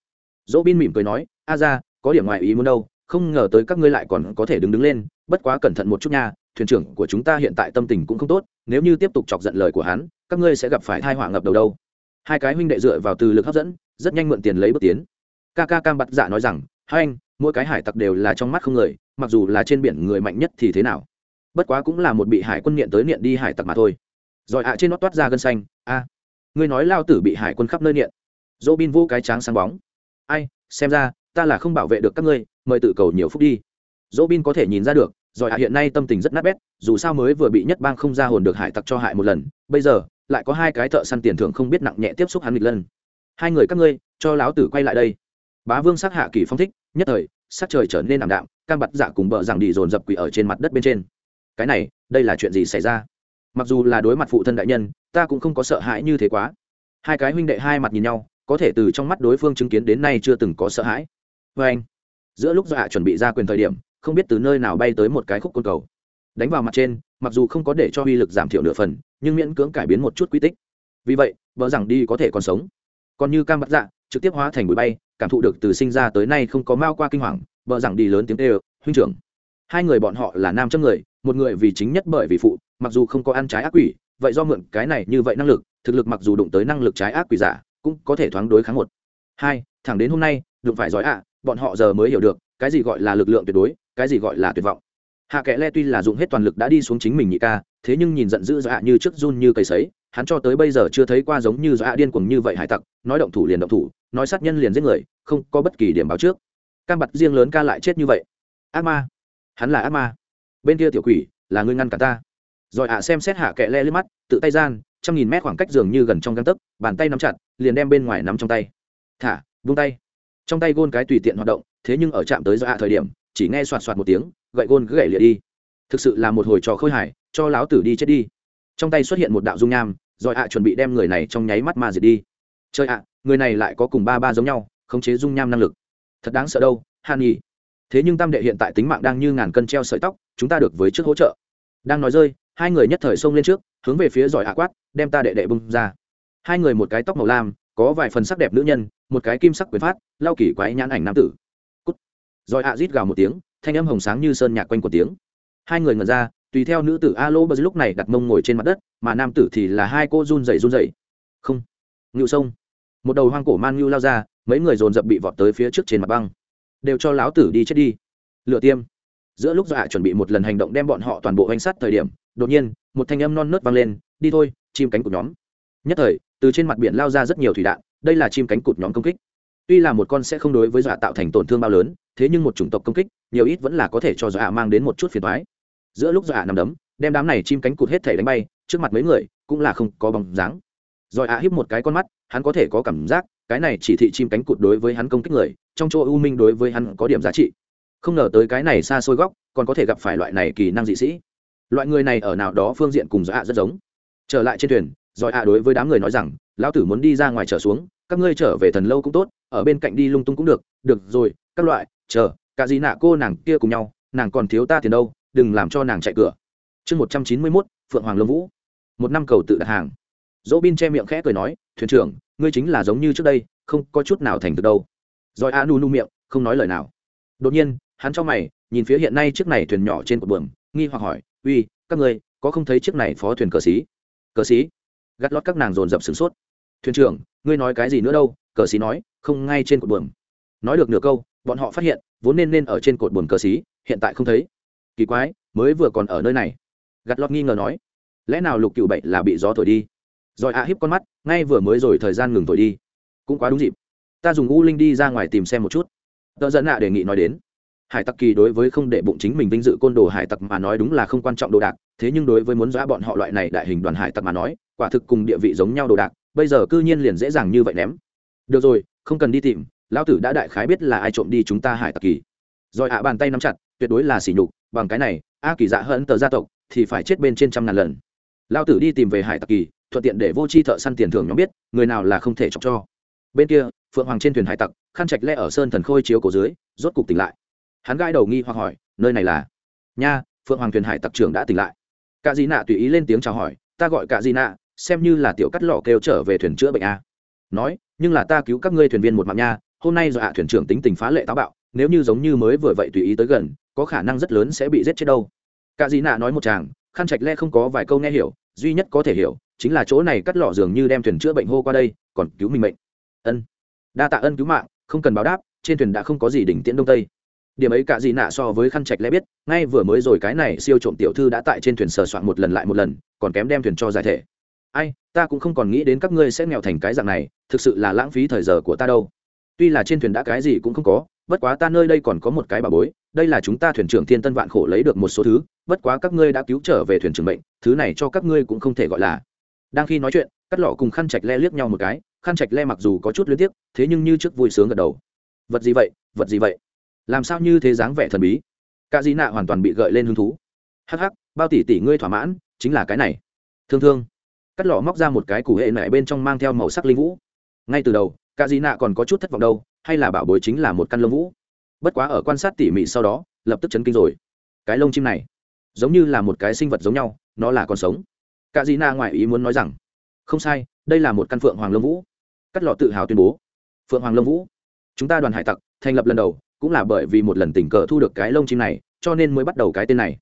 Dỗ bin mỉm cười nói, a ra, có điểm ngoài ý muốn đâu, không ngờ tới các ngươi lại còn có thể đứng đứng lên, bất quá cẩn thận một chút nha, thuyền trưởng của chúng ta hiện tại tâm tình cũng không tốt, nếu như tiếp tục chọc giận lời của hắn, các ngươi sẽ gặp phải thai họa ngập đầu đâu. Hai cái huynh đệ dựa vào từ lực hấp dẫn, rất nhanh mượn tiền lấy bước tiến. Ca ca cam bặt dạ nói rằng, hai anh mỗi cái hải tặc đều là trong mắt không người, mặc dù là trên biển người mạnh nhất thì thế nào. Bất quá cũng là một bị hải quân niệm tới niệm đi hải tặc mà thôi. Rồi ạ, trên nó toát ra gân xanh, a, ngươi nói lao tử bị hải quân khắp nơi niệm dỗ bin vô cái tráng sáng bóng. Ai, xem ra, ta là không bảo vệ được các ngươi, mời tự cầu nhiều phúc đi. Dỗ bin có thể nhìn ra được, rồi ạ hiện nay tâm tình rất nát bét, dù sao mới vừa bị nhất bang không ra hồn được hải tặc cho hại một lần, bây giờ, lại có hai cái thợ săn tiền thưởng không biết nặng nhẹ tiếp xúc hắn nghịch lân. Hai người các ngươi, cho láo tử quay lại đây. Bá vương sát hạ kỳ phong thích nhất thời sát trời trở nên ảm đạm, cam bặt dạ cùng bờ rằng đi dồn dập quỷ ở trên mặt đất bên trên. Cái này, đây là chuyện gì xảy ra? Mặc dù là đối mặt phụ thân đại nhân, ta cũng không có sợ hãi như thế quá. Hai cái huynh đệ hai mặt nhìn nhau, có thể từ trong mắt đối phương chứng kiến đến nay chưa từng có sợ hãi. Vê anh, giữa lúc dọa chuẩn bị ra quyền thời điểm, không biết từ nơi nào bay tới một cái khúc côn cầu. Đánh vào mặt trên, mặc dù không có để cho uy lực giảm thiểu nửa phần, nhưng miễn cưỡng cải biến một chút quy tích. Vì vậy vợ rằng đi có thể còn sống. Còn như cam bắt dạ trực tiếp hóa thành bụi bay, cảm thụ được từ sinh ra tới nay không có mao qua kinh hoàng vợ rằng đi lớn tiếng kêu, huynh trưởng. Hai người bọn họ là nam châm người, một người vì chính nhất bởi vì phụ, mặc dù không có ăn trái ác quỷ, vậy do mượn cái này như vậy năng lực, thực lực mặc dù đụng tới năng lực trái ác quỷ giả, cũng có thể thoáng đối kháng một. Hai, thẳng đến hôm nay, đụng phải giỏi ạ, bọn họ giờ mới hiểu được, cái gì gọi là lực lượng tuyệt đối, cái gì gọi là tuyệt vọng. Hạ kệ le tuy là dùng hết toàn lực đã đi xuống chính mình nhị ca thế nhưng nhìn giận dữ dọa như trước run như cây sấy, hắn cho tới bây giờ chưa thấy qua giống như dọa điên cuồng như vậy hải tặc, nói động thủ liền động thủ, nói sát nhân liền giết người, không có bất kỳ điểm báo trước. Cam bặt riêng lớn ca lại chết như vậy. Ác ma. Hắn là ác ma. Bên kia tiểu quỷ, là ngươi ngăn cả ta. Rồi ạ à xem xét hạ kệ le lên mắt, tự tay gian, trăm nghìn mét khoảng cách giường như gần trong găng tấc, bàn tay nắm chặt, liền đem bên ngoài nắm trong tay. Thả, vung tay. Trong tay gôn cái tùy tiện hoạt động, thế nhưng ở chạm tới do thời điểm, chỉ nghe soạt soạt một tiếng, gậy gôn gậy lịa đi thực sự là một hồi trò khôi hài, cho láo tử đi chết đi. Trong tay xuất hiện một đạo dung nham rồi ạ chuẩn bị đem người này trong nháy mắt mà diệt đi. Chơi ạ người này lại có cùng ba ba giống nhau khống chế dung nham năng lực. Thật đáng sợ đâu hàn nhỉ thế nhưng tam đệ hiện tại tính mạng đang như ngàn cân treo sợi tóc chúng ta được với trước hỗ trợ. Đang nói rơi hai người nhất thời xông lên trước hướng về phía giỏi hạ quát đem ta đệ đệ bung ra. Hai người một cái tóc màu lam có vài phần sắc đẹp nữ nhân một cái kim sắc quyền phát lau kỳ quái nhãn ảnh nam tử. Cút. Giỏi hạ rít gào một tiếng thanh âm hồng sáng như sơn nhạc quanh một tiếng hai người ngẩn ra, tùy theo nữ tử a lô bơ lúc này đặt mông ngồi trên mặt đất, mà nam tử thì là hai cô run rẩy run rẩy. Không. Ngưu sông. Một đầu hoang cổ man ngưu lao ra, mấy người dồn dập bị vọt tới phía trước trên mặt băng. Đều cho láo tử đi chết đi. Lựa tiêm. Giữa lúc dọa chuẩn bị một lần hành động đem bọn họ toàn bộ hành sát thời điểm, đột nhiên, một thanh âm non nớt vang lên, đi thôi, chim cánh cụt nhóm. Nhất thời, từ trên mặt biển lao ra rất nhiều thủy đạn, đây là chim cánh cụt nhóm công kích. Tuy là một con sẽ không đối với dọa tạo thành tổn thương bao lớn, thế nhưng một chủng tộc công kích, nhiều ít vẫn là có thể cho dọa mang đến một chút phiền thoái giữa lúc dọa nằm đấm, đem đám này chim cánh cụt hết thể đánh bay, trước mặt mấy người cũng là không có bóng dáng. Rồi ạ híp một cái con mắt, hắn có thể có cảm giác, cái này chỉ thị chim cánh cụt đối với hắn công kích người, trong chỗ u minh đối với hắn có điểm giá trị. Không ngờ tới cái này xa xôi góc, còn có thể gặp phải loại này kỳ năng dị sĩ. Loại người này ở nào đó phương diện cùng giỏi ạ rất giống. Trở lại trên thuyền giỏi ạ đối với đám người nói rằng, lão tử muốn đi ra ngoài trở xuống, các ngươi trở về thần lâu cũng tốt, ở bên cạnh đi lung tung cũng được được rồi, các loại, chờ cả gì nạ cô nàng kia cùng nhau, nàng còn thiếu ta tiền đâu đừng làm cho nàng chạy cửa. Chương một trăm chín mươi mốt, phượng hoàng lâm vũ. Một năm cầu tự đặt hàng. Dỗ bin che miệng khẽ cười nói, thuyền trưởng, ngươi chính là giống như trước đây, không có chút nào thành thực đâu. Rồi a nu nu miệng, không nói lời nào. Đột nhiên, hắn cho mày, nhìn phía hiện nay chiếc này thuyền nhỏ trên cột buồm, nghi hoặc hỏi, uy, các ngươi, có không thấy chiếc này phó thuyền cờ xí cờ xí gắt lót các nàng dồn dập sửng sốt. Thuyền trưởng, ngươi nói cái gì nữa đâu? cờ xí nói, không, ngay trên cột buồm. Nói được nửa câu, bọn họ phát hiện, vốn nên nên ở trên cột buồm cờ xí hiện tại không thấy kỳ quái, mới vừa còn ở nơi này. Gặt lọt nghi ngờ nói, lẽ nào lục cựu bậy là bị gió thổi đi? Rồi ạ hiếp con mắt, ngay vừa mới rồi thời gian ngừng thổi đi. Cũng quá đúng dịp. Ta dùng u linh đi ra ngoài tìm xem một chút. Tợ dẫn nạ đề nghị nói đến, hải tặc kỳ đối với không để bụng chính mình vinh dự côn đồ hải tặc mà nói đúng là không quan trọng đồ đạc, thế nhưng đối với muốn dọa bọn họ loại này đại hình đoàn hải tặc mà nói, quả thực cùng địa vị giống nhau đồ đạc, bây giờ cư nhiên liền dễ dàng như vậy ném. Được rồi, không cần đi tìm, lão tử đã đại khái biết là ai trộm đi chúng ta hải tặc kỳ. Rồi ạ bàn tay nắm chặt, tuyệt đối là sỉ nhục bằng cái này, a kỳ dạ hận tờ gia tộc thì phải chết bên trên trăm ngàn lần. Lão tử đi tìm về hải tặc kỳ, thuận tiện để vô chi thợ săn tiền thưởng nhóm biết, người nào là không thể chọc cho. Bên kia, phượng hoàng trên thuyền hải tặc, khăn trạch lẽ ở sơn thần khôi chiếu cổ dưới, rốt cục tỉnh lại. Hắn gãi đầu nghi hoặc hỏi, nơi này là? Nha, phượng hoàng thuyền hải tặc trưởng đã tỉnh lại. Cả di nạ tùy ý lên tiếng chào hỏi, ta gọi cả di nạ, xem như là tiểu cắt lọ kêu trở về thuyền chữa bệnh a. Nói, nhưng là ta cứu các ngươi thuyền viên một mạng nha, hôm nay do hạ thuyền trưởng tính tình phá lệ táo bạo nếu như giống như mới vừa vậy tùy ý tới gần, có khả năng rất lớn sẽ bị giết chết đâu. Cả dì nạ nói một chàng, khăn trạch le không có vài câu nghe hiểu, duy nhất có thể hiểu, chính là chỗ này cắt lọ dường như đem thuyền chữa bệnh hô qua đây, còn cứu mình mệnh. Ân. Đa tạ ân cứu mạng, không cần báo đáp, trên thuyền đã không có gì đỉnh tiễn đông tây. Điểm ấy cả gì nạ so với khăn trạch lẽ biết, ngay vừa mới rồi cái này siêu trộm tiểu thư đã tại trên thuyền sờ soạn một lần lại một lần, còn kém đem thuyền cho giải thể. Ai, ta cũng không còn nghĩ đến các ngươi sẽ nghèo thành cái dạng này, thực sự là lãng phí thời giờ của ta đâu. Tuy là trên thuyền đã cái gì cũng không có bất quá ta nơi đây còn có một cái bà bối, đây là chúng ta thuyền trưởng thiên tân vạn khổ lấy được một số thứ, bất quá các ngươi đã cứu trở về thuyền trưởng bệnh thứ này cho các ngươi cũng không thể gọi là. Đang khi nói chuyện, cắt lọ cùng khăn trạch le liếc nhau một cái, khăn trạch le mặc dù có chút liên tiếc, thế nhưng như trước vui sướng gật đầu. Vật gì vậy, vật gì vậy? Làm sao như thế dáng vẻ thần bí? Cả dĩ nạ hoàn toàn bị gợi lên hứng thú. Hắc hắc, bao tỷ tỷ ngươi thỏa mãn, chính là cái này. Thương thương. Cắt lọ móc ra một cái củ hệ nại bên trong mang theo màu sắc linh vũ. Ngay từ đầu, cả dĩ nạ còn có chút thất vọng đâu hay là bảo bối chính là một căn lông vũ? Bất quá ở quan sát tỉ mỉ sau đó, lập tức chấn kinh rồi. Cái lông chim này, giống như là một cái sinh vật giống nhau, nó là con sống. Cả dị Na ngoại ý muốn nói rằng, không sai, đây là một căn phượng hoàng lông vũ. Cắt lọ tự hào tuyên bố. Phượng hoàng lông vũ, chúng ta đoàn hải tặc, thành lập lần đầu, cũng là bởi vì một lần tình cờ thu được cái lông chim này, cho nên mới bắt đầu cái tên này.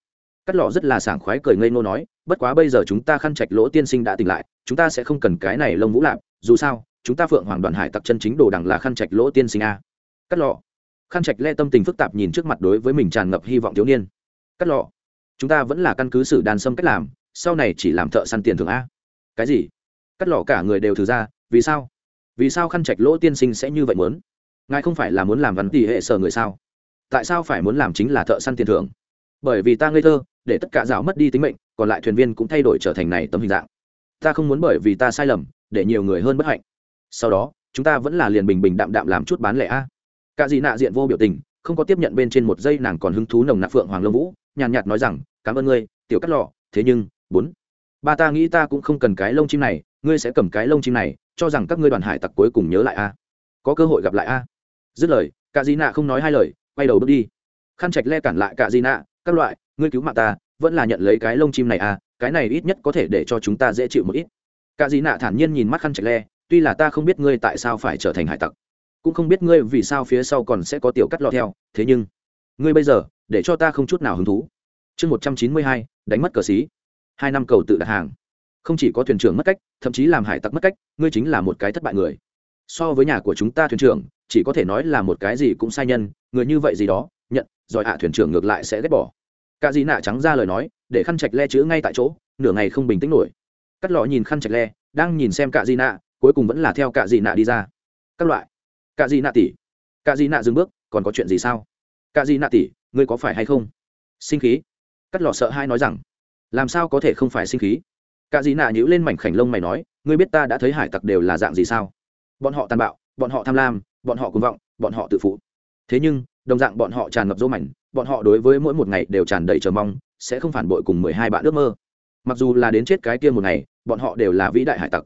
Cắt lọ rất là sảng khoái cười ngây ngô nói, bất quá bây giờ chúng ta khăn trạch lỗ tiên sinh đã tỉnh lại, chúng ta sẽ không cần cái này lông vũ lạp, dù sao chúng ta phượng hoàng đoàn hải tặc chân chính đồ đằng là khăn trạch lỗ tiên sinh a. Cắt lọ. Khăn trạch le tâm tình phức tạp nhìn trước mặt đối với mình tràn ngập hy vọng thiếu niên. Cắt lọ. Chúng ta vẫn là căn cứ xử đàn sâm cách làm, sau này chỉ làm thợ săn tiền thưởng a. Cái gì? Cắt lọ cả người đều thử ra, vì sao? Vì sao khăn trạch lỗ tiên sinh sẽ như vậy muốn? Ngài không phải là muốn làm văn tỷ hệ sở người sao? Tại sao phải muốn làm chính là thợ săn tiền thưởng? Bởi vì ta ngây thơ, để tất cả rào mất đi tính mệnh, còn lại thuyền viên cũng thay đổi trở thành này tấm hình dạng. Ta không muốn bởi vì ta sai lầm, để nhiều người hơn bất hạnh sau đó, chúng ta vẫn là liền bình bình đạm đạm làm chút bán lẻ a. À. cả gì nạ diện vô biểu tình, không có tiếp nhận bên trên một giây nàng còn hứng thú nồng nặc phượng hoàng lông vũ, nhàn nhạt nói rằng, cảm ơn ngươi, tiểu cắt lọ, thế nhưng, bốn, ba ta nghĩ ta cũng không cần cái lông chim này, ngươi sẽ cầm cái lông chim này, cho rằng các ngươi đoàn hải tặc cuối cùng nhớ lại a. Có cơ hội gặp lại a. Dứt lời, cả di nạ không nói hai lời, quay đầu bước đi. Khăn trạch le cản lại cả di nạ, các loại, ngươi cứu mạng ta, vẫn là nhận lấy cái lông chim này à cái này ít nhất có thể để cho chúng ta dễ chịu một ít. Cả di nạ thản nhiên nhìn mắt khăn trạch le tuy là ta không biết ngươi tại sao phải trở thành hải tặc, cũng không biết ngươi vì sao phía sau còn sẽ có tiểu cắt lọ theo, thế nhưng, ngươi bây giờ, để cho ta không chút nào hứng thú. Chương một trăm chín mươi hai, đánh mất cờ xí. Hai năm cầu tự đặt hàng. Không chỉ có thuyền trưởng mất cách, thậm chí làm hải tặc mất cách, ngươi chính là một cái thất bại người. So với nhà của chúng ta thuyền trưởng, chỉ có thể nói là một cái gì cũng sai nhân, người như vậy gì đó, nhận, rồi hạ thuyền trưởng ngược lại sẽ ghét bỏ. Cả gì nạ trắng ra lời nói, để khăn chạch le chữ ngay tại chỗ, nửa ngày không bình tĩnh nổi. Cắt lọ nhìn khăn chạch le, đang nhìn xem cả gì nạ cuối cùng vẫn là theo cả gì nạ đi ra. Các loại. Cả gì nạ tỷ. Cả gì nạ dừng bước, còn có chuyện gì sao? Cả gì nạ tỷ, ngươi có phải hay không? Sinh khí. Cắt lò sợ hai nói rằng, làm sao có thể không phải sinh khí? Cả dị nạ nhữ lên mảnh khảnh lông mày nói, ngươi biết ta đã thấy hải tặc đều là dạng gì sao? Bọn họ tàn bạo, bọn họ tham lam, bọn họ cuồng vọng, bọn họ tự phụ. Thế nhưng, đồng dạng bọn họ tràn ngập dỗ mảnh, bọn họ đối với mỗi một ngày đều tràn đầy chờ mong, sẽ không phản bội cùng mười hai bạn ước mơ. Mặc dù là đến chết cái kia một ngày, bọn họ đều là vĩ đại hải tặc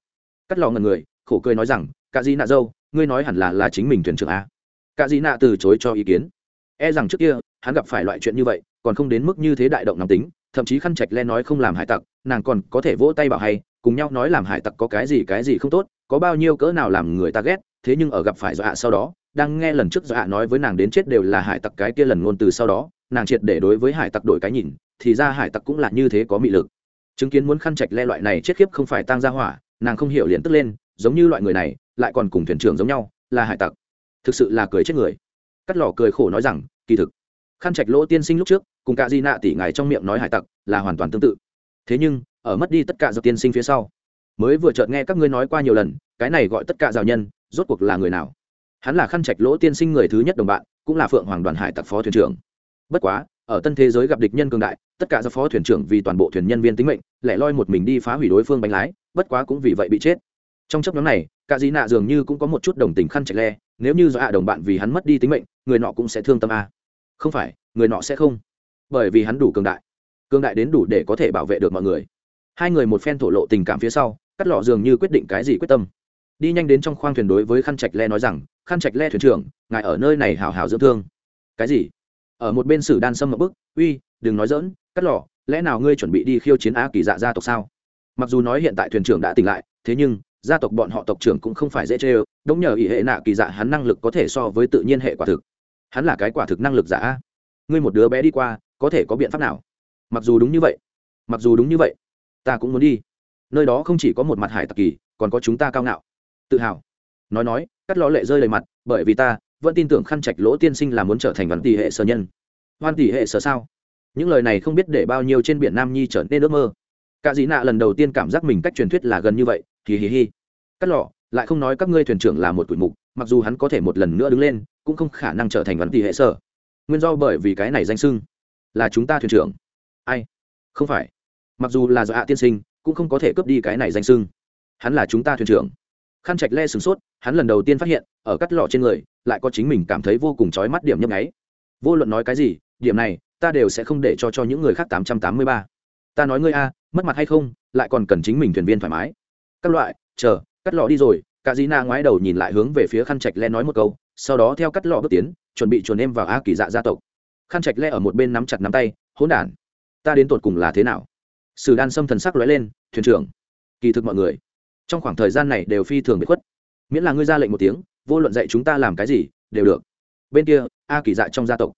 cắt lò ngần người, khổ cười nói rằng cả dĩ nạ dâu, ngươi nói hẳn là là chính mình thuyền trưởng a. Cả dĩ nạ từ chối cho ý kiến. E rằng trước kia, hắn gặp phải loại chuyện như vậy, còn không đến mức như thế đại động nóng tính, thậm chí khăn trạch le nói không làm hải tặc, nàng còn có thể vỗ tay bảo hay, cùng nhau nói làm hải tặc có cái gì cái gì không tốt, có bao nhiêu cỡ nào làm người ta ghét, thế nhưng ở gặp phải do hạ sau đó, đang nghe lần trước do hạ nói với nàng đến chết đều là hải tặc cái kia lần ngôn từ sau đó, nàng triệt để đối với hải tặc đổi cái nhìn, thì ra hải tặc cũng là như thế có mị lực. Chứng kiến muốn khăn trạch le loại này chết khiếp không phải tang ra hỏa nàng không hiểu liền tức lên, giống như loại người này, lại còn cùng thuyền trưởng giống nhau, là hải tặc. Thực sự là cười chết người. Cắt lò cười khổ nói rằng, kỳ thực, khăn trạch lỗ tiên sinh lúc trước, cùng cả di nạ tỷ ngài trong miệng nói hải tặc là hoàn toàn tương tự. Thế nhưng, ở mất đi tất cả giặc tiên sinh phía sau, mới vừa chợt nghe các ngươi nói qua nhiều lần, cái này gọi tất cả giáo nhân, rốt cuộc là người nào? Hắn là khăn trạch lỗ tiên sinh người thứ nhất đồng bạn, cũng là phượng hoàng đoàn hải tặc phó thuyền trưởng. Bất quá, ở tân thế giới gặp địch nhân cường đại, tất cả do phó thuyền trưởng vì toàn bộ thuyền nhân viên tính mệnh lại loi một mình đi phá hủy đối phương bánh lái bất quá cũng vì vậy bị chết. Trong chấp nhóm này, cả dĩ nạ dường như cũng có một chút đồng tình khăn trạch le, nếu như do hạ đồng bạn vì hắn mất đi tính mệnh, người nọ cũng sẽ thương tâm a. Không phải, người nọ sẽ không. Bởi vì hắn đủ cường đại. Cường đại đến đủ để có thể bảo vệ được mọi người. Hai người một phen thổ lộ tình cảm phía sau, cắt lọ dường như quyết định cái gì quyết tâm. Đi nhanh đến trong khoang thuyền đối với khăn trạch le nói rằng, khăn trạch le thuyền trưởng, ngài ở nơi này hào hào dưỡng thương. Cái gì? Ở một bên sử đan sâm một bức, uy, đừng nói dỡn cắt lọ, lẽ nào ngươi chuẩn bị đi khiêu chiến á kỳ dạ gia tộc sao? Mặc dù nói hiện tại thuyền trưởng đã tỉnh lại, thế nhưng, gia tộc bọn họ tộc trưởng cũng không phải dễ chê ơ. Đống nhờ ỷ hệ nạ kỳ dạ hắn năng lực có thể so với tự nhiên hệ quả thực. Hắn là cái quả thực năng lực giả. Ngươi một đứa bé đi qua, có thể có biện pháp nào? Mặc dù đúng như vậy. Mặc dù đúng như vậy. Ta cũng muốn đi. Nơi đó không chỉ có một mặt hải tặc kỳ, còn có chúng ta cao ngạo. Tự hào. Nói nói, cắt ló lệ rơi lời mặt, bởi vì ta vẫn tin tưởng khăn trạch lỗ tiên sinh là muốn trở thành văn tỷ hệ sở nhân. Văn tỷ hệ sở sao? Những lời này không biết để bao nhiêu trên biển nam nhi trở nên ước mơ cả dĩ nạ lần đầu tiên cảm giác mình cách truyền thuyết là gần như vậy, hì hì hì. Cắt lọ, lại không nói các ngươi thuyền trưởng là một tuổi mục, mặc dù hắn có thể một lần nữa đứng lên, cũng không khả năng trở thành vấn tỷ hệ sở. Nguyên do bởi vì cái này danh sưng là chúng ta thuyền trưởng. Ai? Không phải. Mặc dù là do hạ tiên sinh, cũng không có thể cướp đi cái này danh sưng hắn là chúng ta thuyền trưởng. Khăn trạch le sửng sốt, hắn lần đầu tiên phát hiện, ở cắt lọ trên người, lại có chính mình cảm thấy vô cùng trói mắt điểm nhấp nháy. Vô luận nói cái gì, điểm này, ta đều sẽ không để cho cho những người khác tám trăm tám mươi ba. Ta nói ngươi a mất mặt hay không, lại còn cần chính mình thuyền viên thoải mái. Các loại, chờ, cắt lọ đi rồi, cả dĩ na ngoái đầu nhìn lại hướng về phía khăn trạch le nói một câu, sau đó theo cắt lọ bước tiến, chuẩn bị chuồn em vào a kỳ dạ gia tộc. Khăn trạch le ở một bên nắm chặt nắm tay, hỗn đản, ta đến tột cùng là thế nào? Sử đan xâm thần sắc lóe lên, thuyền trưởng, kỳ thực mọi người, trong khoảng thời gian này đều phi thường bị khuất. Miễn là ngươi ra lệnh một tiếng, vô luận dạy chúng ta làm cái gì, đều được. Bên kia, a kỳ dạ trong gia tộc.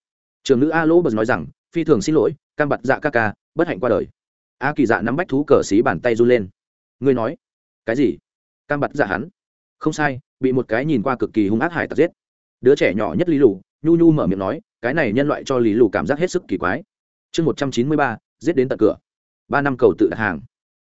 Trường nữ a lỗ bật nói rằng, phi thường xin lỗi, cam bặt dạ ca ca, bất hạnh qua đời a kỳ dạ nắm bách thú cờ xí bàn tay run lên. Ngươi nói, cái gì? Cam bặt dạ hắn. Không sai, bị một cái nhìn qua cực kỳ hung ác hải tặc giết. Đứa trẻ nhỏ nhất lý lù, nhu nhu mở miệng nói, cái này nhân loại cho lý lù cảm giác hết sức kỳ quái. Chương một trăm chín mươi ba, giết đến tận cửa. Ba năm cầu tự đặt hàng.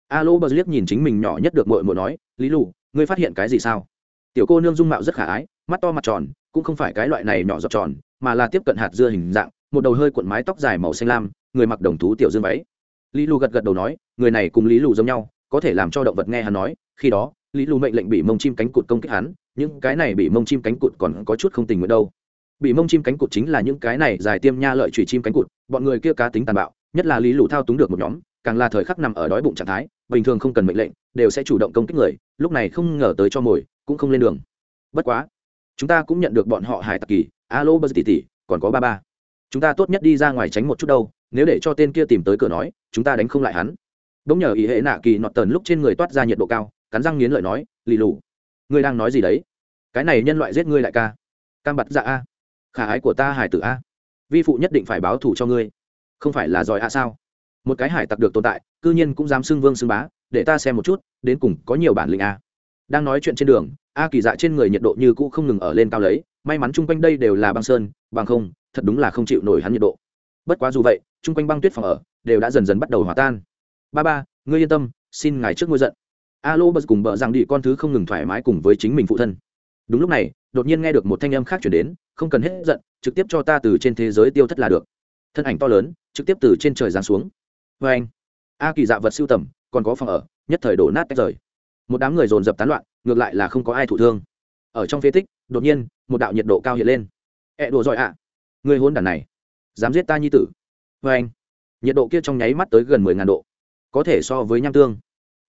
A lô bờ liếc nhìn chính mình nhỏ nhất được mội mội nói, lý lù, ngươi phát hiện cái gì sao? Tiểu cô nương dung mạo rất khả ái, mắt to mặt tròn, cũng không phải cái loại này nhỏ giọt tròn, mà là tiếp cận hạt dưa hình dạng, một đầu hơi cuộn mái tóc dài màu xanh lam, người mặc đồng thú tiểu dương váy lý lù gật gật đầu nói, người này cùng lý lù giống nhau, có thể làm cho động vật nghe hắn nói, khi đó, lý lù mệnh lệnh bị mông chim cánh cụt công kích hắn, những cái này bị mông chim cánh cụt còn có chút không tình nguyện đâu. Bị mông chim cánh cụt chính là những cái này dài tiêm nha lợi trụy chim cánh cụt, bọn người kia cá tính tàn bạo, nhất là lý lù thao túng được một nhóm, càng là thời khắc nằm ở đói bụng trạng thái, bình thường không cần mệnh lệnh, đều sẽ chủ động công kích người, lúc này không ngờ tới cho mồi, cũng không lên đường. Bất quá, chúng ta cũng nhận được bọn họ hải tặc kỳ, alo bơ tỷ tỷ, còn có ba ba chúng ta tốt nhất đi ra ngoài tránh một chút đâu, nếu để cho tên kia tìm tới cửa nói, chúng ta đánh không lại hắn. Đống nhờ ý hệ nạ kỳ nọt tần lúc trên người toát ra nhiệt độ cao, cắn răng nghiến lợi nói, lì lù, ngươi đang nói gì đấy? Cái này nhân loại giết ngươi lại ca. Cam bặt dạ a. Khả ái của ta hải tử a. Vi phụ nhất định phải báo thù cho ngươi. Không phải là giỏi a sao? Một cái hải tặc được tồn tại, cư nhiên cũng dám xưng vương xưng bá, để ta xem một chút, đến cùng có nhiều bản lĩnh a. Đang nói chuyện trên đường, a kỳ dạ trên người nhiệt độ như cũ không ngừng ở lên cao lấy may mắn chung quanh đây đều là băng sơn, bằng không, thật đúng là không chịu nổi hắn nhiệt độ. Bất quá dù vậy, chung quanh băng tuyết phòng ở đều đã dần dần bắt đầu hòa tan. Ba ba, ngươi yên tâm, xin ngài trước ngôi giận. A lô bật cùng bợ rằng đi con thứ không ngừng thoải mái cùng với chính mình phụ thân. Đúng lúc này, đột nhiên nghe được một thanh âm khác chuyển đến, không cần hết giận, trực tiếp cho ta từ trên thế giới tiêu thất là được. Thân ảnh to lớn, trực tiếp từ trên trời giáng xuống. Vê anh, a kỳ dạ vật siêu tầm, còn có phòng ở, nhất thời đổ nát tách rời. Một đám người dồn dập tán loạn, ngược lại là không có ai thụ thương ở trong phế tích, đột nhiên, một đạo nhiệt độ cao hiện lên. Ẹ đồ giỏi ạ. Người hôn đản này, dám giết ta nhi tử. Vê anh, nhiệt độ kia trong nháy mắt tới gần mười ngàn độ, có thể so với nham tương.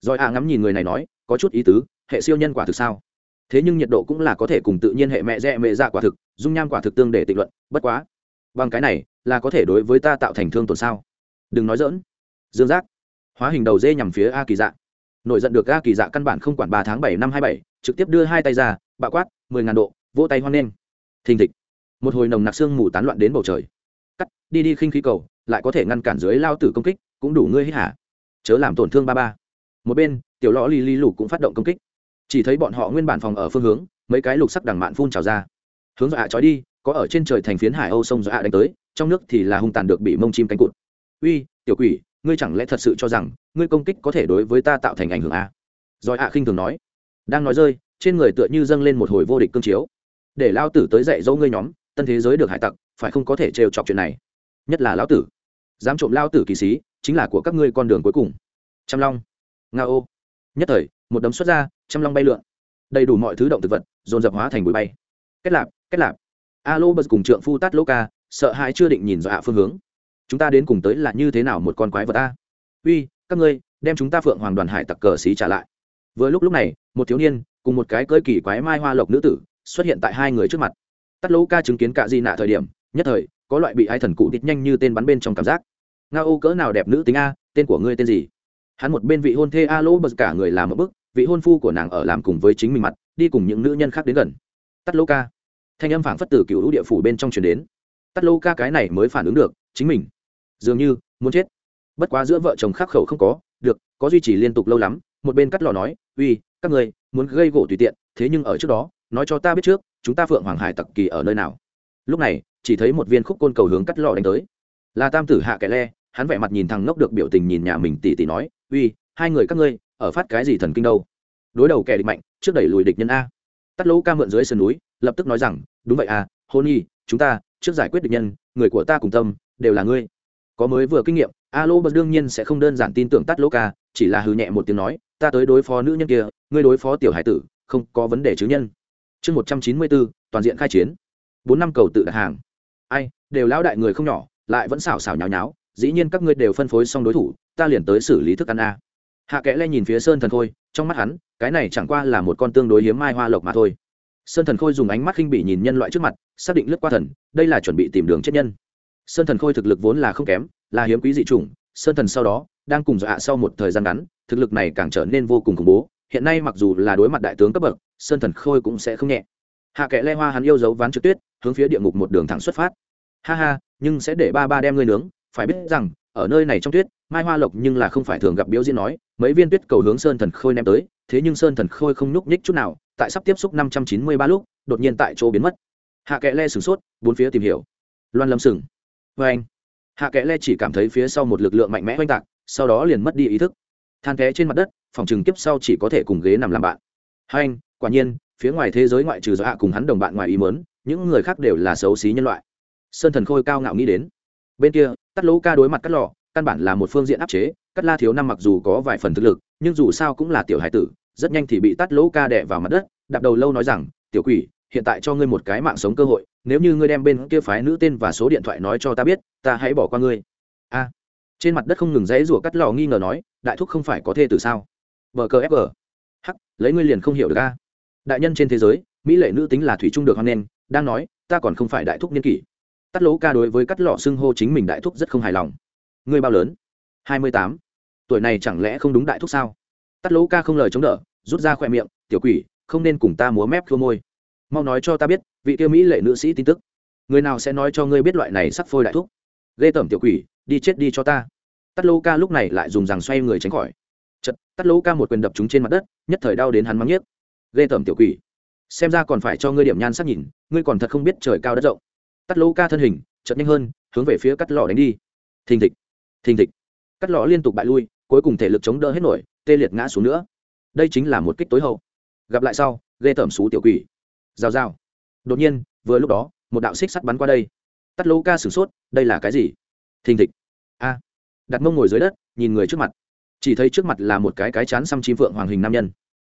Giỏi ạ ngắm nhìn người này nói, có chút ý tứ, hệ siêu nhân quả thực sao? Thế nhưng nhiệt độ cũng là có thể cùng tự nhiên hệ mẹ rẽ mẹ dạ quả thực, dung nham quả thực tương để tịnh luận, bất quá. Bằng cái này, là có thể đối với ta tạo thành thương tổn sao? Đừng nói dỡn dương giác, hóa hình đầu dê nhằm phía a kỳ dạ nổi giận được ga kỳ dạ căn bản không quản ba tháng bảy năm hai bảy, trực tiếp đưa hai tay ra, bạo quát, mười ngàn độ, vỗ tay hoan nghênh. Thình thịch. Một hồi nồng nặc xương mù tán loạn đến bầu trời. Cắt, đi đi khinh khí cầu, lại có thể ngăn cản dưới lao tử công kích, cũng đủ ngươi hít hả? Chớ làm tổn thương ba ba. Một bên, tiểu lõ lì lì lục cũng phát động công kích. Chỉ thấy bọn họ nguyên bản phòng ở phương hướng, mấy cái lục sắc đằng mạn phun trào ra. Hướng dọa trói đi, có ở trên trời thành phiến hải âu sông dọa đánh tới, trong nước thì là hung tàn được bị mông chim cánh cụt. Uy, tiểu quỷ ngươi chẳng lẽ thật sự cho rằng ngươi công kích có thể đối với ta tạo thành ảnh hưởng à? rồi ạ khinh thường nói. Đang nói rơi, trên người tựa như dâng lên một hồi vô địch cương chiếu. Để lao tử tới dạy dỗ ngươi nhóm, tân thế giới được hải tặc, phải không có thể trêu chọc chuyện này? Nhất là lão tử. Dám trộm lao tử kỳ sĩ chính là của các ngươi con đường cuối cùng. Trăm long. Nga ô. Nhất thời, một đấm xuất ra, trăm long bay lượn. Đầy đủ mọi thứ động thực vật, dồn dập hóa thành bụi bay. Kết lạp kết lạp. Alo bật cùng trượng phu tát lô ca, sợ hãi chưa định nhìn dọa phương hướng chúng ta đến cùng tới là như thế nào một con quái vật ta uy, các ngươi, đem chúng ta phượng hoàng đoàn hải tặc cờ xí trả lại. Vừa lúc lúc này, một thiếu niên, cùng một cái cơi kỳ quái mai hoa lộc nữ tử, xuất hiện tại hai người trước mặt. Tắt lỗ ca chứng kiến cả di nạ thời điểm, nhất thời, có loại bị ai thần cụ đít nhanh như tên bắn bên trong cảm giác. Nga ô cỡ nào đẹp nữ tính a, tên của ngươi tên gì? Hắn một bên vị hôn thê a lỗ bật cả người làm một bức, vị hôn phu của nàng ở làm cùng với chính mình mặt, đi cùng những nữ nhân khác đến gần. Tắt lỗ ca. Thanh âm phảng phất từ cựu lũ địa phủ bên trong chuyển đến. Tắt lỗ ca cái này mới phản ứng được, chính mình dường như muốn chết. Bất quá giữa vợ chồng khắc khẩu không có, được, có duy trì liên tục lâu lắm, một bên cắt lò nói, uy, các người muốn gây gỗ tùy tiện, thế nhưng ở trước đó, nói cho ta biết trước, chúng ta phượng hoàng hải tặc kỳ ở nơi nào? Lúc này, chỉ thấy một viên khúc côn cầu hướng cắt lò đánh tới. Là tam tử hạ kẻ le, hắn vẻ mặt nhìn thằng ngốc được biểu tình nhìn nhà mình tỉ tỉ nói, uy, hai người các ngươi ở phát cái gì thần kinh đâu? Đối đầu kẻ địch mạnh, trước đẩy lùi địch nhân a. Tắt lỗ ca mượn dưới sườn núi, lập tức nói rằng, đúng vậy à hôn y, chúng ta, trước giải quyết địch nhân, người của ta cùng tâm, đều là ngươi có mới vừa kinh nghiệm, alo bật đương nhiên sẽ không đơn giản tin tưởng tắt lô ca, chỉ là hư nhẹ một tiếng nói, ta tới đối phó nữ nhân kia, ngươi đối phó tiểu hải tử, không có vấn đề chứ nhân. Chương một trăm chín mươi bốn, toàn diện khai chiến. Bốn năm cầu tự đặt hàng. Ai, đều lão đại người không nhỏ, lại vẫn xảo xảo nháo nháo, dĩ nhiên các ngươi đều phân phối xong đối thủ, ta liền tới xử lý thức ăn a. Hạ kẽ le nhìn phía sơn thần khôi, trong mắt hắn, cái này chẳng qua là một con tương đối hiếm mai hoa lộc mà thôi. Sơn thần khôi dùng ánh mắt khinh bỉ nhìn nhân loại trước mặt, xác định lướt qua thần, đây là chuẩn bị tìm đường chết nhân sơn thần khôi thực lực vốn là không kém, là hiếm quý dị chủng, sơn thần sau đó đang cùng dọa sau một thời gian ngắn, thực lực này càng trở nên vô cùng khủng bố. Hiện nay mặc dù là đối mặt đại tướng cấp bậc, sơn thần khôi cũng sẽ không nhẹ. Hạ kệ le hoa hắn yêu dấu ván trực tuyết, hướng phía địa ngục một đường thẳng xuất phát. Ha ha, nhưng sẽ để ba ba đem ngươi nướng, phải biết rằng, ở nơi này trong tuyết, mai hoa lộc nhưng là không phải thường gặp biểu diễn nói, mấy viên tuyết cầu hướng sơn thần khôi ném tới, thế nhưng sơn thần khôi không nhúc nhích chút nào, tại sắp tiếp xúc năm trăm chín mươi ba lúc, đột nhiên tại chỗ biến mất. Hạ kệ le sửng sốt, bốn phía tìm hiểu. Loan lâm sừng vê anh. Hạ kẽ le chỉ cảm thấy phía sau một lực lượng mạnh mẽ oanh tạc, sau đó liền mất đi ý thức. Than té trên mặt đất, phòng chừng kiếp sau chỉ có thể cùng ghế nằm làm bạn. Hai anh, quả nhiên, phía ngoài thế giới ngoại trừ do hạ cùng hắn đồng bạn ngoài ý mớn những người khác đều là xấu xí nhân loại. Sơn thần khôi cao ngạo nghĩ đến. Bên kia tắt lỗ ca đối mặt cắt lò, căn bản là một phương diện áp chế cắt la thiếu năm mặc dù có vài phần thực lực, nhưng dù sao cũng là tiểu hải tử, rất nhanh thì bị tắt lỗ ca đẻ vào mặt đất, đạp đầu lâu nói rằng, tiểu quỷ hiện tại cho ngươi một cái mạng sống cơ hội, nếu như ngươi đem bên kia phái nữ tên và số điện thoại nói cho ta biết, ta hãy bỏ qua ngươi. A. Trên mặt đất không ngừng dãy rủa cắt lò nghi ngờ nói, đại thúc không phải có thê từ sao? Bờ cờ fg hắc, lấy ngươi liền không hiểu được a. Đại nhân trên thế giới, mỹ lệ nữ tính là thủy trung được hoan nghênh, đang nói, ta còn không phải đại thúc niên kỷ. Tắt lỗ ca đối với cắt lọ xưng hô chính mình đại thúc rất không hài lòng. Ngươi bao lớn? Hai mươi tám. Tuổi này chẳng lẽ không đúng đại thúc sao? Tắt lỗ ca không lời chống đỡ, rút ra khoe miệng, tiểu quỷ, không nên cùng ta múa mép khô môi mau nói cho ta biết, vị kia mỹ lệ nữ sĩ tin tức. Người nào sẽ nói cho ngươi biết loại này sắc phôi đại thúc? Ghê tởm tiểu quỷ, đi chết đi cho ta. Tắt lô ca lúc này lại dùng rằng xoay người tránh khỏi. Chật tắt lô ca một quyền đập chúng trên mặt đất, nhất thời đau đến hắn mắng nhiếc. Ghê tởm tiểu quỷ. Xem ra còn phải cho ngươi điểm nhan sắc nhìn, ngươi còn thật không biết trời cao đất rộng. Tắt lô ca thân hình chật nhanh hơn, hướng về phía cắt lò đánh đi. Thình thịch thình thịch. Cắt lò liên tục bại lui, cuối cùng thể lực chống đỡ hết nổi, tê liệt ngã xuống nữa. Đây chính là một kích tối hậu. Gặp lại sau, ghê tởm xú tiểu quỷ rào rào đột nhiên, vừa lúc đó, một đạo xích sắt bắn qua đây. Tắt lỗ ca sửng sốt, đây là cái gì? Thình thịch. A. Đặt mông ngồi dưới đất, nhìn người trước mặt. Chỉ thấy trước mặt là một cái cái chán xăm chim phượng hoàng hình nam nhân.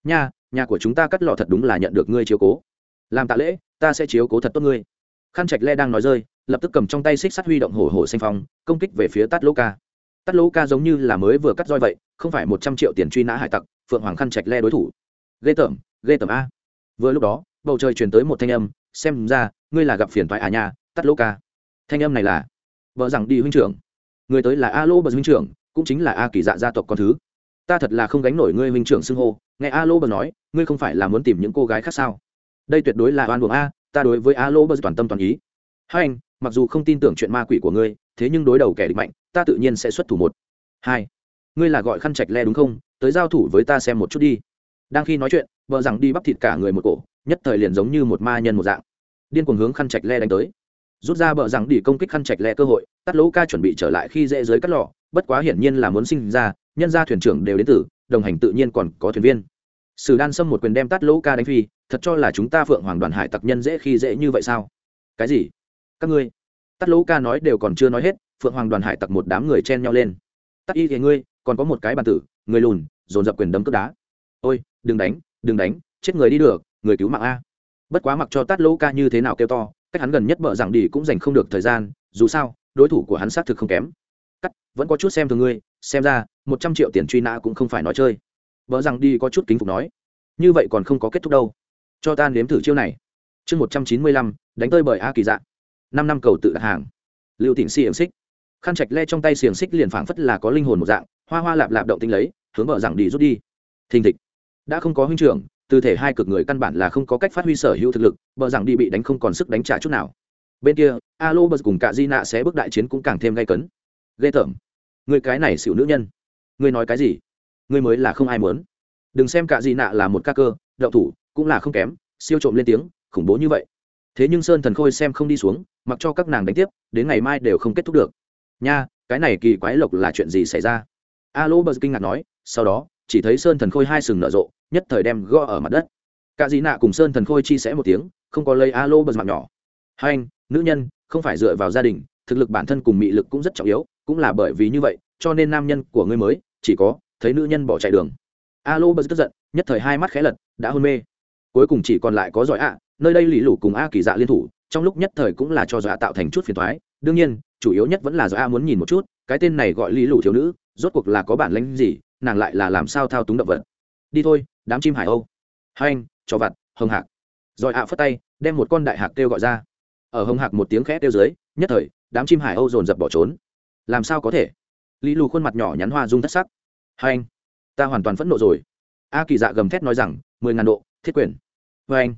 Nha, nhà của chúng ta cắt lọ thật đúng là nhận được ngươi chiếu cố. Làm tạ lễ, ta sẽ chiếu cố thật tốt ngươi. Khăn trạch le đang nói rơi, lập tức cầm trong tay xích sắt huy động hổ hổ xanh phong, công kích về phía tát lô ca. Tát lô ca giống như là mới vừa cắt roi vậy, không phải một trăm triệu tiền truy nã hải tặc, phượng hoàng khăn trạch le đối thủ. Ghê tởm ghê tởm a. Vừa lúc đó bầu trời truyền tới một thanh âm, xem ra, ngươi là gặp phiền thoại à nhà Tắt lỗ ca. Thanh âm này là, vợ rằng đi huynh trưởng. Người tới là a lô bờ huynh trưởng, cũng chính là a kỳ dạ gia tộc con thứ. Ta thật là không gánh nổi ngươi huynh trưởng xưng hô. Nghe a lô bờ nói, ngươi không phải là muốn tìm những cô gái khác sao? Đây tuyệt đối là oan buồng a, ta đối với a lô bờ toàn tâm toàn ý. Hai anh, mặc dù không tin tưởng chuyện ma quỷ của ngươi, thế nhưng đối đầu kẻ địch mạnh, ta tự nhiên sẽ xuất thủ một. Hai, ngươi là gọi khăn chạch le đúng không? Tới giao thủ với ta xem một chút đi. Đang khi nói chuyện, vợ rằng đi bắp thịt cả người một cổ nhất thời liền giống như một ma nhân một dạng. Điên cuồng hướng khăn trạch le đánh tới. Rút ra bờ rằng đi công kích khăn trạch le cơ hội tắt lỗ ca chuẩn bị trở lại khi dễ dưới cắt lò bất quá hiển nhiên là muốn sinh ra nhân gia thuyền trưởng đều đến tử, đồng hành tự nhiên còn có thuyền viên. Sử đan xâm một quyền đem tắt lỗ ca đánh phi thật cho là chúng ta phượng hoàng đoàn hải tặc nhân dễ khi dễ như vậy sao? Cái gì? Các ngươi? Tắt lỗ ca nói đều còn chưa nói hết phượng hoàng đoàn hải tặc một đám người chen nhau lên. Tắt y thì ngươi còn có một cái bàn tử người lùn dồn dập quyền đấm cướp đá. Ôi đừng đánh đừng đánh chết người đi được người cứu mạng a. Bất quá mặc cho tát lỗ ca như thế nào kêu to, cách hắn gần nhất bợ rằng đi cũng dành không được thời gian, dù sao, đối thủ của hắn xác thực không kém. Cắt, vẫn có chút xem thường ngươi, xem ra, một trăm triệu tiền truy nã cũng không phải nói chơi. Vợ rằng đi có chút kính phục nói. Như vậy còn không có kết thúc đâu. Cho ta nếm thử chiêu này. Chương một trăm chín mươi lăm, đánh tơi bởi a kỳ dạ. Năm năm cầu tự đặt hàng. Liệu tỉnh si xiềng xích. Khăn chạch le trong tay xiềng xích liền phảng phất là có linh hồn một dạng, hoa hoa lạp lạp động tinh lấy, hướng vợ rằng đi rút đi. Thình thịch. Đã không có huynh trưởng từ thể hai cực người căn bản là không có cách phát huy sở hữu thực lực, bờ rằng đi bị đánh không còn sức đánh trả chút nào. Bên kia, alo bờ cùng cả di nạ sẽ bước đại chiến cũng càng thêm gay cấn. Ghê tởm. Người cái này xỉu nữ nhân. Người nói cái gì? Người mới là không ai muốn. Đừng xem cả di nạ là một ca cơ, đậu thủ, cũng là không kém, siêu trộm lên tiếng, khủng bố như vậy. Thế nhưng sơn thần khôi xem không đi xuống, mặc cho các nàng đánh tiếp, đến ngày mai đều không kết thúc được. Nha, cái này kỳ quái lộc là chuyện gì xảy ra? Alo bờ kinh ngạc nói, sau đó, chỉ thấy sơn thần khôi hai sừng nở rộ nhất thời đem gõ ở mặt đất. Cả dị nạ cùng sơn thần khôi chi sẽ một tiếng, không có lấy alo bật mặt nhỏ. Hai anh, nữ nhân, không phải dựa vào gia đình, thực lực bản thân cùng mị lực cũng rất trọng yếu, cũng là bởi vì như vậy, cho nên nam nhân của ngươi mới, chỉ có thấy nữ nhân bỏ chạy đường. Alo bật tức giận, nhất thời hai mắt khé lật, đã hôn mê. Cuối cùng chỉ còn lại có giỏi ạ, nơi đây lì lủ cùng a kỳ dạ liên thủ, trong lúc nhất thời cũng là cho dọa tạo thành chút phiền thoái đương nhiên, chủ yếu nhất vẫn là do a muốn nhìn một chút, cái tên này gọi lý lủ thiếu nữ, rốt cuộc là có bản lãnh gì, nàng lại là làm sao thao túng động vật. Đi thôi đám chim hải âu. Hai anh cho vặt, hồng hạc. Rồi ạ phất tay, đem một con đại hạc kêu gọi ra. Ở hồng hạc một tiếng khẽ kêu dưới, nhất thời, đám chim hải âu dồn dập bỏ trốn. Làm sao có thể? Lý lù khuôn mặt nhỏ nhắn hoa rung thất sắc. Hai anh, ta hoàn toàn phẫn nộ rồi. A kỳ dạ gầm thét nói rằng, mười ngàn độ, thiết quyền. Vê anh.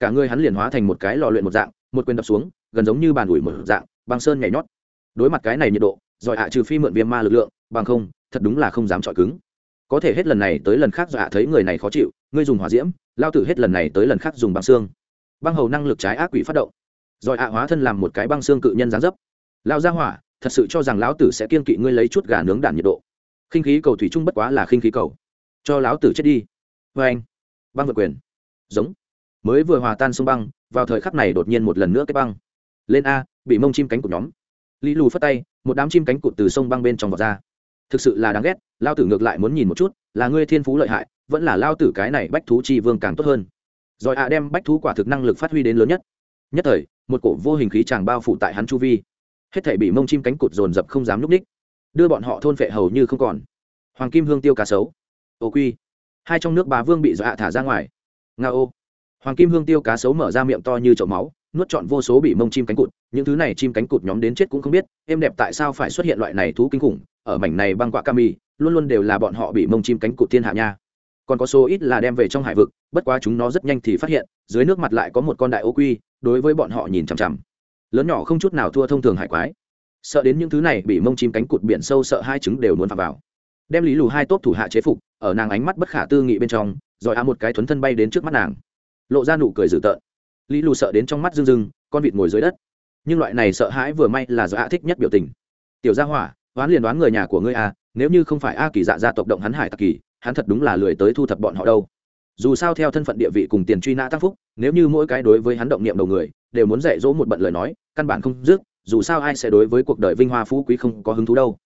Cả người hắn liền hóa thành một cái lò luyện một dạng, một quyền đập xuống, gần giống như bàn ủi một dạng, băng sơn nhảy nhót. Đối mặt cái này nhiệt độ giỏi ạ trừ phi mượn viêm ma lực lượng, bằng không, thật đúng là không dám chọi cứng có thể hết lần này tới lần khác dọa thấy người này khó chịu, ngươi dùng hỏa diễm, lao tử hết lần này tới lần khác dùng băng xương. Băng hầu năng lực trái ác quỷ phát động. Rồi ạ hóa thân làm một cái băng xương cự nhân gián dấp. Lao ra hỏa, thật sự cho rằng lão tử sẽ kiên kỵ ngươi lấy chút gà nướng đạn nhiệt độ. Khinh khí cầu thủy trung bất quá là khinh khí cầu. Cho lão tử chết đi. Vê anh, băng vượt quyền. Giống. Mới vừa hòa tan sông băng, vào thời khắc này đột nhiên một lần nữa cái băng. Lên a, bị mông chim cánh của nhóm. Lý lù phất tay, một đám chim cánh cụt từ sông băng bên trong vọt ra thực sự là đáng ghét, lao tử ngược lại muốn nhìn một chút, là ngươi thiên phú lợi hại, vẫn là lao tử cái này bách thú chi vương càng tốt hơn. Rồi ạ đem bách thú quả thực năng lực phát huy đến lớn nhất. Nhất thời, một cổ vô hình khí tràng bao phủ tại hắn chu vi. Hết thể bị mông chim cánh cụt dồn dập không dám núp ních. Đưa bọn họ thôn phệ hầu như không còn. Hoàng kim hương tiêu cá sấu. Ô quy. Hai trong nước bà vương bị dọa thả ra ngoài. Nga ô. Hoàng kim hương tiêu cá sấu mở ra miệng to như chậu máu, nuốt trọn vô số bị mông chim cánh cụt. Những thứ này chim cánh cụt nhóm đến chết cũng không biết em đẹp tại sao phải xuất hiện loại này thú kinh khủng ở mảnh này băng quạ cami luôn luôn đều là bọn họ bị mông chim cánh cụt thiên hạ nha. Còn có số ít là đem về trong hải vực, bất quá chúng nó rất nhanh thì phát hiện, dưới nước mặt lại có một con đại ô quy, đối với bọn họ nhìn chằm chằm. Lớn nhỏ không chút nào thua thông thường hải quái. Sợ đến những thứ này bị mông chim cánh cụt biển sâu sợ hai trứng đều muốn phà vào. Đem lý lù hai tốt thủ hạ chế phục, ở nàng ánh mắt bất khả tư nghị bên trong, rồi a một cái thuấn thân bay đến trước mắt nàng. Lộ ra nụ cười dữ tợn. Lý lù sợ đến trong mắt rưng rưng, con vịt ngồi dưới đất. Nhưng loại này sợ hãi vừa may là do a thích nhất biểu tình. Tiểu gia hỏa đoán liền đoán người nhà của ngươi à? nếu như không phải a kỳ dạ gia tộc động hắn hải tặc kỳ hắn thật đúng là lười tới thu thập bọn họ đâu. Dù sao theo thân phận địa vị cùng tiền truy nã tăng phúc nếu như mỗi cái đối với hắn động niệm đầu người đều muốn dạy dỗ một bận lời nói căn bản không dứt dù sao ai sẽ đối với cuộc đời vinh hoa phú quý không có hứng thú đâu.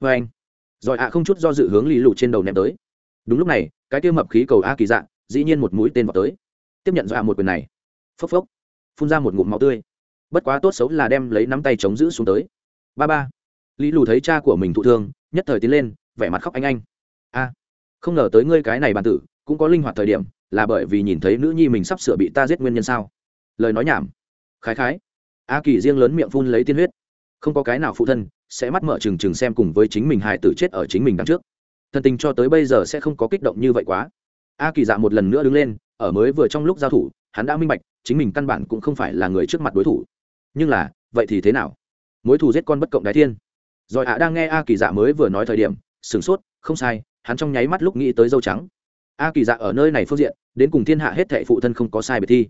Vê anh rồi ạ không chút do dự hướng lý lụ trên đầu ném tới. Đúng lúc này cái tiêu mập khí cầu a kỳ Dạ, dĩ nhiên một mũi tên vào tới. Tiếp nhận do ạ một quyền này. Phốc phốc phun ra một ngụm máu tươi. Bất quá tốt xấu là đem lấy nắm tay chống giữ xuống tới. Ba ba lý lù thấy cha của mình thụ thương, nhất thời tiến lên, vẻ mặt khóc anh anh. A, không ngờ tới ngươi cái này bàn tử, cũng có linh hoạt thời điểm, là bởi vì nhìn thấy nữ nhi mình sắp sửa bị ta giết nguyên nhân sao? Lời nói nhảm. Khái khái. A kỳ riêng lớn miệng phun lấy tiên huyết. Không có cái nào phụ thân sẽ mắt mở trừng trừng xem cùng với chính mình hài tử chết ở chính mình đằng trước. Thân tình cho tới bây giờ sẽ không có kích động như vậy quá. A kỳ dạ một lần nữa đứng lên, ở mới vừa trong lúc giao thủ, hắn đã minh bạch, chính mình căn bản cũng không phải là người trước mặt đối thủ. Nhưng là, vậy thì thế nào? Mối thù giết con bất cộng đái thiên rồi ạ đang nghe a kỳ dạ mới vừa nói thời điểm, sửng sốt, không sai, hắn trong nháy mắt lúc nghĩ tới dâu trắng. A kỳ dạ ở nơi này phương diện, đến cùng thiên hạ hết thệ phụ thân không có sai biệt thi.